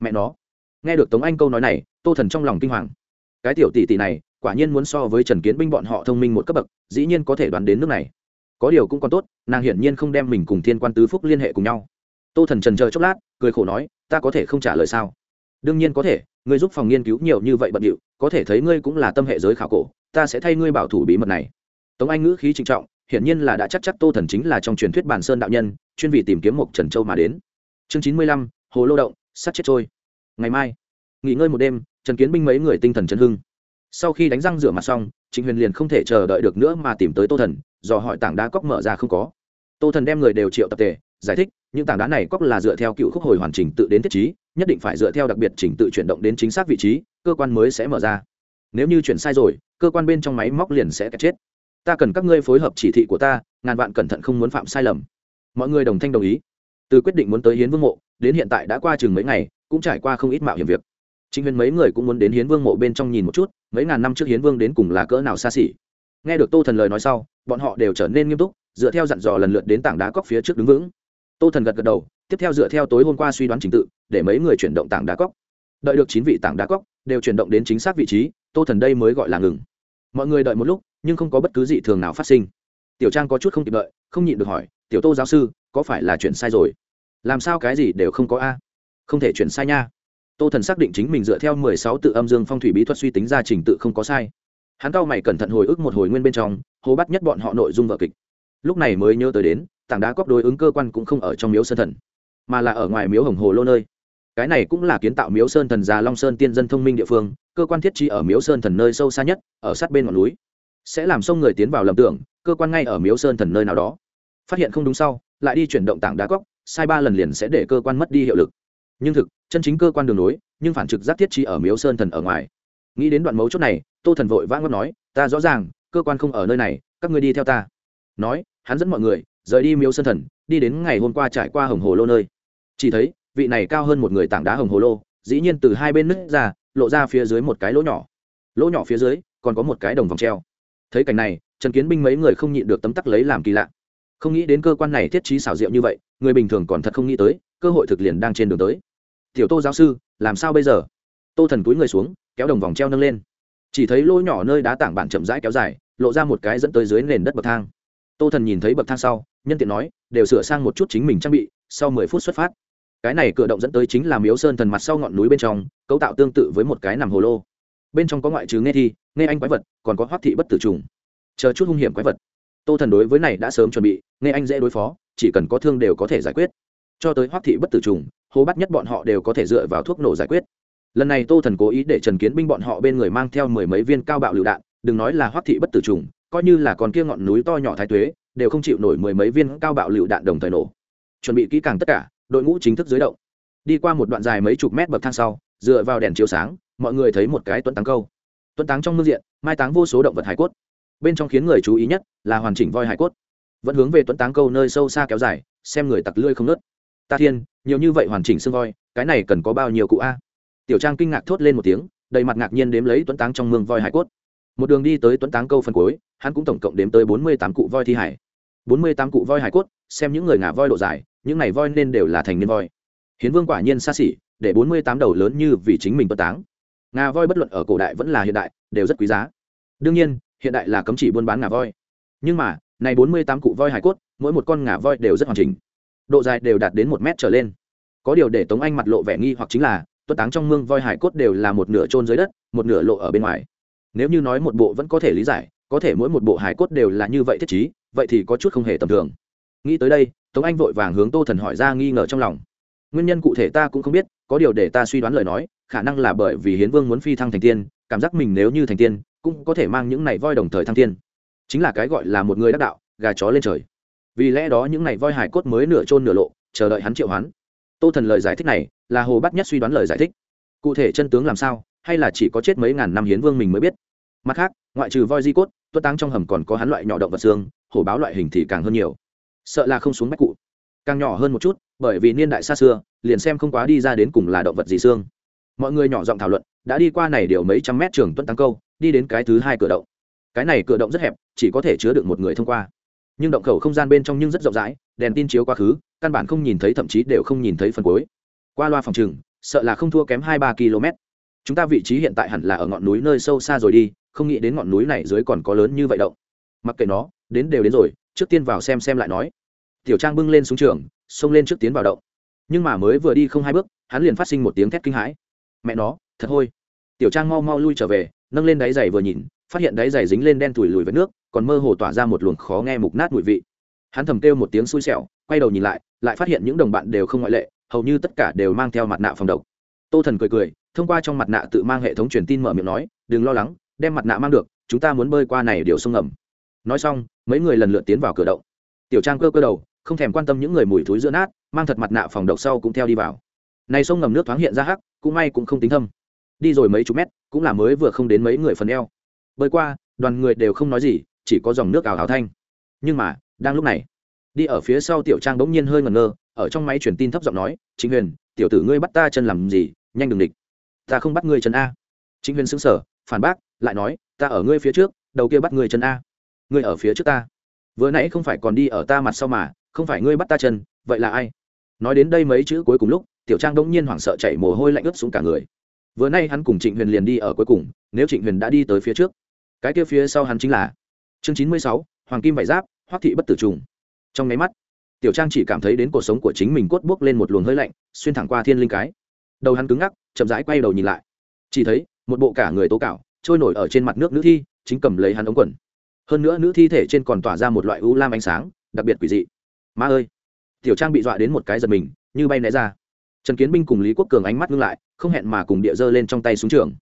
Mẹ nó. Nghe được tống anh câu nói này, tô thần trong lòng kinh hoàng. Cái tiểu tỷ tỷ này, quả nhiên muốn so với trần kiến binh bọn họ thông minh một cấp bậc, dĩ nhiên có thể đoán đến nước này. Có điều cũng còn tốt, nàng hiển nhiên không đem mình cùng thiên quan tứ phúc liên hệ cùng nhau. Tô thần trần chờ chốc lát, cười khổ nói, ta có thể không trả lời sao? Đương nhiên có thể, ngươi giúp phòng nghiên cứu nhiều như vậy bận điệu, có thể thấy ngươi cũng là tâm hệ giới khảo cổ, ta sẽ thay ngươi bảo thủ bí mật này. Tống anh ngữ khí trịnh trọng, hiển nhiên là đã chắc chắc tô thần chính là trong truyền thuyết bản sơn đạo nhân, chuyên vị tìm kiếm một trần châu mà đến. Chương chín mươi lăm, hồ lô động, sắt chết trôi. Ngày mai, nghỉ ngơi một đêm, trần kiến binh mấy người tinh thần chấn hưng. Sau khi đánh răng rửa mặt xong, trịnh huyền liền không thể chờ đợi được nữa mà tìm tới tô thần do hỏi tảng đá cóc mở ra không có. Tô thần đem người đều triệu tập tề, giải thích, những tảng đá này cóc là dựa theo cựu khúc hồi hoàn chỉnh tự đến thiết trí nhất định phải dựa theo đặc biệt chỉnh tự chuyển động đến chính xác vị trí, cơ quan mới sẽ mở ra. Nếu như chuyển sai rồi, cơ quan bên trong máy móc liền sẽ chết. Ta cần các ngươi phối hợp chỉ thị của ta, ngàn vạn cẩn thận không muốn phạm sai lầm. Mọi người đồng thanh đồng ý. Từ quyết định muốn tới hiến vương mộ, đến hiện tại đã qua chừng mấy ngày, cũng trải qua không ít mạo hiểm việc. Chính huyền mấy người cũng muốn đến hiến vương mộ bên trong nhìn một chút, mấy ngàn năm trước hiến vương đến cùng là cỡ nào xa xỉ. Nghe được tô thần lời nói sau, bọn họ đều trở nên nghiêm túc, dựa theo dặn dò lần lượt đến tảng đá cóc phía trước đứng vững tô thần gật gật đầu, tiếp theo dựa theo tối hôm qua suy đoán trình tự, để mấy người chuyển động tảng đá cóc đợi được chín vị tảng đá cóc đều chuyển động đến chính xác vị trí, tô thần đây mới gọi là ngừng. Mọi người đợi một lúc, nhưng không có bất cứ gì thường nào phát sinh. Tiểu trang có chút không kịp đợi, không nhịn được hỏi, tiểu tô giáo sư, có phải là chuyện sai rồi? Làm sao cái gì đều không có a? Không thể chuyển sai nha. Tô thần xác định chính mình dựa theo mười sáu tự âm dương phong thủy bí thuật suy tính ra trình tự không có sai. Hắn cao mày cẩn thận hồi ức một hồi nguyên bên trong, hố bắt nhất bọn họ nội dung vợ kịch. Lúc này mới nhớ tới đến tảng đá cóc đối ứng cơ quan cũng không ở trong miếu sơn thần, mà là ở ngoài miếu hồng hồ lô nơi. Cái này cũng là kiến tạo miếu sơn thần già long sơn tiên dân thông minh địa phương, cơ quan thiết trí ở miếu sơn thần nơi sâu xa nhất, ở sát bên ngọn núi. Sẽ làm sông người tiến vào lầm tưởng, cơ quan ngay ở miếu sơn thần nơi nào đó. Phát hiện không đúng sau, lại đi chuyển động tảng đá cóc, sai ba lần liền sẽ để cơ quan mất đi hiệu lực. Nhưng thực, chân chính cơ quan đường nối, nhưng phản trực giác thiết trí ở miếu sơn thần ở ngoài. Nghĩ đến đoạn mấu chốt này, tô thần vội vã ngất nói, ta rõ ràng, cơ quan không ở nơi này, các ngươi đi theo ta. Nói, hắn dẫn mọi người rời đi miếu sơn thần, đi đến ngày hôm qua trải qua hồng hồ lô nơi. Chỉ thấy, vị này cao hơn một người tảng đá hồng hồ lô, dĩ nhiên từ hai bên nứt ra, lộ ra phía dưới một cái lỗ nhỏ. Lỗ nhỏ phía dưới, còn có một cái đồng vòng treo. Thấy cảnh này, trần kiến binh mấy người không nhịn được tấm tắc lấy làm kỳ lạ. Không nghĩ đến cơ quan này thiết trí xảo diệu như vậy, người bình thường còn thật không nghĩ tới, cơ hội thực liền đang trên đường tới. Tiểu tô giáo sư, làm sao bây giờ? Tô thần túi người xuống, kéo đồng vòng treo nâng lên. Chỉ thấy lỗ nhỏ nơi đá tảng bản chậm rãi kéo dài, lộ ra một cái dẫn tới dưới nền đất bậc thang. Tô thần nhìn thấy bậc thang sau nhân tiện nói, đều sửa sang một chút chính mình trang bị, sau mười phút xuất phát. Cái này cửa động dẫn tới chính là miếu sơn thần mặt sau ngọn núi bên trong, cấu tạo tương tự với một cái nằm hồ lô. Bên trong có ngoại trừ nghe thi, nghe anh quái vật, còn có hoác thị bất tử trùng. Chờ chút hung hiểm quái vật. Tô thần đối với này đã sớm chuẩn bị, nghe anh dễ đối phó, chỉ cần có thương đều có thể giải quyết. Cho tới hoắc thị bất tử trùng, hô bắt nhất bọn họ đều có thể dựa vào thuốc nổ giải quyết. Lần này tô thần cố ý để trần kiến binh bọn họ bên người mang theo mười mấy viên cao bạo lựu đạn, đừng nói là hoắc thị bất tử trùng coi như là còn kia ngọn núi to nhỏ thái tuế, đều không chịu nổi mười mấy viên cao bạo lựu đạn đồng thời nổ. Chuẩn bị kỹ càng tất cả, đội ngũ chính thức dưới động. Đi qua một đoạn dài mấy chục mét bậc thang sau, dựa vào đèn chiếu sáng, mọi người thấy một cái tuấn táng câu. Tuấn táng trong mương diện, mai táng vô số động vật hải cốt. Bên trong khiến người chú ý nhất là hoàn chỉnh voi hải cốt. Vẫn hướng về tuấn táng câu nơi sâu xa kéo dài, xem người tặc lươi không nớt ta thiên, nhiều như vậy hoàn chỉnh xương voi, cái này cần có bao nhiêu cụ a? Tiểu trang kinh ngạc thốt lên một tiếng, đầy mặt ngạc nhiên đếm lấy tuấn táng trong mương voi hải cốt một đường đi tới tuấn táng câu phân cuối, hắn cũng tổng cộng đếm tới bốn mươi tám cụ voi thi hải. bốn mươi tám cụ voi hải cốt, xem những người ngả voi độ dài, những này voi nên đều là thành niên voi. Hiến vương quả nhiên xa xỉ, để bốn mươi tám đầu lớn như vì chính mình tuấn táng. Ngà voi bất luận ở cổ đại vẫn là hiện đại, đều rất quý giá. Đương nhiên, hiện đại là cấm chỉ buôn bán ngà voi. Nhưng mà, này bốn mươi tám cụ voi hải cốt, mỗi một con ngà voi đều rất hoàn chỉnh. Độ dài đều đạt đến một mét trở lên. Có điều để tống anh mặt lộ vẻ nghi hoặc chính là, tuấn táng trong mương voi hải cốt đều là một nửa trôn dưới đất, một nửa lộ ở bên ngoài nếu như nói một bộ vẫn có thể lý giải, có thể mỗi một bộ hải cốt đều là như vậy thiết chí vậy thì có chút không hề tầm thường. Nghĩ tới đây, tống anh vội vàng hướng tô thần hỏi ra nghi ngờ trong lòng. Nguyên nhân cụ thể ta cũng không biết, có điều để ta suy đoán lời nói, khả năng là bởi vì hiến vương muốn phi thăng thành tiên, cảm giác mình nếu như thành tiên, cũng có thể mang những này voi đồng thời thăng tiên. Chính là cái gọi là một người đắc đạo, gà chó lên trời. Vì lẽ đó những này voi hải cốt mới nửa trôn nửa lộ, chờ đợi hắn triệu hoán. Tô thần lời giải thích này, là hồ bắt nhất suy đoán lời giải thích. Cụ thể chân tướng làm sao? Hay là chỉ có chết mấy ngàn năm hiến vương mình mới biết. Mặt khác, ngoại trừ voi di cốt, tuất táng trong hầm còn có hắn loại nhỏ động vật xương, hổ báo loại hình thì càng hơn nhiều. Sợ là không xuống bách cụ. Càng nhỏ hơn một chút, bởi vì niên đại xa xưa, liền xem không quá đi ra đến cùng là động vật gì xương. Mọi người nhỏ giọng thảo luận, đã đi qua này điều mấy trăm mét trường tuấn tăng câu, đi đến cái thứ hai cửa động. Cái này cửa động rất hẹp, chỉ có thể chứa được một người thông qua. Nhưng động khẩu không gian bên trong nhưng rất rộng rãi, đèn tin chiếu quá khứ, căn bản không nhìn thấy, thậm chí đều không nhìn thấy phần cuối. Qua loa phòng trừng sợ là không thua kém hai ba km chúng ta vị trí hiện tại hẳn là ở ngọn núi nơi sâu xa rồi đi, không nghĩ đến ngọn núi này dưới còn có lớn như vậy động. Mặc kệ nó, đến đều đến rồi, trước tiên vào xem xem lại nói. Tiểu trang bưng lên xuống trường, xông lên trước tiến vào động. Nhưng mà mới vừa đi không hai bước, hắn liền phát sinh một tiếng thét kinh hãi. Mẹ nó, thật hôi. Tiểu trang mau mau lui trở về, nâng lên đáy giày vừa nhìn, phát hiện đáy giày dính lên đen tủi lùi với nước, còn mơ hồ tỏa ra một luồng khó nghe mục nát mùi vị. Hắn thầm kêu một tiếng xui xẻo, quay đầu nhìn lại lại phát hiện những đồng bạn đều không ngoại lệ, hầu như tất cả đều mang theo mặt nạ phòng độc. Tô thần cười cười thông qua trong mặt nạ tự mang hệ thống truyền tin mở miệng nói, đừng lo lắng, đem mặt nạ mang được, chúng ta muốn bơi qua này điều sông ngầm. Nói xong, mấy người lần lượt tiến vào cửa động. Tiểu trang cơ cơ đầu, không thèm quan tâm những người mùi thối giữa nát, mang thật mặt nạ phòng độc sau cũng theo đi vào. Này sông ngầm nước thoáng hiện ra hắc, cũng may cũng không tính thâm. Đi rồi mấy chục mét, cũng là mới vừa không đến mấy người phần eo. Bơi qua, đoàn người đều không nói gì, chỉ có dòng nước ảo hào thanh. Nhưng mà, đang lúc này, đi ở phía sau tiểu trang bỗng nhiên hơi ngẩn ngơ, ở trong máy truyền tin thấp giọng nói chính huyền, tiểu tử ngươi bắt ta chân làm gì, nhanh đừng địch ta không bắt ngươi chân a. Chính huyền xứng sở phản bác, lại nói, ta ở ngươi phía trước, đầu kia bắt ngươi chân a. Ngươi ở phía trước ta. Vừa nãy không phải còn đi ở ta mặt sau mà, không phải ngươi bắt ta chân, vậy là ai? Nói đến đây mấy chữ cuối cùng lúc, tiểu trang đông nhiên hoảng sợ chạy mồ hôi lạnh ướt xuống cả người. Vừa nay hắn cùng trịnh huyền liền đi ở cuối cùng, nếu trịnh huyền đã đi tới phía trước. Cái kia phía sau hắn chính là chương chín mươi sáu, hoàng kim vải giáp, hoắc thị bất tử trùng. Trong máy mắt, tiểu trang chỉ cảm thấy đến cuộc sống của chính mình cốt buốc lên một luồng hơi lạnh, xuyên thẳng qua thiên linh cái. Đầu hắn cứng ngắc chậm rãi quay đầu nhìn lại. Chỉ thấy, một bộ cả người tố cạo, trôi nổi ở trên mặt nước nữ thi, chính cầm lấy hắn ống quần. Hơn nữa nữ thi thể trên còn tỏa ra một loại u lam ánh sáng, đặc biệt quỷ dị. Ma ơi! Tiểu trang bị dọa đến một cái giật mình, như bay né ra. Trần kiến binh cùng lý quốc cường ánh mắt ngưng lại, không hẹn mà cùng địa dơ lên trong tay xuống trường.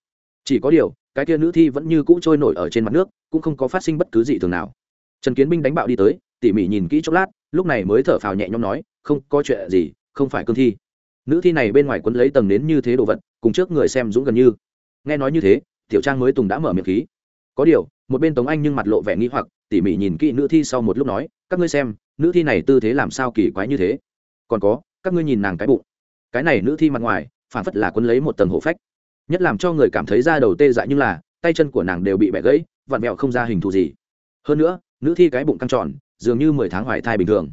Chỉ có điều, cái kia nữ thi vẫn như cũ trôi nổi ở trên mặt nước, cũng không có phát sinh bất cứ gì thường nào. Trần kiến binh đánh bạo đi tới, tỉ mỉ nhìn kỹ chốc lát, lúc này mới thở phào nhẹ nhõm nói, không có chuyện gì, không phải cương thi nữ thi này bên ngoài quấn lấy tầng nến như thế đồ vật, cùng trước người xem dũng gần như. Nghe nói như thế, tiểu trang mới tùng đã mở miệng khí. Có điều, một bên tống anh nhưng mặt lộ vẻ nghi hoặc, tỉ mỉ nhìn kỹ nữ thi sau một lúc nói, các ngươi xem, nữ thi này tư thế làm sao kỳ quái như thế? Còn có, các ngươi nhìn nàng cái bụng. Cái này nữ thi mặt ngoài, phản phất là quấn lấy một tầng hộ phách. Nhất làm cho người cảm thấy da đầu tê dại như là, tay chân của nàng đều bị bẻ gãy, vặn vẹo không ra hình thù gì. Hơn nữa, nữ thi cái bụng căng tròn, dường như mười tháng hoài thai bình thường.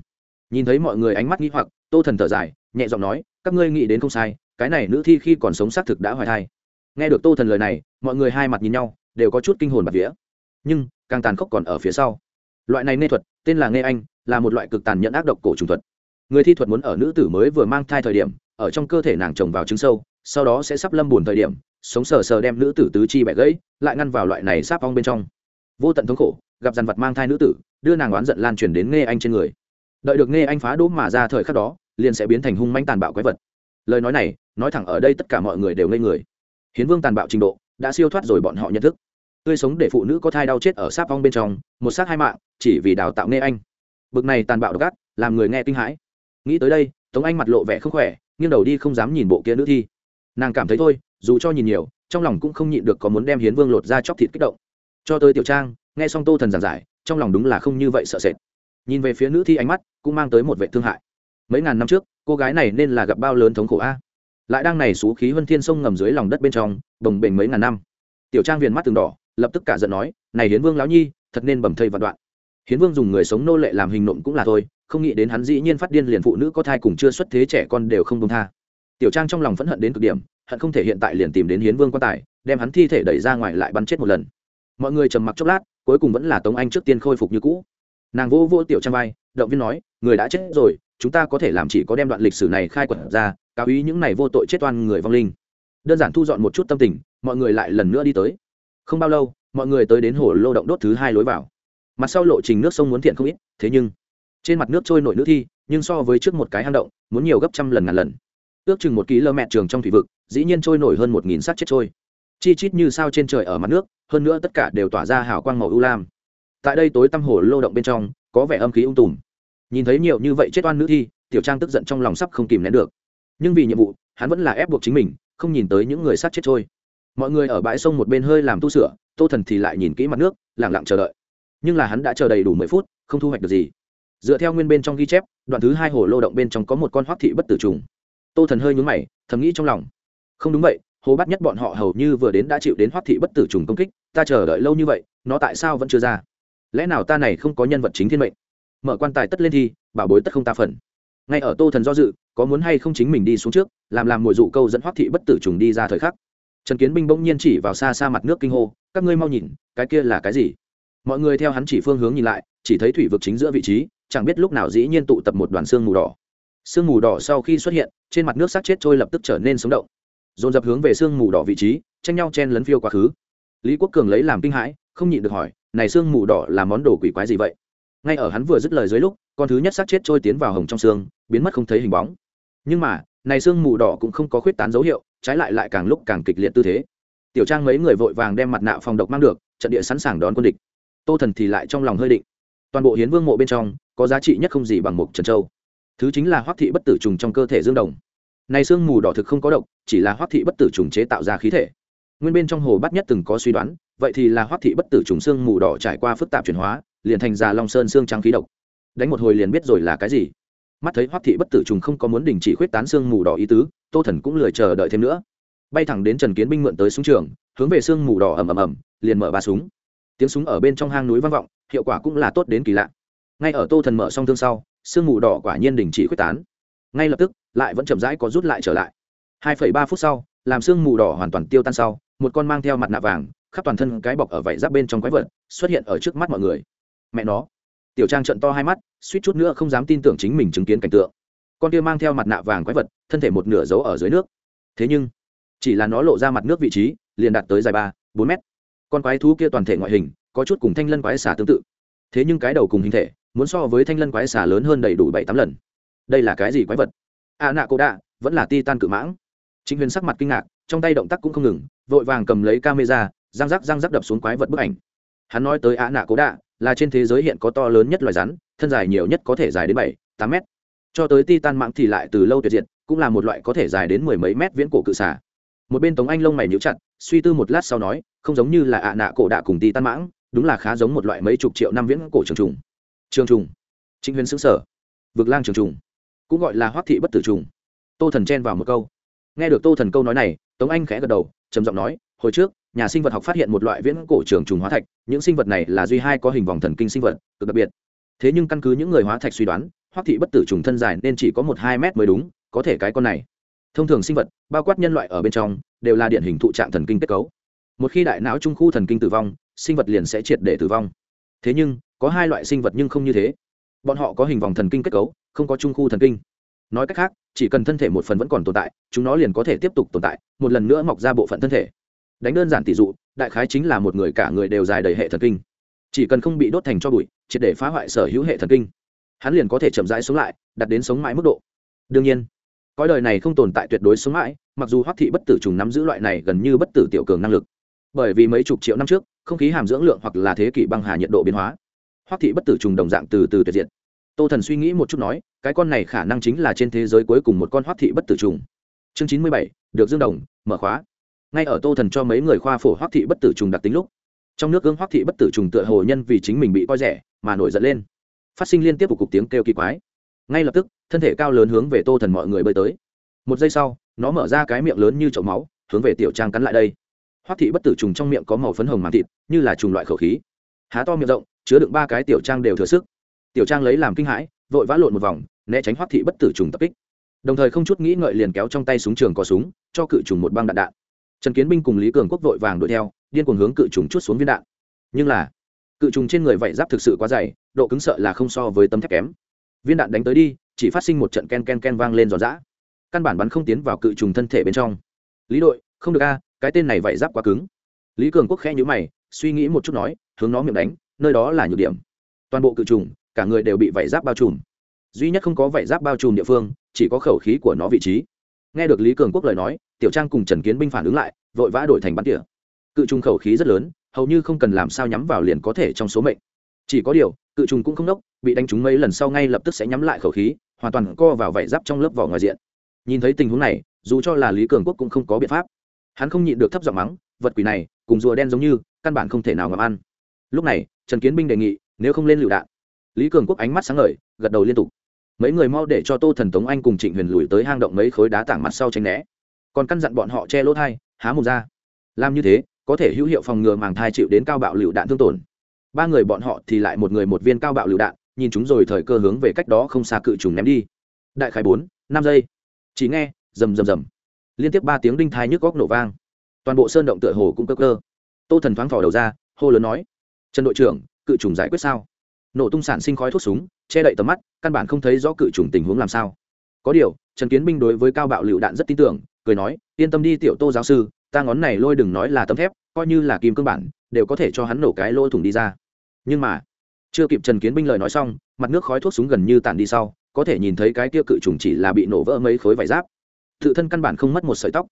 Nhìn thấy mọi người ánh mắt nghi hoặc, tô thần thở dài, nhẹ giọng nói các ngươi nghĩ đến không sai, cái này nữ thi khi còn sống xác thực đã hoài thai. Nghe được tô thần lời này, mọi người hai mặt nhìn nhau, đều có chút kinh hồn bạt vía. Nhưng, càng tàn khốc còn ở phía sau. Loại này nê thuật, tên là nghe anh, là một loại cực tàn nhẫn ác độc cổ trùng thuật. Người thi thuật muốn ở nữ tử mới vừa mang thai thời điểm, ở trong cơ thể nàng trồng vào trứng sâu, sau đó sẽ sắp lâm bùn thời điểm, sống sờ sờ đem nữ tử tứ chi bẻ gãy, lại ngăn vào loại này sáp ong bên trong. Vô tận thống khổ, gặp dàn vật mang thai nữ tử, đưa nàng oán giận lan truyền đến nghe anh trên người. Đợi được nghe anh phá đỗ mà ra thời khắc đó liền sẽ biến thành hung manh tàn bạo quái vật. Lời nói này, nói thẳng ở đây tất cả mọi người đều ngây người. Hiến vương tàn bạo trình độ đã siêu thoát rồi bọn họ nhận thức. Tươi sống để phụ nữ có thai đau chết ở sáp vong bên trong, một xác hai mạng, chỉ vì đào tạo nghe anh. Bực này tàn bạo độc ác, làm người nghe kinh hãi. Nghĩ tới đây, tống anh mặt lộ vẻ không khỏe, nghiêng đầu đi không dám nhìn bộ kia nữ thi. Nàng cảm thấy thôi, dù cho nhìn nhiều, trong lòng cũng không nhịn được có muốn đem hiến vương lột ra chóc thịt kích động. Cho tới tiểu trang, nghe xong tô thần giảng giải, trong lòng đúng là không như vậy sợ sệt. Nhìn về phía nữ thi ánh mắt, cũng mang tới một vệ thương hại mấy ngàn năm trước, cô gái này nên là gặp bao lớn thống khổ a. Lại đang này xú khí huân thiên sông ngầm dưới lòng đất bên trong, bồng bềnh mấy ngàn năm. Tiểu trang viền mắt từng đỏ, lập tức cả giận nói, này hiến vương lão nhi, thật nên bầm thây vạn đoạn. Hiến vương dùng người sống nô lệ làm hình nộm cũng là thôi, không nghĩ đến hắn dĩ nhiên phát điên liền phụ nữ có thai cùng chưa xuất thế trẻ con đều không công tha. Tiểu trang trong lòng phẫn hận đến cực điểm, hận không thể hiện tại liền tìm đến hiến vương quan tài, đem hắn thi thể đẩy ra ngoài lại bắn chết một lần. Mọi người trầm mặc chốc lát, cuối cùng vẫn là tống anh trước tiên khôi phục như cũ. Nàng vô vô tiểu trang vai, động viên nói, người đã chết rồi chúng ta có thể làm chỉ có đem đoạn lịch sử này khai quật ra, cáo ý những này vô tội chết oan người vong linh. Đơn giản thu dọn một chút tâm tình, mọi người lại lần nữa đi tới. Không bao lâu, mọi người tới đến hồ lô động đốt thứ hai lối vào. Mặt sau lộ trình nước sông muốn thiện không ít, thế nhưng, trên mặt nước trôi nổi nước thi, nhưng so với trước một cái hang động, muốn nhiều gấp trăm lần ngàn lần. Ước chừng một ký lơ mẹ trường trong thủy vực, dĩ nhiên trôi nổi hơn một nghìn xác chết trôi. Chi chít như sao trên trời ở mặt nước, hơn nữa tất cả đều tỏa ra hào quang màu u lam. Tại đây tối tăm hồ lô động bên trong, có vẻ âm khí ung tùm nhìn thấy nhiều như vậy chết oan nữ thi, tiểu trang tức giận trong lòng sắp không kìm nén được. Nhưng vì nhiệm vụ, hắn vẫn là ép buộc chính mình, không nhìn tới những người sát chết trôi. Mọi người ở bãi sông một bên hơi làm tu sửa, tô thần thì lại nhìn kỹ mặt nước lẳng lặng chờ đợi. Nhưng là hắn đã chờ đầy đủ mười phút, không thu hoạch được gì. Dựa theo nguyên bên trong ghi chép, đoạn thứ hai hồ lô động bên trong có một con hoác thị bất tử trùng. Tô thần hơi nhúng mày, thầm nghĩ trong lòng. Không đúng vậy, hồ bắt nhất bọn họ hầu như vừa đến đã chịu đến hoác thị bất tử trùng công kích, ta chờ đợi lâu như vậy, nó tại sao vẫn chưa ra? Lẽ nào ta này không có nhân vật chính thiên mệnh? Mở quan tài tất lên thi, bảo bối tất không ta phần. Ngay ở tô thần do dự, có muốn hay không chính mình đi xuống trước, làm làm mồi dụ câu dẫn hoác thị bất tử trùng đi ra thời khắc. Trần kiến binh bỗng nhiên chỉ vào xa xa mặt nước kinh hô, các ngươi mau nhìn, cái kia là cái gì? Mọi người theo hắn chỉ phương hướng nhìn lại, chỉ thấy thủy vực chính giữa vị trí, chẳng biết lúc nào dĩ nhiên tụ tập một đoàn xương mù đỏ. Sương mù đỏ sau khi xuất hiện, trên mặt nước sát chết trôi lập tức trở nên sống động. Dồn dập hướng về sương mù đỏ vị trí, tranh nhau chen lấn phiêu quá khứ. Lý quốc cường lấy làm kinh hãi, không nhịn được hỏi, này sương mù đỏ là món đồ quỷ quái gì vậy? Ngay ở hắn vừa dứt lời dưới lúc, con thứ nhất sát chết trôi tiến vào hồng trong xương, biến mất không thấy hình bóng. Nhưng mà, này xương mù đỏ cũng không có khuyết tán dấu hiệu, trái lại lại càng lúc càng kịch liệt tư thế. Tiểu trang mấy người vội vàng đem mặt nạ phòng độc mang được, trận địa sẵn sàng đón quân địch. Tô thần thì lại trong lòng hơi định. Toàn bộ hiến vương mộ bên trong, có giá trị nhất không gì bằng mục trần châu. Thứ chính là hoắc thị bất tử trùng trong cơ thể dương đồng. Này xương mù đỏ thực không có độc, chỉ là hoắc thị bất tử trùng chế tạo ra khí thể. Nguyên bên trong hồ bắt nhất từng có suy đoán, vậy thì là hoắc thị bất tử trùng xương mù đỏ trải qua phức tạp chuyển hóa liền thành già long sơn xương trắng khí độc. Đánh một hồi liền biết rồi là cái gì. Mắt thấy hoắc thị bất tử trùng không có muốn đình chỉ khuyết tán xương mù đỏ ý tứ, tô thần cũng lười chờ đợi thêm nữa. Bay thẳng đến trần kiến binh mượn tới súng trường, hướng về xương mù đỏ ầm ầm ầm, liền mở ba súng. Tiếng súng ở bên trong hang núi vang vọng, hiệu quả cũng là tốt đến kỳ lạ. Ngay ở tô thần mở xong thương sau sương mù đỏ quả nhiên đình chỉ quyết tán. Ngay lập tức, lại vẫn chậm rãi có rút lại trở lại. Hai phẩy ba phút sau, làm sương mù đỏ hoàn toàn tiêu tan sau, một con mang theo mặt nạ vàng, khắp toàn thân cái bọc ở vảy giáp bên trong quái vật, xuất hiện ở trước mắt mọi người mẹ nó. Tiểu trang trận to hai mắt, suýt chút nữa không dám tin tưởng chính mình chứng kiến cảnh tượng. Con kia mang theo mặt nạ vàng quái vật, thân thể một nửa giấu ở dưới nước. Thế nhưng, chỉ là nó lộ ra mặt nước vị trí, liền đạt tới dài ba, bốn mét. Con quái thú kia toàn thể ngoại hình, có chút cùng thanh lân quái xà tương tự. Thế nhưng cái đầu cùng hình thể, muốn so với thanh lân quái xà lớn hơn đầy đủ bảy tám lần. Đây là cái gì quái vật? A nạ cổ đạ, vẫn là ti tan cự mãng. Chính huyền sắc mặt kinh ngạc, trong tay động tác cũng không ngừng, vội vàng cầm lấy camera, răng rắc răng rắc đập xuống quái vật bức ảnh. Hắn nói tới a nạ cổ đạ là trên thế giới hiện có to lớn nhất loài rắn, thân dài nhiều nhất có thể dài đến bảy, tám mét. Cho tới ti tan thì lại từ lâu tuyệt diệt, cũng là một loại có thể dài đến mười mấy mét viễn cổ cự xà. Một bên tống anh lông mày nhíu chặt, suy tư một lát sau nói, không giống như là ạ nạ cổ đạ cùng ti tan mãng, đúng là khá giống một loại mấy chục triệu năm viễn cổ trường trùng. Trường trùng. Chính huyền xứ sở vực lang trường trùng. Cũng gọi là hoác thị bất tử trùng. Tô thần chen vào một câu. Nghe được tô thần câu nói này, tống anh khẽ gật đầu, trầm giọng nói, hồi trước nhà sinh vật học phát hiện một loại viễn cổ trường trùng hóa thạch, những sinh vật này là duy hai có hình vòng thần kinh sinh vật, cực đặc biệt. Thế nhưng căn cứ những người hóa thạch suy đoán hoác thị bất tử trùng thân dài nên chỉ có một hai mét mới đúng, có thể cái con này. Thông thường sinh vật, bao quát nhân loại ở bên trong, đều là điển hình thụ trạng thần kinh kết cấu. Một khi đại não trung khu thần kinh tử vong, sinh vật liền sẽ triệt để tử vong. Thế nhưng, có hai loại sinh vật nhưng không như thế. Bọn họ có hình vòng thần kinh kết cấu, không có trung khu thần kinh. Nói cách khác, chỉ cần thân thể một phần vẫn còn tồn tại, chúng nó liền có thể tiếp tục tồn tại, một lần nữa mọc ra bộ phận thân thể đánh đơn giản tỷ dụ, đại khái chính là một người cả người đều dài đầy hệ thần kinh. Chỉ cần không bị đốt thành cho bụi, triệt để phá hoại sở hữu hệ thần kinh, hắn liền có thể chậm rãi sống lại đặt đến sống mãi mức độ. Đương nhiên, cõi đời này không tồn tại tuyệt đối sống mãi, mặc dù hoắc thị bất tử trùng nắm giữ loại này gần như bất tử tiểu cường năng lực. Bởi vì mấy chục triệu năm trước, không khí hàm dưỡng lượng hoặc là thế kỷ băng hà nhiệt độ biến hóa, hoắc thị bất tử trùng đồng dạng từ từ tuyệt diệt. Tô thần suy nghĩ một chút nói, cái con này khả năng chính là trên thế giới cuối cùng một con hoắc thị bất tử trùng. Chương chín mươi bảy, được dương đồng, mở khóa ngay ở tô thần cho mấy người khoa phổ hoắc thị bất tử trùng đặc tính lúc, trong nước gương hoắc thị bất tử trùng tựa hồ nhân vì chính mình bị coi rẻ, mà nổi giận lên. Phát sinh liên tiếp một cục tiếng kêu kỳ quái. Ngay lập tức, thân thể cao lớn hướng về tô thần mọi người bơi tới. Một giây sau, nó mở ra cái miệng lớn như chậu máu, hướng về tiểu trang cắn lại đây. Hoắc thị bất tử trùng trong miệng có màu phấn hồng màng thịt, như là trùng loại khẩu khí. Há to miệng rộng, chứa đựng ba cái tiểu trang đều thừa sức. Tiểu trang lấy làm kinh hãi, vội vã lộn một vòng, né tránh hoắc thị bất tử trùng tập kích. Đồng thời không chút nghĩ ngợi liền kéo trong tay súng trường có súng, cho cự trùng một băng đạn đạn trần kiến binh cùng lý cường quốc vội vàng đuổi theo, điên cuồng hướng cự trùng chút xuống viên đạn. Nhưng là, cự trùng trên người vảy giáp thực sự quá dày, độ cứng sợ là không so với tấm thép kém. Viên đạn đánh tới đi, chỉ phát sinh một trận ken ken ken vang lên giòn giã. Căn bản bắn không tiến vào cự trùng thân thể bên trong. Lý đội, không được a, cái tên này vảy giáp quá cứng. Lý cường quốc khẽ nhữ mày, suy nghĩ một chút nói, hướng nó miệng đánh, nơi đó là nhược điểm. Toàn bộ cự trùng, cả người đều bị vảy giáp bao trùm. Duy nhất không có vảy giáp bao trùm địa phương, chỉ có khẩu khí của nó vị trí nghe được lý cường quốc lời nói, tiểu trang cùng trần kiến binh phản ứng lại, vội vã đổi thành bắn tỉa. Cự trùng khẩu khí rất lớn, hầu như không cần làm sao nhắm vào liền có thể trong số mệnh. Chỉ có điều, cự trùng cũng không đốc, bị đánh trúng mấy lần sau ngay lập tức sẽ nhắm lại khẩu khí, hoàn toàn co vào vảy giáp trong lớp vỏ ngoài diện. Nhìn thấy tình huống này, dù cho là lý cường quốc cũng không có biện pháp. Hắn không nhịn được thấp giọng mắng, vật quỷ này, cùng rùa đen giống như, căn bản không thể nào ngậm ăn. Lúc này, trần kiến binh đề nghị, nếu không lên lựu đạn. Lý cường quốc ánh mắt sáng ngời, gật đầu liên tục mấy người mau để cho tô thần tống anh cùng trịnh huyền lùi tới hang động mấy khối đá tảng mặt sau tránh né. Còn căn dặn bọn họ che lỗ thai, há mồm ra. Làm như thế, có thể hữu hiệu phòng ngừa màng thai chịu đến cao bạo lựu đạn thương tổn. Ba người bọn họ thì lại một người một viên cao bạo lựu đạn, nhìn chúng rồi thời cơ hướng về cách đó không xa cự trùng ném đi. Đại khái bốn, năm giây. Chỉ nghe, rầm rầm rầm. Liên tiếp ba tiếng đinh thai nhức góc nổ vang. Toàn bộ sơn động tựa hồ cũng cơ cơ. Tô thần thoáng thỏ đầu ra, hô lớn nói, trần đội trưởng, cự trùng giải quyết sao? Nổ tung sản sinh khói thuốc súng che đậy tầm mắt, căn bản không thấy rõ cự trùng tình huống làm sao. Có điều, trần kiến binh đối với cao bạo lựu đạn rất tin tưởng, cười nói, yên tâm đi tiểu tô giáo sư, ta ngón này lôi đừng nói là tấm thép, coi như là kim cương bản, đều có thể cho hắn nổ cái lỗ thủng đi ra. Nhưng mà, chưa kịp trần kiến binh lời nói xong, mặt nước khói thuốc súng gần như tàn đi sau, có thể nhìn thấy cái kia cự trùng chỉ là bị nổ vỡ mấy khối vải giáp. Tự thân căn bản không mất một sợi tóc.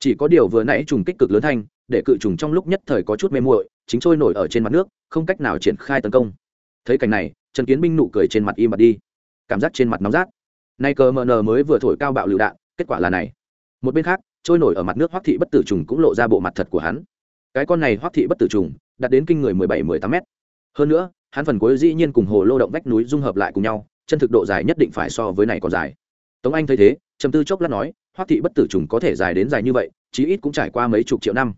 Chỉ có điều vừa nãy trùng kích cực lớn thanh, để cự trùng trong lúc nhất thời có chút mê muội, chính trôi nổi ở trên mặt nước, không cách nào triển khai tấn công. Thấy cảnh này trần kiến binh nụ cười trên mặt im mặt đi. Cảm giác trên mặt nóng rát. Nay cờ mờ nờ mới vừa thổi cao bạo lựu đạn, kết quả là này. Một bên khác, trôi nổi ở mặt nước hoắc thị bất tử trùng cũng lộ ra bộ mặt thật của hắn. Cái con này hoắc thị bất tử trùng, đạt đến kinh người mười bảy, mười tám mét. Hơn nữa, hắn phần cuối dĩ nhiên cùng hồ lô động vách núi dung hợp lại cùng nhau, chân thực độ dài nhất định phải so với này còn dài. Tống anh thấy thế, trầm tư chốc lát nói, hoắc thị bất tử trùng có thể dài đến dài như vậy, chí ít cũng trải qua mấy chục triệu năm.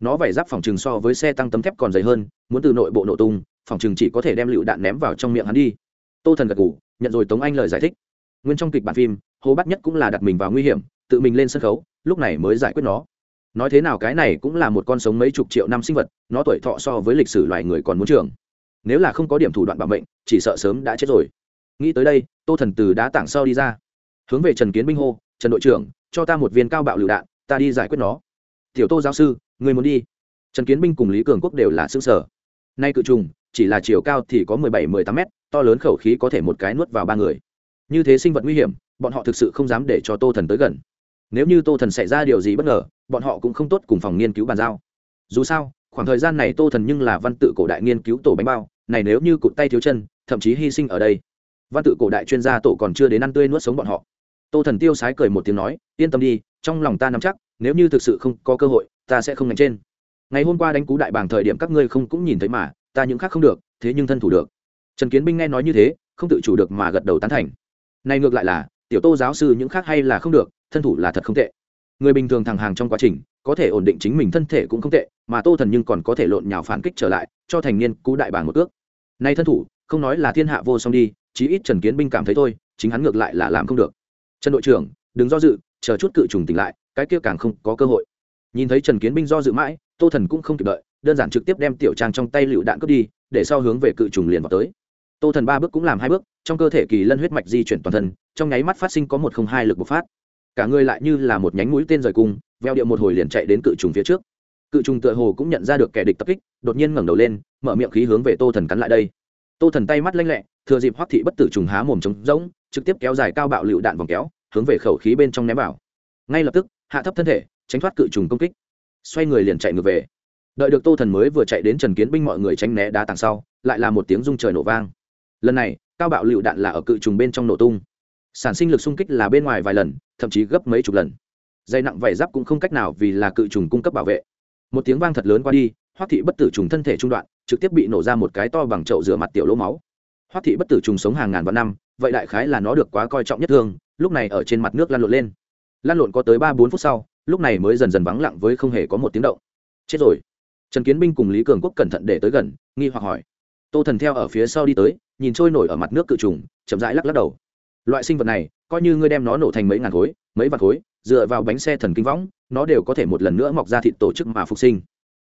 Nó vảy giáp phòng trừng so với xe tăng tấm thép còn dày hơn, muốn từ nội bộ nổ tung phòng trường chỉ có thể đem lựu đạn ném vào trong miệng hắn đi. Tô thần gật ngủ nhận rồi tống anh lời giải thích. Nguyên trong kịch bản phim, hồ bắt nhất cũng là đặt mình vào nguy hiểm, tự mình lên sân khấu, lúc này mới giải quyết nó. Nói thế nào cái này cũng là một con sống mấy chục triệu năm sinh vật, nó tuổi thọ so với lịch sử loài người còn muốn trường. Nếu là không có điểm thủ đoạn bảo mệnh, chỉ sợ sớm đã chết rồi. Nghĩ tới đây, tô thần từ đá tảng sau đi ra. Hướng về trần kiến binh hô, trần đội trưởng, cho ta một viên cao bạo lựu đạn, ta đi giải quyết nó. Tiểu tô giáo sư người muốn đi? Trần kiến binh cùng lý cường quốc đều là xương sở nay cự trùng chỉ là chiều cao thì có mười bảy, mười tám mét, to lớn khẩu khí có thể một cái nuốt vào ba người. Như thế sinh vật nguy hiểm, bọn họ thực sự không dám để cho tô thần tới gần. Nếu như tô thần xảy ra điều gì bất ngờ, bọn họ cũng không tốt cùng phòng nghiên cứu bàn giao. Dù sao, khoảng thời gian này tô thần nhưng là văn tự cổ đại nghiên cứu tổ bánh bao, này nếu như cụt tay thiếu chân, thậm chí hy sinh ở đây. Văn tự cổ đại chuyên gia tổ còn chưa đến ăn tươi nuốt sống bọn họ. Tô thần tiêu sái cười một tiếng nói, yên tâm đi, trong lòng ta nắm chắc, nếu như thực sự không có cơ hội, ta sẽ không ngành trên. Ngày hôm qua đánh cú đại bảng thời điểm các ngươi không cũng nhìn thấy mà ta những khác không được, thế nhưng thân thủ được. Trần kiến binh nghe nói như thế, không tự chủ được mà gật đầu tán thành. Này ngược lại là, tiểu tô giáo sư những khác hay là không được, thân thủ là thật không tệ. Người bình thường thẳng hàng trong quá trình, có thể ổn định chính mình thân thể cũng không tệ, mà tô thần nhưng còn có thể lộn nhào phản kích trở lại, cho thành niên cú đại bảng một ước nay thân thủ, không nói là thiên hạ vô song đi, chí ít trần kiến binh cảm thấy thôi, chính hắn ngược lại là làm không được. Trần đội trưởng, đừng do dự, chờ chút cự trùng tỉnh lại, cái kia càng không có cơ hội. Nhìn thấy trần kiến binh do dự mãi, tô thần cũng không kịp đợi đơn giản trực tiếp đem tiểu trang trong tay lựu đạn cướp đi, để sau hướng về cự trùng liền vào tới. Tô thần ba bước cũng làm hai bước, trong cơ thể kỳ lân huyết mạch di chuyển toàn thân, trong nháy mắt phát sinh có một không hai lực bộc phát. Cả người lại như là một nhánh mũi tên rời cung, veo điệu một hồi liền chạy đến cự trùng phía trước. Cự trùng tựa hồ cũng nhận ra được kẻ địch tập kích, đột nhiên ngẩng đầu lên, mở miệng khí hướng về tô thần cắn lại đây. Tô thần tay mắt lanh lẹ, thừa dịp hoắc thị bất tử trùng há mồm trống rỗng, trực tiếp kéo dài cao bạo lựu đạn vòng kéo, hướng về khẩu khí bên trong ném vào. Ngay lập tức, hạ thấp thân thể, tránh thoát cự trùng công kích. Xoay người liền chạy ngược về đợi được tô thần mới vừa chạy đến trần kiến binh mọi người tránh né đá tàng sau, lại là một tiếng rung trời nổ vang. Lần này, cao bạo lựu đạn là ở cự trùng bên trong nổ tung. Sản sinh lực xung kích là bên ngoài vài lần, thậm chí gấp mấy chục lần. Dây nặng vải giáp cũng không cách nào vì là cự trùng cung cấp bảo vệ. Một tiếng vang thật lớn qua đi, hoắc thị bất tử trùng thân thể trung đoạn, trực tiếp bị nổ ra một cái to bằng chậu rửa mặt tiểu lỗ máu. Hoắc thị bất tử trùng sống hàng ngàn vạn năm, vậy đại khái là nó được quá coi trọng nhất thương lúc này ở trên mặt nước lăn lộn lên. Lăn lộn có tới ba bốn phút sau, lúc này mới dần dần vắng lặng với không hề có một tiếng động. Chết rồi trần kiến binh cùng lý cường quốc cẩn thận để tới gần, nghi hoặc hỏi. Tô thần theo ở phía sau đi tới, nhìn trôi nổi ở mặt nước cự trùng, chậm rãi lắc lắc đầu. Loại sinh vật này, coi như ngươi đem nó nổ thành mấy ngàn khối, mấy vạn khối, dựa vào bánh xe thần kinh võng, nó đều có thể một lần nữa mọc ra thịt tổ chức mà phục sinh.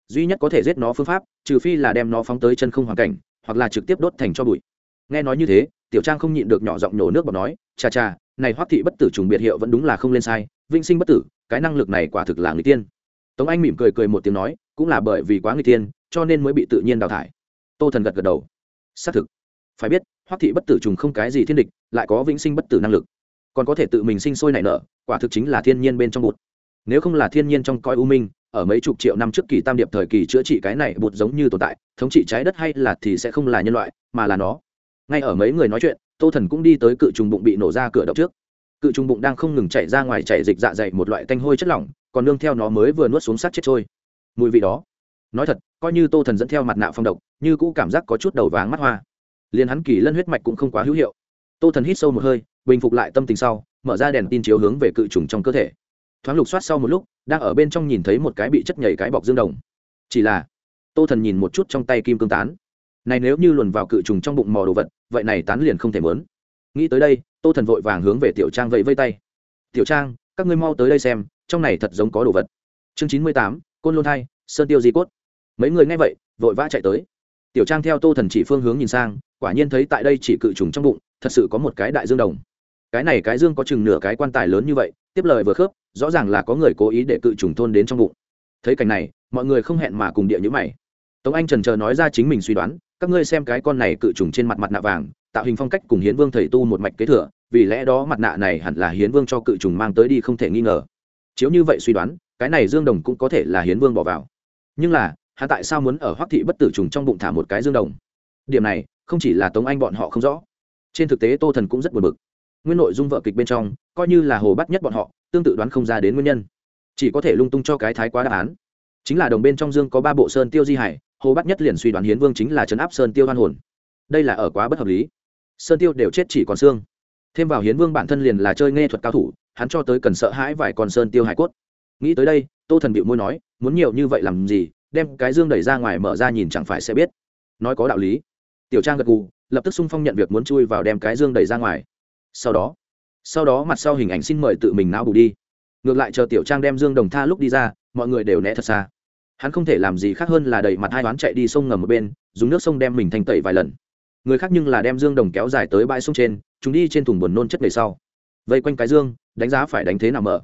Duy nhất có thể giết nó phương pháp, trừ phi là đem nó phóng tới chân không hoàn cảnh, hoặc là trực tiếp đốt thành cho bụi. Nghe nói như thế, tiểu trang không nhịn được nhỏ giọng nhổ nước bọt nói cha cha này hoắc thị bất tử trùng biệt hiệu vẫn đúng là không lên sai vinh sinh bất tử, cái năng lực này quả thực là người tiên tống anh mỉm cười cười một tiếng nói, cũng là bởi vì quá người tiên cho nên mới bị tự nhiên đào thải. Tô thần gật gật đầu. Xác thực. Phải biết, hoắc thị bất tử trùng không cái gì thiên địch, lại có vĩnh sinh bất tử năng lực. Còn có thể tự mình sinh sôi nảy nở, quả thực chính là thiên nhiên bên trong bụt. Nếu không là thiên nhiên trong coi u minh, ở mấy chục triệu năm trước kỳ tam điệp thời kỳ chữa trị cái này bụt giống như tồn tại, thống trị trái đất hay là thì sẽ không là nhân loại, mà là nó. Ngay ở mấy người nói chuyện, tô thần cũng đi tới cự trùng bụng bị nổ ra cửa động trước cự trùng bụng đang không ngừng chạy ra ngoài chạy dịch dạ dày một loại tanh hôi chất lỏng, còn nương theo nó mới vừa nuốt xuống sát chết trôi. Mùi vị đó, nói thật, coi như tô thần dẫn theo mặt nạ phong độc, như cũ cảm giác có chút đầu váng mắt hoa. Liền hắn kỳ lân huyết mạch cũng không quá hữu hiệu. Tô thần hít sâu một hơi, bình phục lại tâm tình sau, mở ra đèn tin chiếu hướng về cự trùng trong cơ thể. Thoáng lục soát sau một lúc, đang ở bên trong nhìn thấy một cái bị chất nhảy cái bọc dương đồng. Chỉ là, tô thần nhìn một chút trong tay kim cương tán. Này nếu như luồn vào cự trùng trong bụng mò đồ vật, vậy này tán liền không thể mớn. Nghĩ tới đây tô thần vội vàng hướng về tiểu trang vẫy vây tay. Tiểu trang, các ngươi mau tới đây xem, trong này thật giống có đồ vật. Chương chín mươi tám, côn lôn hai, sơn tiêu di cốt. Mấy người nghe vậy, vội vã chạy tới. Tiểu trang theo tô thần chỉ phương hướng nhìn sang, quả nhiên thấy tại đây chỉ cự trùng trong bụng, thật sự có một cái đại dương đồng. Cái này cái dương có chừng nửa cái quan tài lớn như vậy, tiếp lời vừa khớp, rõ ràng là có người cố ý để cự trùng thôn đến trong bụng. Thấy cảnh này, mọi người không hẹn mà cùng địa nhữ mày. Tống anh trần chờ nói ra chính mình suy đoán, các ngươi xem cái con này cự trùng trên mặt mặt nạ vàng tạo hình phong cách cùng hiến vương thầy tu một mạch kế thừa, vì lẽ đó mặt nạ này hẳn là hiến vương cho cự trùng mang tới đi không thể nghi ngờ. Chiếu như vậy suy đoán, cái này dương đồng cũng có thể là hiến vương bỏ vào. Nhưng là hạ tại sao muốn ở hoắc thị bất tử trùng trong bụng thả một cái dương đồng? Điểm này, không chỉ là tống anh bọn họ không rõ. Trên thực tế tô thần cũng rất buồn bực. Nguyên nội dung vợ kịch bên trong, coi như là hồ bắt nhất bọn họ, tương tự đoán không ra đến nguyên nhân. Chỉ có thể lung tung cho cái thái quá đáp án. Chính là đồng bên trong dương có ba bộ sơn tiêu di hải, hồ bắt nhất liền suy đoán hiến vương chính là trấn áp sơn tiêu hoan hồn. Đây là ở quá bất hợp lý sơn tiêu đều chết chỉ còn xương. Thêm vào hiến vương bản thân liền là chơi nghe thuật cao thủ, hắn cho tới cần sợ hãi vài con sơn tiêu hải cốt. Nghĩ tới đây, tô thần bịu môi nói, muốn nhiều như vậy làm gì, đem cái dương đẩy ra ngoài mở ra nhìn chẳng phải sẽ biết. Nói có đạo lý. Tiểu trang gật gù, lập tức sung phong nhận việc muốn chui vào đem cái dương đẩy ra ngoài. Sau đó sau đó mặt sau hình ảnh xin mời tự mình não bù đi. Ngược lại chờ tiểu trang đem dương đồng tha lúc đi ra, mọi người đều né thật xa. Hắn không thể làm gì khác hơn là đẩy mặt hai toán chạy đi sông ngầm một bên, dùng nước sông đem mình thanh tẩy vài lần người khác nhưng là đem dương đồng kéo dài tới bãi sông trên, chúng đi trên thùng buồn nôn chất đầy sau. Vây quanh cái dương, đánh giá phải đánh thế nào mở.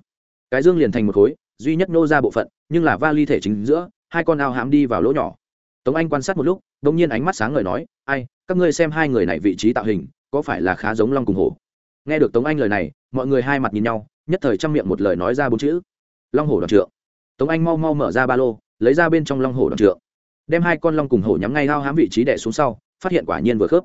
Cái dương liền thành một khối, duy nhất nô ra bộ phận, nhưng là va ly thể chính giữa, hai con ao hãm đi vào lỗ nhỏ. Tống anh quan sát một lúc đ ỗ n g nhiên ánh mắt sáng ngời nói, ai, các ngươi xem hai người này vị trí tạo hình, có phải là khá giống long cùng hổ? Nghe được tống anh lời này, mọi người hai mặt nhìn nhau, nhất thời chăm miệng một lời nói ra bốn chữ. Long hổ đoạn trượng. Tống anh mau mau mở ra ba lô, lấy ra bên trong long hổ đoạn trượng. Đem hai con long cùng hổ nhắm ngay ao hãm vị trí đẻ xuống sau phát hiện quả nhiên vừa khớp.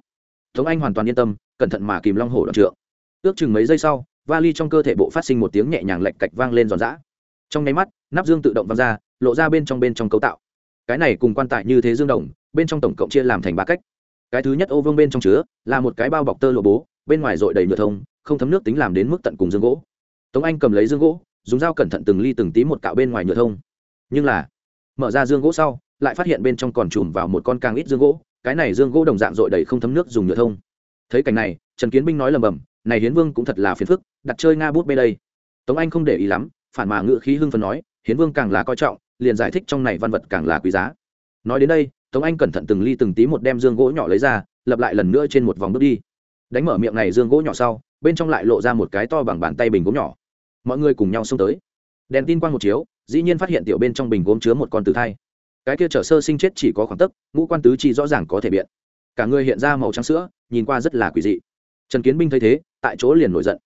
Tống anh hoàn toàn yên tâm, cẩn thận mà kìm long hổ đoạn trượng. Ước chừng mấy giây sau, vali trong cơ thể bộ phát sinh một tiếng nhẹ nhàng lạch cạch vang lên giòn giã. Trong nháy mắt, nắp dương tự động văng ra, lộ ra bên trong bên trong cấu tạo. Cái này cùng quan tài như thế dương đồng, bên trong tổng cộng chia làm thành ba cách. Cái thứ nhất ô vương bên trong chứa, là một cái bao bọc tơ lộ bố, bên ngoài dội đầy nhựa thông, không thấm nước tính làm đến mức tận cùng dương gỗ. Tống anh cầm lấy dương gỗ, dùng dao cẩn thận từng ly từng tí một cạo bên ngoài nhựa thông. Nhưng là, mở ra dương gỗ sau, lại phát hiện bên trong còn chùm vào một con càng ít dương gỗ cái này dương gỗ đồng dạng dội đầy không thấm nước dùng nhựa thông. Thấy cảnh này, trần kiến binh nói lầm bầm, này hiến vương cũng thật là phiền phức, đặt chơi nga bút bê đây. Tống anh không để ý lắm, phản mà ngự khí hưng phần nói, hiến vương càng là coi trọng, liền giải thích trong này văn vật càng là quý giá. Nói đến đây, tống anh cẩn thận từng ly từng tí một đem dương gỗ nhỏ lấy ra lập lại lần nữa trên một vòng bước đi. Đánh mở miệng này dương gỗ nhỏ sau, bên trong lại lộ ra một cái to bằng bàn tay bình gốm nhỏ. Mọi người cùng nhau xông tới. Đèn tin quang một chiếu, dĩ nhiên phát hiện tiểu bên trong bình gốm chứa một con tử thai cái kia trở sơ sinh chết chỉ có khoảng tấc, ngũ quan tứ chi rõ ràng có thể biện. Cả người hiện ra màu trắng sữa, nhìn qua rất là quỷ dị. Trần kiến binh thấy thế, tại chỗ liền nổi giận.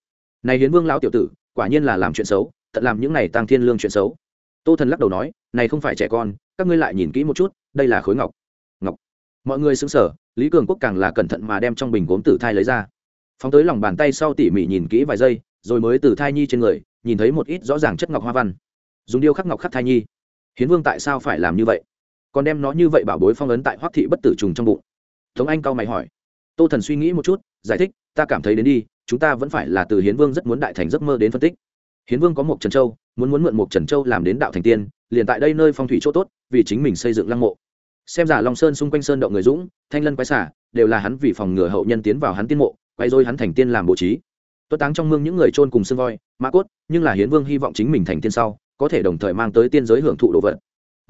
Này hiến vương lão tiểu tử, quả nhiên là làm chuyện xấu tận làm những này tăng thiên lương chuyện xấu. Tô thần lắc đầu nói, này không phải trẻ con, các ngươi lại nhìn kỹ một chút, đây là khối ngọc. Ngọc. Mọi người xứng sở lý cường quốc càng là cẩn thận mà đem trong bình gốm tử thai lấy ra. Phóng tới lòng bàn tay sau tỉ mỉ nhìn kỹ vài giây, rồi mới từ thai nhi trên người, nhìn thấy một ít rõ ràng chất ngọc hoa văn. Dùng điêu khắc ngọc khắc thai nhi. Hiến vương tại sao phải làm như vậy? Còn đem nó như vậy bảo bối phong ấn tại hoắc thị bất tử trùng trong bụng. Tống anh cao mày hỏi, tô thần suy nghĩ một chút, giải thích, ta cảm thấy đến đi, chúng ta vẫn phải là từ hiến vương rất muốn đại thành giấc mơ đến phân tích. Hiến vương có một trần châu, muốn muốn mượn một trần châu làm đến đạo thành tiên, liền tại đây nơi phong thủy chỗ tốt, vì chính mình xây dựng lăng mộ. Xem giả long sơn xung quanh sơn động người dũng, thanh lân quái xả, đều là hắn vì phòng ngừa hậu nhân tiến vào hắn tiên mộ quay dối hắn thành tiên làm bố trí. Tuất táng trong mương những người trôn cùng sơn voi, mã cốt, nhưng là hiến vương hy vọng chính mình thành tiên sau, có thể đồng thời mang tới tiên giới hưởng thụ đồ vật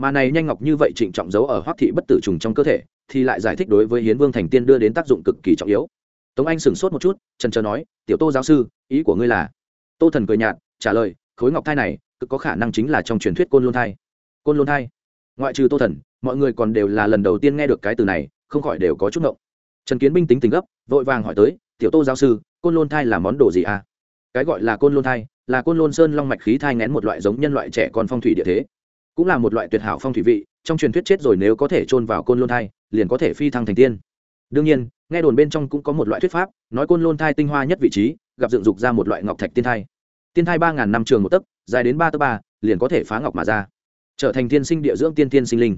mà này nhanh ngọc như vậy trịnh trọng giấu ở hoắc thị bất tử trùng trong cơ thể, thì lại giải thích đối với hiến vương thành tiên đưa đến tác dụng cực kỳ trọng yếu. Tống anh sửng sốt một chút, trần trờ nói, tiểu tô giáo sư, ý của ngươi là? Tô thần cười nhạt, trả lời, khối ngọc thai này, cực có khả năng chính là trong truyền thuyết côn lôn thai. Côn lôn thai? Ngoại trừ tô thần, mọi người còn đều là lần đầu tiên nghe được cái từ này, không khỏi đều có chút ngộng. Trần kiến binh tính tình gấp, vội vàng hỏi tới, tiểu tô giáo sư, côn lôn thai là món đồ gì à? Cái gọi là côn lôn thai, là côn lôn sơn long mạch khí thai ngén một loại giống nhân loại trẻ con phong thủy địa thế cũng là một loại tuyệt hảo phong thủy vị, trong truyền thuyết chết rồi nếu có thể chôn vào côn lôn thai, liền có thể phi thăng thành tiên. Đương nhiên, nghe đồn bên trong cũng có một loại thuyết pháp, nói côn lôn thai tinh hoa nhất vị trí, gặp dựng dục ra một loại ngọc thạch tiên thai. Tiên thai ba ngàn năm trường một tấc, dài đến ba tấc ba, liền có thể phá ngọc mà ra. Trở thành tiên sinh địa dưỡng tiên tiên sinh linh.